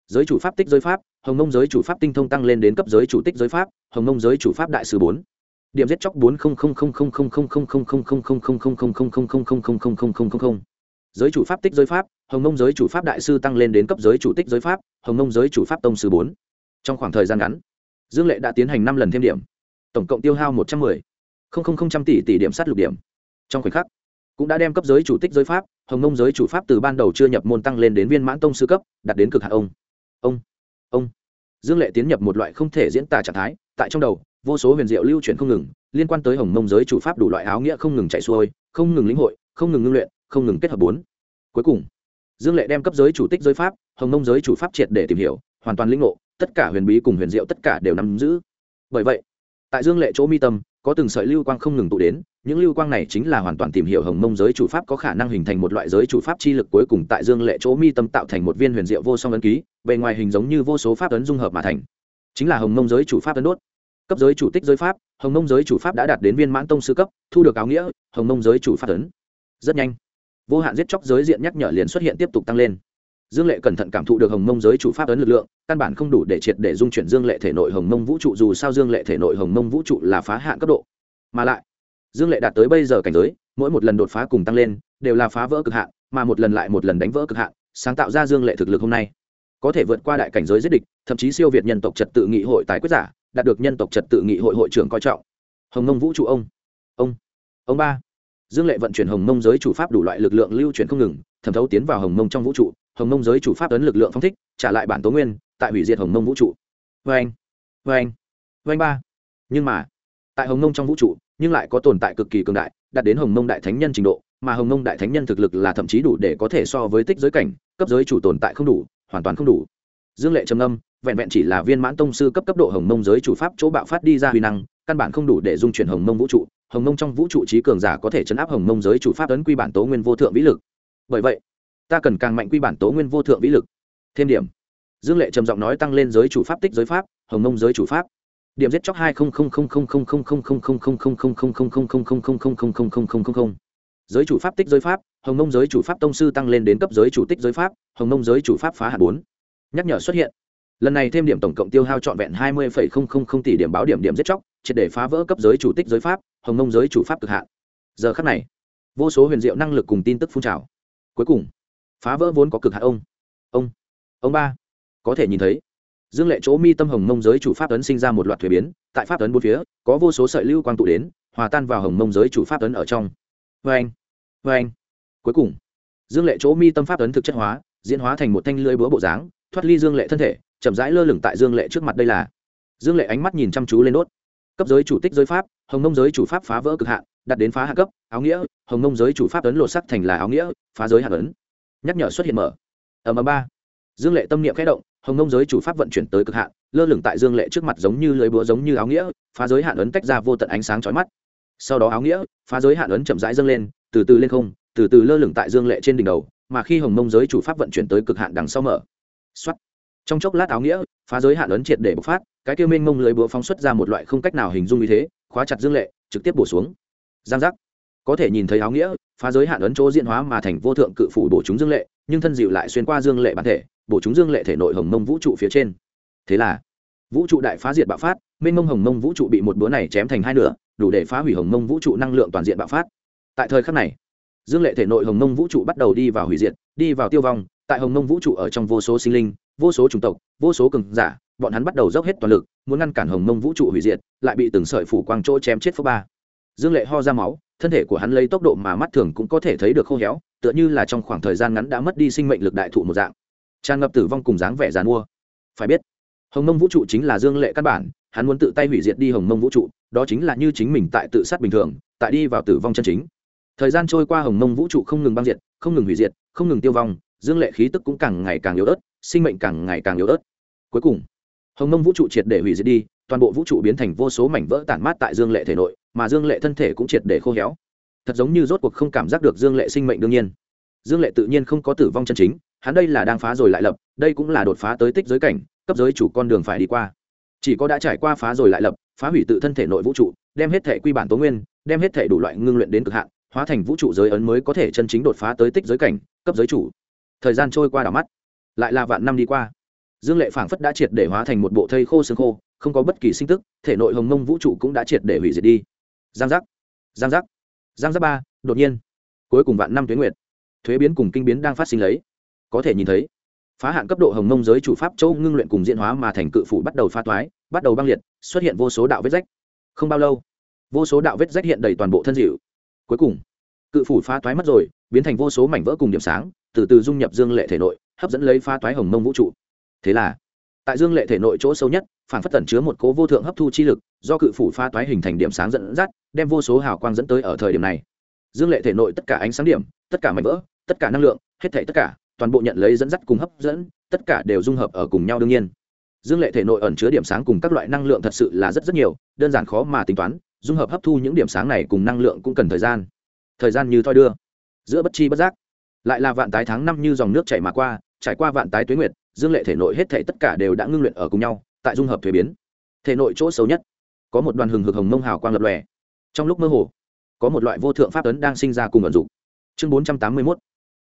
giới chủ pháp tích giới pháp hồng mông giới chủ pháp tinh thông tăng lên đến cấp giới chủ tích giới pháp hồng mông giới chủ pháp đại sứ bốn điểm giết chóc bốn giới chủ pháp tích giới pháp hồng mông giới chủ pháp đại sư tăng lên đến cấp giới chủ tích giới pháp hồng mông giới chủ pháp tông sư bốn trong khoảng thời gian ngắn dương lệ đã tiến hành năm lần thêm điểm. Tổng cộng tiêu hao một trăm mười. Không không không trăm tỷ tỷ điểm sát lục điểm. Trong khoảnh khắc, cũng đã đem cấp giới chủ tích giới pháp, hồng nông giới chủ pháp từ ban đầu chưa nhập môn tăng lên đến viên mãn tông sư cấp, đạt đến cực hạ ông. Ông ông. Dương lệ tiến nhập một loại không thể diễn tả trạng thái, tại trong đầu, vô số huyền diệu lưu chuyển không ngừng, liên quan tới hồng mông giới chủ pháp đủ loại áo nghĩa không ngừng chạy xuôi, không ngừng lĩnh hội, không ngừng ngưng luyện, không ngừng kết hợp bốn. Cuối cùng, dương lệ đem cấp giới chủ tích giới pháp, hồng mông giới chủ pháp triệt để tìm hiểu, hoàn toàn lĩnh ngộ tất cả huyền bí cùng huyền diệu tất cả đều nắm giữ. Bởi vậy, tại dương lệ chỗ mi tâm, có từng sợi lưu quang không ngừng tụ đến, những lưu quang này chính là hoàn toàn tìm hiểu hồng mông giới chủ pháp có khả năng hình thành một loại giới chủ pháp chi lực cuối cùng tại dương lệ chỗ mi tâm tạo thành một viên huyền diệu vô song ấn ký, bề ngoài hình giống như vô số pháp ấn dung hợp mà thành. Chính là hồng mông giới chủ pháp ấn đốt. Cấp giới chủ tích giới pháp, hồng mông giới chủ pháp đã đạt đến viên mãn tông sư cấp, thu được áo nghĩa, hồng mông giới chủ pháp ấn. Rất nhanh, vô hạn giết chóc giới diện nhắc nhở liền xuất hiện tiếp tục tăng lên. Dương lệ cẩn thận cảm thụ được hồng mông giới chủ pháp ấn lực lượng căn bản không đủ để triệt để dung chuyển dương lệ thể nội hồng mông vũ trụ, dù sao dương lệ thể nội hồng mông vũ trụ là phá hạn cấp độ. Mà lại, dương lệ đạt tới bây giờ cảnh giới, mỗi một lần đột phá cùng tăng lên, đều là phá vỡ cực hạn, mà một lần lại một lần đánh vỡ cực hạn, sáng tạo ra dương lệ thực lực hôm nay. Có thể vượt qua đại cảnh giới giết địch, thậm chí siêu việt nhân tộc trật tự nghị hội tài quyết giả, đạt được nhân tộc trật tự nghị hội hội trưởng coi trọng. Hồng mông vũ trụ ông ông ông ba. Dương lệ vận chuyển hồng mông giới chủ pháp đủ loại lực lượng lưu chuyển không ngừng, thẩm thấu tiến vào hồng mông trong vũ trụ. Hồng mông giới chủ pháp ấn lực lượng phong thích, trả lại bản tố nguyên tại hủy diệt hồng mông vũ trụ. Vê anh vê anh vê anh ba. Nhưng mà, tại hồng mông trong vũ trụ, nhưng lại có tồn tại cực kỳ cường đại, đạt đến hồng mông đại thánh nhân trình độ, mà hồng mông đại thánh nhân thực lực là thậm chí đủ để có thể so với tích giới cảnh, cấp giới chủ tồn tại không đủ, hoàn toàn không đủ. Dương lệ trầm âm vẹn vẹn chỉ là viên mãn tông sư cấp cấp độ hồng mông giới chủ pháp chỗ bạo phát đi ra huy năng, căn bản không đủ để dung chuyển hồng mông vũ trụ. Hồng mông trong vũ trụ trí cường giả có thể chấn áp hồng mông giới chủ pháp ấn quy bản tố nguyên vô thượng vĩ lực. Bởi vậy, ta cần càng mạnh quy bản tố nguyên vô thượng vĩ lực. Thêm điểm dương lệ trầm giọng nói tăng lên giới chủ pháp tích giới pháp hồng mông giới chủ pháp điểm giết chóc hai giới chủ pháp tích giới pháp hồng mông giới chủ pháp tông sư tăng lên đến cấp giới chủ tích giới pháp hồng mông giới chủ pháp phá hạt bốn nhắc nhở xuất hiện lần này thêm điểm tổng cộng tiêu hao trọn vẹn hai mươi tỷ điểm báo điểm điểm giết chóc triệt để phá vỡ cấp giới chủ tích giới pháp hồng mông giới chủ pháp cực hạn giờ khắc này vô số huyền diệu năng lực cùng tin tức phun trào cuối cùng phá vỡ vốn có cực hạn ông ông ông ba có thể nhìn thấy. Dương lệ chỗ mi tâm hồng mông giới chủ pháp ấn sinh ra một loạt thuế biến, tại pháp ấn bốn phía, có vô số sợi lưu quang tụ đến, hòa tan vào hồng mông giới chủ pháp ấn ở trong. Vê anh vê anh cuối cùng, dương lệ chỗ mi tâm pháp ấn thực chất hóa, diễn hóa thành một thanh lưới búa bộ dáng, thoát ly dương lệ thân thể, chậm rãi lơ lửng tại dương lệ trước mặt đây là. Dương lệ ánh mắt nhìn chăm chú lên đốt. Cấp giới chủ tích giới pháp, hồng mông giới chủ pháp phá vỡ cực hạn, đặt đến phá hạ cấp, áo nghĩa, hồng mông giới chủ pháp ấn lột sắc thành là áo nghĩa, phá giới hạ ấn. Nhắc nhở xuất hiện mở. Ở m ba. Dương lệ tâm niệm khẽ động hồng Nông giới chủ pháp vận chuyển tới cực hạn, lơ lửng tại dương lệ trước mặt giống như lưới búa giống như áo nghĩa, phá giới hạn ấn tách ra vô tận ánh sáng chói mắt. Sau đó áo nghĩa, phá giới hạn ấn chậm rãi dâng lên, từ từ lên không, từ từ lơ lửng tại dương lệ trên đỉnh đầu, mà khi hồng mông giới chủ pháp vận chuyển tới cực hạn đằng sau mở. Xuất trong chốc lát áo nghĩa, phá giới hạn ấn triệt để bộc phát, cái kêu minh mông lưới búa phóng xuất ra một loại không cách nào hình dung như thế, khóa chặt dương lệ, trực tiếp bổ xuống. Giang giác. Có thể nhìn thấy áo nghĩa, phá giới hạn ấn chỗ diễn hóa mà thành vô thượng cự phủ bổ chúng dương lệ, nhưng thân dịu lại xuyên qua dương lệ bản thể bổ chúng dương lệ thể nội hồng mông vũ trụ phía trên. Thế là, vũ trụ đại phá diệt bạo phát, mênh mông hồng mông vũ trụ bị một búa này chém thành hai nửa, đủ để phá hủy hồng mông vũ trụ năng lượng toàn diện bạo phát. Tại thời khắc này, dương lệ thể nội hồng mông vũ trụ bắt đầu đi vào hủy diệt, đi vào tiêu vong. Tại hồng mông vũ trụ ở trong vô số sinh linh, vô số chủng tộc, vô số cường giả, bọn hắn bắt đầu dốc hết toàn lực, muốn ngăn cản hồng mông vũ trụ hủy diệt, lại bị từng sợi phủ quang chỗ chém chết phước ba. Dương lệ ho ra máu, thân thể của hắn lấy tốc độ mà mắt thường cũng có thể thấy được khô héo, tựa như là trong khoảng thời gian ngắn đã mất đi sinh mệnh lực đại thụ một dạng tràn ngập tử vong cùng dáng vẻ dàn mua. Phải biết, hồng mông vũ trụ chính là dương lệ căn bản, hắn muốn tự tay hủy diệt đi hồng mông vũ trụ, đó chính là như chính mình tại tự sát bình thường, tại đi vào tử vong chân chính. Thời gian trôi qua hồng mông vũ trụ không ngừng băng diệt, không ngừng hủy diệt, không ngừng tiêu vong, dương lệ khí tức cũng càng ngày càng yếu ớt, sinh mệnh càng ngày càng yếu ớt. Cuối cùng, hồng mông vũ trụ triệt để hủy diệt đi, toàn bộ vũ trụ biến thành vô số mảnh vỡ tản mát tại dương lệ thể nội, mà dương lệ thân thể cũng triệt để khô héo. Thật giống như rốt cuộc không cảm giác được dương lệ sinh mệnh đương nhiên. Dương lệ tự nhiên không có tử vong chân chính hắn đây là đang phá rồi lại lập, đây cũng là đột phá tới tích giới cảnh, cấp giới chủ con đường phải đi qua. Chỉ có đã trải qua phá rồi lại lập, phá hủy tự thân thể nội vũ trụ, đem hết thể quy bản tố nguyên, đem hết thể đủ loại ngưng luyện đến cực hạn, hóa thành vũ trụ giới ấn mới có thể chân chính đột phá tới tích giới cảnh, cấp giới chủ. Thời gian trôi qua đảo mắt, lại là vạn năm đi qua. Dương lệ phảng phất đã triệt để hóa thành một bộ thây khô xương khô, không có bất kỳ sinh tức, thể nội hồng mông vũ trụ cũng đã triệt để hủy diệt đi. Giang giác giang giác giang giác ba, đột nhiên, cuối cùng vạn năm tuyến nguyệt, thuế biến cùng kinh biến đang phát sinh lấy có thể nhìn thấy. Phá hạn cấp độ hồng mông giới chủ pháp châu ngưng luyện cùng diễn hóa mà thành cự phủ bắt đầu pha toái, bắt đầu băng liệt, xuất hiện vô số đạo vết rách. Không bao lâu, vô số đạo vết rách hiện đầy toàn bộ thân dịu. Cuối cùng, cự phủ phá toái mất rồi, biến thành vô số mảnh vỡ cùng điểm sáng, từ từ dung nhập dương lệ thể nội, hấp dẫn lấy pha toái hồng mông vũ trụ. Thế là, tại dương lệ thể nội chỗ sâu nhất phản phất tẩn chứa một cố vô thượng hấp thu chi lực, do cự phủ pha toái hình thành điểm sáng dẫn dắt, đem vô số hào quang dẫn tới ở thời điểm này. Dương lệ thể nội tất cả ánh sáng điểm, tất cả mảnh vỡ, tất cả năng lượng, hết thể tất cả toàn bộ nhận lấy dẫn dắt cùng hấp dẫn, tất cả đều dung hợp ở cùng nhau đương nhiên. Dương lệ thể nội ẩn chứa điểm sáng cùng các loại năng lượng thật sự là rất rất nhiều, đơn giản khó mà tính toán, dung hợp hấp thu những điểm sáng này cùng năng lượng cũng cần thời gian. Thời gian như thoi đưa. Giữa bất chi bất giác, lại là vạn tái tháng năm như dòng nước chảy mà qua, trải qua vạn tái tuyến nguyệt, dương lệ thể nội hết thể tất cả đều đã ngưng luyện ở cùng nhau, tại dung hợp thuế biến. Thể nội chỗ xấu nhất, có một đoàn hừng hực hồng mông hào quang lập lòe. Trong lúc mơ hồ, có một loại vô thượng pháp ấn đang sinh ra cùng ẩn dụng chương bốn trăm tám mươi mốt,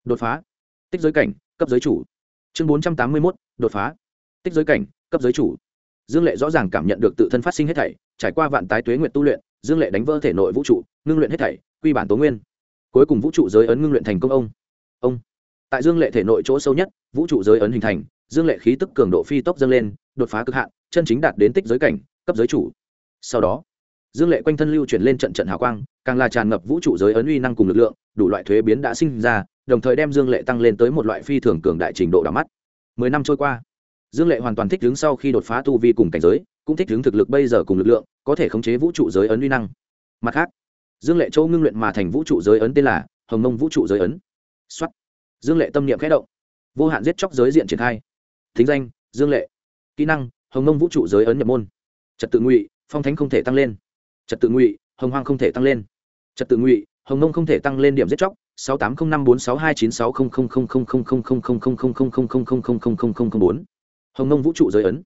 đột phá tích giới cảnh, cấp giới chủ. Chương bốn trăm tám mươi mốt, đột phá. Tích giới cảnh, cấp giới chủ. Dương lệ rõ ràng cảm nhận được tự thân phát sinh hết thảy, trải qua vạn tái tuế nguyện tu luyện, dương lệ đánh vỡ thể nội vũ trụ, ngưng luyện hết thảy, quy bản tố nguyên. Cuối cùng vũ trụ giới ấn ngưng luyện thành công ông. Ông. Tại dương lệ thể nội chỗ sâu nhất, vũ trụ giới ấn hình thành, dương lệ khí tức cường độ phi tốc dâng lên, đột phá cực hạn, chân chính đạt đến tích giới cảnh, cấp giới chủ. Sau đó dương lệ quanh thân lưu chuyển lên trận trận hào quang, càng là tràn ngập vũ trụ giới ấn uy năng cùng lực lượng, đủ loại thuế biến đã sinh ra, đồng thời đem dương lệ tăng lên tới một loại phi thường cường đại trình độ đ mắt. Mười năm trôi qua, dương lệ hoàn toàn thích đứng sau khi đột phá tu vi cùng cảnh giới, cũng thích đứng thực lực bây giờ cùng lực lượng, có thể khống chế vũ trụ giới ấn uy năng. Mặt khác, dương lệ châu ngưng luyện mà thành vũ trụ giới ấn tên là hồng mông vũ trụ giới ấn. Xuất dương lệ tâm niệm khẽ động. Vô hạn giết chóc giới diện triển khai. Thính danh, dương lệ. Kỹ năng, hồng mông vũ trụ giới ấn nhập môn. Trật tự ngụy, phong thánh không thể tăng lên trật tự ngụy hồng hoang không thể tăng lên trật tự ngụy hồng mông không thể tăng lên điểm giết chóc sáu tám không năm bốn sáu hai chín sáu không không không không không không không không không không không không không không không không không không không bốn hồng mông vũ trụ giới ấn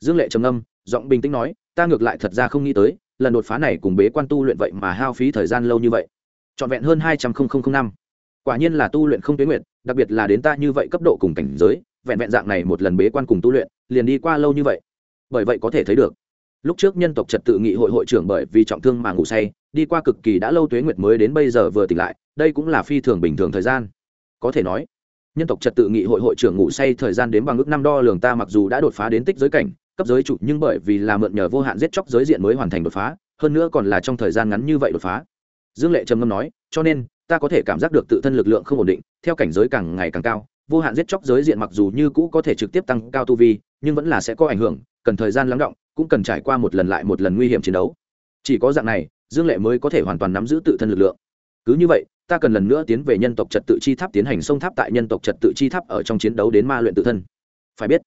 dương lệ trầm âm giọng bình tĩnh nói ta ngược lại thật ra không nghĩ tới lần đột phá này cùng bế quan tu luyện vậy mà hao phí thời gian lâu như vậy trọn vẹn hơn hai trăm linh năm quả nhiên là tu luyện không tuyến nguyện đặc biệt là đến ta như vậy cấp độ cùng cảnh giới vẹn vẹn dạng này một lần bế quan cùng tu luyện liền đi qua lâu như vậy bởi vậy có thể thấy được lúc trước nhân tộc trật tự nghị hội hội trưởng bởi vì trọng thương mà ngủ say, đi qua cực kỳ đã lâu tuế nguyệt mới đến bây giờ vừa tỉnh lại, đây cũng là phi thường bình thường thời gian. Có thể nói, nhân tộc trật tự nghị hội hội trưởng ngủ say thời gian đến bằng ước năm đo lường ta mặc dù đã đột phá đến tích giới cảnh, cấp giới chủ nhưng bởi vì là mượn nhờ vô hạn giết chóc giới diện mới hoàn thành đột phá, hơn nữa còn là trong thời gian ngắn như vậy đột phá. Dương lệ trầm ngâm nói, cho nên, ta có thể cảm giác được tự thân lực lượng không ổn định, theo cảnh giới càng ngày càng cao, vô hạn giết chóc giới diện mặc dù như cũ có thể trực tiếp tăng cao tu vi, nhưng vẫn là sẽ có ảnh hưởng cần thời gian lắng động, cũng cần trải qua một lần lại một lần nguy hiểm chiến đấu. Chỉ có dạng này, dương lệ mới có thể hoàn toàn nắm giữ tự thân lực lượng. Cứ như vậy, ta cần lần nữa tiến về nhân tộc trật tự chi tháp tiến hành sông tháp tại nhân tộc trật tự chi tháp ở trong chiến đấu đến ma luyện tự thân. Phải biết,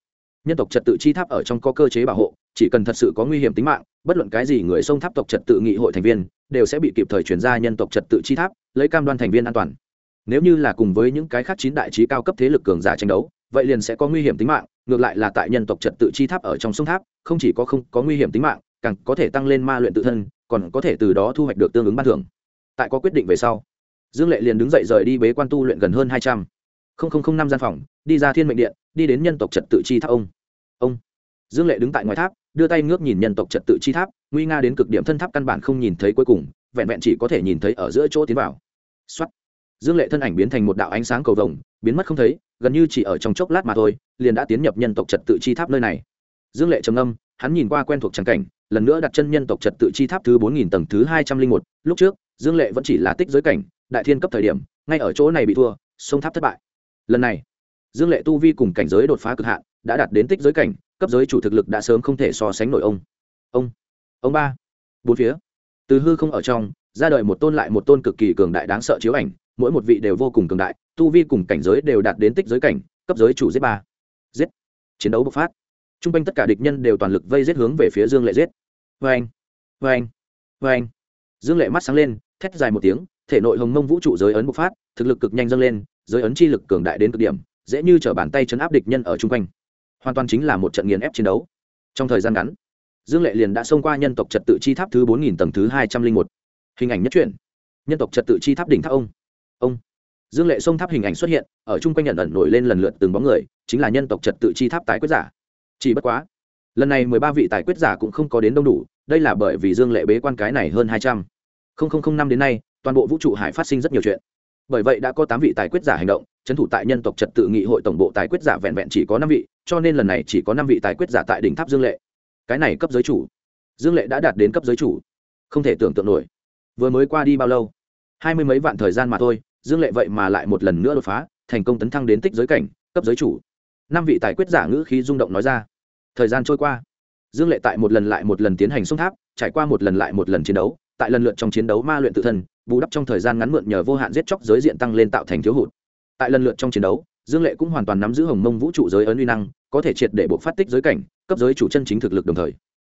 nhân tộc trật tự chi tháp ở trong có cơ chế bảo hộ, chỉ cần thật sự có nguy hiểm tính mạng, bất luận cái gì người sông tháp tộc trật tự nghị hội thành viên, đều sẽ bị kịp thời chuyển ra nhân tộc trật tự chi tháp, lấy cam đoan thành viên an toàn. Nếu như là cùng với những cái khác chín đại trí cao cấp thế lực cường giả tranh đấu vậy liền sẽ có nguy hiểm tính mạng, ngược lại là tại nhân tộc trật tự chi tháp ở trong sông tháp, không chỉ có không có nguy hiểm tính mạng, càng có thể tăng lên ma luyện tự thân, còn có thể từ đó thu hoạch được tương ứng ban thưởng. Tại có quyết định về sau, dương lệ liền đứng dậy rời đi bế quan tu luyện gần hơn hai trăm. Linh năm gian phòng, đi ra thiên mệnh điện, đi đến nhân tộc trật tự chi tháp ông. Ông. Dương lệ đứng tại ngoài tháp, đưa tay ngước nhìn nhân tộc trật tự chi tháp, nguy nga đến cực điểm thân tháp căn bản không nhìn thấy cuối cùng, vẹn vẹn chỉ có thể nhìn thấy ở giữa chỗ tiến vào. Xuất dương lệ thân ảnh biến thành một đạo ánh sáng cầu vồng, biến mất không thấy gần như chỉ ở trong chốc lát mà thôi, liền đã tiến nhập nhân tộc trật tự chi tháp nơi này. Dương lệ trầm âm hắn nhìn qua quen thuộc tràng cảnh, lần nữa đặt chân nhân tộc trật tự chi tháp thứ bốn nghìn tầng thứ hai trăm linh một. Lúc trước, dương lệ vẫn chỉ là tích giới cảnh, đại thiên cấp thời điểm, ngay ở chỗ này bị thua, sông tháp thất bại. Lần này, dương lệ tu vi cùng cảnh giới đột phá cực hạn, đã đạt đến tích giới cảnh, cấp giới chủ thực lực đã sớm không thể so sánh nổi ông. Ông ông ba, bốn phía. Từ hư không ở trong, ra đời một tôn lại một tôn cực kỳ cường đại đáng sợ chiếu ảnh mỗi một vị đều vô cùng cường đại, tu vi cùng cảnh giới đều đạt đến tích giới cảnh, cấp giới chủ giết ba. Giết. Chiến đấu bộc phát. T r u n g quanh tất cả địch nhân đều toàn lực vây giết hướng về phía dương lệ giết. Vê anh vê anh vê anh dương lệ mắt sáng lên, thét dài một tiếng, thể nội hồng mông vũ trụ giới ấn bộc phát, thực lực cực nhanh dâng lên, giới ấn chi lực cường đại đến cực điểm, dễ như t bàn tay chấn áp địch nhân ở chung quanh. Hoàn toàn chính là một trận nghiền ép chiến đấu. Trong thời gian ngắn, dương lệ liền đã xông qua nhân tộc trật tự chi tháp thứ bốn nghìn tầng thứ hai trăm linh một. Hình ảnh nhất truyện. Nhân tộc trật tự chi tháp đỉnh tháp ông ông. Dương lệ sông tháp hình ảnh xuất hiện, ở chung quanh nhận ẩn nổi lên lần lượt từng bóng người, chính là nhân tộc trật tự chi tháp tái quyết giả. Chỉ bất quá, lần này mười ba vị tài quyết giả cũng không có đến đông đủ, đây là bởi vì dương lệ bế quan cái này hơn hai trăm. Linh năm đến nay, toàn bộ vũ trụ hải phát sinh rất nhiều chuyện. Bởi vậy đã có tám vị tài quyết giả hành động trấn thủ tại nhân tộc trật tự nghị hội tổng bộ tài quyết giả vẹn vẹn chỉ có năm vị, cho nên lần này chỉ có năm vị tài quyết giả tại đỉnh tháp dương lệ. Cái này cấp giới chủ. Dương lệ đã đạt đến cấp giới chủ. Không thể tưởng tượng nổi. Vừa mới qua đi bao lâu? Hai mươi mấy vạn thời gian mà thôi dương lệ vậy mà lại một lần nữa đột phá, thành công tấn thăng đến tích giới cảnh, cấp giới chủ. Năm vị tài quyết giả ngữ khí rung động nói ra. Thời gian trôi qua. Dương lệ tại một lần lại một lần tiến hành sông tháp, trải qua một lần lại một lần chiến đấu, tại lần lượt trong chiến đấu ma luyện tự thân, bù đắp trong thời gian ngắn mượn nhờ vô hạn giết chóc giới diện tăng lên tạo thành thiếu hụt. Tại lần lượt trong chiến đấu, dương lệ cũng hoàn toàn nắm giữ hồng mông vũ trụ giới ấn uy năng, có thể triệt để buộc phát tích giới cảnh, cấp giới chủ chân chính thực lực đồng thời.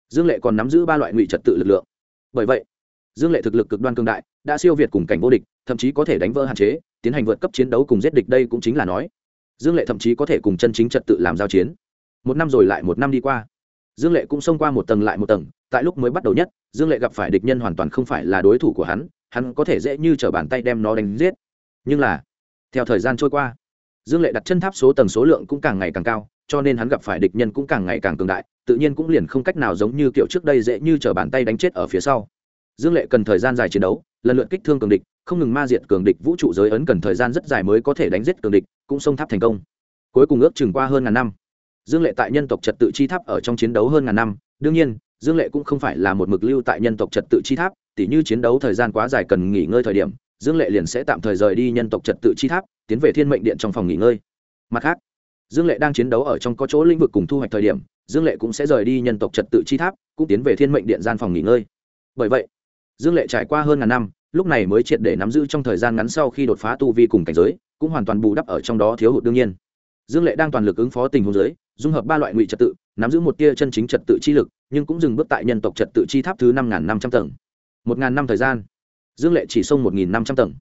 Dương lệ còn nắm giữ ba loại ngụy trật tự lực lượng. Bởi vậy dương lệ thực lực cực đoan cương đại, đã siêu việt cùng cảnh vô địch, thậm chí có thể đánh vỡ hạn chế, tiến hành vượt cấp chiến đấu cùng giết địch đây cũng chính là nói. Dương lệ thậm chí có thể cùng chân chính trật tự làm giao chiến. Một năm rồi lại một năm đi qua. Dương lệ cũng xông qua một tầng lại một tầng, tại lúc mới bắt đầu nhất, dương lệ gặp phải địch nhân hoàn toàn không phải là đối thủ của hắn hắn có thể dễ như t r ở bàn tay đem nó đánh giết. Nhưng là, theo thời gian trôi qua, dương lệ đặt chân tháp số tầng số lượng cũng càng ngày càng cao, cho nên hắn gặp phải địch nhân cũng càng ngày càng cường đại, tự nhiên cũng liền không cách nào giống như kiểu trước đây dễ như t r ở bàn tay đánh chết ở phía sau dương lệ cần thời gian dài chiến đấu, lần lượt kích thương cường địch, không ngừng ma diệt cường địch vũ trụ giới ấn cần thời gian rất dài mới có thể đánh giết cường địch, cũng xông tháp thành công. Cuối cùng ước chừng qua hơn ngàn năm. Dương lệ tại nhân tộc trật tự chi tháp ở trong chiến đấu hơn ngàn năm. Đương nhiên, dương lệ cũng không phải là một mực lưu tại nhân tộc trật tự chi tháp, tỉ như chiến đấu thời gian quá dài cần nghỉ ngơi thời điểm, dương lệ liền sẽ tạm thời rời đi nhân tộc trật tự chi tháp, tiến về thiên mệnh điện trong phòng nghỉ ngơi. Mặt khác, dương lệ đang chiến đấu ở trong có chỗ lĩnh vực cùng thu hoạch thời điểm, dương lệ cũng sẽ rời đi nhân tộc trật tự chi tháp, cũng tiến về thiên mệnh điện gian phòng nghỉ ngơi. Bởi vậy dương lệ trải qua hơn ngàn năm, lúc này mới triệt để nắm giữ trong thời gian ngắn sau khi đột phá tu vi cùng cảnh giới, cũng hoàn toàn bù đắp ở trong đó thiếu hụt đương nhiên. Dương lệ đang toàn lực ứng phó tình huống giới, dung hợp ba loại ngụy trật tự, nắm giữ một tia chân chính trật tự chi lực, nhưng cũng dừng bước tại nhân tộc trật tự chi tháp thứ năm n năm trăm tầng. Một ngàn năm thời gian, dương lệ chỉ xông một nghìn năm trăm tầng.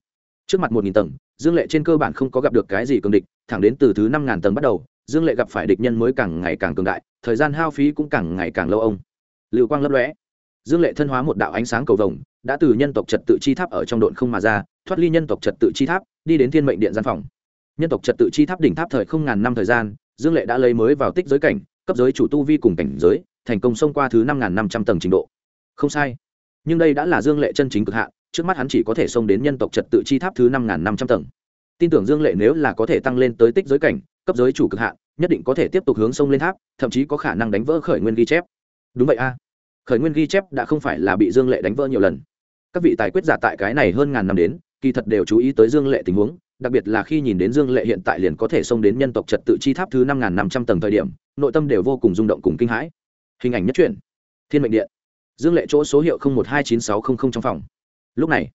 Trước mặt một nghìn tầng, dương lệ trên cơ bản không có gặp được cái gì cường địch, thẳng đến từ thứ năm ngàn tầng bắt đầu, dương lệ gặp phải địch nhân mới càng ngày càng cường đại, thời gian hao phí cũng càng ngày càng lâu ông. Lưu quang lấp lóe. Dương lệ thân hóa một đạo ánh sáng cầu vồng đã từ nhân tộc trật tự chi tháp ở trong độn không mà ra, thoát ly nhân tộc trật tự chi tháp, đi đến thiên mệnh điện gian phòng. Nhân tộc trật tự chi tháp đỉnh tháp thời không ngàn năm thời gian, dương lệ đã lấy mới vào tích giới cảnh, cấp giới chủ tu vi cùng cảnh giới, thành công xông qua thứ năm ngàn năm trăm tầng trình độ. Không sai. Nhưng đây đã là dương lệ chân chính cực hạn, trước mắt hắn chỉ có thể xông đến nhân tộc trật tự chi tháp thứ năm ngàn năm trăm tầng. Tin tưởng dương lệ nếu là có thể tăng lên tới tích giới cảnh, cấp giới chủ cực hạn, nhất định có thể tiếp tục hướng sông lên tháp, thậm chí có khả năng đánh vỡ khởi nguyên ghi chép. Đúng vậy a. Khởi nguyên ghi chép đã không phải là bị dương lệ đánh vỡ nhiều lần các vị tài quyết giả tại cái này hơn ngàn năm đến, kỳ thật đều chú ý tới dương lệ tình huống, đặc biệt là khi nhìn đến dương lệ hiện tại liền có thể xông đến nhân tộc trật tự chi tháp thứ năm ngàn năm trăm tầng thời điểm, nội tâm đều vô cùng rung động cùng kinh hãi. Hình ảnh nhất truyện, thiên mệnh điện. Dương lệ chỗ số hiệu một hai chín sáu trăm linh trong phòng. Lúc này,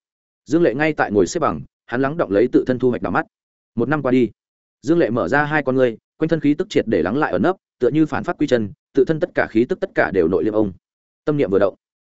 dương lệ ngay tại ngồi xếp bằng, hắn lắng động lấy tự thân thu hoạch đỏ mắt. Một năm qua đi, dương lệ mở ra hai con ngươi, quanh thân khí tức triệt để lắng lại ở nấp, tựa như phản phát quy chân, tự thân tất cả khí tức tất cả đều nội liêm ông. Tâm niệm vừa động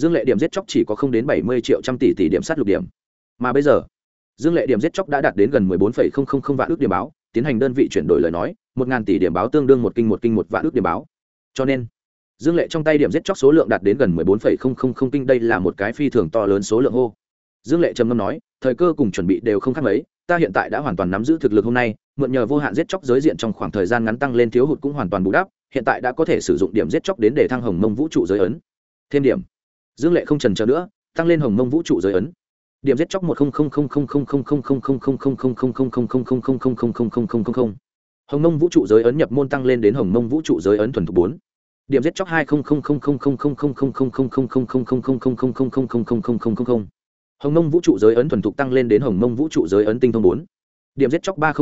dương lệ điểm giết chóc chỉ có không đến bảy mươi triệu trăm tỷ tỷ điểm sát lục điểm. Mà bây giờ, dương lệ điểm giết chóc đã đạt đến gần mười bốn phẩy không không không vạn ước điểm báo, tiến hành đơn vị chuyển đổi lời nói, một ngàn tỷ điểm báo tương đương một kinh một kinh một vạn ước điểm báo. Cho nên, dương lệ trong tay điểm giết chóc số lượng đạt đến gần mười bốn phẩy không không không kinh, đây là một cái phi thường to lớn số lượng hô. Dương lệ trầm ngâm nói, thời cơ cùng chuẩn bị đều không khác mấy, ta hiện tại đã hoàn toàn nắm giữ thực lực hôm nay, mượn nhờ vô hạn giết chóc giới diện trong khoảng thời gian ngắn tăng lên thiếu hụt cũng hoàn toàn bù đắp, hiện tại đã có thể sử dụng điểm giết chóc đến để thăng hồng mông vũ trụ giới ấn. Thêm điểm dương lệ không trần trờ nữa tăng lên hồng mông vũ trụ giới ấn điểm giết chóc một hồng mông vũ trụ giới ấn nhập môn tăng lên đến hồng mông vũ trụ giới ấn thuần thục bốn điểm giết chóc hai hồng mông vũ trụ giới ấn thuần thục tăng lên đến hồng mông vũ trụ giới ấn tinh thông bốn điểm giết chóc ba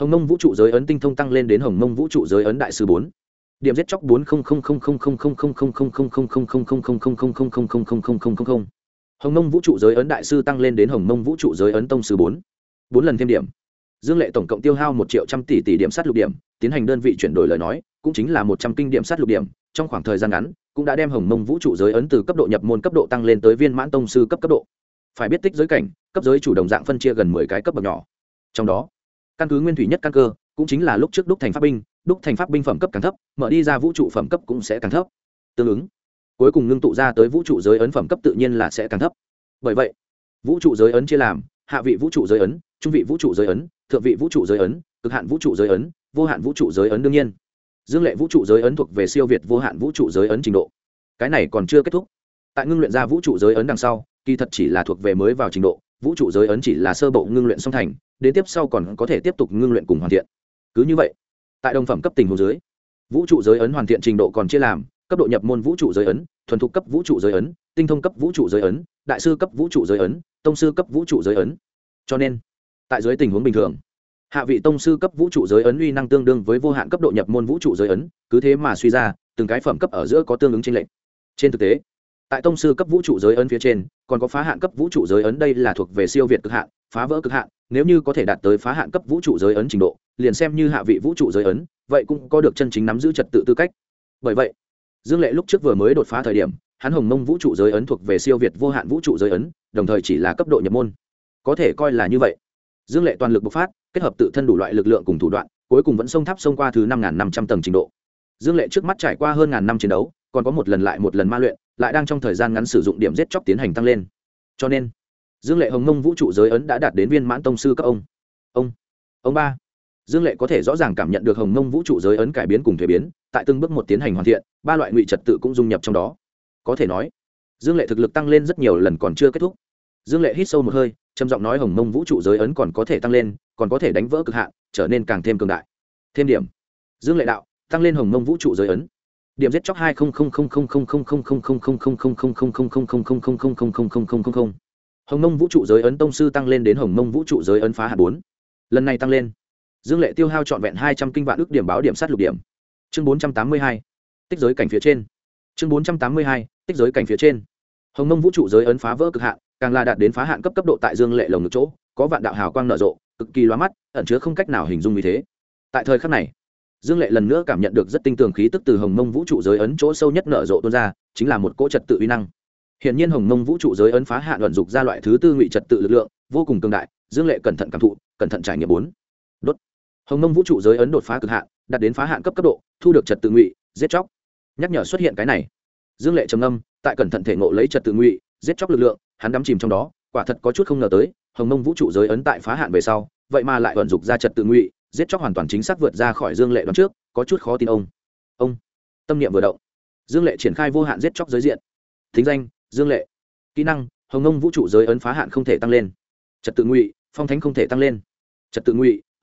hồng mông vũ trụ giới ấn tinh thông tăng lên đến hồng mông vũ trụ giới ấn đại sư bốn điểm giết chóc bốn hồng mông vũ trụ giới ấn đại sư tăng lên đến hồng mông vũ trụ giới ấn tông sư bốn bốn lần thêm điểm dương lệ tổng cộng tiêu hao một triệu trăm tỷ tỷ điểm sát lục điểm tiến hành đơn vị chuyển đổi lời nói cũng chính là một trăm kinh điểm sát lục điểm trong khoảng thời gian ngắn cũng đã đem hồng mông vũ trụ giới ấn từ cấp độ nhập môn cấp độ tăng lên tới viên mãn tông sư cấp cấp độ phải biết tích giới cảnh cấp giới chủ đồng dạng phân chia gần mười cái cấp bậc nhỏ trong đó căn cứ nguyên thủy nhất căn cơ cũng chính là lúc trước đúc thành pháp binh đúc thành pháp binh phẩm cấp càng thấp mở đi ra vũ trụ phẩm cấp cũng sẽ càng thấp tương ứng cuối cùng ngưng tụ ra tới vũ trụ giới ấn phẩm cấp tự nhiên là sẽ càng thấp bởi vậy vũ trụ giới ấn chia làm hạ vị vũ trụ giới ấn trung vị vũ trụ giới ấn thượng vị vũ trụ giới ấn cực hạn vũ trụ giới ấn vô hạn vũ trụ giới ấn đương nhiên dương lệ vũ trụ giới ấn thuộc về siêu việt vô hạn vũ trụ giới ấn trình độ cái này còn chưa kết thúc tại ngưng luyện ra vũ trụ giới ấn đằng sau kỳ thật chỉ là thuộc về mới vào trình độ vũ trụ giới ấn chỉ là sơ bộ ngưng luyện song thành đến tiếp sau còn có thể tiếp tục ngưng luyện cùng hoàn thiện cứ như vậy tại đồng phẩm cấp tình hồ dưới vũ trụ giới ấn hoàn thiện trình độ còn chia làm cấp độ nhập môn vũ trụ giới ấn thuần thục cấp vũ trụ giới ấn tinh thông cấp vũ trụ giới ấn đại sư cấp vũ trụ giới ấn tông sư cấp vũ trụ giới ấn cho nên tại dưới tình huống bình thường hạ vị tông sư cấp vũ trụ giới ấn uy năng tương đương với vô hạn cấp độ nhập môn vũ trụ giới ấn cứ thế mà suy ra từng cái phẩm cấp ở giữa có tương ứng tranh lệnh trên thực tế tại tông sư cấp vũ trụ giới ấn phía trên còn có phá hạn cấp vũ trụ giới ấn đây là thuộc về siêu việt cực hạn phá vỡ cực hạn nếu như có thể đạt tới phá hạn cấp vũ trụ giới ấn trình độ liền xem như hạ vị vũ trụ giới ấn, vậy cũng có được chân chính nắm giữ trật tự tư cách. Bởi vậy, dương lệ lúc trước vừa mới đột phá thời điểm, hắn hồng mông vũ trụ giới ấn thuộc về siêu việt vô hạn vũ trụ giới ấn, đồng thời chỉ là cấp độ nhập môn. Có thể coi là như vậy. Dương lệ toàn lực bộc phát, kết hợp tự thân đủ loại lực lượng cùng thủ đoạn, cuối cùng vẫn sông tháp sông qua thứ năm năm trăm tầng trình độ. Dương lệ trước mắt trải qua hơn ngàn năm chiến đấu, còn có một lần lại một lần ma luyện, lại đang trong thời gian ngắn sử dụng điểm giết chóc tiến hành tăng lên. Cho nên, dương lệ hồng mông vũ trụ giới ấn đã đạt đến viên mãn tông sư các ông. Ông ông ba dương lệ có thể rõ ràng cảm nhận được hồng mông vũ trụ giới ấn cải biến cùng thuế biến tại từng bước một tiến hành hoàn thiện ba loại ngụy trật tự cũng dung nhập trong đó có thể nói dương lệ thực lực tăng lên rất nhiều lần còn chưa kết thúc dương lệ hít sâu một hơi trầm giọng nói hồng mông vũ trụ giới ấn còn có thể tăng lên còn có thể đánh vỡ cực hạn trở nên càng thêm cường đại thêm điểm dương lệ đạo tăng lên hồng mông vũ trụ giới ấn điểm giết chóc hai hồng mông vũ trụ giới ấn tông sư tăng lên đến hồng mông vũ trụ giới ấn phá hạ bốn lần này tăng lên dương lệ tiêu hao trọn vẹn hai trăm kinh vạn ước điểm báo điểm sát lục điểm. Chương bốn trăm tám mươi hai. Tích giới cảnh phía trên. Chương bốn trăm tám mươi hai. Tích giới cảnh phía trên. Hồng mông vũ trụ giới ấn phá vỡ cực hạn, càng là đạt đến phá hạn cấp cấp độ tại dương lệ lồng ngực chỗ, có vạn đạo hào quang nở rộ, cực kỳ loa mắt, ẩn chứa không cách nào hình dung như thế. Tại thời khắc này, dương lệ lần nữa cảm nhận được rất tinh tường khí tức từ hồng mông vũ trụ giới ấn chỗ sâu nhất nở rộ tuôn ra, chính là một cỗ trật tự uy năng. Hiện nhiên hồng mông vũ trụ giới ấn phá hạn luận dục ra loại thứ tư ngụy trật tự lực lượng, vô cùng cường đại, dương lệ cẩn thận cảm thụ, cẩn thận trải nghiệm bốn hồng nông vũ trụ giới ấn đột phá cực hạn, đạt đến phá hạn cấp cấp độ, thu được trật tự ngụy, giết chóc. Nhắc nhở xuất hiện cái này. Dương lệ trầm âm tại cẩn thận thể ngộ lấy trật tự ngụy, giết chóc lực lượng, hắn đắm chìm trong đó, quả thật có chút không ngờ tới, hồng nông vũ trụ giới ấn tại phá hạn về sau, vậy mà lại vận dụng ra trật tự ngụy, giết chóc hoàn toàn chính xác vượt ra khỏi dương lệ đoạn trước, có chút khó tin ông. Ông, tâm niệm vừa động. Dương lệ triển khai vô hạn giết chóc giới diện. Thính danh, dương lệ. Kỹ năng, hồng nông vũ trụ giới ấn phá hạn không thể tăng lên. Trật tự ngụy, phong thánh không thể tăng lên. Trật tự ngụy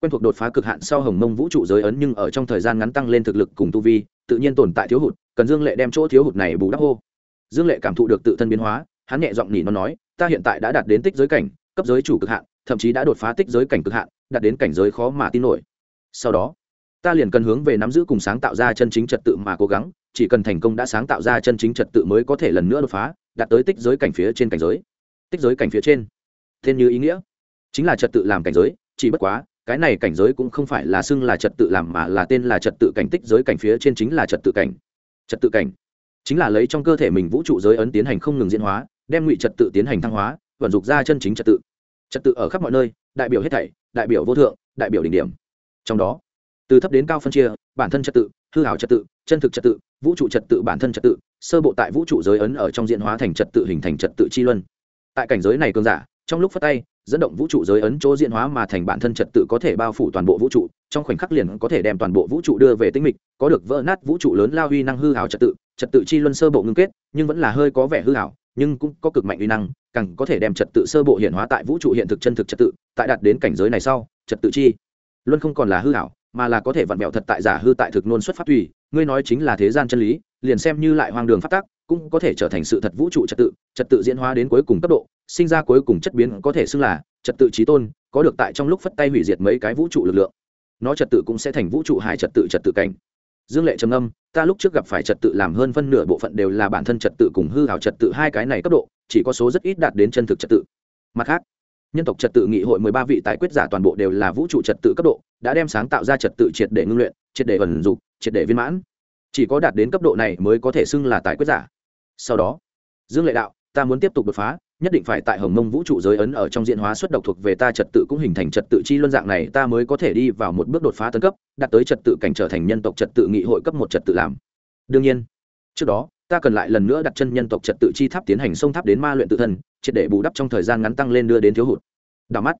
quen thuộc đột phá cực hạn sau hồng mông vũ trụ giới ấn nhưng ở trong thời gian ngắn tăng lên thực lực cùng tu vi, tự nhiên tồn tại thiếu hụt, cần dương lệ đem chỗ thiếu hụt này bù đắp hô. Dương lệ cảm thụ được tự thân biến hóa, hắn nhẹ giọng nhỉ nó nói, ta hiện tại đã đạt đến tích giới cảnh, cấp giới chủ cực hạn, thậm chí đã đột phá tích giới cảnh cực hạn, đạt đến cảnh giới khó mà tin nổi. Sau đó, ta liền cần hướng về nắm giữ cùng sáng tạo ra chân chính trật tự mà cố gắng, chỉ cần thành công đã sáng tạo ra chân chính trật tự mới có thể lần nữa đột phá, đạt tới tích giới cảnh phía trên cảnh giới. Tích giới cảnh phía trên. Tên như ý nghĩa, chính là trật tự làm cảnh giới, chỉ bất quá cái này cảnh giới cũng không phải là xưng là trật tự làm mà là tên là trật tự cảnh tích giới cảnh phía trên chính là trật tự cảnh. Trật tự cảnh chính là lấy trong cơ thể mình vũ trụ giới ấn tiến hành không ngừng diễn hóa, đem ngụy trật tự tiến hành thăng hóa, vận dụng ra chân chính trật tự. Trật tự ở khắp mọi nơi, đại biểu hết thảy, đại biểu vô thượng, đại biểu đỉnh điểm. Trong đó, từ thấp đến cao phân chia, bản thân trật tự, hư hảo trật tự, chân thực trật tự, vũ trụ trật tự bản thân trật tự, sơ bộ tại vũ trụ giới ấn ở trong diễn hóa thành trật tự hình thành trật tự chi luân. Tại cảnh giới này cường giả, trong lúc phát tay dẫn động vũ trụ giới ấn chỗ diễn hóa mà thành bản thân trật tự có thể bao phủ toàn bộ vũ trụ, trong khoảnh khắc liền có thể đem toàn bộ vũ trụ đưa về tinh mịch, có được vỡ nát vũ trụ lớn lao huy năng hư hảo trật tự trật tự chi luân sơ bộ ngưng kết, nhưng vẫn là hơi có vẻ hư hảo, nhưng cũng có cực mạnh uy năng, càng có thể đem trật tự sơ bộ hiện hóa tại vũ trụ hiện thực chân thực trật tự, tại đạt đến cảnh giới này sau, trật tự chi luân không còn là hư hảo, mà là có thể vặn vẹo thật tại giả hư tại thực nôn xuất phát tùy, ngươi nói chính là thế gian chân lý, liền xem như lại hoang đường phát tác cũng có thể trở thành sự thật vũ trụ trật tự trật tự diễn hóa đến cuối cùng cấp độ sinh ra cuối cùng chất biến có thể xưng là trật tự trí tôn có được tại trong lúc phất tay hủy diệt mấy cái vũ trụ lực lượng nó trật tự cũng sẽ thành vũ trụ hải trật tự trật tự cảnh dương lệ trầm âm ta lúc trước gặp phải trật tự làm hơn phân nửa bộ phận đều là bản thân trật tự cùng hư hảo trật tự hai cái này cấp độ chỉ có số rất ít đạt đến chân thực trật tự mặt khác nhân tộc trật tự nghị hội mười ba vị tài quyết giả toàn bộ đều là vũ trụ trật tự cấp độ đã đem sáng tạo ra trật tự triệt để ngưng luyện triệt để ẩn dục triệt để viên mãn chỉ có đạt đến cấp độ này mới có thể xưng là tài quyết giả sau đó, dương lệ đạo, ta muốn tiếp tục đột phá, nhất định phải tại hồng mông vũ trụ giới ấn ở trong diện hóa xuất độc thuộc về ta trật tự cũng hình thành trật tự chi luân dạng này, ta mới có thể đi vào một bước đột phá tấn cấp, đạt tới trật tự cảnh trở thành nhân tộc trật tự nghị hội cấp một trật tự làm. Đương nhiên, trước đó, ta cần lại lần nữa đặt chân nhân tộc trật tự chi tháp tiến hành sông tháp đến ma luyện tự thân, triệt để bù đắp trong thời gian ngắn tăng lên đưa đến thiếu hụt. Đảo mắt,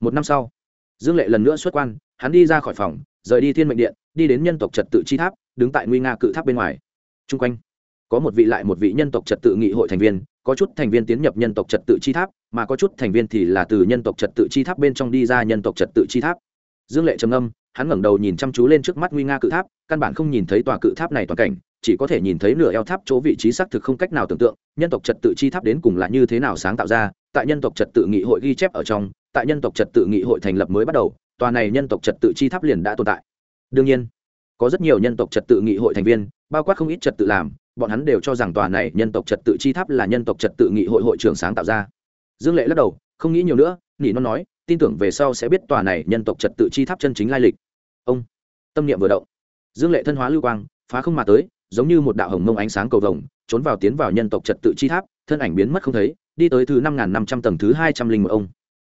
một năm sau, dương lệ lần nữa xuất quan, hắn đi ra khỏi phòng, rời đi thiên mệnh điện, đi đến nhân tộc trật tự chi tháp, đứng tại nguy nga cự tháp bên ngoài. Chung quanh có một vị lại một vị nhân tộc trật tự nghị hội thành viên có chút thành viên tiến nhập nhân tộc trật tự chi tháp mà có chút thành viên thì là từ nhân tộc trật tự chi tháp bên trong đi ra nhân tộc trật tự chi tháp dương lệ trầm âm hắn ngẩng đầu nhìn chăm chú lên trước mắt nguy nga cự tháp căn bản không nhìn thấy tòa cự tháp này toàn cảnh chỉ có thể nhìn thấy nửa eo tháp chỗ vị trí xác thực không cách nào tưởng tượng nhân tộc trật tự chi tháp đến cùng là như thế nào sáng tạo ra tại nhân tộc trật tự nghị hội ghi chép ở trong tại nhân tộc trật tự nghị hội thành lập mới bắt đầu tòa này nhân tộc trật tự chi tháp liền đã tồn tại đương nhiên có rất nhiều nhân tộc trật tự nghị hội thành viên bao quát không ít trật tự làm bọn hắn đều cho rằng tòa này nhân tộc trật tự chi tháp là nhân tộc trật tự nghị hội hội trưởng sáng tạo ra. Dương lệ lắc đầu, không nghĩ nhiều nữa, nỉ nó nói, tin tưởng về sau sẽ biết tòa này nhân tộc trật tự chi tháp chân chính lai lịch. Ông, tâm niệm vừa động. Dương lệ thân hóa lưu quang, phá không mà tới, giống như một đạo hồng mông ánh sáng cầu vồng, trốn vào tiến vào nhân tộc trật tự chi tháp, thân ảnh biến mất không thấy, đi tới thứ năm năm trăm tầng thứ hai trăm linh một ông.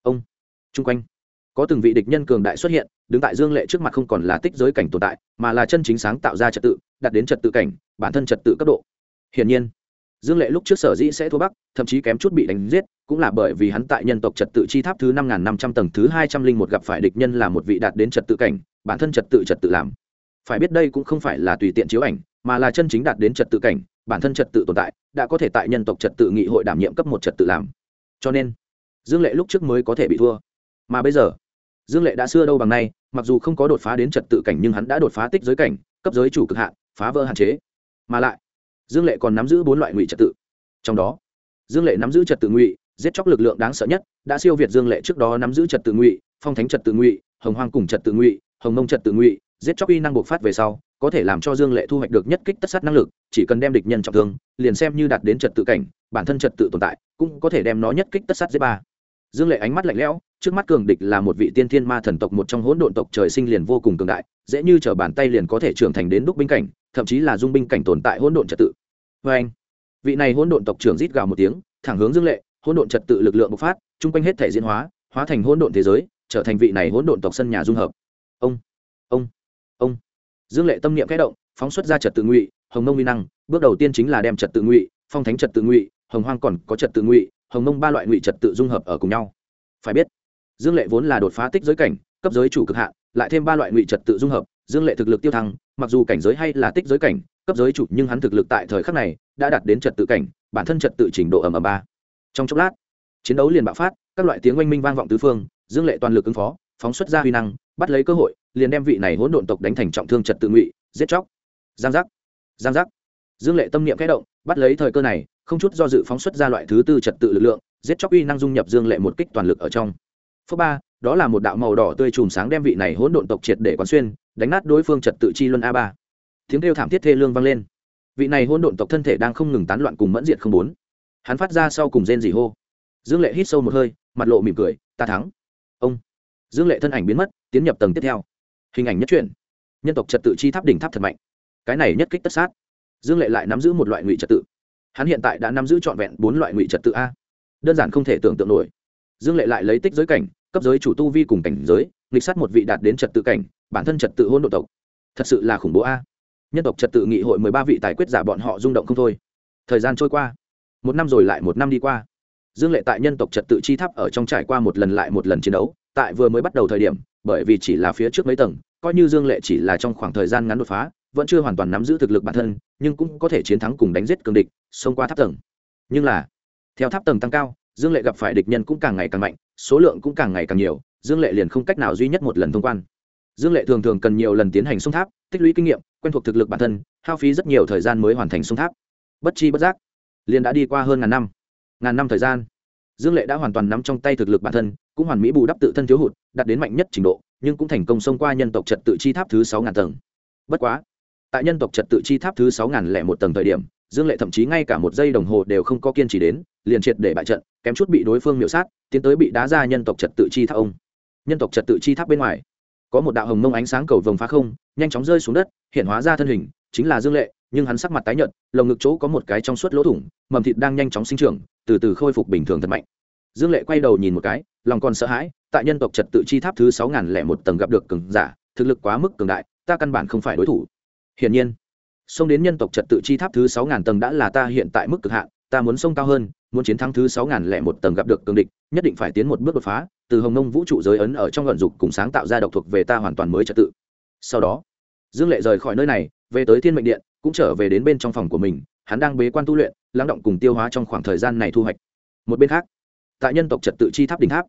Ông, chung quanh, có từng vị địch nhân cường đại xuất hiện, đứng tại dương lệ trước mặt không còn là tích giới cảnh tồn tại, mà là chân chính sáng tạo ra trật tự, đạt đến trật tự cảnh bản thân trật tự cấp độ hiển nhiên dương lệ lúc trước sở dĩ sẽ thua bắc thậm chí kém chút bị đánh giết cũng là bởi vì hắn tại nhân tộc trật tự chi tháp thứ năm năm trăm tầng thứ hai trăm linh một gặp phải địch nhân là một vị đạt đến trật tự cảnh bản thân trật tự trật tự làm phải biết đây cũng không phải là tùy tiện chiếu ảnh mà là chân chính đạt đến trật tự cảnh bản thân trật tự tồn tại đã có thể tại nhân tộc trật tự nghị hội đảm nhiệm cấp một trật tự làm cho nên dương lệ lúc trước mới có thể bị thua mà bây giờ dương lệ đã xưa đâu bằng nay mặc dù không có đột phá đến trật tự cảnh nhưng hắn đã đột phá tích giới cảnh cấp giới chủ cực hạn phá vỡ hạn chế mà lại, dương lệ còn nắm giữ bốn loại ngụy trật tự. Trong đó, dương lệ nắm giữ trật tự ngụy, giết chóc lực lượng đáng sợ nhất, đã siêu việt dương lệ trước đó nắm giữ trật tự ngụy, phong thánh trật tự ngụy, hồng hoang cùng trật tự ngụy, hồng mông trật tự ngụy, giết chóc uy năng bộc phát về sau, có thể làm cho dương lệ thu hoạch được nhất kích tất sát năng lực, chỉ cần đem địch nhân trọng thương, liền xem như đạt đến trật tự cảnh, bản thân trật tự tồn tại, cũng có thể đem nó nhất kích tất sát giết ba. Dương lệ ánh mắt lạnh lẽo, trước mắt cường địch là một vị tiên thiên ma thần tộc một trong hỗn độn tộc trời sinh liền vô cùng cường đại, dễ như t bàn tay liền có thể trưởng thành đến đúc binh cảnh thậm chí là dung binh cảnh tồn tại hỗn độn trật tự. Vê anh, vị này hỗn độn tộc trưởng rít gào một tiếng, thẳng hướng dương lệ, hỗn độn trật tự lực lượng bộc phát, chung quanh hết thể diễn hóa hóa thành hỗn độn thế giới, trở thành vị này hỗn độn tộc sân nhà dung hợp. Ông ông ông. Dương lệ tâm niệm kẽ động, phóng xuất ra trật tự ngụy, hồng nông uy năng, bước đầu tiên chính là đem trật tự ngụy, phong thánh trật tự ngụy, hồng hoang còn có trật tự ngụy, hồng nông ba loại ngụy trật tự dung hợp ở cùng nhau. Phải biết, dương lệ vốn là đột phá tích giới cảnh, cấp giới chủ cực hạn, lại thêm ba loại ngụy trật tự dung hợp dương lệ thực lực tiêu thăng, mặc dù cảnh giới hay là tích giới cảnh, cấp giới chủ nhưng hắn thực lực tại thời khắc này đã đạt đến trật tự cảnh, bản thân trật tự trình độ ầm ầm ba. Trong chốc lát, chiến đấu liền bạo phát, các loại tiếng oanh minh vang vọng tứ phương, dương lệ toàn lực ứng phó, phóng xuất ra huy năng, bắt lấy cơ hội, liền đem vị này hỗn độn tộc đánh thành trọng thương trật tự ngụy, giết chóc. Giang giác giang giác. Dương lệ tâm niệm kẽ động, bắt lấy thời cơ này, không chút do dự phóng xuất ra loại thứ tư trật tự lực lượng, giết chóc uy năng dung nhập dương lệ một kích toàn lực ở trong. Phước ba đó là một đạo màu đỏ tươi chùm sáng đem vị này hỗn độn tộc triệt để quán xuyên, đánh nát đối phương trật tự chi luân a ba. Tiếng kêu thảm thiết thê lương vang lên. Vị này hỗn độn tộc thân thể đang không ngừng tán loạn cùng mẫn diệt không bốn. Hắn phát ra sau cùng rên dỉ hô. Dương lệ hít sâu một hơi, mặt lộ mỉm cười, ta thắng. Ông. Dương lệ thân ảnh biến mất, tiến nhập tầng tiếp theo. Hình ảnh nhất truyện. Nhân tộc trật tự chi tháp đỉnh tháp thật mạnh. Cái này nhất kích tất sát. Dương lệ lại nắm giữ một loại ngụy trật tự. Hắn hiện tại đã nắm giữ trọn vẹn bốn loại ngụy trật tự a. Đơn giản không thể tưởng tượng nổi. Dương lệ lại lấy tích giới cảnh cấp giới chủ tu vi cùng cảnh giới, nghịch sát một vị đạt đến trật tự cảnh, bản thân trật tự hôn độ tộc. Thật sự là khủng bố a. Nhân tộc trật tự nghị hội mười ba vị tài quyết giả bọn họ rung động không thôi. Thời gian trôi qua, một năm rồi lại một năm đi qua. Dương lệ tại nhân tộc trật tự chi tháp ở trong trải qua một lần lại một lần chiến đấu, tại vừa mới bắt đầu thời điểm, bởi vì chỉ là phía trước mấy tầng, coi như dương lệ chỉ là trong khoảng thời gian ngắn đột phá, vẫn chưa hoàn toàn nắm giữ thực lực bản thân, nhưng cũng có thể chiến thắng cùng đánh giết cường địch, xông qua tháp tầng. Nhưng là, theo tháp tầng tăng cao dương lệ gặp phải địch nhân cũng càng ngày càng mạnh, số lượng cũng càng ngày càng nhiều, dương lệ liền không cách nào duy nhất một lần thông quan. Dương lệ thường thường cần nhiều lần tiến hành sông tháp, tích lũy kinh nghiệm, quen thuộc thực lực bản thân, hao phí rất nhiều thời gian mới hoàn thành sông tháp. Bất chi bất giác, liền đã đi qua hơn ngàn năm. Ngàn năm thời gian, dương lệ đã hoàn toàn nắm trong tay thực lực bản thân, cũng hoàn mỹ bù đắp tự thân thiếu hụt, đạt đến mạnh nhất trình độ, nhưng cũng thành công xông qua nhân tộc trật tự chi tháp thứ sáu ngàn tầng. Bất quá, tại nhân tộc trật tự chi tháp thứ sáu ngàn lẻ một tầng thời điểm dương lệ thậm chí ngay cả một giây đồng hồ đều không có kiên trì đến, liền triệt để bại trận, kém chút bị đối phương miểu sát, tiến tới bị đá ra nhân tộc trật tự chi tháp ông. Nhân tộc trật tự chi tháp bên ngoài, có một đạo hồng mông ánh sáng cầu vồng phá không, nhanh chóng rơi xuống đất, hiện hóa ra thân hình, chính là dương lệ, nhưng hắn sắc mặt tái nhợt, lồng ngực chỗ có một cái trong suốt lỗ thủng, mầm thịt đang nhanh chóng sinh trưởng, từ từ khôi phục bình thường thật mạnh. Dương lệ quay đầu nhìn một cái, lòng còn sợ hãi, tại nhân tộc trật tự chi tháp thứ sáu ngàn lẻ một tầng gặp được cường giả, thực lực quá mức cường đại, ta căn bản không phải đối thủ. Hiển nhiên xông đến nhân tộc trật tự chi tháp thứ sáu ngàn tầng đã là ta hiện tại mức cực hạn, ta muốn xông cao hơn, muốn chiến thắng thứ sáu ngàn lẻ một tầng gặp được cường địch, nhất định phải tiến một bước đột phá, từ hồng nông vũ trụ giới ấn ở trong vận dục cùng sáng tạo ra độc thuộc về ta hoàn toàn mới trật tự. Sau đó, dương lệ rời khỏi nơi này, về tới thiên mệnh điện, cũng trở về đến bên trong phòng của mình, hắn đang bế quan tu luyện, lắng động cùng tiêu hóa trong khoảng thời gian này thu hoạch. Một bên khác, tại nhân tộc trật tự chi tháp đỉnh tháp,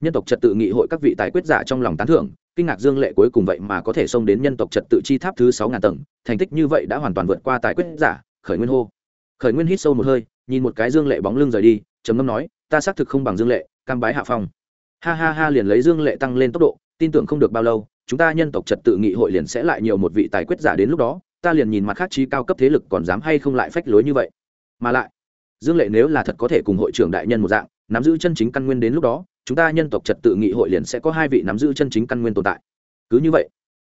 nhân tộc trật tự nghị hội các vị tài quyết giả trong lòng tán thưởng kinh ngạc dương lệ cuối cùng vậy mà có thể xông đến nhân tộc trật tự chi tháp thứ sáu ngàn tầng, thành tích như vậy đã hoàn toàn vượt qua tài quyết giả, khởi nguyên hô. Khởi nguyên hít sâu một hơi, nhìn một cái dương lệ bóng lưng rời đi, trầm ngâm nói, ta xác thực không bằng dương lệ, cam bái hạ phong. Ha ha ha, liền lấy dương lệ tăng lên tốc độ, tin tưởng không được bao lâu, chúng ta nhân tộc trật tự nghị hội liền sẽ lại nhiều một vị tài quyết giả đến lúc đó, ta liền nhìn mặt khác trí cao cấp thế lực còn dám hay không lại phách lối như vậy. Mà lại, dương lệ nếu là thật có thể cùng hội trưởng đại nhân một dạng, nắm giữ chân chính căn nguyên đến lúc đó chúng ta nhân tộc trật tự nghị hội liền sẽ có hai vị nắm giữ chân chính căn nguyên tồn tại. Cứ như vậy,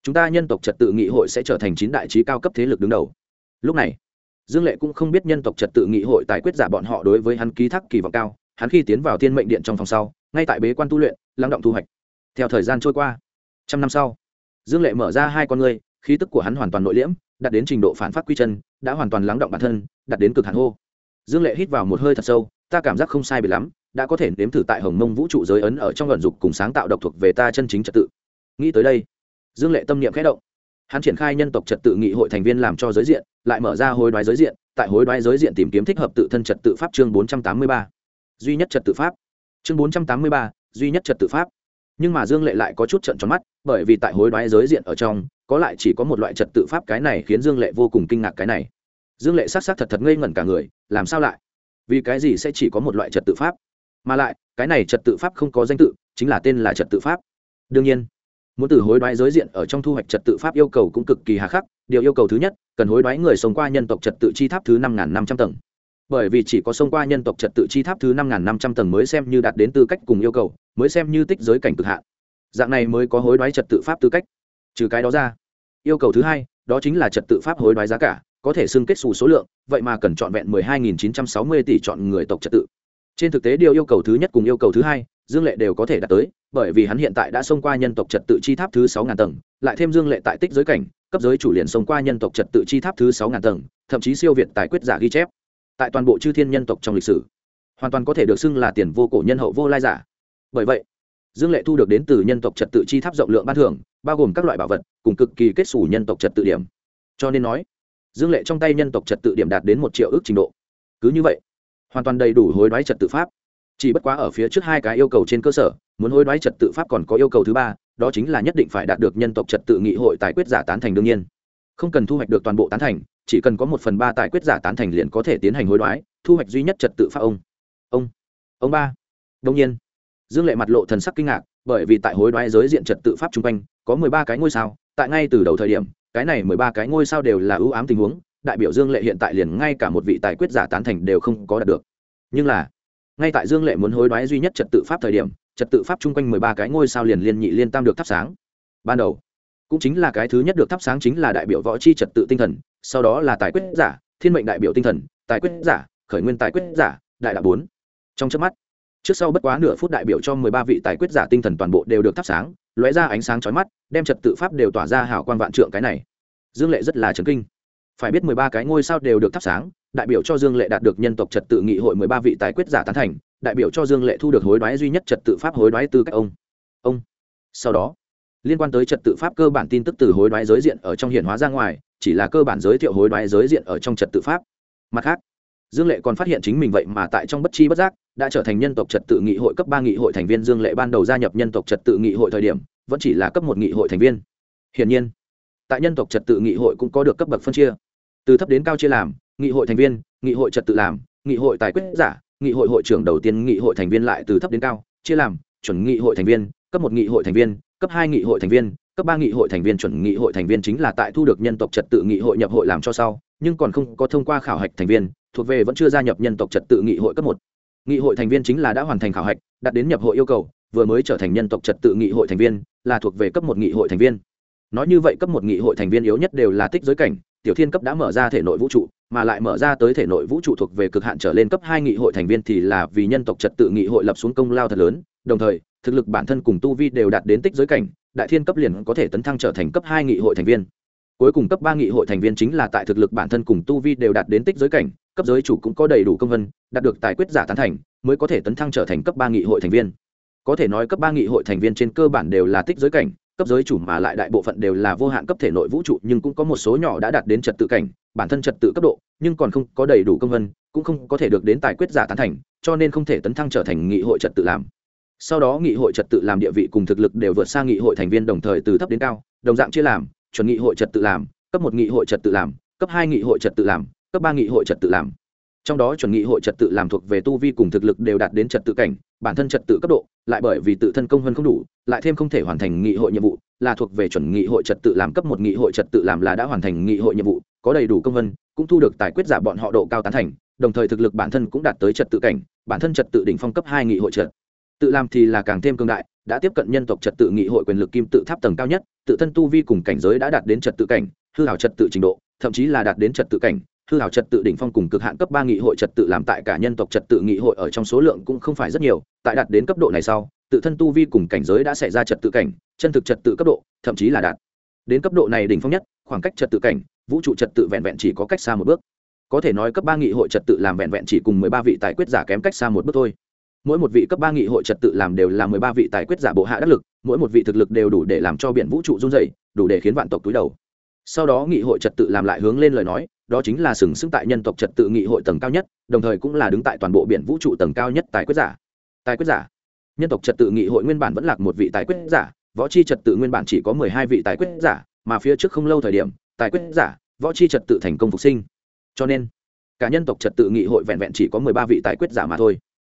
chúng ta nhân tộc trật tự nghị hội sẽ trở thành chín đại trí cao cấp thế lực đứng đầu. Lúc này, dương lệ cũng không biết nhân tộc trật tự nghị hội tài quyết giả bọn họ đối với hắn ký thác kỳ vọng cao. Hắn khi tiến vào thiên mệnh điện trong phòng sau, ngay tại bế quan tu luyện, lắng động thu hoạch. Theo thời gian trôi qua, trăm năm sau, dương lệ mở ra hai con ngươi, khí tức của hắn hoàn toàn nội liễm, đạt đến trình độ phản phát quy chân, đã hoàn toàn lắng động bản thân, đạt đến cực hạn hô. Dương lệ hít vào một hơi thật sâu, ta cảm giác không sai bị lắm đã có thể nếm thử tại hồng mông vũ trụ giới ấn ở trong vận dục cùng sáng tạo độc thuộc về ta chân chính trật tự. Nghĩ tới đây, dương lệ tâm niệm khẽ động. Hắn triển khai nhân tộc trật tự nghị hội thành viên làm cho giới diện, lại mở ra hối đoái giới diện, tại hối đoái giới diện tìm kiếm thích hợp tự thân trật tự pháp chương bốn trăm tám mươi ba. Duy nhất trật tự pháp. Chương bốn trăm tám mươi ba, duy nhất trật tự pháp. Nhưng mà dương lệ lại có chút trận tròn mắt, bởi vì tại hối đoái giới diện ở trong, có lại chỉ có một loại trật tự pháp cái này khiến dương lệ vô cùng kinh ngạc cái này. Dương lệ s á c s á c thật thật ngây ngẩn cả người, làm sao lại? Vì cái gì sẽ chỉ có một loại trật tự pháp? Mà lại, cái này trật tự pháp không có danh tự, chính là tên là trật tự pháp. Đương nhiên, muốn từ hối đoái giới diện ở trong thu hoạch trật tự pháp yêu cầu cũng cực kỳ hà khắc, điều yêu cầu thứ nhất, cần hối đoái người sống qua nhân tộc trật tự chi tháp thứ năm năm trăm tầng. Bởi vì chỉ có sống qua nhân tộc trật tự chi tháp thứ năm năm trăm tầng mới xem như đạt đến tư cách cùng yêu cầu, mới xem như tích giới cảnh cực hạn. Dạng này mới có hối đoái trật tự pháp tư cách. Trừ cái đó ra, yêu cầu thứ hai, đó chính là trật tự pháp hối đoái giá cả, có thể xưng kết xù số lượng, vậy mà cần trọn vẹn 12.960 tỷ chọn người tộc trật tự trên thực tế điều yêu cầu thứ nhất cùng yêu cầu thứ hai, dương lệ đều có thể đạt tới, bởi vì hắn hiện tại đã xông qua nhân tộc trật tự chi tháp thứ sáu ngàn tầng, lại thêm dương lệ tại tích giới cảnh, cấp giới chủ liền xông qua nhân tộc trật tự chi tháp thứ sáu ngàn tầng, thậm chí siêu việt tài quyết giả ghi chép. Tại toàn bộ chư thiên nhân tộc trong lịch sử, hoàn toàn có thể được xưng là tiền vô cổ nhân hậu vô lai giả. Bởi vậy, dương lệ thu được đến từ nhân tộc trật tự chi tháp rộng lượng ban thưởng, bao gồm các loại bảo vật, cùng cực kỳ kết xù nhân tộc trật tự điểm. Cho nên nói, dương lệ trong tay nhân tộc trật tự điểm đạt đến một triệu ước trình độ. Cứ như vậy hoàn toàn đầy đủ hối đoái trật tự pháp. Chỉ bất quá ở phía trước hai cái yêu cầu trên cơ sở, muốn hối đoái trật tự pháp còn có yêu cầu thứ ba, đó chính là nhất định phải đạt được nhân tộc trật tự nghị hội tài quyết giả tán thành đương nhiên. Không cần thu hoạch được toàn bộ tán thành, chỉ cần có một phần ba tài quyết giả tán thành liền có thể tiến hành hối đoái, thu hoạch duy nhất trật tự pháp ông. Ông ông ba. Đông nhiên, dương lệ mặt lộ thần sắc kinh ngạc, bởi vì tại hối đoái giới diện trật tự pháp chung quanh, có mười ba cái ngôi sao, tại ngay từ đầu thời điểm, cái này mười ba cái ngôi sao đều là ưu ám tình huống đại biểu dương lệ hiện tại liền ngay cả một vị tài quyết giả tán thành đều không có đạt được. Nhưng là, ngay tại dương lệ muốn hối đoái duy nhất trật tự pháp thời điểm, trật tự pháp chung quanh mười ba cái ngôi sao liền liên nhị liên tam được thắp sáng. Ban đầu, cũng chính là cái thứ nhất được thắp sáng chính là đại biểu võ chi trật tự tinh thần, sau đó là tài quyết giả, thiên mệnh đại biểu tinh thần, tài quyết giả, khởi nguyên tài quyết giả, đại đạo bốn. Trong trước mắt, trước sau bất quá nửa phút đại biểu cho mười ba vị tài quyết giả tinh thần toàn bộ đều được thắp sáng, lóe ra ánh sáng chói mắt, đem trật tự pháp đều tỏa ra hảo quan vạn trượng cái này. Dương lệ rất là trấn kinh phải biết mười ba cái ngôi sao đều được thắp sáng, đại biểu cho dương lệ đạt được nhân tộc trật tự nghị hội mười ba vị tài quyết giả tán thành, đại biểu cho dương lệ thu được hối đoái duy nhất trật tự pháp hối đoái tư cách ông. Ông. Sau đó, liên quan tới trật tự pháp cơ bản tin tức từ hối đoái giới diện ở trong hiện hóa ra ngoài, chỉ là cơ bản giới thiệu hối đoái giới diện ở trong trật tự pháp. Mặt khác, dương lệ còn phát hiện chính mình vậy mà tại trong bất chi bất giác đã trở thành nhân tộc trật tự nghị hội cấp ba nghị hội thành viên dương lệ ban đầu gia nhập nhân tộc trật tự nghị hội thời điểm, vẫn chỉ là cấp một nghị hội thành viên. Hiển nhiên, tại nhân tộc trật tự nghị hội cũng có được cấp bậc phân chia từ thấp đến cao chia làm nghị hội thành viên nghị hội trật tự làm nghị hội tài quyết giả nghị hội hội trưởng đầu tiên nghị hội thành viên lại từ thấp đến cao chia làm chuẩn nghị hội thành viên cấp một nghị hội thành viên cấp hai nghị hội thành viên cấp ba nghị hội thành viên chuẩn nghị hội thành viên chính là tại thu được nhân tộc trật tự nghị hội nhập hội làm cho sau nhưng còn không có thông qua khảo hạch thành viên thuộc về vẫn chưa gia nhập nhân tộc trật tự nghị hội cấp một nghị hội thành viên chính là đã hoàn thành khảo hạch đạt đến nhập hội yêu cầu vừa mới trở thành nhân tộc trật tự nghị hội thành viên là thuộc về cấp một nghị hội thành viên nói như vậy cấp một nghị hội thành viên yếu nhất đều là tích giới cảnh tiểu thiên cấp đã mở ra thể nội vũ trụ, mà lại mở ra tới thể nội vũ trụ thuộc về cực hạn trở lên cấp hai nghị hội thành viên thì là vì nhân tộc trật tự nghị hội lập xuống công lao thật lớn. Đồng thời, thực lực bản thân cùng tu vi đều đạt đến tích giới cảnh, đại thiên cấp liền có thể tấn thăng trở thành cấp hai nghị hội thành viên. Cuối cùng cấp ba nghị hội thành viên chính là tại thực lực bản thân cùng tu vi đều đạt đến tích giới cảnh, cấp giới chủ cũng có đầy đủ công vân, đạt được tài quyết giả tán thành, mới có thể tấn thăng trở thành cấp ba nghị hội thành viên. Có thể nói cấp ba nghị hội thành viên trên cơ bản đều là tích giới cảnh cấp giới chủ mà lại đại bộ phận đều là vô hạn cấp thể nội vũ trụ, nhưng cũng có một số nhỏ đã đạt đến trật tự cảnh, bản thân trật tự cấp độ, nhưng còn không có đầy đủ công vân, cũng không có thể được đến tài quyết giả tán thành, cho nên không thể tấn thăng trở thành nghị hội trật tự làm. Sau đó nghị hội trật tự làm địa vị cùng thực lực đều vượt xa nghị hội thành viên đồng thời từ thấp đến cao, đồng dạng chia làm, chuẩn nghị hội trật tự làm, cấp một nghị hội trật tự làm, cấp hai nghị hội trật tự làm, cấp ba nghị hội trật tự làm trong đó chuẩn nghị hội trật tự làm thuộc về tu vi cùng thực lực đều đạt đến trật tự cảnh bản thân trật tự cấp độ lại bởi vì tự thân công hơn không đủ lại thêm không thể hoàn thành nghị hội nhiệm vụ là thuộc về chuẩn nghị hội trật tự làm cấp một nghị hội trật tự làm là đã hoàn thành nghị hội nhiệm vụ có đầy đủ công hơn cũng thu được tài quyết giả bọn họ độ cao tán thành đồng thời thực lực bản thân cũng đạt tới trật tự cảnh bản thân trật tự đỉnh phong cấp hai nghị hội trật tự làm thì là càng thêm cương đại đã tiếp cận nhân tộc trật tự nghị hội quyền lực kim tự tháp tầng cao nhất tự thân tu vi cùng cảnh giới đã đạt đến trật tự cảnh hư hảo trật tự trình độ thậm chí là đạt đến trật tự cảnh hư hảo trật tự đỉnh phong cùng cực hạn cấp ba nghị hội trật tự làm tại cả nhân tộc trật tự nghị hội ở trong số lượng cũng không phải rất nhiều, tại đạt đến cấp độ này sau, tự thân tu vi cùng cảnh giới đã xảy ra trật tự cảnh, chân thực trật tự cấp độ, thậm chí là đạt đến cấp độ này đỉnh phong nhất, khoảng cách trật tự cảnh, vũ trụ trật tự vẹn vẹn chỉ có cách xa một bước. Có thể nói cấp ba nghị hội trật tự làm vẹn vẹn chỉ cùng mười ba vị tài quyết giả kém cách xa một bước thôi. Mỗi một vị cấp ba nghị hội trật tự làm đều là mười ba vị tài quyết giả bộ hạ đắc lực, mỗi một vị thực lực đều đủ để làm cho biển vũ trụ run dày đủ để khiến vạn tộc túi đầu sau đó nghị hội trật tự làm lại hướng lên lời nói, đó chính là sừng sững tại nhân tộc trật tự nghị hội tầng cao nhất, đồng thời cũng là đứng tại toàn bộ biển vũ trụ tầng cao nhất tài quyết giả. Tài quyết giả. Nhân tộc trật tự nghị hội nguyên bản vẫn là một vị tài quyết giả, võ chi trật tự nguyên bản chỉ có mười hai vị tài quyết giả, mà phía trước không lâu thời điểm, tài quyết giả, võ chi trật tự thành công phục sinh. Cho nên, cả nhân tộc trật tự nghị hội vẹn vẹn chỉ có mười ba vị tài quyết giả mà thôi.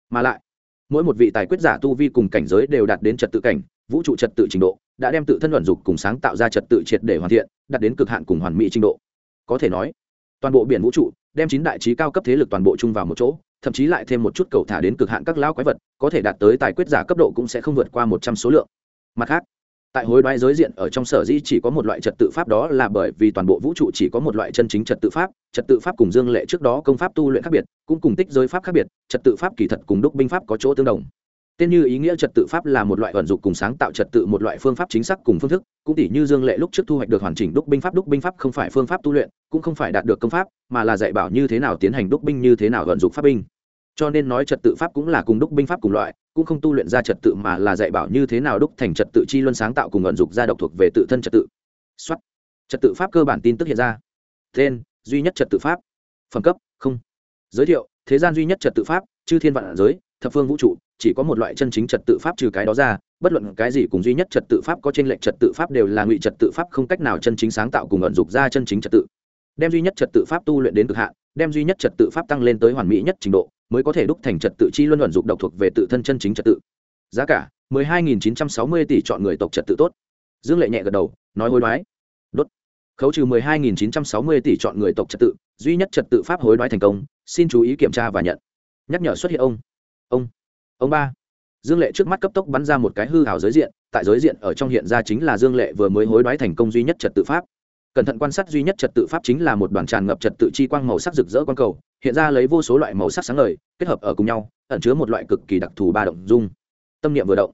Mà lại mỗi một vị tài quyết giả tu vi cùng cảnh giới đều đạt đến trật tự cảnh, vũ trụ trật tự trình độ, đã đem tự thân luận dục cùng sáng tạo ra trật tự triệt để hoàn thiện, đạt đến cực hạn cùng hoàn mỹ trình độ. Có thể nói, toàn bộ biển vũ trụ đem chín đại trí cao cấp thế lực toàn bộ chung vào một chỗ, thậm chí lại thêm một chút cầu thả đến cực hạn các lão quái vật, có thể đạt tới tài quyết giả cấp độ cũng sẽ không vượt qua một trăm số lượng. Mặt khác tại hối đoái giới diện ở trong sở di chỉ có một loại trật tự pháp đó là bởi vì toàn bộ vũ trụ chỉ có một loại chân chính trật tự pháp, trật tự pháp cùng dương lệ trước đó công pháp tu luyện khác biệt, cũng cùng tích giới pháp khác biệt, trật tự pháp kỳ thật cùng đúc binh pháp có chỗ tương đồng. Tên như ý nghĩa trật tự pháp là một loại vận dụng cùng sáng tạo trật tự một loại phương pháp chính xác cùng phương thức, cũng tỷ như dương lệ lúc trước thu hoạch được hoàn chỉnh đúc binh pháp, đúc binh pháp không phải phương pháp tu luyện, cũng không phải đạt được công pháp, mà là dạy bảo như thế nào tiến hành đúc binh, như thế nào vận dụng pháp binh cho nên nói trật tự pháp cũng là cùng đúc binh pháp cùng loại cũng không tu luyện ra trật tự mà là dạy bảo như thế nào đúc thành trật tự chi luân sáng tạo cùng ẩn dục ra độc thuộc về tự thân trật tự xuất trật tự pháp cơ bản tin tức hiện ra tên duy nhất trật tự pháp phẩm cấp không giới thiệu thế gian duy nhất trật tự pháp chư thiên vạn giới thập phương vũ trụ chỉ có một loại chân chính trật tự pháp trừ cái đó ra bất luận cái gì cùng duy nhất trật tự pháp có trên lệnh trật tự pháp đều là ngụy trật tự pháp không cách nào chân chính sáng tạo cùng ẩn dục ra chân chính trật tự đem duy nhất trật tự pháp tu luyện đến cực hạn đem duy nhất trật tự pháp tăng lên tới hoàn mỹ nhất trình độ mới có thể đúc thành trật tự chi luân luận dục độc thuộc về tự thân chân chính trật tự. Giá cả 12.960 tỷ chọn người tộc trật tự tốt. Dương lệ nhẹ gật đầu, nói hối đoái. Đốt. Khấu trừ 12.960 tỷ chọn người tộc trật tự, duy nhất trật tự pháp hối đoái thành công, xin chú ý kiểm tra và nhận. Nhắc nhở xuất hiện ông. Ông. Ông ba. Dương lệ trước mắt cấp tốc bắn ra một cái hư hảo giới diện, tại giới diện ở trong hiện ra chính là dương lệ vừa mới hối đoái thành công duy nhất trật tự pháp cẩn thận quan sát duy nhất trật tự pháp chính là một đoàn tràn ngập trật tự chi quang màu sắc rực rỡ quang cầu, hiện ra lấy vô số loại màu sắc sáng ngời, kết hợp ở cùng nhau, ẩn chứa một loại cực kỳ đặc thù ba động dung. Tâm niệm vừa động,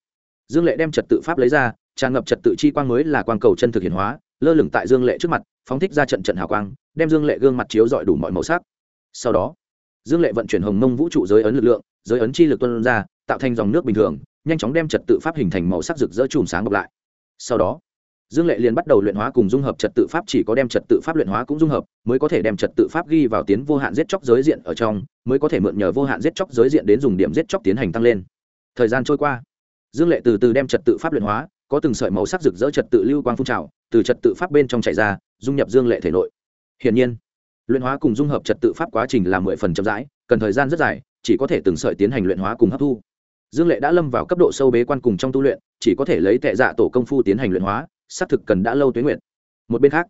dương lệ đem trật tự pháp lấy ra, tràn ngập trật tự chi quang mới là quang cầu chân thực hiện hóa, lơ lửng tại dương lệ trước mặt, phóng thích ra trận trận hào quang, đem dương lệ gương mặt chiếu dọi đủ mọi màu sắc. Sau đó, dương lệ vận chuyển hồng mông vũ trụ giới ấn lực lượng, giới ấn chi lực tuân ra, tạo thành dòng nước bình thường, nhanh chóng đem trật tự pháp hình thành màu sắc rực rỡ chùm sáng bọc lại. Sau đó dương lệ liền bắt đầu luyện hóa cùng dung hợp trật tự pháp, chỉ có đem trật tự pháp luyện hóa cũng dung hợp, mới có thể đem trật tự pháp ghi vào tiến vô hạn giết chóc giới diện ở trong, mới có thể mượn nhờ vô hạn giết chóc giới diện đến dùng điểm giết chóc tiến hành tăng lên. Thời gian trôi qua, dương lệ từ từ đem trật tự pháp luyện hóa, có từng sợi màu sắc rực rỡ trật tự lưu quang phun trào, từ trật tự pháp bên trong chạy ra, dung nhập dương lệ thể nội. Hiển nhiên, luyện hóa cùng dung hợp trật tự pháp quá trình là mười phần chậm rãi, cần thời gian rất dài, chỉ có thể từng sợi tiến hành luyện hóa cùng hấp thu. Dương lệ đã lâm vào cấp độ sâu bế quan cùng trong tu luyện, chỉ có thể lấy tệ dạ tổ công phu tiến hành luyện hóa xác thực cần đã lâu tuế nguyện một bên khác,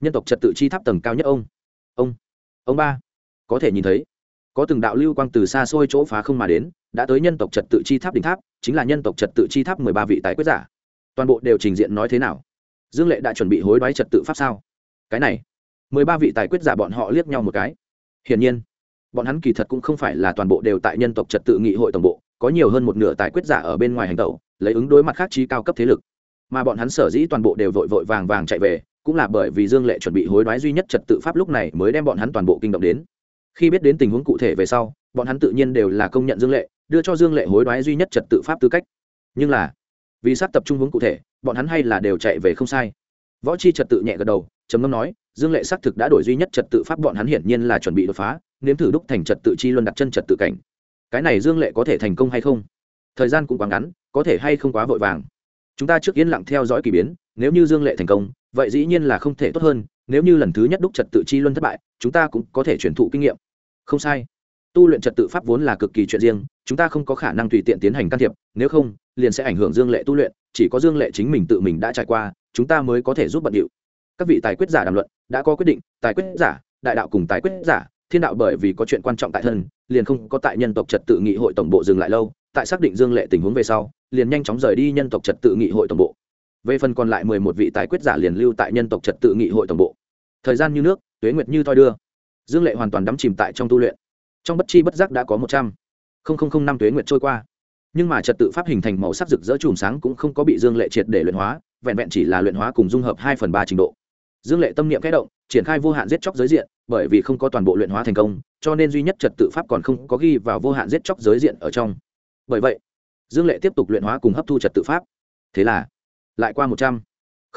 nhân tộc trật tự chi tháp tầng cao nhất ông. Ông ông ba, có thể nhìn thấy, có từng đạo lưu quang từ xa xôi chỗ phá không mà đến, đã tới nhân tộc trật tự chi tháp đỉnh tháp, chính là nhân tộc trật tự chi tháp mười ba vị tài quyết giả. Toàn bộ đều trình diện nói thế nào? Dương lệ đã chuẩn bị hối đoái trật tự pháp sao? Cái này, mười ba vị tài quyết giả bọn họ liếc nhau một cái. Hiển nhiên, bọn hắn kỳ thật cũng không phải là toàn bộ đều tại nhân tộc trật tự nghị hội tổng bộ, có nhiều hơn một nửa tài quyết giả ở bên ngoài hành tẩu, lấy ứng đối mặt khác trí cao cấp thế lực mà bọn hắn sở dĩ toàn bộ đều vội vội vàng vàng chạy về, cũng là bởi vì dương lệ chuẩn bị hối đoái duy nhất trật tự pháp lúc này mới đem bọn hắn toàn bộ kinh động đến. Khi biết đến tình huống cụ thể về sau, bọn hắn tự nhiên đều là công nhận dương lệ, đưa cho dương lệ hối đoái duy nhất trật tự pháp tư cách. Nhưng là, vì sát tập trung hướng cụ thể, bọn hắn hay là đều chạy về không sai. Võ chi trật tự nhẹ gật đầu, trầm ngâm nói, dương lệ xác thực đã đổi duy nhất trật tự pháp, bọn hắn hiển nhiên là chuẩn bị đột phá, nếm thử đúc thành trật tự chi luân đặt chân trật tự cảnh. Cái này dương lệ có thể thành công hay không? Thời gian cũng quá ngắn, có thể hay không quá vội vàng chúng ta trước yên lặng theo dõi k ỳ biến, nếu như dương lệ thành công, vậy dĩ nhiên là không thể tốt hơn, nếu như lần thứ nhất đúc trật tự chi luân thất bại, chúng ta cũng có thể chuyển thụ kinh nghiệm. Không sai. Tu luyện trật tự pháp vốn là cực kỳ chuyện riêng, chúng ta không có khả năng tùy tiện tiến hành can thiệp, nếu không, liền sẽ ảnh hưởng dương lệ tu luyện, chỉ có dương lệ chính mình tự mình đã trải qua, chúng ta mới có thể giúp bận điệu. Các vị tài quyết giả đàm luận, đã có quyết định, tài quyết giả, đại đạo cùng tài quyết giả, thiên đạo bởi vì có chuyện quan trọng tại thân, liền không có tại nhân tộc trật tự nghị hội tổng bộ dừng lại lâu tại xác định dương lệ tình huống về sau, liền nhanh chóng rời đi nhân tộc trật tự nghị hội tổng bộ. Về phần còn lại mười một vị tài quyết giả liền lưu tại nhân tộc trật tự nghị hội tổng bộ. Thời gian như nước, tuế nguyệt như thoi đưa. Dương lệ hoàn toàn đắm chìm tại trong tu luyện. Trong bất chi bất giác đã có một trăm. Linh năm tuế nguyệt trôi qua. Nhưng mà trật tự pháp hình thành màu sắc rực rỡ chùm sáng cũng không có bị dương lệ triệt để luyện hóa, vẹn vẹn chỉ là luyện hóa cùng dung hợp hai phần ba trình độ. Dương lệ tâm niệm kẽ động, triển khai vô hạn giết chóc giới diện, bởi vì không có toàn bộ luyện hóa thành công, cho nên duy nhất trật tự pháp còn không có ghi vào vô hạn giết chóc giới diện ở trong bởi vậy, dương lệ tiếp tục luyện hóa cùng hấp thu trật tự pháp. Thế là, lại qua một trăm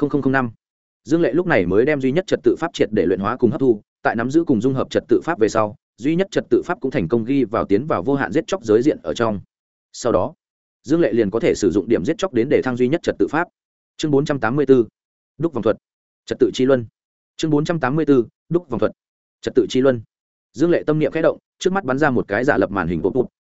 linh năm. Dương lệ lúc này mới đem duy nhất trật tự pháp triệt để luyện hóa cùng hấp thu, tại nắm giữ cùng dung hợp trật tự pháp về sau, duy nhất trật tự pháp cũng thành công ghi vào tiến vào vô hạn giết chóc giới diện ở trong. Sau đó, dương lệ liền có thể sử dụng điểm giết chóc đến để thăng duy nhất trật tự pháp. Chương bốn trăm tám mươi b ố đúc vòng thuật, trật tự chi luân. Chương bốn trăm tám mươi b ố đúc vòng thuật, trật tự chi luân. Dương lệ tâm niệm khẽ động, trước mắt bắn ra một cái giả lập màn hình bột bụt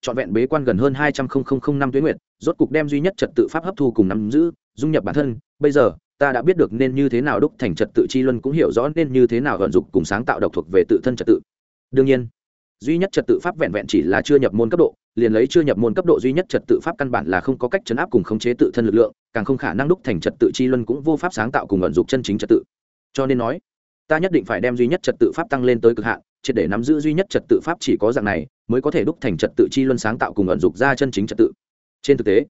trọn vẹn bế quan gần hơn hai trăm linh năm tuyến nguyện rốt cục đem duy nhất trật tự pháp hấp thu cùng nắm giữ, dung nhập bản thân. Bây giờ, ta đã biết được nên như thế nào đúc thành trật tự chi luân, cũng hiểu rõ nên như thế nào vận dụng cùng sáng tạo độc thuộc về tự thân trật tự. Đương nhiên, duy nhất trật tự pháp vẹn vẹn chỉ là chưa nhập môn cấp độ, liền lấy chưa nhập môn cấp độ duy nhất trật tự pháp căn bản là không có cách chấn áp cùng khống chế tự thân lực lượng, càng không khả năng đúc thành trật tự chi luân cũng vô pháp sáng tạo cùng vận dụng chân chính trật tự. Cho nên nói, ta nhất định phải đem duy nhất trật tự pháp tăng lên tới cực hạn, triệt để nắm giữ duy nhất trật tự pháp chỉ có dạng này mới có thể đúc thành trật tự chi luân sáng tạo cùng ẩn dục ra chân chính trật tự trên thực tế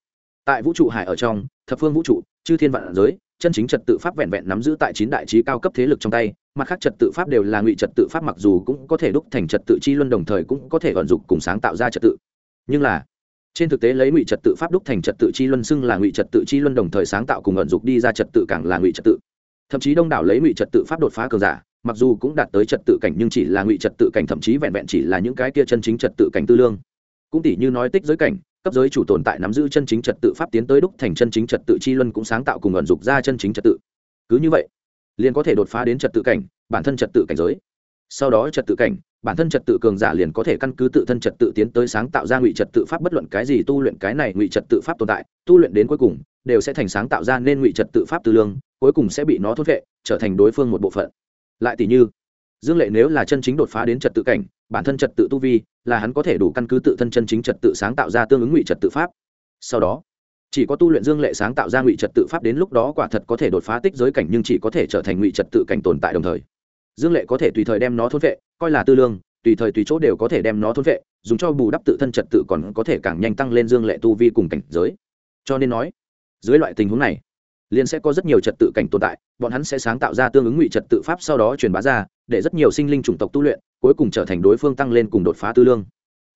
tại vũ trụ hải ở trong thập phương vũ trụ chư thiên vạn giới chân chính trật tự pháp vẹn vẹn nắm giữ tại chín đại trí cao cấp thế lực trong tay mặt khác trật tự pháp đều là ngụy trật tự pháp mặc dù cũng có thể đúc thành trật tự chi luân đồng thời cũng có thể vận dụng cùng sáng tạo ra trật tự nhưng là trên thực tế lấy ngụy trật tự pháp đúc thành trật tự chi luân xưng là ngụy trật tự chi luân đồng thời sáng tạo cùng vận dụng đi ra trật tự càng là ngụy trật tự thậm chí đông đảo lấy ngụy trật tự pháp đột phá cường giả mặc dù cũng đạt tới trật tự cảnh nhưng chỉ là ngụy trật tự cảnh thậm chí vẹn vẹn chỉ là những cái kia chân chính trật tự cảnh tư lương cũng tỷ như nói tích giới cảnh cấp giới chủ tồn tại nắm giữ chân chính trật tự pháp tiến tới đúc thành chân chính trật tự chi luân cũng sáng tạo cùng ẩn dục ra chân chính trật tự cứ như vậy liền có thể đột phá đến trật tự cảnh bản thân trật tự cảnh giới sau đó trật tự cảnh bản thân trật tự cường giả liền có thể căn cứ tự thân trật tự tiến tới sáng tạo ra ngụy trật tự pháp bất luận cái gì tu luyện cái này ngụy trật tự pháp tồn tại tu luyện đến cuối cùng đều sẽ thành sáng tạo ra nên ngụy trật tự pháp tư lương cuối cùng sẽ bị nó thốt vệ trở thành đối phương một bộ phận lại tỷ như, dương lệ nếu là chân chính đột phá đến trật tự cảnh, bản thân trật tự tu vi, là hắn có thể đủ căn cứ tự thân chân chính trật tự sáng tạo ra tương ứng ngụy trật tự pháp. Sau đó, chỉ có tu luyện dương lệ sáng tạo ra ngụy trật tự pháp đến lúc đó quả thật có thể đột phá tích giới cảnh nhưng chỉ có thể trở thành ngụy trật tự cảnh tồn tại đồng thời. Dương lệ có thể tùy thời đem nó thôn vệ, coi là tư lương, tùy thời tùy chỗ đều có thể đem nó thôn vệ, dùng cho bù đắp tự thân trật tự còn có thể càng nhanh tăng lên dương lệ tu vi cùng cảnh giới. Cho nên nói, dưới loại tình huống này liền sẽ có rất nhiều trật tự cảnh tồn tại, bọn hắn sẽ sáng tạo ra tương ứng ngụy trật tự pháp sau đó truyền bá ra, để rất nhiều sinh linh chủng tộc tu luyện, cuối cùng trở thành đối phương tăng lên cùng đột phá tư lương.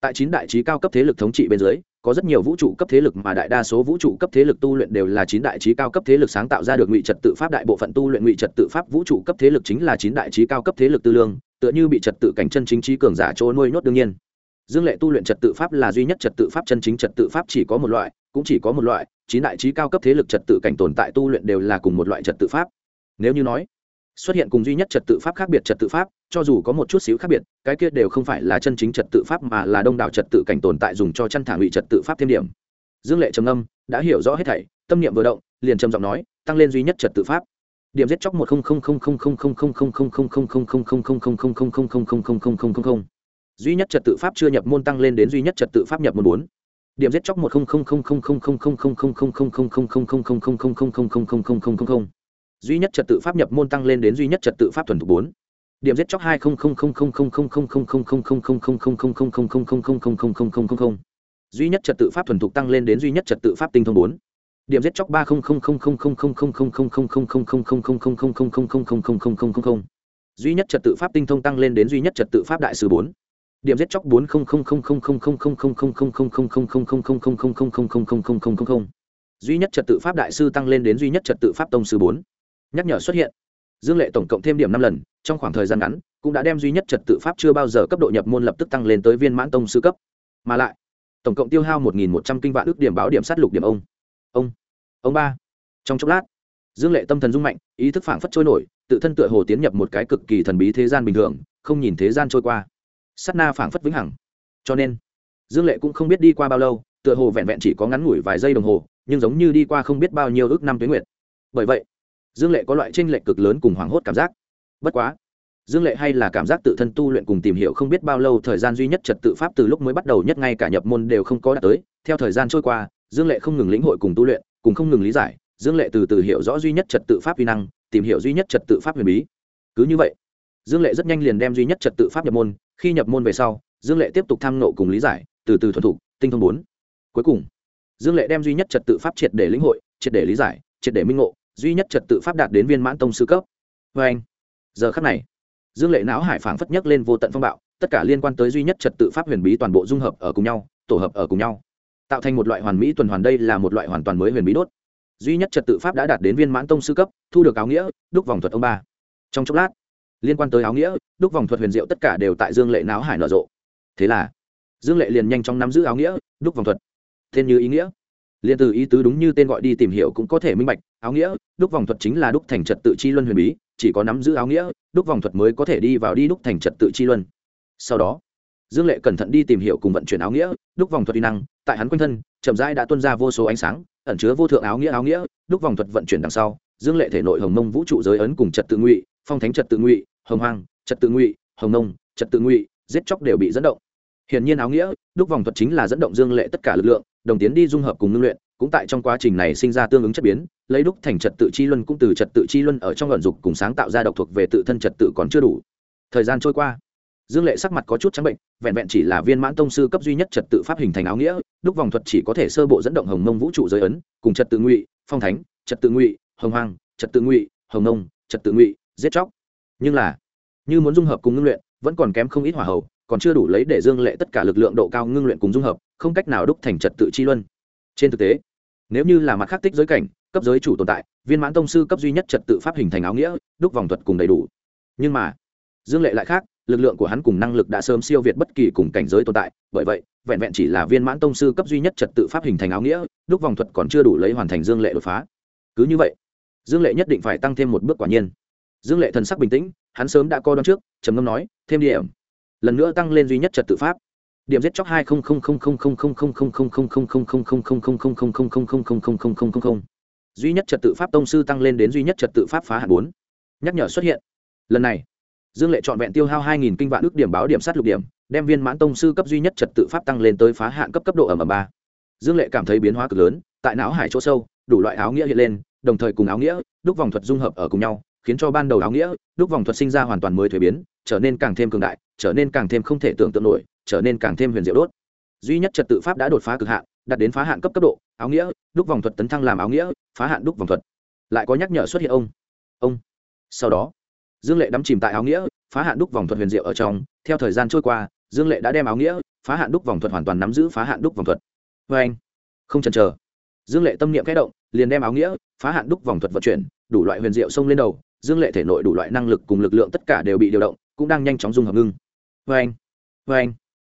Tại chín đại trí cao cấp thế lực thống trị bên dưới, có rất nhiều vũ trụ cấp thế lực mà đại đa số vũ trụ cấp thế lực tu luyện đều là chín đại trí cao cấp thế lực sáng tạo ra được ngụy trật tự pháp, đại bộ phận tu luyện ngụy trật tự pháp vũ trụ cấp thế lực chính là chín đại trí cao cấp thế lực tư lương, tựa như bị trật tự cảnh chân chính trí cường giả chỗ nuôi nhốt đương nhiên. Dương lệ tu luyện trật tự pháp là duy nhất trật tự pháp, chân chính trật tự pháp chỉ có một loại, cũng chỉ có một loại chín đại trí cao cấp thế lực trật tự cảnh tồn tại tu luyện đều là cùng một loại trật tự pháp nếu như nói xuất hiện cùng duy nhất trật tự pháp khác biệt trật tự pháp cho dù có một chút xíu khác biệt cái kia đều không phải là chân chính trật tự pháp mà là đông đảo trật tự cảnh tồn tại dùng cho chăn thả ngụy trật tự pháp thêm điểm dương lệ trầm âm đã hiểu rõ hết thảy tâm niệm vừa động liền trầm giọng nói tăng lên duy nhất trật tự pháp điểm giết chóc một duy nhất trật tự pháp chưa nhập môn tăng lên đến duy nhất trật tự pháp nhập môn bốn điểm giết chóc một duy nhất trật tự pháp nhập môn tăng lên đến duy nhất trật tự pháp thuần thục bốn điểm giết chóc hai duy nhất trật tự pháp thuần thục tăng lên đến duy nhất trật tự pháp tinh thông bốn điểm giết chóc ba duy nhất trật tự pháp tinh thông tăng lên đến duy nhất trật tự pháp đại sứ bốn điểm giết chóc bốn duy nhất trật tự pháp đại sư tăng lên đến duy nhất trật tự pháp tông sư bốn nhắc nhở xuất hiện dương lệ tổng cộng thêm điểm năm lần trong khoảng thời gian ngắn cũng đã đem duy nhất trật tự pháp chưa bao giờ cấp độ nhập môn lập tức tăng lên tới viên mãn tông sư cấp mà lại tổng cộng tiêu hao một nghìn một trăm kinh vạn ước điểm báo điểm sát lục điểm ông ông ông ba trong chốc lát dương lệ tâm thần rung mạnh ý thức phảng phất trôi nổi tự thân tựa hồ tiến nhập một cái cực kỳ thần bí thế gian bình thường không nhìn thế gian trôi qua sắt na phảng phất vĩnh hằng. Cho nên, dương lệ cũng không biết đi qua bao lâu, tựa hồ vẹn vẹn chỉ có ngắn ngủi vài giây đồng hồ, nhưng giống như đi qua không biết bao nhiêu ước năm tuyến nguyệt. Bởi vậy, dương lệ có loại tranh lệch cực lớn cùng hoảng hốt cảm giác. Bất quá, dương lệ hay là cảm giác tự thân tu luyện cùng tìm hiểu không biết bao lâu thời gian duy nhất trật tự pháp từ lúc mới bắt đầu nhất ngay cả nhập môn đều không có đạt tới. Theo thời gian trôi qua, dương lệ không ngừng lĩnh hội cùng tu luyện, cùng không ngừng lý giải, dương lệ từ từ hiểu rõ duy nhất trật tự pháp vi năng, tìm hiểu duy nhất trật tự pháp huyền bí. Cứ như vậy dương lệ rất nhanh liền đem duy nhất trật tự pháp nhập môn, khi nhập môn về sau, dương lệ tiếp tục tham nộ cùng lý giải, từ từ thuần thục, tinh thông bốn. Cuối cùng, dương lệ đem duy nhất trật tự pháp triệt để lĩnh hội, triệt để lý giải, triệt để minh ngộ, duy nhất trật tự pháp đạt đến viên mãn tông sư cấp. Vê anh, giờ khắc này, dương lệ não hải phảng phất nhấc lên vô tận phong bạo, tất cả liên quan tới duy nhất trật tự pháp huyền bí toàn bộ dung hợp ở cùng nhau, tổ hợp ở cùng nhau, tạo thành một loại hoàn mỹ tuần hoàn đây là một loại hoàn toàn mới huyền bí đốt. Duy nhất trật tự pháp đã đạt đến viên mãn tông sư cấp, thu được áo nghĩa, đúc vòng thuật ông ba. Trong chốc lát liên quan tới áo nghĩa, đúc vòng thuật huyền diệu tất cả đều tại dương lệ náo hải nở rộ. Thế là, dương lệ liền nhanh chóng nắm giữ áo nghĩa, đúc vòng thuật. Tên như ý nghĩa. Liền từ ý tứ đúng như tên gọi đi tìm hiểu cũng có thể minh bạch, áo nghĩa, đúc vòng thuật chính là đúc thành trật tự chi luân huyền bí, chỉ có nắm giữ áo nghĩa, đúc vòng thuật mới có thể đi vào đi đúc thành trật tự chi luân. Sau đó, dương lệ cẩn thận đi tìm hiểu cùng vận chuyển áo nghĩa, đúc vòng thuật y năng, tại hắn quanh thân, chậm rãi đã tuân ra vô số ánh sáng, ẩn chứa vô thượng áo nghĩa áo nghĩa, đúc vòng thuật vận chuyển đằng sau, dương lệ thể nội hồng mông vũ trụ giới ấn cùng trật tự ngụy, phong thánh trật tự ngụy hồng hoang trật tự ngụy hồng nông trật tự ngụy giết chóc đều bị dẫn động hiển nhiên áo nghĩa đúc vòng thuật chính là dẫn động dương lệ tất cả lực lượng đồng tiến đi dung hợp cùng ngưng luyện cũng tại trong quá trình này sinh ra tương ứng chất biến lấy đúc thành trật tự chi luân cũng từ trật tự chi luân ở trong luận dục cùng sáng tạo ra độc thuộc về tự thân trật tự còn chưa đủ thời gian trôi qua dương lệ sắc mặt có chút trắng bệnh vẹn vẹn chỉ là viên mãn tông sư cấp duy nhất trật tự pháp hình thành áo nghĩa đúc vòng thuật chỉ có thể sơ bộ dẫn động hồng mông vũ trụ giới ấn cùng trật tự ngụy phong thánh trật tự ngụy hồng hoang trật tự ngụy hồng nông trật tự ngụy giết chóc nhưng là, như muốn dung hợp cùng ngưng luyện, vẫn còn kém không ít hỏa hầu, còn chưa đủ lấy để dương lệ tất cả lực lượng độ cao ngưng luyện cùng dung hợp, không cách nào đúc thành trật tự chi luân. Trên thực tế, nếu như là mặt khắc tích giới cảnh, cấp giới chủ tồn tại, viên mãn tông sư cấp duy nhất trật tự pháp hình thành áo nghĩa, đúc vòng thuật cùng đầy đủ. Nhưng mà, dương lệ lại khác, lực lượng của hắn cùng năng lực đã sớm siêu việt bất kỳ cùng cảnh giới tồn tại, bởi vậy, vẹn vẹn chỉ là viên mãn tông sư cấp duy nhất trật tự pháp hình thành áo nghĩa, đúc vòng thuật còn chưa đủ lấy hoàn thành dương lệ đột phá. Cứ như vậy, dương lệ nhất định phải tăng thêm một bước quả nhiên dương lệ thần sắc bình tĩnh hắn sớm đã co đón trước trầm ngâm nói thêm điểm lần nữa tăng lên duy nhất trật tự pháp điểm giết chóc hai duy nhất trật tự pháp tông sư tăng lên đến duy nhất trật tự pháp phá hạt bốn nhắc nhở xuất hiện lần này dương lệ chọn vẹn tiêu hao hai nghìn kinh vạn ước điểm báo điểm sát lục điểm đem viên mãn tông sư cấp duy nhất trật tự pháp tăng lên tới phá hạn cấp cấp độ ở m ba dương lệ cảm thấy biến hóa cực lớn tại não hải chỗ sâu đủ loại áo nghĩa hiện lên đồng thời cùng áo nghĩa đúc vòng thuật dung hợp ở cùng nhau khiến cho ban đầu áo nghĩa, đúc vòng thuật sinh ra hoàn toàn mới thuế biến, trở nên càng thêm cường đại, trở nên càng thêm không thể tưởng tượng nổi, trở nên càng thêm huyền diệu đốt. Duy nhất trật tự pháp đã đột phá cực hạn, đạt đến phá hạn cấp cấp độ, áo nghĩa, đúc vòng thuật tấn thăng làm áo nghĩa, phá hạn đúc vòng thuật. Lại có nhắc nhở xuất hiện ông. Ông. Sau đó, dương lệ đắm chìm tại áo nghĩa, phá hạn đúc vòng thuật huyền diệu ở trong, theo thời gian trôi qua, dương lệ đã đem áo nghĩa, phá hạn đúc vòng thuật hoàn toàn nắm giữ phá hạn đúc vòng thuật. Vê anh, không chần chờ. Dương lệ tâm niệm kẽ động, liền đem áo nghĩa, phá hạn đúc vòng thuật vận chuyển, đủ loại huyền diệu xông lên đầu dương lệ thể nội đủ loại năng lực cùng lực lượng tất cả đều bị điều động, cũng đang nhanh chóng dung hợp ngưng. Vê anh vê anh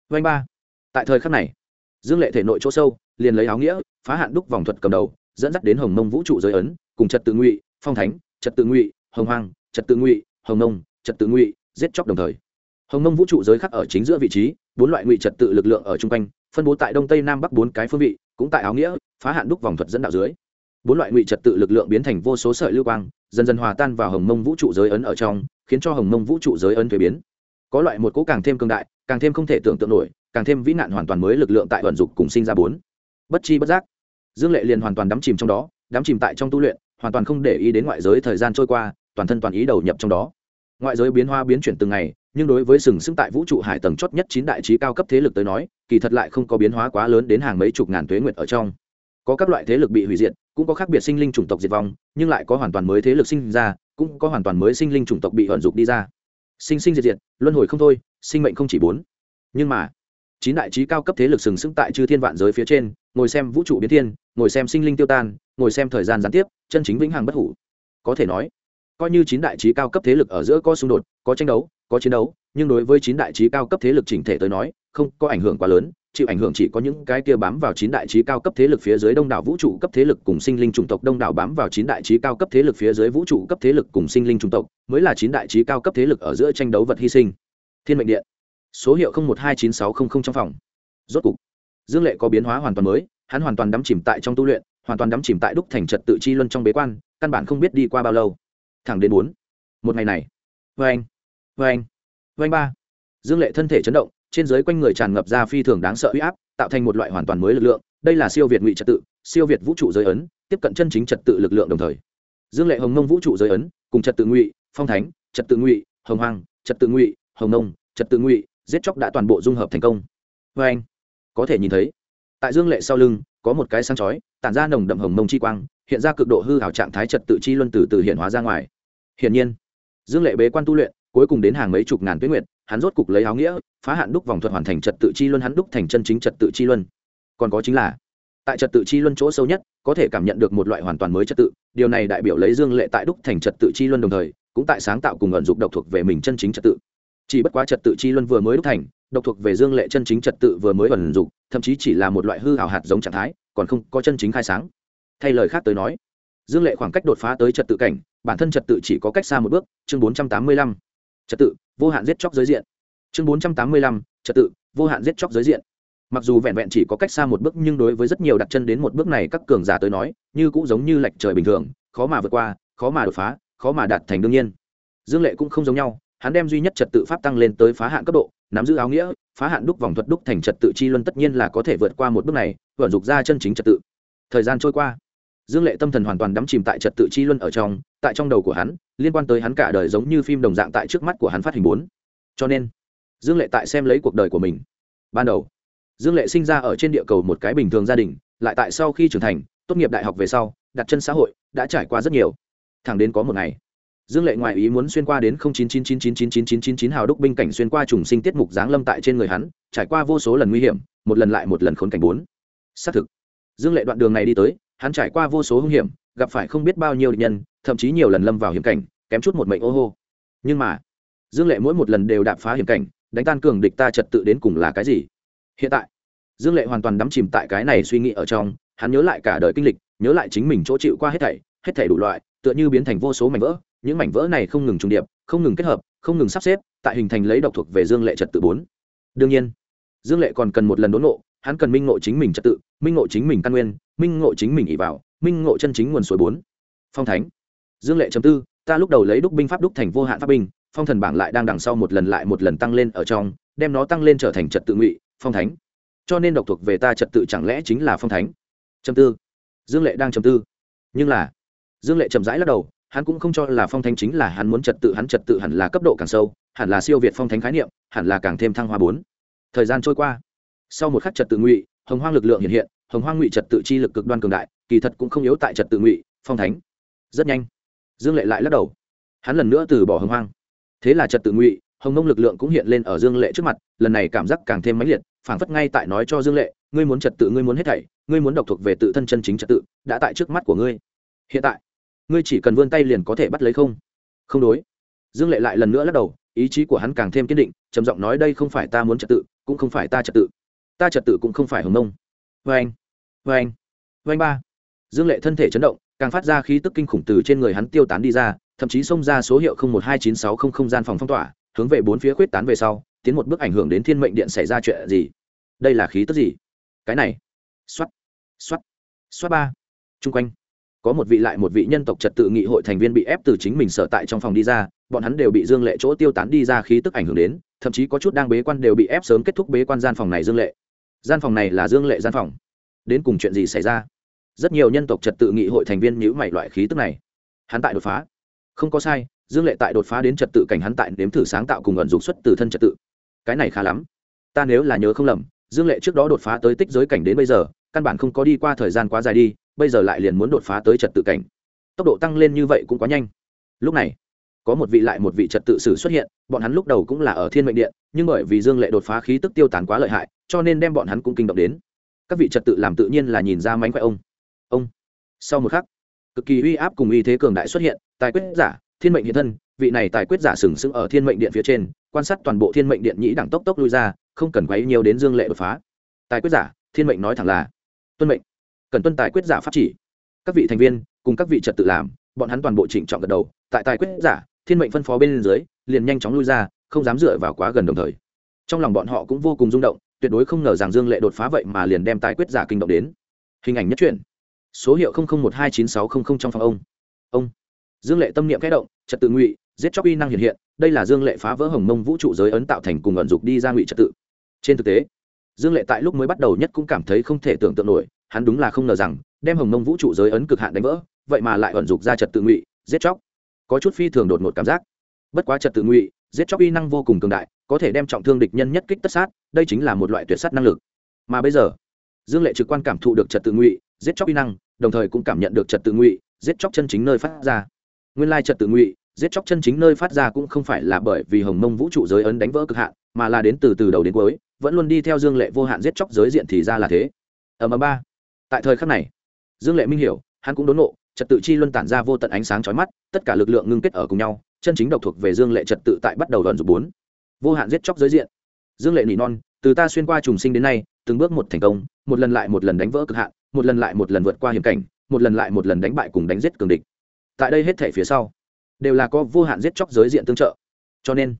vê anh ba. Tại thời khắc này, dương lệ thể nội chỗ sâu, liền lấy áo nghĩa, phá hạn đúc vòng thuật cầm đầu, dẫn dắt đến hồng mông vũ trụ giới ấn, cùng trật tự ngụy, phong thánh, trật tự ngụy, hồng hoang, trật tự ngụy, hồng nông trật tự ngụy, giết chóc đồng thời. Hồng nông vũ trụ giới khắc ở chính giữa vị trí, bốn loại ngụy trật tự lực lượng ở chung quanh, phân bố tại đông tây nam bắc bốn cái phương vị, cũng tại áo nghĩa, phá hạn đúc vòng thuật dẫn đạo dưới bốn loại ngụy trật tự lực lượng biến thành vô số sợi lưu quang, dần dần hòa tan vào hồng mông vũ trụ giới ấn ở trong, khiến cho hồng mông vũ trụ giới ấn thuế biến. Có loại một cỗ càng thêm cương đại, càng thêm không thể tưởng tượng nổi, càng thêm vĩ nạn hoàn toàn mới lực lượng tại vận dục cùng sinh ra bốn. Bất chi bất giác, dương lệ liền hoàn toàn đắm chìm trong đó, đắm chìm tại trong tu luyện, hoàn toàn không để ý đến ngoại giới thời gian trôi qua, toàn thân toàn ý đầu nhập trong đó. Ngoại giới biến hoa biến chuyển từng ngày, nhưng đối với sừng sững tại vũ trụ hải tầng chót nhất chín đại trí cao cấp thế lực tới nói, kỳ thật lại không có biến hóa quá lớn đến hàng mấy chục ngàn tuế nguyệt ở trong. Có các loại thế lực bị hủy diệt cũng có khác biệt sinh linh chủng tộc diệt vong, nhưng lại có hoàn toàn mới thế lực sinh ra, cũng có hoàn toàn mới sinh linh chủng tộc bị vận dụng đi ra. Sinh sinh diệt diệt, luân hồi không thôi, sinh mệnh không chỉ bốn. Nhưng mà, chín đại trí cao cấp thế lực sừng sững tại chư thiên vạn giới phía trên, ngồi xem vũ trụ biến thiên, ngồi xem sinh linh tiêu tan, ngồi xem thời gian gián tiếp, chân chính vĩnh hằng bất hủ. Có thể nói, coi như chín đại trí cao cấp thế lực ở giữa có xung đột, có tranh đấu, có chiến đấu, nhưng đối với chín đại trí cao cấp thế lực chỉnh thể tới nói, không có ảnh hưởng quá lớn chịu ảnh hưởng chỉ có những cái kia bám vào chín đại trí cao cấp thế lực phía dưới đông đảo vũ trụ cấp thế lực cùng sinh linh chủng tộc, đông đảo bám vào chín đại trí cao cấp thế lực phía dưới vũ trụ cấp thế lực cùng sinh linh chủng tộc, mới là chín đại trí cao cấp thế lực ở giữa tranh đấu vật hy sinh. Thiên mệnh điện. Số hiệu một hai chín sáu không không trong phòng. Rốt cục, dương lệ có biến hóa hoàn toàn mới, hắn hoàn toàn đắm chìm tại trong tu luyện, hoàn toàn đắm chìm tại đúc thành trật tự chi luân trong bế quan, căn bản không biết đi qua bao lâu. Thẳng đến bốn. Một ngày này. Vê anh vê anh vê anh ba. Dương lệ thân thể chấn động trên giới quanh người tràn ngập ra phi thường đáng sợ uy áp, tạo thành một loại hoàn toàn mới lực lượng. Đây là siêu việt ngụy trật tự, siêu việt vũ trụ giới ấn, tiếp cận chân chính trật tự lực lượng đồng thời. Dương lệ hồng nông vũ trụ giới ấn, cùng trật tự ngụy, phong thánh, trật tự ngụy, hồng hoàng trật tự ngụy, hồng nông, trật tự ngụy, giết chóc đã toàn bộ dung hợp thành công. Vê anh, có thể nhìn thấy, tại dương lệ sau lưng, có một cái sáng chói, tản ra nồng đậm hồng mông chi quang, hiện ra cực độ hư hảo trạng thái trật tự chi luân từ từ hiện hóa ra ngoài. Hiển nhiên, dương lệ bế quan tu luyện, cuối cùng đến hàng mấy chục ngàn tuyết nguyện hắn rốt cục lấy áo nghĩa, phá hạn đúc vòng thuật hoàn thành trật tự chi luân, hắn đúc thành chân chính trật tự chi luân. Còn có chính là, tại trật tự chi luân chỗ sâu nhất, có thể cảm nhận được một loại hoàn toàn mới trật tự, điều này đại biểu lấy dương lệ tại đúc thành trật tự chi luân đồng thời, cũng tại sáng tạo cùng ẩn dục độc thuộc về mình chân chính trật tự. Chỉ bất quá trật tự chi luân vừa mới đúc thành, độc thuộc về dương lệ chân chính trật tự vừa mới ẩn dục, thậm chí chỉ là một loại hư hào hạt giống trạng thái, còn không có chân chính khai sáng. Thay lời khác tới nói, dương lệ khoảng cách đột phá tới trật tự cảnh, bản thân trật tự chỉ có cách xa một bước, chương bốn trăm tám mươi lăm trật tự, vô hạn giết chóc giới diện. Chương bốn trăm tám mươi lăm, trật tự, vô hạn giết chóc giới diện. Mặc dù vẹn vẹn chỉ có cách xa một bước, nhưng đối với rất nhiều đặt chân đến một bước này các cường giả tới nói, như cũng giống như lệch trời bình thường, khó mà vượt qua, khó mà đột phá, khó mà đạt thành đương nhiên. Dương lệ cũng không giống nhau, hắn đem duy nhất trật tự pháp tăng lên tới phá hạn cấp độ, nắm giữ áo nghĩa, phá hạn đúc vòng thuật đúc thành trật tự chi luân tất nhiên là có thể vượt qua một bước này, vận dục ra chân chính trật tự. Thời gian trôi qua dương lệ tâm thần hoàn toàn đắm chìm tại trật tự chi luân ở trong, tại trong đầu của hắn, liên quan tới hắn cả đời giống như phim đồng dạng tại trước mắt của hắn phát hình bốn. Cho nên, dương lệ tại xem lấy cuộc đời của mình. Ban đầu, dương lệ sinh ra ở trên địa cầu một cái bình thường gia đình, lại tại sau khi trưởng thành, tốt nghiệp đại học về sau, đặt chân xã hội, đã trải qua rất nhiều. Thẳng đến có một ngày, dương lệ ngoại ý muốn xuyên qua đến 0999999999 hào đúc binh cảnh xuyên qua trùng sinh tiết mục giáng lâm tại trên người hắn, trải qua vô số lần nguy hiểm, một lần lại một lần khốn cảnh bốn. Xác thực, dương lệ đoạn đường này đi tới hắn trải qua vô số hung hiểm, gặp phải không biết bao nhiêu địch nhân, thậm chí nhiều lần lâm vào hiểm cảnh, kém chút một mệnh ô hô nhưng mà, dương lệ mỗi một lần đều đạp phá hiểm cảnh, đánh tan cường địch ta trật tự đến cùng là cái gì hiện tại, dương lệ hoàn toàn đắm chìm tại cái này suy nghĩ ở trong, hắn nhớ lại cả đời kinh lịch, nhớ lại chính mình chỗ chịu qua hết thảy hết thảy đủ loại, tựa như biến thành vô số mảnh vỡ, những mảnh vỡ này không ngừng trùng điệp, không ngừng kết hợp, không ngừng sắp xếp, tại hình thành lấy độc thuộc về dương lệ trật tự bốn đương nhiên, dương lệ còn cần một lần đốn nộ hắn cần minh ngộ chính mình trật tự, minh ngộ chính mình căn nguyên, minh ngộ chính mình ỉ vào, minh ngộ chân chính nguồn suối bốn. Phong thánh. Dương lệ chấm tư, ta lúc đầu lấy đúc binh pháp đúc thành vô hạn pháp binh, phong thần bảng lại đang đằng sau một lần lại một lần tăng lên ở trong, đem nó tăng lên trở thành trật tự ngụy, phong thánh. Cho nên độc thuộc về ta trật tự chẳng lẽ chính là phong thánh? Chấm tư. Dương lệ đang chấm tư. Nhưng là, dương lệ chậm rãi lắc đầu, hắn cũng không cho là phong thánh chính là hắn muốn trật tự, hắn trật tự hẳn là cấp độ càng sâu, hẳn là siêu việt phong thánh khái niệm, hẳn là càng thêm thăng hoa bốn. Thời gian trôi qua sau một khắc trật tự ngụy, hồng hoang lực lượng hiện hiện, hồng hoang ngụy trật tự chi lực cực đoan cường đại, kỳ thật cũng không yếu tại trật tự ngụy, phong thánh. Rất nhanh, dương lệ lại lắc đầu. Hắn lần nữa từ bỏ hồng hoang. Thế là trật tự ngụy, hồng nông lực lượng cũng hiện lên ở dương lệ trước mặt, lần này cảm giác càng thêm mãnh liệt, phảng phất ngay tại nói cho dương lệ, ngươi muốn trật tự, ngươi muốn hết thảy, ngươi muốn độc thuộc về tự thân chân chính trật tự, đã tại trước mắt của ngươi. Hiện tại, ngươi chỉ cần vươn tay liền có thể bắt lấy không? Không đối. Dương lệ lại lần nữa lắc đầu, ý chí của hắn càng thêm kiên định, trầm giọng nói, đây không phải ta muốn trật tự, cũng không phải ta trật tự ta trật tự cũng không phải hồng nông vê vâng anh vê anh vê anh ba. Dương lệ thân thể chấn động, càng phát ra khí tức kinh khủng từ trên người hắn tiêu tán đi ra, thậm chí xông ra số hiệu một hai chín sáu không không gian phòng phong tỏa, hướng về bốn phía khuyết tán về sau, tiến một bước ảnh hưởng đến thiên mệnh điện xảy ra chuyện gì. Đây là khí tức gì? Cái này. Xoát xoát xoát ba. Chung quanh, có một vị lại một vị nhân tộc trật tự nghị hội thành viên bị ép từ chính mình sở tại trong phòng đi ra, bọn hắn đều bị dương lệ chỗ tiêu tán đi ra khí tức ảnh hưởng đến, thậm chí có chút đang bế quan đều bị ép sớm kết thúc bế quan gian phòng này dương lệ gian phòng này là dương lệ gian phòng. Đến cùng chuyện gì xảy ra? Rất nhiều nhân tộc trật tự nghị hội thành viên nhữ mày loại khí tức này. Hắn tại đột phá. Không có sai, dương lệ tại đột phá đến trật tự cảnh hắn tại nếm thử sáng tạo cùng ẩn dục xuất từ thân trật tự. Cái này khá lắm. Ta nếu là nhớ không lầm, dương lệ trước đó đột phá tới tích giới cảnh đến bây giờ, căn bản không có đi qua thời gian quá dài đi, bây giờ lại liền muốn đột phá tới trật tự cảnh. Tốc độ tăng lên như vậy cũng quá nhanh. Lúc này có một vị lại một vị trật tự sử xuất hiện, bọn hắn lúc đầu cũng là ở thiên mệnh điện, nhưng bởi vì dương lệ đột phá khí tức tiêu tán quá lợi hại, cho nên đem bọn hắn cũng kinh động đến. Các vị trật tự làm tự nhiên là nhìn ra mánh khỏe ông. Ông. Sau một khắc, cực kỳ uy áp cùng uy thế cường đại xuất hiện, tài quyết giả, thiên mệnh hiện thân, vị này tài quyết giả sừng sững ở thiên mệnh điện phía trên, quan sát toàn bộ thiên mệnh điện nhĩ đẳng tốc tốc lui ra, không cần quấy nhiều đến dương lệ đột phá. Tài quyết giả, thiên mệnh nói thẳng là, tuân mệnh, cần tuân tài quyết giả pháp chỉ. Các vị thành viên, cùng các vị trật tự làm, bọn hắn toàn bộ chỉnh trọng gật đầu, tại tài quyết giả thiên mệnh phân phó bên dưới, liền nhanh chóng lui ra, không dám dựa vào quá gần đồng thời. Trong lòng bọn họ cũng vô cùng rung động, tuyệt đối không ngờ rằng dương lệ đột phá vậy mà liền đem tái quyết giả kinh động đến. Hình ảnh nhất truyện. Số hiệu một hai chín sáu trăm linh trong phòng ông. Ông. Dương lệ tâm niệm kẽ động, trật tự ngụy, giết chóc uy năng hiện hiện, đây là dương lệ phá vỡ hồng mông vũ trụ giới ấn tạo thành cùng ẩn dục đi ra ngụy trật tự. Trên thực tế, dương lệ tại lúc mới bắt đầu nhất cũng cảm thấy không thể tưởng tượng nổi, hắn đúng là không ngờ rằng, đem hồng mông vũ trụ giới ấn cực hạn đánh vỡ, vậy mà lại ẩn dục ra trật tự ngụy, giết chóc có chút phi thường đột ngột cảm giác. Bất quá trật tự ngụy, giết chóc uy năng vô cùng cường đại, có thể đem trọng thương địch nhân nhất kích tất sát, đây chính là một loại tuyệt sát năng lực. Mà bây giờ, dương lệ trực quan cảm thụ được trật tự ngụy, giết chóc uy năng, đồng thời cũng cảm nhận được trật tự ngụy, giết chóc chân chính nơi phát ra. Nguyên lai trật tự ngụy, giết chóc chân chính nơi phát ra cũng không phải là bởi vì hồng mông vũ trụ giới ấn đánh vỡ cực hạn, mà là đến từ từ đầu đến cuối, vẫn luôn đi theo dương lệ vô hạn giết chóc giới diện thì ra là thế. Ở mà ba. Tại thời khắc này, dương lệ minh hiểu, hắn cũng đốn nộ trật tự chi luân tản ra vô tận ánh sáng chói mắt, tất cả lực lượng ngưng kết ở cùng nhau, chân chính độc thuộc về dương lệ trật tự tại bắt đầu đoạn dục bốn. Vô hạn giết chóc giới diện. Dương lệ nỉ non, từ ta xuyên qua trùng sinh đến nay, từng bước một thành công, một lần lại một lần đánh vỡ cực hạn, một lần lại một lần vượt qua hiểm cảnh, một lần lại một lần đánh bại cùng đánh giết cường địch. Tại đây hết thảy phía sau, đều là có vô hạn giết chóc giới diện tương trợ. Cho nên,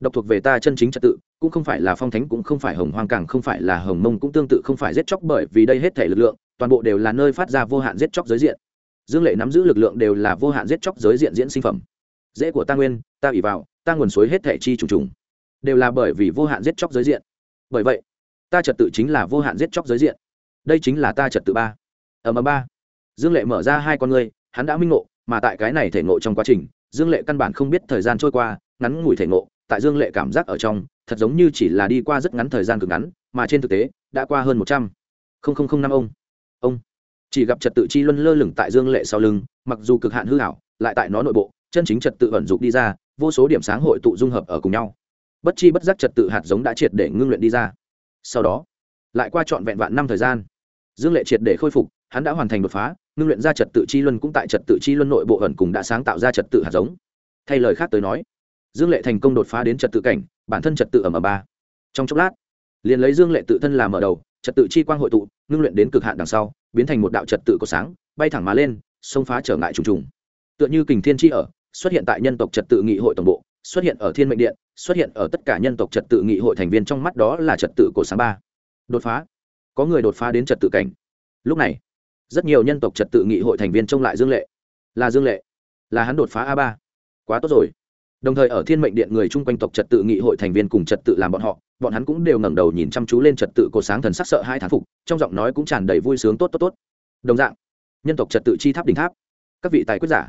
độc thuộc về ta chân chính trật tự, cũng không phải là phong thánh, cũng không phải hồng hoang càng, không phải là hồng mông, cũng tương tự không phải giết chóc bởi vì đây hết thể lực lượng, toàn bộ đều là nơi phát ra vô hạn giết chóc giới diện dương lệ nắm giữ lực lượng đều là vô hạn giết chóc giới diện diễn sinh phẩm. Dễ của ta nguyên, ta ủy vào, ta nguồn suối hết thể chi trùng trùng. Đều là bởi vì vô hạn giết chóc giới diện. Bởi vậy, ta trật tự chính là vô hạn giết chóc giới diện. Đây chính là ta trật tự ba. Ở mờ ba. Dương lệ mở ra hai con ngươi, hắn đã minh ngộ, mà tại cái này thể ngộ trong quá trình, dương lệ căn bản không biết thời gian trôi qua, ngắn ngủi thể ngộ, tại dương lệ cảm giác ở trong, thật giống như chỉ là đi qua rất ngắn thời gian cực ngắn, mà trên thực tế, đã qua hơn một trăm. Linh năm ông. Ông chỉ gặp trật tự chi luân lơ lửng tại dương lệ sau lưng, mặc dù cực hạn hư hảo lại tại nó nội bộ, chân chính trật tự vận dụng đi ra, vô số điểm sáng hội tụ dung hợp ở cùng nhau. Bất chi bất giác trật tự hạt giống đã triệt để ngưng luyện đi ra. Sau đó, lại qua trọn vẹn vạn năm thời gian, dương lệ triệt để khôi phục, hắn đã hoàn thành đột phá, ngưng luyện ra trật tự chi luân cũng tại trật tự chi luân nội bộ ẩn cùng đã sáng tạo ra trật tự hạt giống. Thay lời khác tới nói, dương lệ thành công đột phá đến trật tự cảnh, bản thân trật tự ở m ba. Trong chốc lát liền lấy dương lệ tự thân làm mở đầu, trật tự chi quang hội tụ, ngưng luyện đến cực hạn đằng sau, biến thành một đạo trật tự có sáng, bay thẳng má lên, xông phá trở ngại trùng trùng. Tựa như kình thiên chi ở, xuất hiện tại nhân tộc trật tự nghị hội tổng bộ, xuất hiện ở thiên mệnh điện, xuất hiện ở tất cả nhân tộc trật tự nghị hội thành viên trong mắt đó là trật tự cổ sáng ba. Đột phá. Có người đột phá đến trật tự cảnh. Lúc này, rất nhiều nhân tộc trật tự nghị hội thành viên trông lại dương lệ. Là dương lệ. Là hắn đột phá a ba. Quá tốt rồi đồng thời ở thiên mệnh điện người chung quanh tộc trật tự nghị hội thành viên cùng trật tự làm bọn họ, bọn hắn cũng đều ngẩng đầu nhìn chăm chú lên trật tự cổ sáng thần sắc sợ hai thán phục, trong giọng nói cũng tràn đầy vui sướng tốt tốt tốt. Đồng dạng, nhân tộc trật tự chi tháp đỉnh tháp, các vị tài quyết giả,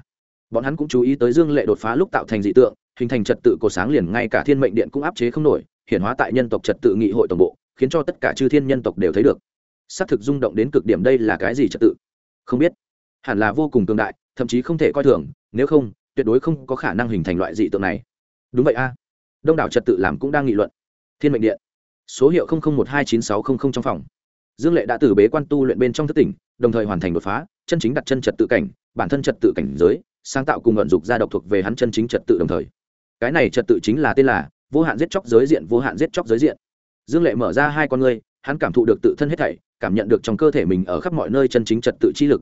bọn hắn cũng chú ý tới dương lệ đột phá lúc tạo thành dị tượng, hình thành trật tự cổ sáng liền ngay cả thiên mệnh điện cũng áp chế không nổi, hiển hóa tại nhân tộc trật tự nghị hội tổng bộ, khiến cho tất cả chư thiên nhân tộc đều thấy được. Xác thực rung động đến cực điểm đây là cái gì trật tự? Không biết. Hẳn là vô cùng tương đại, thậm chí không thể coi thường, nếu không tuyệt đối không có khả năng hình thành loại dị tượng này. Đúng vậy a. Đông đảo trật tự làm cũng đang nghị luận. Thiên mệnh điện. Số hiệu một hai chín sáu trăm linh trong phòng. Dương lệ đã từ bế quan tu luyện bên trong thất tỉnh, đồng thời hoàn thành đột phá, chân chính đặt chân trật tự cảnh, bản thân trật tự cảnh giới, sáng tạo cùng vận dụng gia độc thuộc về hắn chân chính trật tự đồng thời. Cái này trật tự chính là tên là vô hạn giết chóc giới diện, vô hạn giết chóc giới diện. Dương lệ mở ra hai con ngươi, hắn cảm thụ được tự thân hết thảy, cảm nhận được trong cơ thể mình ở khắp mọi nơi chân chính trật tự chi lực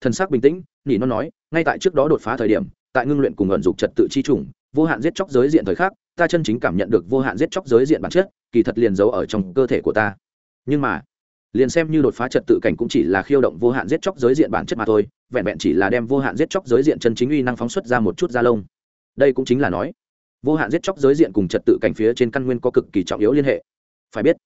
thần sắc bình tĩnh nỉ nó nói ngay tại trước đó đột phá thời điểm tại ngưng luyện cùng ẩn dục trật tự chi chủng, vô hạn giết chóc giới diện thời khắc ta chân chính cảm nhận được vô hạn giết chóc giới diện bản chất kỳ thật liền giấu ở trong cơ thể của ta. Nhưng mà liền xem như đột phá trật tự cảnh cũng chỉ là khiêu động vô hạn giết chóc giới diện bản chất mà thôi vẹn vẹn chỉ là đem vô hạn giết chóc giới diện chân chính uy năng phóng xuất ra một chút da lông. Đây cũng chính là nói vô hạn giết chóc giới diện cùng trật tự cảnh phía trên căn nguyên có cực kỳ trọng yếu liên hệ. Phải biết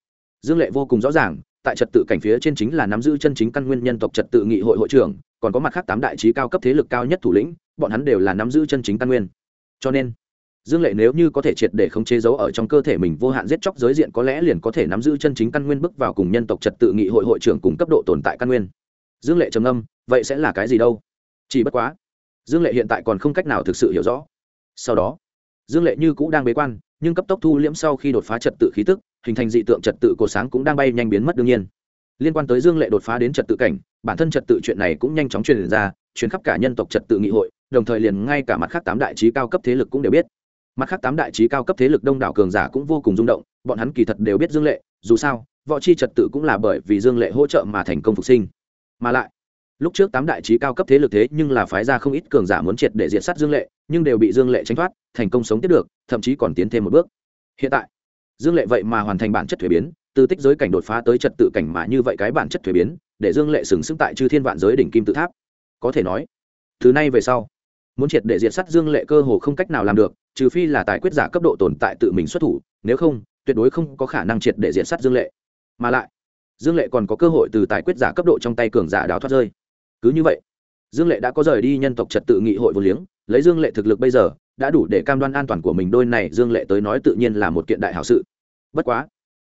dương lệ vô cùng rõ ràng tại trật tự cảnh phía trên chính là nắm giữ chân chính căn nguyên nhân tộc trật tự nghị hội hội trưởng, còn có mặt khác tám đại trí cao cấp thế lực cao nhất thủ lĩnh, bọn hắn đều là nắm giữ chân chính căn nguyên. Cho nên, dương lệ nếu như có thể triệt để không chế giấu ở trong cơ thể mình vô hạn giết chóc giới diện có lẽ liền có thể nắm giữ chân chính căn nguyên bước vào cùng nhân tộc trật tự nghị hội hội trưởng cùng cấp độ tồn tại căn nguyên. Dương lệ trầm âm vậy sẽ là cái gì đâu? Chỉ bất quá, dương lệ hiện tại còn không cách nào thực sự hiểu rõ. Sau đó, dương lệ như cũ đang bế quan, nhưng cấp tốc thu liễm sau khi đột phá trật tự khí tức hình thành dị tượng trật tự cổ sáng cũng đang bay nhanh biến mất đương nhiên. Liên quan tới dương lệ đột phá đến trật tự cảnh, bản thân trật tự chuyện này cũng nhanh chóng truyền ra, truyền khắp cả nhân tộc trật tự nghị hội, đồng thời liền ngay cả mặt khác tám đại trí cao cấp thế lực cũng đều biết. Mặt khác tám đại trí cao cấp thế lực đông đảo cường giả cũng vô cùng rung động, bọn hắn kỳ thật đều biết dương lệ, dù sao, võ chi trật tự cũng là bởi vì dương lệ hỗ trợ mà thành công phục sinh. Mà lại, lúc trước tám đại trí cao cấp thế lực thế nhưng là phái ra không ít cường giả muốn triệt để diệt sát dương lệ, nhưng đều bị dương lệ tránh thoát, thành công sống tiếp được, thậm chí còn tiến thêm một bước. Hiện tại dương lệ vậy mà hoàn thành bản chất thuế biến, từ tích giới cảnh đột phá tới trật tự cảnh mà như vậy cái bản chất thuế biến, để dương lệ sừng sững tại chư thiên vạn giới đỉnh kim tự tháp. Có thể nói thứ này về sau, muốn triệt để diệt sát dương lệ cơ hồ không cách nào làm được, trừ phi là tài quyết giả cấp độ tồn tại tự mình xuất thủ, nếu không, tuyệt đối không có khả năng triệt để diệt sát dương lệ. Mà lại, dương lệ còn có cơ hội từ tài quyết giả cấp độ trong tay cường giả đào thoát rơi. Cứ như vậy, dương lệ đã có rời đi nhân tộc trật tự nghị hội vô liếng, lấy dương lệ thực lực bây giờ đã đủ để cam đoan an toàn của mình đôi này, dương lệ tới nói tự nhiên là một kiện đại hảo sự. Bất quá,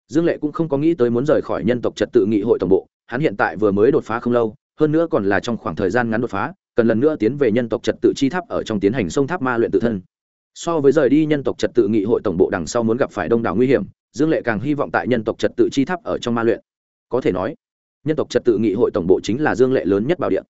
dương lệ cũng không có nghĩ tới muốn rời khỏi nhân tộc trật tự nghị hội tổng bộ, hắn hiện tại vừa mới đột phá không lâu, hơn nữa còn là trong khoảng thời gian ngắn đột phá, cần lần nữa tiến về nhân tộc trật tự chi tháp ở trong tiến hành sông tháp ma luyện tự thân. So với rời đi nhân tộc trật tự nghị hội tổng bộ đằng sau muốn gặp phải đông đảo nguy hiểm, dương lệ càng hy vọng tại nhân tộc trật tự chi tháp ở trong ma luyện. Có thể nói, nhân tộc trật tự nghị hội tổng bộ chính là dương lệ lớn nhất bảo điện